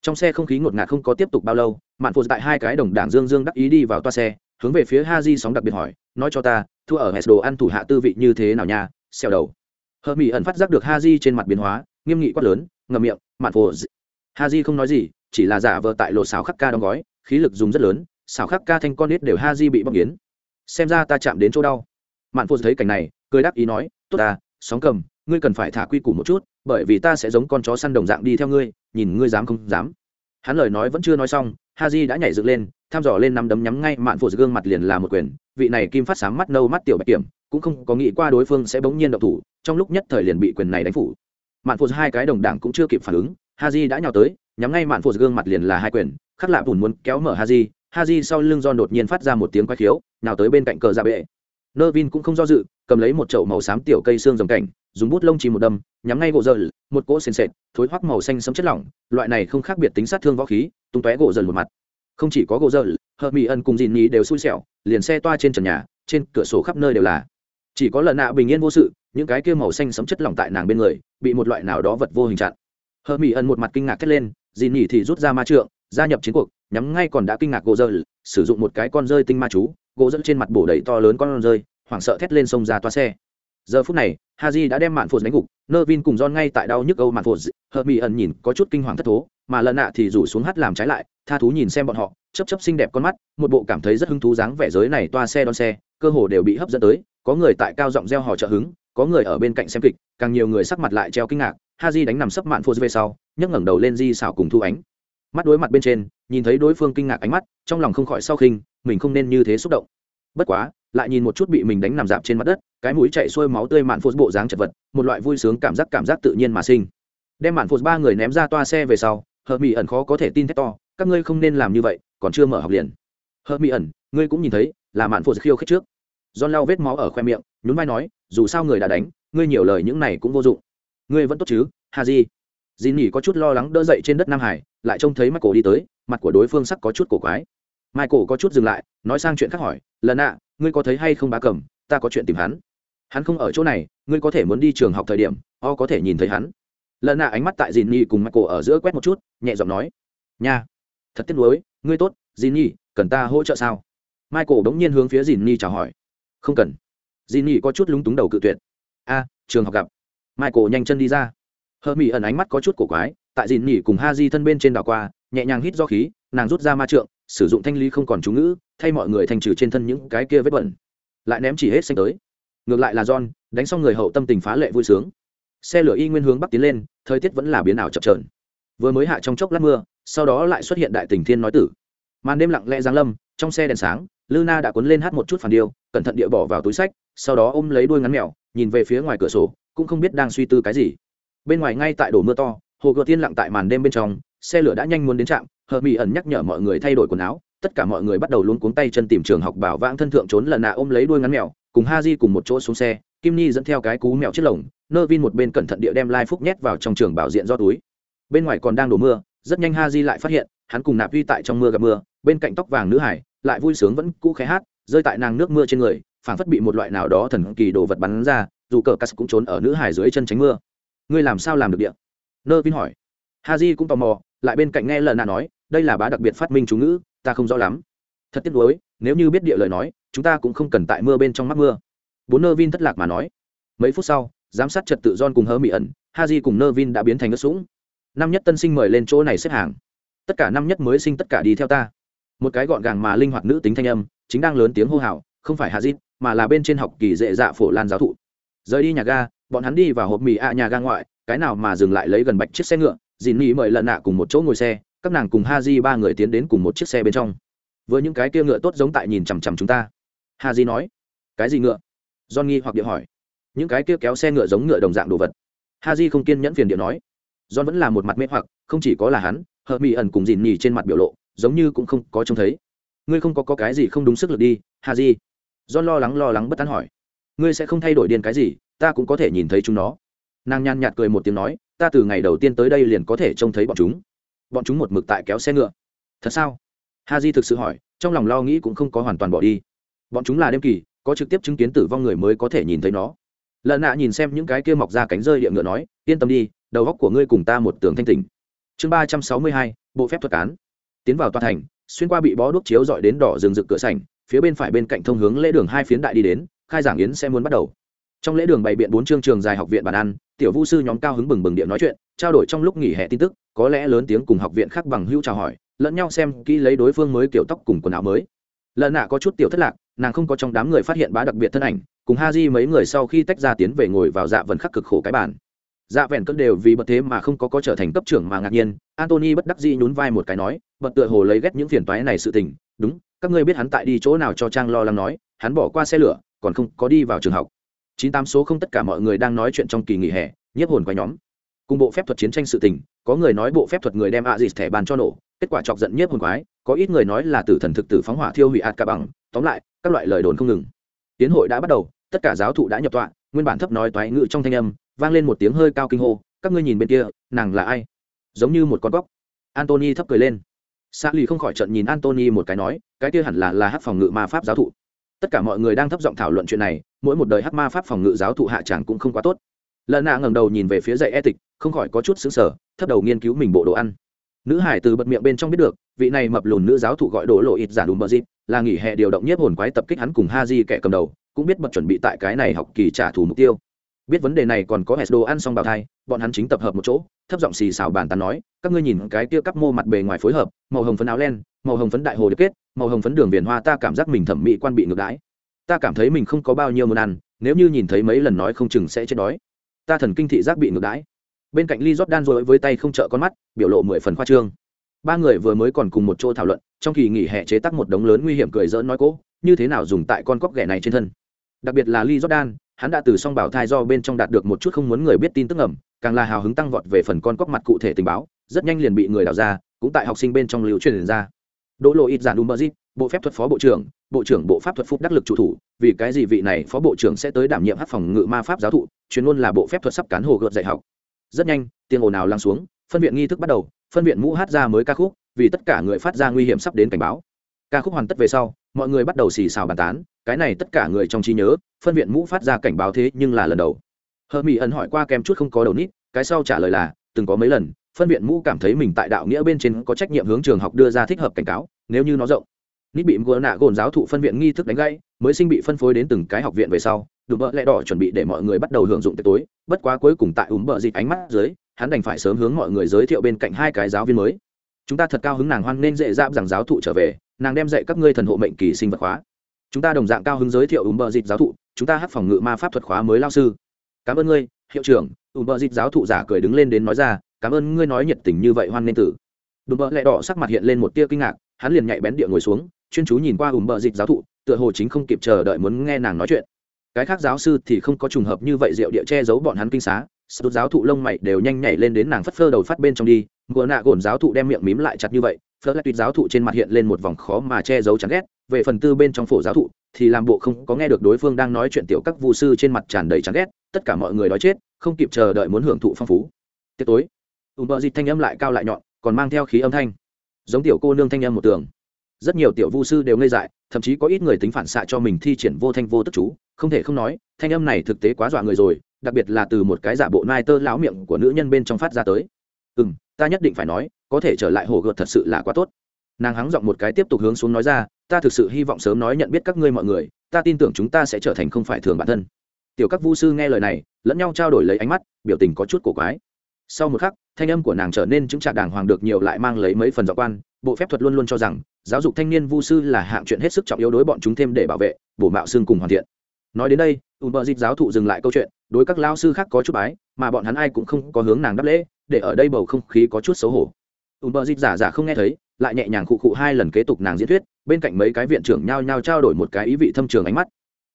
Trong xe không khí ngột ngạt không có tiếp tục bao lâu, mạn phụ tại hai cái đồng đảng dương dương đắc ý đi vào toa xe hướng về phía ha di sóng đặc biệt hỏi, nói cho ta, thua ở hẹn đồ ăn thủ hạ tư vị như thế nào nha? Xèo đầu. Hờ mỹ ẩn phát giác được ha di trên mặt biến hóa, nghiêm nghị quát lớn ngầm miệng, mạn phụ ha di không nói gì, chỉ là giả vờ tại lộ xào khắc ca đóng gói, khí lực dùng rất lớn xào khắc ca thanh con nít đều ha di bị bóc yến xem ra ta chạm đến chỗ đau. Mạn phụ thấy cảnh này, cười đáp ý nói, tốt ta, sóng cầm, ngươi cần phải thả quy củ một chút, bởi vì ta sẽ giống con chó săn đồng dạng đi theo ngươi, nhìn ngươi dám không dám. Hắn lời nói vẫn chưa nói xong ha đã nhảy dựng lên thăm dò lên nắm đấm nhắm ngay mạn phụ gương mặt liền là một quyền. Vị này kim phát sáng mắt nâu mắt tiểu bạch kiểm cũng không có nghĩ qua đối phương sẽ bỗng nhiên độc thủ trong lúc nhất thời liền bị quyền này đánh phủ. Mạn phụ hai cái đồng đảng cũng chưa kịp phản ứng Haji đã nhào tới nhắm ngay mạn phụ gương mặt liền là hai quyền khắc lạ bùn muốn kéo mở Haji, Haji sau lưng do đột nhiên phát ra một tiếng quay khiếu nào tới bên cạnh cờ ra bệ. Nơ vin cũng không do dự cầm lấy một chậu màu xám tiểu cây xương rồng cảnh dùng bút lông chỉ một đâm nhắm ngay gỗ dơ một cỗ sền sệt thối hoắc màu xanh sấm chất lỏng loại này không khác biệt tính sát thương võ khí tung tóe gỗ dơ một mặt không chỉ có gỗ dơ hợp mỹ ân cùng dìn nhì đều xui xẻo, liền xe toa trên trần nhà, trên cửa sổ khắp nơi đều là. Chỉ có lần nạ bình yên vô sự, những cái kia màu xanh sấm chất lỏng tại nàng bên người, bị một loại nào đó vật vô hình chặn. Hợp mỹ ân một mặt kinh ngạc thét lên, dìn nhì thì rút ra ma trượng, gia nhập chiến cuộc, nhắm ngay còn đã kinh ngạc gỗ dơ sử dụng một cái con rơi tinh ma chú, gỗ dẫn trên mặt bổ đầy to lớn con rơi, hoảng sợ thét lên sông ra toa xe. Giờ phút này, haji đã đem mạn phụt đánh gục nơ vin cùng don ngay tại đau nhức âu mạn phụt, hợp mỹ ẩn nhìn có chút kinh hoàng thất thố, mà lần nạ thì rủ xuống hát làm trái lại tha thú nhìn xem bọn họ chấp chấp xinh đẹp con mắt, một bộ cảm thấy rất hứng thú dáng vẻ giới này toa xe đón xe, cơ hồ đều bị hấp dẫn tới, có người tại cao giọng reo hò trợ hứng, có người ở bên cạnh xem kịch, càng nhiều người sắc mặt lại treo kinh ngạc Ha Di đánh nằm sấp mạn phô về sau, nhấc ngẩng đầu lên di xảo cùng thu ánh. Mắt đối mặt bên trên, nhìn thấy đối phương kinh ngạc ánh mắt, trong lòng không khỏi sau khinh, mình không nên như thế xúc động. Bất quá, lại nhìn một chút bị mình đánh nằm dạp trên mặt đất, cái mũi chạy xuôi máu tươi mạn phô bộ dáng chật vật, một loại vui sướng cảm giác cảm giác tự nhiên mà sinh. Đem mạn phô ba người ném ra toa xe về sau hờ mỹ ẩn khó có thể tin thét to các ngươi không nên làm như vậy, còn chưa mở học liền. Hờ mỹ ẩn, ngươi cũng nhìn thấy, là mạn phô khiêu khích trước. Don lau vết máu ở khoe miệng, nhún vai nói, dù sao người đã đánh, ngươi nhiều lời những này cũng vô dụng. Ngươi vẫn tốt chứ hà di di nhỉ có chút lo lắng đỡ dậy trên đất nam hải, lại trông thấy michael đi tới, mặt của đối phương sắc có chút cổ quái. Michael có chút dừng lại, nói sang chuyện khác hỏi, lần ạ, ngươi có thấy hay không bá cầm? Ta có chuyện tìm hắn. Hắn không ở chỗ này, ngươi có thể muốn đi trường học thời điểm, o có thể nhìn thấy hắn. Lần ạ ánh mắt tại dìn nhi cùng michael ở giữa quét một chút, nhẹ giọng nói, nha thật tiếc nuối, ngươi tốt dìn nhi cần ta hỗ trợ sao? Michael đống nhiên hướng phía dìn nhi chào hỏi. Không cần. Dìn nhi có chút lúng túng đầu cự tuyệt. A, trường học gặp. Michael nhanh chân đi ra. Hơ mỹ ẩn ánh mắt có chút cổ quái, tại dìn nhi cùng ha di thân bên trên đảo qua, nhẹ nhàng hít do khí, nàng rút ra ma trượng, sử dụng thanh lý không còn chú ngữ, thay mọi người thành trừ trên thân những cái kia vết bẩn. Lại ném chỉ hết xanh tới. Ngược lại là john, đánh xong người hậu tâm tình phá lệ vui sướng. Xe lửa y nguyên hướng bắc tiến lên, thời tiết vẫn là biến ảo chập trờn vừa mới hạ trong chốc lát mưa sau đó lại xuất hiện đại tình thiên nói tử. Màn đêm lặng lẽ giáng lâm, trong xe đèn sáng luna đã cuốn lên hát một chút phản điêu, cẩn thận địa bỏ vào túi sách, sau đó ôm lấy đuôi ngắn mèo, nhìn về phía ngoài cửa sổ, cũng không biết đang suy tư cái gì. Bên ngoài ngay tại đổ mưa to, hồ gợt tiên lặng tại màn đêm bên trong, xe lửa đã nhanh muốn đến trạm hờ mỹ ẩn nhắc nhở mọi người thay đổi quần áo, tất cả mọi người bắt đầu luôn cuống tay chân tìm trường học bảo vãng thân thượng trốn lần nạ ôm lấy đuôi ngắn mèo, cùng ha di cùng một chỗ xuống xe, kim ni dẫn theo cái cú mèo chiếc lồng, nơ vin một bên cẩn thận địa đem lai phúc nhét vào trong trường bảo diện do túi. Bên ngoài còn đang đổ mưa rất nhanh ha di lại phát hiện, hắn cùng nạp vi tại trong mưa gặp mưa, bên cạnh tóc vàng nữ hải, lại vui sướng vẫn cũ khé hát, rơi tại nàng nước mưa trên người, phảng phất bị một loại nào đó thần kỳ đồ vật bắn ra, dù cờ cắt cũng trốn ở nữ hải dưới chân tránh mưa. Ngươi làm sao làm được địa? Nơ vin hỏi. Ha di cũng tò mò, lại bên cạnh nghe lần nạ nói, đây là bá đặc biệt phát minh chú ngữ, ta không rõ lắm. Thật tiếc nuối, nếu như biết địa lời nói, chúng ta cũng không cần tại mưa bên trong mắc mưa. Bốn nơ vin thất lạc mà nói. Mấy phút sau, giám sát trật tự don cùng hơ mỹ ẩn ha di cùng nơ vin đã biến thành ớt sũng năm nhất tân sinh mời lên chỗ này xếp hàng. Tất cả năm nhất mới sinh tất cả đi theo ta. Một cái gọn gàng mà linh hoạt nữ tính thanh âm, chính đang lớn tiếng hô hào, không phải hạ dít, mà là bên trên học kỳ dễ dạ phổ lan giáo thụ. Rời đi nhà ga, bọn hắn đi vào hộp mì ạ nhà ga ngoại, cái nào mà dừng lại lấy gần bạch chiếc xe ngựa, dìn mỹ mời lần nạ cùng một chỗ ngồi xe, các nàng cùng ha di ba người tiến đến cùng một chiếc xe bên trong. Với những cái kia ngựa tốt giống tại nhìn chằm chằm chúng ta. Ha di nói, cái gì ngựa? John nghi hoặc địa hỏi, những cái kia kéo xe ngựa giống ngựa đồng dạng đồ vật. Ha di không kiên nhẫn phiền điện nói john vẫn là một mặt mê hoặc không chỉ có là hắn hờ mỹ ẩn cùng dìn nhì trên mặt biểu lộ giống như cũng không có trông thấy. Ngươi không có, có cái gì không đúng sức lực đi hà di. John lo lắng lo lắng bất tán hỏi. Ngươi sẽ không thay đổi điên cái gì ta cũng có thể nhìn thấy chúng nó. Nàng nhàn nhạt cười một tiếng nói ta từ ngày đầu tiên tới đây liền có thể trông thấy bọn chúng. Bọn chúng một mực tại kéo xe ngựa. Thật sao? Ha di thực sự hỏi trong lòng lo nghĩ cũng không có hoàn toàn bỏ đi. Bọn chúng là đêm kỳ có trực tiếp chứng kiến tử vong người mới có thể nhìn thấy nó. Lợn nạ nhìn xem những cái kia mọc ra cánh rơi địa ngựa nói yên tâm đi đầu góc của ngươi cùng ta một tường thanh tỉnh. Chương ba trăm sáu mươi hai, bộ phép thuật cán. Tiến vào tòa thành, xuyên qua bị bó đuốc chiếu dọi đến đỏ rừng rực cửa sảnh, phía bên phải bên cạnh thông hướng lễ đường hai phiến đại đi đến, khai giảng yến sẽ muốn bắt đầu. Trong lễ đường bày biện bốn chương trường dài học viện bàn ăn, tiểu vũ sư nhóm cao hứng bừng bừng điện nói chuyện, trao đổi trong lúc nghỉ hè tin tức, có lẽ lớn tiếng cùng học viện khác bằng hữu chào hỏi, lẫn nhau xem kỹ lấy đối phương mới kiểu tóc cùng quần áo mới. Lợn nạ có chút tiểu thất lạc, nàng không có trong đám người phát hiện bá đặc biệt thân ảnh, cùng ha di mấy người sau khi tách ra tiến về ngồi vào dạ vần khắc cực khổ cái bản dạ vẹn cất đều vì bật thế mà không có có trở thành cấp trưởng mà ngạc nhiên antony bất đắc dĩ nhún vai một cái nói, bật tựa hồ lấy ghét những phiền toái này sự tình. Đúng, các ngươi biết hắn tại đi chỗ nào cho trang lo lắng nói, hắn bỏ qua xe lửa, còn không có đi vào trường học. Chín tám số không tất cả mọi người đang nói chuyện trong kỳ nghỉ hè, nhiếp hồn quanh nhóm. Cùng bộ phép thuật chiến tranh sự tình, có người nói bộ phép thuật người đem a dịt thẻ bàn cho nổ, kết quả chọc giận nhiếp hồn quái, có ít người nói là tử thần thực tử phóng hỏa thiêu hủy ạt cả bằng, tóm lại, các loại lời đồn không ngừng. Tiến hội đã bắt đầu, tất cả giáo thụ đã nhập tọa, nguyên bản thấp nói toái ngự trong thanh âm vang lên một tiếng hơi cao kinh hô, các ngươi nhìn bên kia, nàng là ai? Giống như một con cóc. Antony thấp cười lên. Xa lì không khỏi trận nhìn antony một cái nói, cái kia hẳn là là hát phòng ngự ma pháp giáo thụ. Tất cả mọi người đang thấp giọng thảo luận chuyện này, mỗi một đời hát ma pháp phòng ngự giáo thụ hạ tràng cũng không quá tốt. Lợn nạ ngẩng đầu nhìn về phía dạy e tịch không khỏi có chút xứng sở thấp đầu nghiên cứu mình bộ đồ ăn. Nữ hải từ bật miệng bên trong biết được, vị này mập lùn nữ giáo thụ gọi đồ lộ ít giả đùm bờ dịp, là nghỉ hè điều động nhiếp hồn quái tập kích hắn cùng ha di kẻ cầm đầu, cũng biết bật chuẩn bị tại cái này học kỳ trả thù mục tiêu biết vấn đề này còn có hẹn đồ ăn xong bào thai, bọn hắn chính tập hợp một chỗ, thấp giọng xì xào bàn tán nói, các ngươi nhìn cái kia cắp mô mặt bề ngoài phối hợp, màu hồng phấn áo len, màu hồng phấn đại hồ được kết, màu hồng phấn đường viền hoa, ta cảm giác mình thẩm mỹ quan bị ngược đãi. Ta cảm thấy mình không có bao nhiêu muốn ăn, nếu như nhìn thấy mấy lần nói không chừng sẽ chết đói. Ta thần kinh thị giác bị ngược đãi. Bên cạnh ly rót đan rồi với tay không trợ con mắt, biểu lộ mười phần khoa trương. Ba người vừa mới còn cùng một chỗ thảo luận, trong kỳ nghỉ hè chế tác một đống lớn nguy hiểm cười dỡn nói cỗ như thế nào dùng tại con cóc ghẻ này trên thân. Đặc biệt là ly jordan hắn đã từ song bảo thai do bên trong đạt được một chút không muốn người biết tin tức ẩm càng là hào hứng tăng vọt về phần con cóc mặt cụ thể tình báo, rất nhanh liền bị người đào ra, cũng tại học sinh bên trong lưu truyền ra. Đỗ lộ ít giản umberzit bộ phép thuật phó bộ trưởng bộ trưởng bộ pháp thuật phúc đắc lực chủ thủ, vì cái gì vị này phó bộ trưởng sẽ tới đảm nhiệm hát phòng ngự ma pháp giáo thụ, chuyên luôn là bộ phép thuật sắp cán hồ gợt dạy học. Rất nhanh, tiếng ồn ào lắng xuống, phân viện nghi thức bắt đầu, phân viện mũ hát ra mới ca khúc, vì tất cả người phát ra nguy hiểm sắp đến cảnh báo. Ca khúc hoàn tất về sau, mọi người bắt đầu xì xào bàn tán cái này tất cả người trong trí nhớ, phân viện mũ phát ra cảnh báo thế nhưng là lần đầu. Hờ mỹ ẩn hỏi qua kem chút không có đầu nít, cái sau trả lời là, từng có mấy lần, phân viện mũ cảm thấy mình tại đạo nghĩa bên trên có trách nhiệm hướng trường học đưa ra thích hợp cảnh cáo, nếu như nó rộng. Nít bị mùa nạ gồn giáo thụ phân viện nghi thức đánh gãy, mới sinh bị phân phối đến từng cái học viện về sau, đùm bợ lẽ đỏ chuẩn bị để mọi người bắt đầu hưởng dụng tối, bất quá cuối cùng tại ủng bợ dịch ánh mắt dưới, hắn đành phải sớm hướng mọi người giới thiệu bên cạnh hai cái giáo viên mới. Chúng ta thật cao hứng nàng hoan nên dễ dạm rằng giáo thụ trở về, nàng đem dạy các ngươi thần hộ mệnh kỳ sinh vật khóa chúng ta đồng dạng cao hứng giới thiệu ủng bờ dịp giáo thụ, chúng ta hát phòng ngự ma pháp thuật khóa mới lao sư. Cảm ơn ngươi, hiệu trưởng. Ủng bờ dịp giáo thụ giả cười đứng lên đến nói ra, cảm ơn ngươi nói nhiệt tình như vậy, hoan nên tử. Đùm bờ lẹ đỏ sắc mặt hiện lên một tia kinh ngạc, hắn liền nhạy bén địa ngồi xuống, chuyên chú nhìn qua ủng bờ dịp giáo thụ, tựa hồ chính không kịp chờ đợi muốn nghe nàng nói chuyện. Cái khác giáo sư thì không có trùng hợp như vậy rượu địa che giấu bọn hắn kinh xá. Sút giáo thụ lông mày đều nhanh nhảy lên đến nàng phất phơ đầu phát bên trong đi. Ngựa nạ gồn giáo thụ đem miệng mím lại chặt như vậy phớt lại tuyệt giáo thụ trên mặt hiện lên một vòng khó mà che giấu chán ghét, về phần tư bên trong phổ giáo thụ, thì làm bộ không có nghe được đối phương đang nói chuyện tiểu các vu sư trên mặt tràn đầy chán ghét, tất cả mọi người đói chết, không kịp chờ đợi muốn hưởng thụ phong phú. Tiệc tối ùm bờ dịt thanh âm lại cao lại nhọn, còn mang theo khí âm thanh. Giống tiểu cô nương thanh âm một tường. Rất nhiều tiểu vu sư đều ngây dại, thậm chí có ít người tính phản xạ cho mình thi triển vô thanh vô tức chú, không thể không nói, thanh âm này thực tế quá dọa người rồi, đặc biệt là từ một cái giả bộ nai tơ láo miệng của nữ nhân bên trong phát ra tới. Ừ m ta nhất định phải nói có thể trở lại hồ gợt thật sự là quá tốt. Nàng hắng giọng một cái tiếp tục hướng xuống nói ra, ta thực sự hy vọng sớm nói nhận biết các ngươi mọi người, ta tin tưởng chúng ta sẽ trở thành không phải thường bản thân. Tiểu các vu sư nghe lời này, lẫn nhau trao đổi lấy ánh mắt, biểu tình có chút cổ quái. Sau một khắc, thanh âm của nàng trở nên chứng trả đàng hoàng được nhiều lại mang lấy mấy phần dọc quan, bộ phép thuật luôn luôn cho rằng, giáo dục thanh niên vu sư là hạng chuyện hết sức trọng yếu đối bọn chúng thêm để bảo vệ, bổ mạo xương cùng hoàn thiện. Nói đến đây ùm bờ dịp giáo thụ dừng lại câu chuyện, đối các lao sư khác có chút bái, mà bọn hắn ai cũng không có hướng nàng đáp lễ, để ở đây bầu không khí có chút xấu hổ ùm bờ dịp giả giả không nghe thấy, lại nhẹ nhàng khụ khụ hai lần kế tục nàng diễn thuyết, bên cạnh mấy cái viện trưởng nhao nhao trao đổi một cái ý vị thâm trường ánh mắt.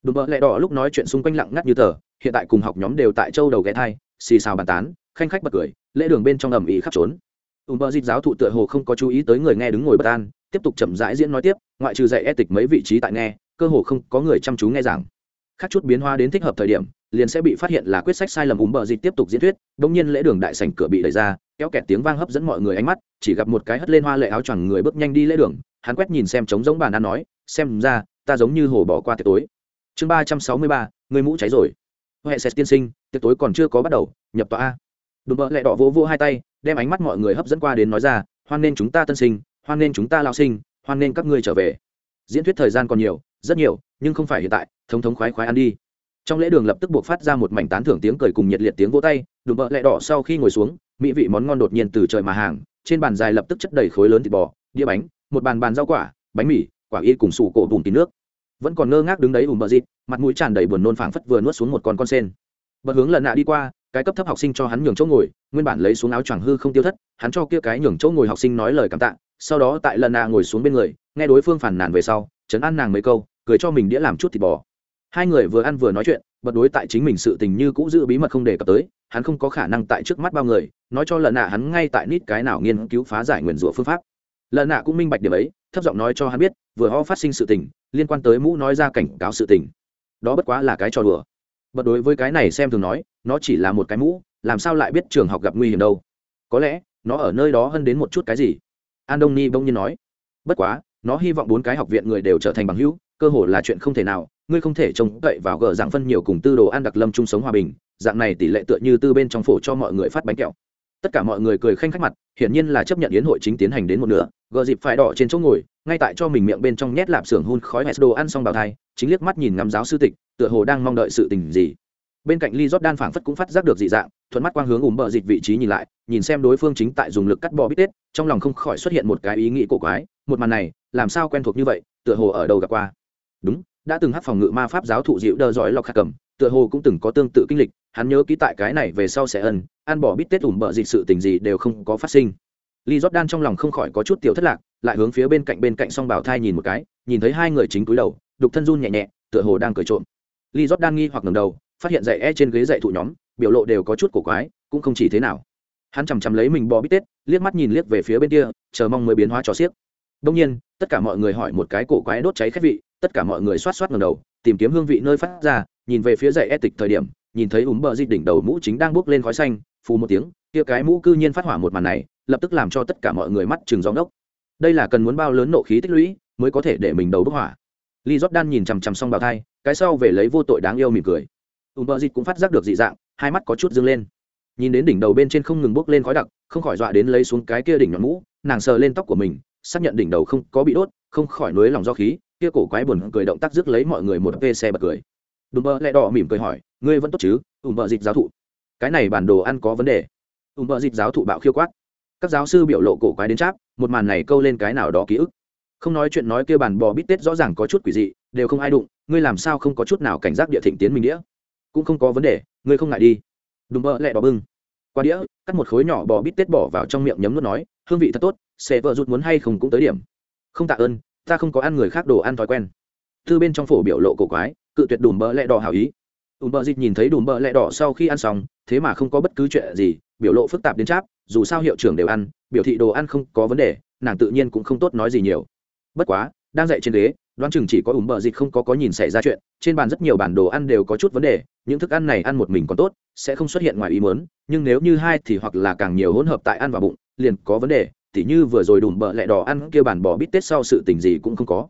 Đùm bờ lẹ đỏ lúc nói chuyện xung quanh lặng ngắt như tờ, hiện tại cùng học nhóm đều tại châu đầu ghé thai, xì xào bàn tán, khanh khách bật cười, lễ đường bên trong ẩm ĩ khắp trốn. Ùm bờ dịt giáo thụ tựa hồ không có chú ý tới người nghe đứng ngồi bất an, tiếp tục chậm rãi diễn nói tiếp, ngoại trừ dạy e tịch mấy vị trí tại nghe, cơ hồ không có người chăm chú nghe giảng. Khác chút biến hóa đến thích hợp thời điểm, liền sẽ bị phát hiện là quyết sách sai lầm ùm bờ dịt tiếp tục diễn thuyết bỗng nhiên lễ đường đại sảnh cửa bị đẩy ra kéo kẹt tiếng vang hấp dẫn mọi người ánh mắt, chỉ gặp một cái hất lên hoa lệ áo choàng người bước nhanh đi lễ đường, hắn quét nhìn xem trống giống bàn ăn nói, xem ra, ta giống như hồ bỏ qua tiệc tối. Chương ba trăm sáu mươi ba, người mũ cháy rồi. Huệ sét tiên sinh, tiệc tối còn chưa có bắt đầu, nhập tòa a. Đùm bợ lẹ đỏ vỗ vỗ hai tay, đem ánh mắt mọi người hấp dẫn qua đến nói ra, hoan nên chúng ta tân sinh, hoan nên chúng ta lao sinh, hoan nên các ngươi trở về. Diễn thuyết thời gian còn nhiều, rất nhiều, nhưng không phải hiện tại, thống thống khoái khoái ăn đi. Trong lễ đường lập tức buộc phát ra một mảnh tán thưởng tiếng cười cùng nhiệt liệt tiếng vỗ tay, đùm bợ lẹ đỏ sau khi ngồi xuống mỹ vị món ngon đột nhiên từ trời mà hàng, trên bàn dài lập tức chất đầy khối lớn thịt bò, đĩa bánh, một bàn bàn rau quả, bánh mì, quả y cùng sủ cổ bùn tín nước. Vẫn còn ngơ ngác đứng đấy ùm bờ dịt, mặt mũi tràn đầy buồn nôn phảng phất vừa nuốt xuống một con con sen. Bật hướng lần nạ đi qua, cái cấp thấp học sinh cho hắn nhường chỗ ngồi, nguyên bản lấy xuống áo choàng hư không tiêu thất, hắn cho kia cái nhường chỗ ngồi học sinh nói lời cảm tạ, sau đó tại lần nạ ngồi xuống bên người, nghe đối phương phản nàn về sau, chấn an nàng mấy câu, cười cho mình đĩa làm chút thịt bò. Hai người vừa ăn vừa nói chuyện, bật đối tại chính mình sự tình như cũ giữ bí mật không đề cập tới, hắn không có khả năng tại trước mắt bao người nói cho lần nạ hắn ngay tại nít cái nào nghiên cứu phá giải nguyền rủa phương pháp. Lần nạ cũng minh bạch điểm ấy, thấp giọng nói cho hắn biết, vừa ho phát sinh sự tình, liên quan tới mũ nói ra cảnh cáo sự tình. Đó bất quá là cái trò đùa. Bật đối với cái này xem thường nói, nó chỉ là một cái mũ, làm sao lại biết trường học gặp nguy hiểm đâu? Có lẽ, nó ở nơi đó hơn đến một chút cái gì? An đông ni bỗng nhiên nói. Bất quá, nó hy vọng bốn cái học viện người đều trở thành bằng hữu, cơ hội là chuyện không thể nào, ngươi không thể trông cậy vào gờ dạng phân nhiều cùng tư đồ ăn đặc lâm chung sống hòa bình, dạng này tỷ lệ tựa như tư bên trong phổ cho mọi người phát bánh kẹo tất cả mọi người cười khanh khách mặt, hiển nhiên là chấp nhận yến hội chính tiến hành đến một nửa, gờ dịp phải đỏ trên chỗ ngồi, ngay tại cho mình miệng bên trong nhét lạp xưởng hun khói hẹt đồ ăn xong bào thai, chính liếc mắt nhìn ngắm giáo sư tịch, tựa hồ đang mong đợi sự tình gì. Bên cạnh ly rót đan phảng phất cũng phát giác được dị dạng, thuận mắt quang hướng ủng bờ dịch vị trí nhìn lại, nhìn xem đối phương chính tại dùng lực cắt bò bít tết, trong lòng không khỏi xuất hiện một cái ý nghĩ cổ quái, một màn này, làm sao quen thuộc như vậy, tựa hồ ở đầu gặp qua. Đúng, đã từng hát phòng ngự ma pháp giáo thụ dịu đờ giỏi lọc khạc cầm, tựa hồ cũng từng có tương tự kinh lịch hắn nhớ ký tại cái này về sau sẽ ân, ăn bỏ bít tết ủm bợ dịch sự tình gì đều không có phát sinh. Ly Jordan trong lòng không khỏi có chút tiểu thất lạc, lại hướng phía bên cạnh bên cạnh song bảo thai nhìn một cái, nhìn thấy hai người chính cúi đầu, đục thân run nhẹ nhẹ, tựa hồ đang cười trộm. Ly Jordan nghi hoặc ngầm đầu, phát hiện dạy e trên ghế dạy thụ nhóm, biểu lộ đều có chút cổ quái, cũng không chỉ thế nào. Hắn chằm chằm lấy mình bò bít tết, liếc mắt nhìn liếc về phía bên kia, chờ mong mới biến hóa cho xiếc đông nhiên, tất cả mọi người hỏi một cái cổ quái đốt cháy khét vị, tất cả mọi người xoát xoát ngầm đầu, tìm kiếm hương vị nơi phát ra, nhìn về phía dạy e tịch thời điểm nhìn thấy ủm bờ di đỉnh đầu mũ chính đang bước lên khói xanh, phù một tiếng, kia cái mũ cư nhiên phát hỏa một màn này, lập tức làm cho tất cả mọi người mắt chừng gióng đốc. Đây là cần muốn bao lớn nộ khí tích lũy mới có thể để mình đầu bức hỏa. Lee jordan nhìn chằm chằm xong bào thai, cái sau về lấy vô tội đáng yêu mỉm cười. Ủm bờ dịt cũng phát giác được dị dạng, hai mắt có chút dâng lên. Nhìn đến đỉnh đầu bên trên không ngừng bước lên khói đặc, không khỏi dọa đến lấy xuống cái kia đỉnh nhọn mũ, nàng sờ lên tóc của mình, xác nhận đỉnh đầu không có bị đốt, không khỏi nới lòng do khí, kia cổ quái buồn cười động tác rước lấy mọi người một vê xe bật cười. Đùm bơ lẹ đỏ mỉm cười hỏi ngươi vẫn tốt chứ ủng vợ dịp giáo thụ. Cái này bản đồ ăn có vấn đề. Ủng vợ dịp giáo thụ bạo khiêu quát. Các giáo sư biểu lộ cổ quái đến cháp, một màn này câu lên cái nào đó ký ức. Không nói chuyện nói kia bản bò bít tết rõ ràng có chút quỷ dị, đều không ai đụng, ngươi làm sao không có chút nào cảnh giác địa thịnh tiến mình đĩa? Cũng không có vấn đề, ngươi không ngại đi. Đùm bơ lẹ đỏ bưng. Qua đĩa, cắt một khối nhỏ bò bít tết bỏ vào trong miệng nhấm nuốt nói, hương vị thật tốt, sẽ vợ rút muốn hay không cũng tới điểm. Không tạ ơn, ta không có ăn người khác đồ ăn thói quen. Thư bên trong phổ biểu lộ cổ quái, cự tuyệt đùm bơ lẹ đỏ hảo ý đùm bờ dịch nhìn thấy đùm bờ lẹ đỏ sau khi ăn xong thế mà không có bất cứ chuyện gì biểu lộ phức tạp đến cháp dù sao hiệu trưởng đều ăn biểu thị đồ ăn không có vấn đề nàng tự nhiên cũng không tốt nói gì nhiều. Bất quá đang dậy trên ghế đoán chừng chỉ có ủng bờ dịch không có có nhìn xảy ra chuyện trên bàn rất nhiều bản đồ ăn đều có chút vấn đề những thức ăn này ăn một mình còn tốt sẽ không xuất hiện ngoài ý muốn, nhưng nếu như hai thì hoặc là càng nhiều hỗn hợp tại ăn vào bụng liền có vấn đề tỉ như vừa rồi đùm bợ lẹ đỏ ăn kia bản bò bít tết sau sự tình gì cũng không có.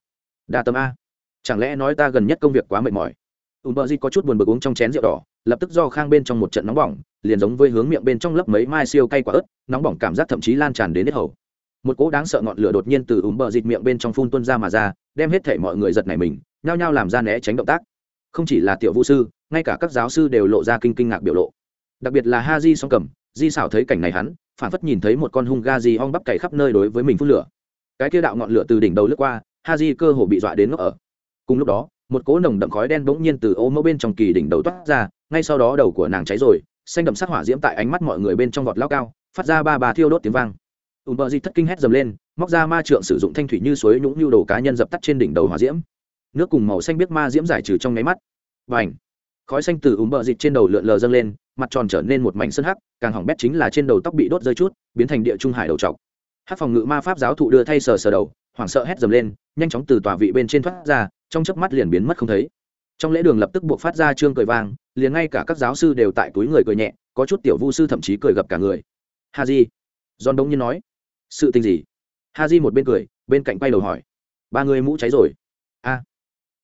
Đa tâm a. Chẳng lẽ nói ta gần nhất công việc quá mệt mỏi? Ùm bờ di có chút buồn bực uống trong chén rượu đỏ, lập tức do khang bên trong một trận nóng bỏng, liền giống với hướng miệng bên trong lớp mấy mai siêu cay quả ớt, nóng bỏng cảm giác thậm chí lan tràn đến hết hầu. Một cỗ đáng sợ ngọn lửa đột nhiên từ ùm bờ dịt miệng bên trong phun tuân ra mà ra, đem hết thể mọi người giật nảy mình, nhao nhao làm ra né tránh động tác. Không chỉ là tiểu vũ sư, ngay cả các giáo sư đều lộ ra kinh kinh ngạc biểu lộ. Đặc biệt là ha di song cầm, di xảo thấy cảnh này hắn, phản phất nhìn thấy một con hung ga di ong bắp cày khắp nơi đối với mình phun lửa. Cái kia đạo ngọn lửa từ đỉnh đầu lướt qua ha di cơ hồ bị dọa đến ngốc ở. Cùng lúc đó một cỗ nồng đậm khói đen bỗng nhiên từ ô mẫu bên trong kỳ đỉnh đầu toát ra, ngay sau đó đầu của nàng cháy rồi, xanh đậm sắc hỏa diễm tại ánh mắt mọi người bên trong vọt lao cao, phát ra ba bà thiêu đốt tiếng vang. Ùm bờ di thất kinh hét dầm lên, móc ra ma trượng sử dụng thanh thủy như suối nhũng nhu đồ cá nhân dập tắt trên đỉnh đầu hỏa diễm. Nước cùng màu xanh biết ma diễm giải trừ trong nháy mắt. Và ảnh khói xanh từ úng bờ dịt trên đầu lượn lờ dâng lên, mặt tròn trở nên một mảnh sân hắc, càng hỏng bét chính là trên đầu tóc bị đốt rơi chút, biến thành địa trung hải đầu trọc. Hát phòng ngự ma pháp giáo thụ đưa thay sờ sờ đầu, hoảng sợ hét dầm lên, nhanh chóng từ tòa vị bên trên thoát ra trong chớp mắt liền biến mất không thấy. Trong lễ đường lập tức buộc phát ra trương cười vang, liền ngay cả các giáo sư đều tại túi người cười nhẹ, có chút tiểu vu sư thậm chí cười gặp cả người. Ha di. Giòn đông nhiên nói. Sự tình gì? Ha di một bên cười, bên cạnh quay đầu hỏi. Ba người mũ cháy rồi.